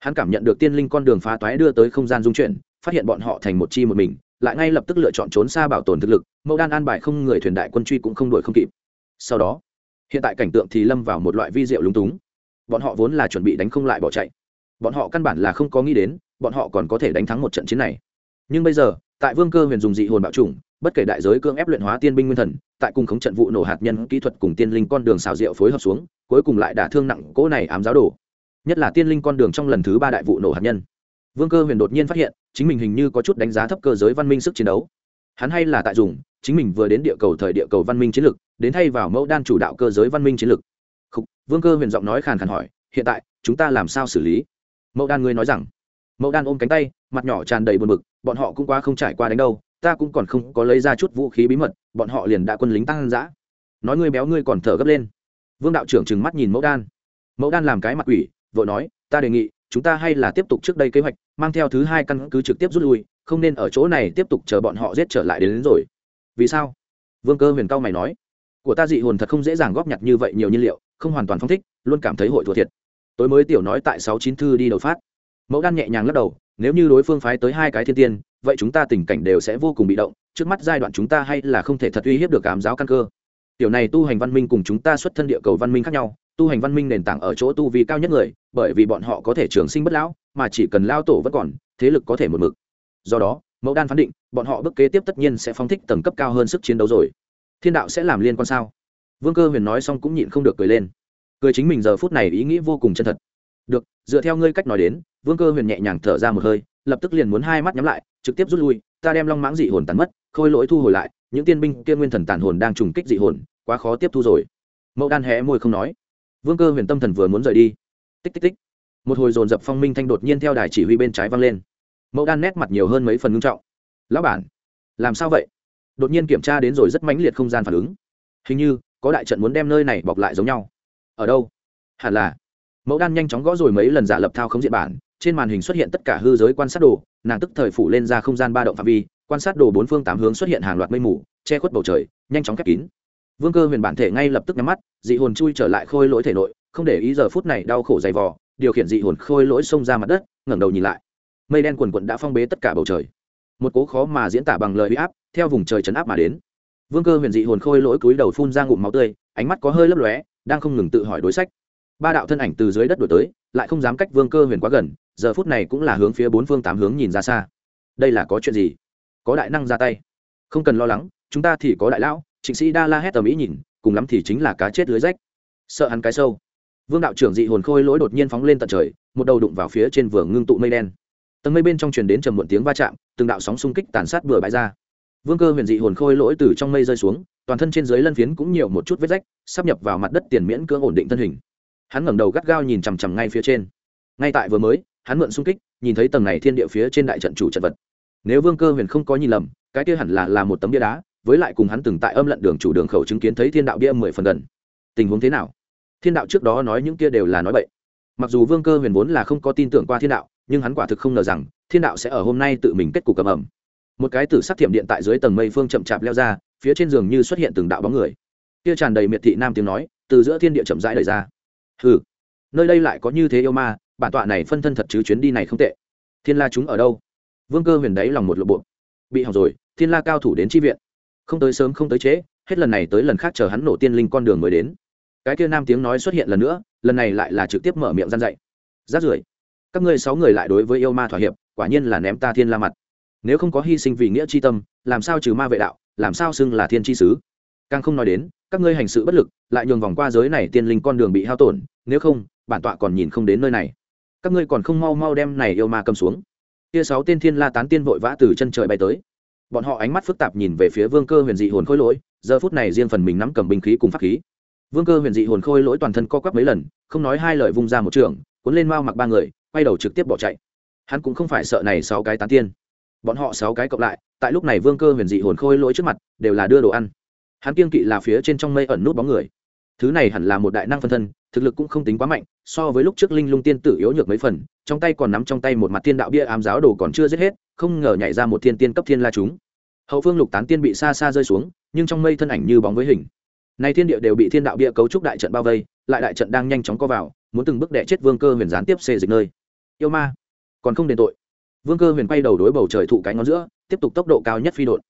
Hắn cảm nhận được tiên linh con đường phá toái đưa tới không gian dung chuyển, phát hiện bọn họ thành một chi một mình, lại ngay lập tức lựa chọn trốn xa bảo tồn thực lực, mẫu đan an bài không người thuyền đại quân truy cũng không đuổi không kịp. Sau đó, hiện tại cảnh tượng thì lâm vào một loại vi diệu lúng túng. Bọn họ vốn là chuẩn bị đánh không lại bỏ chạy. Bọn họ căn bản là không có nghĩ đến, bọn họ còn có thể đánh thắng một trận chiến này. Nhưng bây giờ tại vương cơ huyền dùng dị hồn bạo chủng, bất kể đại giới cương ép luyện hóa tiên binh nguyên thần, tại cùng khống trận vụ nổ hạt nhân kỹ thuật cùng tiên linh con đường xào rượu phối hợp xuống, cuối cùng lại đả thương nặng cỗ này ám giáo đồ. Nhất là tiên linh con đường trong lần thứ ba đại vụ nổ hạt nhân. Vương cơ huyền đột nhiên phát hiện, chính mình hình như có chút đánh giá thấp cơ giới văn minh sức chiến đấu. Hắn hay là tại dùng, chính mình vừa đến địa cầu thời địa cầu văn minh chiến lược đến thay vào mẫu đan chủ đạo cơ giới văn minh chiến lược vương cơ huyền giọng nói khàn khàn hỏi, hiện tại, chúng ta làm sao xử lý? Mẫu đan ngươi nói rằng. Mẫu đan ôm cánh tay mặt nhỏ tràn đầy buồn bực bọn họ cũng quá không trải qua đánh đâu ta cũng còn không có lấy ra chút vũ khí bí mật bọn họ liền đã quân lính tăng dã. Nói ngươi béo ngươi còn thở gấp lên. Vương đạo trưởng trừng mắt nhìn mẫu đan. Mẫu đan làm cái mặt quỷ vợ nói ta đề nghị chúng ta hay là tiếp tục trước đây kế hoạch mang theo thứ hai căn cứ trực tiếp rút lui không nên ở chỗ này tiếp tục chờ bọn họ giết trở lại đến, đến rồi. Vì sao? Vương cơ huyền cao mày nói. Của ta dị hồn thật không dễ dàng góp nhặt như vậy nhiều nhiên liệu không hoàn toàn phong thích luôn cảm thấy hội thua thiệt. Tối mới tiểu nói tại sáu chín thư đi đầu phát mẫu đan nhẹ nhàng lắc đầu, nếu như đối phương phái tới hai cái thiên tiên, vậy chúng ta tình cảnh đều sẽ vô cùng bị động, trước mắt giai đoạn chúng ta hay là không thể thật uy hiếp được cảm giáo căn cơ. Tiểu này tu hành văn minh cùng chúng ta xuất thân địa cầu văn minh khác nhau, tu hành văn minh nền tảng ở chỗ tu vi cao nhất người, bởi vì bọn họ có thể trường sinh bất lão, mà chỉ cần lao tổ vẫn còn, thế lực có thể một mực. Do đó, mẫu đan phán định, bọn họ bước kế tiếp tất nhiên sẽ phóng thích tầng cấp cao hơn sức chiến đấu rồi. Thiên đạo sẽ làm liên quan sao? Vương cơ huyền nói xong cũng nhịn không được cười lên. Cười chính mình giờ phút này ý nghĩ vô cùng chân thật. Được, dựa theo ngươi cách nói đến vương cơ huyền nhẹ nhàng thở ra một hơi, lập tức liền muốn hai mắt nhắm lại, trực tiếp rút lui, ta đem long mãng dị hồn tàn mất, khôi lỗi thu hồi lại, những tiên binh kia nguyên thần tàn hồn đang trùng kích dị hồn, quá khó tiếp thu rồi. Mẫu đan hé môi không nói. Vương cơ huyền tâm thần vừa muốn rời đi. Tích tích tích. Một hồi dồn dập phong minh thanh đột nhiên theo đài chỉ huy bên trái vang lên. Mẫu đan nét mặt nhiều hơn mấy phần ngưng trọng. Lão bản, làm sao vậy? Đột nhiên kiểm tra đến rồi rất mãnh liệt không gian phản ứng. Hình như, có đại trận muốn đem nơi này bọc lại giống nhau. Ở đâu? Hẳn là. Mẫu đan nhanh chóng gõ rồi mấy lần giả lập thao không diện bản trên màn hình xuất hiện tất cả hư giới quan sát đồ, nàng tức thời phủ lên ra không gian ba động phạm vi, quan sát đồ bốn phương tám hướng xuất hiện hàng loạt mây mù, che khuất bầu trời, nhanh chóng khép kín. Vương cơ huyền bản thể ngay lập tức nhắm mắt, dị hồn chui trở lại khôi lỗi thể nội, không để ý giờ phút này đau khổ dày vò, điều khiển dị hồn khôi lỗi xông ra mặt đất, ngẩng đầu nhìn lại. Mây đen quần quận đã phong bế tất cả bầu trời. Một cố khó mà diễn tả bằng lời huy áp, theo vùng trời chấn áp mà đến. Vương cơ huyền dị hồn khôi lỗi cúi đầu phun ra ngụm máu tươi, ánh mắt có hơi lấp lóe, đang không ngừng tự hỏi đối sách. Ba đạo thân ảnh từ dưới đất đổi tới, lại không dám cách vương cơ huyền quá gần giờ phút này cũng là hướng phía bốn phương tám hướng nhìn ra xa. Đây là có chuyện gì? Có đại năng ra tay. Không cần lo lắng, chúng ta thì có đại lão, trịnh sĩ đa la hét tầm ý nhìn, cùng lắm thì chính là cá chết lưới rách. Sợ hắn cái sâu. Vương đạo trưởng dị hồn khôi lỗi đột nhiên phóng lên tận trời, một đầu đụng vào phía trên vườn ngưng tụ mây đen. Tầng mây bên trong truyền đến trầm muộn tiếng va chạm, từng đạo sóng xung kích tàn sát vừa bãi ra. Vương cơ huyền dị hồn khôi lỗi từ trong mây rơi xuống, toàn thân trên dưới lân phiến cũng nhiều một chút vết rách, sắp nhập vào mặt đất tiền miễn cưỡng ổn định thân hình. Hắn ngẩng đầu gắt gao nhìn chằm chằm ngay phía trên. Ngay tại vừa mới hắn mượn xung kích, nhìn thấy tầng này thiên địa phía trên đại trận chủ trận vật. Nếu vương cơ huyền không có nhìn lầm, cái kia hẳn là là một tấm bia đá, với lại cùng hắn từng tại âm lận đường chủ đường khẩu chứng kiến thấy thiên đạo bia mười phần gần. Tình huống thế nào? Thiên đạo trước đó nói những kia đều là nói bậy. Mặc dù vương cơ huyền vốn là không có tin tưởng qua thiên đạo, nhưng hắn quả thực không ngờ rằng, thiên đạo sẽ ở hôm nay tự mình kết cục cầm ẩm một cái tử sắc thiểm điện tại dưới tầng mây phương chậm chạp leo ra, phía trên giường như xuất hiện từng đạo bóng người. Kia tràn đầy miệt thị nam tiếng nói, từ giữa thiên địa chậm rãi đời ra. Hừ, nơi đây lại có như thế yêu ma bản tọa này phân thân thật chứ chuyến đi này không tệ. Thiên la chúng ở đâu? Vương cơ huyền đáy lòng một lộ bộ. Bị hỏng rồi, thiên la cao thủ đến tri viện. Không tới sớm không tới trễ, hết lần này tới lần khác chờ hắn nổ tiên linh con đường mới đến. Cái kia nam tiếng nói xuất hiện lần nữa, lần này lại là trực tiếp mở miệng gian dạy. Rát rưởi, các ngươi sáu người lại đối với yêu ma thỏa hiệp, quả nhiên là ném ta thiên la mặt. Nếu không có hy sinh vì nghĩa c h i tâm, làm sao trừ ma vệ đạo, làm sao xưng là thiên tri sứ? Càng không nói đến, các ngươi hành sự bất lực, lại nhường vòng qua giới này tiên linh con đường bị hao tổn, nếu không, bản tọa còn nhìn không đến nơi này các ngươi còn không mau mau đem này yêu ma cầm xuống. Kia sáu tên thiên la tán tiên vội vã từ chân trời bay tới. Bọn họ ánh mắt phức tạp nhìn về phía vương cơ huyền dị hồn khôi lỗi, giờ phút này riêng phần mình nắm cầm binh khí cùng pháp khí. Vương cơ huyền dị hồn khôi lỗi toàn thân co quắp mấy lần, không nói hai lời vung ra một trường, cuốn lên mao mặc ba người, quay đầu trực tiếp bỏ chạy. Hắn cũng không phải sợ này sáu cái tán tiên. Bọn họ sáu cái cộng lại, tại lúc này vương cơ huyền dị hồn khôi lỗi trước mặt, đều là đưa đồ ăn. Hắn kiên kỵ là phía trên trong mây ẩn nút bóng người. Thứ này hẳn là một đại năng phân thân thực lực cũng không tính quá mạnh, so với lúc trước linh lung tiên tử yếu nhược mấy phần, trong tay còn nắm trong tay một mặt thiên đạo bia ám giáo đồ còn chưa giết hết, không ngờ nhảy ra một thiên tiên cấp thiên la chúng. Hậu phương lục tán tiên bị xa xa rơi xuống, nhưng trong mây thân ảnh như bóng với hình. Nay thiên địa đều bị thiên đạo bia cấu trúc đại trận bao vây, lại đại trận đang nhanh chóng co vào, muốn từng bước đẻ chết vương cơ huyền gián tiếp xê dịch nơi. Yêu ma, còn không đền tội. Vương cơ huyền quay đầu đối bầu trời thụ cái ngón giữa, tiếp tục tốc độ cao nhất phi đột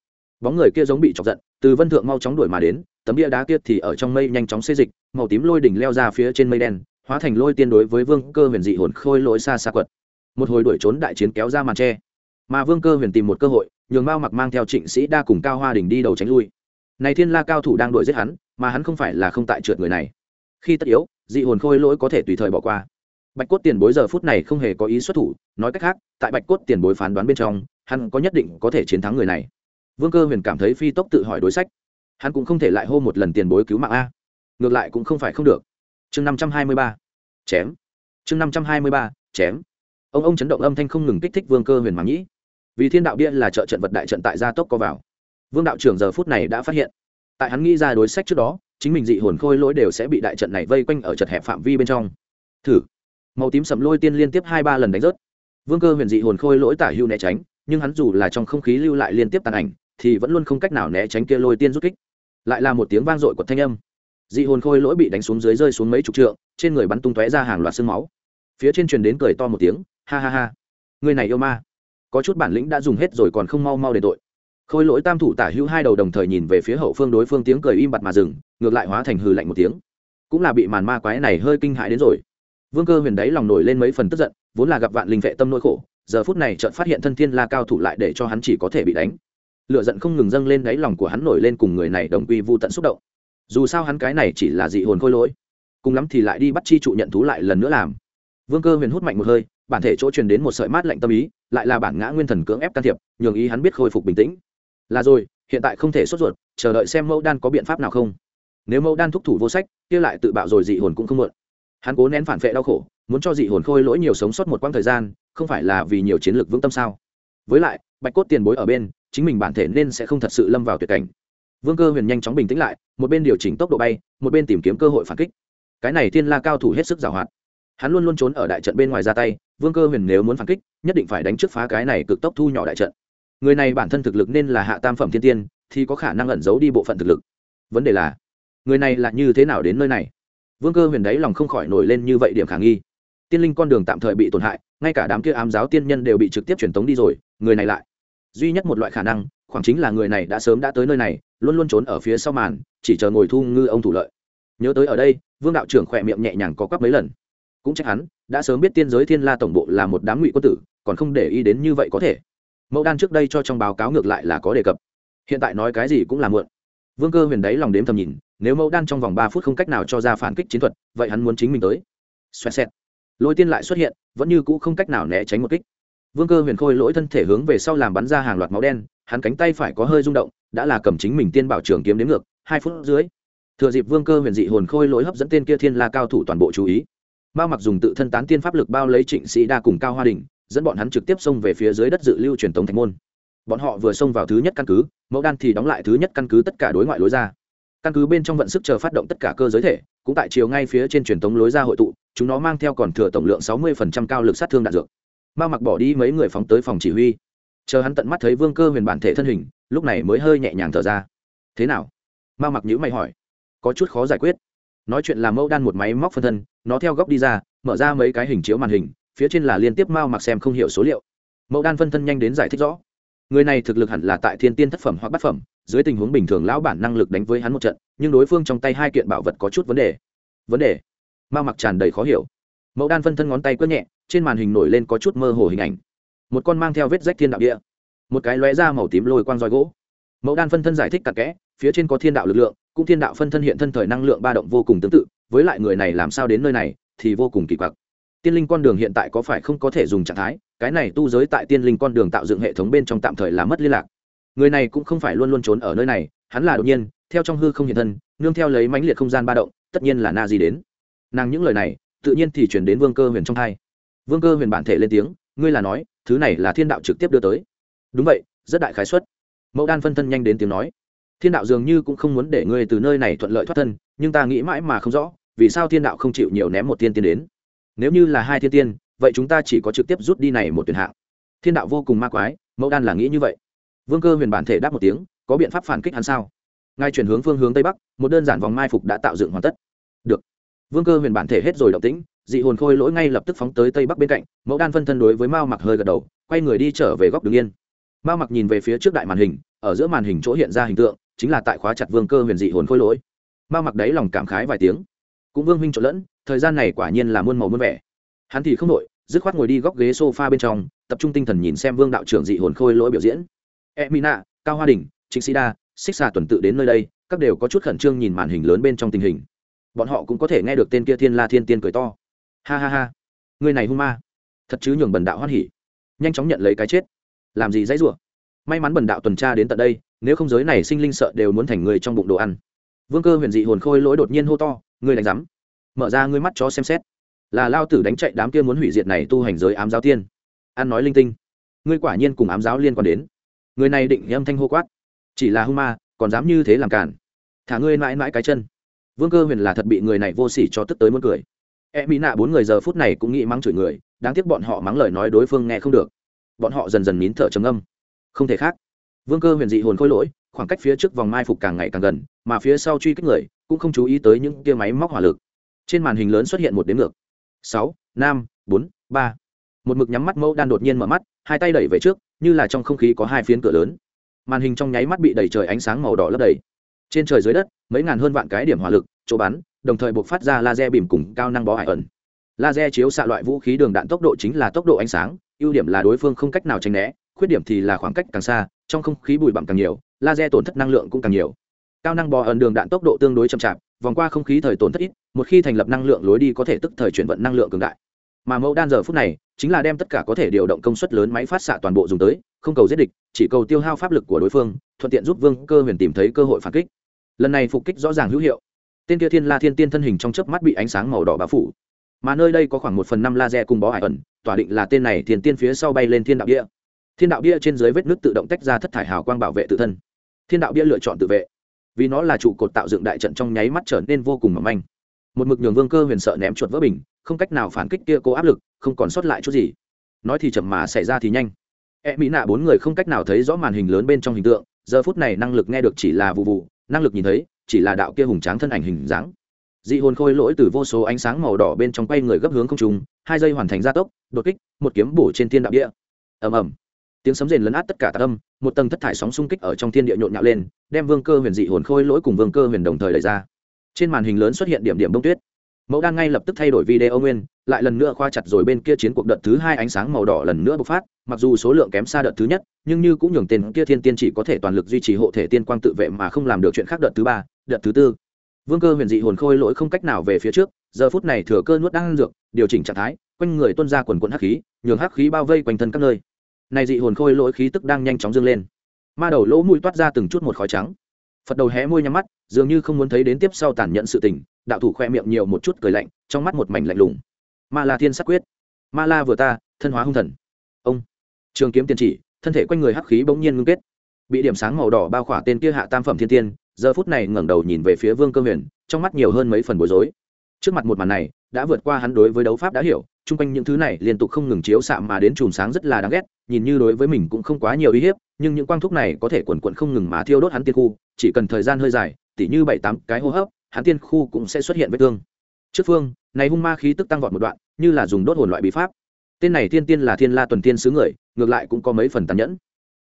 bóng người kia giống bị chọc giận từ vân thượng mau chóng đuổi mà đến, tấm bia đá kia thì ở trong mây nhanh chóng xê dịch, màu tím lôi đỉnh leo ra phía trên mây đen, hóa thành lôi tiên đối với vương cơ huyền dị hồn khôi lỗi xa xa quật. Một hồi đuổi trốn đại chiến kéo ra màn tre. Mà vương cơ huyền tìm một cơ hội, nhường mao mặc mang theo trịnh sĩ đa cùng cao hoa đình đi đầu tránh lui. Này thiên la cao thủ đang đuổi giết hắn, mà hắn không phải là không tại trượt người này. Khi tất yếu, dị hồn khôi lỗi có thể tùy thời bỏ qua. Bạch cốt tiền bối giờ phút này không hề có ý xuất thủ, nói cách khác, tại bạch cốt tiền bối phán đoán bên trong, hắn có nhất định có thể chiến thắng người này vương cơ huyền cảm thấy phi tốc tự hỏi đối sách. Hắn cũng không thể lại hô một lần tiền bối cứu mạng a. Ngược lại cũng không phải không được. Chương năm trăm hai mươi ba. Chém. Chương năm trăm hai mươi ba. Chém. Ông ông chấn động âm thanh không ngừng kích thích vương cơ huyền mà nhĩ vì thiên đạo bia là trợ trận vật đại trận tại gia tốc có vào. Vương đạo trưởng giờ phút này đã phát hiện. Tại hắn nghĩ ra đối sách trước đó, chính mình dị hồn khôi lỗi đều sẽ bị đại trận này vây quanh ở chật hẹp phạm vi bên trong. Thử. Màu tím sầm lôi tiên liên tiếp hai ba lần đánh rớt. Vương cơ huyền dị hồn khôi lỗi tả hưu né tránh, nhưng hắn dù là trong không khí lưu lại liên tiếp tàn ảnh thì vẫn luôn không cách nào né tránh kia lôi tiên rút kích. Lại là một tiếng vang dội của thanh âm. Dị hồn khôi lỗi bị đánh xuống dưới rơi xuống mấy chục trượng, trên người bắn tung tóe ra hàng loạt xương máu. Phía trên truyền đến cười to một tiếng, ha ha ha, người này yêu ma. Có chút bản lĩnh đã dùng hết rồi còn không mau mau để tội. Khôi lỗi tam thủ tả hữu hai đầu đồng thời nhìn về phía hậu phương đối phương tiếng cười im bặt mà dừng, ngược lại hóa thành hừ lạnh một tiếng. Cũng là bị màn ma quái này hơi kinh hại đến rồi. Vương cơ huyền đáy lòng nổi lên mấy phần tức giận, vốn là gặp vạn linh vệ tâm nỗi khổ, giờ phút này chợt phát hiện thân thiên la cao thủ lại để cho hắn chỉ có thể bị đánh lựa giận không ngừng dâng lên đáy lòng của hắn nổi lên cùng người này đồng quy vô tận xúc động. Dù sao hắn cái này chỉ là dị hồn khôi lỗi, cùng lắm thì lại đi bắt chi trụ nhận thú lại lần nữa làm. Vương cơ huyền hút mạnh một hơi, bản thể chỗ truyền đến một sợi mát lạnh tâm ý, lại là bản ngã nguyên thần cưỡng ép can thiệp, nhường ý hắn biết khôi phục bình tĩnh. Là rồi, hiện tại không thể sốt ruột, chờ đợi xem mẫu đan có biện pháp nào không. Nếu mẫu đan thúc thủ vô sách, kia lại tự bạo rồi dị hồn cũng không mượn hắn cố nén phản vệ đau khổ, muốn cho dị hồn khôi lỗi nhiều sống sót một quãng thời gian, không phải là vì nhiều chiến lược vững tâm sao? Với lại, bạch cốt tiền bối ở bên chính mình bản thể nên sẽ không thật sự lâm vào tuyệt cảnh. Vương cơ huyền nhanh chóng bình tĩnh lại, một bên điều chỉnh tốc độ bay, một bên tìm kiếm cơ hội phản kích. Cái này thiên la cao thủ hết sức giàu hoạt hắn luôn luôn trốn ở đại trận bên ngoài ra tay, vương cơ huyền nếu muốn phản kích, nhất định phải đánh trước phá cái này cực tốc thu nhỏ đại trận. Người này bản thân thực lực nên là hạ tam phẩm thiên tiên, thì có khả năng ẩn giấu đi bộ phận thực lực. Vấn đề là, người này là như thế nào đến nơi này? Vương cơ huyền đáy lòng không khỏi nổi lên như vậy điểm khả nghi. Tiên linh con đường tạm thời bị tổn hại, ngay cả đám kia ám giáo tiên nhân đều bị trực tiếp truyền tống đi rồi, người này lại duy nhất một loại khả năng, khoảng chính là người này đã sớm đã tới nơi này, luôn luôn trốn ở phía sau màn, chỉ chờ ngồi thu ngư ông thủ lợi. Nhớ tới ở đây, vương đạo trưởng khỏe miệng nhẹ nhàng có quắp mấy lần. Cũng trách hắn, đã sớm biết tiên giới thiên la tổng bộ là một đám ngụy quân tử, còn không để ý đến như vậy có thể. Mẫu đan trước đây cho trong báo cáo ngược lại là có đề cập. Hiện tại nói cái gì cũng là mượn vương cơ huyền đấy lòng đếm thầm nhìn, nếu mẫu đan trong vòng ba phút không cách nào cho ra phản kích chiến thuật, vậy hắn muốn chính mình tới. Xoẹt xẹt. Lôi tiên lại xuất hiện, vẫn như cũ không cách nào né tránh một kích vương cơ huyền khôi lỗi thân thể hướng về sau làm bắn ra hàng loạt máu đen, hắn cánh tay phải có hơi rung động, đã là cầm chính mình tiên bảo trường kiếm đến ngược, hai phút dưới. Thừa dịp vương cơ huyền dị hồn khôi lỗi hấp dẫn tên kia thiên la cao thủ toàn bộ chú ý. Mao mặc dùng tự thân tán tiên pháp lực bao lấy trịnh sĩ đa cùng cao hoa đình, dẫn bọn hắn trực tiếp xông về phía dưới đất dự lưu truyền tống thành môn. Bọn họ vừa xông vào thứ nhất căn cứ, mẫu đan thì đóng lại thứ nhất căn cứ tất cả đối ngoại lối ra. Căn cứ bên trong vận sức chờ phát động tất cả cơ giới thể, cũng tại chiều ngay phía trên truyền tống lối ra hội tụ, chúng nó mang theo còn thừa tổng lượng sáu mươi cao lực sát thương đạn dược mao mặc bỏ đi mấy người phóng tới phòng chỉ huy. Chờ hắn tận mắt thấy vương cơ huyền bản thể thân hình, lúc này mới hơi nhẹ nhàng thở ra. Thế nào? Mao mặc nhữ mày hỏi. Có chút khó giải quyết. Nói chuyện là mẫu đan một máy móc phân thân, nó theo góc đi ra, mở ra mấy cái hình chiếu màn hình, phía trên là liên tiếp mao mặc xem không hiểu số liệu. Mẫu đan phân thân nhanh đến giải thích rõ. Người này thực lực hẳn là tại thiên tiên thất phẩm hoặc bát phẩm, dưới tình huống bình thường lão bản năng lực đánh với hắn một trận, nhưng đối phương trong tay hai kiện bảo vật có chút vấn đề. Vấn đề? Mao mặc tràn đầy khó hiểu. Mẫu đan phân thân ngón tay quất nhẹ trên màn hình nổi lên có chút mơ hồ hình ảnh. Một con mang theo vết rách thiên đạo địa. Một cái lóe ra màu tím lôi quang roi gỗ. Mẫu đan phân thân giải thích cặn kẽ, phía trên có thiên đạo lực lượng, cũng thiên đạo phân thân hiện thân thời năng lượng ba động vô cùng tương tự, với lại người này làm sao đến nơi này thì vô cùng kỳ quặc. Tiên linh con đường hiện tại có phải không có thể dùng trạng thái, cái này tu giới tại tiên linh con đường tạo dựng hệ thống bên trong tạm thời là mất liên lạc. Người này cũng không phải luôn luôn trốn ở nơi này, hắn là đột nhiên, theo trong hư không hiện thân, nương theo lấy mãnh liệt không gian ba động, tất nhiên là na di đến. Nàng những lời này, tự nhiên thì chuyển đến vương cơ huyền trong thai vương cơ huyền bản thể lên tiếng, ngươi là nói, thứ này là thiên đạo trực tiếp đưa tới. Đúng vậy, rất đại khái xuất mẫu đan phân thân nhanh đến tiếng nói, thiên đạo dường như cũng không muốn để ngươi từ nơi này thuận lợi thoát thân, nhưng ta nghĩ mãi mà không rõ, vì sao thiên đạo không chịu nhiều ném một tiên tiên đến? Nếu như là hai thiên tiên, vậy chúng ta chỉ có trực tiếp rút đi này một tuyển hạng. Thiên đạo vô cùng ma quái mẫu đan là nghĩ như vậy. Vương cơ huyền bản thể đáp một tiếng, có biện pháp phản kích hắn sao? Ngay chuyển hướng phương hướng tây bắc, một đơn giản vòng mai phục đã tạo dựng hoàn tất. Được. Vương cơ huyền bản thể hết rồi động tĩnh dị hồn khôi lỗi ngay lập tức phóng tới tây bắc bên cạnh, mẫu đan phân thân đối với mao mặc hơi gật đầu, quay người đi trở về góc đường yên. Mao mặc nhìn về phía trước đại màn hình, ở giữa màn hình chỗ hiện ra hình tượng, chính là tại khóa chặt vương cơ huyền dị hồn khôi lỗi. Mao mặc đấy lòng cảm khái vài tiếng. Cũng vương huynh trộn lẫn, thời gian này quả nhiên là muôn màu muôn vẻ. Hắn thì không đội dứt khoát ngồi đi góc ghế sofa bên trong, tập trung tinh thần nhìn xem vương đạo trưởng dị hồn khôi lỗi biểu diễn. E mina cao hoa đình trịnh sĩ đa, xích xà tuần tự đến nơi đây, các đều có chút khẩn trương nhìn màn hình lớn bên trong tình hình. Bọn họ cũng có thể nghe được tên kia thiên la thiên tiên cười to ha ha ha. Người này hung ma. Thật chứ nhường bần đạo hoan hỉ. Nhanh chóng nhận lấy cái chết. Làm gì dãy rủa? May mắn bần đạo tuần tra đến tận đây, nếu không giới này sinh linh sợ đều muốn thành người trong bụng đồ ăn. Vương cơ huyền dị hồn khôi lỗi đột nhiên hô to người đánh rắm mở ra ngươi mắt cho xem xét. Là lao tử đánh chạy đám kia muốn hủy diệt này tu hành giới ám giáo tiên. Ăn nói linh tinh. Ngươi quả nhiên cùng ám giáo liên quan đến. Người này định âm thanh hô quát. Chỉ là hung ma, còn dám như thế làm cản thả ngươi mãi mãi cái chân. Vương cơ huyền là thật bị người này vô s ỉ cho tức tới muốn cười e mỹ nạ bốn người giờ phút này cũng nghĩ mắng chửi người, đáng tiếc bọn họ mắng lời nói đối phương nghe không được. Bọn họ dần dần nín thở trầm âm không thể khác. Vương cơ huyền dị hồn khôi lỗi, khoảng cách phía trước vòng mai phục càng ngày càng gần, mà phía sau truy kích người, cũng không chú ý tới những tia máy móc hỏa lực. Trên màn hình lớn xuất hiện một đếm ngược. Sáu, năm, bốn, ba. Một mực nhắm mắt mẫu đan đột nhiên mở mắt, hai tay đẩy về trước, như là trong không khí có hai phiến cửa lớn. Màn hình trong nháy mắt bị đầy trời ánh sáng màu đỏ lấp đầy. Trên trời dưới đất, mấy ngàn hơn vạn cái điểm hỏa lực, chỗ bắn đồng thời buộc phát ra laser bìm cùng cao năng bó hải ẩn. Laser chiếu xạ loại vũ khí đường đạn tốc độ chính là tốc độ ánh sáng, ưu điểm là đối phương không cách nào tránh né, khuyết điểm thì là khoảng cách càng xa, trong không khí bụi bặm càng nhiều, laser tổn thất năng lượng cũng càng nhiều. Cao năng bò ẩn đường đạn tốc độ tương đối chậm chạp, vòng qua không khí thời tổn thất ít, một khi thành lập năng lượng lối đi có thể tức thời chuyển vận năng lượng cường đại. Mà mẫu đan giờ phút này, chính là đem tất cả có thể điều động công suất lớn máy phát xạ toàn bộ dùng tới, không cầu giết địch, chỉ cầu tiêu hao pháp lực của đối phương, thuận tiện giúp vương cơ huyền tìm thấy cơ hội phản kích. Lần này phục kích rõ ràng hữu hiệu tên kia thiên la thiên tiên thân hình trong chớp mắt bị ánh sáng màu đỏ bao phủ. Mà nơi đây có khoảng một phần năm laser cùng bó hải ẩn, tỏa định là tên này thiên tiên phía sau bay lên thiên đạo bia. Thiên đạo bia trên dưới vết nước tự động tách ra thất thải hào quang bảo vệ tự thân. Thiên đạo bia lựa chọn tự vệ. Vì nó là trụ cột tạo dựng đại trận trong nháy mắt trở nên vô cùng mỏng manh. Một mực nhường vương cơ huyền sợ ném chuột vỡ bình, không cách nào phản kích kia cố áp lực, không còn sót lại chút gì. Nói thì chậm mà xảy ra thì nhanh. E mỹ nạ bốn người không cách nào thấy rõ màn hình lớn bên trong hình tượng, giờ phút này năng lực nghe được chỉ là vụ vụ, năng lực nhìn thấy chỉ là đạo kia hùng tráng thân ảnh hình dáng. Dị hồn khôi lỗi từ vô số ánh sáng màu đỏ bên trong quay người gấp hướng không trùng hai giây hoàn thành gia tốc, đột kích, một kiếm bổ trên thiên đạo địa. Ầm ầm. Tiếng sấm rền lấn át tất cả tạc âm, một tầng thất thải sóng xung kích ở trong thiên địa nhộn nhạo lên, đem vương cơ huyền dị hồn khôi lỗi cùng vương cơ huyền đồng thời đẩy ra. Trên màn hình lớn xuất hiện điểm điểm bông tuyết. Mẫu đan ngay lập tức thay đổi video nguyên, lại lần nữa khoa chặt rồi bên kia chiến cuộc đợt thứ hai ánh sáng màu đỏ lần nữa bộc phát, mặc dù số lượng kém xa đợt thứ nhất, nhưng như cũng nhường tên kia thiên tiên chỉ có thể toàn lực duy trì hộ thể tiên quang tự vệ mà không làm được chuyện khác đợt thứ ba đợt thứ tư. Vương cơ huyền dị hồn khôi lỗi không cách nào về phía trước, giờ phút này thừa cơ nuốt đang dược, điều chỉnh trạng thái, quanh người tuân ra quần quận hắc khí, nhường hắc khí bao vây quanh thân các nơi. Này dị hồn khôi lỗi khí tức đang nhanh chóng dâng lên. Ma đầu lỗ mũi toát ra từng chút một khói trắng. Phật đầu hé môi nhắm mắt, dường như không muốn thấy đến tiếp sau tàn nhẫn sự tình, đạo thủ khoe miệng nhiều một chút cười lạnh, trong mắt một mảnh lạnh lùng. Ma la thiên sắc quyết. Ma la vừa ta, thân hóa hung thần. Ông. Trường kiếm tiền chỉ, thân thể quanh người hắc khí bỗng nhiên ngưng kết. Bị điểm sáng màu đỏ bao khỏa tên kia hạ tam phẩm thiên tiên giờ phút này ngẩng đầu nhìn về phía vương cơ huyền, trong mắt nhiều hơn mấy phần bối rối. Trước mặt một màn này, đã vượt qua hắn đối với đấu pháp đã hiểu, chung quanh những thứ này liên tục không ngừng chiếu xạ mà đến chùm sáng rất là đáng ghét, nhìn như đối với mình cũng không quá nhiều uy hiếp, nhưng những quang thúc này có thể quần quận không ngừng mà thiêu đốt hắn tiên khu, chỉ cần thời gian hơi dài, tỉ như bảy tám cái hô hấp, hắn tiên khu cũng sẽ xuất hiện vết thương. Trước phương, này hung ma khí tức tăng vọt một đoạn, như là dùng đốt hồn loại bí pháp. Tên này tiên tiên là thiên la tuần tiên xứ người, ngược lại cũng có mấy phần tàn nhẫn.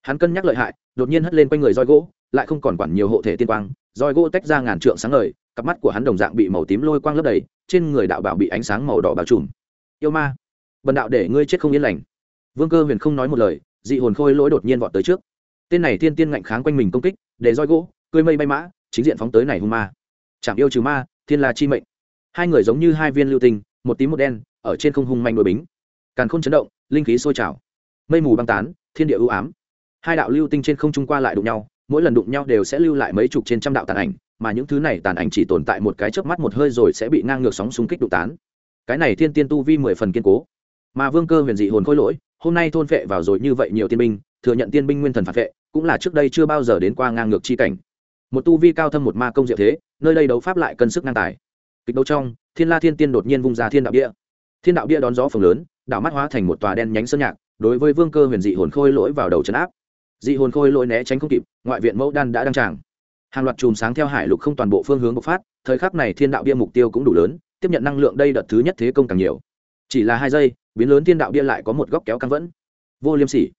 Hắn cân nhắc lợi hại, đột nhiên hất lên quanh người roi gỗ lại không còn quản nhiều hộ thể tiên quang, roi gỗ tách ra ngàn trượng sáng ngời, cặp mắt của hắn đồng dạng bị màu tím lôi quang lấp đầy, trên người đạo bảo bị ánh sáng màu đỏ bao trùm. Yêu ma, bần đạo để ngươi chết không yên lành. Vương cơ huyền không nói một lời, dị hồn khôi lỗi đột nhiên vọt tới trước. Tên này tiên tiên ngạnh kháng quanh mình công kích, để roi gỗ cưới mây bay mã, chính diện phóng tới này hung ma. Chạm yêu trừ ma, thiên là chi mệnh. Hai người giống như hai viên lưu tinh, một tím một đen, ở trên không hung manh đôi bính. Càn khôn chấn động, linh khí sôi trào. Mây mù băng tán, thiên địa ưu ám. Hai đạo lưu tinh trên không trung qua lại đụng nhau mỗi lần đụng nhau đều sẽ lưu lại mấy chục trên trăm đạo tàn ảnh, mà những thứ này tàn ảnh chỉ tồn tại một cái chớp mắt một hơi rồi sẽ bị ngang ngược sóng xung kích đụng tán. Cái này thiên tiên tu vi mười phần kiên cố. Mà vương cơ huyền dị hồn khôi lỗi, hôm nay thôn vệ vào rồi như vậy nhiều tiên binh, thừa nhận tiên binh nguyên thần phản vệ, cũng là trước đây chưa bao giờ đến qua ngang ngược chi cảnh. Một tu vi cao thâm một ma công diệu thế, nơi đây đấu pháp lại cân sức ngang tài. Kịch đấu trong, thiên la thiên tiên đột nhiên vung ra thiên đạo bia. Thiên đạo bia đón gió phồng lớn, đạo mắt hóa thành một tòa đen nhánh sơn nhạc, đối với vương cơ huyền dị hồn khôi lỗi vào đầu chấn áp dị hồn khôi lỗi né tránh không kịp, ngoại viện mẫu đan đã đăng tràng. Hàng loạt chùm sáng theo hải lục không toàn bộ phương hướng bộc phát, thời khắc này thiên đạo bia mục tiêu cũng đủ lớn, tiếp nhận năng lượng đây đợt thứ nhất thế công càng nhiều. Chỉ là hai giây, biến lớn thiên đạo bia lại có một góc kéo căng vẫn. Vô liêm sỉ.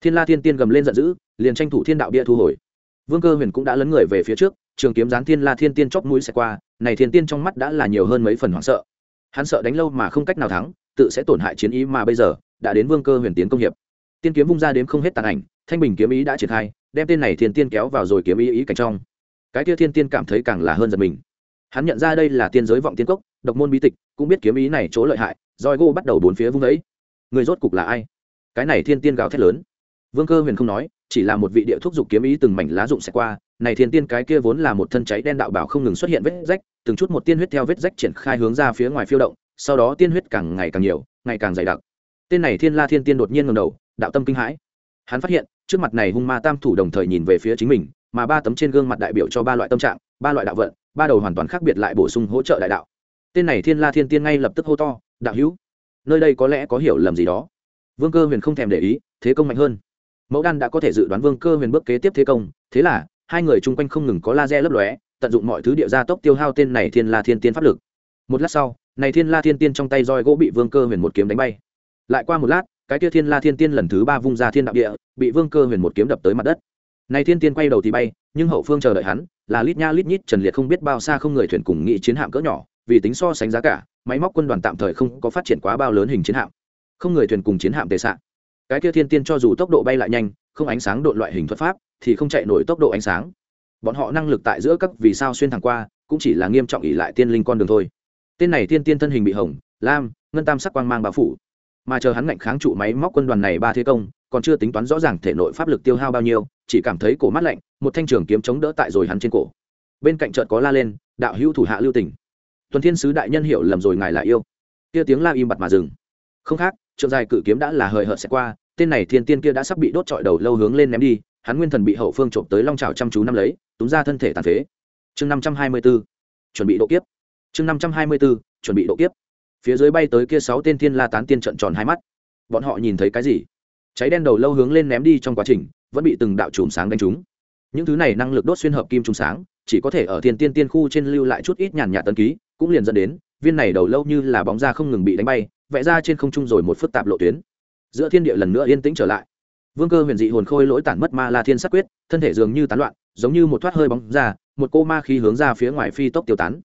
Thiên la thiên tiên gầm lên giận dữ, liền tranh thủ thiên đạo bia thu hồi. Vương cơ huyền cũng đã lấn người về phía trước, trường kiếm gián thiên la thiên tiên chóp mũi xẹt qua, này thiên tiên trong mắt đã là nhiều hơn mấy phần hoảng sợ. Hắn sợ đánh lâu mà không cách nào thắng, tự sẽ tổn hại chiến ý mà bây giờ, đã đến vương cơ huyền tiến công hiệp. Tiên kiếm vung ra đến không hết tàn ảnh thanh bình kiếm ý đã triển khai, đem tên này thiên tiên kéo vào rồi kiếm ý ý cảnh trong. Cái kia thiên tiên cảm thấy càng là hơn giật mình. Hắn nhận ra đây là tiên giới vọng tiên cốc, độc môn bí tịch, cũng biết kiếm ý này chỗ lợi hại, roi gô bắt đầu bốn phía vung ấy người rốt cục là ai? Cái này thiên tiên gào thét lớn. Vương cơ huyền không nói, chỉ là một vị địa thuốc dục kiếm ý từng mảnh lá rụng xẹt qua. Này thiên tiên cái kia vốn là một thân cháy đen đạo bảo không ngừng xuất hiện vết rách, từng chút một tiên huyết theo vết rách triển khai hướng ra phía ngoài phiêu động, sau đó tiên huyết càng ngày càng nhiều, ngày càng dày đặc. Tên này thiên la thiên tiên đột nhiên ngầm đầu, đạo tâm kinh hãi. Hắn phát hiện trước mặt này hung ma tam thủ đồng thời nhìn về phía chính mình, mà ba tấm trên gương mặt đại biểu cho ba loại tâm trạng, ba loại đạo vận, ba đầu hoàn toàn khác biệt lại bổ sung hỗ trợ đại đạo. Tên này thiên la thiên tiên ngay lập tức hô to, đạo hữu, nơi đây có lẽ có hiểu lầm gì đó. Vương cơ huyền không thèm để ý, thế công mạnh hơn. Mẫu đan đã có thể dự đoán vương cơ huyền bước kế tiếp thế công, thế là hai người chung quanh không ngừng có laser lấp lóe, tận dụng mọi thứ địa gia tốc tiêu hao tên này thiên la thiên tiên pháp lực. Một lát sau, này thiên la thiên tiên trong tay roi gỗ bị vương cơ huyền một kiếm đánh bay. Lại qua một lát, cái kia thiên la thiên tiên lần thứ ba vung ra thiên đạo địa bị vương cơ huyền một kiếm đập tới mặt đất. Này thiên tiên quay đầu thì bay, nhưng hậu phương chờ đợi hắn, là lít nha lít nhít trần liệt không biết bao xa không người thuyền cùng nghị chiến hạm cỡ nhỏ, vì tính so sánh giá cả, máy móc quân đoàn tạm thời không có phát triển quá bao lớn hình chiến hạm. Không người thuyền cùng chiến hạm tề sạn cái kia thiên tiên cho dù tốc độ bay lại nhanh, không ánh sáng độ loại hình thuật pháp, thì không chạy nổi tốc độ ánh sáng. Bọn họ năng lực tại giữa các vì sao xuyên thẳng qua, cũng chỉ là nghiêm trọng ỉ lại tiên linh con đường thôi. Tên này tiên tiên thân hình bị hồng lam, ngân tam sắc quang mang bao phủ. Mà chờ hắn ngạnh kháng trụ máy móc quân đoàn này ba thế công còn chưa tính toán rõ ràng thể nội pháp lực tiêu hao bao nhiêu, chỉ cảm thấy cổ mắt lạnh, một thanh trường kiếm chống đỡ tại rồi hắn trên cổ. Bên cạnh chợt có la lên, đạo hữu thủ hạ lưu tỉnh tuần thiên sứ đại nhân hiểu lầm rồi ngài là yêu. Kia tiếng la im bặt mà dừng. Không khác, trượng dài cự kiếm đã là hời hợt sẽ qua, tên này thiên tiên kia đã sắp bị đốt trọi đầu lâu hướng lên ném đi, hắn nguyên thần bị hậu phương trộm tới long trào chăm chú năm lấy, túm ra thân thể tàn phế. Chương năm trăm hai mươi b ố chuẩn bị độ kiếp. Chương năm trăm hai mươi b ố chuẩn bị độ kiếp. Phía dưới bay tới kia sáu tên thiên la tán tiên trận tròn hai mắt. Bọn họ nhìn thấy cái gì? Cháy đen đầu lâu hướng lên ném đi trong quá trình, vẫn bị từng đạo chùm sáng đánh trúng. Những thứ này năng lực đốt xuyên hợp kim trùng sáng, chỉ có thể ở thiên tiên tiên khu trên lưu lại chút ít nhàn nhạt tân ký, cũng liền dẫn đến, viên này đầu lâu như là bóng da không ngừng bị đánh bay, vẽ ra trên không trung rồi một phức tạp lộ tuyến. Giữa thiên địa lần nữa yên tĩnh trở lại. Vương cơ huyền dị hồn khôi lỗi tản mất ma la thiên sắc quyết, thân thể dường như tán loạn, giống như một thoát hơi bóng ra, một cô ma khí hướng ra phía ngoài phi tốc tiêu tán.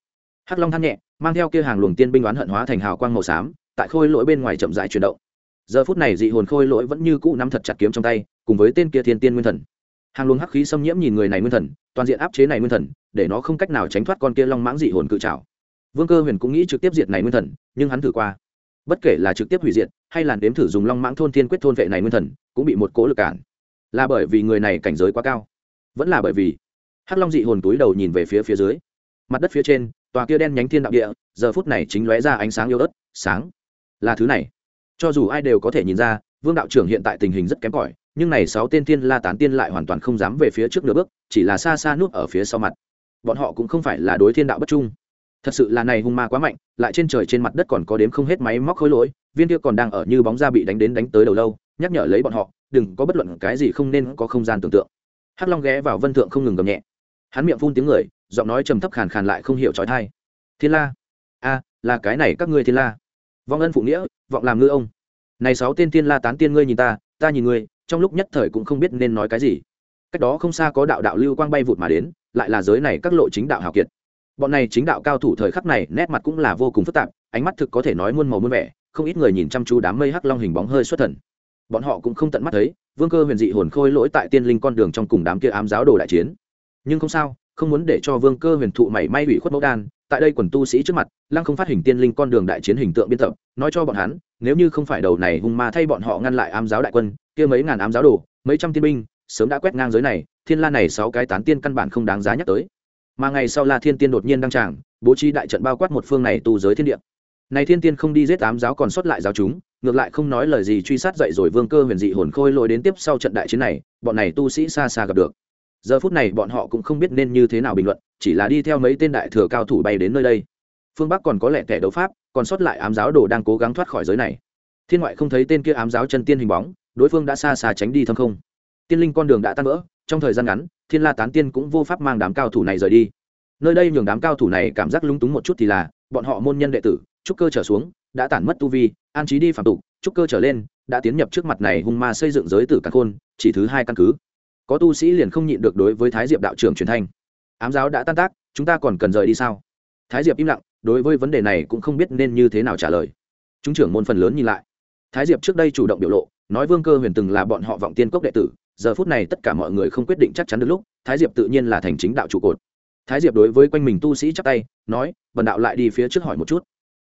Hắc long than nhẹ, mang theo kia hàng luồng tiên binh oán hận hóa thành hào quang màu xám, tại khôi lỗi bên ngoài chậm dại chuyển động giờ phút này dị hồn khôi lỗi vẫn như cũ nắm thật chặt kiếm trong tay, cùng với tên kia thiên tiên nguyên thần. Hàng luồng hắc khí xâm nhiễm nhìn người này nguyên thần, toàn diện áp chế này nguyên thần, để nó không cách nào tránh thoát con kia long mãng dị hồn cự trào vương cơ huyền cũng nghĩ trực tiếp diệt này nguyên thần, nhưng hắn thử qua. Bất kể là trực tiếp hủy diệt, hay là đếm thử dùng long mãng thôn thiên quyết thôn vệ này nguyên thần, cũng bị một cỗ lực cản. Là bởi vì người này cảnh giới quá cao. Vẫn là bởi vì hắc long dị hồn túi đầu nhìn về phía phía dưới. Mặt đất phía trên, tòa kia đen nhánh thiên đạo địa, giờ phút này chính lóe ra ánh sáng yêu ớt, sáng. Là thứ này cho dù ai đều có thể nhìn ra, vương đạo trưởng hiện tại tình hình rất kém cỏi, nhưng này sáu tên thiên la tán tiên lại hoàn toàn không dám về phía trước nửa bước, chỉ là xa xa núp ở phía sau mặt. Bọn họ cũng không phải là đối thiên đạo bất trung. Thật sự là này hung ma quá mạnh, lại trên trời trên mặt đất còn có đếm không hết máy móc khối lỗi, viên kia còn đang ở như bóng da bị đánh đến đánh tới đầu lâu, nhắc nhở lấy bọn họ, đừng có bất luận cái gì không nên có không gian tưởng tượng. Hắc long ghé vào vân thượng không ngừng gầm nhẹ. Hắn miệng phun tiếng người, giọng nói trầm thấp khàn khàn lại không hiểu trói thai. Thiên la? A là cái này các ngươi thiên la vong ân phụ nghĩa, vọng làm ngư ông. Này sáu tên thiên la tán tiên ngươi nhìn ta ta nhìn ngươi, trong lúc nhất thời cũng không biết nên nói cái gì. Cách đó không xa có đạo đạo lưu quang bay vụt mà đến, lại là giới này các lộ chính đạo hào kiệt. Bọn này chính đạo cao thủ thời khắc này, nét mặt cũng là vô cùng phức tạp, ánh mắt thực có thể nói muôn màu muôn vẻ, không ít người nhìn chăm chú đám mây hắc long hình bóng hơi xuất thần. Bọn họ cũng không tận mắt thấy, vương cơ huyền dị hồn khôi lỗi tại tiên linh con đường trong cùng đám kia ám giáo đồ đại chiến. Nhưng không sao, không muốn để cho vương cơ huyền thụ mảy may hủy khuất mẫu đan tại đây quần tu sĩ trước mặt, lăng không phát hình tiên linh con đường đại chiến hình tượng biên tập, nói cho bọn hắn, nếu như không phải đầu này hung ma thay bọn họ ngăn lại ám giáo đại quân, kia mấy ngàn ám giáo đồ, mấy trăm tiên binh, sớm đã quét ngang giới này, thiên la này sáu cái tán tiên căn bản không đáng giá nhắc tới. Mà ngày sau la thiên tiên đột nhiên đăng tràng, bố trí đại trận bao quát một phương này tu giới thiên địa. Này thiên tiên không đi giết ám giáo còn sót lại giáo chúng, ngược lại không nói lời gì truy sát dậy rồi vương cơ huyền dị hồn khôi lội đến tiếp sau trận đại chiến này, bọn này tu sĩ xa xa gặp được giờ phút này bọn họ cũng không biết nên như thế nào bình luận, chỉ là đi theo mấy tên đại thừa cao thủ bay đến nơi đây. Phương bắc còn có lẽ kẻ đấu pháp, còn sót lại ám giáo đồ đang cố gắng thoát khỏi giới này. Thiên ngoại không thấy tên kia ám giáo chân tiên hình bóng, đối phương đã xa xa tránh đi thâm không. Tiên linh con đường đã tan vỡ, trong thời gian ngắn, thiên la tán tiên cũng vô pháp mang đám cao thủ này rời đi. Nơi đây nhường đám cao thủ này cảm giác lúng túng một chút thì là, bọn họ môn nhân đệ tử, trúc cơ trở xuống, đã tản mất tu vi, an trí đi phạm tục, trúc cơ trở lên, đã tiến nhập trước mặt này hung ma xây dựng giới tử căn khôn, chỉ thứ hai căn cứ có tu sĩ liền không nhịn được đối với thái diệp đạo trưởng truyền thanh. Ám giáo đã tan tác, chúng ta còn cần rời đi sao? Thái diệp im lặng, đối với vấn đề này cũng không biết nên như thế nào trả lời. Chúng trưởng môn phần lớn nhìn lại. Thái diệp trước đây chủ động biểu lộ, nói vương cơ huyền từng là bọn họ vọng tiên cốc đệ tử, giờ phút này tất cả mọi người không quyết định chắc chắn được lúc, thái diệp tự nhiên là thành chính đạo trụ cột. Thái diệp đối với quanh mình tu sĩ chắp tay, nói, bần đạo lại đi phía trước hỏi một chút.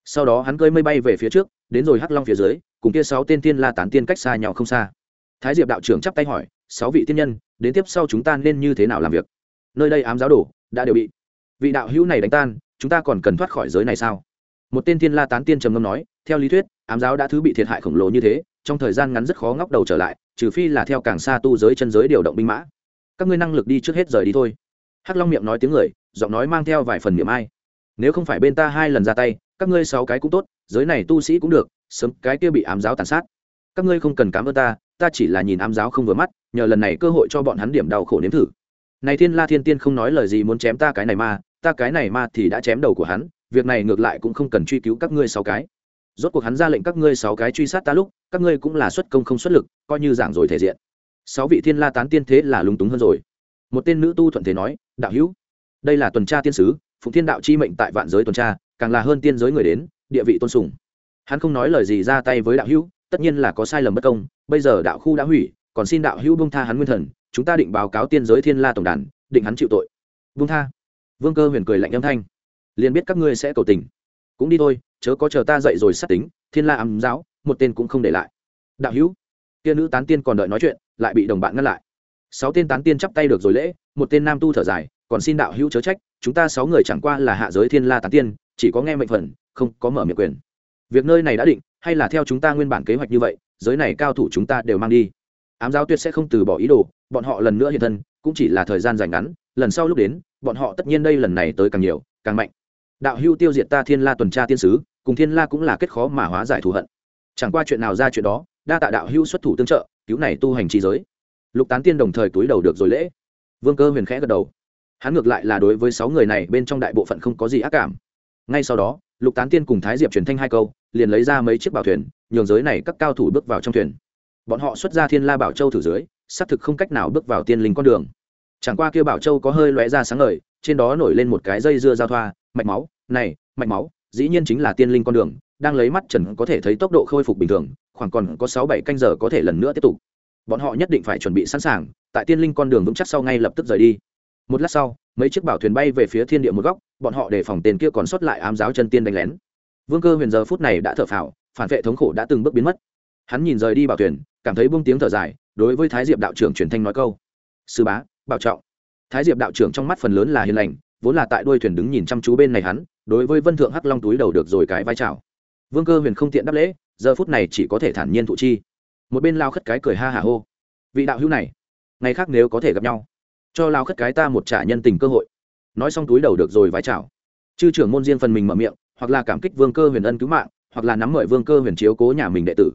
Sau đó hắn cơi mây bay về phía trước, đến rồi hắc long phía dưới, cùng kia sáu tên tiên la tán tiên cách xa nhau không xa. Thái diệp đạo trưởng chắp tay hỏi, sáu vị tiên nhân đến tiếp sau chúng ta nên như thế nào làm việc? Nơi đây ám giáo đổ đã đều bị vị đạo hữu này đánh tan, chúng ta còn cần thoát khỏi giới này sao? Một tên thiên la tán tiên trầm ngâm nói, theo lý thuyết, ám giáo đã thứ bị thiệt hại khổng lồ như thế, trong thời gian ngắn rất khó ngóc đầu trở lại, trừ phi là theo càng xa tu giới chân giới điều động binh mã. Các ngươi năng lực đi trước hết rời đi thôi. Hắc long miệng nói tiếng người, giọng nói mang theo vài phần miệng ai. Nếu không phải bên ta hai lần ra tay, các ngươi sáu cái cũng tốt, giới này tu sĩ cũng được, sớm cái kia bị ám giáo tàn sát. Các ngươi không cần cám ơn ta ta chỉ là nhìn ám giáo không vừa mắt nhờ lần này cơ hội cho bọn hắn điểm đau khổ nếm thử. Này thiên la thiên tiên không nói lời gì muốn chém ta cái này ma, ta cái này ma thì đã chém đầu của hắn, việc này ngược lại cũng không cần truy cứu các ngươi sáu cái. Rốt cuộc hắn ra lệnh các ngươi sáu cái truy sát ta lúc, các ngươi cũng là xuất công không xuất lực, coi như giảng rồi thể diện. Sáu vị thiên la tán tiên thế là lúng túng hơn rồi. Một tên nữ tu thuận thế nói, đạo hữu, đây là tuần tra tiên sứ, phụng thiên đạo chi mệnh tại vạn giới tuần tra, càng là hơn tiên giới người đến, địa vị tôn sùng. Hắn không nói lời gì ra tay với đạo hữu, tất nhiên là có sai lầm bất công, bây giờ đạo khu đã hủy còn xin đạo hữu bông tha hắn nguyên thần, chúng ta định báo cáo tiên giới thiên la tổng đàn, định hắn chịu tội. Bông tha. Vương cơ huyền cười lạnh âm thanh. Liền biết các ngươi sẽ cầu tình. Cũng đi thôi, chớ có chờ ta dậy rồi sát tính, thiên la ám giáo, một tên cũng không để lại. Đạo hữu. Kia nữ tán tiên còn đợi nói chuyện, lại bị đồng bạn ngăn lại. Sáu tên tán tiên chắp tay được rồi lễ, một tên nam tu thở dài, còn xin đạo hữu chớ trách, chúng ta sáu người chẳng qua là hạ giới thiên la tán tiên, chỉ có nghe mệnh phần, không có mở miệng quyền. Việc nơi này đã định, hay là theo chúng ta nguyên bản kế hoạch như vậy, giới này cao thủ chúng ta đều mang đi ám giáo tuyệt sẽ không từ bỏ ý đồ, bọn họ lần nữa hiện thân, cũng chỉ là thời gian dài ngắn, lần sau lúc đến, bọn họ tất nhiên đây lần này tới càng nhiều, càng mạnh. Đạo hưu tiêu diệt ta thiên la tuần tra tiên sứ, cùng thiên la cũng là kết khó mà hóa giải thù hận. Chẳng qua chuyện nào ra chuyện đó, đa tạ đạo hưu xuất thủ tương trợ, cứu này tu hành trí giới. Lục tán tiên đồng thời túi đầu được rồi lễ. Vương cơ huyền khẽ gật đầu. Hắn ngược lại là đối với sáu người này bên trong đại bộ phận không có gì ác cảm. Ngay sau đó, lục tán tiên cùng thái diệp truyền thanh hai câu, liền lấy ra mấy chiếc bảo thuyền, nhường giới này các cao thủ bước vào trong thuyền bọn họ xuất ra thiên la bảo châu thử dưới, xác thực không cách nào bước vào tiên linh con đường. Chẳng qua kia bảo châu có hơi lóe ra sáng ngời, trên đó nổi lên một cái dây dưa giao thoa, mạch máu, này, mạch máu, dĩ nhiên chính là tiên linh con đường, đang lấy mắt trần có thể thấy tốc độ khôi phục bình thường, khoảng còn có sáu bảy canh giờ có thể lần nữa tiếp tục. Bọn họ nhất định phải chuẩn bị sẵn sàng, tại tiên linh con đường vững chắc sau ngay lập tức rời đi. Một lát sau, mấy chiếc bảo thuyền bay về phía thiên địa một góc, bọn họ đề phòng tên kia còn sót lại ám giáo chân tiên đánh lén. Vương cơ huyền giờ phút này đã thở phào, phản vệ thống khổ đã từng bước biến mất. Hắn nhìn rời đi bảo thuyền cảm thấy buông tiếng thở dài, đối với thái diệp đạo trưởng truyền thanh nói câu. Sư bá, bảo trọng. Thái diệp đạo trưởng trong mắt phần lớn là hiền lành, vốn là tại đuôi thuyền đứng nhìn chăm chú bên này hắn, đối với vân thượng hắc long túi đầu được rồi cái vai trào vương cơ huyền không tiện đáp lễ, giờ phút này chỉ có thể thản nhiên thụ chi. Một bên lao khất cái cười ha hả hô. Vị đạo hữu này, ngày khác nếu có thể gặp nhau, cho lao khất cái ta một trả nhân tình cơ hội. Nói xong túi đầu được rồi vái chào. Chư trưởng môn riêng phần mình mở miệng, hoặc là cảm kích vương cơ huyền ân cứu mạng, hoặc là nắm mời vương cơ huyền chiếu cố nhà mình đệ tử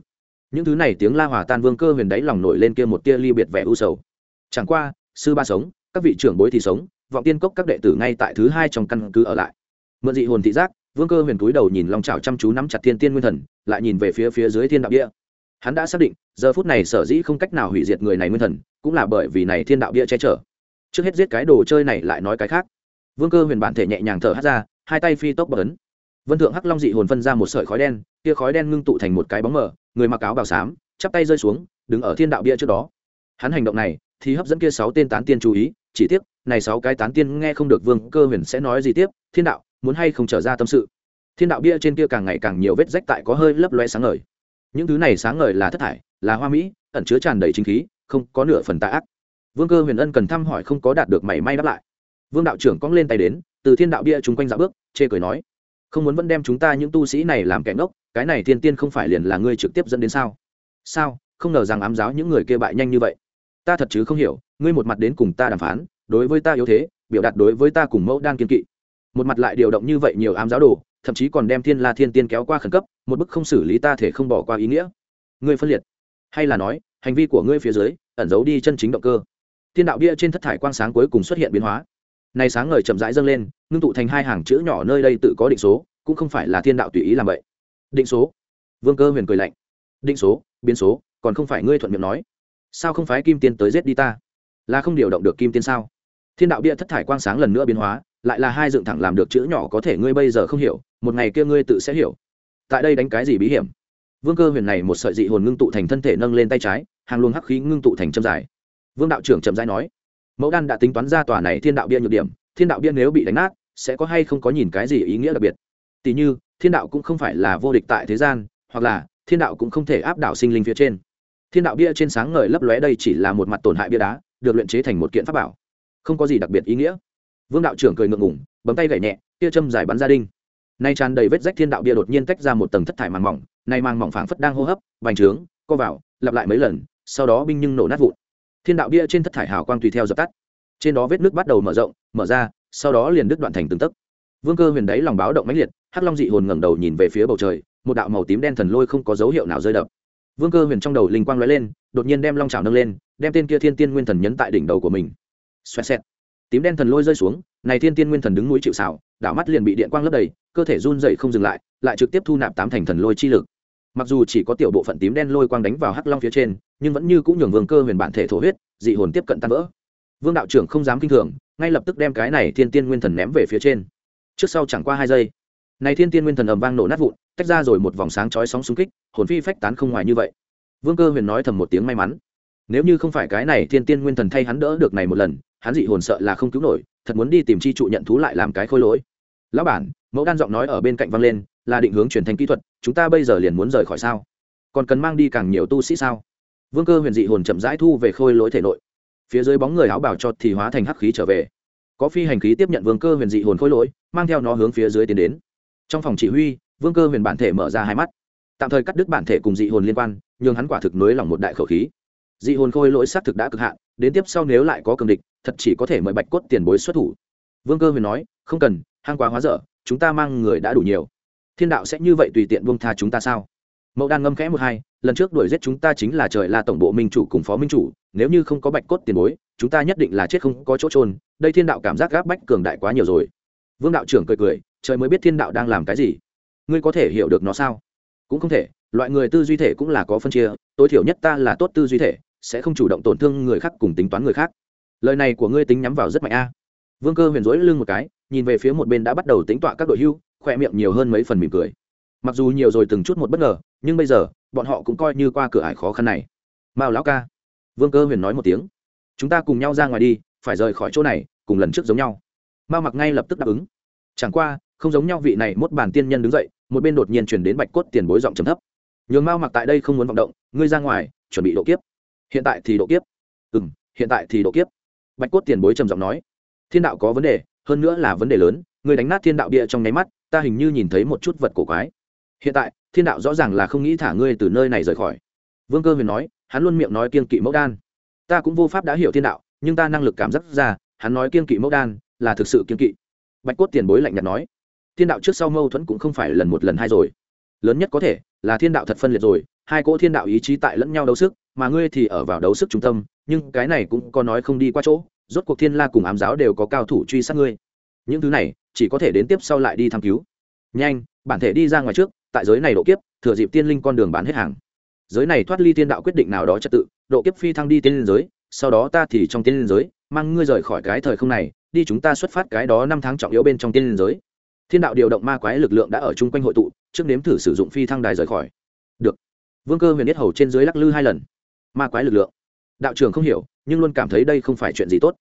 những thứ này tiếng la hòa tan vương cơ huyền đáy lòng nổi lên kia một tia ly biệt vẻ u sầu. Chẳng qua, sư ba sống, các vị trưởng bối thì sống, vọng tiên cốc các đệ tử ngay tại thứ hai trong căn cứ ở lại. Mượn dị hồn thị giác, vương cơ huyền túi đầu nhìn lòng trào chăm chú nắm chặt thiên tiên nguyên thần, lại nhìn về phía phía dưới thiên đạo bia hắn đã xác định, giờ phút này sở dĩ không cách nào hủy diệt người này nguyên thần, cũng là bởi vì này thiên đạo bia che chở. Trước hết giết cái đồ chơi này lại nói cái khác. Vương cơ huyền bản thể nhẹ nhàng thở hát ra, hai tay phi tốc bờ ấn vân thượng hắc long dị hồn phân ra một sợi khói đen, kia khói đen ngưng tụ thành một cái bóng mờ, người mặc áo bào xám, chắp tay rơi xuống, đứng ở thiên đạo bia trước đó. Hắn hành động này thì hấp dẫn kia sáu tên tán tiên chú ý, chỉ tiếc, này sáu cái tán tiên nghe không được vương cơ huyền sẽ nói gì tiếp, thiên đạo, muốn hay không trở ra tâm sự. Thiên đạo bia trên kia càng ngày càng nhiều vết rách tại có hơi lấp loe sáng ngời. Những thứ này sáng ngời là thất thải, là hoa mỹ, ẩn chứa tràn đầy chính khí, không có nửa phần tạ ác. Vương cơ huyền ân cần thăm hỏi không có đạt được mảy may đáp lại. Vương đạo trưởng cong lên tay đến, từ thiên đạo bia chung quanh dạo bước, chê cười nói không muốn vẫn đem chúng ta những tu sĩ này làm kẻ ngốc, cái này thiên tiên không phải liền là ngươi trực tiếp dẫn đến sao? Sao? Không ngờ rằng ám giáo những người kia bại nhanh như vậy. Ta thật chứ không hiểu, ngươi một mặt đến cùng ta đàm phán, đối với ta yếu thế, biểu đạt đối với ta cùng mẫu đang kiên kỵ. Một mặt lại điều động như vậy nhiều ám giáo đồ, thậm chí còn đem thiên la thiên tiên kéo qua khẩn cấp, một bức không xử lý ta thể không bỏ qua ý nghĩa. Ngươi phân liệt. Hay là nói, hành vi của ngươi phía dưới, ẩn giấu đi chân chính động cơ. Thiên đạo bia trên thất thải quang sáng cuối cùng xuất hiện biến hóa này sáng ngời chậm rãi dâng lên, ngưng tụ thành hai hàng chữ nhỏ nơi đây tự có định số, cũng không phải là thiên đạo tùy ý làm vậy. Định số. Vương cơ huyền cười lạnh. Định số, biến số, còn không phải ngươi thuận miệng nói. Sao không phái kim tiên tới giết đi ta? Là không điều động được kim tiên sao? Thiên đạo bia thất thải quang sáng lần nữa biến hóa, lại là hai dựng thẳng làm được chữ nhỏ có thể ngươi bây giờ không hiểu, một ngày kia ngươi tự sẽ hiểu. Tại đây đánh cái gì bí hiểm? Vương cơ huyền này một sợi dị hồn ngưng tụ thành thân thể nâng lên tay trái, hàng luồng hắc khí ngưng tụ thành châm dài. Vương đạo trưởng chậm rãi nói mẫu đan đã tính toán ra tòa này thiên đạo bia nhược điểm, thiên đạo bia nếu bị đánh nát, sẽ có hay không có nhìn cái gì ý nghĩa đặc biệt? Tỷ như, thiên đạo cũng không phải là vô địch tại thế gian, hoặc là, thiên đạo cũng không thể áp đảo sinh linh phía trên. Thiên đạo bia trên sáng ngời lấp lóe đây chỉ là một mặt tổn hại bia đá, được luyện chế thành một kiện pháp bảo. Không có gì đặc biệt ý nghĩa. Vương đạo trưởng cười ngượng ngủng bấm tay gảy nhẹ, tia châm dài bắn ra đinh. Nay tràn đầy vết rách thiên đạo bia đột nhiên tách ra một tầng thất thải màng mỏng, nay mang mỏng phảng phất đang hô hấp, bành trướng, co vào, lặp lại mấy lần, sau đó binh nhưng nổ nát vụn thiên đạo bia trên thất thải hào quang tùy theo dập tắt. Trên đó vết nước bắt đầu mở rộng, mở ra, sau đó liền đứt đoạn thành từng tấc. Vương cơ huyền đáy lòng báo động mãnh liệt, hắc long dị hồn ngẩng đầu nhìn về phía bầu trời, một đạo màu tím đen thần lôi không có dấu hiệu nào rơi đập. Vương cơ huyền trong đầu linh quang lóe lên, đột nhiên đem long trào nâng lên, đem tên kia thiên tiên nguyên thần nhấn tại đỉnh đầu của mình. Xoẹt xẹt. Tím đen thần lôi rơi xuống, này thiên tiên nguyên thần đứng núi chịu xảo đảo mắt liền bị điện quang lấp đầy, cơ thể run dậy không dừng lại lại trực tiếp thu nạp tám thành thần lôi chi lực. Mặc dù chỉ có tiểu bộ phận tím đen lôi quang đánh vào hắc long phía trên nhưng vẫn như cũng nhường vương cơ huyền bản thể thổ huyết, dị hồn tiếp cận tan vỡ. Vương đạo trưởng không dám kinh thường, ngay lập tức đem cái này thiên tiên nguyên thần ném về phía trên. Trước sau chẳng qua hai giây. Này thiên tiên nguyên thần ầm vang nổ nát vụn, tách ra rồi một vòng sáng chói sóng xung kích, hồn phi phách tán không ngoài như vậy. Vương cơ huyền nói thầm một tiếng may mắn. Nếu như không phải cái này thiên tiên nguyên thần thay hắn đỡ được này một lần, hắn dị hồn sợ là không cứu nổi, thật muốn đi tìm chi trụ nhận thú lại làm cái khôi lỗi. Lão bản, mẫu đan giọng nói ở bên cạnh vang lên, là định hướng truyền thanh kỹ thuật, chúng ta bây giờ liền muốn rời khỏi sao? Còn cần mang đi càng nhiều tu sĩ sao? Vương cơ huyền dị hồn chậm rãi thu về khôi lỗi thể nội. Phía dưới bóng người áo bảo cho thì hóa thành hắc khí trở về. Có phi hành khí tiếp nhận vương cơ huyền dị hồn khôi lỗi, mang theo nó hướng phía dưới tiến đến. Trong phòng chỉ huy, vương cơ huyền bản thể mở ra hai mắt. Tạm thời cắt đứt bản thể cùng dị hồn liên quan nhưng hắn quả thực nới lỏng một đại khẩu khí. Dị hồn khôi lỗi xác thực đã cực hạn, đến tiếp sau nếu lại có cường địch, thật chỉ có thể mời bạch cốt tiền bối xuất thủ. Vương cơ huyền nói, không cần, hang quá hóa dở, chúng ta mang người đã đủ nhiều. Thiên đạo sẽ như vậy tùy tiện buông tha chúng ta sao? Mẫu đan ngâm khẽ một hai, lần trước đuổi giết chúng ta chính là trời là tổng bộ minh chủ cùng phó minh chủ, nếu như không có bạch cốt tiền bối, chúng ta nhất định là chết không có chỗ trôn đây thiên đạo cảm giác gáp bách cường đại quá nhiều rồi. Vương đạo trưởng cười cười, trời mới biết thiên đạo đang làm cái gì. Ngươi có thể hiểu được nó sao? Cũng không thể, loại người tư duy thể cũng là có phân chia, tối thiểu nhất ta là tốt tư duy thể, sẽ không chủ động tổn thương người khác cùng tính toán người khác. Lời này của ngươi tính nhắm vào rất mạnh a. Vương cơ huyền rỗi lưng một cái, nhìn về phía một bên đã bắt đầu tính tọa các đội hưu, khoe miệng nhiều hơn mấy phần mỉm cười mặc dù nhiều rồi từng chút một bất ngờ, nhưng bây giờ, bọn họ cũng coi như qua cửa ải khó khăn này. Mao lão ca. Vương cơ huyền nói một tiếng. Chúng ta cùng nhau ra ngoài đi, phải rời khỏi chỗ này, cùng lần trước giống nhau. Mao mặc ngay lập tức đáp ứng. Chẳng qua, không giống nhau vị này mốt bản tiên nhân đứng dậy, một bên đột nhiên chuyển đến bạch cốt tiền bối giọng trầm thấp. Nhường mao mặc tại đây không muốn vọng động, ngươi ra ngoài, chuẩn bị độ kiếp. Hiện tại thì độ kiếp. Ừ m hiện tại thì độ kiếp. Bạch cốt tiền bối trầm giọng nói. Thiên đạo có vấn đề, hơn nữa là vấn đề lớn, ngươi đánh nát thiên đạo bia trong nháy mắt, ta hình như nhìn thấy một chút vật cổ quái hiện tại, thiên đạo rõ ràng là không nghĩ thả ngươi từ nơi này rời khỏi. Vương cơ huyền nói, hắn luôn miệng nói kiên kỵ mẫu đan. Ta cũng vô pháp đã hiểu thiên đạo, nhưng ta năng lực cảm giác ra, hắn nói kiên kỵ mẫu đan là thực sự kiên kỵ. Bạch cốt tiền bối lạnh nhạt nói, thiên đạo trước sau mâu thuẫn cũng không phải lần một lần hai rồi. Lớn nhất có thể là thiên đạo thật phân liệt rồi, hai cỗ thiên đạo ý chí tại lẫn nhau đấu sức, mà ngươi thì ở vào đấu sức trung tâm, nhưng cái này cũng có nói không đi qua chỗ, rốt cuộc thiên la cùng ám giáo đều có cao thủ truy sát ngươi. Những thứ này chỉ có thể đến tiếp sau lại đi thăm cứu. Nhanh, bản thể đi ra ngoài trước tại giới này độ kiếp, thừa dịp tiên linh con đường bán hết hàng. Giới này thoát ly tiên đạo quyết định nào đó trật tự, độ kiếp phi thăng đi tiên linh giới, sau đó ta thì trong tiên linh giới, mang ngươi rời khỏi cái thời không này, đi chúng ta xuất phát cái đó năm tháng trọng yếu bên trong tiên linh giới. Thiên đạo điều động ma quái lực lượng đã ở chung quanh hội tụ, trước nếm thử sử dụng phi thăng đài rời khỏi. Được. Vương cơ huyền biết hầu trên dưới lắc lư hai lần. Ma quái lực lượng. Đạo trưởng không hiểu, nhưng luôn cảm thấy đây không phải chuyện gì tốt.